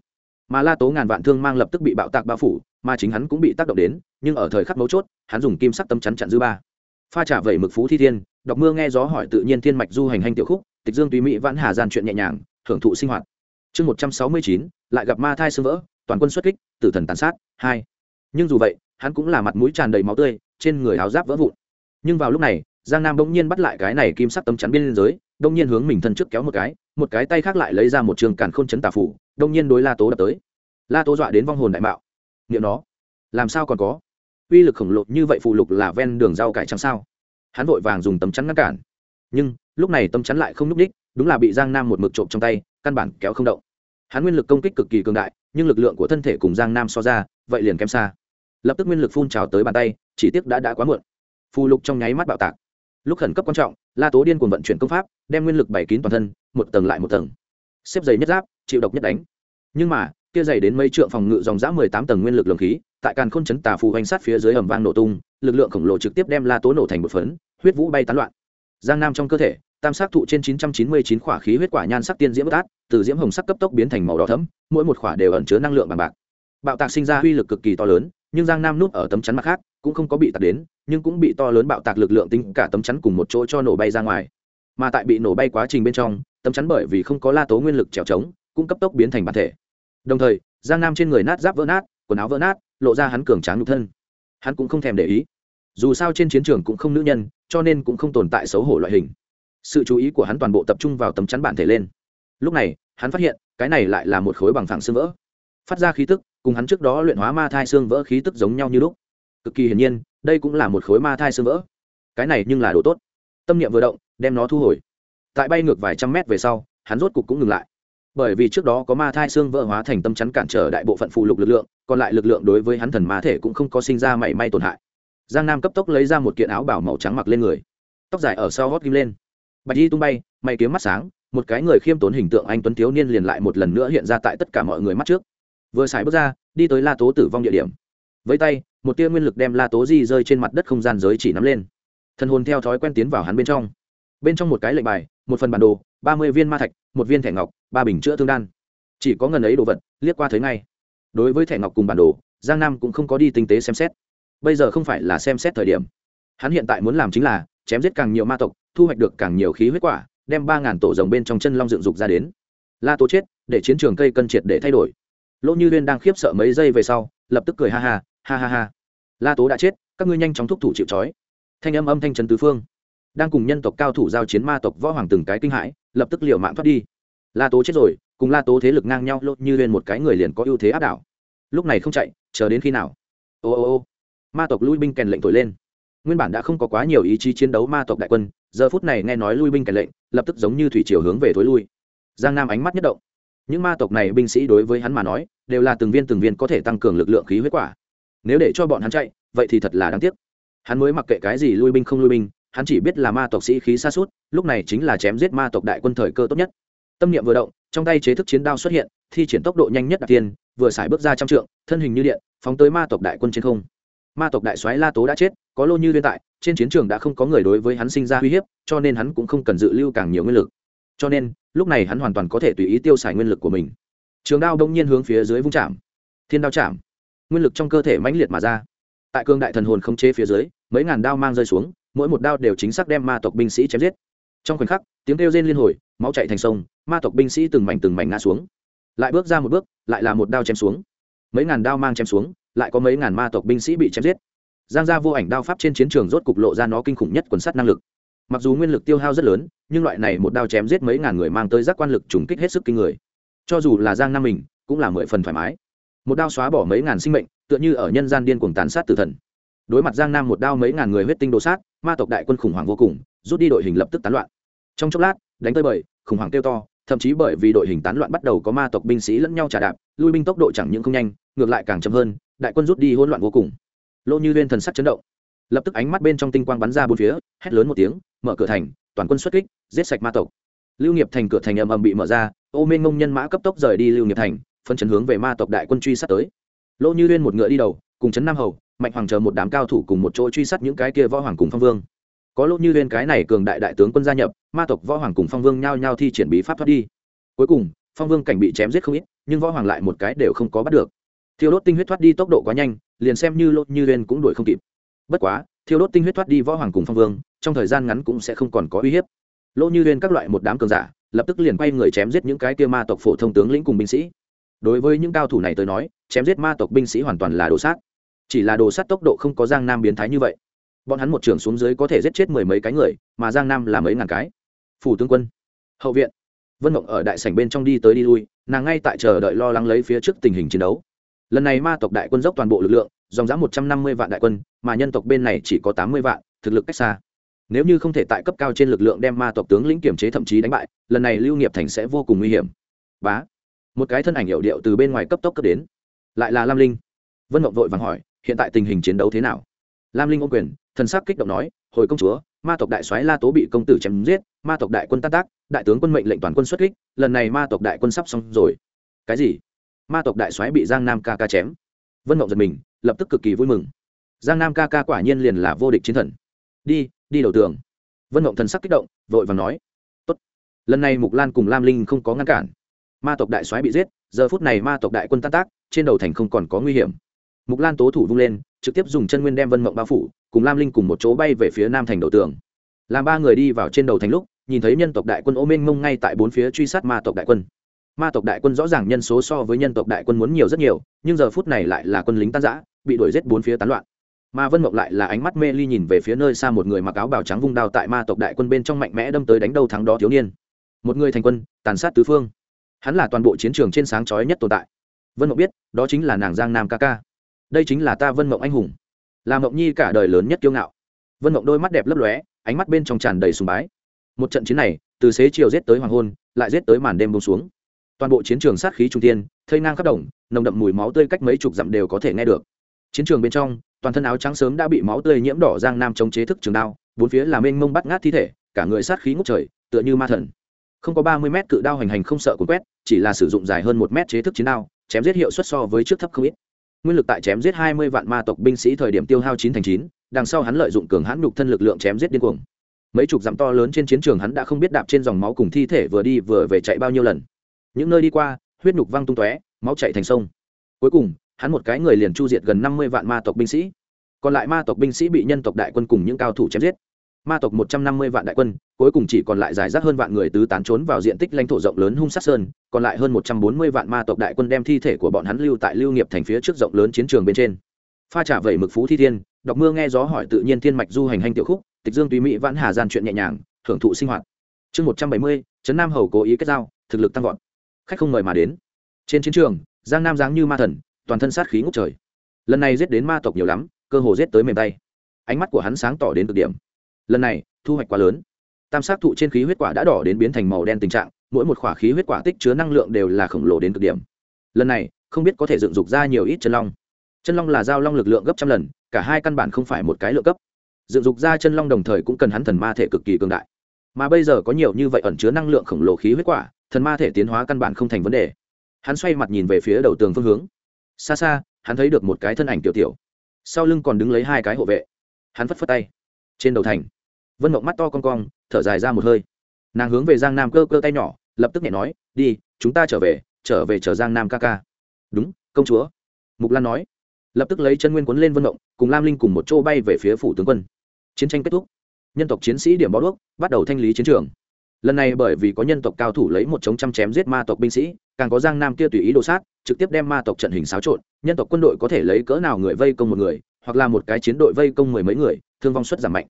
A: mà la tố ngàn vạn thương mang lập tức bị bạo tạc bao phủ, mà chính hắn cũng bị tác động đến, nhưng ở thời khắc mấu chốt, hắn dùng kim sắc tâm chắn chặn dư ba. Pha trả vẩy mực phú thi thiên, đọc mưa nghe gió hỏi tự nhiên thiên mạch du hành hành tiểu khúc, tịch dương tùy mỹ vãn hà gian chuyện nhẹ nhàng, thưởng thụ sinh hoạt. Chương một trăm sáu mươi chín, lại gặp ma thai sưng vỡ, toàn quân xuất kích, tử thần tàn sát, hai. Nhưng dù vậy, hắn cũng là mặt mũi tràn đầy máu tươi, trên người áo giáp vỡ vụn. Nhưng vào lúc này, giang nam bỗng nhiên bắt lại cái này kim sắc tấm chắn biên giới đông nhiên hướng mình thân trước kéo một cái một cái tay khác lại lấy ra một trường càn khôn chấn tà phủ, đông nhiên đối la tố đập tới. La tố dọa đến vong hồn đại mạo. Nghiệm nó, làm sao còn có? Uy lực khổng lồ như vậy phụ lục là ven đường rau cải trắng sao? Hắn vội vàng dùng tấm chắn ngăn cản. Nhưng, lúc này tấm chắn lại không núp đích đúng là bị giang nam một mực trộm trong tay, căn bản kéo không động. Hắn nguyên lực công kích cực kỳ cường đại, nhưng lực lượng của thân thể cùng giang nam so ra, vậy liền kém xa. Lập tức nguyên lực phun trào tới bàn tay, chỉ tiếc đã đã quá muộn. Phù lục trong nháy mắt bạo tạc lúc khẩn cấp quan trọng, la tố điên cuồng vận chuyển công pháp, đem nguyên lực bày kín toàn thân, một tầng lại một tầng. Xếp giày nhất giáp, chịu độc nhất đánh. Nhưng mà, kia dày đến mấy trượng phòng ngự dòng dã mười tám tầng nguyên lực lồng khí, tại càn khôn chấn tà phù hoành sát phía dưới ầm vang nổ tung, lực lượng khổng lồ trực tiếp đem la tố nổ thành một phấn, huyết vũ bay tán loạn. Giang nam trong cơ thể, tam sắc thụ trên chín trăm chín mươi chín khỏa khí huyết quả nhan sắc tiên diễm bất át, từ diễm hồng sắc cấp tốc biến thành màu đỏ thẫm, mỗi một khỏa đều ẩn chứa năng lượng bằng bạc. Bạo tạc sinh ra uy lực cực kỳ to lớn, nhưng giang nam núp ở tấm chắn mặt khác cũng không có bị tạc đến, nhưng cũng bị to lớn bạo tạc lực lượng tính cả tấm chắn cùng một chỗ cho nổ bay ra ngoài. Mà tại bị nổ bay quá trình bên trong, tấm chắn bởi vì không có la tố nguyên lực trèo trống, cũng cấp tốc biến thành bản thể. Đồng thời, giang nam trên người nát giáp vỡ nát, quần áo vỡ nát, lộ ra hắn cường tráng nhục thân. Hắn cũng không thèm để ý. Dù sao trên chiến trường cũng không nữ nhân, cho nên cũng không tồn tại xấu hổ loại hình. Sự chú ý của hắn toàn bộ tập trung vào tấm chắn bản thể lên. Lúc này, hắn phát hiện, cái này lại là một khối bằng phẳng xương vỡ. Phát ra khí tức, cùng hắn trước đó luyện hóa ma thai xương vỡ khí tức giống nhau như lúc cực kỳ hiển nhiên, đây cũng là một khối ma thai xương vỡ. Cái này nhưng là đồ tốt. Tâm niệm vừa động, đem nó thu hồi. Tại bay ngược vài trăm mét về sau, hắn rốt cục cũng ngừng lại. Bởi vì trước đó có ma thai xương vỡ hóa thành tâm chắn cản trở đại bộ phận phụ lục lực lượng, còn lại lực lượng đối với hắn thần ma thể cũng không có sinh ra mảy may tổn hại. Giang nam cấp tốc lấy ra một kiện áo bảo màu trắng mặc lên người. Tóc dài ở sau gót kim lên. Bạch y tung bay may kiếm mắt sáng, một cái người khiêm tốn hình tượng anh tuấn thiếu niên liền lại một lần nữa hiện ra tại tất cả mọi người mắt trước. Vừa xài bước ra, đi tới la tố tử vong địa điểm. Với tay một tia nguyên lực đem la tố di rơi trên mặt đất không gian giới chỉ nắm lên. Thần hồn theo thói quen tiến vào hắn bên trong. Bên trong một cái lệnh bài, một phần bản đồ, ba mươi viên ma thạch, một viên thẻ ngọc, ba bình chữa thương đan. Chỉ có ngần ấy đồ vật, liếc qua thấy ngay. Đối với thẻ ngọc cùng bản đồ, giang nam cũng không có đi tinh tế xem xét. Bây giờ không phải là xem xét thời điểm. Hắn hiện tại muốn làm chính là chém giết càng nhiều ma tộc, thu hoạch được càng nhiều khí huyết quả, đem ba ngàn tổ rồng bên trong chân long dựng dục ra đến. La tố chết, để chiến trường cây cân triệt để thay đổi. Lỗ như liên đang khiếp sợ mấy giây về sau, lập tức cười ha ha ha ha ha. La tố đã chết, các ngươi nhanh chóng thúc thủ chịu trói. Thanh âm âm thanh trấn tứ phương. Đang cùng nhân tộc cao thủ giao chiến ma tộc võ hoàng từng cái kinh hãi, lập tức liều mạng thoát đi. La tố chết rồi, cùng la tố thế lực ngang nhau lốt như lên một cái người liền có ưu thế áp đảo. Lúc này không chạy, chờ đến khi nào? Ô ô ô. Ma tộc lui binh kèn lệnh thổi lên. Nguyên bản đã không có quá nhiều ý chí chiến đấu ma tộc đại quân, giờ phút này nghe nói lui binh kèn lệnh, lập tức giống như thủy chiều hướng về thối lui. Giang nam ánh mắt nhất động. Những ma tộc này binh sĩ đối với hắn mà nói, đều là từng viên từng viên có thể tăng cường lực lượng khí huyết quả nếu để cho bọn hắn chạy, vậy thì thật là đáng tiếc. Hắn mới mặc kệ cái gì lui binh không lui binh, hắn chỉ biết là ma tộc sĩ khí xa suốt, lúc này chính là chém giết ma tộc đại quân thời cơ tốt nhất. Tâm niệm vừa động, trong tay chế thức chiến đao xuất hiện, thi triển tốc độ nhanh nhất đặc tiên, vừa xài bước ra trăm trượng, thân hình như điện, phóng tới ma tộc đại quân trên không. Ma tộc đại soái la tố đã chết, có lô như liên tại, trên chiến trường đã không có người đối với hắn sinh ra uy hiếp, cho nên hắn cũng không cần dự lưu càng nhiều nguyên lực. Cho nên, lúc này hắn hoàn toàn có thể tùy ý tiêu xài nguyên lực của mình. Trường đao đông nhiên hướng phía dưới vung chạm. Thiên đao chạm nguyên lực trong cơ thể mãnh liệt mà ra. Tại cương đại thần hồn không chế phía dưới, mấy ngàn đao mang rơi xuống, mỗi một đao đều chính xác đem ma tộc binh sĩ chém giết. Trong khoảnh khắc, tiếng kêu rên liên hồi, máu chạy thành sông, ma tộc binh sĩ từng mảnh từng mảnh ngã xuống. Lại bước ra một bước, lại là một đao chém xuống. Mấy ngàn đao mang chém xuống, lại có mấy ngàn ma tộc binh sĩ bị chém giết. Giang gia vô ảnh đao pháp trên chiến trường rốt cục lộ ra nó kinh khủng nhất quần sắt năng lực. Mặc dù nguyên lực tiêu hao rất lớn, nhưng loại này một đao chém giết mấy ngàn người mang tới giác quan lực trùng kích hết sức kinh người. Cho dù là giang nam mình, cũng là mười phần thoải mái một đao xóa bỏ mấy ngàn sinh mệnh, tựa như ở nhân gian điên cuồng tàn sát tử thần. Đối mặt giang nam một đao mấy ngàn người huyết tinh đồ sát, ma tộc đại quân khủng hoảng vô cùng, rút đi đội hình lập tức tán loạn. Trong chốc lát, đánh tới bời khủng hoảng kêu to, thậm chí bởi vì đội hình tán loạn bắt đầu có ma tộc binh sĩ lẫn nhau trả đạp, lui binh tốc độ chẳng những không nhanh, ngược lại càng chậm hơn, đại quân rút đi hỗn loạn vô cùng. Lỗ như liên thần sắc chấn động. Lập tức ánh mắt bên trong tinh quang bắn ra bốn phía, hét lớn một tiếng, mở cửa thành, toàn quân xuất kích, giết sạch ma tộc. Lưu nghiệp thành cửa thành ầm ầm bị mở ra, ô minh ngông nhân mã cấp tốc rời đi lưu nghiệp thành phân chấn hướng về ma tộc đại quân truy sát tới. Lỗ như liên một ngựa đi đầu, cùng chấn nam hầu, mạnh hoàng chờ một đám cao thủ cùng một chỗ truy sát những cái kia võ hoàng cùng phong vương. Có Lỗ như liên cái này cường đại đại tướng quân gia nhập, ma tộc võ hoàng cùng phong vương nhao nhao thi triển bí pháp thoát đi. Cuối cùng, phong vương cảnh bị chém giết không ít, nhưng võ hoàng lại một cái đều không có bắt được. Thiêu đốt tinh huyết thoát đi tốc độ quá nhanh, liền xem như Lỗ như liên cũng đuổi không kịp. Bất quá, thiêu đốt tinh huyết thoát đi võ hoàng cùng phong vương, trong thời gian ngắn cũng sẽ không còn có uy hiếp. Lỗ như liên các loại một đám cường giả, lập tức liền quay người chém giết những cái kia ma tộc phổ thông tướng lĩnh cùng binh sĩ đối với những cao thủ này tới nói, chém giết ma tộc binh sĩ hoàn toàn là đồ sát. Chỉ là đồ sát tốc độ không có giang nam biến thái như vậy. Bọn hắn một trường xuống dưới có thể giết chết mười mấy cái người, mà giang nam là mấy ngàn cái. Phủ tướng quân, hậu viện. Vân mộng ở đại sảnh bên trong đi tới đi lui, nàng ngay tại chờ đợi lo lắng lấy phía trước tình hình chiến đấu. Lần này ma tộc đại quân dốc toàn bộ lực lượng, dòng dã một trăm năm mươi vạn đại quân, mà nhân tộc bên này chỉ có tám mươi vạn, thực lực cách xa. Nếu như không thể tại cấp cao trên lực lượng đem ma tộc tướng lĩnh kiểm chế thậm chí đánh bại, lần này lưu nghiệp thành sẽ vô cùng nguy hiểm. Bá một cái thân ảnh hiệu điệu từ bên ngoài cấp tốc cấp đến. Lại là lam linh. Vân mộng vội vàng hỏi, hiện tại tình hình chiến đấu thế nào? Lam linh ô quyền, thần sắc kích động nói, hồi công chúa, ma tộc đại soái la tố bị công tử chém giết, ma tộc đại quân tan tác, đại tướng quân mệnh lệnh toàn quân xuất kích, lần này ma tộc đại quân sắp xong rồi. Cái gì? Ma tộc đại soái bị giang nam ca ca chém. Vân mộng giật mình, lập tức cực kỳ vui mừng. Giang nam ca ca quả nhiên liền là vô địch chiến thần. Đi đi đầu tường. Vân mộng thần sắc kích động, vội vàng nói, Tốt. lần này mục lan cùng lam linh không có ngăn cản ma tộc đại soái bị giết, giờ phút này ma tộc đại quân tan tác, trên đầu thành không còn có nguy hiểm. Mục lan tố thủ vung lên, trực tiếp dùng chân nguyên đem vân mộng bao phủ, cùng lam linh cùng một chỗ bay về phía nam thành đầu tường. Làm ba người đi vào trên đầu thành lúc, nhìn thấy nhân tộc đại quân ô mênh mông ngay tại bốn phía truy sát ma tộc đại quân. Ma tộc đại quân rõ ràng nhân số so với nhân tộc đại quân muốn nhiều rất nhiều, nhưng giờ phút này lại là quân lính tan giã bị đuổi giết bốn phía tán loạn. Ma vân mộng lại là ánh mắt mê ly nhìn về phía nơi xa một người mặc áo bào trắng vung đao tại ma tộc đại quân bên trong mạnh mẽ đâm tới đánh đầu thắng đó thiếu niên. Một người thành quân, tàn sát tứ phương hắn là toàn bộ chiến trường trên sáng chói nhất tồn tại. Vân mộng biết, đó chính là nàng giang nam ca ca. Đây chính là ta vân mộng anh hùng. Là mộng nhi cả đời lớn nhất kiêu ngạo. Vân mộng đôi mắt đẹp lấp lóe, ánh mắt bên trong tràn đầy sùng bái. Một trận chiến này, từ xế chiều rét tới hoàng hôn, lại rét tới màn đêm bông xuống. Toàn bộ chiến trường sát khí trung tiên thây ngang khắp đồng, nồng đậm mùi máu tươi cách mấy chục dặm đều có thể nghe được. Chiến trường bên trong, toàn thân áo trắng sớm đã bị máu tươi nhiễm đỏ giang nam chống chế thức trường đao, bốn phía là mênh mông bắt ngát thi thể, cả người sát khí ngút trời, tựa như ma thần không có ba mươi mét cự đao hành hành không sợ cuốn quét, chỉ là sử dụng dài hơn một mét chế thức chiến đao, chém giết hiệu suất so với trước thấp không ít. Nguyên lực tại chém giết hai mươi vạn ma tộc binh sĩ thời điểm tiêu hao chín thành chín, đằng sau hắn lợi dụng cường hãn nhục thân lực lượng chém giết điên cuồng. Mấy chục dặm to lớn trên chiến trường hắn đã không biết đạp trên dòng máu cùng thi thể vừa đi vừa về chạy bao nhiêu lần. Những nơi đi qua, huyết nhục văng tung tóe, máu chạy thành sông. Cuối cùng, hắn một cái người liền chu diệt gần năm mươi vạn ma tộc binh sĩ. Còn lại ma tộc binh sĩ bị nhân tộc đại quân cùng những cao thủ chém giết ma tộc một trăm năm mươi vạn đại quân, cuối cùng chỉ còn lại giải rác hơn vạn người tứ tán trốn vào diện tích lãnh thổ rộng lớn hung sát sơn, còn lại hơn một trăm bốn mươi vạn ma tộc đại quân đem thi thể của bọn hắn lưu tại lưu nghiệp thành phía trước rộng lớn chiến trường bên trên. Pha trả vẩy mực phú thi thiên, đọc mưa nghe gió hỏi tự nhiên thiên mạch du hành hành tiểu khúc, tịch dương tùy mỹ vãn hà gian chuyện nhẹ nhàng hưởng thụ sinh hoạt. Chương một trăm bảy mươi, trấn nam hầu cố ý kết giao, thực lực tăng vọt. Khách không mời mà đến. Trên chiến trường, giang nam giáng như ma thần, toàn thân sát khí ngút trời. Lần này giết đến ma tộc nhiều lắm, cơ hồ giết tới mềm tay. Ánh mắt của hắn sáng tỏ đến cực điểm lần này, thu hoạch quá lớn. Tam sát thụ trên khí huyết quả đã đỏ đến biến thành màu đen tình trạng, mỗi một khỏa khí huyết quả tích chứa năng lượng đều là khổng lồ đến cực điểm. Lần này, không biết có thể dựng dục ra nhiều ít chân long. Chân long là giao long lực lượng gấp trăm lần, cả hai căn bản không phải một cái lượng cấp. Dựng dục ra chân long đồng thời cũng cần hắn thần ma thể cực kỳ cường đại. Mà bây giờ có nhiều như vậy ẩn chứa năng lượng khổng lồ khí huyết quả, thần ma thể tiến hóa căn bản không thành vấn đề. Hắn xoay mặt nhìn về phía đầu tường phương hướng. Xa xa, hắn thấy được một cái thân ảnh tiểu tiểu. Sau lưng còn đứng lấy hai cái hộ vệ. Hắn phất phất tay trên đầu thành. Vân mộng mắt to con cong, thở dài ra một hơi. Nàng hướng về giang nam cơ cơ tay nhỏ, lập tức nhẹ nói, đi, chúng ta trở về trở về chờ giang nam ca ca. Đúng, công chúa. Mục lan nói. Lập tức lấy chân nguyên quấn lên vân mộng, cùng lam linh cùng một chỗ bay về phía phủ tướng quân. Chiến tranh kết thúc. Nhân tộc chiến sĩ điểm bó đuốc, bắt đầu thanh lý chiến trường. Lần này bởi vì có nhân tộc cao thủ lấy một chống trăm chém giết ma tộc binh sĩ, càng có giang nam kia tùy ý đồ sát, trực tiếp đem ma tộc trận hình xáo trộn. Nhân tộc quân đội có thể lấy cỡ nào người vây công một người, hoặc là một cái chiến đội vây công mười mấy người thương vong suất giảm mạnh.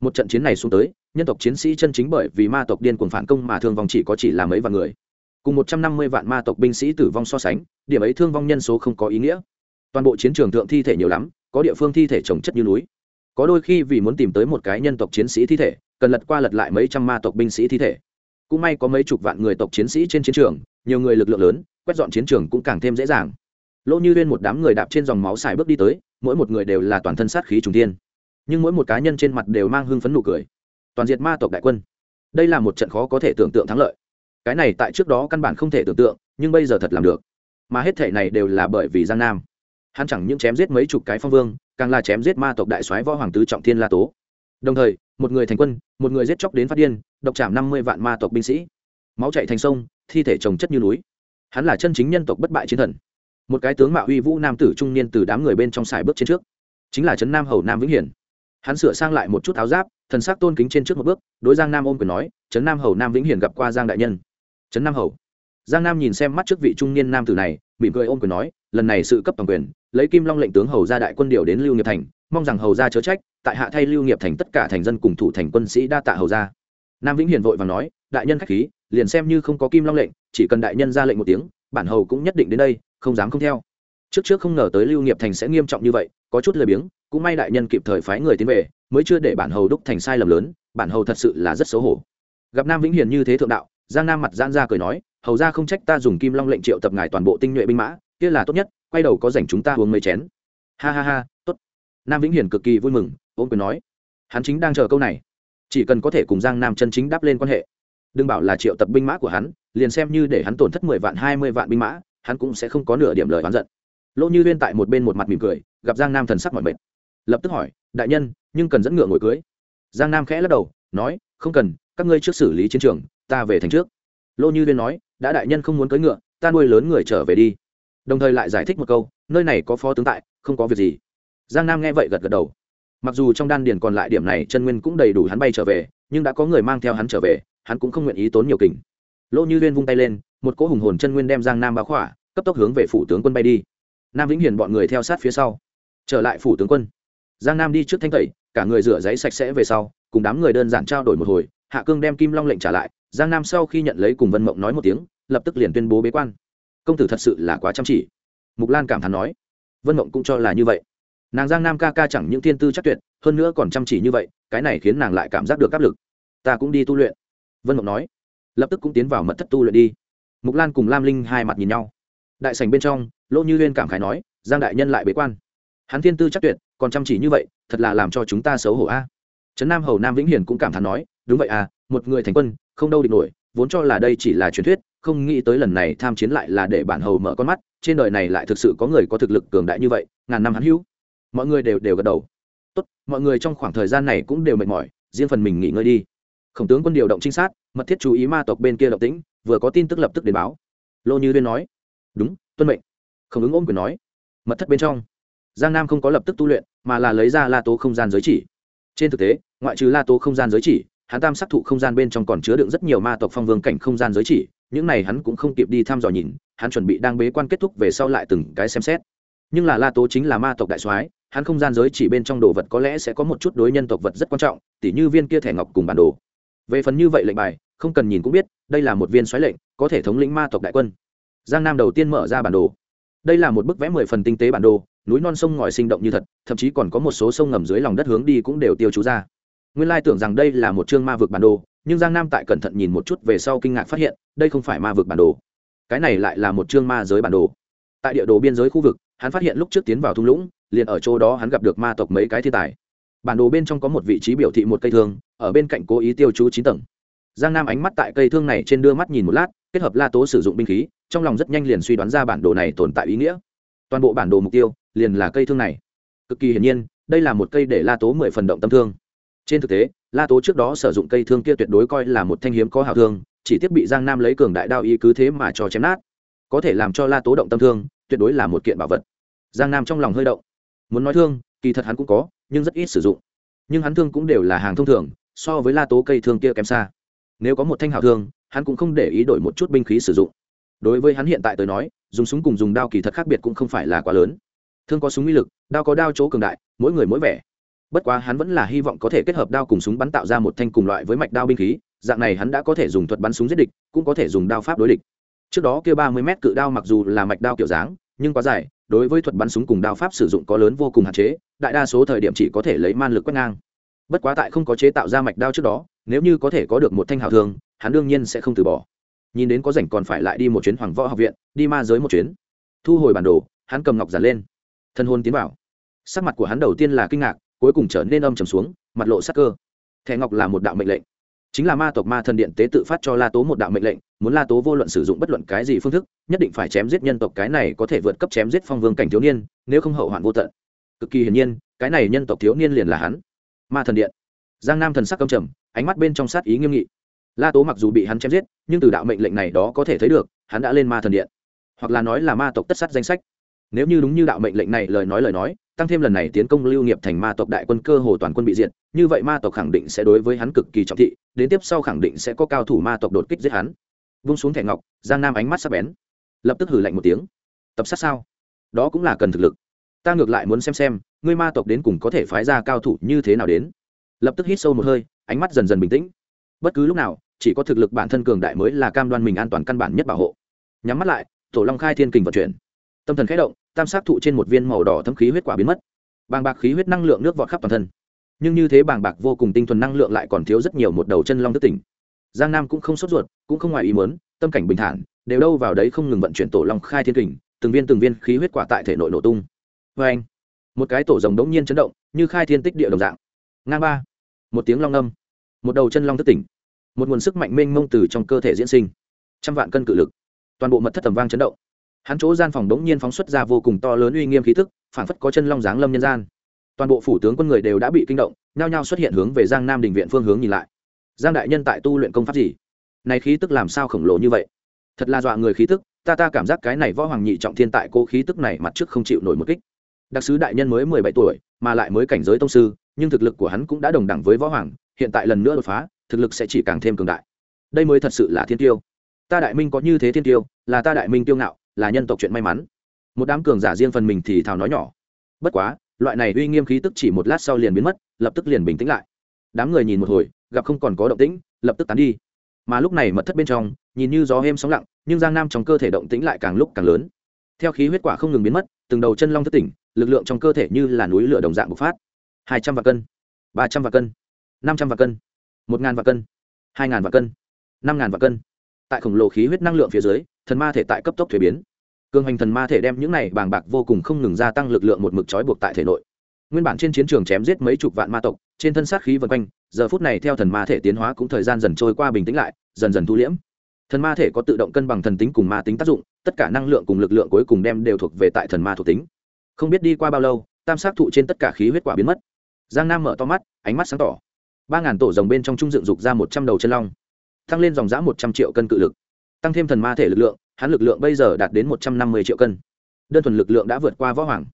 A: Một trận chiến này xuống tới, nhân tộc chiến sĩ chân chính bởi vì ma tộc điên cuồng phản công mà thương vong chỉ có chỉ là mấy vạn người. Cùng một trăm năm mươi vạn ma tộc binh sĩ tử vong so sánh, điểm ấy thương vong nhân số không có ý nghĩa. Toàn bộ chiến trường thượng thi thể nhiều lắm, có địa phương thi thể trồng chất như núi. Có đôi khi vì muốn tìm tới một cái nhân tộc chiến sĩ thi thể, cần lật qua lật lại mấy trăm ma tộc binh sĩ thi thể. Cũng may có mấy chục vạn người tộc chiến sĩ trên chiến trường, nhiều người lực lượng lớn, quét dọn chiến trường cũng càng thêm dễ dàng. Lỗ như lên một đám người đạp trên dòng máu xài bước đi tới, mỗi một người đều là toàn thân sát khí trùng thiên nhưng mỗi một cá nhân trên mặt đều mang hưng phấn nụ cười. Toàn diệt ma tộc đại quân. Đây là một trận khó có thể tưởng tượng thắng lợi. Cái này tại trước đó căn bản không thể tưởng tượng, nhưng bây giờ thật làm được. Mà hết thể này đều là bởi vì giang nam. Hắn chẳng những chém giết mấy chục cái phong vương, càng là chém giết ma tộc đại soái võ hoàng tứ trọng thiên la tố. Đồng thời, một người thành quân, một người giết chóc đến phát điên, độc chạm năm mươi vạn ma tộc binh sĩ. Máu chạy thành sông, thi thể trồng chất như núi. Hắn là chân chính nhân tộc bất bại chiến thần. Một cái tướng mạo uy vũ nam tử trung niên từ đám người bên trong xài bước trên trước, chính là trấn nam hầu nam vĩnh hiển hắn sửa sang lại một chút áo giáp, thần sắc tôn kính trên trước một bước, đối giang nam ôm quyền nói, trấn nam hầu, nam vĩnh Hiền gặp qua giang đại nhân. Trấn nam hầu? Giang nam nhìn xem mắt trước vị trung niên nam tử này, mỉm cười ôm quyền nói, lần này sự cấp toàn quyền, lấy kim long lệnh tướng hầu ra đại quân điều đến lưu nghiệp thành, mong rằng hầu ra chớ trách, tại hạ thay lưu nghiệp thành tất cả thành dân cùng thủ thành quân sĩ đa tạ hầu ra nam vĩnh hiền vội và nói, đại nhân khách khí, liền xem như không có kim long lệnh, chỉ cần đại nhân ra lệnh một tiếng, bản hầu cũng nhất định đến đây, không dám không theo. Trước trước không ngờ tới lưu nghiệp thành sẽ nghiêm trọng như vậy có chút lười biếng, cũng may đại nhân kịp thời phái người tiến về, mới chưa để bản hầu đúc thành sai lầm lớn, bản hầu thật sự là rất xấu hổ. Gặp nam vĩnh hiền như thế thượng đạo, giang nam mặt giãn ra cười nói, hầu ra không trách ta dùng kim long lệnh triệu tập ngài toàn bộ tinh nhuệ binh mã, kia là tốt nhất, quay đầu có dành chúng ta uống mấy chén. Ha ha ha, tốt. Nam vĩnh hiền cực kỳ vui mừng ôm quyền nói, hắn chính đang chờ câu này. Chỉ cần có thể cùng giang nam chân chính đáp lên quan hệ. Đừng bảo là triệu tập binh mã của hắn, liền xem như để hắn tổn thất mười vạn, hai mươi vạn binh mã, hắn cũng sẽ không có nửa điểm lời oán giận lỗ như huyên tại một bên một mặt mỉm cười, gặp giang nam thần sắc mọi mệt. Lập tức hỏi, đại nhân, nhưng cần dẫn ngựa ngồi cưới? Giang nam khẽ lắc đầu, nói, không cần, các ngươi trước xử lý chiến trường, ta về thành trước. Lô như huyên nói, đã đại nhân không muốn cưỡi ngựa, ta nuôi lớn người trở về đi. Đồng thời lại giải thích một câu, nơi này có phó tướng tại, không có việc gì. Giang nam nghe vậy gật gật đầu. Mặc dù trong đan điền còn lại điểm này chân nguyên cũng đầy đủ hắn bay trở về, nhưng đã có người mang theo hắn trở về, hắn cũng không nguyện ý tốn nhiều kình. Lỗ như huyên vung tay lên, một cỗ hùng hồn chân nguyên đem giang nam báo khỏa, cấp tốc hướng về phủ tướng quân bay đi nam vĩnh hiền bọn người theo sát phía sau trở lại phủ tướng quân giang nam đi trước thanh tẩy cả người rửa giấy sạch sẽ về sau cùng đám người đơn giản trao đổi một hồi hạ cương đem kim long lệnh trả lại giang nam sau khi nhận lấy cùng vân mộng nói một tiếng lập tức liền tuyên bố bế quan công tử thật sự là quá chăm chỉ mục lan cảm thán nói vân mộng cũng cho là như vậy nàng giang nam ca ca chẳng những thiên tư chắc tuyệt hơn nữa còn chăm chỉ như vậy cái này khiến nàng lại cảm giác được áp lực ta cũng đi tu luyện vân mộng nói lập tức cũng tiến vào mật thất tu luyện đi mục lan cùng lam linh hai mặt nhìn nhau đại sành bên trong, lỗ như huyên cảm khái nói, giang đại nhân lại bế quan. Hắn thiên tư chắc tuyệt, còn chăm chỉ như vậy, thật là làm cho chúng ta xấu hổ a. Trấn nam hầu nam vĩnh hiền cũng cảm thán nói, đúng vậy à một người thành quân, không đâu địch nổi, vốn cho là đây chỉ là truyền thuyết, không nghĩ tới lần này tham chiến lại là để bản hầu mở con mắt, trên đời này lại thực sự có người có thực lực cường đại như vậy, ngàn năm hắn hữu. Mọi người đều đều gật đầu. Tốt, mọi người trong khoảng thời gian này cũng đều mệt mỏi, riêng phần mình nghỉ ngơi đi. Khổng tướng quân điều động trinh sát, mật thiết chú ý ma tộc bên kia động tĩnh, vừa có tin tức lập tức đến báo. Lô như liên nói đúng, tuân mệnh. Khổng ứng ôm quyền nói. Mật thất bên trong, giang nam không có lập tức tu luyện, mà là lấy ra la tố không gian giới chỉ. Trên thực tế, ngoại trừ la tố không gian giới chỉ, hắn tam sắc thụ không gian bên trong còn chứa đựng rất nhiều ma tộc phong vương cảnh không gian giới chỉ, những này hắn cũng không kịp đi thăm dò nhìn, hắn chuẩn bị đang bế quan kết thúc về sau lại từng cái xem xét. Nhưng là la tố chính là ma tộc đại soái, hắn không gian giới chỉ bên trong đồ vật có lẽ sẽ có một chút đối nhân tộc vật rất quan trọng, tỉ như viên kia thẻ ngọc cùng bản đồ. Về phần như vậy lệnh bài, không cần nhìn cũng biết, đây là một viên xoáy lệnh, có thể thống lĩnh ma tộc đại quân giang nam đầu tiên mở ra bản đồ. Đây là một bức vẽ mười phần tinh tế bản đồ, núi non sông ngòi sinh động như thật, thậm chí còn có một số sông ngầm dưới lòng đất hướng đi cũng đều tiêu chú ra. Nguyên lai tưởng rằng đây là một chương ma vực bản đồ, nhưng giang nam tại cẩn thận nhìn một chút về sau kinh ngạc phát hiện, đây không phải ma vực bản đồ. Cái này lại là một chương ma giới bản đồ. Tại địa đồ biên giới khu vực, hắn phát hiện lúc trước tiến vào thung lũng, liền ở chỗ đó hắn gặp được ma tộc mấy cái thiên tài. Bản đồ bên trong có một vị trí biểu thị một cây thương, ở bên cạnh cố ý tiêu chú chín tầng. Giang nam ánh mắt tại cây thương này trên đưa mắt nhìn một lát kết hợp la tố sử dụng binh khí, trong lòng rất nhanh liền suy đoán ra bản đồ này tồn tại ý nghĩa. Toàn bộ bản đồ mục tiêu liền là cây thương này. Cực kỳ hiển nhiên, đây là một cây để la tố mười phần động tâm thương. Trên thực tế, la tố trước đó sử dụng cây thương kia tuyệt đối coi là một thanh hiếm có hào thương, chỉ tiếp bị giang nam lấy cường đại đao y cứ thế mà cho chém nát. Có thể làm cho la tố động tâm thương, tuyệt đối là một kiện bảo vật. Giang nam trong lòng hơi động. Muốn nói thương, kỳ thật hắn cũng có, nhưng rất ít sử dụng. Nhưng hắn thương cũng đều là hàng thông thường, so với la tố cây thương kia kém xa. Nếu có một thanh hào thương hắn cũng không để ý đổi một chút binh khí sử dụng. Đối với hắn hiện tại tới nói, dùng súng cùng dùng đao kỳ thật khác biệt cũng không phải là quá lớn. Thương có súng uy lực, đao có đao chỗ cường đại, mỗi người mỗi vẻ. Bất quá hắn vẫn là hy vọng có thể kết hợp đao cùng súng bắn tạo ra một thanh cùng loại với mạch đao binh khí, dạng này hắn đã có thể dùng thuật bắn súng giết địch, cũng có thể dùng đao pháp đối địch. Trước đó kia ba mươi mét cự đao mặc dù là mạch đao kiểu dáng, nhưng quá dài, đối với thuật bắn súng cùng đao pháp sử dụng có lớn vô cùng hạn chế, đại đa số thời điểm chỉ có thể lấy man lực quét ngang. Bất quá tại không có chế tạo ra mạch đao trước đó, nếu như có thể có được một thanh hào thường hắn đương nhiên sẽ không từ bỏ. Nhìn đến có rảnh còn phải lại đi một chuyến hoàng võ học viện, đi ma giới một chuyến. Thu hồi bản đồ, hắn cầm ngọc giản lên. Thân hôn tiến vào. Sắc mặt của hắn đầu tiên là kinh ngạc, cuối cùng trở nên âm trầm xuống, mặt lộ sắc cơ. Thẻ ngọc là một đạo mệnh lệnh. Chính là ma tộc ma thần điện tế tự phát cho la tố một đạo mệnh lệnh, muốn la tố vô luận sử dụng bất luận cái gì phương thức, nhất định phải chém giết nhân tộc cái này có thể vượt cấp chém giết phong vương cảnh thiếu niên, nếu không hậu hoạn vô tận. Cực kỳ hiển nhiên, cái này nhân tộc thiếu niên liền là hắn. Ma thần điện. Giang nam thần sắc công trầm, ánh mắt bên trong sát ý nghiêm nghị la tố mặc dù bị hắn chém giết, nhưng từ đạo mệnh lệnh này đó có thể thấy được, hắn đã lên ma thần điện. Hoặc là nói là ma tộc tất sát danh sách. Nếu như đúng như đạo mệnh lệnh này lời nói lời nói, tăng thêm lần này tiến công lưu nghiệp thành ma tộc đại quân cơ hồ toàn quân bị diệt, như vậy ma tộc khẳng định sẽ đối với hắn cực kỳ trọng thị, đến tiếp sau khẳng định sẽ có cao thủ ma tộc đột kích giết hắn. Vung xuống thẻ ngọc, giang nam ánh mắt sắp bén. Lập tức hử lạnh một tiếng. Tập sát sao? Đó cũng là cần thực lực. Ta ngược lại muốn xem xem, ngươi ma tộc đến cùng có thể phái ra cao thủ như thế nào đến. Lập tức hít sâu một hơi, ánh mắt dần dần bình tĩnh. Bất cứ lúc nào chỉ có thực lực bản thân cường đại mới là cam đoan mình an toàn căn bản nhất bảo hộ. Nhắm mắt lại, tổ long khai thiên kình vận chuyển. Tâm thần khẽ động, tam sát thụ trên một viên màu đỏ thâm khí huyết quả biến mất. Bàng bạc khí huyết năng lượng nước vọt khắp toàn thân. Nhưng như thế bàng bạc vô cùng tinh thuần năng lượng lại còn thiếu rất nhiều một đầu chân long thức tỉnh. Giang nam cũng không sốt ruột, cũng không ngoài ý muốn, tâm cảnh bình thản, đều đâu vào đấy không ngừng vận chuyển tổ long khai thiên kình, từng viên từng viên khí huyết quả tại thể nội nổ tung. Vê anh. Một cái tổ rồng đống nhiên chấn động, như khai thiên tích địa đồng dạng. Ngang ba. Một tiếng long âm. Một đầu chân long thức tỉnh một nguồn sức mạnh mênh mông từ trong cơ thể diễn sinh. Trăm vạn cân cự lực. Toàn bộ mật thất tầm vang chấn động. Hắn chỗ gian phòng đống nhiên phóng xuất ra vô cùng to lớn uy nghiêm khí thức phản phất có chân long giáng lâm nhân gian. Toàn bộ phủ tướng quân người đều đã bị kinh động, nhao nhao xuất hiện hướng về giang nam đình viện phương hướng nhìn lại. Giang đại nhân tại tu luyện công pháp gì? Này khí tức làm sao khổng lồ như vậy? Thật là dọa người khí tức, ta ta cảm giác cái này võ hoàng nhị trọng thiên tại cô khí tức này mặt trước không chịu nổi một kích. Đặc sứ đại nhân mới mười bảy tuổi, mà lại mới cảnh giới tông sư, nhưng thực lực của hắn cũng đã đồng đẳng với võ hoàng, hiện tại lần nữa đột phá thực lực sẽ chỉ càng thêm cường đại. Đây mới thật sự là thiên tiêu. Ta đại minh có như thế thiên tiêu, là ta đại minh tiêu ngạo, là nhân tộc chuyện may mắn. Một đám cường giả riêng phần mình thì thào nói nhỏ. Bất quá, loại này uy nghiêm khí tức chỉ một lát sau liền biến mất, lập tức liền bình tĩnh lại. Đám người nhìn một hồi, gặp không còn có động tĩnh, lập tức tán đi. Mà lúc này mật thất bên trong, nhìn như gió êm sóng lặng, nhưng giang nam trong cơ thể động tĩnh lại càng lúc càng lớn. Theo khí huyết quả không ngừng biến mất, từng đầu chân long thất tỉnh, lực lượng trong cơ thể như là núi lửa đồng dạng bộc phát. Hai trăm vạn cân, ba trăm vạn cân, năm trăm vạn cân một ngàn vạn cân. Hai ngàn vạn cân. Năm ngàn vạn cân. Tại khổng lồ khí huyết năng lượng phía dưới, thần ma thể tại cấp tốc thuế biến. Cường hành thần ma thể đem những này bàng bạc vô cùng không ngừng gia tăng lực lượng một mực trói buộc tại thể nội. Nguyên bản trên chiến trường chém giết mấy chục vạn ma tộc, trên thân sát khí vân quanh, giờ phút này theo thần ma thể tiến hóa cũng thời gian dần trôi qua bình tĩnh lại, dần dần thu liễm. Thần ma thể có tự động cân bằng thần tính cùng ma tính tác dụng, tất cả năng lượng cùng lực lượng cuối cùng đem đều thuộc về tại thần ma thuộc tính. Không biết đi qua bao lâu, tam sát thụ trên tất cả khí huyết quả biến mất. Giang nam mở to mắt, ánh mắt sáng tỏ ba ngàn tổ rồng bên trong trung dựng dục ra một trăm đầu chân long, tăng lên dòng giã một trăm triệu cân cự lực, tăng thêm thần ma thể lực lượng, hắn lực lượng bây giờ đạt đến một trăm năm mươi triệu cân. Đơn thuần lực lượng đã vượt qua võ hoàng.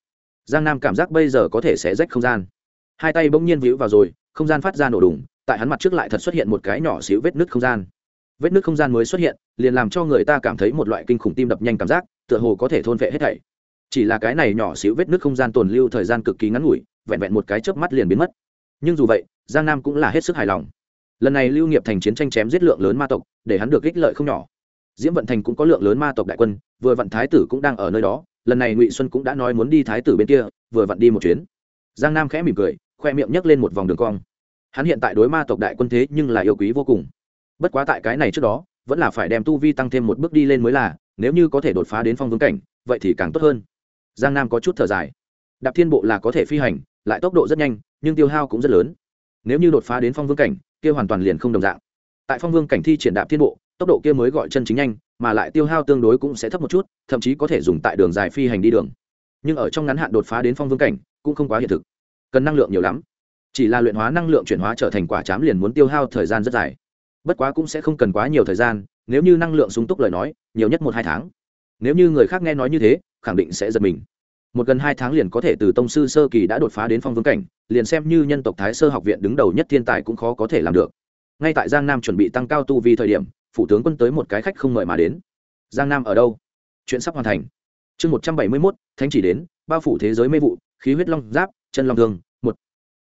A: Giang nam cảm giác bây giờ có thể sẽ rách không gian. Hai tay bỗng nhiên víu vào rồi, không gian phát ra nổ đùng, tại hắn mặt trước lại thật xuất hiện một cái nhỏ xíu vết nứt không gian. Vết nứt không gian mới xuất hiện, liền làm cho người ta cảm thấy một loại kinh khủng tim đập nhanh cảm giác, tựa hồ có thể thôn vệ hết thảy. Chỉ là cái này nhỏ xíu vết nứt không gian tồn lưu thời gian cực kỳ ngắn ngủi, vẹn vẹn một cái chớp mắt liền biến mất. Nhưng dù vậy giang nam cũng là hết sức hài lòng. Lần này lưu nghiệp thành chiến tranh chém giết lượng lớn ma tộc, để hắn được ích lợi không nhỏ. Diễm vận thành cũng có lượng lớn ma tộc đại quân, vừa vận thái tử cũng đang ở nơi đó, lần này ngụy xuân cũng đã nói muốn đi thái tử bên kia, vừa vặn đi một chuyến. Giang nam khẽ mỉm cười, khoe miệng nhấc lên một vòng đường cong. Hắn hiện tại đối ma tộc đại quân thế nhưng là yêu quý vô cùng. Bất quá tại cái này trước đó, vẫn là phải đem tu vi tăng thêm một bước đi lên mới là, nếu như có thể đột phá đến phong vương cảnh, vậy thì càng tốt hơn. Giang nam có chút thở dài. Đạp thiên bộ là có thể phi hành, lại tốc độ rất nhanh, nhưng tiêu hao cũng rất lớn nếu như đột phá đến phong vương cảnh, kia hoàn toàn liền không đồng dạng. Tại phong vương cảnh thi triển đạp thiên bộ, tốc độ kia mới gọi chân chính nhanh, mà lại tiêu hao tương đối cũng sẽ thấp một chút, thậm chí có thể dùng tại đường dài phi hành đi đường. Nhưng ở trong ngắn hạn đột phá đến phong vương cảnh, cũng không quá hiện thực. Cần năng lượng nhiều lắm. Chỉ là luyện hóa năng lượng chuyển hóa trở thành quả chám liền muốn tiêu hao thời gian rất dài. Bất quá cũng sẽ không cần quá nhiều thời gian, nếu như năng lượng sung túc lời nói, nhiều nhất một hai tháng. Nếu như người khác nghe nói như thế, khẳng định sẽ giật mình một gần hai tháng liền có thể từ tông sư sơ kỳ đã đột phá đến phong vương cảnh, liền xem như nhân tộc thái sơ học viện đứng đầu nhất thiên tài cũng khó có thể làm được. Ngay tại giang nam chuẩn bị tăng cao tu vi thời điểm, phủ tướng quân tới một cái khách không mời mà đến. Giang nam ở đâu? Chuyện sắp hoàn thành. Chương một trăm bảy mươi mốt, thánh chỉ đến, bao phủ thế giới mê vụ, khí huyết long giáp, chân long thương.